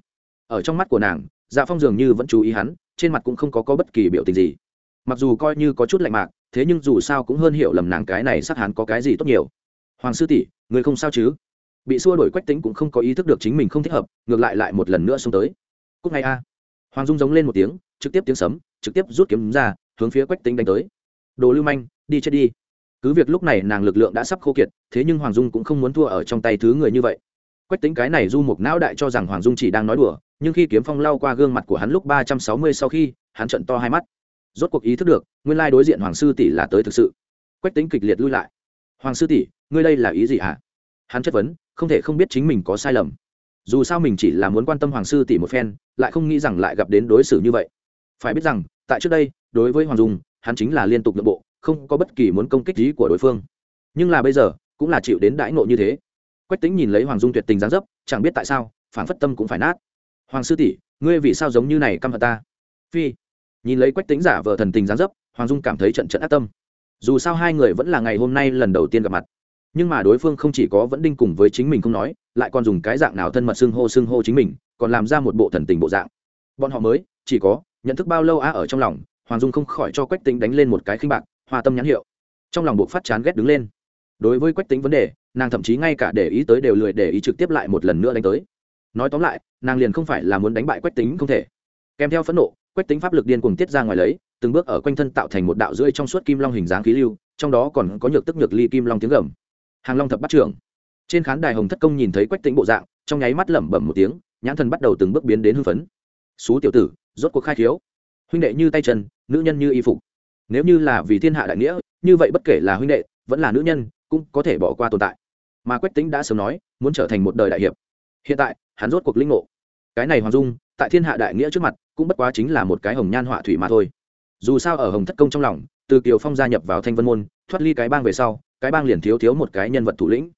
Ở trong mắt của nàng dạ phong dường như vẫn chú ý hắn trên mặt cũng không có, có bất kỳ biểu tình gì mặc dù coi như có chút lạnh mạc, thế nhưng dù sao cũng hơn hiểu lầm nàng cái này sắc hán có cái gì tốt nhiều. Hoàng sư tỷ, người không sao chứ? Bị xua đổi quách tính cũng không có ý thức được chính mình không thích hợp, ngược lại lại một lần nữa xông tới. Cúc ngay a. Hoàng dung giống lên một tiếng, trực tiếp tiếng sấm, trực tiếp rút kiếm ra, hướng phía quách tính đánh tới. Đồ lưu manh, đi chết đi. Cứ việc lúc này nàng lực lượng đã sắp khô kiệt, thế nhưng hoàng dung cũng không muốn thua ở trong tay thứ người như vậy. Quách tính cái này du mục não đại cho rằng hoàng dung chỉ đang nói đùa, nhưng khi kiếm phong lao qua gương mặt của hắn lúc ba trăm sáu mươi sau khi, hắn trận to hai mắt rốt cuộc ý thức được, nguyên lai đối diện hoàng sư tỷ là tới thực sự. Quách tính kịch liệt lui lại. Hoàng sư tỷ, ngươi đây là ý gì hả? Hắn chất vấn, không thể không biết chính mình có sai lầm. Dù sao mình chỉ là muốn quan tâm hoàng sư tỷ một phen, lại không nghĩ rằng lại gặp đến đối xử như vậy. Phải biết rằng, tại trước đây, đối với hoàng dung, hắn chính là liên tục nội bộ, không có bất kỳ muốn công kích gì của đối phương. Nhưng là bây giờ, cũng là chịu đến đãi nộ như thế. Quách tính nhìn lấy hoàng dung tuyệt tình gián dấp, chẳng biết tại sao phản phất tâm cũng phải nát. Hoàng sư tỷ, ngươi vì sao giống như này căm hận ta? Phi nhìn lấy quách tính giả vờ thần tình dáng dấp, hoàng dung cảm thấy trận trận ác tâm. Dù sao hai người vẫn là ngày hôm nay lần đầu tiên gặp mặt. Nhưng mà đối phương không chỉ có vẫn đinh cùng với chính mình không nói, lại còn dùng cái dạng nào thân mật xưng hô xưng hô chính mình, còn làm ra một bộ thần tình bộ dạng. Bọn họ mới, chỉ có, nhận thức bao lâu á ở trong lòng, hoàng dung không khỏi cho quách tính đánh lên một cái khinh bạc hòa tâm nhãn hiệu. Trong lòng buộc phát chán ghét đứng lên. Đối với quách tính vấn đề, nàng thậm chí ngay cả để ý tới đều lười để ý trực tiếp lại một lần nữa đánh tới. Nói tóm lại, nàng liền không phải là muốn đánh bại quách tính không thể. Kèm theo phẫn nộ quách tính pháp lực điên cuồng tiết ra ngoài lấy, từng bước ở quanh thân tạo thành một đạo rưỡi trong suốt kim long hình dáng khí lưu, trong đó còn có nhược tức nhược ly kim long tiếng gầm. Hàng long thập bắt trưởng. Trên khán đài hồng thất công nhìn thấy quách tính bộ dạng, trong nháy mắt lẩm bẩm một tiếng, nhãn thần bắt đầu từng bước biến đến hưng phấn. Xú tiểu tử, rốt cuộc khai thiếu. Huynh đệ như tay chân, nữ nhân như y phục. Nếu như là vì thiên hạ đại nghĩa, như vậy bất kể là huynh đệ, vẫn là nữ nhân, cũng có thể bỏ qua tồn tại. Mà quách tính đã sớm nói, muốn trở thành một đời đại hiệp. Hiện tại, hắn rốt cuộc linh ngộ. Cái này hoàng dung tại thiên hạ đại nghĩa trước mặt, cũng bất quá chính là một cái hồng nhan họa thủy mà thôi. Dù sao ở hồng thất công trong lòng, từ kiều phong gia nhập vào thanh vân môn, thoát ly cái bang về sau, cái bang liền thiếu thiếu một cái nhân vật thủ lĩnh.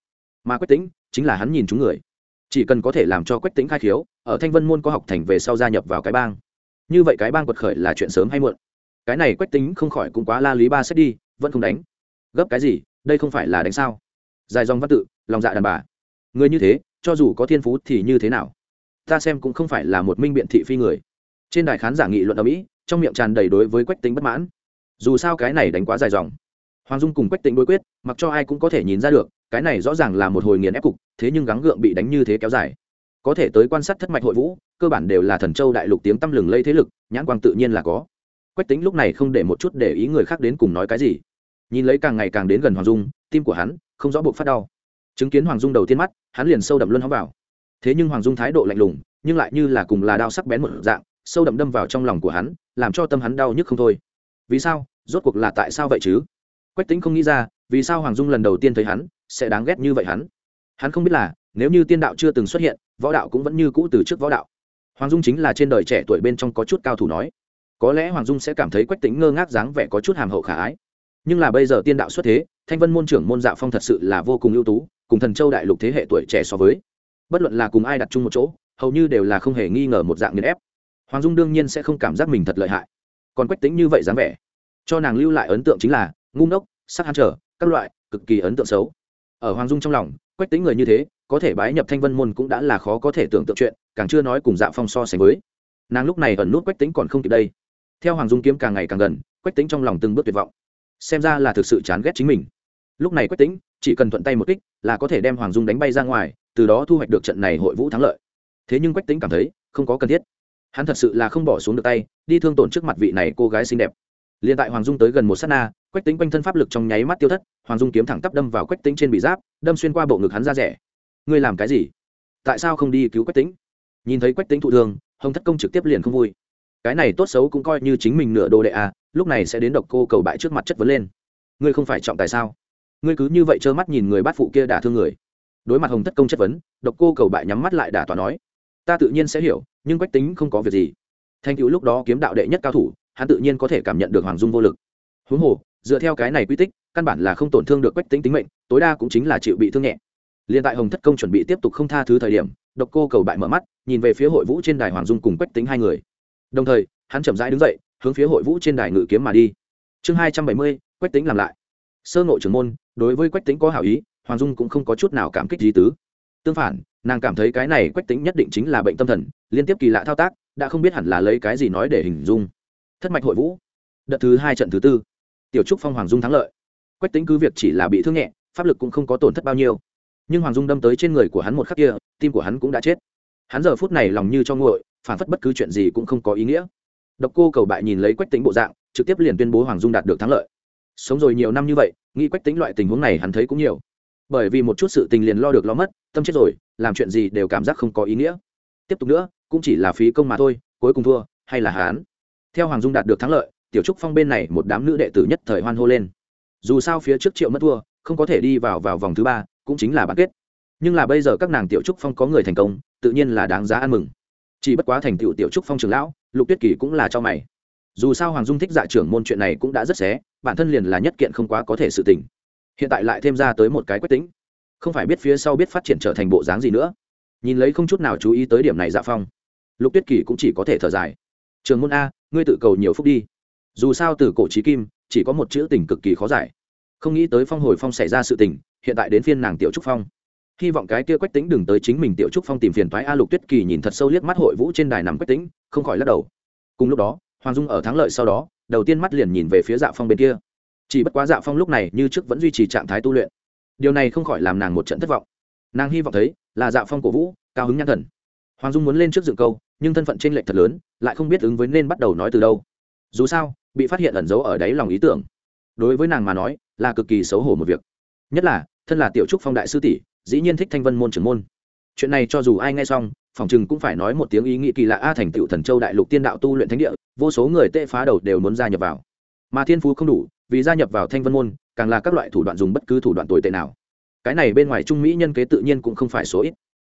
Mà quách tính chính là hắn nhìn chúng người. Chỉ cần có thể làm cho quách tính khai khiếu, ở thanh vân môn có học thành về sau gia nhập vào cái bang. Như vậy cái bang quật khởi là chuyện sớm hay muộn. Cái này quách tính không khỏi cũng quá la lý ba xét đi, vẫn không đánh. Gấp cái gì, đây không phải là đánh sao? Dài dòng văn tự, lòng dạ đàn bà. Người như thế, cho dù có thiên phú thì như thế nào? Ta xem cũng không phải là một minh biện thị phi người. Trên đài khán giả nghị luận ở mỹ, trong miệng tràn đầy đối với quách tính bất mãn. Dù sao cái này đánh quá dài dòng. Hoàng dung cùng quách tính đối quyết, mặc cho ai cũng có thể nhìn ra được, cái này rõ ràng là một hồi nghiền ép cục, thế nhưng gắng gượng bị đánh như thế kéo dài. Có thể tới quan sát thất mạch hội vũ, cơ bản đều là thần châu đại lục tiếng tăm lừng lây thế lực, nhãn quang tự nhiên là có. Quách tính lúc này không để một chút để ý người khác đến cùng nói cái gì. Nhìn lấy càng ngày càng đến gần hoàng dung, tim của hắn không rõ buộc phát đau. Chứng kiến hoàng dung đầu tiên mắt, hắn liền sâu đậm luân hóng vào thế nhưng hoàng dung thái độ lạnh lùng, nhưng lại như là cùng là đao sắc bén một dạng, sâu đậm đâm vào trong lòng của hắn, làm cho tâm hắn đau nhức không thôi. Vì sao? Rốt cuộc là tại sao vậy chứ? Quách tính không nghĩ ra, vì sao hoàng dung lần đầu tiên thấy hắn, sẽ đáng ghét như vậy hắn? Hắn không biết là, nếu như tiên đạo chưa từng xuất hiện, võ đạo cũng vẫn như cũ từ trước võ đạo. Hoàng dung chính là trên đời trẻ tuổi bên trong có chút cao thủ nói. Có lẽ hoàng dung sẽ cảm thấy quách tính ngơ ngác dáng vẻ có chút hàm hậu khả ái. Nhưng là bây giờ tiên đạo xuất thế, thanh vân môn trưởng môn dạ phong thật sự là vô cùng ưu tú, cùng thần châu đại lục thế hệ tuổi trẻ so với bất luận là cùng ai đặt chung một chỗ, hầu như đều là không hề nghi ngờ một dạng nghiền ép. Hoàng dung đương nhiên sẽ không cảm giác mình thật lợi hại. Còn quách tính như vậy dáng vẻ, cho nàng lưu lại ấn tượng chính là ngu ngốc, sắc hắn trở, các loại, cực kỳ ấn tượng xấu. Ở hoàng dung trong lòng, quách tính người như thế, có thể bái nhập thanh vân môn cũng đã là khó có thể tưởng tượng chuyện, càng chưa nói cùng dạ phong so sánh với. Nàng lúc này ẩn nút quách tính còn không kịp đây. Theo hoàng dung kiếm càng ngày càng gần, quách tính trong lòng từng bước tuyệt vọng. Xem ra là thực sự chán ghét chính mình. Lúc này quách tính chỉ cần thuận tay một kích là có thể đem hoàng dung đánh bay ra ngoài từ đó thu hoạch được trận này hội vũ thắng lợi. Thế nhưng quách tính cảm thấy, không có cần thiết. Hắn thật sự là không bỏ xuống được tay, đi thương tổn trước mặt vị này cô gái xinh đẹp. L i ê n tại hoàng dung tới gần một s á t na, quách tính quanh thân pháp lực trong nháy mắt tiêu thất, hoàng dung kiếm thẳng tắp đâm vào quách tính trên bị giáp, đâm xuyên qua bộ ngực hắn ra rẻ. Ngươi làm cái gì? Tại sao không đi cứu quách tính nhìn thấy quách tính thụ thương, hồng thất công trực tiếp liền không vui. Cái này tốt xấu cũng coi như chính mình nửa đồ đệ à lúc này sẽ đến độc cô cầu bại trước mặt chất vấn lên. Ngươi không phải trọng tài sao? Ngươi cứ như vậy trơ mắt nhìn người bát phụ kia đả thương người đối mặt hồng thất công chất vấn, độc cô cầu bại nhắm mắt lại đả tòa nói, ta tự nhiên sẽ hiểu, nhưng quách tính không có việc gì. Thanh cựu lúc đó kiếm đạo đệ nhất cao thủ, hắn tự nhiên có thể cảm nhận được hoàng dung vô lực. Huống hồ, dựa theo cái này quy tích, căn bản là không tổn thương được quách tính tính mệnh, tối đa cũng chính là chịu bị thương nhẹ. Liền tại hồng thất công chuẩn bị tiếp tục không tha thứ thời điểm, độc cô cầu bại mở mắt, nhìn về phía hội vũ trên đài hoàng dung cùng quách tính hai người. Đồng thời, hắn chậm rãi đứng dậy, hướng phía hội vũ trên đài ngự kiếm mà đi. Chương hai trăm bảy mươi, quách tính làm lại. Sơ ngộ trưởng môn, đối với quách tính có hảo ý hoàng dung cũng không có chút nào cảm kích gì tứ. Tương phản, nàng cảm thấy cái này quách tính nhất định chính là bệnh tâm thần, liên tiếp kỳ lạ thao tác, đã không biết hẳn là lấy cái gì nói để hình dung. Thất mạch hội vũ. Đợt thứ hai trận thứ tư. Tiểu trúc phong hoàng dung thắng lợi. Quách tính cứ việc chỉ là bị thương nhẹ, pháp lực cũng không có tổn thất bao nhiêu. Nhưng hoàng dung đâm tới trên người của hắn một khắc kia, tim của hắn cũng đã chết. Hắn giờ phút này lòng như cho nguội, phản phất bất cứ chuyện gì cũng không có ý nghĩa. Độc cô cầu bại nhìn lấy quách tính bộ dạng, trực tiếp liền tuyên bố hoàng dung đạt được thắng lợi. Sống rồi nhiều năm như vậy, nghĩ quách tính loại tình huống này hắn thấy cũng nhiều bởi vì một chút sự tình liền lo được lo mất, tâm chết rồi, làm chuyện gì đều cảm giác không có ý nghĩa. Tiếp tục nữa, cũng chỉ là phí công mà thôi, cuối cùng thua, hay là hán? Theo hoàng dung đạt được thắng lợi, tiểu trúc phong bên này một đám nữ đệ tử nhất thời hoan hô lên. Dù sao phía trước triệu mất thua, không có thể đi vào vào vòng thứ ba, cũng chính là bán kết. Nhưng là bây giờ các nàng tiểu trúc phong có người thành công, tự nhiên là đáng giá ăn mừng. Chỉ bất quá thành tựu tiểu trúc phong trường lão, lục tuyết kỳ cũng là cho mày. Dù sao hoàng dung thích dạ trưởng môn chuyện này cũng đã rất xé, bản thân liền là nhất kiện không quá có thể sự tình hiện tại lại thêm ra tới một cái quyết tính không phải biết phía sau biết phát triển trở thành bộ dáng gì nữa. Nhìn lấy không chút nào chú ý tới điểm này dạ phong, lục tuyết kỳ cũng chỉ có thể thở dài. Trường môn a, ngươi tự cầu nhiều phúc đi. Dù sao từ cổ trí kim, chỉ có một chữ tình cực kỳ khó giải. Không nghĩ tới phong hồi phong xảy ra sự tình, hiện tại đến phiên nàng tiểu trúc phong. Hy vọng cái kia quách tính đừng tới chính mình tiểu trúc phong tìm phiền thoái a lục tuyết kỳ nhìn thật sâu liếc mắt hội vũ trên đài nằm quách tính không khỏi lắc đầu. Cùng lúc đó, hoàng dung ở thắng lợi sau đó, đầu tiên mắt liền nhìn về phía dạ phong bên kia chỉ bất quá dạ phong lúc này như trước vẫn duy trì trạng thái tu luyện. Điều này không khỏi làm nàng một trận thất vọng. Nàng hy vọng thấy, là dạ phong cổ vũ, cao hứng nhãn thần. Hoàng dung muốn lên trước dựng câu, nhưng thân phận t r ê n lệch thật lớn, lại không biết ứng với nên bắt đầu nói từ đâu. Dù sao, bị phát hiện ẩn giấu ở đáy lòng ý tưởng. Đối với nàng mà nói, là cực kỳ xấu hổ một việc. Nhất là, thân là tiểu trúc phong đại sư tỷ, dĩ nhiên thích thanh vân môn trưởng môn. Chuyện này cho dù ai nghe xong, phòng chừng cũng phải nói một tiếng ý nghĩ kỳ lạ a thành tựu thần châu đại lục tiên đạo tu luyện thánh địa, vô số người tệ phá đầu đều muốn gia nhập vào. Mà thiên phú không đủ vì gia nhập vào thanh vân môn, càng là các loại thủ đoạn dùng bất cứ thủ đoạn tồi tệ nào. Cái này bên ngoài trung mỹ nhân kế tự nhiên cũng không phải số ít.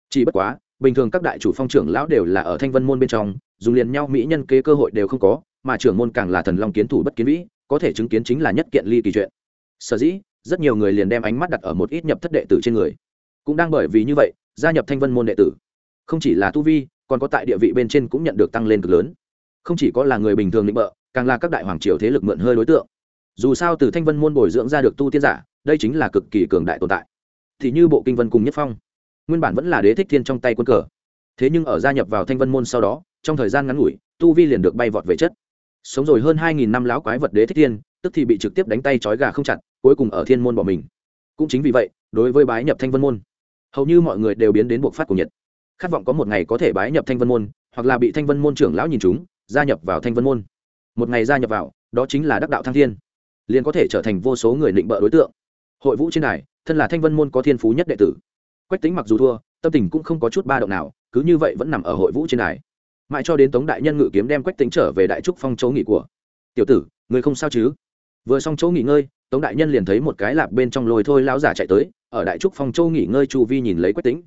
Chỉ bất quá, bình thường các đại chủ phong trưởng lão đều là ở thanh vân môn bên trong, dùng liền nhau mỹ nhân kế cơ hội đều không có, mà trưởng môn càng là thần long kiến thủ bất kiến vĩ, có thể chứng kiến chính là nhất kiện ly kỳ chuyện. Sở dĩ, rất nhiều người liền đem ánh mắt đặt ở một ít nhập thất đệ tử trên người. Cũng đang bởi vì như vậy, gia nhập thanh vân môn đệ tử. Không chỉ là tu vi, còn có tại địa vị bên trên cũng nhận được tăng lên cực lớn. Không chỉ có là người bình thường định bợ, càng là các đại hoàng triều thế lực mượn hơi đối tượng dù sao từ thanh vân môn bồi dưỡng ra được tu tiên giả, đây chính là cực kỳ cường đại tồn tại. Thì như bộ kinh vân cùng nhất phong, nguyên bản vẫn là đế thích thiên trong tay quân cờ. Thế nhưng ở gia nhập vào thanh vân môn sau đó, trong thời gian ngắn ngủi, tu vi liền được bay vọt về chất. Sống rồi hơn hai nghìn năm láo quái vật đế thích thiên, tức thì bị trực tiếp đánh tay trói gà không chặt, cuối cùng ở thiên môn bỏ mình. Cũng chính vì vậy, đối với bái nhập thanh vân môn, hầu như mọi người đều biến đến buộc phát của nhật khát vọng có một ngày có thể bái nhập thanh vân môn, hoặc là bị thanh vân môn trưởng lão nhìn chúng, gia nhập vào thanh vân môn. Một ngày gia nhập vào, đó chính là đắc đạo thăng thiên liền có thể trở thành vô số người định bợ đối tượng. Hội vũ trên này thân là thanh vân môn có thiên phú nhất đệ tử. Quách tính mặc dù thua, tâm tình cũng không có chút ba động nào, cứ như vậy vẫn nằm ở hội vũ trên này mãi cho đến tống đại nhân ngự kiếm đem quách tính trở về đại trúc phong chỗ nghỉ của. Tiểu tử người không sao chứ? Vừa xong chỗ nghỉ ngơi, tống đại nhân liền thấy một cái lạp bên trong lồi thôi lão giả chạy tới, ở đại trúc phong châu nghỉ ngơi chu vi nhìn lấy quách tính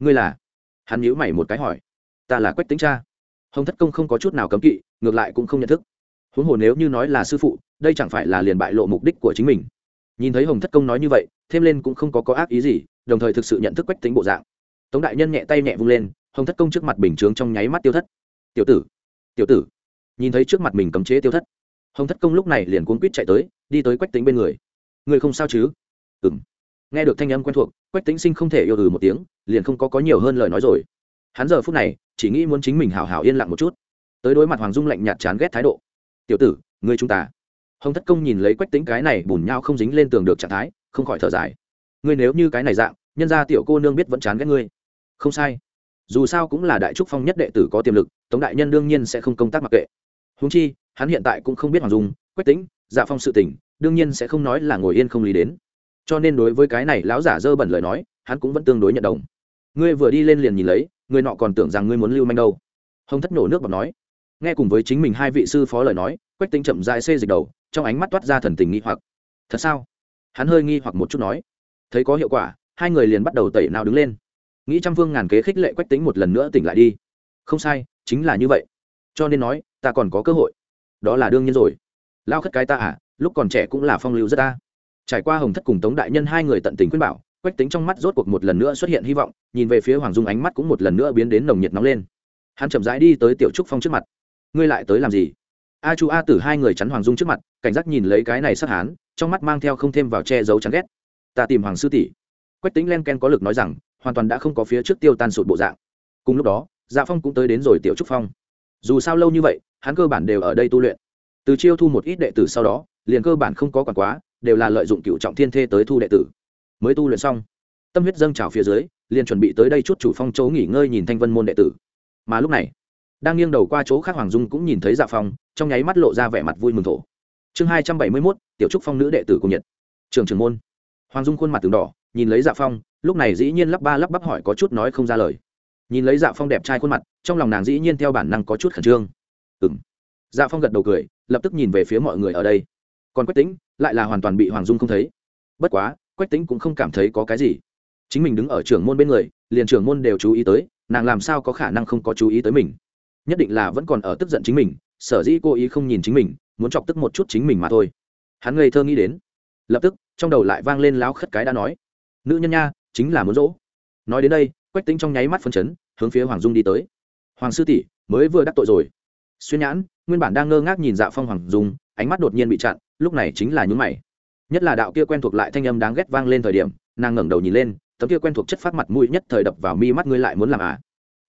ngươi là? Hắn nhíu mày một cái hỏi. Ta là quách tính cha. Hồng thất công không có chút nào cấm kỵ, ngược lại cũng không nhận thức huống hồ nếu như nói là sư phụ, đây chẳng phải là liền bại lộ mục đích của chính mình. Nhìn thấy hồng thất công nói như vậy, thêm lên cũng không có có ác ý gì, đồng thời thực sự nhận thức quách tính bộ dạng. Tống đại nhân nhẹ tay nhẹ vung lên, hồng thất công trước mặt bình chướng trong nháy mắt tiêu thất. Tiểu tử tiểu tử. Nhìn thấy trước mặt mình cấm chế tiêu thất, hồng thất công lúc này liền cuốn quýt chạy tới, đi tới quách tính bên người. Người không sao chứ? Ừ m nghe được thanh âm quen thuộc, quách tính sinh không thể yêu ừ một tiếng, liền không có có nhiều hơn lời nói rồi. Hắn giờ phút này, chỉ nghĩ muốn chính mình hào hào yên lặng một chút. Tới đối mặt hoàng dung lạnh nhạt chán ghét thái độ tiểu tử người chúng ta. Hồng thất công nhìn lấy quách tính cái này bùn nhau không dính lên tường được trạng thái, không khỏi thở dài. Ngươi nếu như cái này dạng, nhân ra tiểu cô nương biết vẫn chán ghét ngươi. Không sai. Dù sao cũng là đại trúc phong nhất đệ tử có tiềm lực, tống đại nhân đương nhiên sẽ không công tác mặc kệ. Húng chi, hắn hiện tại cũng không biết hoàng dung, quách tính dạ phong sự tỉnh đương nhiên sẽ không nói là ngồi yên không lý đến. Cho nên đối với cái này lão giả dơ bẩn lời nói, hắn cũng vẫn tương đối nhận đồng. Ngươi vừa đi lên liền nhìn lấy, người nọ còn tưởng rằng ngươi muốn lưu manh đâu. Hồng thất nổ nước bọc nói nghe cùng với chính mình hai vị sư phó lời nói, quách tính chậm dại xê dịch đầu, trong ánh mắt toát ra thần tình nghi hoặc. Thật sao? Hắn hơi nghi hoặc một chút nói. Thấy có hiệu quả, hai người liền bắt đầu tẩy nào đứng lên. Nghĩ trăm phương ngàn kế khích lệ quách tính một lần nữa tỉnh lại đi. Không sai, chính là như vậy. Cho nên nói, ta còn có cơ hội. Đó là đương nhiên rồi. Lao khất cái ta à lúc còn trẻ cũng là phong lưu rất ta. Trải qua hồng thất cùng tống đại nhân hai người tận tình khuyên bảo, quách tính trong mắt rốt cuộc một lần nữa xuất hiện hy vọng, nhìn về phía hoàng dung ánh mắt cũng một lần nữa biến đến nồng nhiệt nóng lên. Hắn chậm rãi đi tới tiểu trúc phong trước mặt ngươi lại tới làm gì? A chu a tử hai người chắn hoàng dung trước mặt, cảnh giác nhìn lấy cái này sát hán, trong mắt mang theo không thêm vào che giấu chắn ghét. Ta tìm hoàng sư tỷ. Quách tính len ken có lực nói rằng, hoàn toàn đã không có phía trước tiêu tan sụt bộ dạng. Cùng lúc đó dạ phong cũng tới đến rồi tiểu trúc phong. Dù sao lâu như vậy, hắn cơ bản đều ở đây tu luyện. Từ chiêu thu một ít đệ tử sau đó, liền cơ bản không có quản quá, đều là lợi dụng cựu trọng thiên thê tới thu đệ tử. Mới tu luyện xong, tâm huyết dâng trào phía dưới, liền chuẩn bị tới đây chút chủ phong chấu nghỉ ngơi nhìn thanh vân môn đệ tử. Mà lúc này đang nghiêng đầu qua chỗ khác hoàng dung cũng nhìn thấy dạ phong, trong nháy mắt lộ ra vẻ mặt vui mừng thổ. Chương hai trăm bảy mươi mốt, tiểu trúc phong nữ đệ tử cùng nhật. Trường trường môn. Hoàng dung khuôn mặt từng đỏ, nhìn lấy dạ phong, lúc này dĩ nhiên lắp ba lắp bắp hỏi có chút nói không ra lời. Nhìn lấy dạ phong đẹp trai khuôn mặt, trong lòng nàng dĩ nhiên theo bản năng có chút khẩn trương. Ừ m dạ phong gật đầu cười, lập tức nhìn về phía mọi người ở đây. Còn quách tính lại là hoàn toàn bị hoàng dung không thấy. Bất quá, quách tính cũng không cảm thấy có cái gì. Chính mình đứng ở trưởng môn bên người, liền trưởng môn đều chú ý tới, nàng làm sao có khả năng không có chú ý tới mình? Nhất định là vẫn còn ở tức giận chính mình, sở dĩ cô ý không nhìn chính mình, muốn chọc tức một chút chính mình mà thôi. Hắn ngây thơ nghĩ đến. Lập tức, trong đầu lại vang lên láo khất cái đã nói. Nữ nhân nha, chính là muốn dỗ. Nói đến đây, quách tính trong nháy mắt phân chấn, hướng phía hoàng dung đi tới. Hoàng sư tỷ, mới vừa đắc tội rồi. Xuyên nhãn, nguyên bản đang ngơ ngác nhìn dạ phong hoàng dung, ánh mắt đột nhiên bị chặn, lúc này chính là nhúng mày. Nhất là đạo kia quen thuộc lại thanh âm đáng ghét vang lên thời điểm, nàng ngẩng đầu nhìn lên, tấm kia quen thuộc chất phát mặt mũi nhất thời đập vào mi mắt ngươi lại muốn làm à?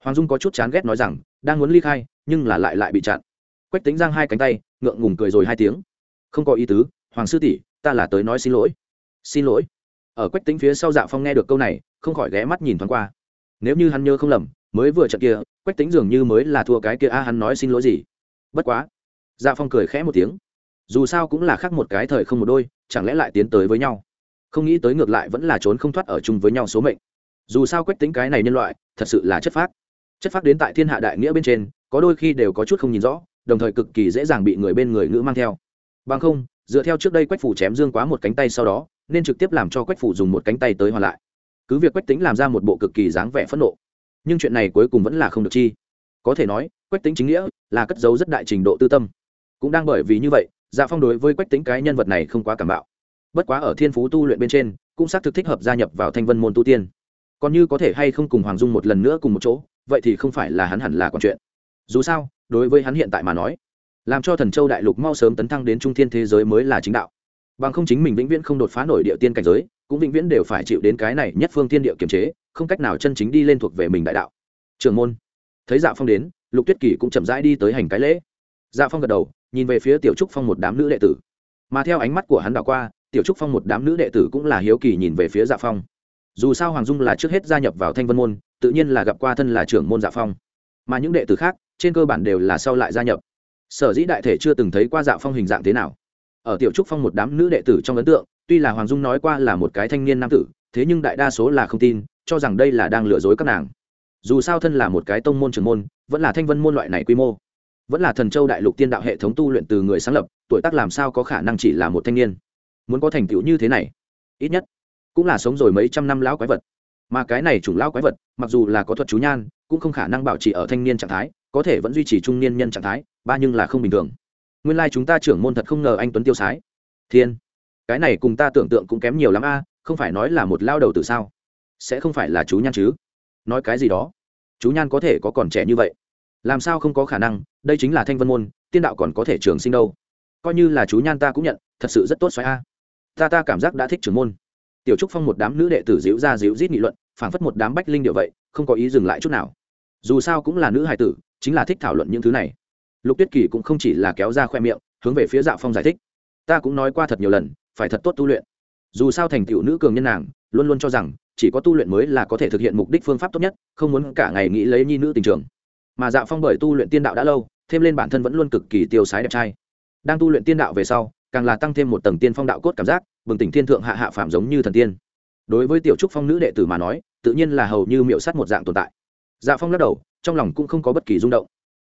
Hoàng dung có chút chán ghét nói rằng đang muốn ly khai, nhưng là lại lại bị chặn. Quách tính giang hai cánh tay, ngượng ngùng cười rồi hai tiếng. Không có ý tứ, hoàng sư tỷ, ta là tới nói xin lỗi. Xin lỗi. Ở quách tính phía sau dạ phong nghe được câu này, không khỏi ghé mắt nhìn thoáng qua. Nếu như hắn nhớ không lầm, mới vừa trận kia, quách tính dường như mới là thua cái kia a, hắn nói xin lỗi gì? Bất quá. Dạ phong cười khẽ một tiếng. Dù sao cũng là khác một cái thời không một đôi, chẳng lẽ lại tiến tới với nhau? Không nghĩ tới ngược lại vẫn là trốn không thoát ở chung với nhau số mệnh. Dù sao quách tính cái này nhân loại, thật sự là chất phác chất phát đến tại thiên hạ đại nghĩa bên trên, có đôi khi đều có chút không nhìn rõ, đồng thời cực kỳ dễ dàng bị người bên người ngữ mang theo. Bằng không, dựa theo trước đây quách phủ chém dương quá một cánh tay sau đó, nên trực tiếp làm cho quách phủ dùng một cánh tay tới hoàn lại. Cứ việc quách tính làm ra một bộ cực kỳ dáng vẻ phẫn nộ, nhưng chuyện này cuối cùng vẫn là không được chi. Có thể nói, quách tính chính nghĩa là cất giấu rất đại trình độ tư tâm. Cũng đang bởi vì như vậy dạ phong đối với quách tính cái nhân vật này không quá cảm bạo. Bất quá ở thiên phú tu luyện bên trên, cũng xác thực thích hợp gia nhập vào thanh vân môn tu tiên. Còn như có thể hay không cùng hoàng dung một lần nữa cùng một chỗ vậy thì không phải là hắn hẳn là còn chuyện. Dù sao, đối với hắn hiện tại mà nói, làm cho thần châu đại lục mau sớm tấn thăng đến trung thiên thế giới mới là chính đạo. Bằng không chính mình vĩnh viễn không đột phá nổi địa tiên cảnh giới, cũng vĩnh viễn đều phải chịu đến cái này nhất phương tiên địa kiềm chế, không cách nào chân chính đi lên thuộc về mình đại đạo. Trường môn. Thấy dạ phong đến, lục tuyết kỳ cũng chậm rãi đi tới hành cái lễ. Dạ phong gật đầu, nhìn về phía tiểu trúc phong một đám nữ đệ tử. Mà theo ánh mắt của hắn đảo qua, tiểu trúc phong một đám nữ đệ tử cũng là hiếu kỳ nhìn về phía dạ phong. Dù sao hoàng dung là trước hết gia nhập vào thanh vân môn tự nhiên là gặp qua thân là trưởng môn dạ phong. Mà những đệ tử khác, trên cơ bản đều là sau lại gia nhập. Sở dĩ đại thể chưa từng thấy qua dạ phong hình dạng thế nào. Ở tiểu trúc phong một đám nữ đệ tử trong ấn tượng, tuy là hoàng dung nói qua là một cái thanh niên nam tử, thế nhưng đại đa số là không tin, cho rằng đây là đang lừa dối các nàng. Dù sao thân là một cái tông môn trưởng môn, vẫn là thanh vân môn loại này quy mô. Vẫn là thần châu đại lục tiên đạo hệ thống tu luyện từ người sáng lập, tuổi tác làm sao có khả năng chỉ là một thanh niên. Muốn có thành tựu như thế này, ít nhất cũng là sống rồi mấy trăm năm lão quái vật mà cái này chủng lão quái vật, mặc dù là có thuật chú nhan, cũng không khả năng bảo trì ở thanh niên trạng thái, có thể vẫn duy trì trung niên nhân trạng thái, ba nhưng là không bình thường. Nguyên lai、like、chúng ta trưởng môn thật không ngờ anh tuấn tiêu sái. Thiên, cái này cùng ta tưởng tượng cũng kém nhiều lắm a, không phải nói là một lao đầu từ sao? Sẽ không phải là chú nhan chứ? Nói cái gì đó? Chú nhan có thể có còn trẻ như vậy? Làm sao không có khả năng, đây chính là thanh vân môn, tiên đạo còn có thể trường sinh đâu. Coi như là chú nhan ta cũng nhận, thật sự rất tốt xoáy a. Ta ta cảm giác đã thích trưởng môn tiểu trúc phong một đám nữ đệ tử diễu ra diễu rít nghị luận, phảng phất một đám bách linh điệu vậy, không có ý dừng lại chút nào. Dù sao cũng là nữ hài tử, chính là thích thảo luận những thứ này. Lục tuyết kỳ cũng không chỉ là kéo ra khoe miệng, hướng về phía dạ phong giải thích. Ta cũng nói qua thật nhiều lần, phải thật tốt tu luyện. Dù sao thành tựu nữ cường nhân nàng, luôn luôn cho rằng, chỉ có tu luyện mới là có thể thực hiện mục đích phương pháp tốt nhất, không muốn cả ngày nghĩ lấy nhi nữ tình trường. Mà dạ phong bởi tu luyện tiên đạo đã lâu, thêm lên bản thân vẫn luôn cực kỳ tiêu sái đẹp trai. Đang tu luyện tiên đạo về sau, càng là tăng thêm một tầng tiên phong đạo cốt cảm giác bừng tỉnh thiên thượng hạ hạ phạm giống như thần tiên. Đối với tiểu trúc phong nữ đệ tử mà nói, tự nhiên là hầu như miệu sắt một dạng tồn tại. Dạ phong lắc đầu, trong lòng cũng không có bất kỳ rung động.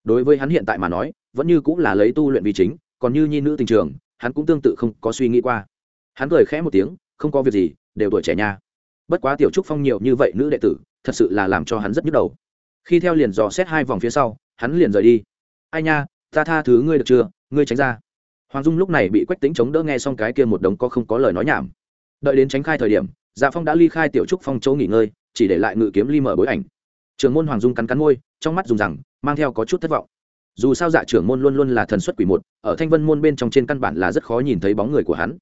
Đối với hắn hiện tại mà nói, vẫn như cũng là lấy tu luyện vi chính, còn như nhi nữ tình trường, hắn cũng tương tự không có suy nghĩ qua. Hắn cười khẽ một tiếng, không có việc gì, đều tuổi trẻ nha. Bất quá tiểu trúc phong nhiều như vậy nữ đệ tử, thật sự là làm cho hắn rất nhức đầu. Khi theo liền dò xét hai vòng phía sau, hắn liền rời đi. Ai nha, ta tha thứ ngươi được chưa? Ngươi tránh ra hoàng dung lúc này bị quách tính chống đỡ nghe xong cái kia một đống có không có lời nói nhảm. Đợi đến tránh khai thời điểm dạ phong đã ly khai tiểu trúc phong chỗ nghỉ ngơi, chỉ để lại ngự kiếm ly mở bối ảnh. Trường môn hoàng dung cắn cắn môi, trong mắt dùng rằng, mang theo có chút thất vọng. Dù sao dạ trưởng môn luôn luôn là thần xuất quỷ một, ở thanh vân môn bên trong trên căn bản là rất khó nhìn thấy bóng người của hắn.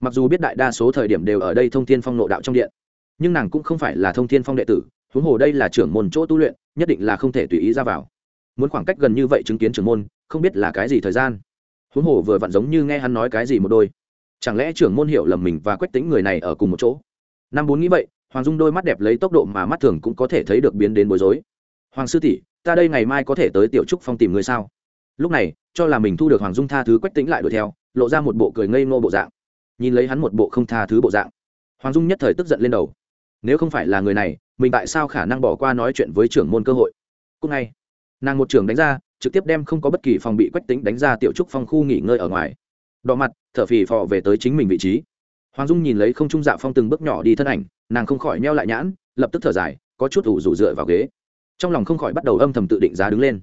Mặc dù biết đại đa số thời điểm đều ở đây thông thiên phong nộ đạo trong điện, nhưng nàng cũng không phải là thông thiên phong đệ tử, huống hồ đây là trưởng môn chỗ tu luyện, nhất định là không thể tùy ý ra vào. Muốn khoảng cách gần như vậy chứng kiến trưởng môn, không biết là cái gì thời gian huống hồ vừa vặn giống như nghe hắn nói cái gì một đôi. Chẳng lẽ trưởng môn hiểu lầm mình và quách tính người này ở cùng một chỗ? Năm bốn nghĩ vậy, hoàng dung đôi mắt đẹp lấy tốc độ mà mắt thường cũng có thể thấy được biến đến bối rối. Hoàng sư tỷ, ta đây ngày mai có thể tới tiểu trúc phong tìm người sao? Lúc này, cho là mình thu được hoàng dung tha thứ quách tính lại đuổi theo, lộ ra một bộ cười ngây ngô bộ dạng. Nhìn lấy hắn một bộ không tha thứ bộ dạng. Hoàng dung nhất thời tức giận lên đầu. Nếu không phải là người này, mình tại sao khả năng bỏ qua nói chuyện với trưởng môn cơ hội? Cúc ngay, nàng một trưởng đánh ra trực tiếp đem không có bất kỳ phòng bị quách tính đánh ra tiểu trúc phong khu nghỉ ngơi ở ngoài. Đỏ mặt, thở phì phò về tới chính mình vị trí. Hoàng dung nhìn lấy không trung dạ phong từng bước nhỏ đi thân ảnh, nàng không khỏi meo lại nhãn, lập tức thở dài, có chút ủ rủ dựa vào ghế. Trong lòng không khỏi bắt đầu âm thầm tự định giá đứng lên.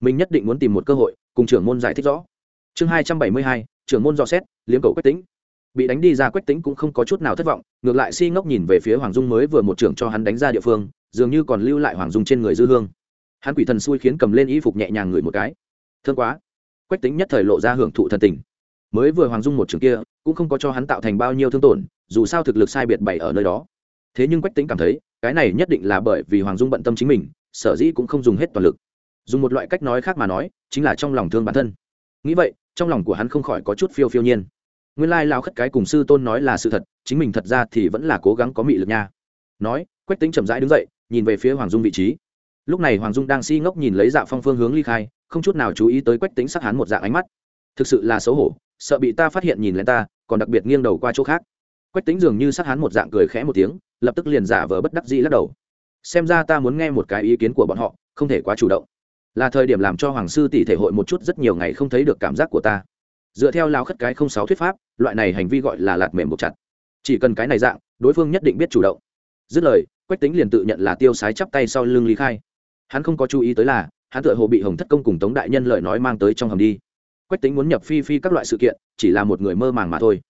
Mình nhất định muốn tìm một cơ hội, cùng trưởng môn giải thích rõ. Chương hai trăm bảy mươi hai, trưởng môn dò xét, liếm cầu quách tính. Bị đánh đi ra quách tính cũng không có chút nào thất vọng, ngược lại si ngốc nhìn về phía hoàng dung mới vừa một trưởng cho hắn đánh ra địa phương, dường như còn lưu lại hoàng dung trên người dư hương hắn quỷ thần xui khiến cầm lên y phục nhẹ nhàng ngửi một cái. Thương quá. Quách tính nhất thời lộ ra hưởng thụ thần tình. Mới vừa hoàng dung một trường kia, cũng không có cho hắn tạo thành bao nhiêu thương tổn, dù sao thực lực sai biệt bày ở nơi đó. Thế nhưng quách tính cảm thấy, cái này nhất định là bởi vì hoàng dung bận tâm chính mình, sở dĩ cũng không dùng hết toàn lực. Dùng một loại cách nói khác mà nói, chính là trong lòng thương bản thân. Nghĩ vậy, trong lòng của hắn không khỏi có chút phiêu phiêu nhiên. Nguyên lai lao khất cái cùng sư tôn nói là sự thật, chính mình thật ra thì vẫn là cố gắng có mị lực nha. Nói, quách tính chậm rãi đứng dậy, nhìn về phía hoàng dung vị trí lúc này hoàng dung đang si ngốc nhìn lấy dạ phong phương hướng ly khai, không chút nào chú ý tới quách tính sắc hắn một dạng ánh mắt. Thực sự là xấu hổ, sợ bị ta phát hiện nhìn lên ta, còn đặc biệt nghiêng đầu qua chỗ khác. Quách tính dường như sắc hắn một dạng cười khẽ một tiếng, lập tức liền giả vờ bất đắc dĩ lắc đầu. Xem ra ta muốn nghe một cái ý kiến của bọn họ, không thể quá chủ động. Là thời điểm làm cho hoàng sư tỷ thể hội một chút rất nhiều ngày không thấy được cảm giác của ta. Dựa theo lao khất cái không sáu thuyết pháp, loại này hành vi gọi là lạt mềm buộc chặt. Chỉ cần cái này dạng, đối phương nhất định biết chủ động. Dứt lời, quách tính liền tự nhận là tiêu sái chắp tay sau lưng lý khai hắn không có chú ý tới là, hắn tựa hồ bị hồng thất công cùng tống đại nhân lời nói mang tới trong hầm đi. Quách tính muốn nhập phi phi các loại sự kiện, chỉ là một người mơ màng mà thôi.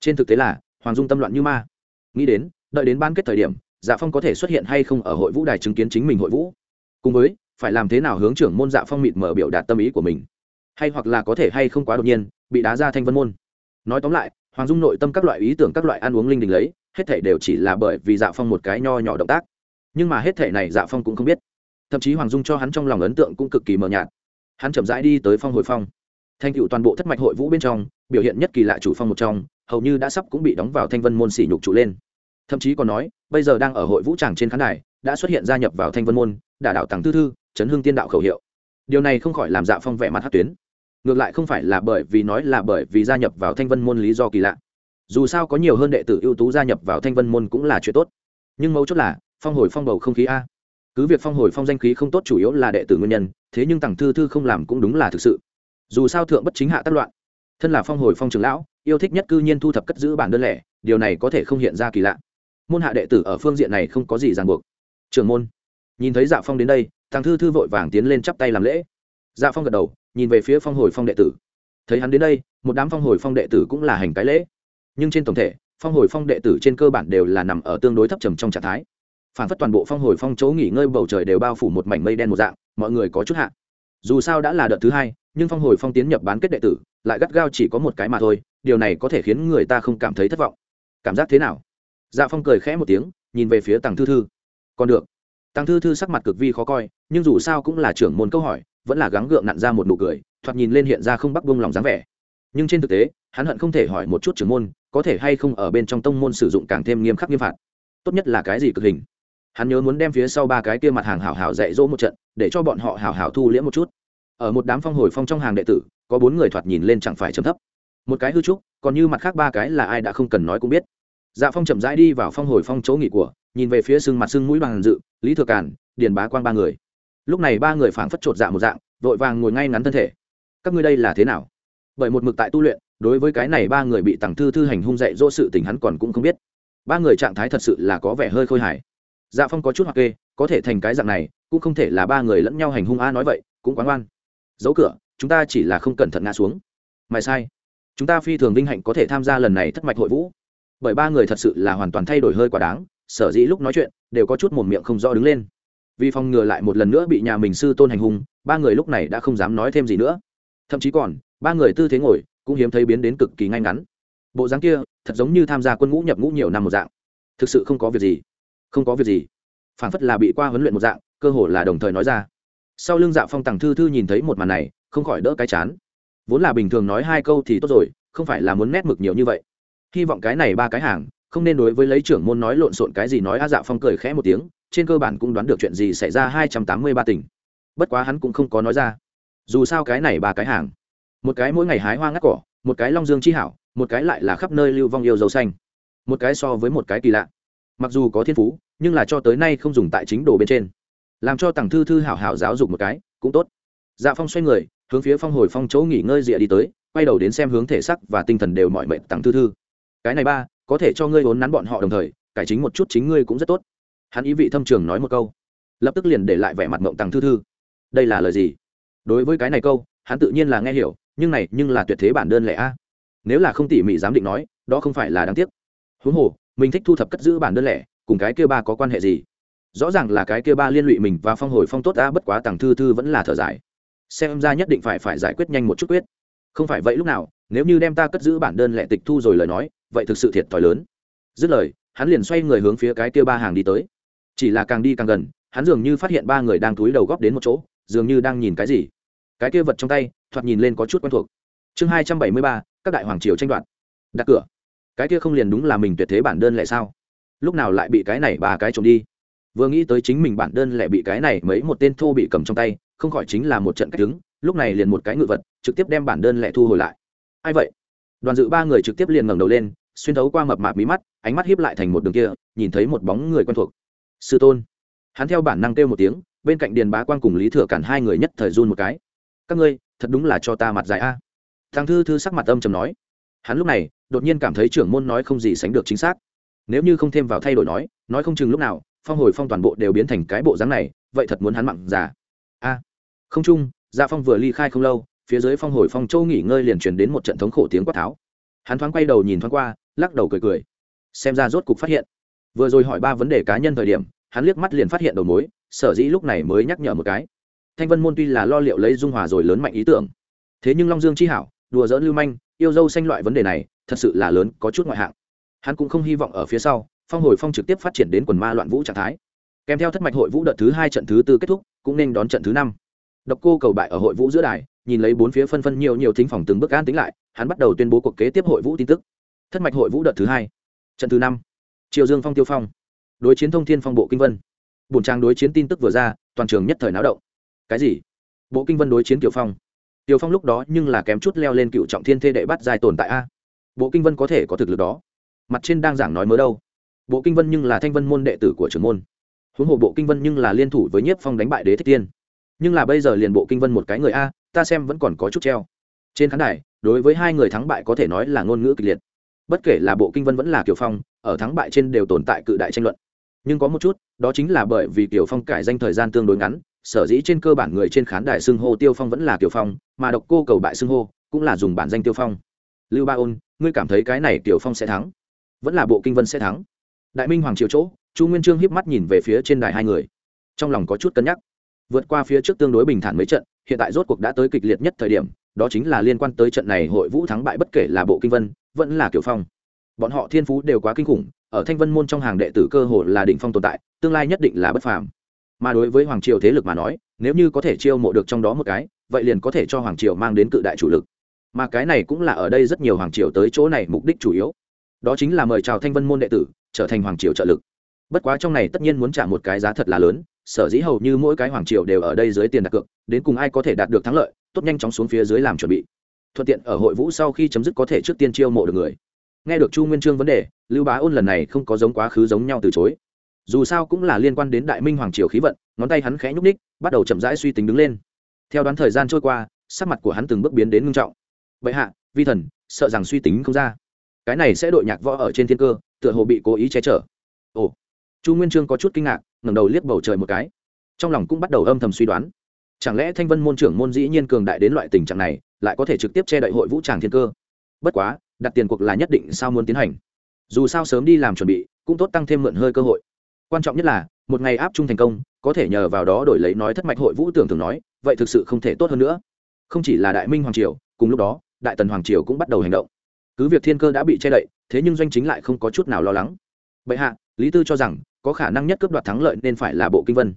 Trên thực tế là, hoàng dung tâm loạn như ma. Nghĩ đến, đợi đến ban kết thời điểm dạ phong có thể xuất hiện hay không ở hội vũ đài chứng kiến chính mình hội vũ. Cùng với, phải làm thế nào hướng trưởng môn dạ phong mịt mở biểu đạt tâm ý của mình. Hay hoặc là có thể hay không quá đột nhiên, bị đá ra thanh vân môn. Nói tóm lại, hoàng dung nội tâm các loại ý tưởng các loại ăn uống linh đình lấy, hết thể đều chỉ là bởi vì dạ phong một cái nho nhỏ động tác. Nhưng mà hết thể này dạ phong cũng không biết thậm chí hoàng dung cho hắn trong lòng ấn tượng cũng cực kỳ mờ nhạt. Hắn chậm rãi đi tới phong hồi phong. Thành cựu toàn bộ thất mạch hội vũ bên trong, biểu hiện nhất kỳ lạ chủ phong một trong, hầu như đã sắp cũng bị đóng vào thanh vân môn sỉ nhục trụ lên. Thậm chí còn nói, bây giờ đang ở hội vũ tràng trên khán đài, đã xuất hiện gia nhập vào thanh vân môn, đả đạo tàng tư thư chấn hương tiên đạo khẩu hiệu. Điều này không khỏi làm dạ phong vẻ mặt hát tuyến. Ngược lại không phải là bởi vì nói là bởi vì gia nhập vào thanh vân môn lý do kỳ lạ. Dù sao có nhiều hơn đệ tử ưu tú gia nhập vào thanh vân môn cũng là chuyện tốt. Nhưng mấu chốt là, phong hồi phong bầu không khí a cứ việc phong hồi phong danh khí không tốt chủ yếu là đệ tử nguyên nhân, thế nhưng tàng thư thư không làm cũng đúng là thực sự. Dù sao thượng bất chính hạ tác loạn. Thân là phong hồi phong trường lão, yêu thích nhất cư nhiên thu thập cất giữ bản đơn lẻ, điều này có thể không hiện ra kỳ lạ. Môn hạ đệ tử ở phương diện này không có gì ràng buộc. Trường môn, nhìn thấy dạ phong đến đây thằng thư thư vội vàng tiến lên chắp tay làm lễ. Dạ phong gật đầu, nhìn về phía phong hồi phong đệ tử. Thấy hắn đến đây, một đám phong hồi phong đệ tử cũng là hành cái lễ. Nhưng trên tổng thể, phong hồi phong đệ tử trên cơ bản đều là nằm ở tương đối thấp trầm trong trạng thái phản phất toàn bộ phong hồi phong chỗ nghỉ ngơi bầu trời đều bao phủ một mảnh mây đen một dạng, mọi người có chút hạ. Dù sao đã là đợt thứ hai, nhưng phong hồi phong tiến nhập bán kết đệ tử, lại gắt gao chỉ có một cái mà thôi, điều này có thể khiến người ta không cảm thấy thất vọng. Cảm giác thế nào? Dạ phong cười khẽ một tiếng, nhìn về phía tàng thư thư. Còn được. Tàng thư thư sắc mặt cực vi khó coi, nhưng dù sao cũng là trưởng môn câu hỏi, vẫn là gắng gượng nặn ra một nụ cười, thoạt nhìn lên hiện ra không bắc buông lòng dáng vẻ. Nhưng trên thực tế, hắn hận không thể hỏi một chút trưởng môn, có thể hay không ở bên trong tông môn sử dụng càng thêm nghiêm khắc nghiêm phạt. Tốt nhất là cái gì cực hình? Hắn nhớ muốn đem phía sau ba cái kia mặt hàng hảo hảo dạy dỗ một trận, để cho bọn họ hảo hảo thu liễm một chút. Ở một đám phong hồi phong trong hàng đệ tử, có bốn người thoạt nhìn lên chẳng phải chấm thấp. Một cái hư trúc, còn như mặt khác ba cái là ai đã không cần nói cũng biết. Dạ phong chậm rãi đi vào phong hồi phong chỗ nghỉ của, nhìn về phía sưng mặt sưng mũi bằng dự, lý thừa cản điền bá quang ba người. Lúc này ba người phảng phất chột dạ một dạng, vội vàng ngồi ngay ngắn thân thể. Các ngươi đây là thế nào? Bởi một mực tại tu luyện, đối với cái này ba người bị tặng thư thư hành hung dạy dỗ sự tình hắn còn cũng không biết. Ba người trạng thái thật sự là có vẻ hơi khôi hài dạ phong có chút hoặc kê, có thể thành cái dạng này, cũng không thể là ba người lẫn nhau hành hung a nói vậy, cũng quán oan Dấu cửa, chúng ta chỉ là không cẩn thận ngã xuống. Mày sai. Chúng ta phi thường vinh hạnh có thể tham gia lần này thất mạch hội vũ. Bởi ba người thật sự là hoàn toàn thay đổi hơi quá đáng, sở dĩ lúc nói chuyện, đều có chút mồm miệng không rõ đứng lên. Vì phòng ngừa lại một lần nữa bị nhà mình sư tôn hành hung, ba người lúc này đã không dám nói thêm gì nữa. Thậm chí còn, ba người tư thế ngồi, cũng hiếm thấy biến đến cực kỳ ngay ngắn. Bộ dáng kia, thật giống như tham gia quân ngũ nhập ngũ nhiều năm một dạng. Thực sự không có việc gì không có việc gì. Phản phất là bị qua huấn luyện một dạng, cơ hồ là đồng thời nói ra. Sau lưng dạ phong tằng thư thư nhìn thấy một màn này, không khỏi đỡ cái chán. Vốn là bình thường nói hai câu thì tốt rồi, không phải là muốn nét mực nhiều như vậy. Hy vọng cái này ba cái hàng, không nên đối với lấy trưởng môn nói lộn xộn cái gì nói a dạ phong cười khẽ một tiếng, trên cơ bản cũng đoán được chuyện gì xảy ra hai trăm tám mươi ba tỉnh. Bất quá hắn cũng không có nói ra. Dù sao cái này ba cái hàng, một cái mỗi ngày hái hoa ngắt cỏ, một cái long dương chi hảo, một cái lại là khắp nơi lưu vong yêu dầu xanh. Một cái so với một cái kỳ lạ mặc dù có thiên phú, nhưng là cho tới nay không dùng tại chính đồ bên trên. Làm cho tàng thư thư hảo hảo giáo dục một cái, cũng tốt. Dạ phong xoay người, hướng phía phong hồi phong chỗ nghỉ ngơi rịa đi tới, quay đầu đến xem hướng thể sắc và tinh thần đều mọi mệnh tàng thư thư. Cái này ba, có thể cho ngươi vốn nắn bọn họ đồng thời, cải chính một chút chính ngươi cũng rất tốt. Hắn ý vị thâm trường nói một câu. Lập tức liền để lại vẻ mặt mộng tàng thư thư. Đây là lời gì? Đối với cái này câu, hắn tự nhiên là nghe hiểu, nhưng này nhưng là tuyệt thế bản đơn lẻ a. Nếu là không tỉ mỉ dám định nói, đó không phải là đáng tiếc. Huống hồ mình thích thu thập cất giữ bản đơn lẻ, cùng cái kia ba có quan hệ gì? Rõ ràng là cái kia ba liên lụy mình và phong hồi phong tốt a bất quá tàng thư thư vẫn là thở dài. Xem ra nhất định phải phải giải quyết nhanh một chút quyết. Không phải vậy lúc nào, nếu như đem ta cất giữ bản đơn lẻ tịch thu rồi lời nói, vậy thực sự thiệt thòi lớn. Dứt lời, hắn liền xoay người hướng phía cái kia ba hàng đi tới. Chỉ là càng đi càng gần, hắn dường như phát hiện ba người đang túi đầu góp đến một chỗ, dường như đang nhìn cái gì. Cái kia vật trong tay, thoạt nhìn lên có chút quen thuộc. Chương hai trăm bảy mươi ba, các đại hoàng triều tranh đoạt. Đặt cửa cái kia không liền đúng là mình tuyệt thế bản đơn lẻ sao? Lúc nào lại bị cái này ba cái trộm đi? Vừa nghĩ tới chính mình bản đơn lẻ bị cái này mấy một tên thô bị cầm trong tay, không khỏi chính là một trận cách đứng, lúc này liền một cái ngự vật, trực tiếp đem bản đơn lẻ thu hồi lại. Ai vậy? Đoàn dự ba người trực tiếp liền ngẩng đầu lên, xuyên thấu qua mập mạp mí mắt, ánh mắt hiếp lại thành một đường kia, nhìn thấy một bóng người quen thuộc. Sư tôn. Hắn theo bản năng kêu một tiếng, bên cạnh điền bá quan cùng lý thừa cản hai người nhất thời run một cái. Các ngươi, thật đúng là cho ta mặt dài a. Thằng thư thư sắc mặt âm trầm nói. Hắn lúc này đột nhiên cảm thấy trưởng môn nói không gì sánh được chính xác. Nếu như không thêm vào thay đổi nói nói không chừng lúc nào, phong hồi phong toàn bộ đều biến thành cái bộ dáng này, vậy thật muốn hắn mặn già. A. Không chung dạ phong vừa ly khai không lâu, phía dưới phong hồi phong châu nghỉ ngơi liền truyền đến một trận thống khổ tiếng quát tháo. Hắn thoáng quay đầu nhìn thoáng qua, lắc đầu cười cười. Xem ra rốt cục phát hiện. Vừa rồi hỏi ba vấn đề cá nhân thời điểm, hắn liếc mắt liền phát hiện đầu mối, sở dĩ lúc này mới nhắc nhở một cái. Thanh vân môn tuy là lo liệu lấy dung hòa rồi lớn mạnh ý tưởng, thế nhưng long dương chi hảo đùa dỡn lưu manh, yêu dâu xanh loại vấn đề này, thật sự là lớn, có chút ngoại hạng. Hắn cũng không hy vọng ở phía sau, phong hồi phong trực tiếp phát triển đến quần ma loạn vũ trạng thái. Kèm theo thất mạch hội vũ đợt thứ hai trận thứ tư kết thúc, cũng nên đón trận thứ năm. Độc cô cầu bại ở hội vũ giữa đài, nhìn lấy bốn phía phân phân nhiều nhiều thính phòng từng bước an tính lại, hắn bắt đầu tuyên bố cuộc kế tiếp hội vũ tin tức. Thất mạch hội vũ đợt thứ hai, trận thứ năm. Triều dương phong tiêu phong. Đối chiến thông thiên phong bộ kinh vân. Bổn trang đối chiến tin tức vừa ra, toàn trường nhất thời náo động. Cái gì? Bộ kinh vân đối chiến tiểu phong tiểu phong lúc đó nhưng là kém chút leo lên cựu trọng thiên thê đệ bắt dài tồn tại a. Bộ kinh vân có thể có thực lực đó. Mặt trên đang giảng nói mớ đâu. Bộ kinh vân nhưng là thanh vân môn đệ tử của trưởng môn. Huống hồ bộ kinh vân nhưng là liên thủ với nhiếp phong đánh bại đế thích tiên. Nhưng là bây giờ liền bộ kinh vân một cái người a, ta xem vẫn còn có chút treo. Trên khán đài, đối với hai người thắng bại có thể nói là ngôn ngữ kịch liệt. Bất kể là bộ kinh vân vẫn là kiều phong, ở thắng bại trên đều tồn tại cự đại tranh luận. Nhưng có một chút, đó chính là bởi vì kiều phong cải danh thời gian tương đối ngắn, sở dĩ trên cơ bản người trên khán đài xưng hô tiêu phong vẫn là kiều phong mà độc cô cầu bại xưng hô, cũng là dùng bản danh tiêu phong. Lưu ba ôn, ngươi cảm thấy cái này tiểu phong sẽ thắng? Vẫn là bộ kinh vân sẽ thắng? Đại minh hoàng triều chỗ, chu nguyên trương hiếp mắt nhìn về phía trên đài hai người. Trong lòng có chút cân nhắc. Vượt qua phía trước tương đối bình thản mấy trận, hiện tại rốt cuộc đã tới kịch liệt nhất thời điểm, đó chính là liên quan tới trận này hội vũ thắng bại bất kể là bộ kinh vân, vẫn là kiểu phong. Bọn họ thiên phú đều quá kinh khủng, ở thanh vân môn trong hàng đệ tử cơ hồ là đỉnh phong tồn tại, tương lai nhất định là bất phàm. Mà đối với hoàng triều thế lực mà nói nếu như có thể chiêu mộ được trong đó một cái, vậy liền có thể cho hoàng triều mang đến cự đại chủ lực. Mà cái này cũng là ở đây rất nhiều hoàng triều tới chỗ này mục đích chủ yếu. Đó chính là mời chào thanh vân môn đệ tử, trở thành hoàng triều trợ lực. Bất quá trong này tất nhiên muốn trả một cái giá thật là lớn, sở dĩ hầu như mỗi cái hoàng triều đều ở đây dưới tiền đặt cược, đến cùng ai có thể đạt được thắng lợi, tốt nhanh chóng xuống phía dưới làm chuẩn bị. Thuận tiện ở hội vũ sau khi chấm dứt có thể trước tiên chiêu mộ được người. Nghe được chu nguyên trương vấn đề, lưu bá ôn lần này không có giống quá khứ giống nhau từ chối dù sao cũng là liên quan đến đại minh hoàng triều khí vận, ngón tay hắn khẽ nhúc ních bắt đầu chậm rãi suy tính đứng lên. Theo đoán thời gian trôi qua, sắc mặt của hắn từng bước biến đến ngưng trọng. Vậy hạ, vi thần, sợ rằng suy tính không ra. Cái này sẽ đội nhạc võ ở trên thiên cơ, tựa hồ bị cố ý che chở. Ồ. Chu nguyên trương có chút kinh ngạc, ngẩng đầu liếc bầu trời một cái. Trong lòng cũng bắt đầu âm thầm suy đoán. Chẳng lẽ thanh vân môn trưởng môn dĩ nhiên cường đại đến loại tình trạng này, lại có thể trực tiếp che đậy hội vũ tràng thiên cơ? Bất quá, đặt tiền cuộc là nhất định sao muốn tiến hành. Dù sao sớm đi làm chuẩn bị, cũng tốt tăng thêm mượn hơi cơ hội quan trọng nhất là, một ngày áp trung thành công, có thể nhờ vào đó đổi lấy nói thất mạch hội vũ tưởng thường nói, vậy thực sự không thể tốt hơn nữa. Không chỉ là đại minh hoàng triều, cùng lúc đó, đại tần hoàng triều cũng bắt đầu hành động. Cứ việc thiên cơ đã bị che đậy, thế nhưng doanh chính lại không có chút nào lo lắng. Bệ hạ, lý tư cho rằng, có khả năng nhất cướp đoạt thắng lợi nên phải là bộ kinh vân.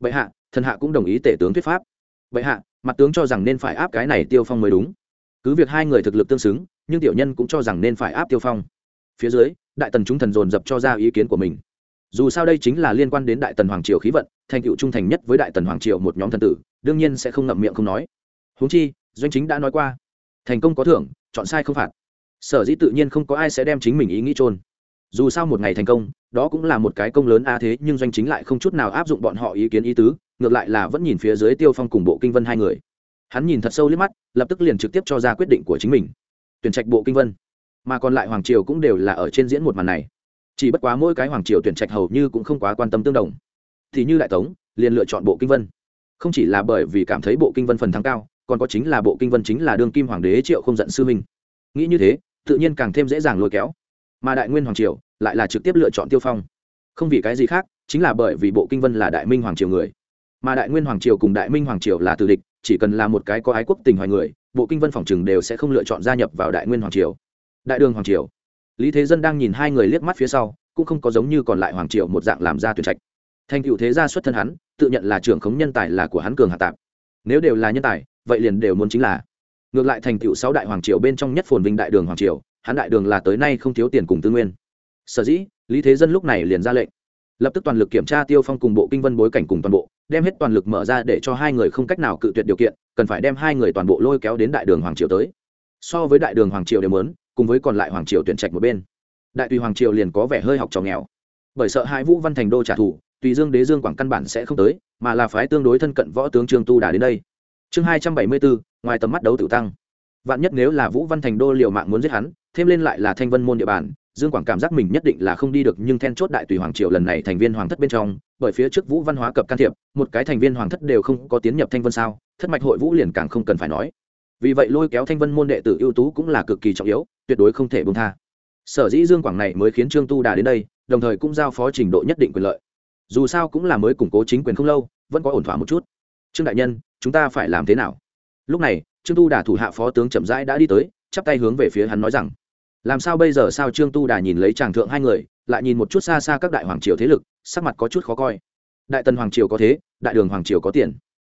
Bệ hạ, thần hạ cũng đồng ý tể tướng thuyết pháp. Bệ hạ, mặt tướng cho rằng nên phải áp cái này tiêu phong mới đúng. Cứ việc hai người thực lực tương xứng, nhưng tiểu nhân cũng cho rằng nên phải áp tiêu phong. Phía dưới, đại tần chúng thần dồn dập cho ra ý kiến của mình dù sao đây chính là liên quan đến đại tần hoàng triều khí vận, thành tựu trung thành nhất với đại tần hoàng triều một nhóm thần tử, đương nhiên sẽ không ngậm miệng không nói. Huống chi, doanh chính đã nói qua, thành công có thưởng, chọn sai không phạt. Sở dĩ tự nhiên không có ai sẽ đem chính mình ý nghĩ trôn dù sao một ngày thành công, đó cũng là một cái công lớn a thế, nhưng doanh chính lại không chút nào áp dụng bọn họ ý kiến ý tứ, ngược lại là vẫn nhìn phía dưới tiêu phong cùng bộ kinh vân hai người. Hắn nhìn thật sâu liếc mắt, lập tức liền trực tiếp cho ra quyết định của chính mình. Tuyển trạch bộ kinh vân. Mà còn lại hoàng triều cũng đều là ở trên diễn một màn này chỉ bất quá mỗi cái hoàng triều tuyển trạch hầu như cũng không quá quan tâm tương đồng. Thì như đại tống, liền lựa chọn bộ kinh vân. Không chỉ là bởi vì cảm thấy bộ kinh vân phần thắng cao, còn có chính là bộ kinh vân chính là đương kim hoàng đế triệu không giận sư minh nghĩ như thế, tự nhiên càng thêm dễ dàng lôi kéo. Mà đại nguyên hoàng triều lại là trực tiếp lựa chọn tiêu phong. Không vì cái gì khác, chính là bởi vì bộ kinh vân là đại minh hoàng triều người. Mà đại nguyên hoàng triều cùng đại minh hoàng triều là từ địch, chỉ cần là một cái có ái quốc tình hoài người, bộ kinh vân phòng chừng đều sẽ không lựa chọn gia nhập vào đại nguyên hoàng triều. Đại đường hoàng triều lý thế dân đang nhìn hai người liếc mắt phía sau, cũng không có giống như còn lại hoàng Triệu một dạng làm ra tuyển trạch. Thành cựu thế gia xuất thân hắn, tự nhận là trưởng khống nhân tài là của hắn cường hạ tạp. Nếu đều là nhân tài, vậy liền đều muốn chính là. Ngược lại thành cựu sáu đại hoàng triều bên trong nhất phồn vinh đại đường hoàng triều, hắn đại đường là tới nay không thiếu tiền cùng tư nguyên. Sở dĩ, lý thế dân lúc này liền ra lệnh. Lập tức toàn lực kiểm tra tiêu phong cùng bộ kinh vân bối cảnh cùng toàn bộ, đem hết toàn lực mở ra để cho hai người không cách nào cự tuyệt điều kiện, cần phải đem hai người toàn bộ lôi kéo đến đại đường hoàng triều tới. So với đại đường hoàng triều đều muốn cùng với còn lại hoàng triều tuyển trạch một bên. Đại tùy hoàng triều liền có vẻ hơi học trò nghèo. Bởi sợ hai vũ văn thành đô trả thù, tùy dương đế dương quảng căn bản sẽ không tới, mà là phái tương đối thân cận võ tướng trương tu đà đến đây. Chương hai trăm bảy mươi bốn, ngoài tầm mắt đấu tử tăng. Vạn nhất nếu là vũ văn thành đô liều mạng muốn giết hắn, thêm lên lại là thanh vân môn địa bàn, dương quảng cảm giác mình nhất định là không đi được, nhưng then chốt đại tùy hoàng triều lần này thành viên hoàng thất bên trong, bởi phía trước vũ văn hóa cập can thiệp, một cái thành viên hoàng thất đều không có tiến nhập thanh vân sao, thất mạch hội vũ liền càng không cần phải nói vì vậy lôi kéo thanh vân môn đệ tử ưu tú cũng là cực kỳ trọng yếu, tuyệt đối không thể bông tha. Sở dĩ dương quảng này mới khiến trương tu đà đến đây, đồng thời cũng giao phó trình độ nhất định quyền lợi. Dù sao cũng là mới củng cố chính quyền không lâu, vẫn có ổn thỏa một chút. Trương đại nhân, chúng ta phải làm thế nào? Lúc này, trương tu đà thủ hạ phó tướng chậm rãi đã đi tới, chắp tay hướng về phía hắn nói rằng, làm sao bây giờ sao trương tu đà nhìn lấy chàng thượng hai người, lại nhìn một chút xa xa các đại hoàng triều thế lực, sắc mặt có chút khó coi. Đại tần hoàng triều có thế, đại đường hoàng triều có tiền.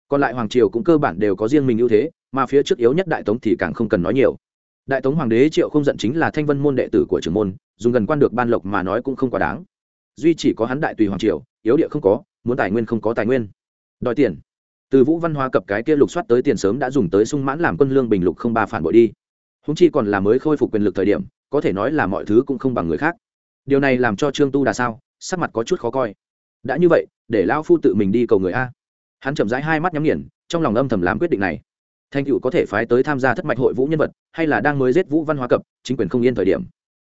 Còn lại hoàng triều cũng cơ bản đều có riêng mình ưu thế mà phía trước yếu nhất đại tống thì càng không cần nói nhiều. Đại tống hoàng đế triệu không giận chính là thanh vân môn đệ tử của trưởng môn, dùng gần quan được ban lộc mà nói cũng không quá đáng. Duy chỉ có hắn đại tùy hoàng triều, yếu địa không có, muốn tài nguyên không có tài nguyên. Đòi tiền. Từ vũ văn hoa cập cái kia lục soát tới tiền sớm đã dùng tới sung mãn làm quân lương bình lục không ba phản bội đi. Húng chi còn là mới khôi phục quyền lực thời điểm, có thể nói là mọi thứ cũng không bằng người khác. Điều này làm cho trương tu đà sao, sắc mặt có chút khó coi. Đã như vậy, để lao phu tự mình đi cầu người a. Hắn chậm rãi hai mắt nhắm nghiền, trong lòng âm thầm làm quyết định này thanh tựu có thể phái tới tham gia thất mạch hội vũ nhân vật, hay là đang mới giết vũ văn hóa cập, chính quyền không yên thời điểm.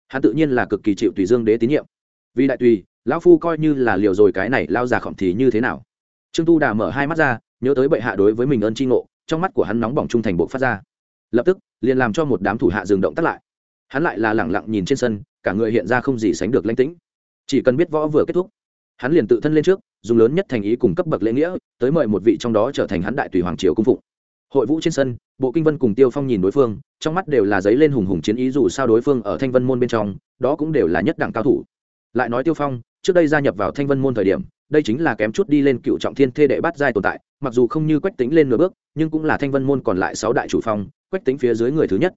Hắn tự nhiên là cực kỳ chịu tùy dương đế tín nhiệm. Vì đại tùy, lão phu coi như là liều rồi cái này lao già khổng thì như thế nào? Trương tu đà mở hai mắt ra, nhớ tới bệ hạ đối với mình ơn tri ngộ, trong mắt của hắn nóng bỏng trung thành bộ phát ra. Lập tức, liền làm cho một đám thủ hạ dừng động tắt lại. Hắn lại là lẳng lặng nhìn trên sân, cả người hiện ra không gì sánh được lãnh tĩnh. Chỉ cần biết võ vừa kết thúc, hắn liền tự thân lên trước, dùng lớn nhất thành ý cùng cấp bậc lễ nghĩa, tới mời một vị trong đó trở thành hắn đại tùy hoàng triều cung phụng hội vũ trên sân, bộ kinh vân cùng tiêu phong nhìn đối phương, trong mắt đều là giấy lên hùng hùng chiến ý dù sao đối phương ở thanh vân môn bên trong, đó cũng đều là nhất đẳng cao thủ. Lại nói tiêu phong, trước đây gia nhập vào thanh vân môn thời điểm, đây chính là kém chút đi lên cựu trọng thiên thê đệ bát giai tồn tại, mặc dù không như quách tính lên nửa bước, nhưng cũng là thanh vân môn còn lại sáu đại chủ phong, quách tính phía dưới người thứ nhất.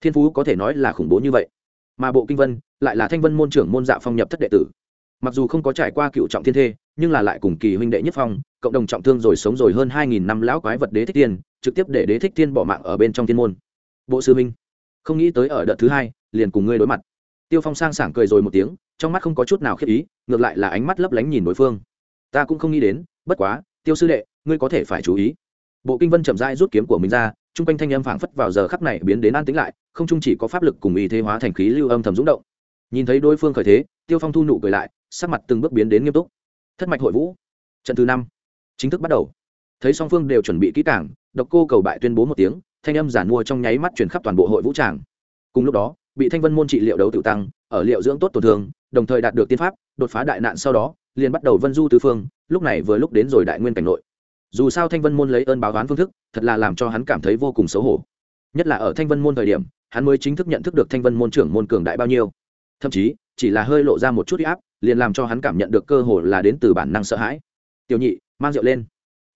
Thiên phú có thể nói là khủng bố như vậy. Mà bộ kinh vân lại là thanh vân môn trưởng môn dạ phong nhập thất đệ tử. Mặc dù không có trải qua cựu trọng thiên thê, nhưng là lại cùng kỳ huynh đệ nhất phong, cộng đồng trọng thương rồi sống rồi hơn hai nghìn năm lão quái vật đế thích tiên trực tiếp để đế thích tiên bỏ mạng ở bên trong thiên môn. Bộ sư minh, không nghĩ tới ở đợt thứ hai, liền cùng ngươi đối mặt. Tiêu phong sang sảng cười rồi một tiếng, trong mắt không có chút nào khiết ý, ngược lại là ánh mắt lấp lánh nhìn đối phương. Ta cũng không nghĩ đến, bất quá, tiêu sư đệ, ngươi có thể phải chú ý. Bộ kinh vân chậm rãi rút kiếm của mình ra, chung quanh thanh âm phảng phất vào giờ khắc này biến đến an tĩnh lại, không chung chỉ có pháp lực cùng ý thế hóa thành khí lưu âm thầm rung động. Nhìn thấy đối phương khởi thế, tiêu phong thu nụ cười lại, sắc mặt từng bước biến đến nghiêm túc. Thất mạch hội vũ, trận thứ năm, chính thức bắt đầu. Thấy song phương đều chuẩn bị kỹ cảng độc cô cầu bại tuyên bố một tiếng, thanh âm giản mua trong nháy mắt chuyển khắp toàn bộ hội vũ tràng. Cùng lúc đó, bị thanh vân môn trị liệu đấu tự tăng, ở liệu dưỡng tốt tổn thương, đồng thời đạt được tiên pháp, đột phá đại nạn sau đó, liền bắt đầu vân du tứ phương, lúc này vừa lúc đến rồi đại nguyên cảnh nội. Dù sao thanh vân môn lấy ơn báo toán phương thức, thật là làm cho hắn cảm thấy vô cùng xấu hổ. Nhất là ở thanh vân môn thời điểm, hắn mới chính thức nhận thức được thanh vân môn trưởng môn cường đại bao nhiêu. Thậm chí, chỉ là hơi lộ ra một chút huy áp, liền làm cho hắn cảm nhận được cơ hồ là đến từ bản năng sợ hãi. Tiểu nhị, mang rượu lên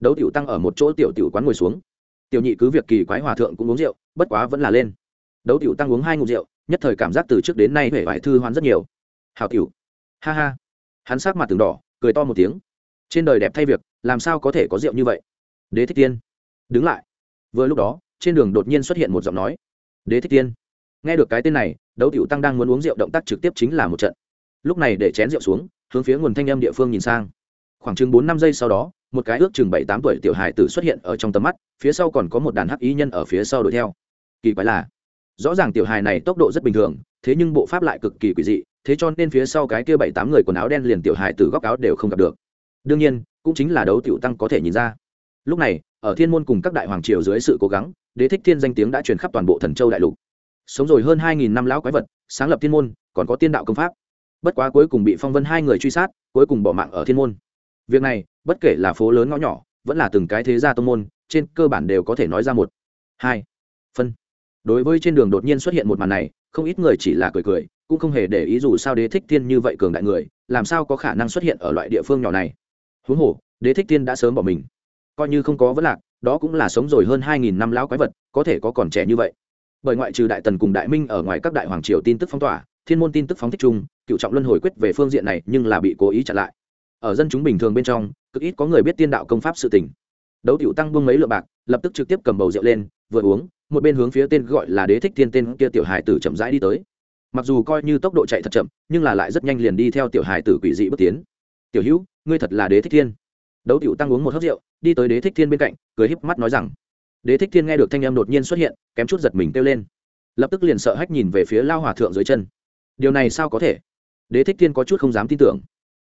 đấu tiểu tăng ở một chỗ tiểu tiểu quán ngồi xuống. Tiểu nhị cứ việc kỳ quái hòa thượng cũng uống rượu, bất quá vẫn là lên. Đấu tiểu tăng uống hai ngụm rượu, nhất thời cảm giác từ trước đến nay huệ vải thư hoán rất nhiều. Hào tiểu. Ha ha. Hắn sát mặt từng đỏ, cười to một tiếng. Trên đời đẹp thay việc, làm sao có thể có rượu như vậy? Đế thích tiên. Đứng lại. Vừa lúc đó, trên đường đột nhiên xuất hiện một giọng nói. Đế thích tiên. Nghe được cái tên này, đấu tiểu tăng đang muốn uống rượu động tác trực tiếp chính là một trận. Lúc này để chén rượu xuống, hướng phía nguồn thanh âm địa phương nhìn sang. Khoảng chừng bốn năm giây sau đó một cái ước chừng bảy tám tuổi tiểu hài tử xuất hiện ở trong tầm mắt, phía sau còn có một đàn hắc ý nhân ở phía sau đuổi theo. Kỳ quái là, rõ ràng tiểu hài này tốc độ rất bình thường, thế nhưng bộ pháp lại cực kỳ quỷ dị, thế cho nên phía sau cái kia bảy tám người quần áo đen liền tiểu hài tử góc áo đều không gặp được. Đương nhiên, cũng chính là đấu tiểu tăng có thể nhìn ra. Lúc này, ở thiên môn cùng các đại hoàng triều dưới sự cố gắng, đế thích thiên danh tiếng đã truyền khắp toàn bộ thần châu đại lục. Sống rồi hơn hai nghìn năm lão quái vật, sáng lập thiên môn, còn có tiên đạo công pháp. Bất quá cuối cùng bị phong vân hai người truy sát, cuối cùng bỏ mạng ở thiên môn. Việc này bất kể là phố lớn ngõ nhỏ, vẫn là từng cái thế gia tông môn, trên cơ bản đều có thể nói ra một. Hai. Phân. Đối với trên đường đột nhiên xuất hiện một màn này, không ít người chỉ là cười cười, cũng không hề để ý dù sao đế thích tiên như vậy cường đại người, làm sao có khả năng xuất hiện ở loại địa phương nhỏ này. Huống hồ, đế thích tiên đã sớm bỏ mình. Coi như không có vấn lạc, đó cũng là sống rồi hơn hai nghìn năm lão quái vật, có thể có còn trẻ như vậy. Bởi ngoại trừ đại tần cùng đại minh ở ngoài các đại hoàng triều tin tức phong tỏa, thiên môn tin tức phóng thích chung, cựu trọng luân hồi quyết về phương diện này nhưng là bị cố ý chặn lại. Ở dân chúng bình thường bên trong cực ít có người biết tiên đạo công pháp sự tình. Đấu tiểu tăng buông mấy lượng bạc, lập tức trực tiếp cầm bầu rượu lên, vừa uống, một bên hướng phía tên gọi là đế thích thiên tên kia tiểu hài tử chậm rãi đi tới. Mặc dù coi như tốc độ chạy thật chậm, nhưng là lại rất nhanh liền đi theo tiểu hài tử quỷ dị bước tiến. Tiểu hữu, ngươi thật là đế thích thiên. Đấu tiểu tăng uống một hớp rượu, đi tới đế thích thiên bên cạnh, cười híp mắt nói rằng, đế thích thiên nghe được thanh em đột nhiên xuất hiện, kém chút giật mình kêu lên. Lập tức liền sợ hách nhìn về phía lao hòa thượng dưới chân. Điều này sao có thể? Đế thích thiên có chút không dám tin tưởng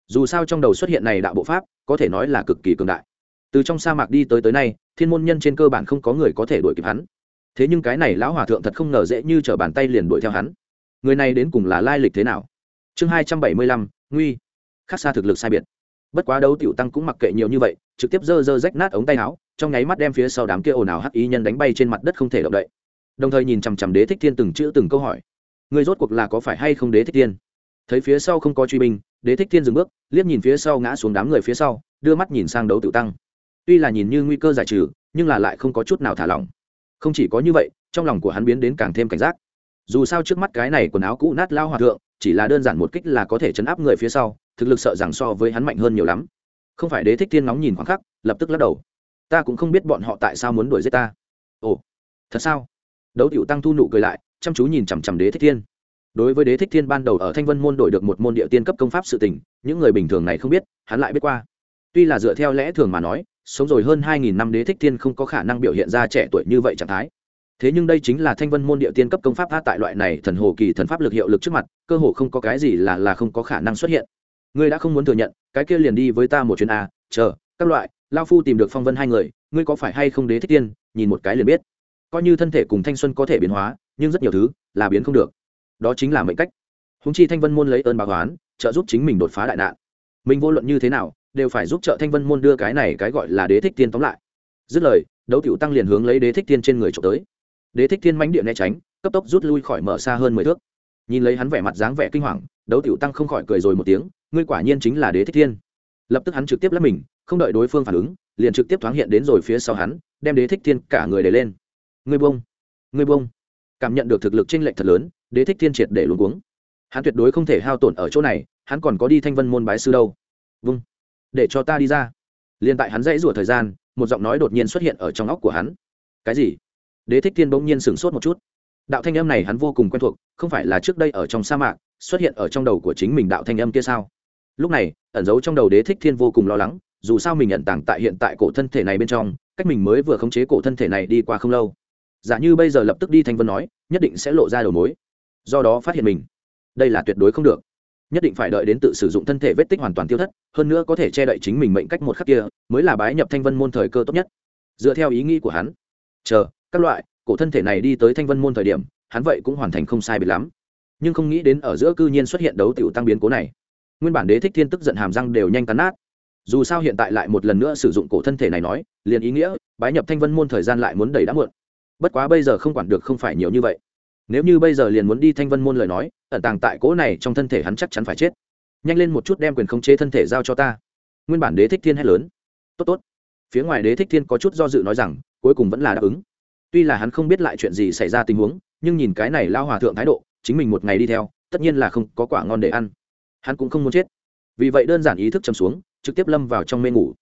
dù sao trong đầu xuất hiện này đạo bộ pháp, có thể nói là cực kỳ cường đại. Từ trong sa mạc đi tới tới nay, thiên môn nhân trên cơ bản không có người có thể đuổi kịp hắn. Thế nhưng cái này lão hòa thượng thật không ngờ dễ như t r ở bàn tay liền đuổi theo hắn. Người này đến cùng là lai lịch thế nào? Chương hai trăm bảy mươi lăm, nguy. Khác xa thực lực sai biệt. Bất quá đấu tiểu tăng cũng mặc kệ nhiều như vậy, trực tiếp dơ dơ rách nát ống tay áo, trong nháy mắt đem phía sau đám kia ồn ào hắc ý nhân đánh bay trên mặt đất không thể động đậy. Đồng thời nhìn chằm chằm đế thích thiên từng chữ từng câu hỏi. Người rốt cuộc là có phải hay không đế thích thiên? Thấy phía sau không có truy binh đế thích thiên dừng bước, liếc nhìn phía sau ngã xuống đám người phía sau, đưa mắt nhìn sang đấu tiểu tăng. Tuy là nhìn như nguy cơ giải trừ, nhưng là lại không có chút nào thả lỏng. Không chỉ có như vậy, trong lòng của hắn biến đến càng thêm cảnh giác. Dù sao trước mắt cái này quần áo cũ nát lao hòa thượng, chỉ là đơn giản một kích là có thể chấn áp người phía sau, thực lực sợ rằng so với hắn mạnh hơn nhiều lắm. Không phải đế thích thiên nóng nhìn khoảng khắc, lập tức lắc đầu. Ta cũng không biết bọn họ tại sao muốn đuổi giết ta. Ồ, thật sao? Đấu tiểu tăng thu nụ cười lại, chăm chú nhìn chằm chằm đế thích thiên đối với đế thích thiên ban đầu ở thanh vân môn đổi được một môn địa tiên cấp công pháp sự tình, những người bình thường này không biết, hắn lại biết qua. Tuy là dựa theo lẽ thường mà nói, sống rồi hơn hai nghìn năm đế thích thiên không có khả năng biểu hiện ra trẻ tuổi như vậy trạng thái. Thế nhưng đây chính là thanh vân môn địa tiên cấp công pháp tha tại loại này thần hồ kỳ thần pháp lực hiệu lực trước mặt, cơ hồ không có cái gì là là không có khả năng xuất hiện. Ngươi đã không muốn thừa nhận, cái kia liền đi với ta một chuyến a chờ, các loại, lao phu tìm được phong vân hai người, ngươi có phải hay không đế thích tiên nhìn một cái liền biết. Coi như thân thể cùng thanh xuân có thể biến hóa, nhưng rất nhiều thứ là biến không được đó chính là mệnh cách. Húng chi thanh vân môn lấy ơn báo oán, trợ giúp chính mình đột phá đại nạn. Mình vô luận như thế nào, đều phải giúp trợ thanh vân môn đưa cái này cái gọi là đế thích tiên tóm lại. Dứt lời, đấu tiểu tăng liền hướng lấy đế thích tiên trên người trộm tới. Đế thích thiên mánh điện né tránh, cấp tốc rút lui khỏi mở xa hơn mười thước. Nhìn lấy hắn vẻ mặt dáng vẻ kinh hoàng, đấu tiểu tăng không khỏi cười rồi một tiếng, ngươi quả nhiên chính là đế thích thiên lập tức hắn trực tiếp lắp mình, không đợi đối phương phản ứng, liền trực tiếp thoáng hiện đến rồi phía sau hắn, đem đế thích thiên cả người để lên. Ngươi bông ngươi bông cảm nhận được thực lực chênh lệch thật lớn đế thích thiên triệt để luôn cuống. Hắn tuyệt đối không thể hao tổn ở chỗ này, hắn còn có đi thanh vân môn bái sư đâu. Vâng để cho ta đi ra. Liền tại hắn dãy rủa thời gian, một giọng nói đột nhiên xuất hiện ở trong óc của hắn. Cái gì? Đế thích thiên bỗng nhiên sửng sốt một chút. Đạo thanh âm này hắn vô cùng quen thuộc, không phải là trước đây ở trong sa mạc, xuất hiện ở trong đầu của chính mình đạo thanh âm kia sao? Lúc này, ẩn giấu trong đầu đế thích thiên vô cùng lo lắng, dù sao mình nhận tảng tại hiện tại cổ thân thể này bên trong, cách mình mới vừa khống chế cổ thân thể này đi qua không lâu. Giả như bây giờ lập tức đi thanh vân nói, nhất định sẽ lộ ra đầu mối do đó phát hiện mình. Đây là tuyệt đối không được. Nhất định phải đợi đến tự sử dụng thân thể vết tích hoàn toàn tiêu thất, hơn nữa có thể che đậy chính mình mệnh cách một khắc kia, mới là bái nhập thanh vân môn thời cơ tốt nhất. Dựa theo ý nghĩ của hắn, chờ, các loại, cổ thân thể này đi tới thanh vân môn thời điểm, hắn vậy cũng hoàn thành không sai biệt lắm. Nhưng không nghĩ đến ở giữa cư nhiên xuất hiện đấu tiểu tăng biến cố này. Nguyên bản đế thích thiên tức giận hàm răng đều nhanh cắn nát. Dù sao hiện tại lại một lần nữa sử dụng cổ thân thể này nói, liền ý nghĩa, bái nhập thanh vân môn thời gian lại muốn đầy đã muộn. Bất quá bây giờ không quản được không phải nhiều như vậy nếu như bây giờ liền muốn đi thanh vân môn lời nói, ẩn tàng tại cỗ này trong thân thể hắn chắc chắn phải chết. Nhanh lên một chút đem quyền khống chế thân thể giao cho ta. Nguyên bản đế thích thiên hét lớn. Tốt tốt. Phía ngoài đế thích thiên có chút do dự nói rằng, cuối cùng vẫn là đáp ứng. Tuy là hắn không biết lại chuyện gì xảy ra tình huống, nhưng nhìn cái này lao hòa thượng thái độ, chính mình một ngày đi theo, tất nhiên là không có quả ngon để ăn. Hắn cũng không muốn chết. Vì vậy đơn giản ý thức chầm xuống, trực tiếp lâm vào trong mê ngủ.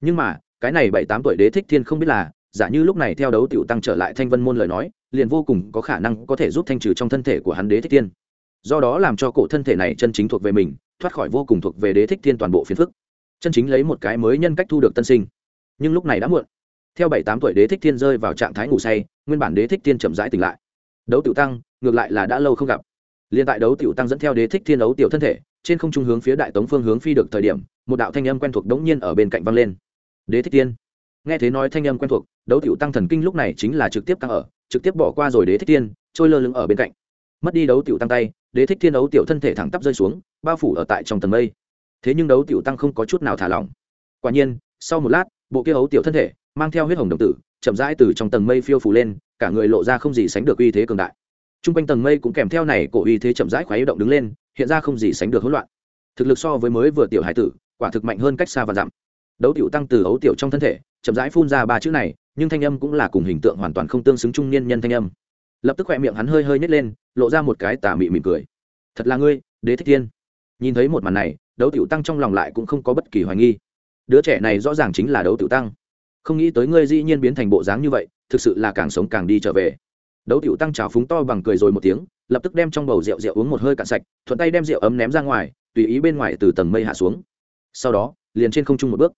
Nhưng mà, cái này bảy tám tuổi đế thích thiên không biết là giả như lúc này theo đấu tiểu tăng trở lại thanh vân môn lời nói, liền vô cùng có khả năng có thể giúp thanh trừ trong thân thể của hắn đế thích thiên. Do đó làm cho cổ thân thể này chân chính thuộc về mình, thoát khỏi vô cùng thuộc về đế thích thiên toàn bộ phiền phức. Chân chính lấy một cái mới nhân cách thu được tân sinh. Nhưng lúc này đã muộn. Theo bảy tám tuổi đế thích thiên rơi vào trạng thái ngủ say, nguyên bản đế thích thiên chậm rãi tỉnh lại. Đấu tiểu tăng, ngược lại là đã lâu không gặp. Liên tại đấu tiểu tăng dẫn theo đế thích thiên đấu tiểu thân thể, trên không trung hướng phía đại tống phương hướng phi được thời điểm, một đạo thanh âm quen thuộc đống nhiên ở bên cạnh vang lên. Đế thích thiên nghe thế nói thanh âm quen thuộc, đấu tiểu tăng thần kinh lúc này chính là trực tiếp tăng ở, trực tiếp bỏ qua rồi đế thích thiên trôi lơ lửng ở bên cạnh. Mất đi đấu tiểu tăng tay, đế thích thiên đấu tiểu thân thể thẳng tắp rơi xuống, bao phủ ở tại trong tầng mây. Thế nhưng đấu tiểu tăng không có chút nào thả lỏng. Quả nhiên, sau một lát, bộ kia ấu tiểu thân thể, mang theo huyết hồng đồng tử, chậm rãi từ trong tầng mây phiêu phủ lên, cả người lộ ra không gì sánh được uy thế cường đại. T r u n g quanh tầng mây cũng kèm theo này, cổ uy thế chậm rãi khoái động đứng lên, hiện ra không gì sánh được hỗn loạn. Thực lực so với mới vừa tiểu hải tử, quả thực mạnh hơn cách xa và dặm. Đấu tiểu tăng từ ấu tiểu trong thân thể chậm rãi phun ra ba chữ này, nhưng thanh âm cũng là cùng hình tượng hoàn toàn không tương xứng trung niên nhân thanh âm. Lập tức khoe miệng hắn hơi hơi nhét lên, lộ ra một cái tà mị mỉm cười. Thật là ngươi, đế thích thiên. Nhìn thấy một màn này, đấu tiểu tăng trong lòng lại cũng không có bất kỳ hoài nghi. Đứa trẻ này rõ ràng chính là đấu tiểu tăng. Không nghĩ tới ngươi dĩ nhiên biến thành bộ dáng như vậy, thực sự là càng sống càng đi trở về. Đấu tiểu tăng trào phúng to bằng cười rồi một tiếng, lập tức đem trong bầu rượu rượu uống một hơi cạn sạch, thuận tay đem rượu ấm ném ra ngoài, tùy ý bên ngoài từ tầng mây hạ xuống. Sau đó, liền trên không trung một bước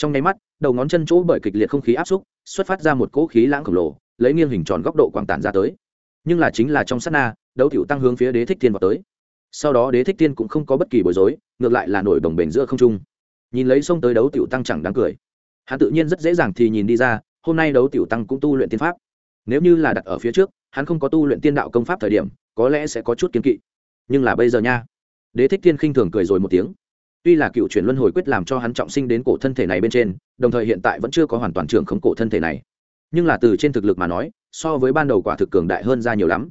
trong nháy mắt, đầu ngón chân chỗ bởi kịch liệt không khí áp xúc, xuất phát ra một cỗ khí lãng khổng lồ, lấy nghiêng hình tròn góc độ quảng tản ra tới. Nhưng là chính là trong sát na, đấu tiểu tăng hướng phía đế thích thiên vào tới. Sau đó đế thích thiên cũng không có bất kỳ bối rối, ngược lại là nổi đồng bền giữa không trung. Nhìn lấy xông tới đấu tiểu tăng chẳng đáng cười. Hắn tự nhiên rất dễ dàng thì nhìn đi ra, hôm nay đấu tiểu tăng cũng tu luyện tiên pháp. Nếu như là đặt ở phía trước, hắn không có tu luyện tiên đạo công pháp thời điểm, có lẽ sẽ có chút kiến kỵ. Nhưng là bây giờ nha. Đế thích thiên khinh thường cười rồi một tiếng tuy là cựu chuyển luân hồi quyết làm cho hắn trọng sinh đến cổ thân thể này bên trên, đồng thời hiện tại vẫn chưa có hoàn toàn trưởng khống cổ thân thể này. Nhưng là từ trên thực lực mà nói, so với ban đầu quả thực cường đại hơn ra nhiều lắm.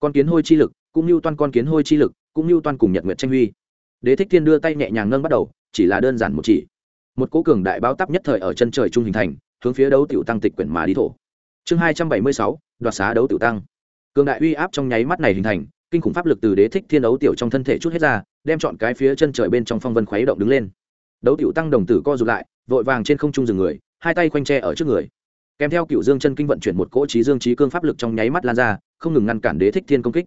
Con kiến hôi chi lực, cũng như toan con kiến hôi chi lực, cũng như toan cùng nhật nguyệt tranh huy. Đế thích thiên đưa tay nhẹ nhàng nâng bắt đầu, chỉ là đơn giản một chỉ. Một cố cường đại bao tắp nhất thời ở chân trời trung hình thành, hướng phía đấu tiểu tăng tịch quyển mà đi thổ. Chương hai trăm bảy mươi sáu, đoạt xá đấu tiểu tăng. Cường đại uy áp trong nháy mắt này hình thành kinh khủng pháp lực từ đế thích thiên đấu tiểu trong thân thể chút hết ra, đem chọn cái phía chân trời bên trong phong vân khuấy động đứng lên. Đấu tiểu tăng đồng tử co rụt lại, vội vàng trên không trung dừng người, hai tay khoanh tre ở trước người. Kèm theo cựu dương chân kinh vận chuyển một cỗ trí dương trí cương pháp lực trong nháy mắt lan ra, không ngừng ngăn cản đế thích thiên công kích.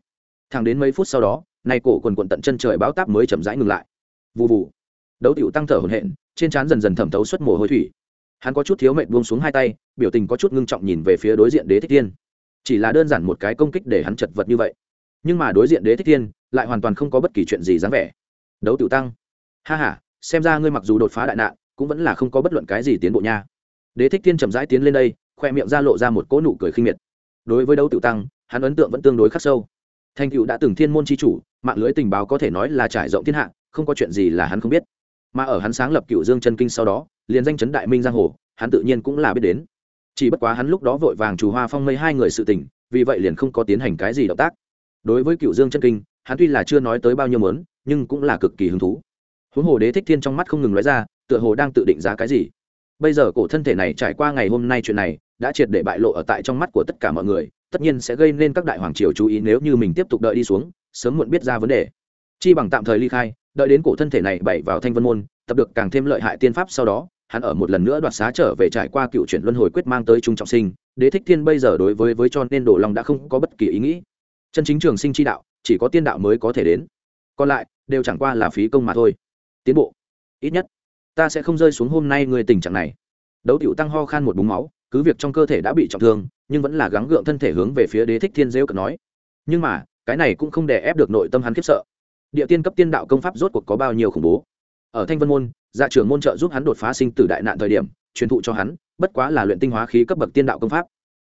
Thẳng đến mấy phút sau đó, nay cổ quần quận tận chân trời báo táp mới chậm rãi ngừng lại. Vụ vụ đấu tiểu tăng thở hổn hển, trên trán dần dần thẩm thấu xuất mồ hôi thủy. Hắn có chút thiếu mệnh buông xuống hai tay, biểu tình có chút ngưng trọng nhìn về phía đối diện đế thích thiên. Chỉ là đơn giản một cái công kích để hắn chật vật như vậy nhưng mà đối diện đế thích thiên lại hoàn toàn không có bất kỳ chuyện gì dáng vẻ. Đấu tiểu tăng. Ha ha, xem ra ngươi mặc dù đột phá đại nạn, cũng vẫn là không có bất luận cái gì tiến bộ nha. Đế thích thiên chậm rãi tiến lên đây, khoe miệng ra lộ ra một cỗ nụ cười khinh miệt. Đối với đấu tiểu tăng, hắn ấn tượng vẫn tương đối khắc sâu. Thành cựu đã từng thiên môn tri chủ, mạng lưới tình báo có thể nói là trải rộng thiên hạ, không có chuyện gì là hắn không biết. Mà ở hắn sáng lập cựu dương chân kinh sau đó, liền danh chấn đại minh giang hồ, hắn tự nhiên cũng là biết đến. Chỉ bất quá hắn lúc đó vội vàng chủ hoa phong mây hai người sự tình, vì vậy liền không có tiến hành cái gì động tác đối với cựu dương chân kinh, hắn tuy là chưa nói tới bao nhiêu mớn nhưng cũng là cực kỳ hứng thú. Huống hồ đế thích thiên trong mắt không ngừng nói ra, tựa hồ đang tự định giá cái gì. Bây giờ cổ thân thể này trải qua ngày hôm nay chuyện này, đã triệt để bại lộ ở tại trong mắt của tất cả mọi người, tất nhiên sẽ gây nên các đại hoàng triều chú ý nếu như mình tiếp tục đợi đi xuống, sớm muộn biết ra vấn đề. Chi bằng tạm thời ly khai, đợi đến cổ thân thể này bày vào thanh vân môn, tập được càng thêm lợi hại tiên pháp sau đó, hắn ở một lần nữa đoạt xá trở về trải qua cựu chuyển luân hồi quyết mang tới trung trọng sinh. Đế thích thiên bây giờ đối với với cho nên đổ lòng đã không có bất kỳ ý nghĩ chân chính trường sinh chi đạo, chỉ có tiên đạo mới có thể đến. Còn lại, đều chẳng qua là phí công mà thôi. Tiến bộ. Ít nhất, ta sẽ không rơi xuống hôm nay người tình trạng này. Đấu tiểu tăng ho khan một búng máu, cứ việc trong cơ thể đã bị trọng thương, nhưng vẫn là gắng gượng thân thể hướng về phía đế thích thiên rêu cận nói. Nhưng mà, cái này cũng không đè ép được nội tâm hắn khiếp sợ. Địa tiên cấp tiên đạo công pháp rốt cuộc có bao nhiêu khủng bố? Ở thanh vân môn dạ trưởng môn trợ giúp hắn đột phá sinh tử đại nạn thời điểm, truyền thụ cho hắn, bất quá là luyện tinh hóa khí cấp bậc tiên đạo công pháp.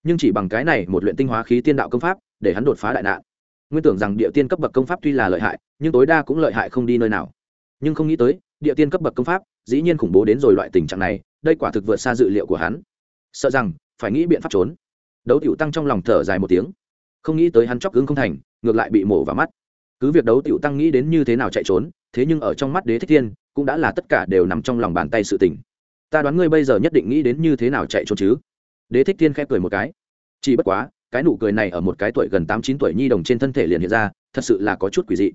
Nhưng chỉ bằng cái này một luyện tinh hóa khí tiên đạo công pháp để hắn đột phá đại nạn. Nguyên tưởng rằng địa tiên cấp bậc công pháp tuy là lợi hại, nhưng tối đa cũng lợi hại không đi nơi nào. Nhưng không nghĩ tới, địa tiên cấp bậc công pháp, dĩ nhiên khủng bố đến rồi loại tình trạng này, đây quả thực vượt xa dự liệu của hắn. Sợ rằng, phải nghĩ biện pháp trốn. Đấu tiểu tăng trong lòng thở dài một tiếng. Không nghĩ tới hắn chóc cứng không thành, ngược lại bị mổ vào mắt. Cứ việc đấu tiểu tăng nghĩ đến như thế nào chạy trốn, thế nhưng ở trong mắt đế thích thiên, cũng đã là tất cả đều nằm trong lòng bàn tay sự tình. Ta đoán ngươi bây giờ nhất định nghĩ đến như thế nào chạy trốn chứ? Đế thích thiên khẽ cười một cái. Chỉ bất quá cái nụ cười này ở một cái tuổi gần tám chín tuổi nhi đồng trên thân thể liền hiện ra, thật sự là có chút quỷ dị.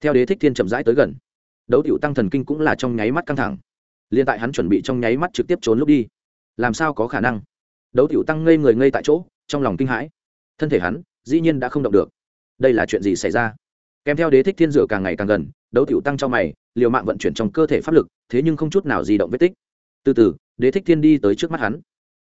Theo đế thích thiên chậm rãi tới gần, đấu tiểu tăng thần kinh cũng là trong nháy mắt căng thẳng. Liền tại hắn chuẩn bị trong nháy mắt trực tiếp trốn lúc đi, làm sao có khả năng? Đấu tiểu tăng ngây người ngây tại chỗ, trong lòng kinh hãi. Thân thể hắn, dĩ nhiên đã không động được. Đây là chuyện gì xảy ra? Kèm theo đế thích thiên rửa càng ngày càng gần, đấu tiểu tăng trong mày, liều mạng vận chuyển trong cơ thể pháp lực, thế nhưng không chút nào di động vết tích. Từ từ, đế thích thiên đi tới trước mắt hắn.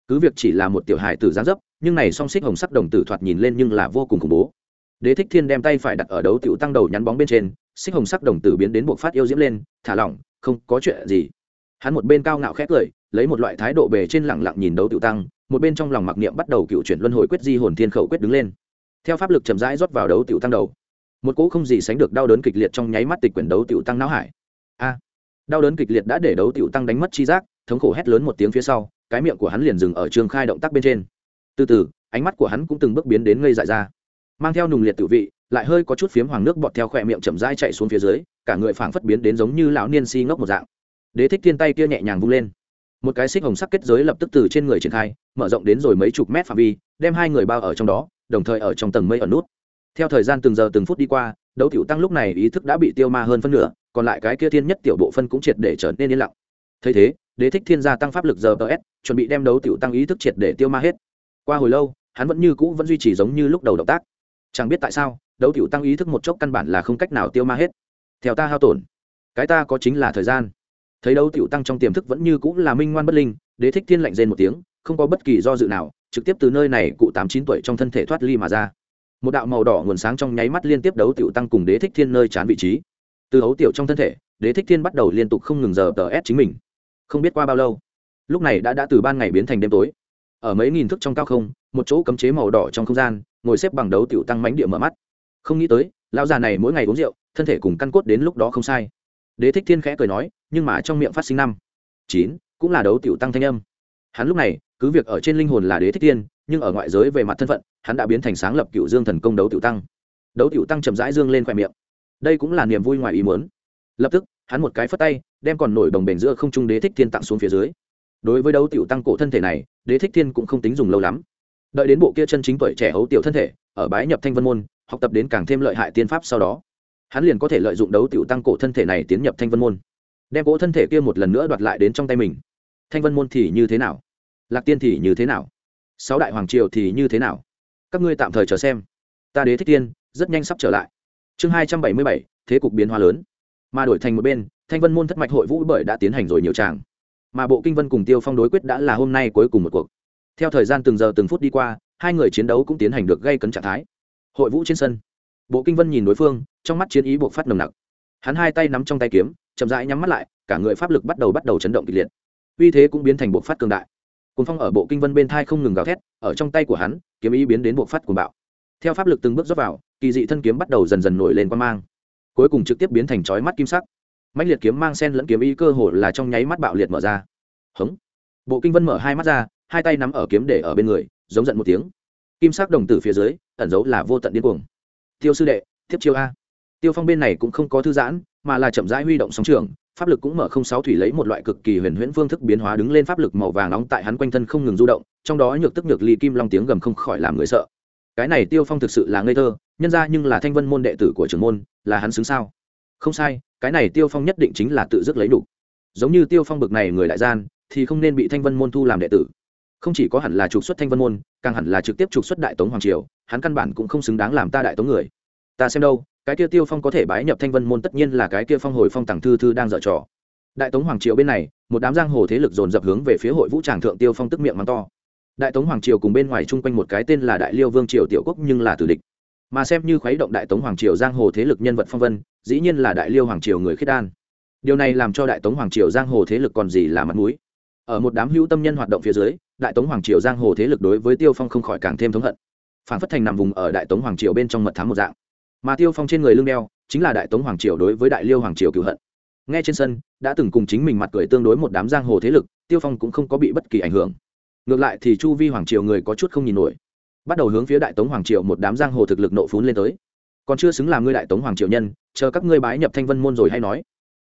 Cứ việc chỉ là một tiểu hài tử gián dấp nhưng này song xích hồng sắc đồng tử thoạt nhìn lên nhưng là vô cùng khủng bố. Đế thích thiên đem tay phải đặt ở đấu tiểu tăng đầu nhắn bóng bên trên, xích hồng sắc đồng tử biến đến buộc phát yêu diễm lên, thả lỏng, không có chuyện gì. Hắn một bên cao ngạo khét cười, lấy một loại thái độ bề trên lẳng lặng nhìn đấu tiểu tăng, một bên trong lòng mặc niệm bắt đầu cựu chuyển luân hồi quyết di hồn thiên khẩu quyết đứng lên. Theo pháp lực chậm rãi rót vào đấu tiểu tăng đầu. Một cỗ không gì sánh được đau đớn kịch liệt trong nháy mắt tịch quyển đấu tiểu tăng não hải. A! Đau đớn kịch liệt đã để đấu tiểu tăng đánh mất chi giác, thống khổ hét lớn một tiếng phía sau, cái miệng của hắn liền dừng ở trường khai động tác bên trên từ từ, ánh mắt của hắn cũng từng bước biến đến ngây dại ra. Mang theo nùng liệt tự vị, lại hơi có chút phiếm hoàng nước bọt theo khỏe miệng chậm rãi chạy xuống phía dưới, cả người phảng phất biến đến giống như lão niên si ngốc một dạng. Đế thích thiên tay kia nhẹ nhàng vung lên. Một cái xích hồng sắc kết giới lập tức từ trên người triển khai, mở rộng đến rồi mấy chục mét phạm vi, đem hai người bao ở trong đó, đồng thời ở trong tầng mây ở nút. Theo thời gian từng giờ từng phút đi qua, đấu tiểu tăng lúc này ý thức đã bị tiêu ma hơn phân nửa, còn lại cái kia thiên nhất tiểu bộ phân cũng triệt để trở nên yên lặng. Thấy thế, đế thích thiên gia tăng pháp lực giờ ts chuẩn bị đem đấu tiểu tăng ý thức triệt để tiêu ma hết qua hồi lâu, hắn vẫn như cũ vẫn duy trì giống như lúc đầu động tác. Chẳng biết tại sao, đấu tiểu tăng ý thức một chốc căn bản là không cách nào tiêu ma hết. Theo ta hao tổn, cái ta có chính là thời gian. Thấy đấu tiểu tăng trong tiềm thức vẫn như cũ là minh ngoan bất linh, đế thích thiên lạnh rên một tiếng, không có bất kỳ do dự nào, trực tiếp từ nơi này cụ tám chín tuổi trong thân thể thoát ly mà ra. Một đạo màu đỏ nguồn sáng trong nháy mắt liên tiếp đấu tiểu tăng cùng đế thích thiên nơi chán vị trí. Từ hấu tiểu trong thân thể, đế thích thiên bắt đầu liên tục không ngừng giờ tờ ép chính mình. Không biết qua bao lâu, lúc này đã đã từ ban ngày biến thành đêm tối ở mấy nghìn thước trong cao không, một chỗ cấm chế màu đỏ trong không gian, ngồi xếp bằng đấu tiểu tăng mánh địa mở mắt. Không nghĩ tới, lão già này mỗi ngày uống rượu, thân thể cùng căn cốt đến lúc đó không sai. Đế thích thiên khẽ cười nói, nhưng mà trong miệng phát sinh năm, chín cũng là đấu tiểu tăng thanh âm. Hắn lúc này, cứ việc ở trên linh hồn là đế thích thiên, nhưng ở ngoại giới về mặt thân phận, hắn đã biến thành sáng lập cựu dương thần công đấu tiểu tăng. Đấu tiểu tăng chậm rãi dương lên khoe miệng. Đây cũng là niềm vui ngoài ý muốn. Lập tức, hắn một cái phất tay, đem còn nổi đồng bền giữa không trung đế thích thiên tặng xuống phía dưới. Đối với đấu tiểu tăng cổ thân thể này đế thích thiên cũng không tính dùng lâu lắm. Đợi đến bộ kia chân chính tuổi trẻ hấu tiểu thân thể, ở bái nhập thanh vân môn, học tập đến càng thêm lợi hại tiên pháp sau đó, hắn liền có thể lợi dụng đấu tiểu tăng cổ thân thể này tiến nhập thanh vân môn. Đem cỗ thân thể kia một lần nữa đoạt lại đến trong tay mình. Thanh vân môn thì như thế nào? Lạc tiên thì như thế nào? Sáu đại hoàng triều thì như thế nào? Các ngươi tạm thời chờ xem. Ta đế thích tiên rất nhanh sắp trở lại. Chương hai trăm bảy mươi bảy, thế cục biến hóa lớn. Mà đổi thành một bên, thanh vân môn thất mạch hội vũ bởi đã tiến hành rồi nhiều tràng mà bộ kinh vân cùng tiêu phong đối quyết đã là hôm nay cuối cùng một cuộc. Theo thời gian từng giờ từng phút đi qua, hai người chiến đấu cũng tiến hành được gây cấn trạng thái. Hội vũ trên sân, bộ kinh vân nhìn đối phương, trong mắt chiến ý buộc phát nồng nặc. Hắn hai tay nắm trong tay kiếm, chậm rãi nhắm mắt lại, cả người pháp lực bắt đầu bắt đầu chấn động kịch liệt. Uy thế cũng biến thành buộc phát cường đại. Cuốn phong ở bộ kinh vân bên thai không ngừng gào thét, ở trong tay của hắn, kiếm ý biến đến buộc phát cuồng bạo. Theo pháp lực từng bước dốc vào, kỳ dị thân kiếm bắt đầu dần dần nổi lên quan mang. Cuối cùng trực tiếp biến thành chói mắt kim sắc mạnh liệt kiếm mang sen lẫn kiếm ý cơ hồ là trong nháy mắt bạo liệt mở ra. Hống. Bộ kinh vân mở hai mắt ra, hai tay nắm ở kiếm để ở bên người, giống giận một tiếng. Kim sắc đồng tử phía dưới, ẩn dấu là vô tận điên cuồng. Tiêu sư đệ, tiếp chiêu a. Tiêu phong bên này cũng không có thư giãn, mà là chậm rãi huy động sóng trường pháp lực cũng mở không sáu thủy lấy một loại cực kỳ huyền huyễn phương thức biến hóa đứng lên pháp lực màu vàng nóng tại hắn quanh thân không ngừng du động, trong đó nhược tức nhược ly kim long tiếng gầm không khỏi làm người sợ. Cái này tiêu phong thực sự là ngây thơ, nhân ra nhưng là thanh vân môn đệ tử của trưởng môn, là hắn xứng sao? Không sai, cái này tiêu phong nhất định chính là tự dứt lấy đủ. Giống như tiêu phong bực này người đại gian, thì không nên bị thanh vân môn thu làm đệ tử. Không chỉ có hẳn là trục xuất thanh vân môn, càng hẳn là trực tiếp trục xuất đại tống hoàng triều, hắn căn bản cũng không xứng đáng làm ta đại tống người. Ta xem đâu, cái kia tiêu phong có thể bái nhập thanh vân môn tất nhiên là cái kia phong hồi phong tàng thư thư đang dở trò. Đại tống hoàng triều bên này, một đám giang hồ thế lực dồn dập hướng về phía hội vũ tràng thượng tiêu phong tức miệng mắng to. Đại tống hoàng triều cùng bên ngoài chung quanh một cái tên là đại liêu vương triều tiểu quốc nhưng là tử địch mà xem như khuấy động đại tống hoàng triều giang hồ thế lực nhân vật phong vân, dĩ nhiên là đại liêu hoàng triều người khiết đan. Điều này làm cho đại tống hoàng triều giang hồ thế lực còn gì là mặt mũi. Ở một đám hữu tâm nhân hoạt động phía dưới, đại tống hoàng triều giang hồ thế lực đối với tiêu phong không khỏi càng thêm thống hận. Phản phất thành nằm vùng ở đại tống hoàng triều bên trong mật thám một dạng. Mà tiêu phong trên người lưng đeo, chính là đại tống hoàng triều đối với đại liêu hoàng triều cựu hận. Ngay trên sân, đã từng cùng chính mình mặt cười tương đối một đám giang hồ thế lực, tiêu phong cũng không có bị bất kỳ ảnh hưởng. Ngược lại thì chu vi hoàng triều người có chút không nhìn nổi bắt đầu hướng phía đại tống hoàng triều một đám giang hồ thực lực nộ phún lên tới. Còn chưa xứng làm ngươi đại tống hoàng triều nhân, chờ các ngươi bái nhập thanh vân môn rồi hay nói.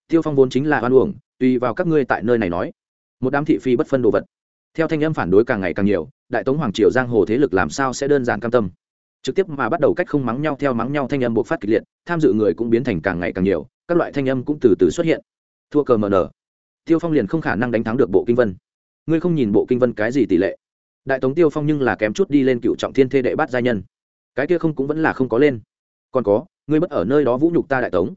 Tiêu phong vốn chính là oan uổng, tùy vào các ngươi tại nơi này nói. Một đám thị phi bất phân đồ vật. Theo thanh âm phản đối càng ngày càng nhiều, đại tống hoàng triều giang hồ thế lực làm sao sẽ đơn giản cam tâm? Trực tiếp mà bắt đầu cách không mắng nhau theo mắng nhau thanh âm bộc phát kịch liệt, tham dự người cũng biến thành càng ngày càng nhiều, các loại thanh âm cũng từ từ xuất hiện. Thua cờ mờ nở tiêu phong liền không khả năng đánh thắng được bộ kinh vân. Ngươi không nhìn bộ kinh vân cái gì tỷ lệ? Đại tống tiêu phong nhưng là kém chút đi lên cựu trọng thiên thê đệ bát gia nhân. Cái kia không cũng vẫn là không có lên. Còn có, ngươi bất ở nơi đó vũ nhục ta đại tống.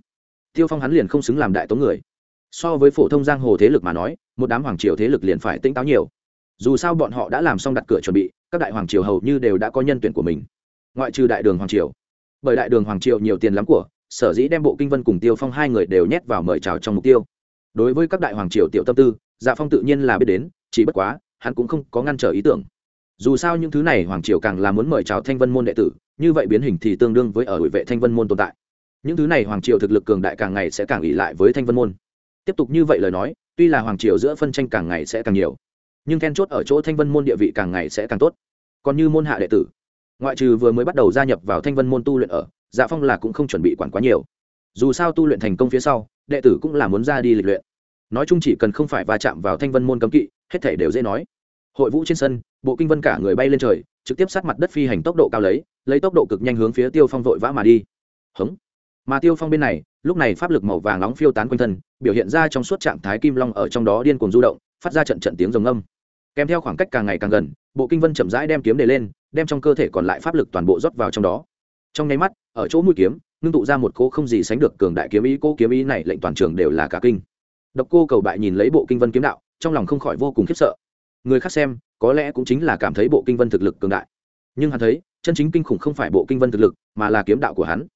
Tiêu phong hắn liền không xứng làm đại tống người. So với phổ thông giang hồ thế lực mà nói, một đám hoàng triều thế lực liền phải tỉnh táo nhiều. Dù sao bọn họ đã làm xong đặt cửa chuẩn bị, các đại hoàng triều hầu như đều đã có nhân tuyển của mình. Ngoại trừ đại đường hoàng triều. Bởi đại đường hoàng triều nhiều tiền lắm của, sở dĩ đem bộ kinh vân cùng tiêu phong hai người đều nhét vào mời chào trong mục tiêu. Đối với các đại hoàng triều tiểu tâm tư dạ phong tự nhiên là biết đến, chỉ bất quá, hắn cũng không có ngăn trở ý tưởng dù sao những thứ này hoàng triều càng là muốn mời chào thanh vân môn đệ tử, như vậy biến hình thì tương đương với ở ủy vệ thanh vân môn tồn tại. Những thứ này hoàng triều thực lực cường đại càng ngày sẽ càng ỉ lại với thanh vân môn. Tiếp tục như vậy lời nói, tuy là hoàng triều giữa phân tranh càng ngày sẽ càng nhiều, nhưng then chốt ở chỗ thanh vân môn địa vị càng ngày sẽ càng tốt. Còn như môn hạ đệ tử, ngoại trừ vừa mới bắt đầu gia nhập vào thanh vân môn tu luyện ở dạ phong là cũng không chuẩn bị quản quá nhiều. Dù sao tu luyện thành công phía sau, đệ tử cũng là muốn ra đi lịch luyện. Nói chung chỉ cần không phải va chạm vào thanh vân môn cấm kỵ, hết thể đều dễ nói. Hội vũ trên sân bộ kinh vân cả người bay lên trời, trực tiếp sát mặt đất phi hành tốc độ cao lấy lấy tốc độ cực nhanh hướng phía tiêu phong vội vã mà đi. Hống. Mà tiêu phong bên này, lúc này pháp lực màu vàng nóng phiêu tán quanh thân, biểu hiện ra trong suốt trạng thái kim long ở trong đó điên cuồng du động, phát ra trận trận tiếng rồng âm. Kèm theo khoảng cách càng ngày càng gần, bộ kinh vân chậm rãi đem kiếm đề lên, đem trong cơ thể còn lại pháp lực toàn bộ rót vào trong đó. Trong nháy mắt, ở chỗ mũi kiếm, ngưng tụ ra một cô không gì sánh được cường đại kiếm ý cô kiếm ý này lệnh toàn trường đều là cả kinh. Độc cô cầu bại nhìn lấy bộ kinh vân kiếm đạo, trong lòng không khỏi vô cùng khiếp sợ. Người khác xem có lẽ cũng chính là cảm thấy bộ kinh vân thực lực cường đại. Nhưng hắn thấy, chân chính kinh khủng không phải bộ kinh vân thực lực, mà là kiếm đạo của hắn.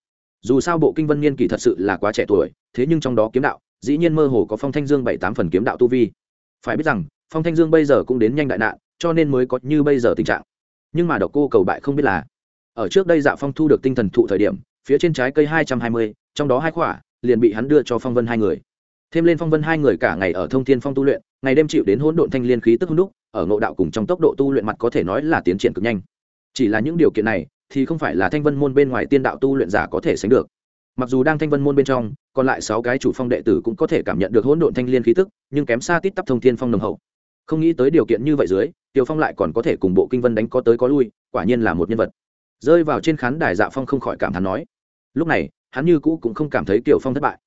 Dù sao bộ kinh vân niên kỷ thật sự là quá trẻ tuổi, thế nhưng trong đó kiếm đạo, dĩ nhiên mơ hồ có phong thanh dương bảy tám phần kiếm đạo tu vi. Phải biết rằng, phong thanh dương bây giờ cũng đến nhanh đại nạn, cho nên mới có như bây giờ tình trạng. Nhưng mà độc cô cầu bại không biết là, ở trước đây dạ phong thu được tinh thần thụ thời điểm, phía trên trái cây hai trăm hai mươi, trong đó hai khỏa, liền bị hắn đưa cho phong vân hai người. Thêm lên phong vân hai người cả ngày ở thông thiên phong tu luyện, ngày đêm chịu đến hỗn độn thanh liên khí tức hung đúc ở ngộ đạo cùng trong tốc độ tu luyện mặt có thể nói là tiến triển cực nhanh. Chỉ là những điều kiện này thì không phải là thanh vân môn bên ngoài tiên đạo tu luyện giả có thể sánh được. Mặc dù đang thanh vân môn bên trong, còn lại sáu cái chủ phong đệ tử cũng có thể cảm nhận được hỗn độn thanh liên khí tức, nhưng kém xa tít tắp thông thiên phong nồng hậu. Không nghĩ tới điều kiện như vậy dưới tiêu phong lại còn có thể cùng bộ kinh vân đánh có tới có lui, quả nhiên là một nhân vật. Rơi vào trên khán đài dạ phong không khỏi cảm thán nói. Lúc này, hắn như cũ cũng không cảm thấy tiểu phong thất bại.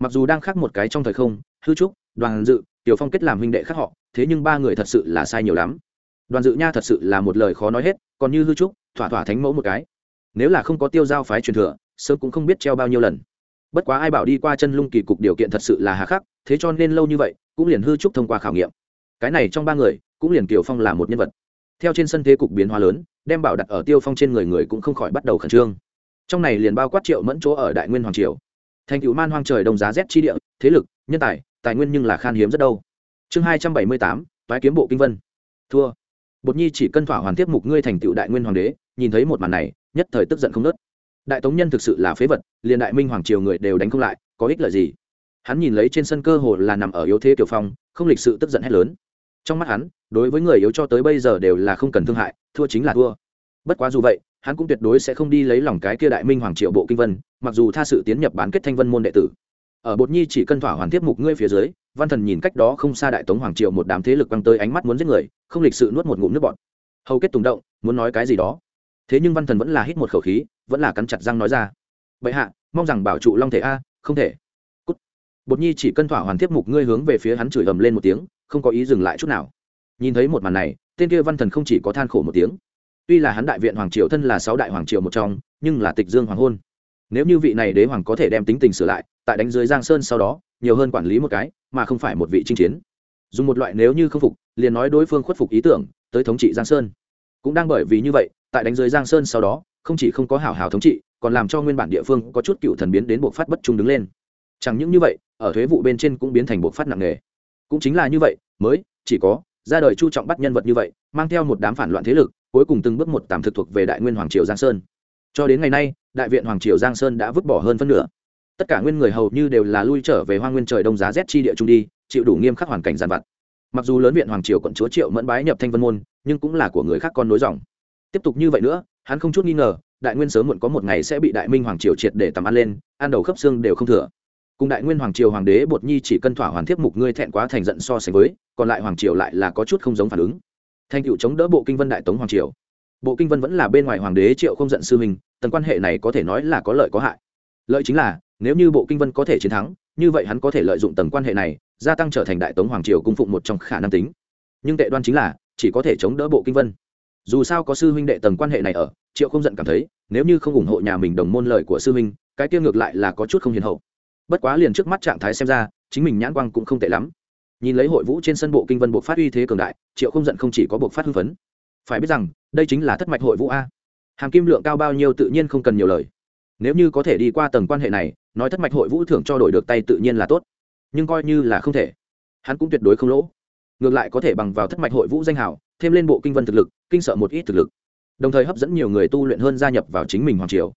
Mặc dù đang khác một cái trong thời không, hư trúc, đoàn dự tiểu phong kết làm huynh đệ khác họ, thế nhưng ba người thật sự là sai nhiều lắm. Đoàn dự nha thật sự là một lời khó nói hết, còn như hư trúc, thỏa thỏa thánh mẫu một cái. Nếu là không có tiêu giao phái truyền thừa, sớm cũng không biết treo bao nhiêu lần. Bất quá ai bảo đi qua chân lung kỳ cục điều kiện thật sự là hà khắc, thế cho nên lâu như vậy, cũng liền hư trúc thông qua khảo nghiệm. Cái này trong ba người, cũng liền kiều phong là một nhân vật. Theo trên sân thế cục biến hóa lớn, đem bảo đặt ở tiêu phong trên người người cũng không khỏi bắt đầu khẩn trương. Trong này liền bao quát triệu mẫn chỗ ở đại nguyên hoàng triều. Thành cựu man hoang trời đông giá rét chi địa, thế lực, nhân tài tài nguyên nhưng là khan hiếm rất đâu. Chương hai trăm bảy mươi tám, toái kiếm bộ kinh vân. Thua. Bột nhi chỉ cân thỏa hoàn tiếp mục ngươi thành tựu đại nguyên hoàng đế, nhìn thấy một màn này, nhất thời tức giận không nớt. Đại tống nhân thực sự là phế vật, liền đại minh hoàng triều người đều đánh không lại, có ích lợi gì? Hắn nhìn lấy trên sân cơ hồ là nằm ở yếu thế tiểu phong, không lịch sự tức giận hết lớn. Trong mắt hắn, đối với người yếu cho tới bây giờ đều là không cần thương hại, thua chính là thua. Bất quá dù vậy, hắn cũng tuyệt đối sẽ không đi lấy lòng cái kia đại minh hoàng triệu bộ kinh vân, mặc dù tha sự tiến nhập bán kết thanh vân môn đệ tử ở bột nhi chỉ cân thỏa hoàn tiếp mục ngươi phía dưới, văn thần nhìn cách đó không xa đại tống hoàng triệu một đám thế lực băng tới ánh mắt muốn giết người, không lịch sự nuốt một ngụm nước bọt. Hầu kết tùng động, muốn nói cái gì đó. Thế nhưng văn thần vẫn là hít một khẩu khí, vẫn là cắn chặt răng nói ra. Vậy hạ, mong rằng bảo trụ long thể a, không thể. Cút. bột nhi chỉ cân thỏa hoàn tiếp mục ngươi hướng về phía hắn chửi ầm lên một tiếng, không có ý dừng lại chút nào. Nhìn thấy một màn này, tên kia văn thần không chỉ có than khổ một tiếng. Tuy là hắn đại viện hoàng triều thân là sáu đại hoàng triều một trong, nhưng là tịch dương hoàng hôn. Nếu như vị này đế hoàng có thể đem tính tình sửa lại tại đánh dưới giang sơn sau đó, nhiều hơn quản lý một cái, mà không phải một vị chinh chiến. Dùng một loại nếu như không phục, liền nói đối phương khuất phục ý tưởng, tới thống trị giang sơn. Cũng đang bởi vì như vậy, tại đánh dưới giang sơn sau đó, không chỉ không có hảo hảo thống trị, còn làm cho nguyên bản địa phương có chút cựu thần biến đến buộc phát bất trung đứng lên. Chẳng những như vậy, ở thuế vụ bên trên cũng biến thành buộc phát nặng nề. Cũng chính là như vậy, mới, chỉ có, ra đời chu trọng bắt nhân vật như vậy, mang theo một đám phản loạn thế lực, cuối cùng từng bước một tạm thực thuộc về đại nguyên hoàng triều giang sơn. Cho đến ngày nay, đại viện hoàng triều giang sơn đã vứt bỏ hơn phân nửa tất cả nguyên người hầu như đều là lui trở về hoa nguyên trời đông giá rét chi địa trung đi, chịu đủ nghiêm khắc hoàn cảnh giàn vặt. Mặc dù lớn viện hoàng triều quận chúa triệu mẫn bái nhập thanh vân môn, nhưng cũng là của người khác con nối dòng. Tiếp tục như vậy nữa, hắn không chút nghi ngờ, đại nguyên sớm muộn có một ngày sẽ bị đại minh hoàng triều triệt để tầm ăn lên, ăn đầu khớp xương đều không thừa. Cùng đại nguyên hoàng triều hoàng đế bột nhi chỉ cân thỏa hoàn thiếp mục ngươi thẹn quá thành giận so sánh với, còn lại hoàng triều lại là có chút không giống phản ứng. Thành cựu chống đỡ bộ kinh vân đại tống hoàng triều. Bộ kinh vân vẫn là bên ngoài hoàng đế triệu không giận sư mình tầng quan hệ này có thể nói là có lợi có hại. Lợi chính là nếu như bộ kinh vân có thể chiến thắng, như vậy hắn có thể lợi dụng tầng quan hệ này, gia tăng trở thành đại tống hoàng triều cung phụng một trong khả năng tính. Nhưng tệ đoan chính là, chỉ có thể chống đỡ bộ kinh vân. Dù sao có sư huynh đệ tầng quan hệ này ở, triệu không giận cảm thấy, nếu như không ủng hộ nhà mình đồng môn lời của sư huynh, cái kia ngược lại là có chút không hiền hậu. Bất quá liền trước mắt trạng thái xem ra, chính mình nhãn quang cũng không tệ lắm. Nhìn lấy hội vũ trên sân bộ kinh vân buộc phát uy thế cường đại, triệu không giận không chỉ có buộc phát hưng phấn. Phải biết rằng, đây chính là thất mạch hội vũ a. Hàm kim lượng cao bao nhiêu tự nhiên không cần nhiều lời. Nếu như có thể đi qua tầng quan hệ này nói thất mạch hội vũ thưởng cho đổi được tay tự nhiên là tốt, nhưng coi như là không thể, hắn cũng tuyệt đối không lỗ. Ngược lại có thể bằng vào thất mạch hội vũ danh hào, thêm lên bộ kinh vân thực lực, kinh sợ một ít thực lực. Đồng thời hấp dẫn nhiều người tu luyện hơn gia nhập vào chính mình hoàng triều.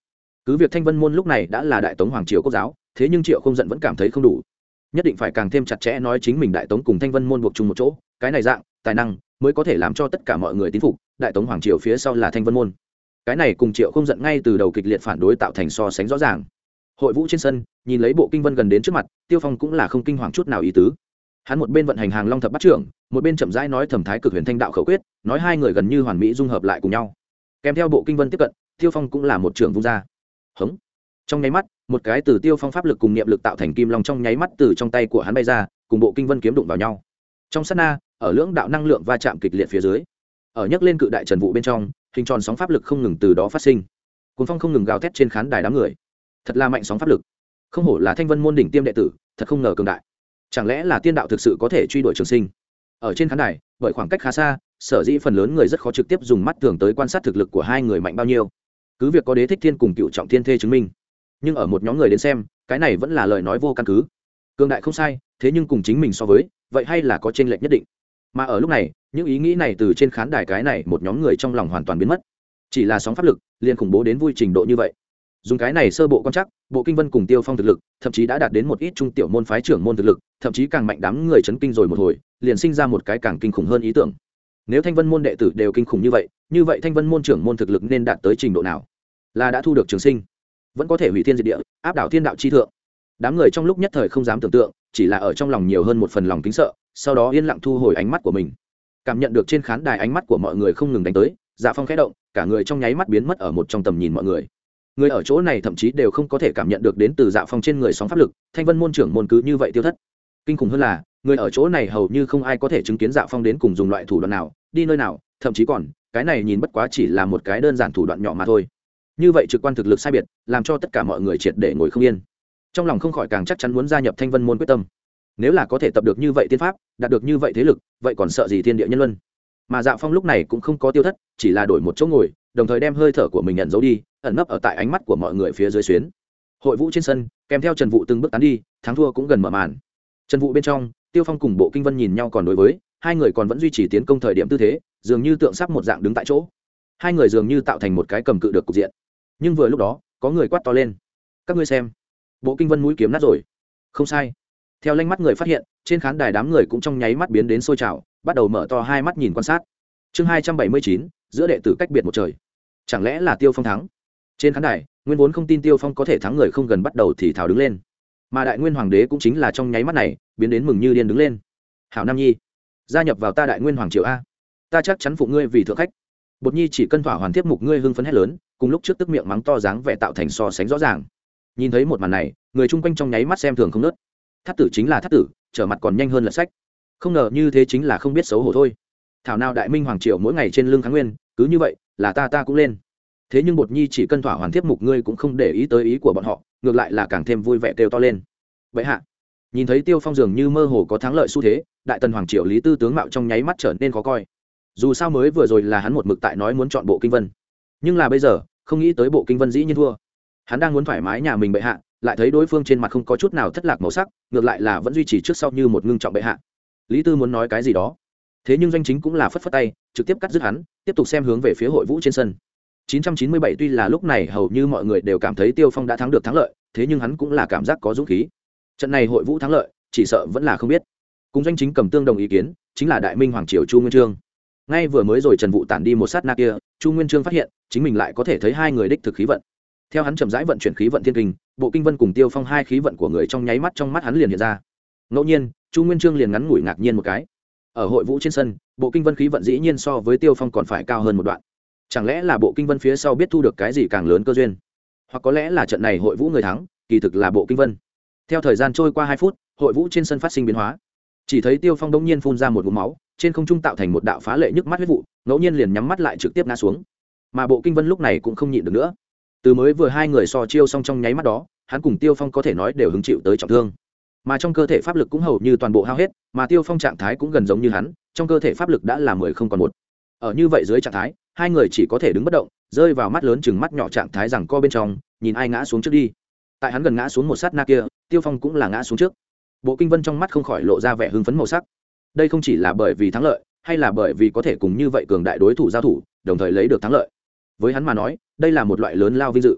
Cứ việc thanh vân môn lúc này đã là đại tống hoàng triều quốc giáo, thế nhưng triệu không giận vẫn cảm thấy không đủ. Nhất định phải càng thêm chặt chẽ nói chính mình đại tống cùng thanh vân môn buộc chung một chỗ, cái này dạng, tài năng mới có thể làm cho tất cả mọi người tín phục, đại tống hoàng triều phía sau là thanh vân môn. Cái này cùng triệu không giận ngay từ đầu kịch liệt phản đối tạo thành so sánh rõ ràng hội vũ trên sân, nhìn lấy bộ kinh vân gần đến trước mặt, tiêu phong cũng là không kinh hoàng chút nào ý tứ. Hắn một bên vận hành hàng long thập bắt trưởng, một bên chậm rãi nói thẩm thái cực huyền thanh đạo khẩu quyết, nói hai người gần như hoàn mỹ dung hợp lại cùng nhau. Kèm theo bộ kinh vân tiếp cận, tiêu phong cũng là một trưởng vung ra. Hống. Trong nháy mắt, một cái từ tiêu phong pháp lực cùng niệm lực tạo thành kim long trong nháy mắt từ trong tay của hắn bay ra, cùng bộ kinh vân kiếm đụng vào nhau. Trong sát na, ở lưỡng đạo năng lượng va chạm kịch liệt phía dưới, ở nhấc lên cự đại trần vụ bên trong, hình tròn sóng pháp lực không ngừng từ đó phát sinh. Cuốn phong không ngừng gào thét trên khán đài đám người thật là mạnh sóng pháp lực. Không hổ là thanh vân môn đỉnh tiêm đệ tử, thật không ngờ cường đại. Chẳng lẽ là tiên đạo thực sự có thể truy đuổi trường sinh? Ở trên khán đài, bởi khoảng cách khá xa, sở dĩ phần lớn người rất khó trực tiếp dùng mắt thường tới quan sát thực lực của hai người mạnh bao nhiêu. Cứ việc có đế thích thiên cùng cựu trọng thiên thê chứng minh, nhưng ở một nhóm người đến xem, cái này vẫn là lời nói vô căn cứ. Cường đại không sai, thế nhưng cùng chính mình so với, vậy hay là có t r ê n lệch nhất định. Mà ở lúc này, những ý nghĩ này từ trên khán đài cái này một nhóm người trong lòng hoàn toàn biến mất. Chỉ là sóng pháp lực, liền khủng bố đến vui trình độ như vậy dùng cái này sơ bộ quan chắc bộ kinh vân cùng tiêu phong thực lực, thậm chí đã đạt đến một ít trung tiểu môn phái trưởng môn thực lực, thậm chí càng mạnh đám người chấn kinh rồi một hồi, liền sinh ra một cái càng kinh khủng hơn ý tưởng. Nếu thanh vân môn đệ tử đều kinh khủng như vậy như vậy thanh vân môn trưởng môn thực lực nên đạt tới trình độ nào? Là đã thu được trường sinh, vẫn có thể hủy thiên diệt địa, áp đảo thiên đạo chi thượng. Đám người trong lúc nhất thời không dám tưởng tượng, chỉ là ở trong lòng nhiều hơn một phần lòng kính sợ, sau đó yên lặng thu hồi ánh mắt của mình. Cảm nhận được trên khán đài ánh mắt của mọi người không ngừng đánh tới dạ phong khẽ động, cả người trong nháy mắt biến mất ở một trong tầm nhìn mọi người người ở chỗ này thậm chí đều không có thể cảm nhận được đến từ dạ phong trên người sóng pháp lực, thanh vân môn trưởng môn cứ như vậy tiêu thất. Kinh khủng hơn là, người ở chỗ này hầu như không ai có thể chứng kiến dạ phong đến cùng dùng loại thủ đoạn nào, đi nơi nào, thậm chí còn, cái này nhìn bất quá chỉ là một cái đơn giản thủ đoạn nhỏ mà thôi. Như vậy trực quan thực lực sai biệt, làm cho tất cả mọi người triệt để ngồi không yên. Trong lòng không khỏi càng chắc chắn muốn gia nhập thanh vân môn quyết tâm. Nếu là có thể tập được như vậy tiên pháp, đạt được như vậy thế lực, vậy còn sợ gì thiên địa nhân luân? Mà dạ phong lúc này cũng không có tiêu thất, chỉ là đổi một chỗ ngồi, đồng thời đem hơi thở của mình nhận giấu đi ẩn nấp ở tại ánh mắt của mọi người phía dưới xuyến. Hội vũ trên sân, kèm theo trần vụ từng bước tán đi, thắng thua cũng gần mở màn. Trần vụ bên trong, tiêu phong cùng bộ kinh vân nhìn nhau còn đối với, hai người còn vẫn duy trì tiến công thời điểm tư thế, dường như tượng sắp một dạng đứng tại chỗ. Hai người dường như tạo thành một cái cầm cự được cục diện. Nhưng vừa lúc đó, có người quát to lên. Các ngươi xem. Bộ kinh vân mũi kiếm nát rồi. Không sai. Theo lanh mắt người phát hiện, trên khán đài đám người cũng trong nháy mắt biến đến sôi trào, bắt đầu mở to hai mắt nhìn quan sát. Chương hai trăm bảy mươi chín, giữa đệ tử cách biệt một trời. Chẳng lẽ là tiêu phong thắng? Trên khán đài, nguyên vốn không tin tiêu phong có thể thắng người không gần bắt đầu thì thảo đứng lên. Mà đại nguyên hoàng đế cũng chính là trong nháy mắt này, biến đến mừng như điên đứng lên. Hảo nam nhi, gia nhập vào ta đại nguyên hoàng triều a. Ta chắc chắn phụ ngươi vì thượng khách. Bột nhi chỉ cân thỏa hoàn tiếp mục ngươi hưng phấn hét lớn, cùng lúc trước tức miệng mắng to dáng vẻ tạo thành so sánh rõ ràng. Nhìn thấy một màn này, người chung quanh trong nháy mắt xem thường không nớt. Thắt tử chính là thắt tử, trở mặt còn nhanh hơn lật sách. Không ngờ như thế chính là không biết xấu hổ thôi. Thảo nào đại minh hoàng triệu mỗi ngày trên lưng kháng nguyên, cứ như vậy, là ta ta cũng lên thế nhưng bột nhi chỉ cân thỏa hoàn thiếp mục ngươi cũng không để ý tới ý của bọn họ, ngược lại là càng thêm vui vẻ kêu to lên. Vậy hạ, nhìn thấy tiêu phong dường như mơ hồ có thắng lợi xu thế, đại tần hoàng triệu lý tư tướng mạo trong nháy mắt trở nên khó coi. Dù sao mới vừa rồi là hắn một mực tại nói muốn chọn bộ kinh vân. Nhưng là bây giờ, không nghĩ tới bộ kinh vân dĩ nhiên thua. Hắn đang muốn thoải mái nhà mình bệ hạ, lại thấy đối phương trên mặt không có chút nào thất lạc màu sắc, ngược lại là vẫn duy trì trước sau như một ngưng trọng bệ hạ. Lý tư muốn nói cái gì đó. Thế nhưng doanh chính cũng là phất phất tay, trực tiếp cắt dứt hắn, tiếp tục xem hướng về phía hội vũ trên sân. 997 tuy là lúc này hầu như mọi người đều cảm thấy tiêu phong đã thắng được thắng lợi, thế nhưng hắn cũng là cảm giác có dũng khí. Trận này hội vũ thắng lợi, chỉ sợ vẫn là không biết. Cùng doanh chính cầm tương đồng ý kiến, chính là đại minh hoàng triều chu nguyên trương. Ngay vừa mới rồi trần vũ tản đi một sát na kia, chu nguyên trương phát hiện, chính mình lại có thể thấy hai người đích thực khí vận. Theo hắn chậm rãi vận chuyển khí vận thiên kinh, bộ kinh vân cùng tiêu phong hai khí vận của người trong nháy mắt trong mắt hắn liền hiện ra. Ngẫu nhiên, chu nguyên trương liền ngắn ngủi ngạc nhiên một cái. Ở hội vũ trên sân, bộ kinh vân khí vận dĩ nhiên so với tiêu phong còn phải cao hơn một đoạn chẳng lẽ là bộ kinh vân phía sau biết thu được cái gì càng lớn cơ duyên? Hoặc có lẽ là trận này hội vũ người thắng, kỳ thực là bộ kinh vân. Theo thời gian trôi qua hai phút, hội vũ trên sân phát sinh biến hóa. Chỉ thấy tiêu phong đông nhiên phun ra một vùng máu, trên không trung tạo thành một đạo phá lệ nhức mắt huyết vụ, ngẫu nhiên liền nhắm mắt lại trực tiếp ngã xuống. Mà bộ kinh vân lúc này cũng không nhịn được nữa. Từ mới vừa hai người so chiêu xong trong nháy mắt đó, hắn cùng tiêu phong có thể nói đều hứng chịu tới trọng thương. Mà trong cơ thể pháp lực cũng hầu như toàn bộ hao hết, mà tiêu phong trạng thái cũng gần giống như hắn, trong cơ thể pháp lực đã là mười không còn một ở như vậy dưới trạng thái, hai người chỉ có thể đứng bất động, rơi vào mắt lớn chừng mắt nhỏ trạng thái rằng co bên trong, nhìn ai ngã xuống trước đi. Tại hắn gần ngã xuống một sát na kia, tiêu phong cũng là ngã xuống trước. Bộ kinh vân trong mắt không khỏi lộ ra vẻ hưng phấn màu sắc. Đây không chỉ là bởi vì thắng lợi, hay là bởi vì có thể cùng như vậy cường đại đối thủ giao thủ, đồng thời lấy được thắng lợi. Với hắn mà nói, đây là một loại lớn lao vinh dự.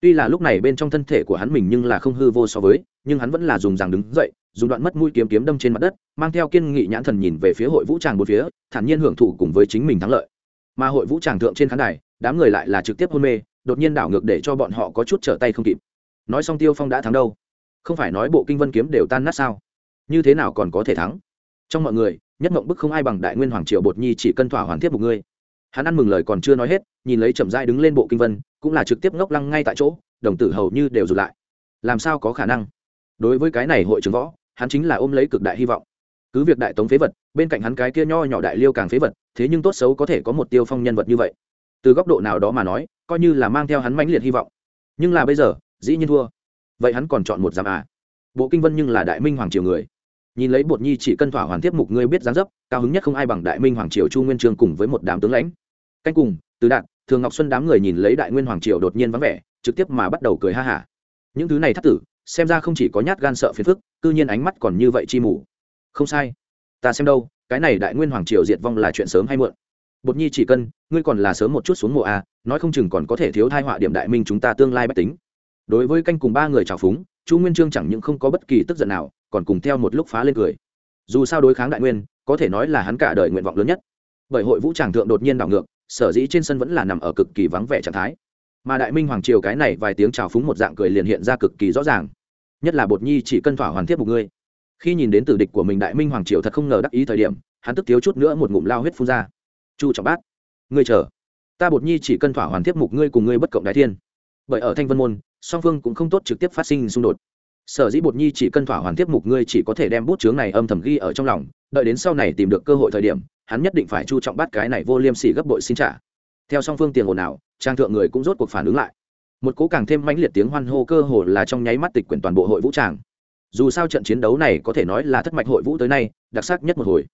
Tuy là lúc này bên trong thân thể của hắn mình nhưng là không hư vô so với, nhưng hắn vẫn là dùng rằng đứng dậy dùng đoạn mất mũi kiếm kiếm đâm trên mặt đất, mang theo kiên nghị nhãn thần nhìn về phía hội vũ tràng một phía, thản nhiên hưởng thụ cùng với chính mình thắng lợi. Mà hội vũ tràng thượng trên khán đài, đám người lại là trực tiếp hôn mê, đột nhiên đảo ngược để cho bọn họ có chút trở tay không kịp. Nói xong tiêu phong đã thắng đâu? Không phải nói bộ kinh vân kiếm đều tan nát sao? Như thế nào còn có thể thắng? Trong mọi người, nhất mộng bức không ai bằng đại nguyên hoàng triệu bột nhi chỉ cân thỏa hoàn thiết một ngươi hắn ăn mừng lời còn chưa nói hết, nhìn lấy chậm dai đứng lên bộ kinh vân, cũng là trực tiếp ngốc lăng ngay tại chỗ, đồng tử hầu như đều rụt lại. Làm sao có khả năng? Đối với cái này hội trưởng võ hắn chính là ôm lấy cực đại hy vọng. Cứ việc đại tống phế vật, bên cạnh hắn cái kia nho nhỏ đại liêu càng phế vật, thế nhưng tốt xấu có thể có một tiêu phong nhân vật như vậy. Từ góc độ nào đó mà nói, coi như là mang theo hắn mãnh liệt hy vọng. Nhưng là bây giờ, dĩ nhiên thua. Vậy hắn còn chọn một giám à? Bộ kinh vân nhưng là đại minh hoàng triều người. Nhìn lấy bột nhi chỉ cân thỏa hoàn tiếp mục ngươi biết dáng dấp, cao hứng nhất không ai bằng đại minh hoàng triều chu nguyên trương cùng với một đám tướng lãnh. Canh cùng, từ đạt, thường ngọc xuân đám người nhìn lấy đại nguyên hoàng triều đột nhiên vắng vẻ, trực tiếp mà bắt đầu cười ha hả. Những thứ này thắt tử xem ra không chỉ có nhát gan sợ phiền phức, cư nhiên ánh mắt còn như vậy chi mù. Không sai. Ta xem đâu, cái này đại nguyên hoàng triều diệt vong là chuyện sớm hay muộn. Bột nhi chỉ cân ngươi còn là sớm một chút xuống mùa a à, nói không chừng còn có thể thiếu thai họa điểm đại minh chúng ta tương lai bách tính. Đối với canh cùng ba người trào phúng, chu nguyên trương chẳng những không có bất kỳ tức giận nào, còn cùng theo một lúc phá lên cười. Dù sao đối kháng đại nguyên, có thể nói là hắn cả đời nguyện vọng lớn nhất. Bởi hội vũ tràng thượng đột nhiên đảo ngược, sở dĩ trên sân vẫn là nằm ở cực kỳ vắng vẻ trạng thái mà đại minh hoàng triều cái này vài tiếng trào phúng một dạng cười liền hiện ra cực kỳ rõ ràng. Nhất là bột nhi chỉ cân thỏa hoàn thiết một ngươi khi nhìn đến tử địch của mình đại minh hoàng triều thật không ngờ đắc ý thời điểm, hắn tức thiếu chút nữa một ngụm lao huyết phun ra. Chu trọng bát, ngươi chờ. Ta bột nhi chỉ cân thỏa hoàn tiếp mục ngươi cùng ngươi bất cộng đại thiên. Bởi ở thanh vân môn, song phương cũng không tốt trực tiếp phát sinh xung đột. Sở dĩ bột nhi chỉ cân thỏa hoàn tiếp mục ngươi chỉ có thể đem bút chướng này âm thầm ghi ở trong lòng, đợi đến sau này tìm được cơ hội thời điểm, hắn nhất định phải chu trọng bát cái này vô liêm sỉ gấp bội xin trả theo song phương tiền ồn ào, trang thượng người cũng rốt cuộc phản ứng lại. Một cố càng thêm mãnh liệt tiếng hoan hô cơ hồ là trong nháy mắt tịch quyển toàn bộ hội vũ tràng. Dù sao trận chiến đấu này có thể nói là thất mạch hội vũ tới nay, đặc sắc nhất một hồi.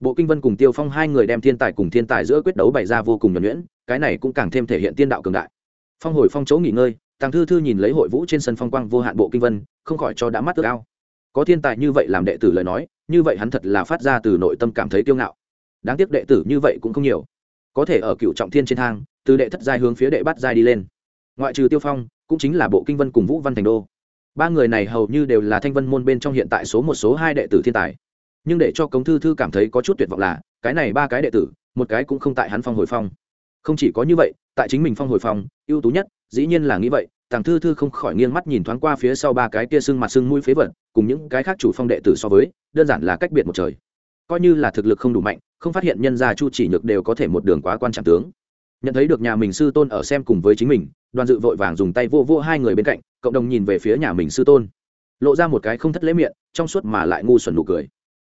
Bộ kinh vân cùng tiêu phong hai người đem thiên tài cùng thiên tài giữa quyết đấu bày ra vô cùng nhuẩn nhuyễn, cái này cũng càng thêm thể hiện tiên đạo cường đại. Phong hồi phong chỗ nghỉ ngơi, tàng thư thư nhìn lấy hội vũ trên sân phong quang vô hạn bộ kinh vân, không khỏi cho đã mắt ước ao. Có thiên tài như vậy làm đệ tử lời nói, như vậy hắn thật là phát ra từ nội tâm cảm thấy kiêu ngạo. Đáng tiếc đệ tử như vậy cũng không nhiều có thể ở cựu trọng thiên trên thang, từ đệ thất giai hướng phía đệ bát giai đi lên. Ngoại trừ tiêu phong, cũng chính là bộ kinh vân cùng vũ văn thành đô. Ba người này hầu như đều là thanh vân môn bên trong hiện tại số một, số hai đệ tử thiên tài. Nhưng để cho cống thư thư cảm thấy có chút tuyệt vọng là, cái này ba cái đệ tử, một cái cũng không tại hắn phong hồi phong. Không chỉ có như vậy, tại chính mình phong hồi phong, ưu tú nhất, dĩ nhiên là nghĩ vậy tàng thư thư không khỏi nghiêng mắt nhìn thoáng qua phía sau ba cái kia sưng mặt sưng mũi phế vật, cùng những cái khác chủ phong đệ tử so với, đơn giản là cách biệt một trời. Coi như là thực lực không đủ mạnh không phát hiện nhân gia chu chỉ nhược đều có thể một đường quá quan trọng tướng. Nhận thấy được nhà mình sư tôn ở xem cùng với chính mình, đoàn dự vội vàng dùng tay vô vô hai người bên cạnh, cộng đồng nhìn về phía nhà mình sư tôn. Lộ ra một cái không thất lễ miệng, trong suốt mà lại ngu xuẩn nụ cười.